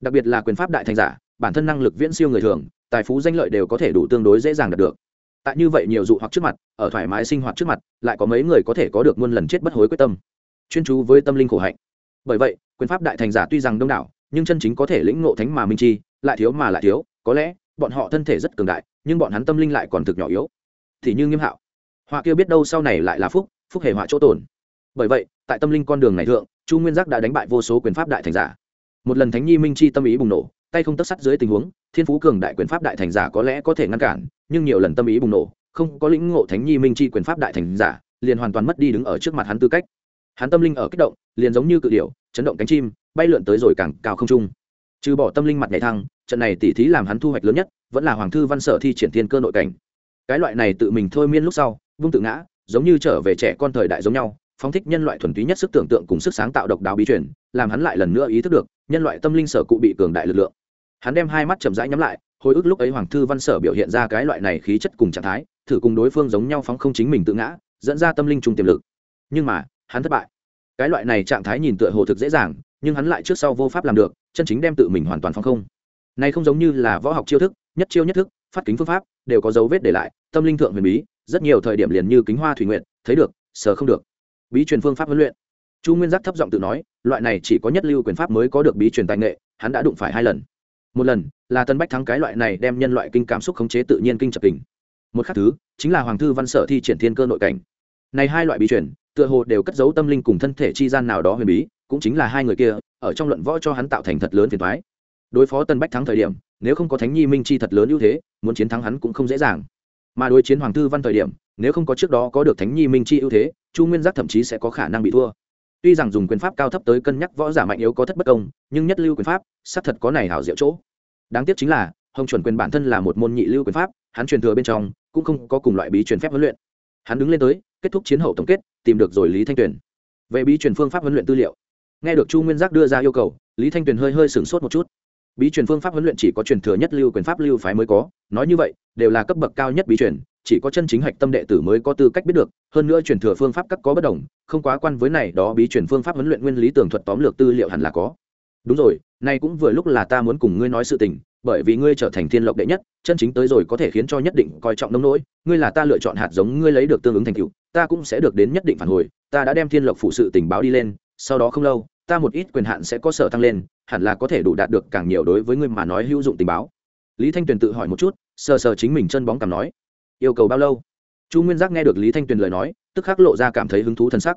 Đặc biệt là quyền pháp đại thành giả, bản thân năng lực viễn siêu người thường, tài phú danh lợi đều có thể đủ tương đối dễ dàng đạt được. Tại như vậy nhiều dụ hoặc trước mặt, ở thoải mái sinh hoạt trước mặt, lại có mấy người có thể có được muôn lần chết bất hối quyết tâm chuyên chú với tâm linh khổ hạnh. Bởi vậy, quyền pháp đại thành giả tuy rằng đông đảo, nhưng chân chính có thể lĩnh ngộ thánh mà minh chi, lại thiếu mà lại thiếu, có lẽ, bọn họ thân thể rất cường đại, nhưng bọn hắn tâm linh lại còn thực nhỏ yếu. Thì như nghiêm hạo. Họa kia biết đâu sau này lại là phúc phúc hề họa chỗ tổn bởi vậy, tại tâm linh con đường này thượng, chu nguyên giác đã đánh bại vô số quyền pháp đại thành giả. Một lần thánh nhi minh chi tâm ý bùng nổ, tay không tất sắt dưới tình huống, thiên phú cường đại quyền pháp đại thành giả có lẽ có thể ngăn cản, nhưng nhiều lần tâm ý bùng nổ, không có lĩnh ngộ thánh nhi minh chi quyền pháp đại thành giả, liền hoàn toàn mất đi đứng ở trước mặt hắn tư cách hắn tâm linh ở kích động, liền giống như cự điệu chấn động cánh chim, bay lượn tới rồi càng cao không trung. Trừ bỏ tâm linh mặt nhảy thăng, trận này tỉ thí làm hắn thu hoạch lớn nhất, vẫn là hoàng thư văn sở thi triển thiên cơ nội cảnh. Cái loại này tự mình thôi miên lúc sau, vung tự ngã, giống như trở về trẻ con thời đại giống nhau, phóng thích nhân loại thuần túy nhất sức tưởng tượng cùng sức sáng tạo độc đáo bí truyền, làm hắn lại lần nữa ý thức được, nhân loại tâm linh sở cụ bị cường đại lực lượng. Hắn đem hai mắt chậm rãi nhắm lại, hồi ức lúc ấy hoàng thư văn sở biểu hiện ra cái loại này khí chất cùng trạng thái, thử cùng đối phương giống nhau phóng không chính mình tự ngã, dẫn ra tâm linh chung tiềm lực. Nhưng mà hắn thất bại. Cái loại này trạng thái nhìn tựa hồ thực dễ dàng, nhưng hắn lại trước sau vô pháp làm được, chân chính đem tự mình hoàn toàn phong không. Này không giống như là võ học chiêu thức, nhất chiêu nhất thức, phát kính phương pháp, đều có dấu vết để lại, tâm linh thượng huyền bí, rất nhiều thời điểm liền như kính hoa thủy nguyện thấy được, sờ không được. Bí truyền phương pháp huấn luyện. Chu nguyên giác thấp giọng tự nói, loại này chỉ có nhất lưu quyền pháp mới có được bí truyền tài nghệ, hắn đã đụng phải hai lần. Một lần, là tân bách thắng cái loại này đem nhân loại kinh cảm xúc khống chế tự nhiên kinh trập tình. Một khác thứ, chính là hoàng thư văn sở thi triển thiên cơ nội cảnh. Này hai loại bí truyền tựa hồ đều cất giấu tâm linh cùng thân thể chi gian nào đó huyền bí, cũng chính là hai người kia, ở trong luận võ cho hắn tạo thành thật lớn phiền toái. Đối phó tân bách thắng thời điểm, nếu không có thánh nhi minh chi thật lớn ưu thế, muốn chiến thắng hắn cũng không dễ dàng. Mà đối chiến hoàng thư văn thời điểm, nếu không có trước đó có được thánh nhi minh chi ưu thế, chu nguyên giác thậm chí sẽ có khả năng bị thua. Tuy rằng dùng quyền pháp cao thấp tới cân nhắc võ giả mạnh yếu có thất bất công, nhưng nhất lưu quyền pháp, xác thật có này hảo diệu chỗ. Đáng tiếc chính là, hồng chuẩn quyền bản thân là một môn nhị lưu quyền pháp, hắn truyền thừa bên trong, cũng không có cùng loại bí truyền phép huấn luyện. Hắn đứng lên tới kết thúc chiến hậu tổng kết, tìm được rồi lý thanh tuyền. Về bí truyền phương pháp huấn luyện tư liệu. Nghe được chu nguyên giác đưa ra yêu cầu, lý thanh tuyền hơi hơi sửng sốt một chút. Bí truyền phương pháp huấn luyện chỉ có truyền thừa nhất lưu quyền pháp lưu phái mới có, nói như vậy, đều là cấp bậc cao nhất bí truyền, chỉ có chân chính hạch tâm đệ tử mới có tư cách biết được, hơn nữa truyền thừa phương pháp các có bất đồng, không quá quan với này đó bí truyền phương pháp huấn luyện nguyên lý tường thuật tóm lược tư liệu hẳn là có. Đúng rồi, nay cũng vừa lúc là ta muốn cùng ngươi nói sự tình, bởi vì ngươi trở thành thiên lộc đệ nhất, chân chính tới rồi có thể khiến cho nhất định coi trọng nông nỗi, ngươi là ta lựa chọn hạt giống, ngươi lấy được tương ứng thành tựu ta cũng sẽ được đến nhất định phản hồi, ta đã đem thiên lộc phụ sự tình báo đi lên, sau đó không lâu, ta một ít quyền hạn sẽ có sở tăng lên, hẳn là có thể đủ đạt được càng nhiều đối với người mà nói hữu dụng tình báo. Lý thanh tuyền tự hỏi một chút, sờ sờ chính mình chân bóng cảm nói, yêu cầu bao lâu? Chu nguyên giác nghe được lý thanh tuyền lời nói, tức khắc lộ ra cảm thấy hứng thú thân sắc.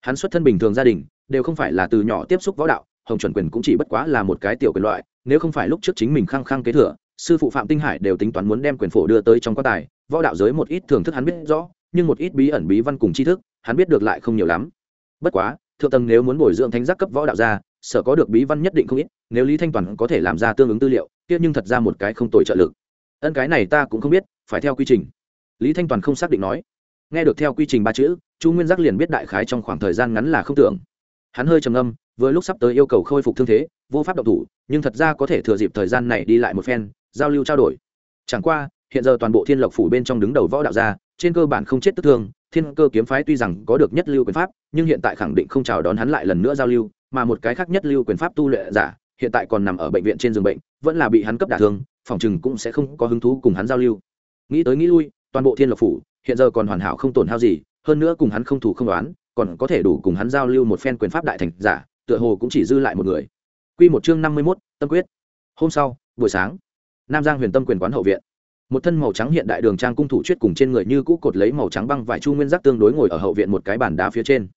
Hắn xuất thân bình thường gia đình, đều không phải là từ nhỏ tiếp xúc võ đạo, hồng chuẩn quyền cũng chỉ bất quá là một cái tiểu quyền loại, nếu không phải lúc trước chính mình khăng khăng kế thừa, sư phụ phạm tinh hải đều tính toán muốn đem quyền phổ đưa tới trong quan tài, võ đạo giới một ít thưởng thức hắn biết rõ nhưng một ít bí ẩn bí văn cùng tri thức, hắn biết được lại không nhiều lắm. Bất quá, thượng tầng nếu muốn bồi dưỡng thánh giác cấp võ đạo gia sở có được bí văn nhất định không ít, nếu lý thanh toàn có thể làm ra tương ứng tư liệu tiếc nhưng thật ra một cái không tồi trợ lực. Ân cái này ta cũng không biết, phải theo quy trình. Lý thanh toàn không xác định nói. Nghe được theo quy trình ba chữ, chu nguyên giác liền biết đại khái trong khoảng thời gian ngắn là không tưởng. Hắn hơi trầm âm vừa lúc sắp tới yêu cầu khôi phục thương thế, vô pháp động thủ, nhưng thật ra có thể thừa dịp thời gian này đi lại một phen, giao lưu trao đổi. Chẳng qua, hiện giờ toàn bộ thiên lộc phủ bên trong đứng đầu võ đạo gia trên cơ bản không chết tức thương thiên cơ kiếm phái tuy rằng có được nhất lưu quyền pháp nhưng hiện tại khẳng định không chào đón hắn lại lần nữa giao lưu mà một cái khác nhất lưu quyền pháp tu luyện giả hiện tại còn nằm ở bệnh viện trên giường bệnh vẫn là bị hắn cấp đả thương phòng chừng cũng sẽ không có hứng thú cùng hắn giao lưu nghĩ tới nghĩ lui toàn bộ thiên lộc phủ hiện giờ còn hoàn hảo không tổn hao gì hơn nữa cùng hắn không thủ không đoán còn có thể đủ cùng hắn giao lưu một phen quyền pháp đại thành giả tựa hồ cũng chỉ dư lại một người Quy một chương năm mươi 51, tâm quyết. Hôm sau, buổi sáng, Nam Giang Huyền Tâm quyền quán hậu viện. Một thân màu trắng hiện đại đường trang cung thủ chuyết cùng trên người như cũ cột lấy màu trắng băng vải chu nguyên giác tương đối ngồi ở hậu viện một cái bàn đá phía trên.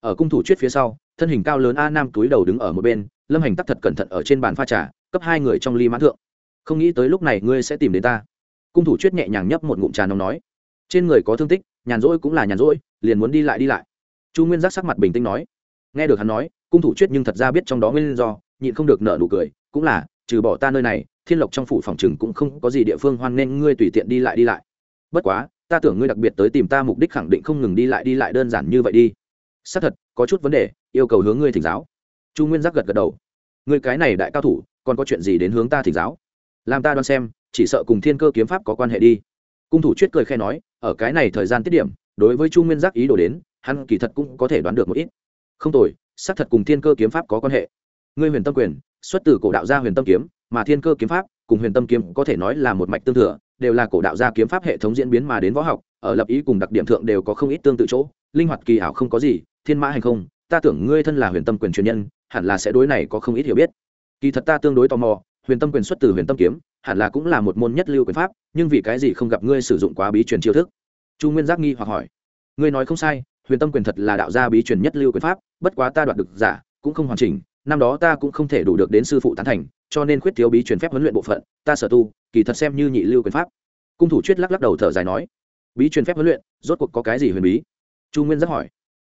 Ở cung thủ chuyết phía sau, thân hình cao lớn a nam túi đầu đứng ở một bên, Lâm Hành tắc thật cẩn thận ở trên bàn pha trà, cấp hai người trong ly mãn thượng. Không nghĩ tới lúc này ngươi sẽ tìm đến ta. Cung thủ chuyết nhẹ nhàng nhấp một ngụm trà nóng nói, trên người có thương tích, nhàn rỗi cũng là nhàn rỗi, liền muốn đi lại đi lại. Chu Nguyên giác sắc mặt bình tĩnh nói. Nghe được hắn nói, cung thủ chuyết nhưng thật ra biết trong đó nguyên do, nhịn không được nợ nụ cười cũng là trừ bỏ ta nơi này thiên lộc trong phủ phòng trừng cũng không có gì địa phương hoan nên ngươi tùy tiện đi lại đi lại. Bất quá, ta tưởng ngươi đặc biệt tới tìm ta mục đích khẳng định không ngừng đi lại đi lại đơn giản như vậy đi. Xác thật, có chút vấn đề, yêu cầu hướng ngươi thỉnh giáo. Chu nguyên giác gật gật đầu. Ngươi cái này đại cao thủ, còn có chuyện gì đến hướng ta thỉnh giáo? Làm ta đoán xem, chỉ sợ cùng thiên cơ kiếm pháp có quan hệ đi. Cung thủ chuyết cười khe nói, ở cái này thời gian tiết điểm, đối với chu nguyên giác ý đồ đến, hắn kỳ thật cũng có thể đoán được một ít. Không tồi, xác thật cùng thiên cơ kiếm pháp có quan hệ. Ngươi huyền tâm quyền, xuất từ cổ đạo gia huyền tâm kiếm mà thiên cơ kiếm pháp cùng huyền tâm kiếm có thể nói là một mạch tương thừa, đều là cổ đạo gia kiếm pháp hệ thống diễn biến mà đến võ học, ở lập ý cùng đặc điểm thượng đều có không ít tương tự chỗ, linh hoạt kỳ ảo không có gì, thiên mã hành không, ta tưởng ngươi thân là huyền tâm quyền truyền nhân, hẳn là sẽ đối này có không ít hiểu biết. Kỳ thật ta tương đối tò mò, huyền tâm quyền xuất từ huyền tâm kiếm, hẳn là cũng là một môn nhất lưu quyền pháp, nhưng vì cái gì không gặp ngươi sử dụng quá bí truyền chiêu thức? Chu nguyên giác nghi hoặc hỏi. Ngươi nói không sai, huyền tâm quyền thật là đạo gia bí truyền nhất lưu quyền pháp, bất quá ta đoạt được giả, cũng không hoàn chỉnh, năm đó ta cũng không thể đủ được đến sư phụ tán thành cho nên khuyết thiếu bí truyền phép huấn luyện bộ phận, ta sở tu, kỳ thật xem như nhị lưu quyền pháp. Cung thủ chuyết lắc lắc đầu thở dài nói, bí truyền phép huấn luyện, rốt cuộc có cái gì huyền bí? Chu nguyên giác hỏi.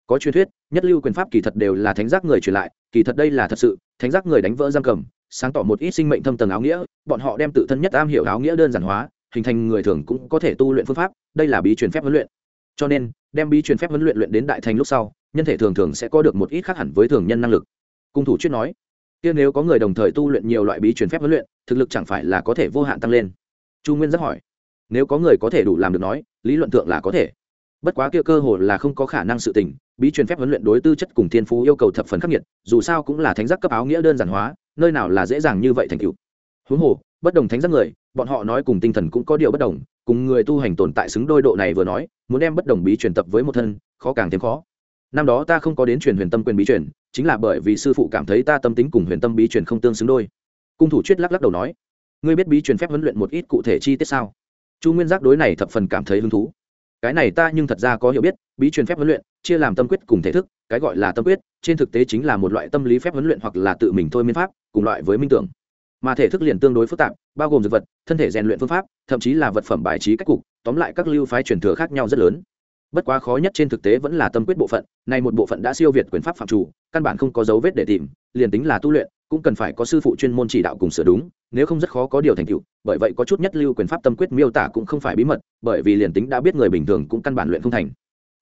Có truyền thuyết, nhất lưu quyền pháp kỳ thật đều là thánh giác người truyền lại, kỳ thật đây là thật sự, thánh giác người đánh vỡ giam cầm, sáng tỏ một ít sinh mệnh thâm tầng áo nghĩa, bọn họ đem tự thân nhất am hiểu áo nghĩa đơn giản hóa, hình thành người thường cũng có thể tu luyện phương pháp, đây là bí truyền phép huấn luyện. Cho nên, đem bí truyền phép huấn luyện luyện đến đại thành lúc sau, nhân thể thường thường sẽ có được một ít khác hẳn với thường nhân năng lực. Cung thủ chuyên nói kia nếu có người đồng thời tu luyện nhiều loại bí truyền phép huấn luyện, thực lực chẳng phải là có thể vô hạn tăng lên. Chu nguyên rất hỏi. Nếu có người có thể đủ làm được nói, lý luận thượng là có thể. Bất quá kia cơ hồ là không có khả năng sự tình, bí truyền phép huấn luyện đối tư chất cùng thiên phú yêu cầu thập phần khắc nghiệt, dù sao cũng là thánh giác cấp áo nghĩa đơn giản hóa, nơi nào là dễ dàng như vậy thành cựu huống hồ, bất đồng thánh giác người, bọn họ nói cùng tinh thần cũng có điều bất đồng, cùng người tu hành tồn tại xứng đôi độ này vừa nói, muốn đem bất đồng bí truyền tập với một thân, khó càng thêm khó năm đó ta không có đến truyền huyền tâm quyền bí truyền, chính là bởi vì sư phụ cảm thấy ta tâm tính cùng huyền tâm bí truyền không tương xứng đôi. Cung thủ chuyết lắc lắc đầu nói, ngươi biết bí truyền phép huấn luyện một ít cụ thể chi tiết sao? Chu nguyên giác đối này thập phần cảm thấy hứng thú. Cái này ta nhưng thật ra có hiểu biết, bí truyền phép huấn luyện, chia làm tâm quyết cùng thể thức, cái gọi là tâm quyết, trên thực tế chính là một loại tâm lý phép huấn luyện hoặc là tự mình thôi miên pháp, cùng loại với minh tưởng. Mà thể thức liền tương đối phức tạp, bao gồm dược vật, thân thể rèn luyện phương pháp, thậm chí là vật phẩm bài trí cách cục, tóm lại các lưu phái truyền thừa khác nhau rất lớn bất quá khó nhất trên thực tế vẫn là tâm quyết bộ phận này một bộ phận đã siêu việt quyền pháp phạm chủ, căn bản không có dấu vết để tìm, liền tính là tu luyện, cũng cần phải có sư phụ chuyên môn chỉ đạo cùng sửa đúng, nếu không rất khó có điều thành tựu, bởi vậy có chút nhất lưu quyền pháp tâm quyết miêu tả cũng không phải bí mật, bởi vì liền tính đã biết người bình thường cũng căn bản luyện không thành.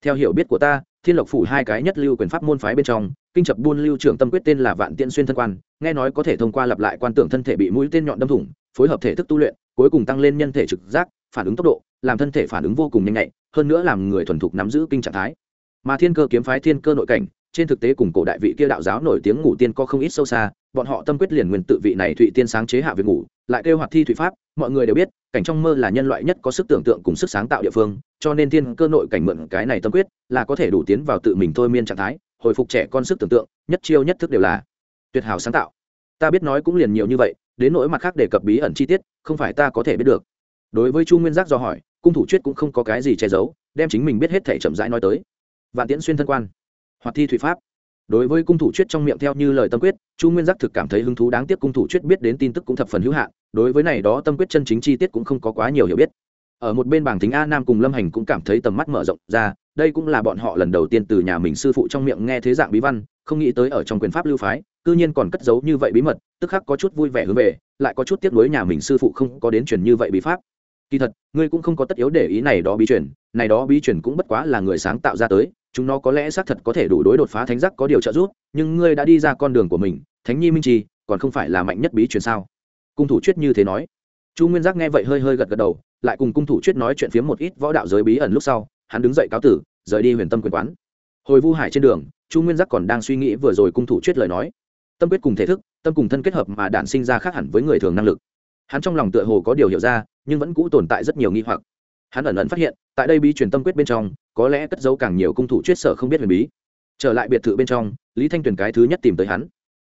Theo hiểu biết của ta, thiên lộc phủ hai cái nhất lưu quyền pháp môn phái bên trong, kinh chập buôn lưu trưởng tâm quyết tên là vạn tiện xuyên thân quan, nghe nói có thể thông qua lặp lại quan tưởng thân thể bị mũi tên nhọn đâm thủng, phối hợp thể thức tu luyện, cuối cùng tăng lên nhân thể trực giác phản ứng tốc độ, làm thân thể phản ứng vô cùng nhanh nhạy, hơn nữa làm người thuần thục nắm giữ kinh trạng thái. Mà thiên cơ kiếm phái thiên cơ nội cảnh, trên thực tế cùng cổ đại vị kia đạo giáo nổi tiếng ngủ tiên có không ít sâu xa, bọn họ tâm quyết liền nguyên tự vị này thụy tiên sáng chế hạ việc ngủ, lại kêu hoạt thi thủy pháp, mọi người đều biết, cảnh trong mơ là nhân loại nhất có sức tưởng tượng cùng sức sáng tạo địa phương, cho nên thiên cơ nội cảnh mượn cái này tâm quyết là có thể đủ tiến vào tự mình thôi miên trạng thái, hồi phục trẻ con sức tưởng tượng, nhất chiêu nhất thức đều là tuyệt hảo sáng tạo. Ta biết nói cũng liền nhiều như vậy, đến nỗi mặt khác đề cập bí ẩn chi tiết, không phải ta có thể biết được đối với chu nguyên giác do hỏi, cung thủ chuyết cũng không có cái gì che giấu, đem chính mình biết hết thể chậm rãi nói tới. Vạn tiễn xuyên thân quan, hoặc thi thủy pháp. Đối với cung thủ chuyết trong miệng theo như lời tâm quyết, chu nguyên giác thực cảm thấy hứng thú đáng tiếc cung thủ chuyết biết đến tin tức cũng thập phần hữu hạn, đối với này đó tâm quyết chân chính chi tiết cũng không có quá nhiều hiểu biết. Ở một bên bảng tính a nam cùng lâm hành cũng cảm thấy tầm mắt mở rộng ra, đây cũng là bọn họ lần đầu tiên từ nhà mình sư phụ trong miệng nghe thế dạng bí văn, không nghĩ tới ở trong quyền pháp lưu phái, cư nhiên còn cất giấu như vậy bí mật, tức khắc có chút vui vẻ hướng về, lại có chút tiếc nuối nhà mình sư phụ không có đến truyền như vậy bí pháp kỳ thật, ngươi cũng không có tất yếu để ý này đó bí truyền, này đó bí truyền cũng bất quá là người sáng tạo ra tới, chúng nó có lẽ xác thật có thể đủ đối đột phá thánh giác có điều trợ giúp, nhưng ngươi đã đi ra con đường của mình, thánh nhi minh trì, còn không phải là mạnh nhất bí truyền sao? Cung thủ chuyết như thế nói. Chu nguyên giác nghe vậy hơi hơi gật gật đầu, lại cùng cung thủ chuyết nói chuyện phiếm một ít võ đạo giới bí ẩn lúc sau, hắn đứng dậy cáo tử, rời đi huyền tâm quyền quán. Hồi vu hải trên đường, chu nguyên giác còn đang suy nghĩ vừa rồi cung thủ chuyết lời nói. Tâm quyết cùng thể thức, tâm cùng thân kết hợp mà đản sinh ra khác hẳn với người thường năng lực. Hắn trong lòng tựa hồ có điều hiểu ra nhưng vẫn cũ tồn tại rất nhiều nghi hoặc. Hắn ẩn ẩn phát hiện, tại đây bí truyền tâm quyết bên trong, có lẽ cất giấu càng nhiều cung thủ chuyết sở không biết huyền bí. Trở lại biệt thự bên trong, lý thanh tuyền cái thứ nhất tìm tới hắn.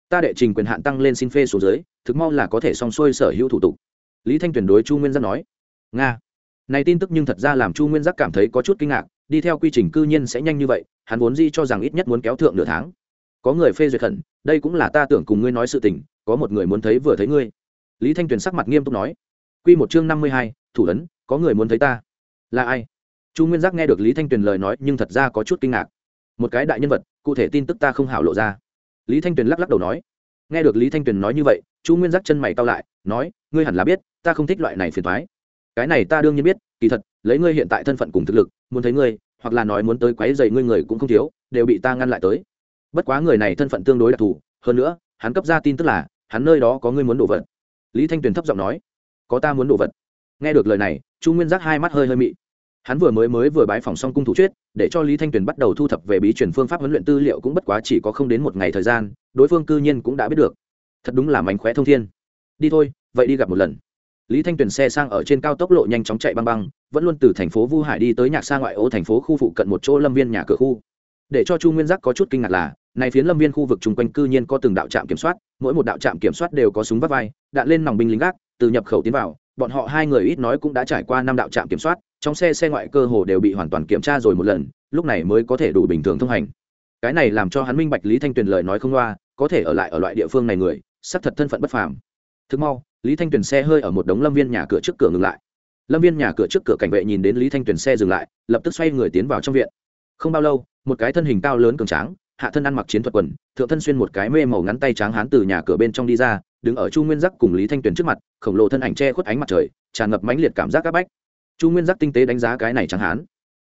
Ta đệ trình quyền hạn tăng lên xin phê số dưới, thực mau là có thể xong xuôi sở hữu thủ tục. Lý thanh tuyền đối chu nguyên giác nói, nga. Này tin tức nhưng thật ra làm chu nguyên giác cảm thấy có chút kinh ngạc, đi theo quy trình cư nhiên sẽ nhanh như vậy, hắn vốn di cho rằng ít nhất muốn kéo thượng nửa tháng. Có người phê duyệt khẩn, đây cũng là ta tưởng cùng ngươi nói sự tình, có một người muốn thấy vừa thấy ngươi. Lý thanh tuyền sắc mặt nghiêm túc nói Quy một chương năm mươi hai, thủ ấn, có người muốn thấy ta. Là ai? Chu nguyên giác nghe được lý thanh tuyền lời nói nhưng thật ra có chút kinh ngạc. Một cái đại nhân vật, cụ thể tin tức ta không hảo lộ ra. Lý thanh tuyền lắc lắc đầu nói. Nghe được lý thanh tuyền nói như vậy, chu nguyên giác chân mày cau lại, nói, ngươi hẳn là biết, ta không thích loại này phiền thoái cái này ta đương nhiên biết, kỳ thật, lấy ngươi hiện tại thân phận cùng thực lực, muốn thấy ngươi, hoặc là nói muốn tới quấy rầy ngươi người cũng không thiếu, đều bị ta ngăn lại tới. Bất quá người này thân phận tương đối đặc thù, hơn nữa, hắn cấp ra tin tức là, hắn nơi đó có ngươi muốn đổ vật. Lý thanh tuyền thấp giọng nói có ta muốn đồ vật. Nghe được lời này, chu nguyên giác hai mắt hơi hơi mị. Hắn vừa mới mới vừa bái phòng xong cung thủ chuyết để cho lý thanh tuyền bắt đầu thu thập về bí truyền phương pháp huấn luyện tư liệu cũng bất quá chỉ có không đến một ngày thời gian, đối phương cư nhiên cũng đã biết được. Thật đúng là mánh khóe thông thiên. Đi thôi, vậy đi gặp một lần. Lý thanh tuyền xe sang ở trên cao tốc lộ nhanh chóng chạy băng băng, vẫn luôn từ thành phố vu hải đi tới nhạc xa ngoại ô thành phố khu phụ cận một chỗ lâm viên nhà cửa khu. Để cho chu nguyên giác có chút kinh ngạc là, này phiến lâm viên khu vực chung quanh cư nhiên có từng đạo trạm kiểm soát, mỗi một đạo trạm kiểm soát đều có súng vắt vai, đạn lên nòng binh lính gác từ nhập khẩu tiến vào, bọn họ hai người ít nói cũng đã trải qua năm đạo trạm kiểm soát, trong xe xe ngoại cơ hồ đều bị hoàn toàn kiểm tra rồi một lần, lúc này mới có thể đủ bình thường thông hành. Cái này làm cho hắn minh bạch lý thanh tuyền lời nói không loa, có thể ở lại ở loại địa phương này người, xác thật thân phận bất phàm. Thực mau, lý thanh tuyền xe hơi ở một đống lâm viên nhà cửa trước cửa ngừng lại. Lâm viên nhà cửa trước cửa cảnh vệ nhìn đến lý thanh tuyền xe dừng lại, lập tức xoay người tiến vào trong viện. Không bao lâu, một cái thân hình cao lớn cường tráng hạ thân ăn mặc chiến thuật quần, thượng thân xuyên một cái mê màu ngắn tay tráng hán từ nhà cửa bên trong đi ra, đứng ở chu nguyên giác cùng lý thanh tuyền trước mặt, khổng lồ thân ảnh che khuất ánh mặt trời, tràn ngập mãnh liệt cảm giác áp bách. Chu nguyên giác tinh tế đánh giá cái này tráng hán.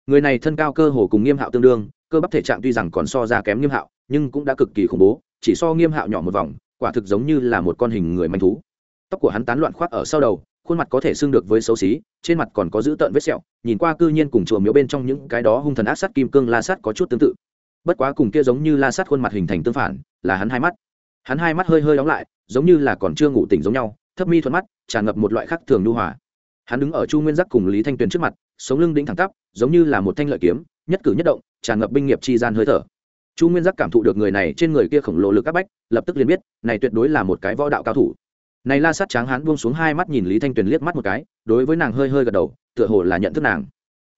Người này thân cao cơ hồ cùng nghiêm hạo tương đương, cơ bắp thể trạng tuy rằng còn so ra kém nghiêm hạo, nhưng cũng đã cực kỳ khủng bố, chỉ so nghiêm hạo nhỏ một vòng, quả thực giống như là một con hình người manh thú. Tóc của hắn tán loạn khoác ở sau đầu, khuôn mặt có thể xưng được với xấu xí, trên mặt còn có dữ tợn vết sẹo, nhìn qua cư nhiên cùng chùa miếu bên trong những cái đó hung thần ác sát kim cương la sát có chút tương tự bất quá cùng kia giống như la sát khuôn mặt hình thành tương phản, là hắn hai mắt. Hắn hai mắt hơi hơi đóng lại, giống như là còn chưa ngủ tỉnh giống nhau, thấp mi thuận mắt, tràn ngập một loại khác thường nhu hòa. Hắn đứng ở chu nguyên giác cùng lý thanh tuyền trước mặt, sống lưng đĩnh thẳng tắp, giống như là một thanh lợi kiếm, nhất cử nhất động, tràn ngập binh nghiệp chi gian hơi thở. Chu nguyên giác cảm thụ được người này trên người kia khổng lồ lực áp bách, lập tức liền biết, này tuyệt đối là một cái võ đạo cao thủ. Này la sát tráng hắn buông xuống hai mắt nhìn lý thanh tuyền liếc mắt một cái, đối với nàng hơi hơi gật đầu, tựa hồ là nhận thức nàng.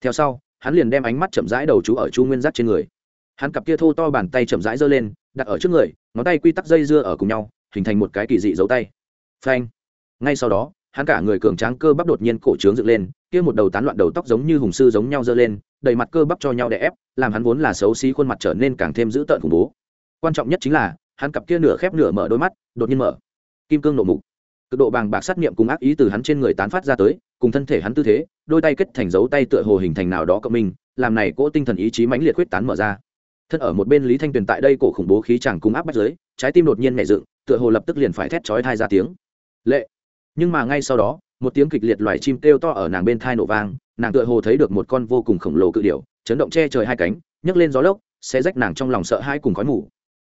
Theo sau, hắn liền đem ánh mắt chậm rãi đầu chú ở chu nguyên giác trên người hắn cặp kia thô to bàn tay chậm rãi giơ lên, đặt ở trước người, ngón tay quy tắc dây dưa ở cùng nhau, hình thành một cái kỳ dị dấu tay. Phanh. Ngay sau đó, hắn cả người cường tráng cơ bắp đột nhiên cổ trướng dựng lên, kia một đầu tán loạn đầu tóc giống như hùng sư giống nhau giơ lên, đầy mặt cơ bắp cho nhau đè ép, làm hắn vốn là xấu xí khuôn mặt trở nên càng thêm dữ tợn khủng bố. Quan trọng nhất chính là, hắn cặp kia nửa khép nửa mở đôi mắt, đột nhiên mở. Kim cương nổ mục. Cực độ bàng bạc sát niệm cùng ác ý từ hắn trên người tán phát ra tới, cùng thân thể hắn tư thế, đôi tay kết thành dấu tay tựa hồ hình thành nào đó cộng minh, làm này cỗ tinh thần ý chí mãnh liệt quyết tán mở ra thân ở một bên lý thanh tuyền tại đây cổ khủng bố khí chẳng cung áp bắt giới, trái tim đột nhiên nhẹ dựng, tựa hồ lập tức liền phải thét chói thai ra tiếng. Lệ! Nhưng mà ngay sau đó, một tiếng kịch liệt loài chim kêu to ở nàng bên thai nổ vang, nàng tựa hồ thấy được một con vô cùng khổng lồ cự điểu, chấn động che trời hai cánh, nhấc lên gió lốc, sẽ rách nàng trong lòng sợ hai cùng khói mù.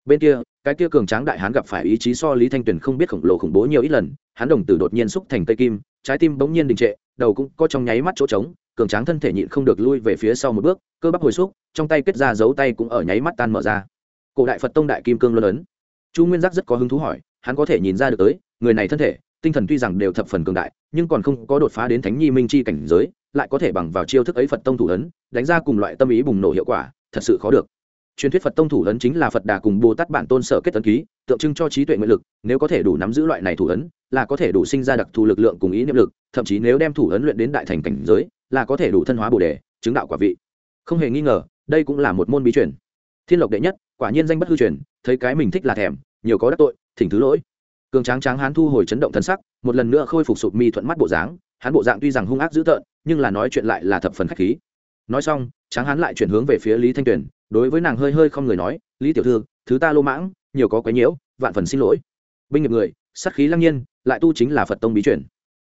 Bên kia, cái kia cường tráng đại hán gặp phải ý chí so lý thanh tuyền không biết khổng lồ khủng bố nhiều ít lần, hắn đồng tử đột nhiên xúc thành cây kim, trái tim bỗng nhiên đình trệ, đầu cũng có trong nháy mắt chỗ trống cường tráng thân thể nhịn không được lui về phía sau một bước, cơ bắp hồi xúc, trong tay kết ra dấu tay cũng ở nháy mắt tan mở ra. Cổ đại phật tông đại kim cương luân ấn. Chu nguyên giác rất có hứng thú hỏi, hắn có thể nhìn ra được tới, người này thân thể, tinh thần tuy rằng đều thập phần cường đại, nhưng còn không có đột phá đến thánh nhi minh chi cảnh giới, lại có thể bằng vào chiêu thức ấy phật tông thủ ấn, đánh ra cùng loại tâm ý bùng nổ hiệu quả, thật sự khó được. Truyền thuyết phật tông thủ ấn chính là phật đà cùng bồ tát bản tôn sở kết ấn ký, tượng trưng cho trí tuệ nguyện lực, nếu có thể đủ nắm giữ loại này thủ ấn, là có thể đủ sinh ra đặc thù lực lượng cùng ý niệm lực, thậm chí nếu đem thủ ấn luyện đến đại thành cảnh giới là có thể đủ thân hóa bồ đề, chứng đạo quả vị. Không hề nghi ngờ, đây cũng là một môn bí truyền. Thiên lộc đệ nhất, quả nhiên danh bất hư truyền, thấy cái mình thích là thèm, nhiều có đắc tội, thỉnh thứ lỗi. Cường tráng tráng hán thu hồi chấn động thân sắc, một lần nữa khôi phục sụp mi thuận mắt bộ dáng, hắn bộ dạng tuy rằng hung ác dữ tợn, nhưng là nói chuyện lại là thập phần khách khí. Nói xong, tráng hắn lại chuyển hướng về phía lý thanh tuyền, đối với nàng hơi hơi không người nói, lý tiểu thư, thứ ta lô mãng, nhiều có quấy nhiễu, vạn phần xin lỗi. Binh nghiệp người, sát khí lăng nhiên, lại tu chính là phật tông bí chuyển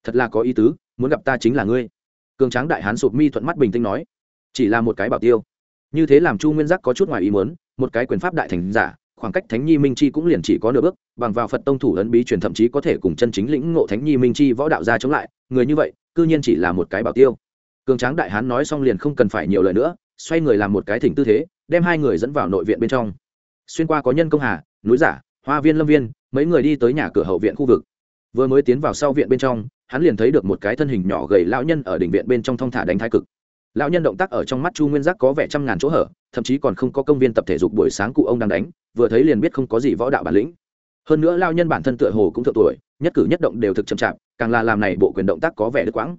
thật là có ý tứ, muốn gặp ta chính là ngươi cường tráng đại hán sụp mi thuận mắt bình tĩnh nói, chỉ là một cái bảo tiêu. Như thế làm chu nguyên giác có chút ngoài ý muốn, một cái quyền pháp đại thành giả, khoảng cách thánh nhi minh chi cũng liền chỉ có nửa bước, bằng vào phật tông thủ ấn bí truyền thậm chí có thể cùng chân chính lĩnh ngộ thánh nhi minh chi võ đạo ra chống lại, người như vậy, cư nhiên chỉ là một cái bảo tiêu. Cường tráng đại hán nói xong liền không cần phải nhiều lời nữa, xoay người làm một cái thỉnh tư thế, đem hai người dẫn vào nội viện bên trong. Xuyên qua có nhân công hà, núi giả, hoa viên lâm viên, mấy người đi tới nhà cửa hậu viện khu vực. Vừa mới tiến vào sau viện bên trong hắn liền thấy được một cái thân hình nhỏ gầy lão nhân ở đỉnh viện bên trong thong thả đánh thái cực. Lão nhân động tác ở trong mắt chu nguyên giác có vẻ trăm ngàn chỗ hở, thậm chí còn không có công viên tập thể dục buổi sáng cụ ông đang đánh, vừa thấy liền biết không có gì võ đạo bản lĩnh. Hơn nữa lao nhân bản thân tựa hồ cũng thượng tuổi, nhất cử nhất động đều thực chậm chạp, càng là làm này bộ quyền động tác có vẻ đứt quãng.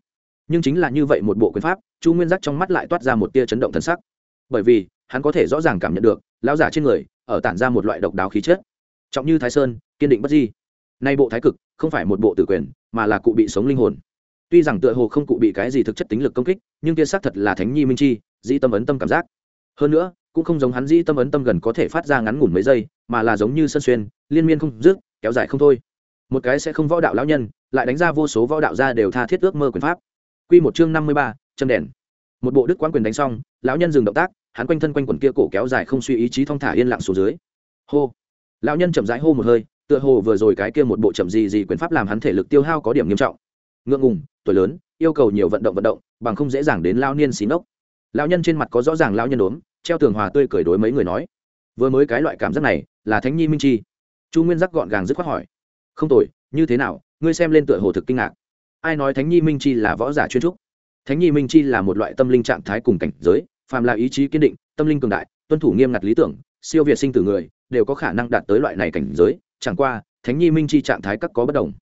Nhưng chính là như vậy một bộ quyền pháp, chu nguyên giác trong mắt lại toát ra một tia chấn động thân sắc. Bởi vì, hắn có thể rõ ràng cảm nhận được lao giả trên người, ở tản ra một loại độc đáo khí chất. Trọng như thái sơn, kiên định bất di nay bộ thái cực, không phải một bộ tử quyền, mà là cụ bị sống linh hồn. Tuy rằng tựa hồ không cụ bị cái gì thực chất tính lực công kích, nhưng kia xác thật là thánh nhi minh chi, dĩ tâm ấn tâm cảm giác. Hơn nữa, cũng không giống hắn dĩ tâm ấn tâm gần có thể phát ra ngắn ngủn mấy giây, mà là giống như sân xuyên, liên miên không dứt, kéo dài không thôi. Một cái sẽ không võ đạo lão nhân, lại đánh ra vô số võ đạo ra đều tha thiết ước mơ quyền pháp. Quy một chương năm mươi ba, châm đèn. Một bộ đức quán quyền đánh xong, lão nhân dừng động tác, hắn quanh thân quanh quần kia cổ kéo dài không suy ý chí thong thả yên lặng xuống dưới. Hô. Lão nhân chậm rãi hô một hơi tựa hồ vừa rồi cái kia một bộ chậm gì gì quyền pháp làm hắn thể lực tiêu hao có điểm nghiêm trọng. Ngượng ngùng, tuổi lớn, yêu cầu nhiều vận động vận động, bằng không dễ dàng đến lao niên xí nốc. Lao nhân trên mặt có rõ ràng lao nhân đốm treo tường hòa tươi cười đối mấy người nói. Vừa mới cái loại cảm giác này, là thánh nhi minh chi. Chu nguyên giác gọn gàng dứt khoát hỏi. Không tội như thế nào, ngươi xem lên tựa hồ thực kinh ngạc. Ai nói thánh nhi minh chi là võ giả chuyên trúc? Thánh nhi minh chi là một loại tâm linh trạng thái cùng cảnh giới, phàm là ý chí kiên định, tâm linh cường đại, tuân thủ nghiêm ngặt lý tưởng, siêu việt sinh tử người, đều có khả năng đạt tới loại này cảnh giới chẳng qua, thánh nhi minh chi trạng thái các có bất đồng.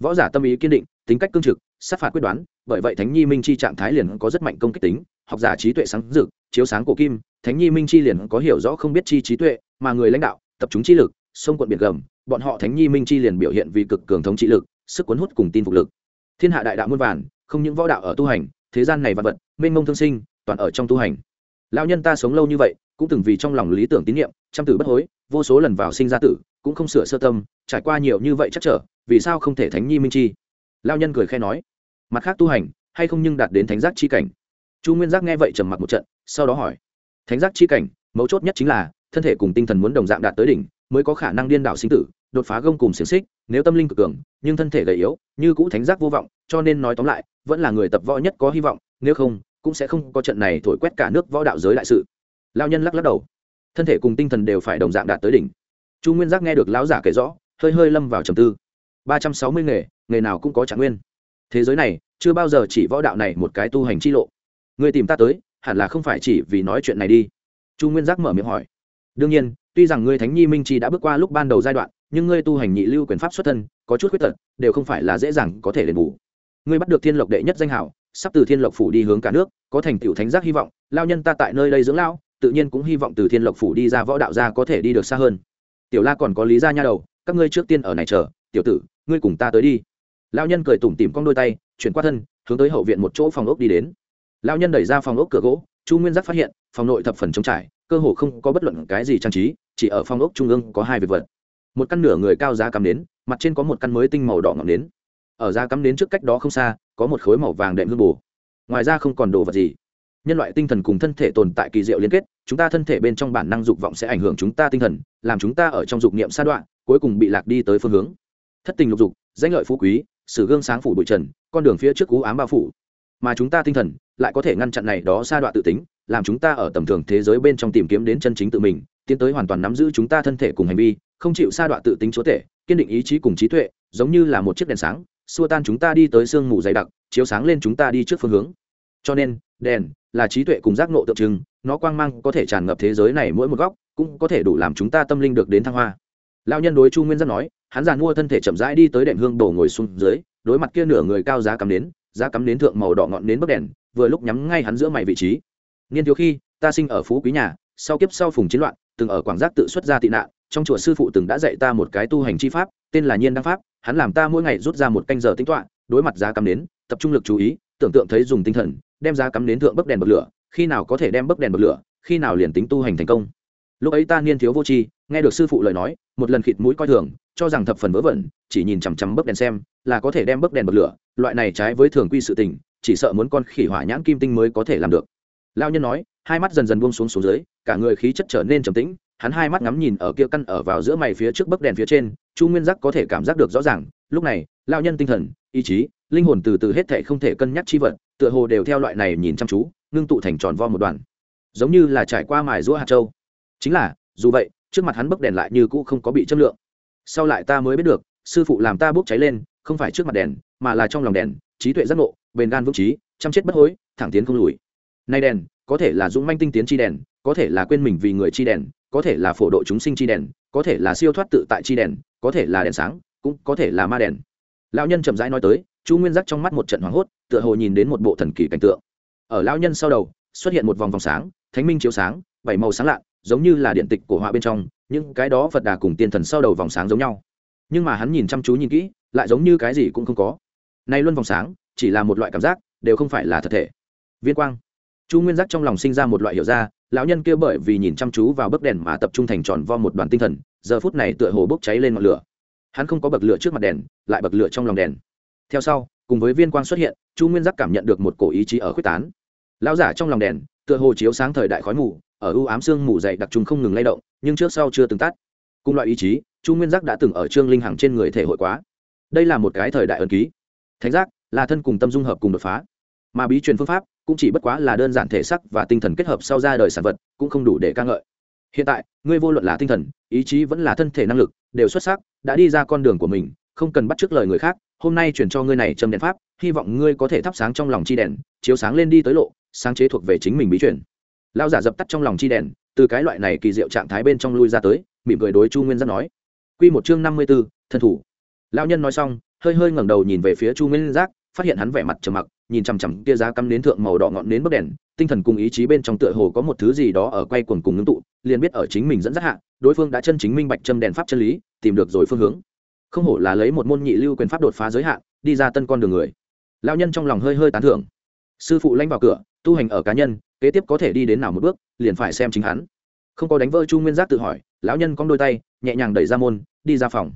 Võ giả tâm ý kiên định, tính cách cương trực, sát phạt quyết đoán, bởi vậy thánh nhi minh chi trạng thái liền có rất mạnh công kích tính, học giả trí tuệ sáng dực chiếu sáng cổ kim, thánh nhi minh chi liền có hiểu rõ không biết chi trí tuệ, mà người lãnh đạo, tập trung trí lực, sông quận biển gầm, bọn họ thánh nhi minh chi liền biểu hiện vì cực cường thống trị lực, sức cuốn hút cùng tin phục lực. Thiên hạ đại đạo muôn vàn, không những võ đạo ở tu hành, thế gian này vật vật, mênh mông thương sinh, toàn ở trong tu hành. Lão nhân ta sống lâu như vậy cũng từng vì trong lòng lý tưởng tín nhiệm chăm tử bất hối, vô số lần vào sinh ra tử, cũng không sửa sơ tâm, trải qua nhiều như vậy chắc trở, vì sao không thể thánh nhi minh chi? Lao nhân cười khe nói, mặt khác tu hành, hay không nhưng đạt đến thánh giác chi cảnh? Chu nguyên giác nghe vậy trầm mặc một trận, sau đó hỏi, thánh giác chi cảnh, mấu chốt nhất chính là, thân thể cùng tinh thần muốn đồng dạng đạt tới đỉnh, mới có khả năng điên đảo sinh tử, đột phá gông cùng xiềng xích, nếu tâm linh cực cường, nhưng thân thể gầy yếu, như cũ thánh giác vô vọng, cho nên nói tóm lại, vẫn là người tập võ nhất có hy vọng, nếu không, cũng sẽ không có trận này thổi quét cả nước võ đạo giới đại sự lao nhân lắc lắc đầu. Thân thể cùng tinh thần đều phải đồng dạng đạt tới đỉnh. Chu nguyên giác nghe được lão giả kể rõ, hơi hơi lâm vào trầm tư. Ba trăm sáu mươi nghề nghề nào cũng có trạng nguyên. Thế giới này, chưa bao giờ chỉ võ đạo này một cái tu hành chi lộ. Người tìm ta tới, hẳn là không phải chỉ vì nói chuyện này đi. Chu nguyên giác mở miệng hỏi. Đương nhiên, tuy rằng ngươi thánh nhi minh chi đã bước qua lúc ban đầu giai đoạn, nhưng ngươi tu hành nhị lưu quyền pháp xuất thân, có chút khuyết tật, đều không phải là dễ dàng có thể đền bù. Ngươi bắt được thiên lộc đệ nhất danh hảo, sắp từ thiên lộc phủ đi hướng cả nước, có thành tựu thánh giác hy vọng lao nhân ta tại nơi đây dưỡng lao tự nhiên cũng hy vọng từ thiên lộc phủ đi ra võ đạo gia có thể đi được xa hơn. Tiểu la còn có lý ra nha đầu, các ngươi trước tiên ở này chờ, tiểu tử, ngươi cùng ta tới đi. Lao nhân cười tủm tỉm con đôi tay, chuyển qua thân, hướng tới hậu viện một chỗ phòng ốc đi đến. Lao nhân đẩy ra phòng ốc cửa gỗ, chu nguyên giác phát hiện, phòng nội thập phần trống trải, cơ hồ không có bất luận cái gì trang trí, chỉ ở phòng ốc trung ương có hai việc vật. Một căn nửa người cao giá cắm nến, mặt trên có một căn mới tinh màu đỏ ngọn nến. Ở giá cắm nến trước cách đó không xa, có một khối màu vàng đệm hương bù. Ngoài ra không còn đồ vật gì nhân loại tinh thần cùng thân thể tồn tại kỳ diệu liên kết, chúng ta thân thể bên trong bản năng dục vọng sẽ ảnh hưởng chúng ta tinh thần, làm chúng ta ở trong dục niệm sa đoạn, cuối cùng bị lạc đi tới phương hướng. Thất tình lục dục, danh lợi phú quý, sử gương sáng phủ bụi trần, con đường phía trước cú ám bao phủ. Mà chúng ta tinh thần lại có thể ngăn chặn này đó sa đoạn tự tính, làm chúng ta ở tầm thường thế giới bên trong tìm kiếm đến chân chính tự mình, tiến tới hoàn toàn nắm giữ chúng ta thân thể cùng hành vi, không chịu sa đoạn tự tính chúa tể, kiên định ý chí cùng trí tuệ, giống như là một chiếc đèn sáng, xua tan chúng ta đi tới sương mù dày đặc, chiếu sáng lên chúng ta đi trước phương hướng. Cho nên, đèn là trí tuệ cùng giác ngộ tượng trưng, nó quang mang có thể tràn ngập thế giới này mỗi một góc, cũng có thể đủ làm chúng ta tâm linh được đến thăng hoa. Lao nhân đối chu nguyên giác nói, hắn giàn mua thân thể chậm rãi đi tới đệm hương đổ ngồi xuống dưới, đối mặt kia nửa người cao giá cắm đến giá cắm đến thượng màu đỏ ngọn đến bấc đèn, vừa lúc nhắm ngay hắn giữa mày vị trí. Niên thiếu khi, ta sinh ở phú quý nhà, sau kiếp sau phùng chiến loạn, từng ở quảng giác tự xuất ra tị nạn, trong chùa sư phụ từng đã dạy ta một cái tu hành chi pháp, tên là nhiên đăng pháp, hắn làm ta mỗi ngày rút ra một canh giờ tính toạ đối mặt giá cắm đến tập trung lực chú ý, tưởng tượng thấy dùng tinh thần đem ra cắm đến thượng bấc đèn bật lửa, khi nào có thể đem bấc đèn bật lửa, khi nào liền tính tu hành thành công. Lúc ấy ta niên thiếu vô tri, nghe được sư phụ lời nói, một lần khịt mũi coi thường, cho rằng thập phần vớ vẩn, chỉ nhìn chằm chằm bấc đèn xem, là có thể đem bấc đèn bật lửa, loại này trái với thường quy sự tình, chỉ sợ muốn con khỉ hỏa nhãn kim tinh mới có thể làm được. Lao nhân nói, hai mắt dần dần buông xuống xuống dưới, cả người khí chất trở nên trầm tĩnh, hắn hai mắt ngắm nhìn ở kia căn ở vào giữa mày phía trước bấc đèn phía trên, chu nguyên giác có thể cảm giác được rõ ràng, lúc này lao nhân tinh thần, ý chí, linh hồn từ từ hết thể không thể cân nhắc chi vật tựa hồ đều theo loại này nhìn chăm chú, ngưng tụ thành tròn vo một đoàn. Giống như là trải qua mài giũa hạt châu. Chính là, dù vậy, trước mặt hắn bấc đèn lại như cũ không có bị chất lượng. Sau lại ta mới biết được, sư phụ làm ta bốc cháy lên, không phải trước mặt đèn, mà là trong lòng đèn, trí tuệ giác ngộ, bền gan vững trí, chăm chết bất hối, thẳng tiến không lùi. Nay đèn, có thể là dũng manh tinh tiến chi đèn, có thể là quên mình vì người chi đèn, có thể là phổ độ chúng sinh chi đèn, có thể là siêu thoát tự tại chi đèn, có thể là đèn sáng, cũng có thể là ma đèn. Lão nhân chậm rãi nói tới chu nguyên giác trong mắt một trận hoảng hốt, tựa hồ nhìn đến một bộ thần kỳ cảnh tượng. Ở lão nhân sau đầu, xuất hiện một vòng vòng sáng, thánh minh chiếu sáng, bảy màu sáng lạ giống như là điện tịch của họa bên trong, những cái đó phật đà cùng tiên thần sau đầu vòng sáng giống nhau. Nhưng mà hắn nhìn chăm chú nhìn kỹ, lại giống như cái gì cũng không có. Nay luôn vòng sáng, chỉ là một loại cảm giác, đều không phải là thật thể. Viên quang. Chu nguyên giác trong lòng sinh ra một loại hiểu ra, lão nhân kia bởi vì nhìn chăm chú vào bức đèn mà tập trung thành tròn vo một đoàn tinh thần, giờ phút này tựa hồ bốc cháy lên ngọn lửa. Hắn không có bậc lửa trước mặt đèn, lại bậc lửa trong lòng đèn theo sau, cùng với viên quang xuất hiện, chu nguyên giác cảm nhận được một cổ ý chí ở quyết tán. Lão giả trong lòng đèn, tựa hồ chiếu sáng thời đại khói mù, ở ưu ám sương mù dày đặc trùng không ngừng lay động, nhưng trước sau chưa từng tắt. Cùng loại ý chí, chu nguyên giác đã từng ở trương linh hằng trên người thể hội quá. Đây là một cái thời đại ẩn ký. Thánh giác, là thân cùng tâm dung hợp cùng đột phá. Mà bí truyền phương pháp, cũng chỉ bất quá là đơn giản thể sắc và tinh thần kết hợp sau ra đời sản vật, cũng không đủ để ca ngợi. Hiện tại, ngươi vô luận là tinh thần, ý chí vẫn là thân thể năng lực, đều xuất sắc, đã đi ra con đường của mình, không cần bắt t lời người khác hôm nay chuyển cho ngươi này châm đèn pháp, hy vọng ngươi có thể thắp sáng trong lòng chi đèn, chiếu sáng lên đi tới lộ, sáng chế thuộc về chính mình bí truyền. Lao giả dập tắt trong lòng chi đèn, từ cái loại này kỳ diệu trạng thái bên trong lui ra tới, mỉm cười đối chu nguyên giác nói. Q một chương năm mươi b ố thân thủ. Lao nhân nói xong, hơi hơi ngẩng đầu nhìn về phía chu nguyên giác, phát hiện hắn vẻ mặt trầm mặc, nhìn chằm chằm kia giá cắm nến thượng màu đỏ ngọn nến bấc đèn, tinh thần cùng ý chí bên trong tựa hồ có một thứ gì đó ở quay quần cùng ngưng tụ, liền biết ở chính mình dẫn dắt hạ, đối phương đã chân chính minh bạch châm đèn pháp chân lý, tìm được rồi phương hướng không hổ là lấy một môn nhị lưu quyền pháp đột phá giới hạn, đi ra tân con đường người. Lao nhân trong lòng hơi hơi tán thưởng. Sư phụ lanh vào cửa, tu hành ở cá nhân, kế tiếp có thể đi đến nào một bước, liền phải xem chính hắn. Không có đánh vỡ chu nguyên giác tự hỏi, lão nhân cong đôi tay, nhẹ nhàng đẩy ra môn, đi ra phòng.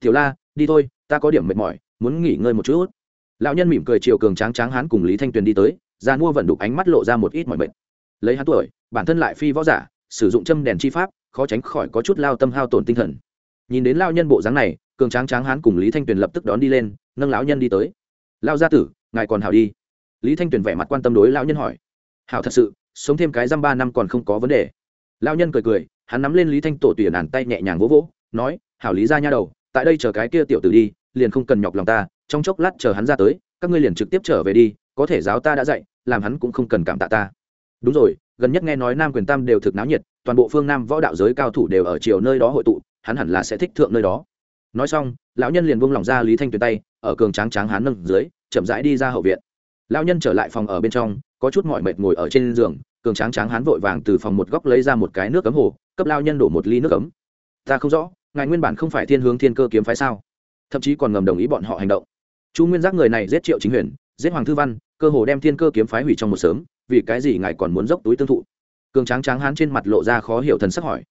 Tiểu la, đi thôi, ta có điểm mệt mỏi, muốn nghỉ ngơi một chút. Lão nhân mỉm cười chiều cường tráng tráng hắn cùng lý thanh tuyền đi tới, ra mua vận đục ánh mắt lộ ra một ít mọi mệt. Lấy hắn tuổi, bản thân lại phi võ giả, sử dụng châm đèn chi pháp, khó tránh khỏi có chút lao tâm hao tổn tinh thần nhìn đến lao nhân bộ dáng này, cường tráng tráng hán cùng lý thanh tuyền lập tức đón đi lên, nâng lão nhân đi tới. Lao gia tử, ngài còn hảo đi. Lý thanh tuyền vẻ mặt quan tâm đối lão nhân hỏi. Hảo thật sự, sống thêm cái dăm ba năm còn không có vấn đề. Lão nhân cười cười, hắn nắm lên lý thanh tổ tuyển ản tay nhẹ nhàng vỗ vỗ, nói, hảo lý ra nha đầu, tại đây chờ cái kia tiểu tử đi, liền không cần nhọc lòng ta, trong chốc lát chờ hắn ra tới, các ngươi liền trực tiếp trở về đi, có thể giáo ta đã dạy, làm hắn cũng không cần cảm tạ ta. Đúng rồi, gần nhất nghe nói nam quyền tam đều thực náo nhiệt, toàn bộ phương nam võ đạo giới cao thủ đều ở chiều nơi đó hội tụ hắn hẳn là sẽ thích thượng nơi đó. Nói xong, lão nhân liền buông lỏng ra lý thanh tuyền tay, ở cường tráng tráng hắn nâng dưới, chậm rãi đi ra hậu viện. Lão nhân trở lại phòng ở bên trong, có chút mỏi mệt ngồi ở trên giường, cường tráng tráng hắn vội vàng từ phòng một góc lấy ra một cái nước cấm hồ, cấp lao nhân đổ một ly nước cấm ta không rõ, ngài nguyên bản không phải thiên hướng thiên cơ kiếm phái sao? Thậm chí còn ngầm đồng ý bọn họ hành động. Chu nguyên giác người này giết triệu chính huyền, giết hoàng thư văn, cơ hồ đem thiên cơ kiếm phái hủy trong một sớm, vì cái gì ngài còn muốn dốc túi tương thụ? Cường tráng tráng hán trên mặt lộ ra khó hiểu thần sắc hỏi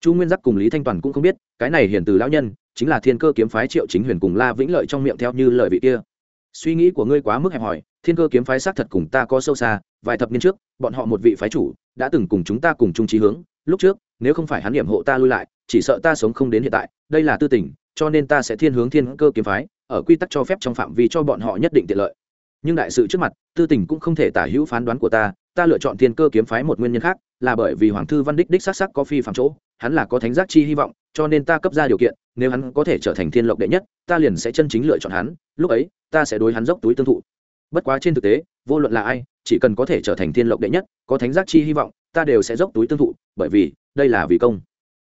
chu nguyên giác cùng lý thanh toàn cũng không biết, cái này hiển từ lão nhân, chính là thiên cơ kiếm phái triệu chính huyền cùng la vĩnh lợi trong miệng theo như lời vị kia. Suy nghĩ của ngươi quá mức hẹp hòi, thiên cơ kiếm phái xác thật cùng ta có sâu xa, vài thập niên trước, bọn họ một vị phái chủ, đã từng cùng chúng ta cùng chung trí hướng, lúc trước, nếu không phải hắn điểm hộ ta lui lại, chỉ sợ ta sống không đến hiện tại, đây là tư tình, cho nên ta sẽ thiên hướng thiên cơ kiếm phái, ở quy tắc cho phép trong phạm vi cho bọn họ nhất định tiện lợi. Nhưng đại sự trước mặt, tư tình cũng không thể tả hữu phán đoán của ta ta lựa chọn thiên cơ kiếm phái một nguyên nhân khác, là bởi vì hoàng thư văn đích đích s á c sắc có phi phạm chỗ, hắn là có thánh giác chi hy vọng, cho nên ta cấp ra điều kiện, nếu hắn có thể trở thành thiên lộc đệ nhất, ta liền sẽ chân chính lựa chọn hắn, lúc ấy, ta sẽ đối hắn dốc túi tương thụ. Bất quá trên thực tế, vô luận là ai, chỉ cần có thể trở thành thiên lộc đệ nhất, có thánh giác chi hy vọng, ta đều sẽ dốc túi tương thụ, bởi vì, đây là vì công.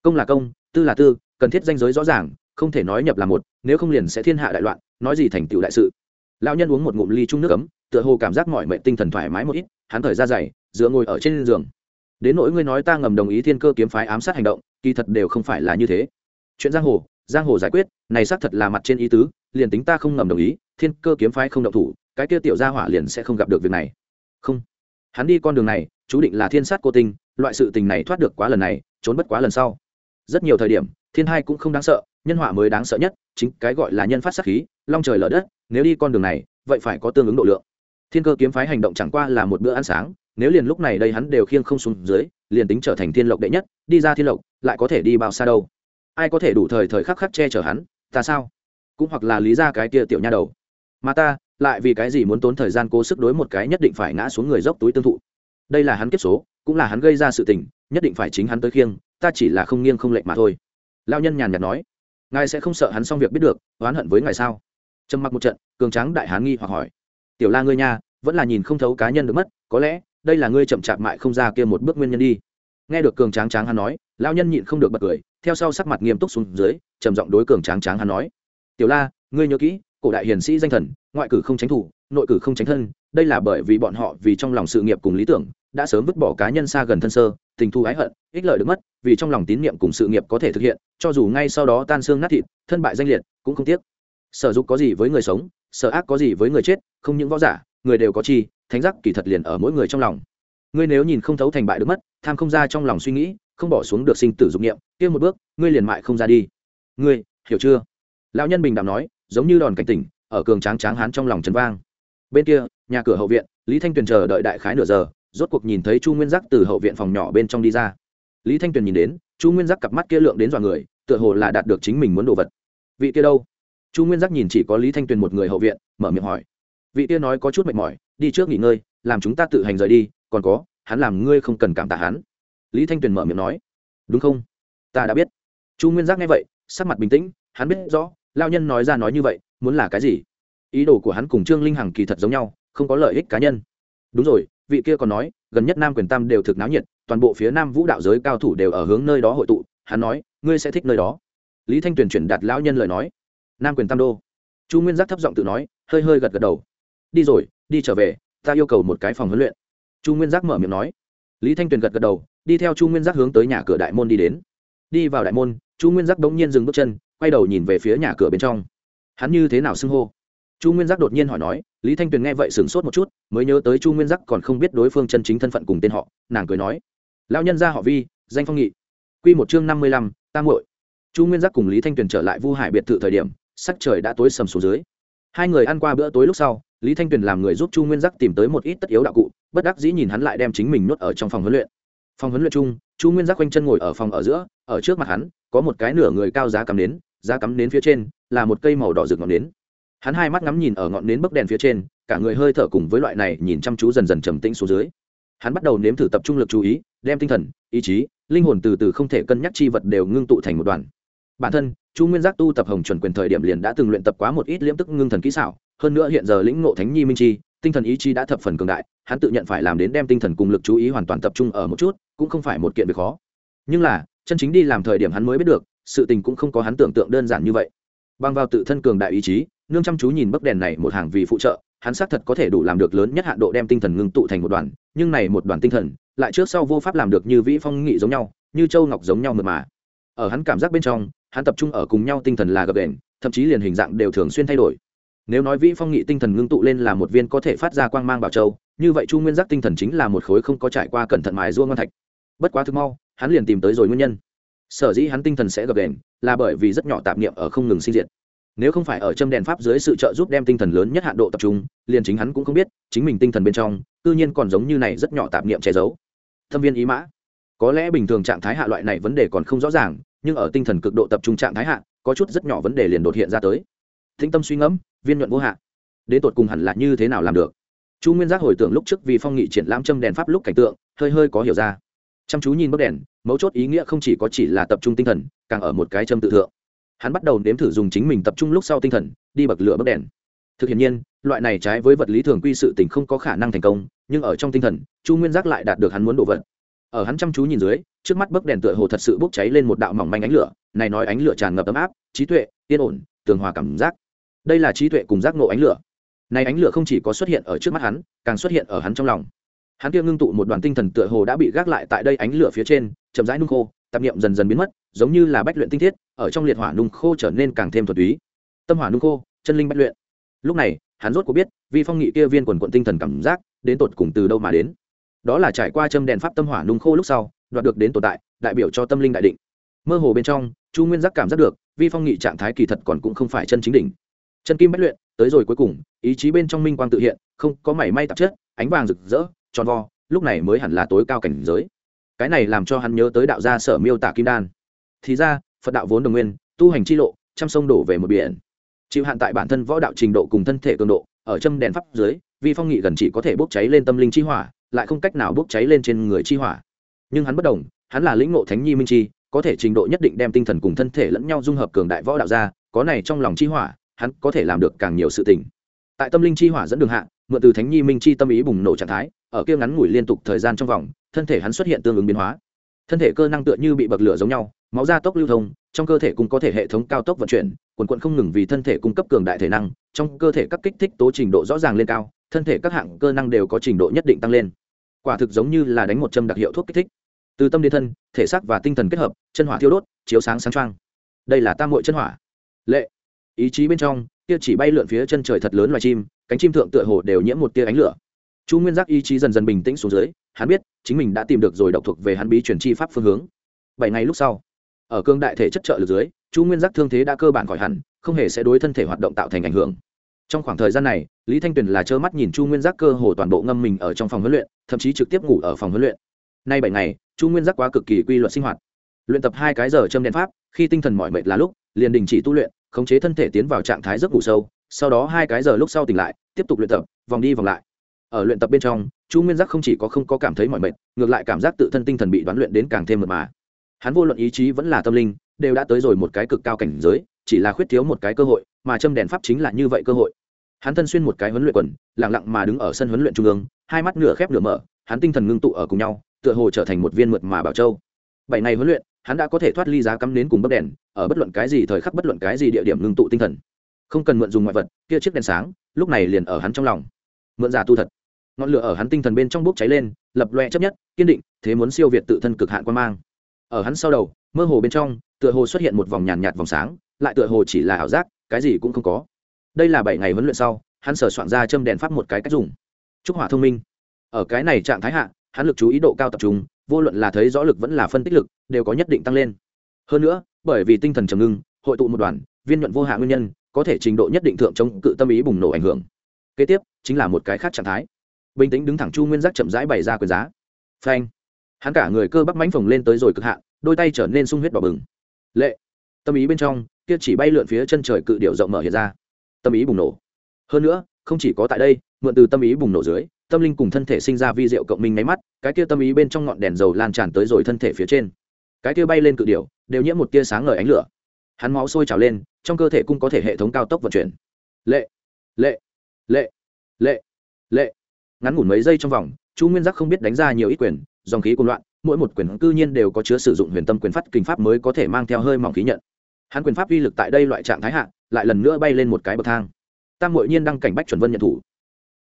Công là công, tư là tư, cần thiết danh giới rõ ràng, không thể nói nhập là một, nếu không liền sẽ thiên hạ đại loạn, nói gì thành tựu đại sự. Lão nhân uống một ngụm ly chung nước ấm tựa hồ cảm giác mọi mệnh tinh thần thoải mái một ít, hắn thời ra dày, dựa ngồi ở trên giường. Đến nỗi ngươi nói ta ngầm đồng ý thiên cơ kiếm phái ám sát hành động, kỳ thật đều không phải là như thế. Chuyện giang hồ giang hồ giải quyết, này xác thật là mặt trên ý tứ, liền tính ta không ngầm đồng ý, thiên cơ kiếm phái không động thủ, cái kia tiểu gia hỏa liền sẽ không gặp được việc này. Không. Hắn đi con đường này, chú định là thiên sát cô tinh, loại sự tình này thoát được quá lần này, trốn bất quá lần sau. Rất nhiều thời điểm, thiên hai cũng không đáng sợ, nhân họa mới đáng sợ nhất chính cái gọi là nhân phát sát khí, long trời lở đất, nếu đi con đường này, vậy phải có tương ứng độ lượng thiên cơ kiếm phái hành động chẳng qua là một bữa ăn sáng, nếu liền lúc này đây hắn đều khiêng không xuống dưới, liền tính trở thành thiên lộc đệ nhất, đi ra thiên lộc, lại có thể đi bao xa đâu? Ai có thể đủ thời thời khắc khắc che chở hắn, ta sao? Cũng hoặc là lý ra cái kia tiểu nha đầu. Mà ta, lại vì cái gì muốn tốn thời gian cố sức đối một cái nhất định phải ngã xuống người dốc túi tương thụ? Đây là hắn kiếp số, cũng là hắn gây ra sự tình, nhất định phải chính hắn tới khiêng, ta chỉ là không nghiêng không lệch mà thôi. Lao nhân nhàn nhạt nói, ngài sẽ không sợ hắn xong việc biết được, oán hận với ngài sao? Trầm mặc một trận, cường tráng đại hán nghi hoặc hỏi tiểu la ngươi nha, vẫn là nhìn không thấu cá nhân được mất, có lẽ, đây là ngươi chậm chạp mại không ra kia một bước nguyên nhân đi. Nghe được cường tráng tráng hắn nói lao nhân nhịn không được bật cười, theo sau sắc mặt nghiêm túc xuống dưới, trầm giọng đối cường tráng tráng hắn nói, tiểu la, ngươi nhớ kỹ, cổ đại hiền sĩ danh thần, ngoại cử không tránh thủ, nội cử không tránh thân, đây là bởi vì bọn họ vì trong lòng sự nghiệp cùng lý tưởng, đã sớm vứt bỏ cá nhân xa gần thân sơ, tình thu ái hận, ích lợi được mất, vì trong lòng tín nhiệm cùng sự nghiệp có thể thực hiện, cho dù ngay sau đó tan xương nát thịt, thân bại danh liệt, cũng không tiếc sở dục có gì với người sống, sở ác có gì với người chết, không những võ giả, người đều có chi, thánh giác kỳ thật liền ở mỗi người trong lòng. Ngươi nếu nhìn không thấu thành bại được mất, tham không ra trong lòng suy nghĩ, không bỏ xuống được sinh tử dục nghiệm kia một bước, ngươi liền mại không ra đi. Ngươi, hiểu chưa? Lão nhân bình đạm nói, giống như đòn cảnh tỉnh, ở cường tráng tráng hán trong lòng trấn vang. Bên kia, nhà cửa hậu viện, lý thanh tuyền chờ đợi đại khái nửa giờ, rốt cuộc nhìn thấy chu nguyên giác từ hậu viện phòng nhỏ bên trong đi ra. Lý thanh tuyền nhìn đến, chu nguyên giác cặp mắt kia lượng đến dọa người, tựa hồ là đạt được chính mình muốn đồ vật. Vị kia đâu? Chu nguyên giác nhìn chỉ có lý thanh tuyền một người hậu viện, mở miệng hỏi. Vị kia nói có chút mệt mỏi, đi trước nghỉ ngơi, làm chúng ta tự hành rời đi, còn có, hắn làm ngươi không cần cảm tạ hắn. Lý thanh tuyền mở miệng nói. Đúng không? Ta đã biết. Chu nguyên giác nghe vậy, sắc mặt bình tĩnh, hắn biết rõ lao nhân nói ra nói như vậy, muốn là cái gì? Ý đồ của hắn cùng trương linh hằng kỳ thật giống nhau, không có lợi ích cá nhân. Đúng rồi, vị kia còn nói, gần nhất nam quyền tam đều thực náo nhiệt, toàn bộ phía nam vũ đạo giới cao thủ đều ở hướng nơi đó hội tụ, hắn nói, ngươi sẽ thích nơi đó. Lý thanh tuyền chuyển đạt lão nhân lời nói nam quyền tam đô. Chu nguyên giác thấp giọng tự nói, hơi hơi gật gật đầu. Đi rồi, đi trở về, ta yêu cầu một cái phòng huấn luyện. Chu nguyên giác mở miệng nói. Lý thanh tuyền gật gật đầu, đi theo chu nguyên giác hướng tới nhà cửa đại môn đi đến. Đi vào đại môn, chu nguyên giác bỗng nhiên dừng bước chân, quay đầu nhìn về phía nhà cửa bên trong. Hắn như thế nào xưng hô? Chu nguyên giác đột nhiên hỏi nói, lý thanh tuyền nghe vậy sửng sốt một chút, mới nhớ tới chu nguyên giác còn không biết đối phương chân chính thân phận cùng tên họ, nàng cười nói. Lão nhân gia họ vi, danh phong nghị. Q một chương năm mươi lăm tam hội chu nguyên giác cùng lý thanh tuyền trở lại vu hải biệt thự thời điểm sắc trời đã tối sầm xuống dưới. Hai người ăn qua bữa tối lúc sau, lý thanh tuyền làm người giúp chu nguyên giác tìm tới một ít tất yếu đạo cụ, bất đắc dĩ nhìn hắn lại đem chính mình nuốt ở trong phòng huấn luyện. Phòng huấn luyện chung, chu nguyên giác quanh chân ngồi ở phòng ở giữa, ở trước mặt hắn, có một cái nửa người cao giá cắm nến, giá cắm nến phía trên, là một cây màu đỏ rực ngọn nến. Hắn hai mắt ngắm nhìn ở ngọn nến bấc đèn phía trên, cả người hơi thở cùng với loại này nhìn chăm chú dần dần trầm tĩnh xuống dưới. Hắn bắt đầu nếm thử tập trung lực chú ý, đem tinh thần, ý chí, linh hồn từ từ không thể cân nhắc chi vật đều ngưng tụ thành một đoàn. Bản thân chu nguyên giác tu tập hồng chuẩn quyền thời điểm liền đã từng luyện tập quá một ít liễm tức ngưng thần kỹ xảo, hơn nữa hiện giờ lĩnh ngộ thánh nhi minh chi, tinh thần ý chi đã thập phần cường đại, hắn tự nhận phải làm đến đem tinh thần cùng lực chú ý hoàn toàn tập trung ở một chút, cũng không phải một kiện việc khó. Nhưng là, chân chính đi làm thời điểm hắn mới biết được, sự tình cũng không có hắn tưởng tượng đơn giản như vậy. Bằng vào tự thân cường đại ý chí, nương chăm chú nhìn bấc đèn này một hàng vì phụ trợ, hắn xác thật có thể đủ làm được lớn nhất hạn độ đem tinh thần ngưng tụ thành một đoàn, nhưng này một đoàn tinh thần, lại trước sau vô pháp làm được như vĩ phong nghị giống nhau, như châu ngọc giống nhau mượt mà. Ở hắn cảm giác bên trong hắn tập trung ở cùng nhau tinh thần là gập đền, thậm chí liền hình dạng đều thường xuyên thay đổi. Nếu nói vĩ phong nghị tinh thần ngưng tụ lên là một viên có thể phát ra quang mang bảo châu, như vậy chu nguyên giác tinh thần chính là một khối không có trải qua cẩn thận mài ruông ngon thạch. Bất quá thực mau, hắn liền tìm tới rồi nguyên nhân. Sở dĩ hắn tinh thần sẽ gập đền, là bởi vì rất nhỏ tạp niệm ở không ngừng sinh diệt. Nếu không phải ở châm đèn pháp dưới sự trợ giúp đem tinh thần lớn nhất hạn độ tập trung, liền chính hắn cũng không biết, chính mình tinh thần bên trong tự nhiên còn giống như này rất nhỏ tạp niệm che giấu. Thâm viên ý mã. Có lẽ bình thường trạng thái hạ loại này vấn đề còn không rõ ràng nhưng ở tinh thần cực độ tập trung trạng thái hạ, có chút rất nhỏ vấn đề liền đột hiện ra tới. Thính tâm suy ngẫm, viên nhuận vô hạn đến tột cùng hẳn là như thế nào làm được? Chu nguyên giác hồi tưởng lúc trước vì phong nghị triển lãm châm đèn pháp lúc cảnh tượng, hơi hơi có hiểu ra. Chăm chú nhìn bức đèn, mấu chốt ý nghĩa không chỉ có chỉ là tập trung tinh thần, càng ở một cái châm tự thượng. Hắn bắt đầu nếm thử dùng chính mình tập trung lúc sau tinh thần, đi bậc lửa bức đèn. Thực hiện nhiên, loại này trái với vật lý thường quy sự tình không có khả năng thành công, nhưng ở trong tinh thần, chu nguyên giác lại đạt được hắn muốn đồ vật ở hắn chăm chú nhìn dưới, trước mắt bấc đèn tựa hồ thật sự bốc cháy lên một đạo mỏng manh ánh lửa, này nói ánh lửa tràn ngập ấm áp, trí tuệ, yên ổn, tường hòa cảm giác. Đây là trí tuệ cùng giác ngộ ánh lửa. Này ánh lửa không chỉ có xuất hiện ở trước mắt hắn, càng xuất hiện ở hắn trong lòng. Hắn kia ngưng tụ một đoàn tinh thần tựa hồ đã bị gác lại tại đây ánh lửa phía trên, chậm rãi nung khô, tạp niệm dần dần biến mất, giống như là bách luyện tinh thiết, ở trong liệt hỏa nung khô trở nên càng thêm thuật túy. Tâm hỏa nung khô, chân linh bách luyện. Lúc này, hắn rốt cuộc biết, vi phong nghị kia viên quần quận tinh thần cảm giác, đến tột cùng từ đâu mà đến đó là trải qua châm đèn pháp tâm hỏa nung khô lúc sau, đoạt được đến tồn tại, đại biểu cho tâm linh đại định. Mơ hồ bên trong, chu nguyên giác cảm giác được, vi phong nghị trạng thái kỳ thật còn cũng không phải chân chính đỉnh. Chân kim bách luyện, tới rồi cuối cùng, ý chí bên trong minh quang tự hiện, không có mảy may tạp chất, ánh vàng rực rỡ, tròn vo, lúc này mới hẳn là tối cao cảnh giới. Cái này làm cho hắn nhớ tới đạo gia sở miêu tả kim đan. Thì ra, phật đạo vốn đồng nguyên, tu hành chi lộ, trăm sông đổ về một biển. Chịu hạn tại bản thân võ đạo trình độ cùng thân thể cường độ, ở châm đèn pháp dưới, vi phong nghị gần chỉ có thể bốc cháy lên tâm linh chi hỏa lại không cách nào bốc cháy lên trên người chi hỏa. Nhưng hắn bất đồng, hắn là lĩnh ngộ thánh nhi minh chi, có thể trình độ nhất định đem tinh thần cùng thân thể lẫn nhau dung hợp cường đại võ đạo ra, có này trong lòng chi hỏa, hắn có thể làm được càng nhiều sự tình. Tại tâm linh chi hỏa dẫn đường hạ, mượn từ thánh nhi minh chi tâm ý bùng nổ trạng thái, ở kia ngắn ngủi liên tục thời gian trong vòng, thân thể hắn xuất hiện tương ứng biến hóa. Thân thể cơ năng tựa như bị bậc lửa giống nhau, máu gia tốc lưu thông, trong cơ thể cũng có thể hệ thống cao tốc vận chuyển, quần quận không ngừng vì thân thể cung cấp cường đại thể năng, trong cơ thể các kích thích tố trình độ rõ ràng lên cao thân thể các hạng cơ năng đều có trình độ nhất định tăng lên. Quả thực giống như là đánh một châm đặc hiệu thuốc kích thích. Từ tâm đến thân, thể xác và tinh thần kết hợp, chân hỏa thiêu đốt, chiếu sáng sáng trăng đây là tam hội chân hỏa. Lệ. Ý chí bên trong, kia chỉ bay lượn phía chân trời thật lớn loài chim, cánh chim thượng tựa hồ đều nhiễm một tia ánh lửa. Chu nguyên giác ý chí dần dần bình tĩnh xuống dưới, hắn biết, chính mình đã tìm được rồi độc thuộc về hắn bí truyền chi pháp phương hướng. Bảy ngày lúc sau, ở cương đại thể chất trợ lực dưới, chu nguyên giác thương thế đã cơ bản khỏi hẳn, không hề sẽ đối thân thể hoạt động tạo thành ảnh hưởng. Trong khoảng thời gian này lý thanh tuyền là trơ mắt nhìn chu nguyên giác cơ hồ toàn bộ ngâm mình ở trong phòng huấn luyện, thậm chí trực tiếp ngủ ở phòng huấn luyện. Nay bảy ngày, chu nguyên giác quá cực kỳ quy luật sinh hoạt. Luyện tập hai cái giờ châm đèn pháp, khi tinh thần mỏi mệt là lúc, liền đình chỉ tu luyện, khống chế thân thể tiến vào trạng thái giấc ngủ sâu, sau đó hai cái giờ lúc sau tỉnh lại, tiếp tục luyện tập, vòng đi vòng lại. Ở luyện tập bên trong, chu nguyên giác không chỉ có không có cảm thấy mỏi mệt, ngược lại cảm giác tự thân tinh thần bị đoán luyện đến càng thêm mật mà. Hắn vô luận ý chí vẫn là tâm linh, đều đã tới rồi một cái cực cao cảnh giới, chỉ là khuyết thiếu một cái cơ hội, mà châm đèn pháp chính là như vậy cơ hội hắn thân xuyên một cái huấn luyện quần, lặng lặng mà đứng ở sân huấn luyện trung ương, hai mắt nửa khép nửa mở, hắn tinh thần ngưng tụ ở cùng nhau, tựa hồ trở thành một viên mượt mà bảo châu. Bảy ngày huấn luyện, hắn đã có thể thoát ly giá cắm nến cùng bấc đèn, ở bất luận cái gì thời khắc bất luận cái gì địa điểm ngưng tụ tinh thần. Không cần mượn dùng ngoại vật, kia chiếc đèn sáng, lúc này liền ở hắn trong lòng. Mượn giả tu thật. Ngọn lửa ở hắn tinh thần bên trong bốc cháy lên, lập loe chấp nhất, kiên định, thế muốn siêu việt tự thân cực hạn quan mang. Ở hắn sau đầu, mơ hồ bên trong, tựa hồ xuất hiện một vòng nhàn nhạt vòng sáng, lại tựa hồ chỉ là ảo giác, cái gì cũng không có đây là bảy ngày huấn luyện sau, hắn sở soạn ra châm đèn pháp một cái cách dùng. Trúc hỏa thông minh. Ở cái này trạng thái hạ, hắn lực chú ý độ cao tập trung, vô luận là thấy rõ lực vẫn là phân tích lực, đều có nhất định tăng lên. Hơn nữa, bởi vì tinh thần trầm ngưng, hội tụ một đoàn, viên nhuận vô hạ nguyên nhân, có thể trình độ nhất định thượng chống cự tâm ý bùng nổ ảnh hưởng. Kế tiếp, chính là một cái khác trạng thái. Bình tĩnh đứng thẳng chu nguyên giác chậm rãi bày ra quyền giá. Phanh. Hắn cả người cơ bắp mánh phồng lên tới rồi cực hạn, đôi tay trở nên sung huyết đỏ bừng. Lệ. Tâm ý bên trong, kia chỉ bay lượn phía chân trời cự điệu rộng mở hiện ra tâm ý bùng nổ. Hơn nữa, không chỉ có tại đây, mượn từ tâm ý bùng nổ dưới, tâm linh cùng thân thể sinh ra vi diệu cộng minh nháy mắt, cái kia tâm ý bên trong ngọn đèn dầu lan tràn tới rồi thân thể phía trên. Cái kia bay lên cự điệu đều nhiễm một tia sáng ngời ánh lửa. Hắn máu sôi trào lên, trong cơ thể cũng có thể hệ thống cao tốc vận chuyển. Lệ lệ lệ lệ lệ. Ngắn ngủn mấy giây trong vòng, chu nguyên giác không biết đánh ra nhiều ít quyền, dòng khí cuồng loạn, mỗi một quyền cư nhiên đều có chứa sử dụng huyền tâm quyền phát kinh pháp mới có thể mang theo hơi mỏng khí nhận. Hắn quyền pháp uy lực tại đây loại trạng thái hạ lại lần nữa bay lên một cái bậc thang. Tam mội nhiên đăng cảnh bách chuẩn vân nhận thủ.